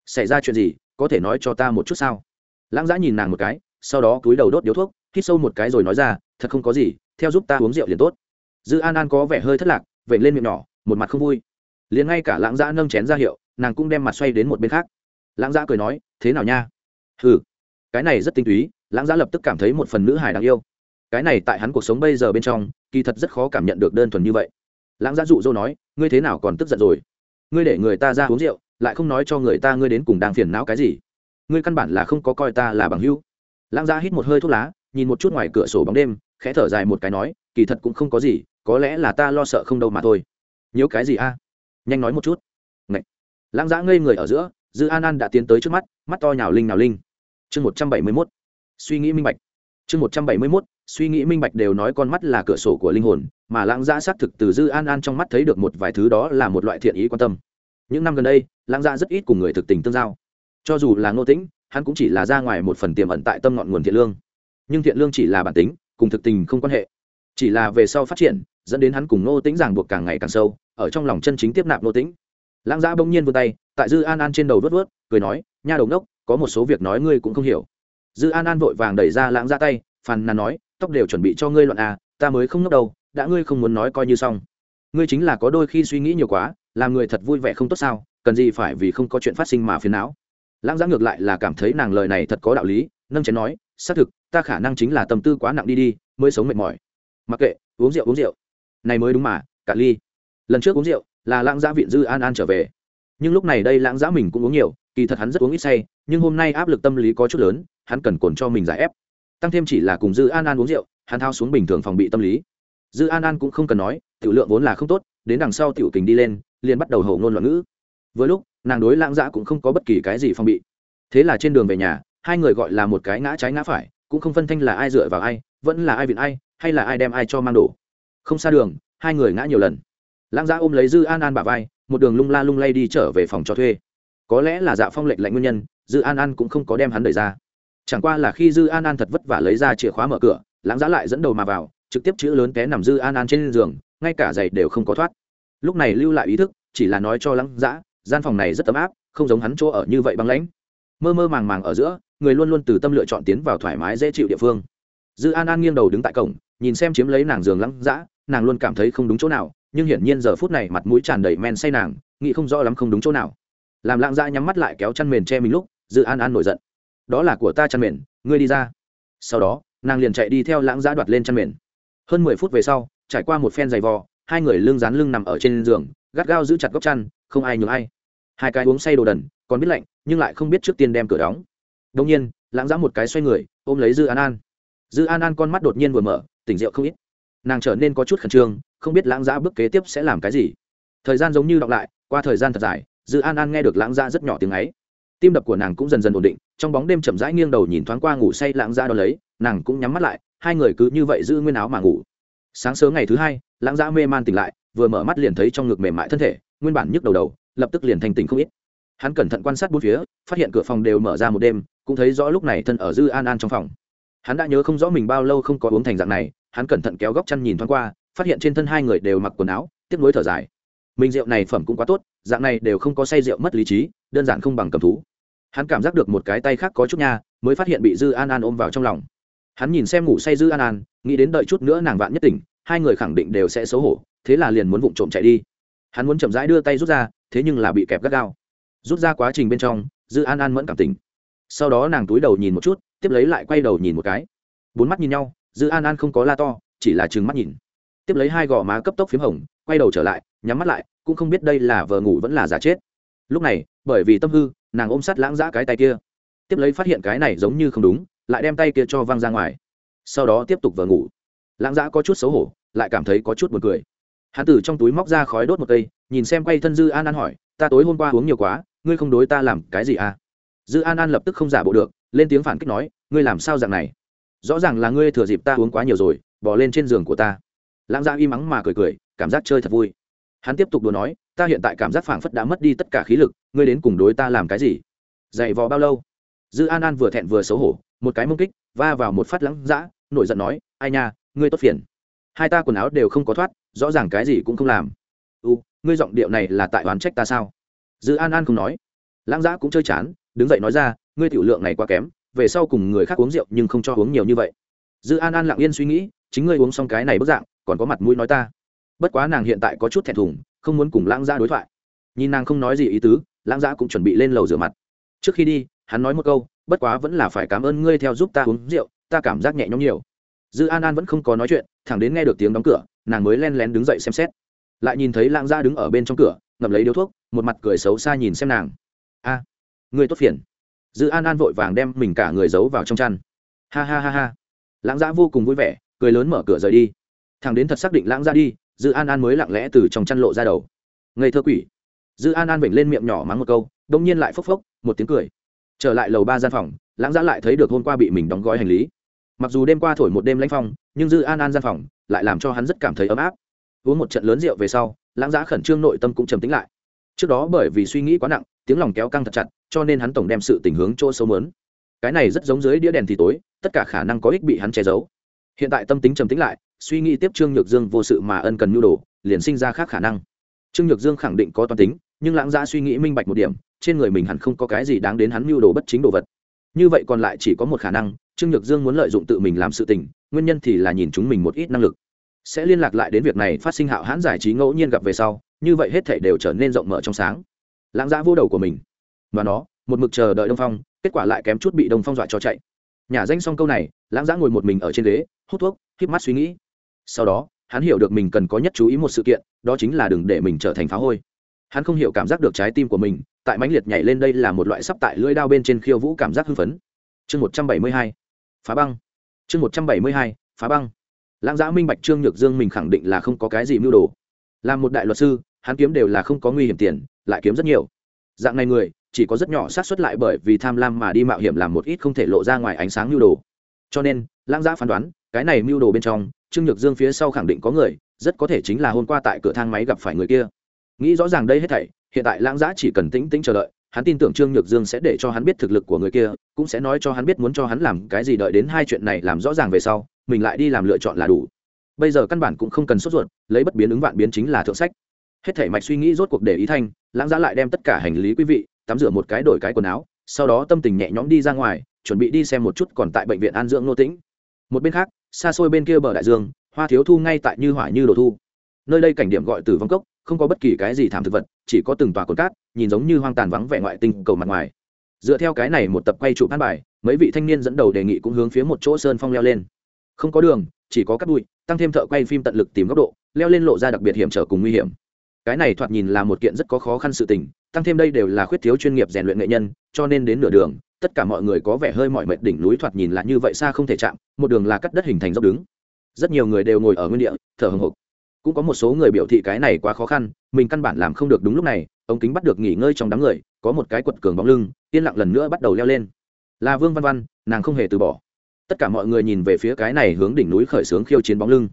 Xảy ra chuyện gì có thể nói cho ta một chút sao? Lãng giã nhìn nàng một cái, sau đó cúi đầu đốt điếu thuốc, hít sâu một cái rồi nói ra, thật không có gì, theo giúp ta uống rượu liền tốt. Dư an an có vẻ hơi thất lạc vậy lên miệng nhỏ, một mặt không vui. Liền ngay cả lãng giã nâng chén ra hiệu, nàng cũng đem mặt xoay đến một bên khác. Lãng giã cười nói, thế nào nha? Ừ cái này rất tinh túy. Lãng giã lập tức cảm thấy một phần nữ hài đáng yêu. Cái này tại hắn cuộc sống bây giờ bên trong, kỳ thật rất khó cảm nhận được đơn thuần như vậy. Lãng giã dụ dỗ nói, ngươi thế nào còn tức giận rồi? Ngươi để người ta ra uống rượu lại không nói cho người ta ngươi đến cùng đang phiền não cái gì. Ngươi căn bản là không có coi ta là bằng hữu. Lãng gia hít một hơi thuốc lá, nhìn một chút ngoài cửa sổ bóng đêm, khẽ thở dài một cái nói, kỳ thật cũng không có gì, có lẽ là ta lo sợ không đâu mà thôi. Nhớ cái gì a? Nhanh nói một chút. Ngậy. lãng gia ngây người ở giữa, dư an an đã tiến tới trước mắt mắt to nhào linh nào linh. Chương một trăm bảy mươi mốt. Suy nghĩ minh bạch. Chương một trăm bảy mươi mốt, suy nghĩ minh bạch đều nói con mắt là cửa sổ của linh hồn, mà lãng giã xác thực từ dư an an trong mắt thấy được một vài thứ đó là một loại thiện ý quan tâm. Những năm gần đây lãng giã rất ít cùng người thực tình tương giao. Cho dù là ngô tĩnh, hắn cũng chỉ là ra ngoài một phần tiềm ẩn tại tâm ngọn nguồn thiện lương. Nhưng thiện lương chỉ là bản tính, cùng thực tình không quan hệ. Chỉ là về sau phát triển, dẫn đến hắn cùng ngô tĩnh ràng buộc càng ngày càng sâu, ở trong lòng chân chính tiếp nạp ngô tĩnh. Lãng giã bỗng nhiên vươn tay, tại dư an an trên đầu vớt vớt, cười nói, nha đầu đốc có một số việc nói ngươi cũng không hiểu. Dư an an vội vàng đẩy ra lãng ra tay, phàn nàn nói, tóc đều chuẩn bị cho ngươi loạn à ta mới không ngốc đâu, đã ngươi không muốn nói coi như xong. Ngươi chính là có đôi khi suy nghĩ nhiều quá, làm người thật vui vẻ không tốt sao? Cần gì phải vì không có chuyện phát sinh mà phiền não. Lãng giã ngược lại là cảm thấy nàng lời này thật có đạo lý, nâng chén nói, xác thực, ta khả năng chính là tâm tư quá nặng đi đi, mới sống mệt mỏi. Mặc kệ, uống rượu uống rượu. Này mới đúng mà, cả ly. Lần trước uống rượu, là lãng giã viện dư an an trở về. Nhưng lúc này đây lãng giã mình cũng uống nhiều, kỳ thật hắn rất uống ít say, nhưng hôm nay áp lực tâm lý có chút lớn, hắn cần cồn cho mình giải ép. Tăng thêm chỉ là cùng dư an an uống rượu, hắn thao xuống bình thường phòng bị tâm lý. Dư an an cũng không cần nói, tiểu lượng vốn là không tốt, đến đằng sau tiểu tình đi lên, liền bắt đầu hầu ngôn loạn ngữ với lúc, nàng đối lãng giã cũng không có bất kỳ cái gì phòng bị. Thế là trên đường về nhà, hai người gọi là một cái ngã trái ngã phải, cũng không phân thanh là ai dựa vào ai, vẫn là ai viện ai, hay là ai đem ai cho mang đổ. Không xa đường, hai người ngã nhiều lần. Lãng giã ôm lấy dư an an bà vai, một đường lung la lung lay đi trở về phòng cho thuê. Có lẽ là dạ phong lệnh lạnh nguyên nhân, dư an an cũng không có đem hắn đẩy ra. Chẳng qua là khi dư an an thật vất vả lấy ra chìa khóa mở cửa, lãng giã lại dẫn đầu mà vào, trực tiếp chữ lớn té nằm dư an an trên giường, ngay cả giày đều không có thoát. Lúc này lưu lại ý thức, chỉ là nói cho lãng giã gian phòng này rất ấm áp không giống hắn chỗ ở như vậy băng lãnh. Mơ mơ màng màng ở giữa người luôn luôn từ tâm lựa chọn tiến vào thoải mái dễ chịu địa phương. Dư an an nghiêng đầu đứng tại cổng nhìn xem chiếm lấy nàng giường lãng dã, nàng luôn cảm thấy không đúng chỗ nào nhưng hiển nhiên giờ phút này mặt mũi tràn đầy men say nàng nghĩ không rõ lắm không đúng chỗ nào. Làm lãng dã nhắm mắt lại kéo chăn mền che mình lúc dư an an nổi giận. Đó là của ta chăn mền ngươi đi ra. Sau đó nàng liền chạy đi theo lãng dã đoạt lên chăn mền. Hơn mười phút về sau trải qua một phen giày vò hai người lưng dán lưng nằm ở trên giường gắt gao giữ chặt góc chăn không ai nhường ai. Hai cái uống say đồ đần, còn biết lạnh, nhưng lại không biết trước tiên đem cửa đóng. Đông nhiên, lãng dã một cái xoay người, ôm lấy dư an an. Dư an an con mắt đột nhiên vừa mở, tỉnh rượu không ít. Nàng trở nên có chút khẩn trương, không biết lãng dã bước kế tiếp sẽ làm cái gì. Thời gian giống như đọc lại, qua thời gian thật dài, dư an an nghe được lãng dã rất nhỏ tiếng ấy. Tim đập của nàng cũng dần dần ổn định, trong bóng đêm chậm rãi nghiêng đầu nhìn thoáng qua ngủ say lãng dã đ ó lấy, nàng cũng nhắm mắt lại, hai người cứ như vậy giữ nguyên áo mà ngủ. Sáng sớm ngày thứ hai, lãng dã mê man tỉnh lại, vừa mở mắt liền thấy trong ngực mềm mại thân thể nguyên bản nhức đầu đầu, lập tức liền thành tỉnh không ít. Hắn cẩn thận quan sát bốn phía, phát hiện cửa phòng đều mở ra một đêm, cũng thấy rõ lúc này thân ở dư an an trong phòng. Hắn đã nhớ không rõ mình bao lâu không có uống thành dạng này, hắn cẩn thận kéo góc chăn nhìn thoáng qua, phát hiện trên thân hai người đều mặc quần áo, tiếp nối thở dài. Mình rượu này phẩm cũng quá tốt, dạng này đều không có say rượu mất lý trí, đơn giản không bằng cầm thú. Hắn cảm giác được một cái tay khác có chút nha, mới phát hiện bị dư an an ôm vào trong lòng. Hắn nhìn xem ngủ say dư an an, nghĩ đến đợi chút nữa nàng vạn nhất tỉnh, hai người khẳng định đều sẽ xấu hổ, thế là liền muốn vụng trộm chạy đi hắn muốn chậm rãi đưa tay rút ra, thế nhưng là bị kẹp gắt gao. Rút ra quá trình bên trong, dư an an mẫn cảm tình sau đó nàng túi đầu nhìn một chút, tiếp lấy lại quay đầu nhìn một cái. Bốn mắt nhìn nhau, dư an an không có la to, chỉ là trừng mắt nhìn. Tiếp lấy hai gò má cấp tốc p h í m hồng, quay đầu trở lại, nhắm mắt lại, cũng không biết đây là vờ ngủ vẫn là giả chết. Lúc này, bởi vì tâm hư, nàng ôm sắt lãng giã cái tay kia. Tiếp lấy phát hiện cái này giống như không đúng, lại đem tay kia cho văng ra ngoài. Sau đó tiếp tục vờ ngủ. Lãng giã có chút xấu hổ, lại cảm thấy có chút b u ồ n cười hắn từ trong túi móc ra khói đốt một cây, nhìn xem quay thân dư an an hỏi, ta tối hôm qua uống nhiều quá, ngươi không đối ta làm cái gì à? Dư an an lập tức không giả bộ được, lên tiếng phản kích nói, ngươi làm sao dạng này? Rõ ràng là ngươi thừa dịp ta uống quá nhiều rồi, bỏ lên trên giường của ta. Lãng dạ gia im mắng mà cười cười, cảm giác chơi thật vui. Hắn tiếp tục đùa nói, ta hiện tại cảm giác phảng phất đã mất đi tất cả khí lực, ngươi đến cùng đối ta làm cái gì? Dày vò bao lâu? Dư an an vừa thẹn vừa xấu hổ, một cái mông kích, va vào một phát lãng dã nổi giận nói, ai nha, ngươi tốt phiền. Hai ta quần áo đều không có thoát rõ ràng cái gì cũng không làm. U ngươi giọng điệu này là tại oán trách ta sao? Dư an an không nói. Lãng giã cũng chơi chán, đứng dậy nói ra, ngươi tiểu lượng này quá kém, về sau cùng người khác uống rượu nhưng không cho uống nhiều như vậy. Dư an an lặng yên suy nghĩ, chính ngươi uống xong cái này bức dạng, còn có mặt mũi nói ta. Bất quá nàng hiện tại có chút thẹn thùng, không muốn cùng lãng giã đối thoại. Nhìn nàng không nói gì ý tứ, lãng giã cũng chuẩn bị lên lầu rửa mặt. Trước khi đi, hắn nói một câu, bất quá vẫn là phải cảm ơn ngươi theo giúp ta uống rượu, ta cảm giác nhẹ nhõm nhiều. Dư an an vẫn không có nói chuyện, thẳng đến nghe được tiếng đóng cửa nàng mới len lén đứng dậy xem xét. Lại nhìn thấy lãng gia đứng ở bên trong cửa, ngậm lấy điếu thuốc, một mặt cười xấu xa nhìn xem nàng. A người tốt phiền. Dư an an vội vàng đem mình cả người giấu vào trong chăn. Ha ha ha ha. Lãng gia vô cùng vui vẻ, cười lớn mở cửa rời đi. Thằng đến thật xác định lãng gia đi, dư an an mới lặng lẽ từ trong chăn lộ ra đầu. Ngây thơ quỷ. Dư an an vểnh lên miệng nhỏ mắng một câu, đông nhiên lại phốc phốc, một tiếng cười. Trở lại lầu ba gian phòng, lãng giã lại thấy được hôm qua bị mình đóng gói hành lý. Mặc dù đêm qua thổi một đêm lãnh phong, nhưng dư an an gian phòng lại làm cho hắn rất cảm thấy ấm áp. Uống một trận lớn rượu về sau, lãng giã khẩn trương nội tâm cũng trầm tính lại. Trước đó bởi vì suy nghĩ quá nặng, tiếng lòng kéo căng thật chặt, cho nên hắn tổng đem sự tình hướng chỗ sâu mớn. Cái này rất giống dưới đĩa đèn thì tối, tất cả khả năng có ích bị hắn che giấu. Hiện tại tâm tính trầm tính lại, suy nghĩ tiếp trương nhược dương vô sự mà ân cần nhu đồ, liền sinh ra khác khả năng. Trương nhược dương khẳng định có toàn tính, nhưng lãng giã suy nghĩ minh bạch một điểm, trên người mình hẳn không có cái gì đáng đến hắn mưu đồ bất chính đồ vật. Như vậy còn lại chỉ có một khả năng, trương nhược dương muốn lợi dụng tự mình làm sự tình nguyên nhân thì là nhìn chúng mình một ít năng lực. Sẽ liên lạc lại đến việc này phát sinh hạo hãn giải trí ngẫu nhiên gặp về sau, như vậy hết thể đều trở nên rộng mở trong sáng. Lãng giã vô đầu của mình. Và nó, một mực chờ đợi đông phong, kết quả lại kém chút bị đông phong dọa cho chạy. Nhà danh xong câu này, lãng giã ngồi một mình ở trên ghế, hút thuốc, híp mắt suy nghĩ. Sau đó, hắn hiểu được mình cần có nhất chú ý một sự kiện, đó chính là đừng để mình trở thành phá hôi. Hắn không hiểu cảm giác được trái tim của mình, tại mãnh liệt nhảy lên đây là một loại sắp tại lưỡi đao bên trên khiêu vũ cảm giác hưng phấn. Chương một trăm bảy mươi hai. Phá băng chương một trăm bảy mươi hai, phá băng. Lãng giã minh bạch trương nhược dương mình khẳng định là không có cái gì mưu đồ. Làm một đại luật sư, hắn kiếm đều là không có nguy hiểm tiền, lại kiếm rất nhiều. Dạng này người, chỉ có rất nhỏ sát xuất lại bởi vì tham lam mà đi mạo hiểm làm một ít không thể lộ ra ngoài ánh sáng mưu đồ. Cho nên, lãng giã phán đoán, cái này mưu đồ bên trong, trương nhược dương phía sau khẳng định có người, rất có thể chính là hôm qua tại cửa thang máy gặp phải người kia. Nghĩ rõ ràng đây hết thảy, hiện tại lãng giã chỉ cần tĩnh tĩnh chờ đợi hắn tin tưởng trương nhược dương sẽ để cho hắn biết thực lực của người kia, cũng sẽ nói cho hắn biết muốn cho hắn làm cái gì đợi đến hai chuyện này làm rõ ràng về sau, mình lại đi làm lựa chọn là đủ. Bây giờ căn bản cũng không cần sốt ruột, lấy bất biến ứng vạn biến chính là thượng sách. Hết thể mạch suy nghĩ rốt cuộc để ý thanh, lãng giã lại đem tất cả hành lý quý vị, tắm rửa một cái đổi cái quần áo, sau đó tâm tình nhẹ nhõm đi ra ngoài, chuẩn bị đi xem một chút còn tại bệnh viện an dưỡng nô tĩnh. Một bên khác, xa xôi bên kia bờ đại dương, hoa thiếu thu ngay tại như hỏa như đồ thu. Nơi đây cảnh điểm gọi từ vong cốc không có bất kỳ cái gì thảm thực vật, chỉ có từng tòa cồn cát, nhìn giống như hoang tàn vắng vẻ ngoại tinh cầu mặt ngoài. Dựa theo cái này một tập quay trụ phát bài, mấy vị thanh niên dẫn đầu đề nghị cũng hướng phía một chỗ sơn phong leo lên. Không có đường, chỉ có cắt bụi, tăng thêm thợ quay phim tận lực tìm góc độ, leo lên lộ ra đặc biệt hiểm trở cùng nguy hiểm. Cái này thoạt nhìn là một kiện rất có khó khăn sự tình, tăng thêm đây đều là khuyết thiếu chuyên nghiệp rèn luyện nghệ nhân, cho nên đến nửa đường, tất cả mọi người có vẻ hơi mỏi mệt đỉnh núi thoạt nhìn là như vậy xa không thể chạm, một đường là cắt đất hình thành dốc đứng. Rất nhiều người đều ngồi ở nguyên địa, thở hồng hộc cũng có một số người biểu thị cái này quá khó khăn, mình căn bản làm không được đúng lúc này ống kính bắt được nghỉ ngơi trong đám người, có một cái quật cường bóng lưng, yên lặng lần nữa bắt đầu leo lên. Là vương văn văn, nàng không hề từ bỏ. Tất cả mọi người nhìn về phía cái này hướng đỉnh núi khởi xướng khiêu chiến bóng lưng.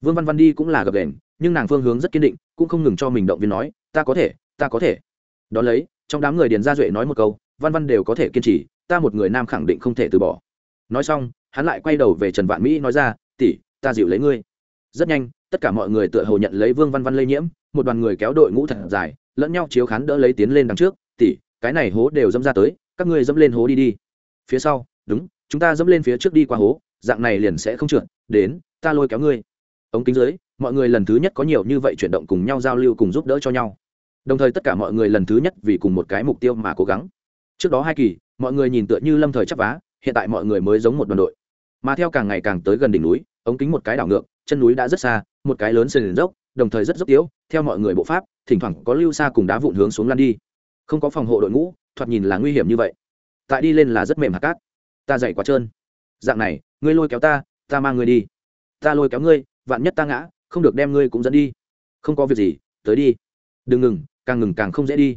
Vương văn văn đi cũng là gập đền, nhưng nàng phương hướng rất kiên định, cũng không ngừng cho mình động viên nói, ta có thể, ta có thể. Đón lấy, trong đám người điền gia duệ nói một câu, văn văn đều có thể kiên trì, ta một người nam khẳng định không thể từ bỏ. Nói xong, hắn lại quay đầu về trần vạn mỹ nói ra, tỷ, ta dịu lấy ngươi. Rất nhanh tất cả mọi người tựa hồ nhận lấy vương văn văn lây nhiễm, một đoàn người kéo đội ngũ thật dài, lẫn nhau chiếu khán đỡ lấy tiến lên đằng trước, tỷ, cái này hố đều dẫm ra tới, các ngươi dẫm lên hố đi đi. Phía sau, đúng, chúng ta dẫm lên phía trước đi qua hố, dạng này liền sẽ không trượt, đến, ta lôi kéo ngươi. Ống kính dưới, mọi người lần thứ nhất có nhiều như vậy chuyển động cùng nhau giao lưu cùng giúp đỡ cho nhau. Đồng thời tất cả mọi người lần thứ nhất vì cùng một cái mục tiêu mà cố gắng. Trước đó hai kỳ, mọi người nhìn tựa như lâm thời chấp vá, hiện tại mọi người mới giống một đoàn đội. Mà theo càng ngày càng tới gần đỉnh núi, ống kính một cái đảo ngược chân núi đã rất xa, một cái lớn sườn dốc, đồng thời rất dốc tiếu, theo mọi người bộ pháp, thỉnh thoảng có lưu xa cùng đá vụn hướng xuống lăn đi. Không có phòng hộ đội ngũ, thoạt nhìn là nguy hiểm như vậy. Tại đi lên là rất mềm hạt cát. Ta dậy quá trơn. Dạng này, ngươi lôi kéo ta ta mang ngươi đi. Ta lôi kéo ngươi, vạn nhất ta ngã, không được đem ngươi cũng dẫn đi. Không có việc gì, tới đi. Đừng ngừng, càng ngừng càng không dễ đi.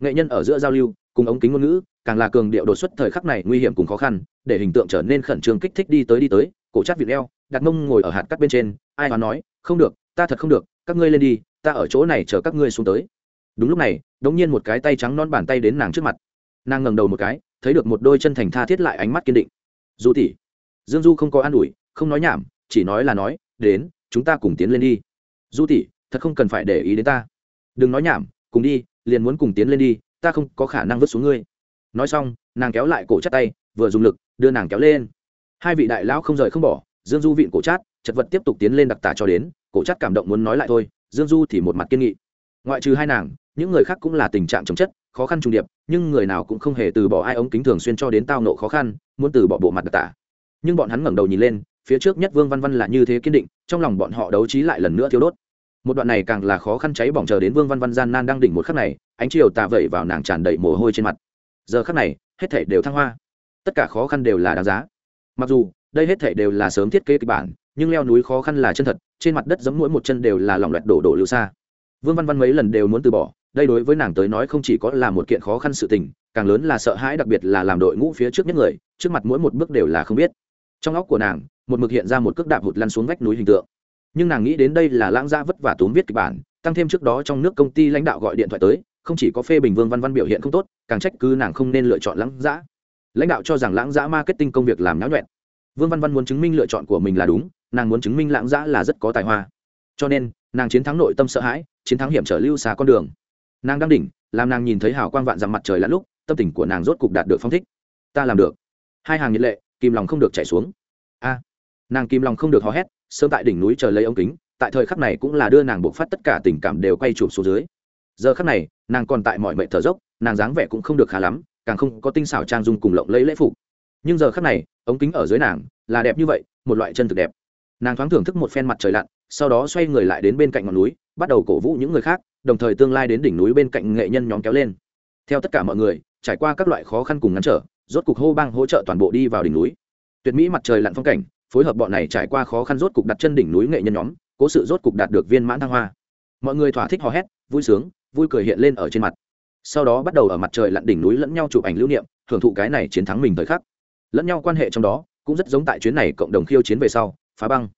Nghệ nhân ở giữa giao lưu, cùng ống kính ngôn ngữ, càng là cường điệu đột xuất thời khắc này nguy hiểm cùng khó khăn, để hình tượng trở nên khẩn trương kích thích đi tới đi tới cổ chát vịt leo, đặt mông ngồi ở hạt cắt bên trên, ai mà nói, không được, ta thật không được, các ngươi lên đi, ta ở chỗ này chờ các ngươi xuống tới. Đúng lúc này, đống nhiên một cái tay trắng non bàn tay đến nàng trước mặt. Nàng ngẩng đầu một cái, thấy được một đôi chân thành tha thiết lại ánh mắt kiên định. Du tỷ. Dương du không có an ủi, không nói nhảm, chỉ nói là nói, đến, chúng ta cùng tiến lên đi. Du tỷ, thật không cần phải để ý đến ta. Đừng nói nhảm, cùng đi, liền muốn cùng tiến lên đi, ta không có khả năng vứt xuống ngươi. Nói xong, nàng kéo lại cổ chắt tay, vừa dùng lực, đưa nàng kéo lên hai vị đại lão không rời không bỏ, dương du vịn cổ chát, chật vật tiếp tục tiến lên đặc tả cho đến, cổ chát cảm động muốn nói lại thôi, dương du thì một mặt kiên nghị. Ngoại trừ hai nàng, những người khác cũng là tình trạng chống chất, khó khăn trùng điệp, nhưng người nào cũng không hề từ bỏ ai ống kính thường xuyên cho đến tao nộ khó khăn, muốn từ bỏ bộ mặt đặc tả. Nhưng bọn hắn ngẩng đầu nhìn lên, phía trước nhất vương văn văn là như thế kiên định, trong lòng bọn họ đấu trí lại lần nữa thiếu đốt. Một đoạn này càng là khó khăn cháy bỏng chờ đến vương văn văn gian nan đang đỉnh một khắc này, ánh chiều tà vẩy vào nàng tràn đầy mồ hôi trên mặt. Giờ khắc này, hết thể đều thăng hoa. Tất cả khó khăn đều là đáng giá mặc dù, đây hết thể đều là sớm thiết kế kịch bản, nhưng leo núi khó khăn là chân thật, trên mặt đất giấm mỗi một chân đều là lỏng loẹt đổ đổ lưu xa. Vương văn văn mấy lần đều muốn từ bỏ, đây đối với nàng tới nói không chỉ có là một kiện khó khăn sự tình, càng lớn là sợ hãi đặc biệt là làm đội ngũ phía trước nhất người, trước mặt mỗi một bước đều là không biết. Trong óc của nàng, một mực hiện ra một cước đạp hụt lăn xuống vách núi hình tượng. Nhưng nàng nghĩ đến đây là lãng gia vất vả tốn viết kịch bản, tăng thêm trước đó trong nước công ty lãnh đạo gọi điện thoại tới, không chỉ có phê bình vương văn văn biểu hiện không tốt, càng trách cứ nàng không nên lựa chọn lãng giã lãnh đạo cho rằng lãng giã marketing công việc làm náo nhuẹn. Vương văn văn muốn chứng minh lựa chọn của mình là đúng, nàng muốn chứng minh lãng giã là rất có tài hoa. Cho nên, nàng chiến thắng nội tâm sợ hãi, chiến thắng hiểm trở lưu xa con đường. Nàng đang đỉnh, làm nàng nhìn thấy hào quang vạn dằm mặt trời lẫn lúc, tâm tình của nàng rốt cục đạt được phong thích. Ta làm được. Hai hàng nhiệt lệ, kìm lòng không được chảy xuống. A. Nàng kìm lòng không được hò hét, sớm tại đỉnh núi chờ lấy ống kính, tại thời khắc này cũng là đưa nàng buộc phát tất cả tình cảm đều quay chụp xuống dưới. Giờ khắc này, nàng còn tại mọi mệnh thở dốc, nàng dáng vẻ cũng không được khá lắm càng không có tinh xảo trang dung cùng lộng lấy lễ phục. Nhưng giờ khắc này, ống kính ở dưới nàng là đẹp như vậy, một loại chân thực đẹp. Nàng thoáng thưởng thức một phen mặt trời lặn, sau đó xoay người lại đến bên cạnh ngọn núi, bắt đầu cổ vũ những người khác, đồng thời tương lai đến đỉnh núi bên cạnh nghệ nhân nhóm kéo lên. Theo tất cả mọi người, trải qua các loại khó khăn cùng ngăn trở, rốt cục hô bang hỗ trợ toàn bộ đi vào đỉnh núi. Tuyệt mỹ mặt trời lặn phong cảnh, phối hợp bọn này trải qua khó khăn rốt cục đặt chân đỉnh núi nghệ nhân nhóm, cố sự rốt cục đạt được viên mãn thăng hoa. Mọi người thỏa thích hò hét, vui sướng, vui cười hiện lên ở trên mặt sau đó bắt đầu ở mặt trời lặn đỉnh núi lẫn nhau chụp ảnh lưu niệm hưởng thụ cái này chiến thắng mình thời khắc. Lẫn nhau quan hệ trong đó, cũng rất giống tại chuyến này cộng đồng khiêu chiến về sau, phá băng.